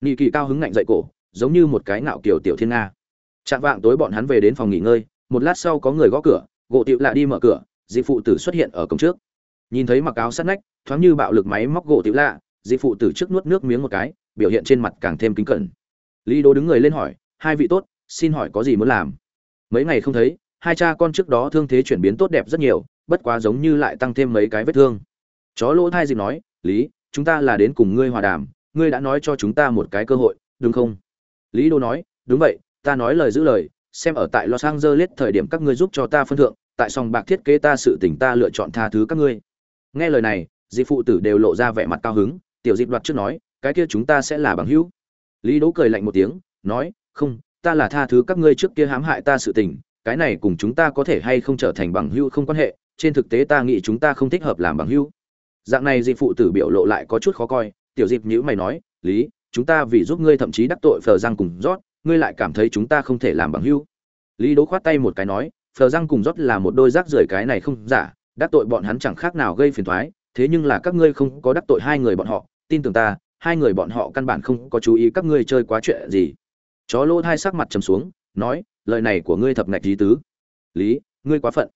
Nị kỳ cao hứng ngạnh dậy cổ giống như một cái ngạo kiểu tiểu thiên nga. Chạm vạng tối bọn hắn về đến phòng nghỉ ngơi, một lát sau có người gõ cửa, gỗ tiệu lạ đi mở cửa, dị phụ tử xuất hiện ở cổng trước. Nhìn thấy mặc áo sát nách, thoáng như bạo lực máy móc gỗ tiệu lạ, dị phụ tử trước nuốt nước miếng một cái, biểu hiện trên mặt càng thêm kính cẩn. Lý đô đứng người lên hỏi, hai vị tốt, xin hỏi có gì muốn làm? Mấy ngày không thấy, hai cha con trước đó thương thế chuyển biến tốt đẹp rất nhiều, bất quá giống như lại tăng thêm mấy cái vết thương. Chó lỗ thai dịp nói, lý, chúng ta là đến cùng ngươi hòa đàm, ngươi đã nói cho chúng ta một cái cơ hội, đúng không? Lý đô nói, đúng vậy, ta nói lời giữ lời, xem ở tại los angeles thời điểm các ngươi giúp cho ta phân thượng, tại sòng bạc thiết kế ta sự tình ta lựa chọn tha thứ các ngươi. Nghe lời này dị phụ tử đều lộ ra vẻ mặt cao hứng, tiểu dịp đoạt trước nói, cái kia chúng ta sẽ là bằng hữu. Lý đỗ cười lạnh một tiếng, nói, không, ta là tha thứ các ngươi trước kia hãm hại ta sự tình, cái này cùng chúng ta có thể hay không trở thành bằng hữu không quan hệ, trên thực tế ta nghĩ chúng ta không thích hợp làm bằng hữu. Dạng này dịp phụ tử biểu lộ lại có chút khó coi, tiểu dịp nhíu mày nói, lý chúng ta vì giúp ngươi thậm chí đắc tội phờ răng cùng rót ngươi lại cảm thấy chúng ta không thể làm bằng hữu. Lý đố khoát tay một cái nói, phờ răng cùng rót là một đôi rác rưởi cái này không giả, đắc tội bọn hắn chẳng khác nào gây phiền thoái thế nhưng là các ngươi không có đắc tội hai người bọn họ, tin tưởng ta, hai người bọn họ căn bản không có chú ý các ngươi chơi quá chuyện gì. Chó lỗ thai sắc mặt trầm xuống, nói, lời này của ngươi thập ngạch lý tứ. Lý, ngươi quá phận.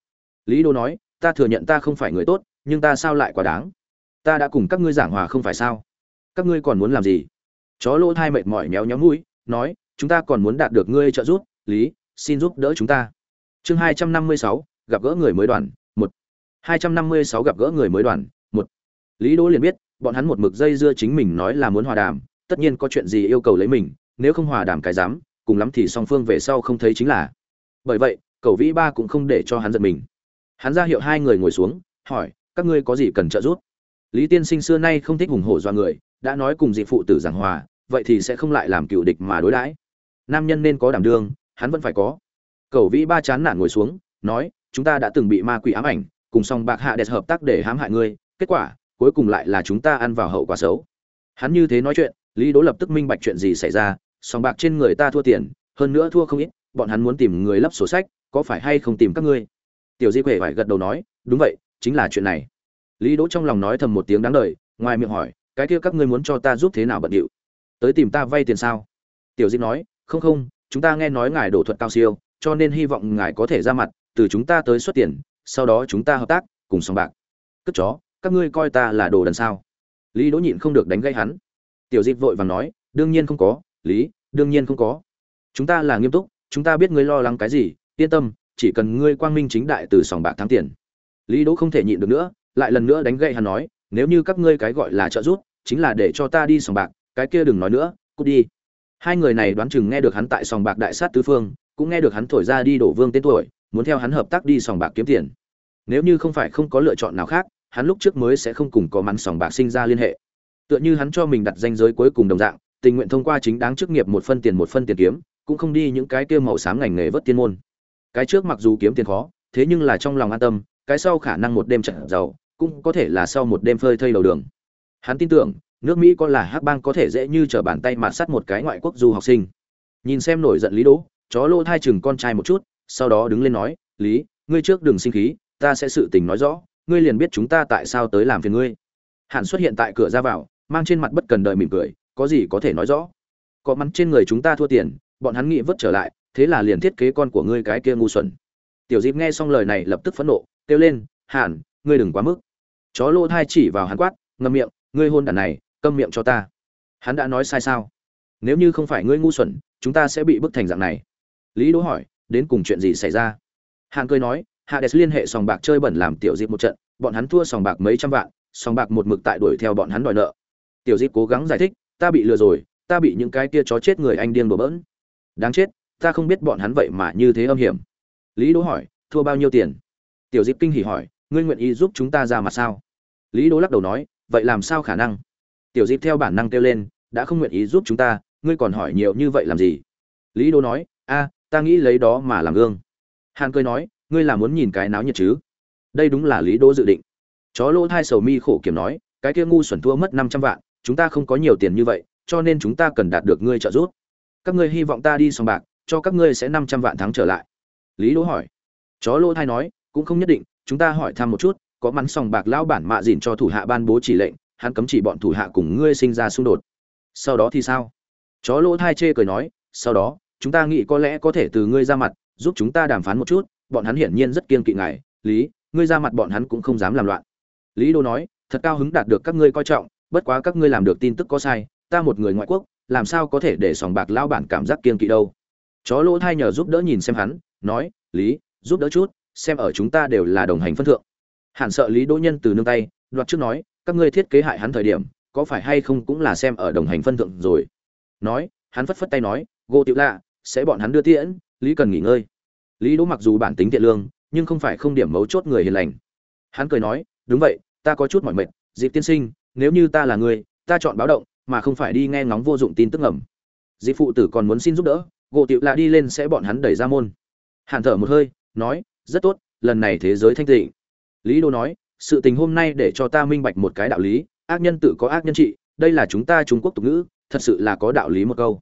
Lý đô nói, ta thừa nhận ta không phải người tốt, nhưng ta sao lại quá đáng? Ta đã cùng các ngươi giảng hòa không phải sao? Các ngươi còn muốn làm gì? Chó lỗ thai mệt mỏi méo nhóm mũi, nói, chúng ta còn muốn đạt được ngươi trợ giúp, lý, xin giúp đỡ chúng ta. Chương hai trăm năm mươi sáu, gặp gỡ người mới đoàn, một. Hai trăm năm mươi sáu, gặp gỡ người mới đoàn, một. Lý đỗ liền biết, bọn hắn một mực dây dưa chính mình nói là muốn hòa đàm, tất nhiên có chuyện gì yêu cầu lấy mình, nếu không hòa đàm cái dám, cùng lắm thì song phương về sau không thấy chính là. Bởi vậy cầu vĩ ba cũng không để cho hắn giật mình. Hắn ra hiệu hai người ngồi xuống, hỏi, các ngươi có gì cần trợ giúp? Lý tiên sinh xưa nay không thích hùng hổ do người, đã nói cùng dị phụ tử giảng hòa vậy thì sẽ không lại làm cựu địch mà đối đãi. Nam nhân nên có đảm đương, hắn vẫn phải có. Cầu vĩ ba chán nản ngồi xuống, nói, chúng ta đã từng bị ma quỷ ám ảnh, cùng song bạc hạ đẹp hợp tác để hãm hại ngươi, kết quả, cuối cùng lại là chúng ta ăn vào hậu quả xấu. Hắn như thế nói chuyện, lý đỗ lập tức minh bạch chuyện gì xảy ra, song bạc trên người ta thua tiền, hơn nữa thua không ít, bọn hắn muốn tìm người lấp sổ sách, có phải hay không tìm các ngươi? Tiểu di quệ phải gật đầu nói, đúng vậy, chính là chuyện này. Lý đỗ trong lòng nói thầm một tiếng đáng đời, ngoài miệng hỏi, cái kia các ngươi muốn cho ta giúp thế nào bận điệu? Tới tìm ta vay tiền sao? Tiểu di nói, không không, chúng ta nghe nói ngài đổ thuật cao siêu, cho nên hy vọng ngài có thể ra mặt, từ chúng ta tới xuất tiền, sau đó chúng ta hợp tác, cùng sòng bạc. Cất chó, các ngươi coi ta là đồ đần sao? Lý đỗ nhịn không được đánh gây hắn. Tiểu dịch vội vàng nói, đương nhiên không có, lý, đương nhiên không có. Chúng ta là nghiêm túc, chúng ta biết ngươi lo lắng cái gì, yên tâm, chỉ cần ngươi quang minh chính đại từ sòng bạc thắng tiền. Lý đỗ không thể nhịn được nữa, lại lần nữa đánh gậy hắn nói, nếu như các ngươi cái gọi là trợ giúp, chính là để cho ta đi sòng bạc cái kia đừng nói nữa, cút đi. Hai người này đoán chừng nghe được hắn tại sòng bạc đại sát tứ phương, cũng nghe được hắn thổi ra đi đổ vương tên tuổi, muốn theo hắn hợp tác đi sòng bạc kiếm tiền. Nếu như không phải không có lựa chọn nào khác, hắn lúc trước mới sẽ không cùng có mắn sòng bạc sinh ra liên hệ. Tựa như hắn cho mình đặt danh giới cuối cùng đồng dạng, tình nguyện thông qua chính đáng chức nghiệp một phân tiền một phân tiền kiếm, cũng không đi những cái kia màu xám ngành nghề vớt tiên môn. Cái trước mặc dù kiếm tiền khó, thế nhưng là trong lòng an tâm, cái sau khả năng một đêm trận giàu cũng có thể là sau một đêm phơi thây đầu đường. Hắn tin tưởng nước mỹ có là hắc bang có thể dễ như trở bàn tay mà sát một cái ngoại quốc du học sinh. Nhìn xem nổi giận lý đỗ, chó lô thai chừng con trai một chút, sau đó đứng lên nói, lý, ngươi trước đừng sinh khí, ta sẽ sự tình nói rõ, ngươi liền biết chúng ta tại sao tới làm phiền ngươi. Hàn xuất hiện tại cửa ra vào, mang trên mặt bất cần đợi mỉm cười, có gì có thể nói rõ? Có mắn trên người chúng ta thua tiền, bọn hắn nghĩ vớt trở lại, thế là liền thiết kế con của ngươi cái kia ngu xuẩn. Tiểu dịp nghe xong lời này lập tức phẫn nộ, kêu lên, hàn, ngươi đừng quá mức. Chó lô thai chỉ vào hắn quát, ngậm miệng, ngươi hôn đàn này câm miệng cho ta. Hắn đã nói sai sao? Nếu như không phải ngươi ngu xuẩn, chúng ta sẽ bị bức thành dạng này. Lý đỗ hỏi, đến cùng chuyện gì xảy ra? Hạng cười nói hades liên hệ sòng bạc chơi bẩn làm tiểu dịp một trận, bọn hắn thua sòng bạc mấy trăm vạn, sòng bạc một mực tại đuổi theo bọn hắn đòi nợ. Tiểu dịp cố gắng giải thích, ta bị lừa rồi, ta bị những cái kia chó chết người anh điên đổ bỡn. Đáng chết, ta không biết bọn hắn vậy mà như thế âm hiểm. Lý đỗ hỏi, thua bao nhiêu tiền? Tiểu dịp kinh hỉ hỏi, ngươi nguyện ý giúp chúng ta ra mặt sao? Lý đỗ lắc đầu nói, vậy làm sao khả năng? Tiểu dịp theo bản năng kêu lên, đã không nguyện ý giúp chúng ta, ngươi còn hỏi nhiều như vậy làm gì? Lý Đô nói, a, ta nghĩ lấy đó mà làm gương. Hàn cười nói, ngươi là muốn nhìn cái náo nhiệt chứ? Đây đúng là lý Đô dự định. Chó lỗ thai sầu mi khổ kiểm nói, cái kia ngu xuẩn thua mất năm trăm vạn, chúng ta không có nhiều tiền như vậy, cho nên chúng ta cần đạt được ngươi trợ giúp. Các ngươi hy vọng ta đi sòng bạc, cho các ngươi sẽ năm trăm vạn thắng trở lại. Lý Đô hỏi. Chó lỗ thai nói, cũng không nhất định, chúng ta hỏi thăm một chút, có mắn sòng bạc lão bản mạ dìn cho thủ hạ ban bố chỉ lệnh hắn cấm chỉ bọn thủ hạ cùng ngươi sinh ra xung đột. Sau đó thì sao? Chó lỗ thai chê cười nói, sau đó, chúng ta nghĩ có lẽ có thể từ ngươi ra mặt, giúp chúng ta đàm phán một chút, bọn hắn hiển nhiên rất kiên kỵ ngài. Lý, ngươi ra mặt bọn hắn cũng không dám làm loạn. Lý đô nói, thật cao hứng đạt được các ngươi coi trọng, bất quá các ngươi làm được tin tức có sai, ta một người ngoại quốc, làm sao có thể để sòng bạc lao bản cảm giác kiên kỵ đâu. Chó lỗ thai nhờ giúp đỡ nhìn xem hắn, nói, lý, giúp đỡ chút, xem ở chúng ta đều là đồng hành phân thượng. Hẳn sợ lý đỗ nhân từ nương tay, đoạt trước nói các ngươi thiết kế hại hắn thời điểm, có phải hay không cũng là xem ở đồng hành phân thượng rồi. Nói, hắn phất phất tay nói, gô tiểu lạ, sẽ bọn hắn đưa tiễn, lý cần nghỉ ngơi. Lý đỗ mặc dù bản tính thiện lương, nhưng không phải không điểm mấu chốt người hiền lành. Hắn cười nói, đúng vậy, ta có chút mỏi mệt dịp tiên sinh, nếu như ta là người, ta chọn báo động, mà không phải đi nghe ngóng vô dụng tin tức ngầm. Dịp phụ tử còn muốn xin giúp đỡ gỗ tiệu lạ đi lên sẽ bọn hắn đẩy ra môn. Hàn thở một hơi, nói, rất tốt, lần này thế giới thanh tịnh. Lý đô nói sự tình hôm nay để cho ta minh bạch một cái đạo lý, ác nhân tự có ác nhân trị, đây là chúng ta trung quốc tục ngữ, thật sự là có đạo lý một câu.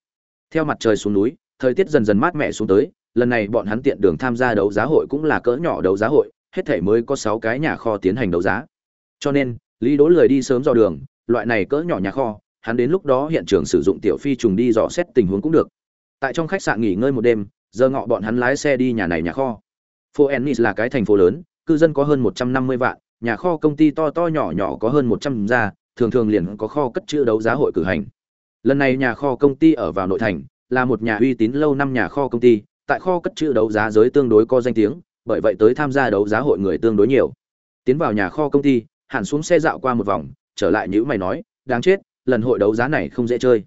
Theo mặt trời xuống núi, thời tiết dần dần mát mẻ xuống tới, lần này bọn hắn tiện đường tham gia đấu giá hội cũng là cỡ nhỏ đấu giá hội, hết thể mới có sáu cái nhà kho tiến hành đấu giá. Cho nên, lý đỗ lười đi sớm dò đường, loại này cỡ nhỏ nhà kho, hắn đến lúc đó hiện trường sử dụng tiểu phi trùng đi dò xét tình huống cũng được. Tại trong khách sạn nghỉ ngơi một đêm, giờ ngọ bọn hắn lái xe đi nhà này nhà kho. Phố ennis là cái thành phố lớn, cư dân có hơn một trăm năm mươi vạn nhà kho công ty to to nhỏ nhỏ có hơn một trăm gia, thường thường liền có kho cất trữ đấu giá hội cử hành. Lần này nhà kho công ty ở vào nội thành, là một nhà uy tín lâu năm nhà kho công ty, tại kho cất trữ đấu giá giới tương đối có danh tiếng, bởi vậy tới tham gia đấu giá hội người tương đối nhiều. Tiến vào nhà kho công ty, hẳn xuống xe dạo qua một vòng, trở lại nhíu mày nói, đáng chết, lần hội đấu giá này không dễ chơi.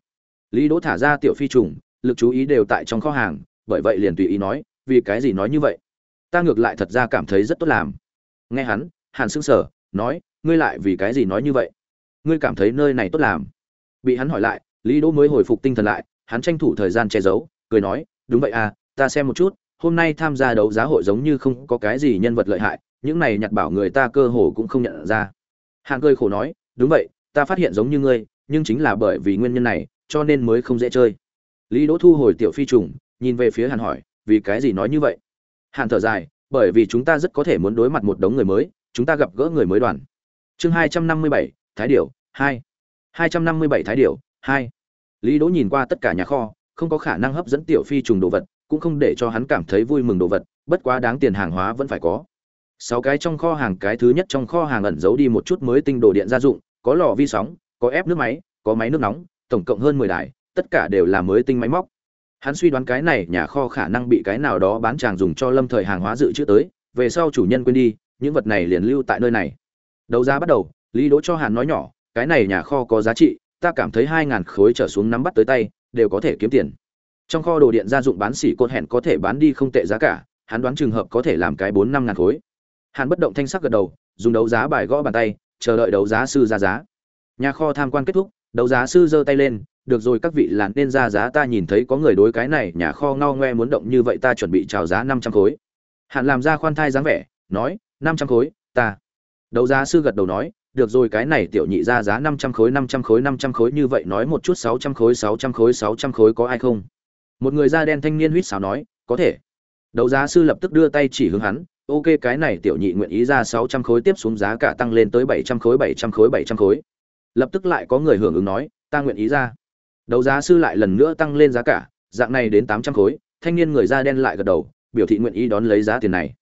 Lý đỗ thả ra tiểu phi trùng, lực chú ý đều tại trong kho hàng, bởi vậy liền tùy ý nói, vì cái gì nói như vậy? Ta ngược lại thật ra cảm thấy rất tốt làm. Nghe hắn hàn sững sờ, nói, ngươi lại vì cái gì nói như vậy? Ngươi cảm thấy nơi này tốt làm? Bị hắn hỏi lại, lý đỗ mới hồi phục tinh thần lại, hắn tranh thủ thời gian che giấu, cười nói, đúng vậy à ta xem một chút, hôm nay tham gia đấu giá hội giống như không có cái gì nhân vật lợi hại, những này nhặt bảo người ta cơ hồ cũng không nhận ra. Hàn cười khổ nói, đúng vậy, ta phát hiện giống như ngươi, nhưng chính là bởi vì nguyên nhân này, cho nên mới không dễ chơi. Lý đỗ thu hồi tiểu phi trùng, nhìn về phía hàn hỏi, vì cái gì nói như vậy? Hàn thở dài, bởi vì chúng ta rất có thể muốn đối mặt một đống người mới chúng ta gặp gỡ người mới đoàn. Chương hai trăm năm mươi bảy, thái điểu, hai. hai trăm năm mươi bảy thái điểu, hai. Lý đỗ nhìn qua tất cả nhà kho, không có khả năng hấp dẫn tiểu phi trùng đồ vật, cũng không để cho hắn cảm thấy vui mừng đồ vật, bất quá đáng tiền hàng hóa vẫn phải có. Sáu cái trong kho hàng, cái thứ nhất trong kho hàng ẩn giấu đi một chút mới tinh đồ điện gia dụng, có lò vi sóng, có ép nước máy, có máy nước nóng, tổng cộng hơn mười đài, tất cả đều là mới tinh máy móc. Hắn suy đoán cái này nhà kho khả năng bị cái nào đó bán chàng dùng cho lâm thời hàng hóa dự trữ tới, về sau chủ nhân quên đi những vật này liền lưu tại nơi này. Đấu giá bắt đầu, lý đỗ cho hàn nói nhỏ, cái này nhà kho có giá trị, ta cảm thấy hai ngàn khối trở xuống nắm bắt tới tay, đều có thể kiếm tiền. Trong kho đồ điện gia dụng bán xỉ cột hẹn có thể bán đi không tệ giá cả, hắn đoán trường hợp có thể làm cái bốn năm ngàn khối. Hàn bất động thanh sắc gật đầu, dùng đấu giá bài gõ bàn tay, chờ đợi đấu giá sư ra giá. Nhà kho tham quan kết thúc, đấu giá sư giơ tay lên, được rồi, các vị làn nên ra giá, ta nhìn thấy có người đối cái này nhà kho ngao ngoe muốn động như vậy, ta chuẩn bị chào giá năm trăm khối. Hàn làm ra khoan thai dáng vẻ, nói năm trăm khối ta đấu giá sư gật đầu nói được rồi cái này tiểu nhị ra giá năm trăm khối năm trăm khối năm trăm khối như vậy nói một chút sáu trăm khối sáu trăm khối sáu trăm khối có ai không một người da đen thanh niên huýt sáo nói có thể đấu giá sư lập tức đưa tay chỉ hướng hắn ok cái này tiểu nhị nguyện ý ra sáu trăm khối tiếp xuống giá cả tăng lên tới bảy trăm khối bảy trăm khối bảy trăm khối lập tức lại có người hưởng ứng nói ta nguyện ý ra đấu giá sư lại lần nữa tăng lên giá cả dạng này đến tám trăm khối thanh niên người da đen lại gật đầu biểu thị nguyện ý đón lấy giá tiền này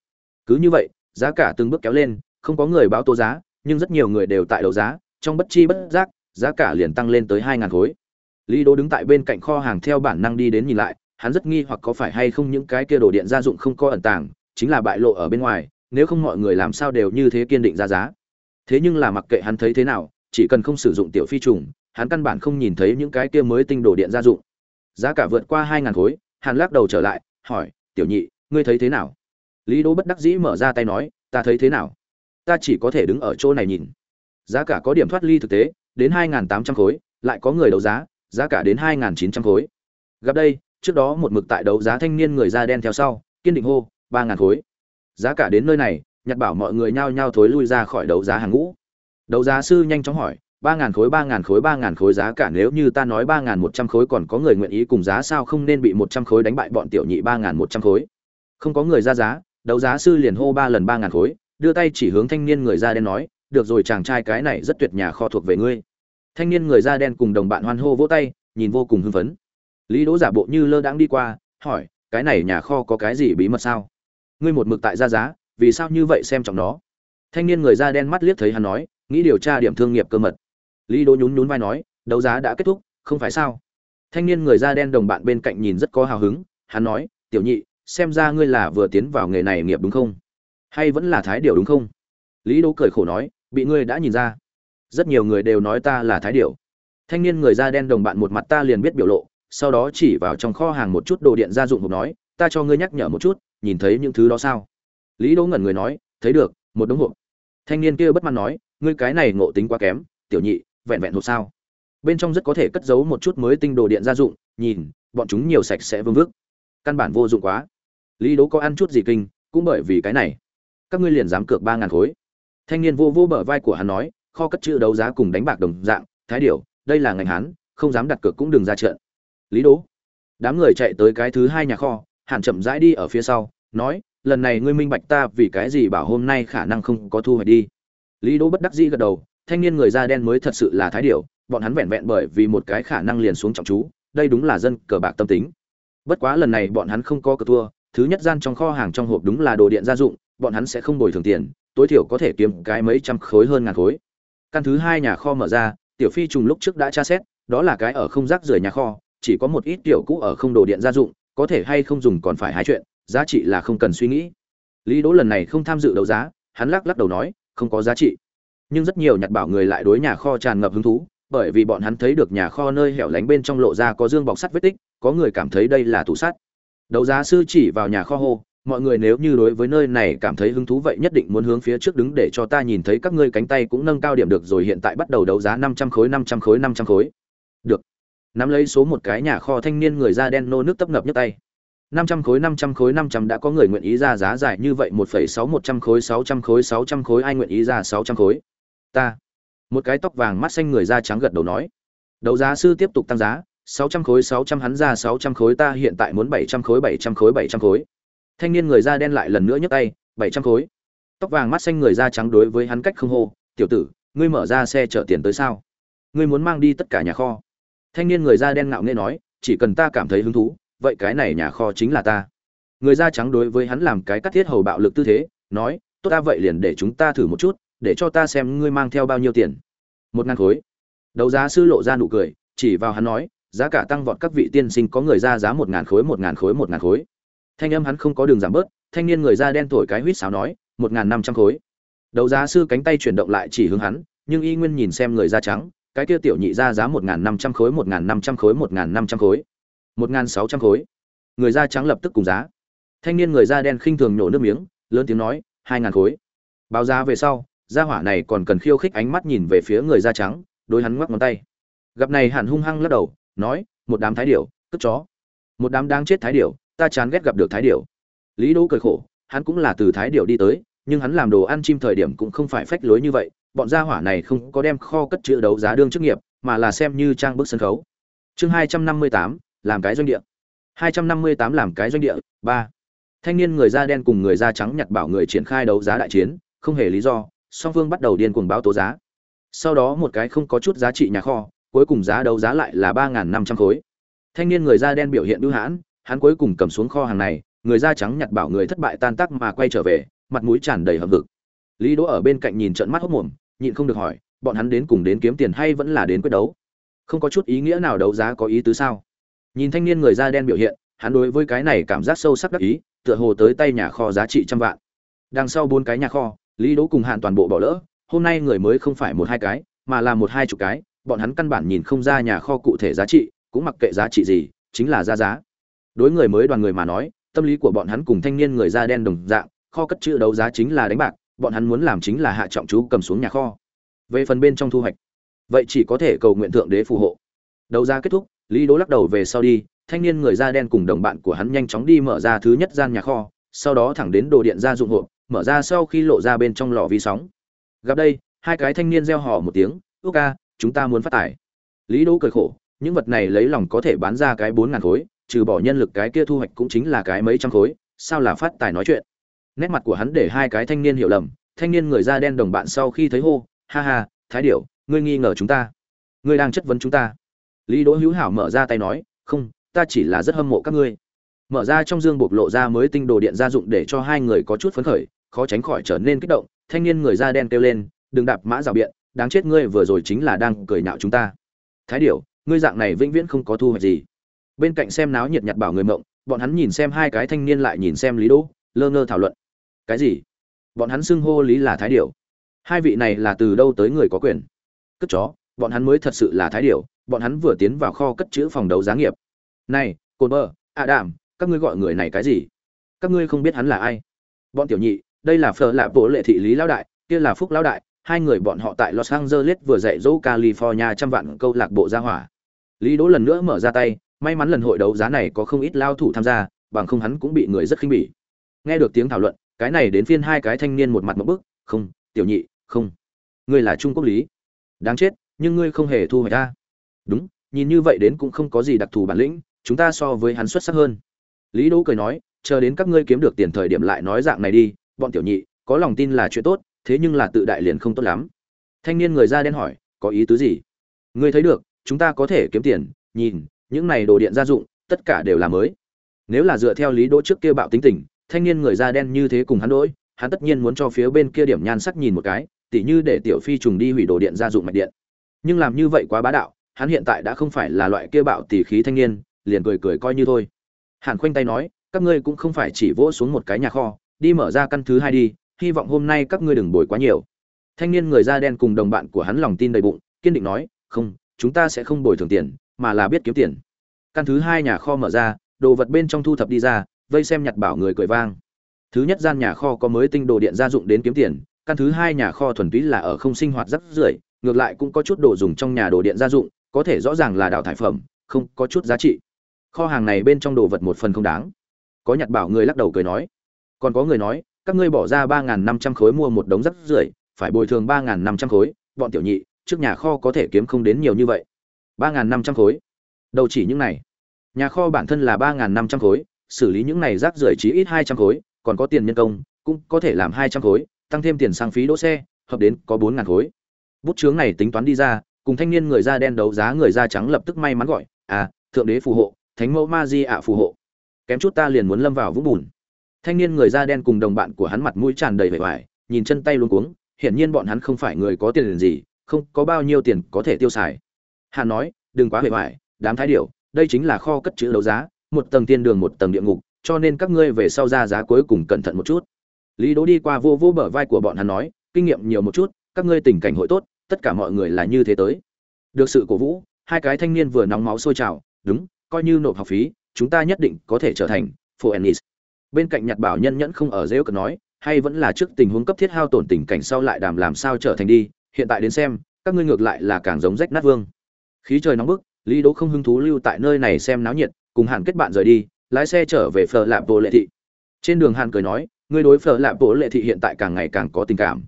cứ như vậy giá cả từng bước kéo lên, không có người báo tố giá, nhưng rất nhiều người đều tại đấu giá, trong bất chi bất giác, giá cả liền tăng lên tới hai ngàn khối. Lý đỗ đứng tại bên cạnh kho hàng theo bản năng đi đến nhìn lại, hắn rất nghi hoặc có phải hay không những cái kia đồ điện gia dụng không có ẩn tàng, chính là bại lộ ở bên ngoài, nếu không mọi người làm sao đều như thế kiên định ra giá. Thế nhưng là mặc kệ hắn thấy thế nào, chỉ cần không sử dụng tiểu phi trùng, hắn căn bản không nhìn thấy những cái kia mới tinh đồ điện gia dụng. Giá cả vượt qua hai ngàn khối, hắn lắc đầu trở lại, hỏi, tiểu nhị, ngươi thấy thế nào? Lý đỗ bất đắc dĩ mở ra tay nói, ta thấy thế nào? Ta chỉ có thể đứng ở chỗ này nhìn. Giá cả có điểm thoát ly thực tế, đến hai ngàn tám trăm khối, lại có người đấu giá giá cả đến hai ngàn chín trăm khối. Gặp đây, trước đó một mực tại đấu giá thanh niên người da đen theo sau, kiên định hô, ba ngàn khối. Giá cả đến nơi này nhặt bảo mọi người nhao nhao thối lui ra khỏi đấu giá hàng ngũ. Đấu giá sư nhanh chóng hỏi, ba ngàn khối, ba ngàn khối, ba ngàn khối giá cả nếu như ta nói ba ngàn một trăm khối còn có người nguyện ý cùng giá sao không nên bị một trăm khối đánh bại bọn tiểu nhị ba ngàn một trăm khối? Không có người ra giá đấu giá sư liền hô ba lần ba ngàn khối, đưa tay chỉ hướng thanh niên người da đen nói, được rồi, chàng trai, cái này rất tuyệt nhà kho thuộc về ngươi. Thanh niên người da đen cùng đồng bạn hoan hô vỗ tay, nhìn vô cùng hưng phấn. Lý đỗ giả bộ như lơ đãng đi qua, hỏi, cái này nhà kho có cái gì bí mật sao? Ngươi một mực tại ra giá, vì sao như vậy xem trọng nó? Thanh niên người da đen mắt liếc thấy hắn nói, nghĩ điều tra điểm thương nghiệp cơ mật. Lý đỗ nhún nhún vai nói, đấu giá đã kết thúc, không phải sao? Thanh niên người da đen đồng bạn bên cạnh nhìn rất có hào hứng, hắn nói, tiểu nhị xem ra ngươi là vừa tiến vào nghề này nghiệp đúng không? Hay vẫn là thái điểu đúng không? Lý đỗ cười khổ nói, bị ngươi đã nhìn ra. Rất nhiều người đều nói ta là thái điểu. Thanh niên người da đen đồng bạn một mặt ta liền biết biểu lộ, sau đó chỉ vào trong kho hàng một chút đồ điện gia dụng hộp nói, ta cho ngươi nhắc nhở một chút, nhìn thấy những thứ đó sao? Lý đỗ ngẩn người nói, thấy được, một đống hộp. Thanh niên kia bất mãn nói, ngươi cái này ngộ tính quá kém, tiểu nhị, vẹn vẹn hộp sao? Bên trong rất có thể cất giấu một chút mới tinh đồ điện gia dụng, nhìn, bọn chúng nhiều sạch sẽ vương vước căn bản vô dụng quá. Lý đỗ có ăn chút gì kinh cũng bởi vì cái này. Các ngươi liền dám cược ba ngàn khối. Thanh niên vô vô bờ vai của hắn nói kho cất chữ đấu giá cùng đánh bạc đồng dạng thái điểu đây là ngành hắn, không dám đặt cược cũng đừng ra trận. Lý đỗ đám người chạy tới cái thứ hai nhà kho hàn chậm rãi đi ở phía sau nói lần này ngươi minh bạch ta vì cái gì bảo hôm nay khả năng không có thu hoạch đi. Lý đỗ bất đắc dĩ gật đầu thanh niên người da đen mới thật sự là thái điểu bọn hắn vẹn vẹn bởi vì một cái khả năng liền xuống trọng chú đây đúng là dân cờ bạc tâm tính bất quá lần này bọn hắn không có cờ thua, thứ nhất gian trong kho hàng trong hộp đúng là đồ điện gia dụng, bọn hắn sẽ không bồi thường tiền, tối thiểu có thể kiếm cái mấy trăm khối hơn ngàn khối. Căn thứ hai nhà kho mở ra, tiểu phi trùng lúc trước đã tra xét, đó là cái ở không rác rưởi nhà kho, chỉ có một ít tiểu cũ ở không đồ điện gia dụng, có thể hay không dùng còn phải hai chuyện, giá trị là không cần suy nghĩ. Lý đỗ lần này không tham dự đấu giá, hắn lắc lắc đầu nói, không có giá trị. Nhưng rất nhiều nhặt bảo người lại đối nhà kho tràn ngập hứng thú bởi vì bọn hắn thấy được nhà kho nơi hẻo lánh bên trong lộ ra có dương bọc sắt vết tích, có người cảm thấy đây là tủ sắt. Đấu giá sư chỉ vào nhà kho hô, mọi người nếu như đối với nơi này cảm thấy hứng thú vậy nhất định muốn hướng phía trước đứng để cho ta nhìn thấy các ngươi cánh tay cũng nâng cao điểm được rồi hiện tại bắt đầu đấu giá năm trăm khối, năm trăm khối, năm trăm khối. Được. Nắm lấy số một cái nhà kho thanh niên người da đen nô nước tấp ngập nhấc tay. Năm trăm khối, năm trăm khối, năm trăm đã có người nguyện ý ra giá giải như vậy, một phẩy sáu, một trăm khối, sáu trăm khối, sáu trăm khối, ai nguyện ý ra sáu trăm khối? Ta một cái tóc vàng mắt xanh người da trắng gật đầu nói. Đấu giá sư tiếp tục tăng giá, sáu trăm khối, sáu trăm hắn ra, sáu trăm khối ta hiện tại muốn bảy trăm khối, bảy trăm khối, bảy trăm khối. Thanh niên người da đen lại lần nữa nhấc tay, bảy trăm khối. Tóc vàng mắt xanh người da trắng đối với hắn cách không hô, tiểu tử, ngươi mở ra xe chở tiền tới sao? Ngươi muốn mang đi tất cả nhà kho. Thanh niên người da đen ngạo nghễ nói, chỉ cần ta cảm thấy hứng thú, vậy cái này nhà kho chính là ta. Người da trắng đối với hắn làm cái cắt thiết hầu bạo lực tư thế, nói, tốt ta, vậy liền để chúng ta thử một chút để cho ta xem ngươi mang theo bao nhiêu tiền. Một ngàn khối. Đấu giá sư lộ ra nụ cười, chỉ vào hắn nói, giá cả tăng vọt các vị tiên sinh có người ra giá một ngàn khối, một ngàn khối, một ngàn khối. Thanh âm hắn không có đường giảm bớt, thanh niên người da đen thổi cái huýt sáo nói, một ngàn năm trăm khối. Đấu giá sư cánh tay chuyển động lại chỉ hướng hắn, nhưng y nguyên nhìn xem người da trắng, cái kia tiểu nhị ra giá một ngàn năm trăm khối, một ngàn năm trăm khối, một ngàn năm trăm khối. Một ngàn sáu trăm khối. Người da trắng lập tức cùng giá. Thanh niên người da đen khinh thường nhổ nước miếng, lớn tiếng nói, hai ngàn khối. Báo giá về sau gia hỏa này còn cần khiêu khích ánh mắt nhìn về phía người da trắng đối hắn ngoắc ngón tay. Gặp này hẳn hung hăng lắc đầu, nói, một đám thái điểu cất chó. Một đám đang chết thái điểu, ta chán ghét gặp được thái điểu. Lý đỗ cười khổ, hắn cũng là từ thái điểu đi tới, nhưng hắn làm đồ ăn chim thời điểm cũng không phải phách lối như vậy, bọn gia hỏa này không có đem kho cất chữ đấu giá đương chức nghiệp, mà là xem như trang bức sân khấu. Chương hai trăm năm mươi tám, làm cái doanh địa. hai trăm năm mươi tám, làm cái doanh địa, ba. Thanh niên người da đen cùng người da trắng nhặt bảo người triển khai đấu giá đại chiến, không hề lý do song phương bắt đầu điên cuồng báo tố giá. Sau đó một cái không có chút giá trị nhà kho, cuối cùng giá đấu giá lại là ba năm trăm khối. Thanh niên người da đen biểu hiện ưu hãn, hắn cuối cùng cầm xuống kho hàng này, người da trắng nhặt bảo người thất bại tan tác mà quay trở về, mặt mũi tràn đầy hợp vực lý đỗ ở bên cạnh nhìn trận mắt hốc mồm, nhịn không được hỏi, bọn hắn đến cùng đến kiếm tiền hay vẫn là đến quyết đấu? Không có chút ý nghĩa nào đấu giá có ý tứ sao? Nhìn thanh niên người da đen biểu hiện, hắn đối với cái này cảm giác sâu sắc đắc ý, tựa hồ tới tay nhà kho giá trị trăm vạn. Đằng sau bốn cái nhà kho lý đỗ cùng hạn toàn bộ bỏ lỡ, hôm nay người mới không phải một hai cái, mà là một hai chục cái, bọn hắn căn bản nhìn không ra nhà kho cụ thể giá trị, cũng mặc kệ giá trị gì, chính là ra giá. Đối người mới đoàn người mà nói, tâm lý của bọn hắn cùng thanh niên người da đen đồng dạng, kho cất chữ đấu giá chính là đánh bạc, bọn hắn muốn làm chính là hạ trọng chú cầm xuống nhà kho. Về phần bên trong thu hoạch, vậy chỉ có thể cầu nguyện thượng đế phù hộ. Đấu giá kết thúc, lý đỗ lắc đầu về sau đi, thanh niên người da đen cùng đồng bạn của hắn nhanh chóng đi mở ra thứ nhất gian nhà kho, sau đó thẳng đến đồ điện gia dụng hộp mở ra sau khi lộ ra bên trong lò vi sóng. Gặp đây, hai cái thanh niên reo hò một tiếng ước ca, chúng ta muốn phát tải lý đỗ cười khổ, những vật này lấy lòng có thể bán ra cái bốn ngàn khối, trừ bỏ nhân lực cái kia thu hoạch cũng chính là cái mấy trăm khối, sao là phát tài nói chuyện? Nét mặt của hắn để hai cái thanh niên hiểu lầm, thanh niên người da đen đồng bạn sau khi thấy hô, ha ha, thái điểu, ngươi nghi ngờ chúng ta. Ngươi đang chất vấn chúng ta. Lý đỗ hữu hảo mở ra tay nói, không, ta chỉ là rất hâm mộ các ngươi. Mở ra trong dương bộc lộ ra mới tinh đồ điện gia dụng để cho hai người có chút phấn khởi khó tránh khỏi trở nên kích động thanh niên người da đen kêu lên đừng đạp mã rào biện đáng chết ngươi vừa rồi chính là đang cười nhạo chúng ta. Thái điểu ngươi dạng này vĩnh viễn không có thu hoạch gì. Bên cạnh xem náo nhiệt nhặt bảo người mộng bọn hắn nhìn xem hai cái thanh niên lại nhìn xem lý đỗ lơ ngơ thảo luận. Cái gì? Bọn hắn xưng hô lý là thái điểu. Hai vị này là từ đâu tới người có quyền? Cất chó bọn hắn mới thật sự là thái điểu bọn hắn vừa tiến vào kho cất chữ phòng đấu giá nghiệp. Này cồn bơ ạ đảm, các ngươi gọi người này cái gì? Các ngươi không biết hắn là ai. Bọn tiểu nhị đây là phở lạ bộ lệ thị lý lão đại, kia là phúc lão đại, hai người bọn họ tại los angeles vừa dạy dỗ california trăm vạn câu lạc bộ gia hỏa. Lý đỗ lần nữa mở ra tay, may mắn lần hội đấu giá này có không ít lao thủ tham gia, bằng không hắn cũng bị người rất khinh bỉ. Nghe được tiếng thảo luận, cái này đến phiên hai cái thanh niên một mặt một bức, không, tiểu nhị, không. Ngươi là trung quốc lý. Đáng chết, nhưng ngươi không hề thu hồi ta đúng, nhìn như vậy đến cũng không có gì đặc thù bản lĩnh, chúng ta so với hắn xuất sắc hơn. Lý đỗ cười nói, chờ đến các ngươi kiếm được tiền thời điểm lại nói dạng này đi bọn tiểu nhị, có lòng tin là chuyện tốt, thế nhưng là tự đại liền không tốt lắm. Thanh niên người da đen hỏi, có ý tứ gì? Ngươi thấy được, chúng ta có thể kiếm tiền, nhìn, những này đồ điện gia dụng, tất cả đều là mới. Nếu là dựa theo lý đỗ trước kia bạo tính tình, thanh niên người da đen như thế cùng hắn đỗi hắn tất nhiên muốn cho phía bên kia điểm nhan sắc nhìn một cái, tỉ như để tiểu phi trùng đi hủy đồ điện gia dụng mạch điện. Nhưng làm như vậy quá bá đạo, hắn hiện tại đã không phải là loại kia bạo tỉ khí thanh niên, liền cười cười coi như thôi. Hàn khoanh tay nói, các ngươi cũng không phải chỉ vỗ xuống một cái nhà kho đi mở ra căn thứ hai đi, hy vọng hôm nay các ngươi đừng bồi quá nhiều. Thanh niên người da đen cùng đồng bạn của hắn lòng tin đầy bụng, kiên định nói, không, chúng ta sẽ không bồi thường tiền, mà là biết kiếm tiền. Căn thứ hai nhà kho mở ra, đồ vật bên trong thu thập đi ra, vây xem nhặt bảo người cười vang. Thứ nhất gian nhà kho có mới tinh đồ điện gia dụng đến kiếm tiền, căn thứ hai nhà kho thuần túy là ở không sinh hoạt rất rưởi, ngược lại cũng có chút đồ dùng trong nhà đồ điện gia dụng, có thể rõ ràng là đào thải phẩm, không có chút giá trị. Kho hàng này bên trong đồ vật một phần không đáng. Có nhặt bảo người lắc đầu cười nói còn có người nói, các ngươi bỏ ra ba năm trăm khối mua một đống rắc rưởi, phải bồi thường ba năm trăm khối, bọn tiểu nhị, trước nhà kho có thể kiếm không đến nhiều như vậy. ba năm trăm khối. Đầu chỉ những này. Nhà kho bản thân là ba năm trăm khối, xử lý những này rác rưởi chí ít hai trăm khối, còn có tiền nhân công, cũng có thể làm hai trăm khối, tăng thêm tiền sang phí đỗ xe, hợp đến có bốn ngàn khối. Bút chướng này tính toán đi ra, cùng thanh niên người da đen đấu giá người da trắng lập tức may mắn gọi à thượng đế phù hộ, thánh mẫu ma di ạ phù hộ. Kém chút ta liền muốn lâm vào vũng bùn thanh niên người da đen cùng đồng bạn của hắn mặt mũi tràn đầy vẻ vải, nhìn chân tay luống cuống, hiển nhiên bọn hắn không phải người có tiền gì, không có bao nhiêu tiền có thể tiêu xài. Hắn nói, đừng quá vẻ vải, đám thái điểu, đây chính là kho cất chữ đấu giá, một tầng tiên đường một tầng địa ngục, cho nên các ngươi về sau ra giá cuối cùng cẩn thận một chút. Lý đỗ đi qua vô vô bờ vai của bọn hắn nói, kinh nghiệm nhiều một chút, các ngươi tình cảnh hội tốt, tất cả mọi người là như thế tới. Được sự cổ vũ, hai cái thanh niên vừa nóng máu sôi trào, đúng, coi như nộp học phí, chúng ta nhất định có thể trở thành phổ ennis bên cạnh nhặt bảo nhân nhẫn không ở dễ cận nói, hay vẫn là trước tình huống cấp thiết hao tổn tình cảnh sau lại đàm làm sao trở thành đi, hiện tại đến xem, các ngươi ngược lại là càng giống rách nát vương. Khí trời nóng bức, lý đỗ không hứng thú lưu tại nơi này xem náo nhiệt, cùng hạn kết bạn rời đi, lái xe trở về phở lạp bộ lệ thị. Trên đường hàn cười nói, ngươi đối phở lạp bộ lệ thị hiện tại càng ngày càng có tình cảm.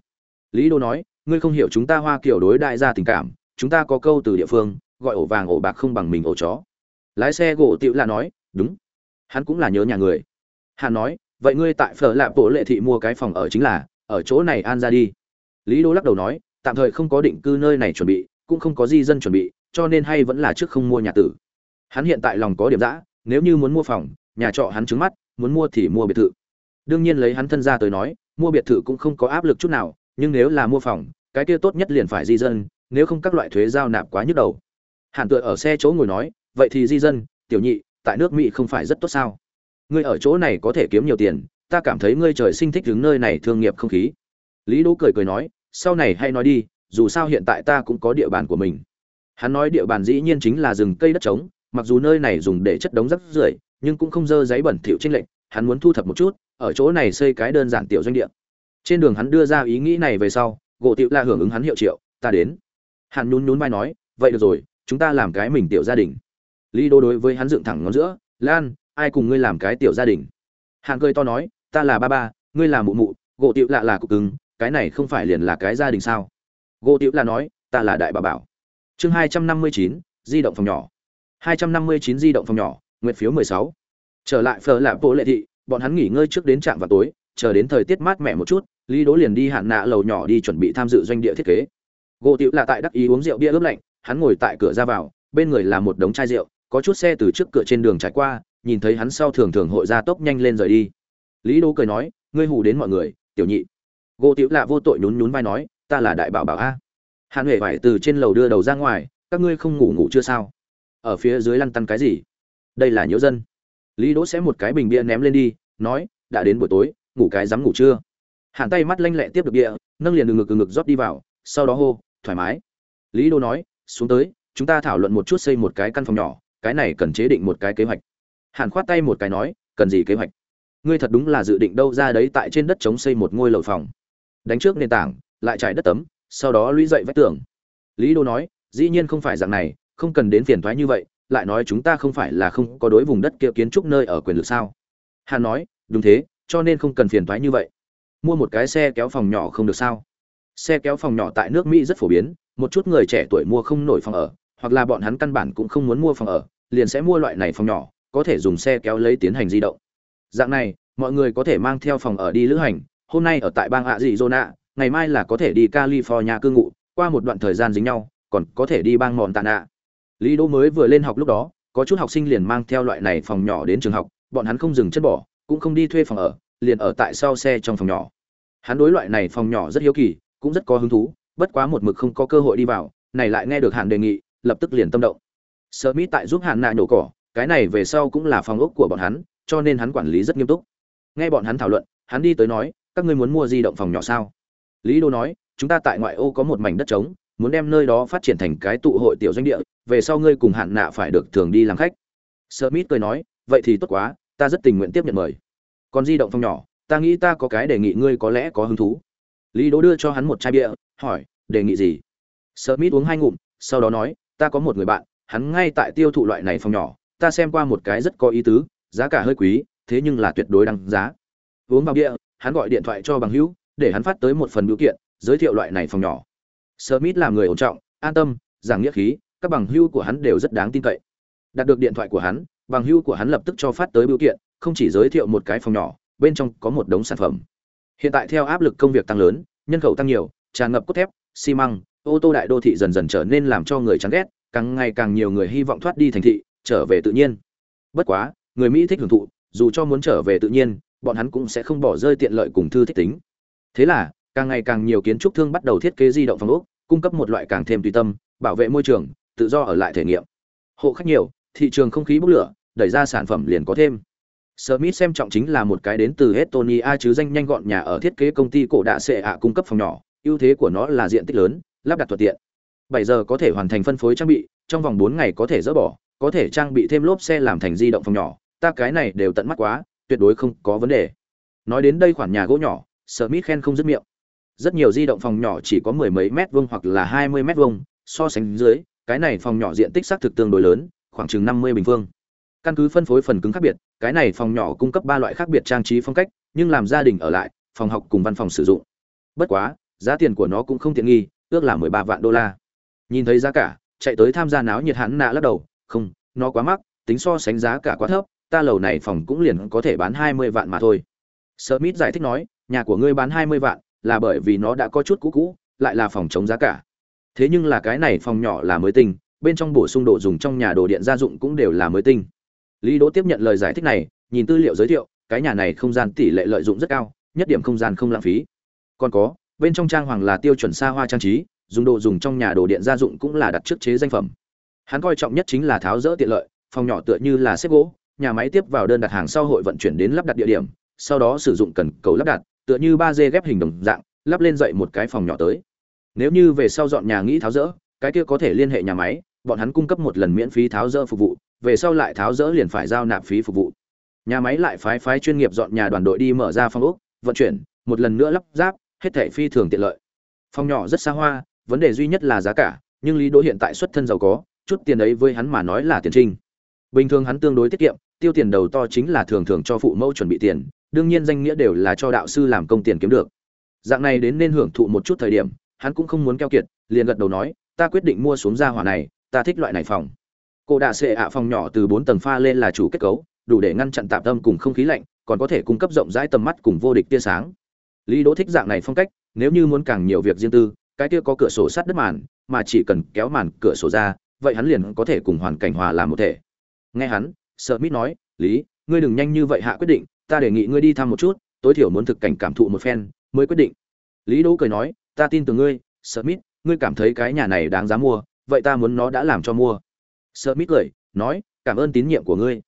Lý đỗ nói, ngươi không hiểu chúng ta hoa kiểu đối đại gia tình cảm, chúng ta có câu từ địa phương, gọi ổ vàng ổ bạc không bằng mình ổ chó. Lái xe gỗ tịu là nói, đúng. Hắn cũng là nhớ nhà người hàn nói, vậy ngươi tại phở lạp bộ lệ thị mua cái phòng ở chính là, ở chỗ này an ra đi. Lý đô lắc đầu nói, tạm thời không có định cư nơi này chuẩn bị, cũng không có di dân chuẩn bị, cho nên hay vẫn là trước không mua nhà tử. Hắn hiện tại lòng có điểm dã, nếu như muốn mua phòng, nhà trọ hắn trứng mắt, muốn mua thì mua biệt thự. Đương nhiên lấy hắn thân ra tới nói, mua biệt thự cũng không có áp lực chút nào, nhưng nếu là mua phòng, cái kia tốt nhất liền phải di dân, nếu không các loại thuế giao nạp quá nhức đầu. Hàn tựa ở xe chỗ ngồi nói, vậy thì di dân, tiểu nhị, tại nước mỹ không phải rất tốt sao? Ngươi ở chỗ này có thể kiếm nhiều tiền, ta cảm thấy ngươi trời sinh thích đứng nơi này thương nghiệp không khí. Lý đỗ cười cười nói, sau này hay nói đi, dù sao hiện tại ta cũng có địa bàn của mình. Hắn nói địa bàn dĩ nhiên chính là rừng cây đất trống, mặc dù nơi này dùng để chất đống rác rưởi, nhưng cũng không dơ giấy bẩn thỉu trên lệnh hắn muốn thu thập một chút, ở chỗ này xây cái đơn giản tiểu doanh địa. Trên đường hắn đưa ra ý nghĩ này về sau, gỗ tiệu la hưởng ứng hắn hiệu triệu, ta đến. Hắn nhún nhún vai nói, vậy được rồi, chúng ta làm cái mình tiểu gia đình. Lý đô đối với hắn dựng thẳng ngón giữa, lan ai cùng ngươi làm cái tiểu gia đình? Hạng cười to nói, ta là ba ba, ngươi là mụ mụ, gỗ tiểu lạ là cục cứng, cái này không phải liền là cái gia đình sao? Gỗ tiểu Lạ nói, ta là đại bà bảo. Chương hai trăm năm mươi chín, di động phòng nhỏ. hai trăm năm mươi chín, di động phòng nhỏ nguyện phiếu mười sáu. Trở lại phở lạp bộ lệ thị, bọn hắn nghỉ ngơi trước đến trạm vào tối, chờ đến thời tiết mát mẻ một chút, lý đố liền đi hạn nạ lầu nhỏ đi chuẩn bị tham dự doanh địa thiết kế. Gỗ tiểu là tại đắc ý uống rượu bia ướp lạnh, hắn ngồi tại cửa ra vào, bên người là một đống chai rượu, có chút xe từ trước cửa trên đường trải qua nhìn thấy hắn sau thường thường hội ra tốc nhanh lên rời đi. Lý Đỗ cười nói, ngươi hù đến mọi người, tiểu nhị. Gỗ tiểu lạ vô tội nhún nhún vai nói, ta là đại bảo bảo a. Hàn huệ vải từ trên lầu đưa đầu ra ngoài, các ngươi không ngủ ngủ chưa sao? Ở phía dưới lăn tăn cái gì? Đây là nhiễu dân. Lý đỗ sẽ một cái bình bia ném lên đi, nói, đã đến buổi tối, ngủ cái dám ngủ chưa? Hàn tay mắt lanh lẹ tiếp được bia, nâng liền đường ngực ngực rót đi vào, sau đó hô, thoải mái. Lý đỗ nói, xuống tới, chúng ta thảo luận một chút xây một cái căn phòng nhỏ, cái này cần chế định một cái kế hoạch hàn khoát tay một cái nói, cần gì kế hoạch? Ngươi thật đúng là dự định đâu ra đấy tại trên đất chống xây một ngôi lầu phòng. Đánh trước nền tảng, lại trải đất tấm, sau đó lũy dậy vách tường. Lý đô nói, dĩ nhiên không phải dạng này, không cần đến phiền thoái như vậy, lại nói chúng ta không phải là không có đối vùng đất kia kiến trúc nơi ở quyền lực sao? Hàn nói, đúng thế, cho nên không cần phiền thoái như vậy. Mua một cái xe kéo phòng nhỏ không được sao? Xe kéo phòng nhỏ tại nước mỹ rất phổ biến, một chút người trẻ tuổi mua không nổi phòng ở, hoặc là bọn hắn căn bản cũng không muốn mua phòng ở, liền sẽ mua loại này phòng nhỏ có thể dùng xe kéo lấy tiến hành di động. Dạng này, mọi người có thể mang theo phòng ở đi lữ hành. Hôm nay ở tại bang ạ dị ngày mai là có thể đi california cư ngụ, qua một đoạn thời gian dính nhau, còn có thể đi bang mòn tàn ạ lý đỗ mới vừa lên học lúc đó, có chút học sinh liền mang theo loại này phòng nhỏ đến trường học, bọn hắn không dừng chân bỏ, cũng không đi thuê phòng ở, liền ở tại sau xe trong phòng nhỏ. Hắn đối loại này phòng nhỏ rất hiếu kỳ, cũng rất có hứng thú, bất quá một mực không có cơ hội đi vào, này lại nghe được hạn đề nghị, lập tức liền tâm động. Smith tại giúp hạn nạ nhổ cỏ cái này về sau cũng là phòng ốc của bọn hắn, cho nên hắn quản lý rất nghiêm túc. Nghe bọn hắn thảo luận, hắn đi tới nói, các ngươi muốn mua di động phòng nhỏ sao? Lý đô nói, chúng ta tại ngoại ô có một mảnh đất trống, muốn đem nơi đó phát triển thành cái tụ hội tiểu doanh địa, về sau ngươi cùng hạn nạ phải được thường đi làm khách. Smith cười nói, vậy thì tốt quá, ta rất tình nguyện tiếp nhận mời. Còn di động phòng nhỏ, ta nghĩ ta có cái đề nghị ngươi có lẽ có hứng thú. Lý đỗ đưa cho hắn một chai bia, hỏi, đề nghị gì? Smith uống hai ngụm, sau đó nói, ta có một người bạn, hắn ngay tại tiêu thụ loại này phòng nhỏ ta xem qua một cái rất có ý tứ giá cả hơi quý thế nhưng là tuyệt đối đăng giá. Uống vào địa, hắn gọi điện thoại cho bằng hữu để hắn phát tới một phần biểu kiện giới thiệu loại này phòng nhỏ. Smith là người ổn trọng an tâm giảng nghĩa khí các bằng hữu của hắn đều rất đáng tin cậy. Đạt được điện thoại của hắn bằng hữu của hắn lập tức cho phát tới biểu kiện không chỉ giới thiệu một cái phòng nhỏ bên trong có một đống sản phẩm. Hiện tại theo áp lực công việc tăng lớn nhân khẩu tăng nhiều tràn ngập cốt thép xi măng ô tô đại đô thị dần dần trở nên làm cho người chán ghét càng ngày càng nhiều người hy vọng thoát đi thành thị trở về tự nhiên. Bất quá người mỹ thích hưởng thụ dù cho muốn trở về tự nhiên bọn hắn cũng sẽ không bỏ rơi tiện lợi cùng thư thích tính. Thế là càng ngày càng nhiều kiến trúc thương bắt đầu thiết kế di động phòng ốc cung cấp một loại càng thêm tùy tâm bảo vệ môi trường tự do ở lại thể nghiệm. Hộ khách nhiều thị trường không khí bốc lửa đẩy ra sản phẩm liền có thêm. Smith xem trọng chính là một cái đến từ Estonia chứ danh nhanh gọn nhà ở thiết kế công ty cổ đạ sẽ ạ cung cấp phòng nhỏ, ưu thế của nó là diện tích lớn, lắp đặt thuận tiện. 7 giờ có thể hoàn thành phân phối trang bị, trong vòng 4 ngày có thể dỡ bỏ, có thể trang bị thêm lốp xe làm thành di động phòng nhỏ, ta cái này đều tận mắt quá, tuyệt đối không có vấn đề. Nói đến đây khoản nhà gỗ nhỏ, Smith khen không dứt miệng. Rất nhiều di động phòng nhỏ chỉ có mười mấy mét vuông hoặc là 20 mét vuông, so sánh dưới, cái này phòng nhỏ diện tích xác thực tương đối lớn, khoảng chừng 50 bình phương. Căn cứ phân phối phần cứng khác biệt, cái này phòng nhỏ cung cấp ba loại khác biệt trang trí phong cách, nhưng làm gia đình ở lại, phòng học cùng văn phòng sử dụng. Bất quá, giá tiền của nó cũng không tiện nghi, ước là 13 vạn đô la. Nhìn thấy giá cả, chạy tới tham gia náo nhiệt hắn nạ lắc đầu, không, nó quá mắc, tính so sánh giá cả quá thấp, ta lầu này phòng cũng liền có thể bán 20 vạn mà thôi. Smith giải thích nói, nhà của ngươi bán 20 vạn, là bởi vì nó đã có chút cũ cũ, lại là phòng chống giá cả. Thế nhưng là cái này phòng nhỏ là mới tinh, bên trong bổ sung đồ dùng trong nhà đồ điện gia dụng cũng đều là mới tinh. Lý Đỗ tiếp nhận lời giải thích này, nhìn tư liệu giới thiệu, cái nhà này không gian tỷ lệ lợi dụng rất cao, nhất điểm không gian không lãng phí. Còn có, bên trong trang hoàng là tiêu chuẩn xa hoa trang trí, dùng đồ dùng trong nhà đồ điện gia dụng cũng là đặt trước chế danh phẩm. Hắn coi trọng nhất chính là tháo rỡ tiện lợi, phòng nhỏ tựa như là xếp gỗ, nhà máy tiếp vào đơn đặt hàng sau hội vận chuyển đến lắp đặt địa điểm, sau đó sử dụng cần cầu lắp đặt, tựa như ba d ghép hình đồng dạng, lắp lên dậy một cái phòng nhỏ tới. Nếu như về sau dọn nhà nghĩ tháo rỡ, cái kia có thể liên hệ nhà máy, bọn hắn cung cấp một lần miễn phí tháo rỡ phục vụ, về sau lại tháo rỡ liền phải giao nạp phí phục vụ. Nhà máy lại phái phái chuyên nghiệp dọn nhà đoàn đội đi mở ra phòng ốc, vận chuyển, một lần nữa lắp ráp, hết thảy phi thường tiện lợi. Phòng nhỏ rất xa hoa, vấn đề duy nhất là giá cả, nhưng Lý Đỗ hiện tại xuất thân giàu có, chút tiền ấy với hắn mà nói là tiền trinh. Bình thường hắn tương đối tiết kiệm, tiêu tiền đầu to chính là thường thường cho phụ mẫu chuẩn bị tiền, đương nhiên danh nghĩa đều là cho đạo sư làm công tiền kiếm được. Dạng này đến nên hưởng thụ một chút thời điểm, hắn cũng không muốn keo kiệt, liền gật đầu nói, ta quyết định mua xuống gia hỏa này, ta thích loại này phòng. Cô đạ sẽ ạ phòng nhỏ từ 4 tầng pha lên là chủ kết cấu, đủ để ngăn chặn tạp tâm cùng không khí lạnh, còn có thể cung cấp rộng rãi tầm mắt cùng vô địch tia sáng. Lý Đỗ thích dạng này phong cách, nếu như muốn càng nhiều việc riêng tư, cái kia có cửa sổ sắt đất màn, mà chỉ cần kéo màn cửa sổ ra, vậy hắn liền có thể cùng hoàn cảnh hòa làm một thể. Nghe hắn, Smith nói, "Lý, ngươi đừng nhanh như vậy hạ quyết định, ta đề nghị ngươi đi thăm một chút, tối thiểu muốn thực cảnh cảm thụ một phen mới quyết định." Lý Đỗ cười nói, "Ta tin tưởng ngươi, Smith, ngươi cảm thấy cái nhà này đáng giá mua, vậy ta muốn nó đã làm cho mua." Smith cười, nói, "Cảm ơn tín nhiệm của ngươi."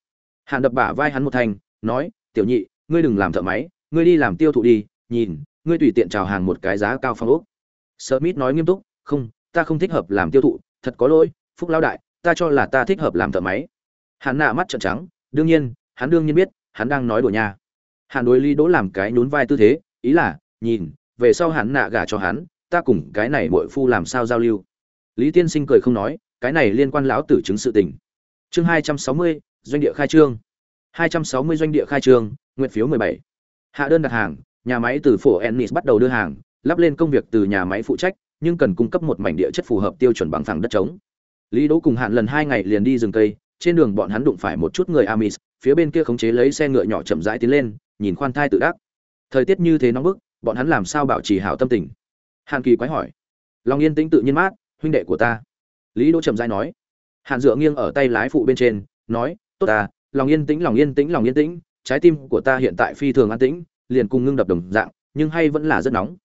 Hàn đập bả vai hắn một thành, nói, "Tiểu nhị, ngươi đừng làm thợ máy, ngươi đi làm tiêu thụ đi, nhìn, ngươi tùy tiện chào hàng một cái giá cao phong ốc." mít nói nghiêm túc, "Không, ta không thích hợp làm tiêu thụ, thật có lỗi, Phúc lão đại, ta cho là ta thích hợp làm thợ máy." Hắn nạ mắt trợn trắng, đương nhiên, hắn đương nhiên biết, hắn đang nói đùa nha. Hắn đối Lý Đỗ làm cái nhún vai tư thế, ý là, nhìn, về sau hắn nạ gả cho hắn, ta cùng cái này muội phu làm sao giao lưu. Lý Tiên Sinh cười không nói, cái này liên quan lão tử chứng sự tình. Chương 260, doanh địa khai trương. 260 doanh địa khai trương, nguyện phiếu 17. Hạ đơn đặt hàng, nhà máy từ phổ Ennis bắt đầu đưa hàng, lắp lên công việc từ nhà máy phụ trách, nhưng cần cung cấp một mảnh địa chất phù hợp tiêu chuẩn bằng phẳng đất trống. Lý Đỗ cùng Hạn lần hai ngày liền đi rừng cây, trên đường bọn hắn đụng phải một chút người Amis, phía bên kia khống chế lấy xe ngựa nhỏ chậm rãi tiến lên, nhìn khoan thai tự đắc. Thời tiết như thế nóng bức, bọn hắn làm sao bảo trì hảo tâm tình? Hàn Kỳ quái hỏi. lòng yên tĩnh tự nhiên mát huynh đệ của ta lý đỗ chậm rãi nói hàn dựa nghiêng ở tay lái phụ bên trên nói tốt ta lòng yên tĩnh lòng yên tĩnh lòng yên tĩnh trái tim của ta hiện tại phi thường an tĩnh liền cùng ngưng đập đồng dạng nhưng hay vẫn là rất nóng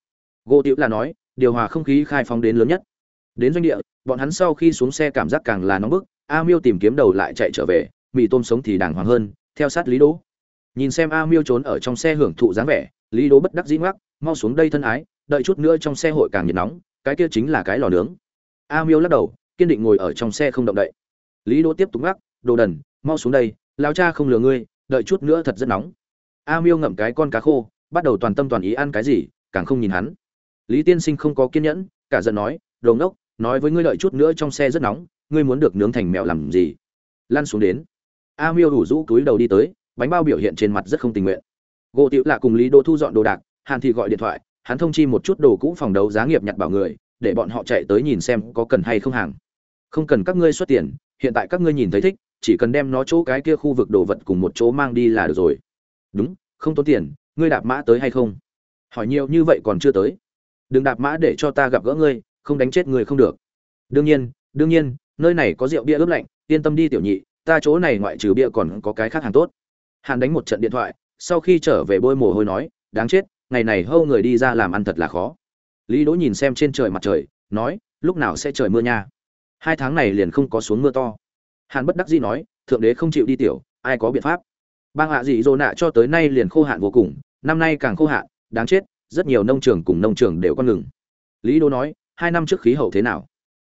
gỗ tiểu là nói điều hòa không khí khai phóng đến lớn nhất đến doanh địa bọn hắn sau khi xuống xe cảm giác càng là nóng bức a miêu tìm kiếm đầu lại chạy trở về mì tôm sống thì đàng hoàng hơn theo sát lý đỗ. Nhìn xem a miêu trốn ở trong xe hưởng thụ dáng vẻ lý đỗ bất đắc dĩ ngoắc mau xuống đây thân ái đợi chút nữa trong xe hội càng nhiệt nóng cái kia chính là cái lò nướng. A miêu lắc đầu kiên định ngồi ở trong xe không động đậy. Lý đỗ tiếp tục ngoắc, đồ đần mau xuống đây lao cha không lừa ngươi đợi chút nữa thật rất nóng. A miêu ngậm cái con cá khô bắt đầu toàn tâm toàn ý ăn cái gì càng không nhìn hắn. Lý tiên sinh không có kiên nhẫn cả giận nói đồ ngốc nói với ngươi đợi chút nữa trong xe rất nóng, ngươi muốn được nướng thành mèo làm gì? Lăn xuống đến. A miêu đủ rũ túi đầu đi tới, bánh bao biểu hiện trên mặt rất không tình nguyện. Gỗ tiểu lạ cùng lý Đô thu dọn đồ đạc, hàn thì gọi điện thoại, hắn thông chi một chút đồ cũ phòng đấu giá nghiệp nhặt bảo người, để bọn họ chạy tới nhìn xem có cần hay không hàng. Không cần các ngươi xuất tiền, hiện tại các ngươi nhìn thấy thích, chỉ cần đem nó chỗ cái kia khu vực đồ vật cùng một chỗ mang đi là được rồi. Đúng, không tốn tiền, ngươi đạp mã tới hay không? Hỏi nhiều như vậy còn chưa tới. Đừng đạp mã để cho ta gặp gỡ ngươi không đánh chết người không được. Đương nhiên đương nhiên, nơi này có rượu bia ướp lạnh, yên tâm đi tiểu nhị, ta chỗ này ngoại trừ bia còn có cái khác hàng tốt. Hàn đánh một trận điện thoại, sau khi trở về bôi mồ hôi nói, đáng chết, ngày này hâu người đi ra làm ăn thật là khó. Lý đỗ nhìn xem trên trời mặt trời, nói, lúc nào sẽ trời mưa nha? Hai tháng này liền không có xuống mưa to. Hàn bất đắc dĩ nói, thượng đế không chịu đi tiểu, ai có biện pháp? Bang hạ dị dỗ nạ cho tới nay liền khô hạn vô cùng, năm nay càng khô hạn, đáng chết, rất nhiều nông trường cùng nông trường đều con ngừng. Lý đỗ nói hai năm trước khí hậu thế nào?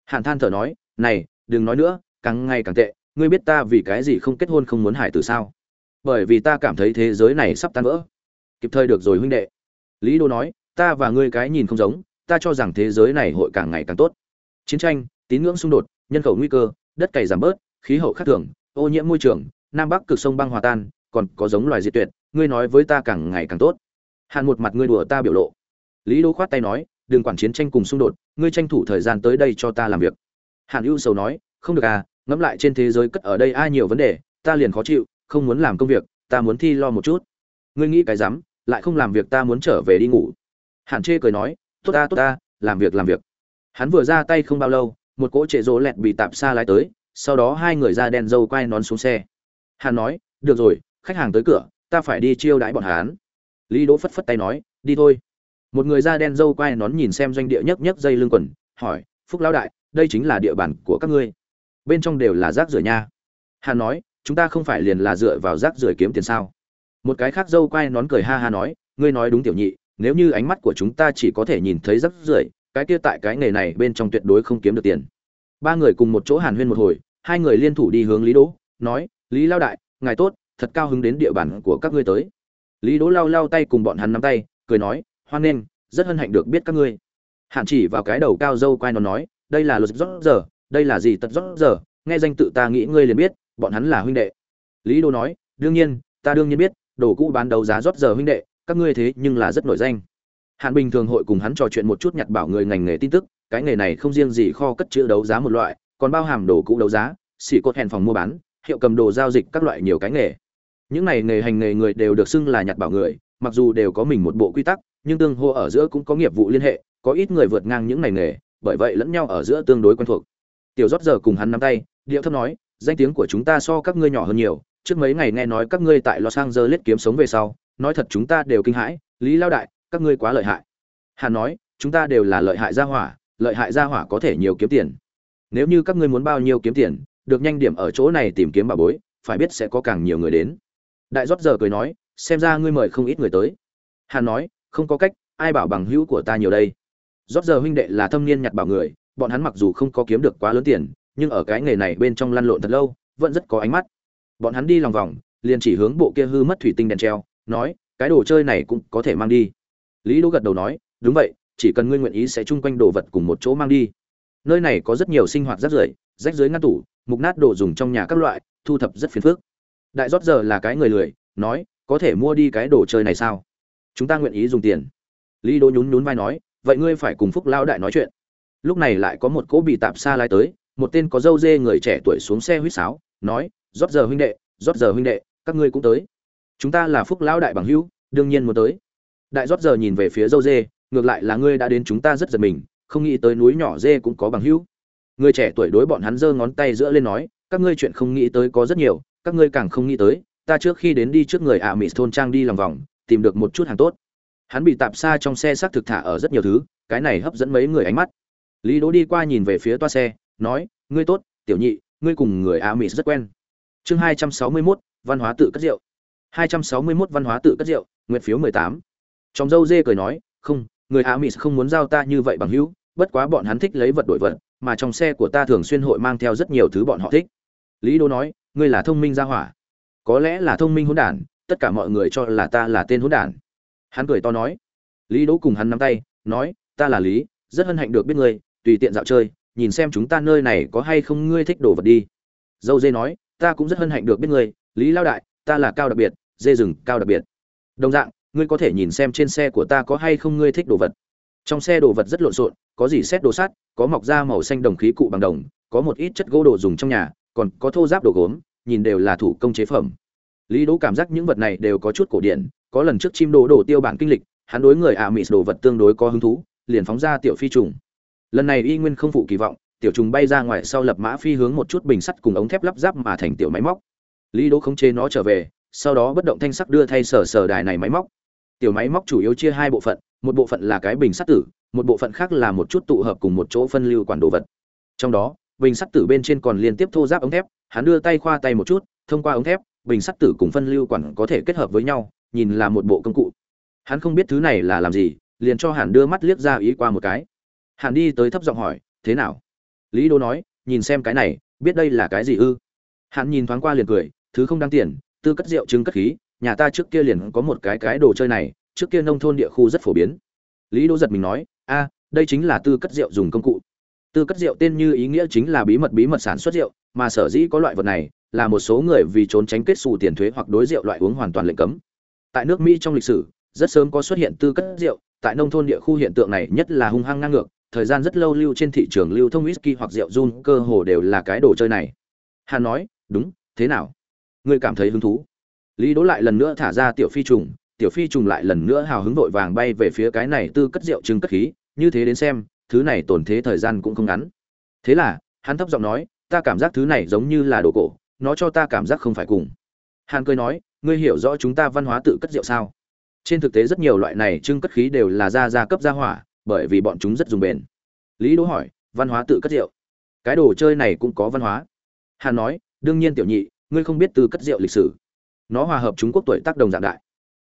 Hàn than thở nói, này, đừng nói nữa, càng ngày càng tệ, ngươi biết ta vì cái gì không kết hôn không muốn hải tử sao? Bởi vì ta cảm thấy thế giới này sắp tan vỡ. Kịp thời được rồi huynh đệ. Lý đô nói, ta và ngươi cái nhìn không giống, ta cho rằng thế giới này hội càng ngày càng tốt. Chiến tranh, tín ngưỡng xung đột, nhân khẩu nguy cơ, đất cày giảm bớt, khí hậu khác thường, ô nhiễm môi trường, nam bắc cực sông băng hòa tan, còn có giống loài diệt tuyệt, ngươi nói với ta càng ngày càng tốt. Hàn một mặt ngươi đùa ta biểu lộ. Lý đô khoát tay nói, đừng quản chiến tranh cùng xung đột ngươi tranh thủ thời gian tới đây cho ta làm việc. Hàn ưu sầu nói, không được à ngẫm lại trên thế giới cất ở đây ai nhiều vấn đề, ta liền khó chịu, không muốn làm công việc, ta muốn thi lo một chút. Ngươi nghĩ cái dám lại không làm việc ta muốn trở về đi ngủ. Hàn chê cười nói, tốt ta tốt ta, làm việc làm việc. Hắn vừa ra tay không bao lâu, một cỗ trệ rỗ lẹt bị tạp xa lái tới, sau đó hai người ra đen dâu quay nón xuống xe. Hàn nói, được rồi, khách hàng tới cửa, ta phải đi chiêu đãi bọn hắn. Lý đỗ phất phất tay nói, đi thôi một người da đen dâu quai nón nhìn xem doanh địa nhấc nhấc dây lưng quần, hỏi, phúc lão đại, đây chính là địa bàn của các ngươi. Bên trong đều là rác rưởi nha. Hà nói, chúng ta không phải liền là dựa vào rác rưởi kiếm tiền sao? Một cái khác dâu quai nón cười ha ha nói, ngươi nói đúng tiểu nhị, nếu như ánh mắt của chúng ta chỉ có thể nhìn thấy rác rưởi, cái kia tại cái nghề này bên trong tuyệt đối không kiếm được tiền. Ba người cùng một chỗ hàn huyên một hồi, hai người liên thủ đi hướng lý đỗ, nói, lý lao đại, ngài tốt, thật cao hứng đến địa bàn của các ngươi tới. Lý đỗ lao lao tay cùng bọn hắn nắm tay, cười nói hoan nghênh, rất hân hạnh được biết các ngươi. Hạn chỉ vào cái đầu cao dâu quai nó nói, đây là luật rót giờ, đây là gì tật rót giờ, nghe danh tự ta nghĩ ngươi liền biết, bọn hắn là huynh đệ. Lý đô nói, đương nhiên, ta đương nhiên biết, đồ cũ bán đấu giá rót giờ huynh đệ, các ngươi thế nhưng là rất nổi danh. Hạn bình thường hội cùng hắn trò chuyện một chút nhặt bảo người ngành nghề tin tức, cái nghề này không riêng gì kho cất chữ đấu giá một loại, còn bao hàm đồ cũ đấu giá, xỉ cột hẹn phòng mua bán, hiệu cầm đồ giao dịch các loại nhiều cái nghề. Những này nghề hành nghề người đều được xưng là nhặt bảo người mặc dù đều có mình một bộ quy tắc, nhưng tương hô ở giữa cũng có nghiệp vụ liên hệ, có ít người vượt ngang những ngành nghề, bởi vậy lẫn nhau ở giữa tương đối quen thuộc. Tiểu rót giờ cùng hắn nắm tay, điệu thấp nói, danh tiếng của chúng ta so các ngươi nhỏ hơn nhiều, trước mấy ngày nghe nói các ngươi tại los angeles kiếm sống về sau, nói thật chúng ta đều kinh hãi, lý lao đại, các ngươi quá lợi hại. Hắn nói, chúng ta đều là lợi hại gia hỏa, lợi hại gia hỏa có thể nhiều kiếm tiền. Nếu như các ngươi muốn bao nhiêu kiếm tiền, được nhanh điểm ở chỗ này tìm kiếm bà bối, phải biết sẽ có càng nhiều người đến. Đại rót giờ cười nói xem ra ngươi mời không ít người tới. Hắn nói, không có cách, ai bảo bằng hữu của ta nhiều đây? Rót giờ huynh đệ là thâm niên nhặt bảo người, bọn hắn mặc dù không có kiếm được quá lớn tiền, nhưng ở cái nghề này bên trong lăn lộn thật lâu, vẫn rất có ánh mắt. Bọn hắn đi lòng vòng, liền chỉ hướng bộ kia hư mất thủy tinh đèn treo, nói, cái đồ chơi này cũng có thể mang đi. Lý đỗ gật đầu nói, đúng vậy, chỉ cần ngươi nguyện ý sẽ chung quanh đồ vật cùng một chỗ mang đi. Nơi này có rất nhiều sinh hoạt rác rưởi, rách dưới ngăn tủ, mục nát đồ dùng trong nhà các loại, thu thập rất phiền phức. Đại rót giờ là cái người lười, nói có thể mua đi cái đồ chơi này sao? Chúng ta nguyện ý dùng tiền. Lý đỗ nhún nhún vai nói, vậy ngươi phải cùng phúc lão đại nói chuyện. Lúc này lại có một cỗ bị tạp xa lái tới, một tên có dâu dê người trẻ tuổi xuống xe huýt sáo, nói, rót giờ huynh đệ, rót giờ huynh đệ, các ngươi cũng tới. Chúng ta là phúc lão đại bằng hữu, đương nhiên muốn tới. Đại rót giờ nhìn về phía dâu dê, ngược lại là ngươi đã đến chúng ta rất giật mình, không nghĩ tới núi nhỏ dê cũng có bằng hữu. Người trẻ tuổi đối bọn hắn giơ ngón tay giữa lên nói, các ngươi chuyện không nghĩ tới có rất nhiều, các ngươi càng không nghĩ tới ta trước khi đến đi trước người ạ mỹ thôn trang đi lòng vòng tìm được một chút hàng tốt. Hắn bị tạp xa trong xe xác thực thả ở rất nhiều thứ cái này hấp dẫn mấy người ánh mắt. Lý đỗ đi qua nhìn về phía toa xe nói ngươi tốt tiểu nhị ngươi cùng người ạ mỹ rất quen. Chương hai trăm sáu mươi 261, văn hóa tự cất rượu. hai trăm sáu mươi 261 văn hóa tự cất rượu nguyện phiếu mười tám. Trong dâu dê cười nói không người ạ mỹ không muốn giao ta như vậy bằng hữu bất quá bọn hắn thích lấy vật đổi vật mà trong xe của ta thường xuyên hội mang theo rất nhiều thứ bọn họ thích. Lý đỗ nói ngươi là thông minh gia hỏa có lẽ là thông minh hỗn đản, tất cả mọi người cho là ta là tên hỗn đản. Hắn cười to nói. Lý đỗ cùng hắn nắm tay, nói, ta là lý, rất hân hạnh được biết ngươi, tùy tiện dạo chơi, nhìn xem chúng ta nơi này có hay không ngươi thích đồ vật đi. Dâu dê nói, ta cũng rất hân hạnh được biết ngươi, lý lao đại, ta là cao đặc biệt, dê rừng, cao đặc biệt. Đồng dạng, ngươi có thể nhìn xem trên xe của ta có hay không ngươi thích đồ vật. Trong xe đồ vật rất lộn xộn, có gì xét đồ sắt, có mọc da màu xanh đồng khí cụ bằng đồng, có một ít chất gỗ đồ dùng trong nhà, còn có thô giáp đồ gốm nhìn đều là thủ công chế phẩm. Lý đỗ cảm giác những vật này đều có chút cổ điển, có lần trước chim đồ đồ tiêu bản kinh lịch, hắn đối người ạ mị đồ vật tương đối có hứng thú, liền phóng ra tiểu phi trùng. Lần này y nguyên không phụ kỳ vọng, tiểu trùng bay ra ngoài sau lập mã phi hướng một chút bình sắt cùng ống thép lắp ráp mà thành tiểu máy móc. Lý đỗ không chế nó trở về, sau đó bất động thanh sắc đưa thay sở sở đài này máy móc. Tiểu máy móc chủ yếu chia hai bộ phận, một bộ phận là cái bình sắt tử, một bộ phận khác là một chút tụ hợp cùng một chỗ phân lưu quản đồ vật. Trong đó bình sắt tử bên trên còn liên tiếp thô giáp ống thép, hắn đưa tay khoa tay một chút, thông qua ống thép, bình sắt tử cùng phân lưu quản có thể kết hợp với nhau, nhìn là một bộ công cụ. Hắn không biết thứ này là làm gì, liền cho hàn đưa mắt liếc ra ý qua một cái. Hàn đi tới thấp giọng hỏi, thế nào? Lý đô nói, nhìn xem cái này, biết đây là cái gì ư? Hàn nhìn thoáng qua liền cười, thứ không đáng tiền, tư cất rượu trứng cất khí, nhà ta trước kia liền có một cái cái đồ chơi này, trước kia nông thôn địa khu rất phổ biến. Lý Đô giật mình nói, a, đây chính là tư cất rượu dùng công cụ tư cất rượu tên như ý nghĩa chính là bí mật bí mật sản xuất rượu, mà sở dĩ có loại vật này là một số người vì trốn tránh kết xù tiền thuế hoặc đối rượu loại uống hoàn toàn lệnh cấm. Tại nước mỹ trong lịch sử, rất sớm có xuất hiện tư cất rượu tại nông thôn địa khu hiện tượng này nhất là hung hăng ngang ngược, thời gian rất lâu lưu trên thị trường lưu thông whisky hoặc rượu run, cơ hồ đều là cái đồ chơi này. Hắn nói, đúng, thế nào? Ngươi cảm thấy hứng thú? Lý đỗ lại lần nữa thả ra tiểu phi trùng, tiểu phi trùng lại lần nữa hào hứng vội vàng bay về phía cái này tư cất rượu trưng cất khí, như thế đến xem thứ này tổn thế thời gian cũng không ngắn. Thế là, hắn thấp giọng nói, ta cảm giác thứ này giống như là đồ cổ, nó cho ta cảm giác không phải cùng. Hàn cười nói, ngươi hiểu rõ chúng ta văn hóa tự cất rượu sao? Trên thực tế rất nhiều loại này trưng cất khí đều là gia gia cấp gia hỏa, bởi vì bọn chúng rất dùng bền. Lý đỗ hỏi, văn hóa tự cất rượu? Cái đồ chơi này cũng có văn hóa. Hàn nói, đương nhiên tiểu nhị, ngươi không biết từ cất rượu lịch sử. Nó hòa hợp trung quốc tuổi tác đồng dạng đại.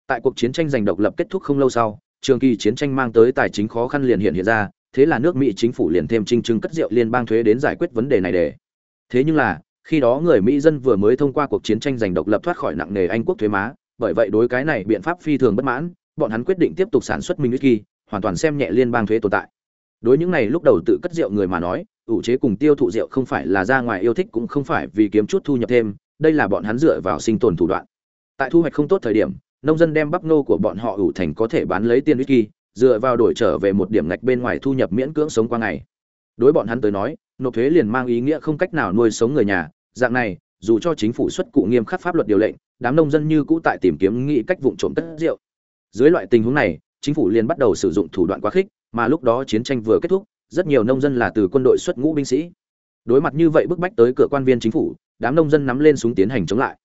Tại cuộc chiến tranh giành độc lập kết thúc không lâu sau, trường kỳ chiến tranh mang tới tài chính khó khăn liền hiện hiện ra thế là nước mỹ chính phủ liền thêm trinh trưng cất rượu liên bang thuế đến giải quyết vấn đề này để. Thế nhưng là, khi đó người mỹ dân vừa mới thông qua cuộc chiến tranh giành độc lập thoát khỏi nặng nề anh quốc thuế má, bởi vậy đối cái này biện pháp phi thường bất mãn, bọn hắn quyết định tiếp tục sản xuất minh whisky hoàn toàn xem nhẹ liên bang thuế tồn tại. Đối những này lúc đầu tự cất rượu người mà nói, ủ chế cùng tiêu thụ rượu không phải là ra ngoài yêu thích cũng không phải vì kiếm chút thu nhập thêm, đây là bọn hắn dựa vào sinh tồn thủ đoạn. Tại thu hoạch không tốt thời điểm, nông dân đem bắp nô của bọn họ ủ thành có thể bán lấy tiền whisky dựa vào đổi trở về một điểm ngạch bên ngoài thu nhập miễn cưỡng sống qua ngày. Đối bọn hắn tới nói, nộp thuế liền mang ý nghĩa không cách nào nuôi sống người nhà. Dạng này, dù cho chính phủ xuất cụ nghiêm khắc pháp luật điều lệnh, đám nông dân như cũ tại tìm kiếm nghĩ cách vụng trộm tất rượu. Dưới loại tình huống này, chính phủ liền bắt đầu sử dụng thủ đoạn quá khích, mà lúc đó chiến tranh vừa kết thúc, rất nhiều nông dân là từ quân đội xuất ngũ binh sĩ. Đối mặt như vậy bức bách tới cửa quan viên chính phủ, đám nông dân nắm lên súng tiến hành chống lại.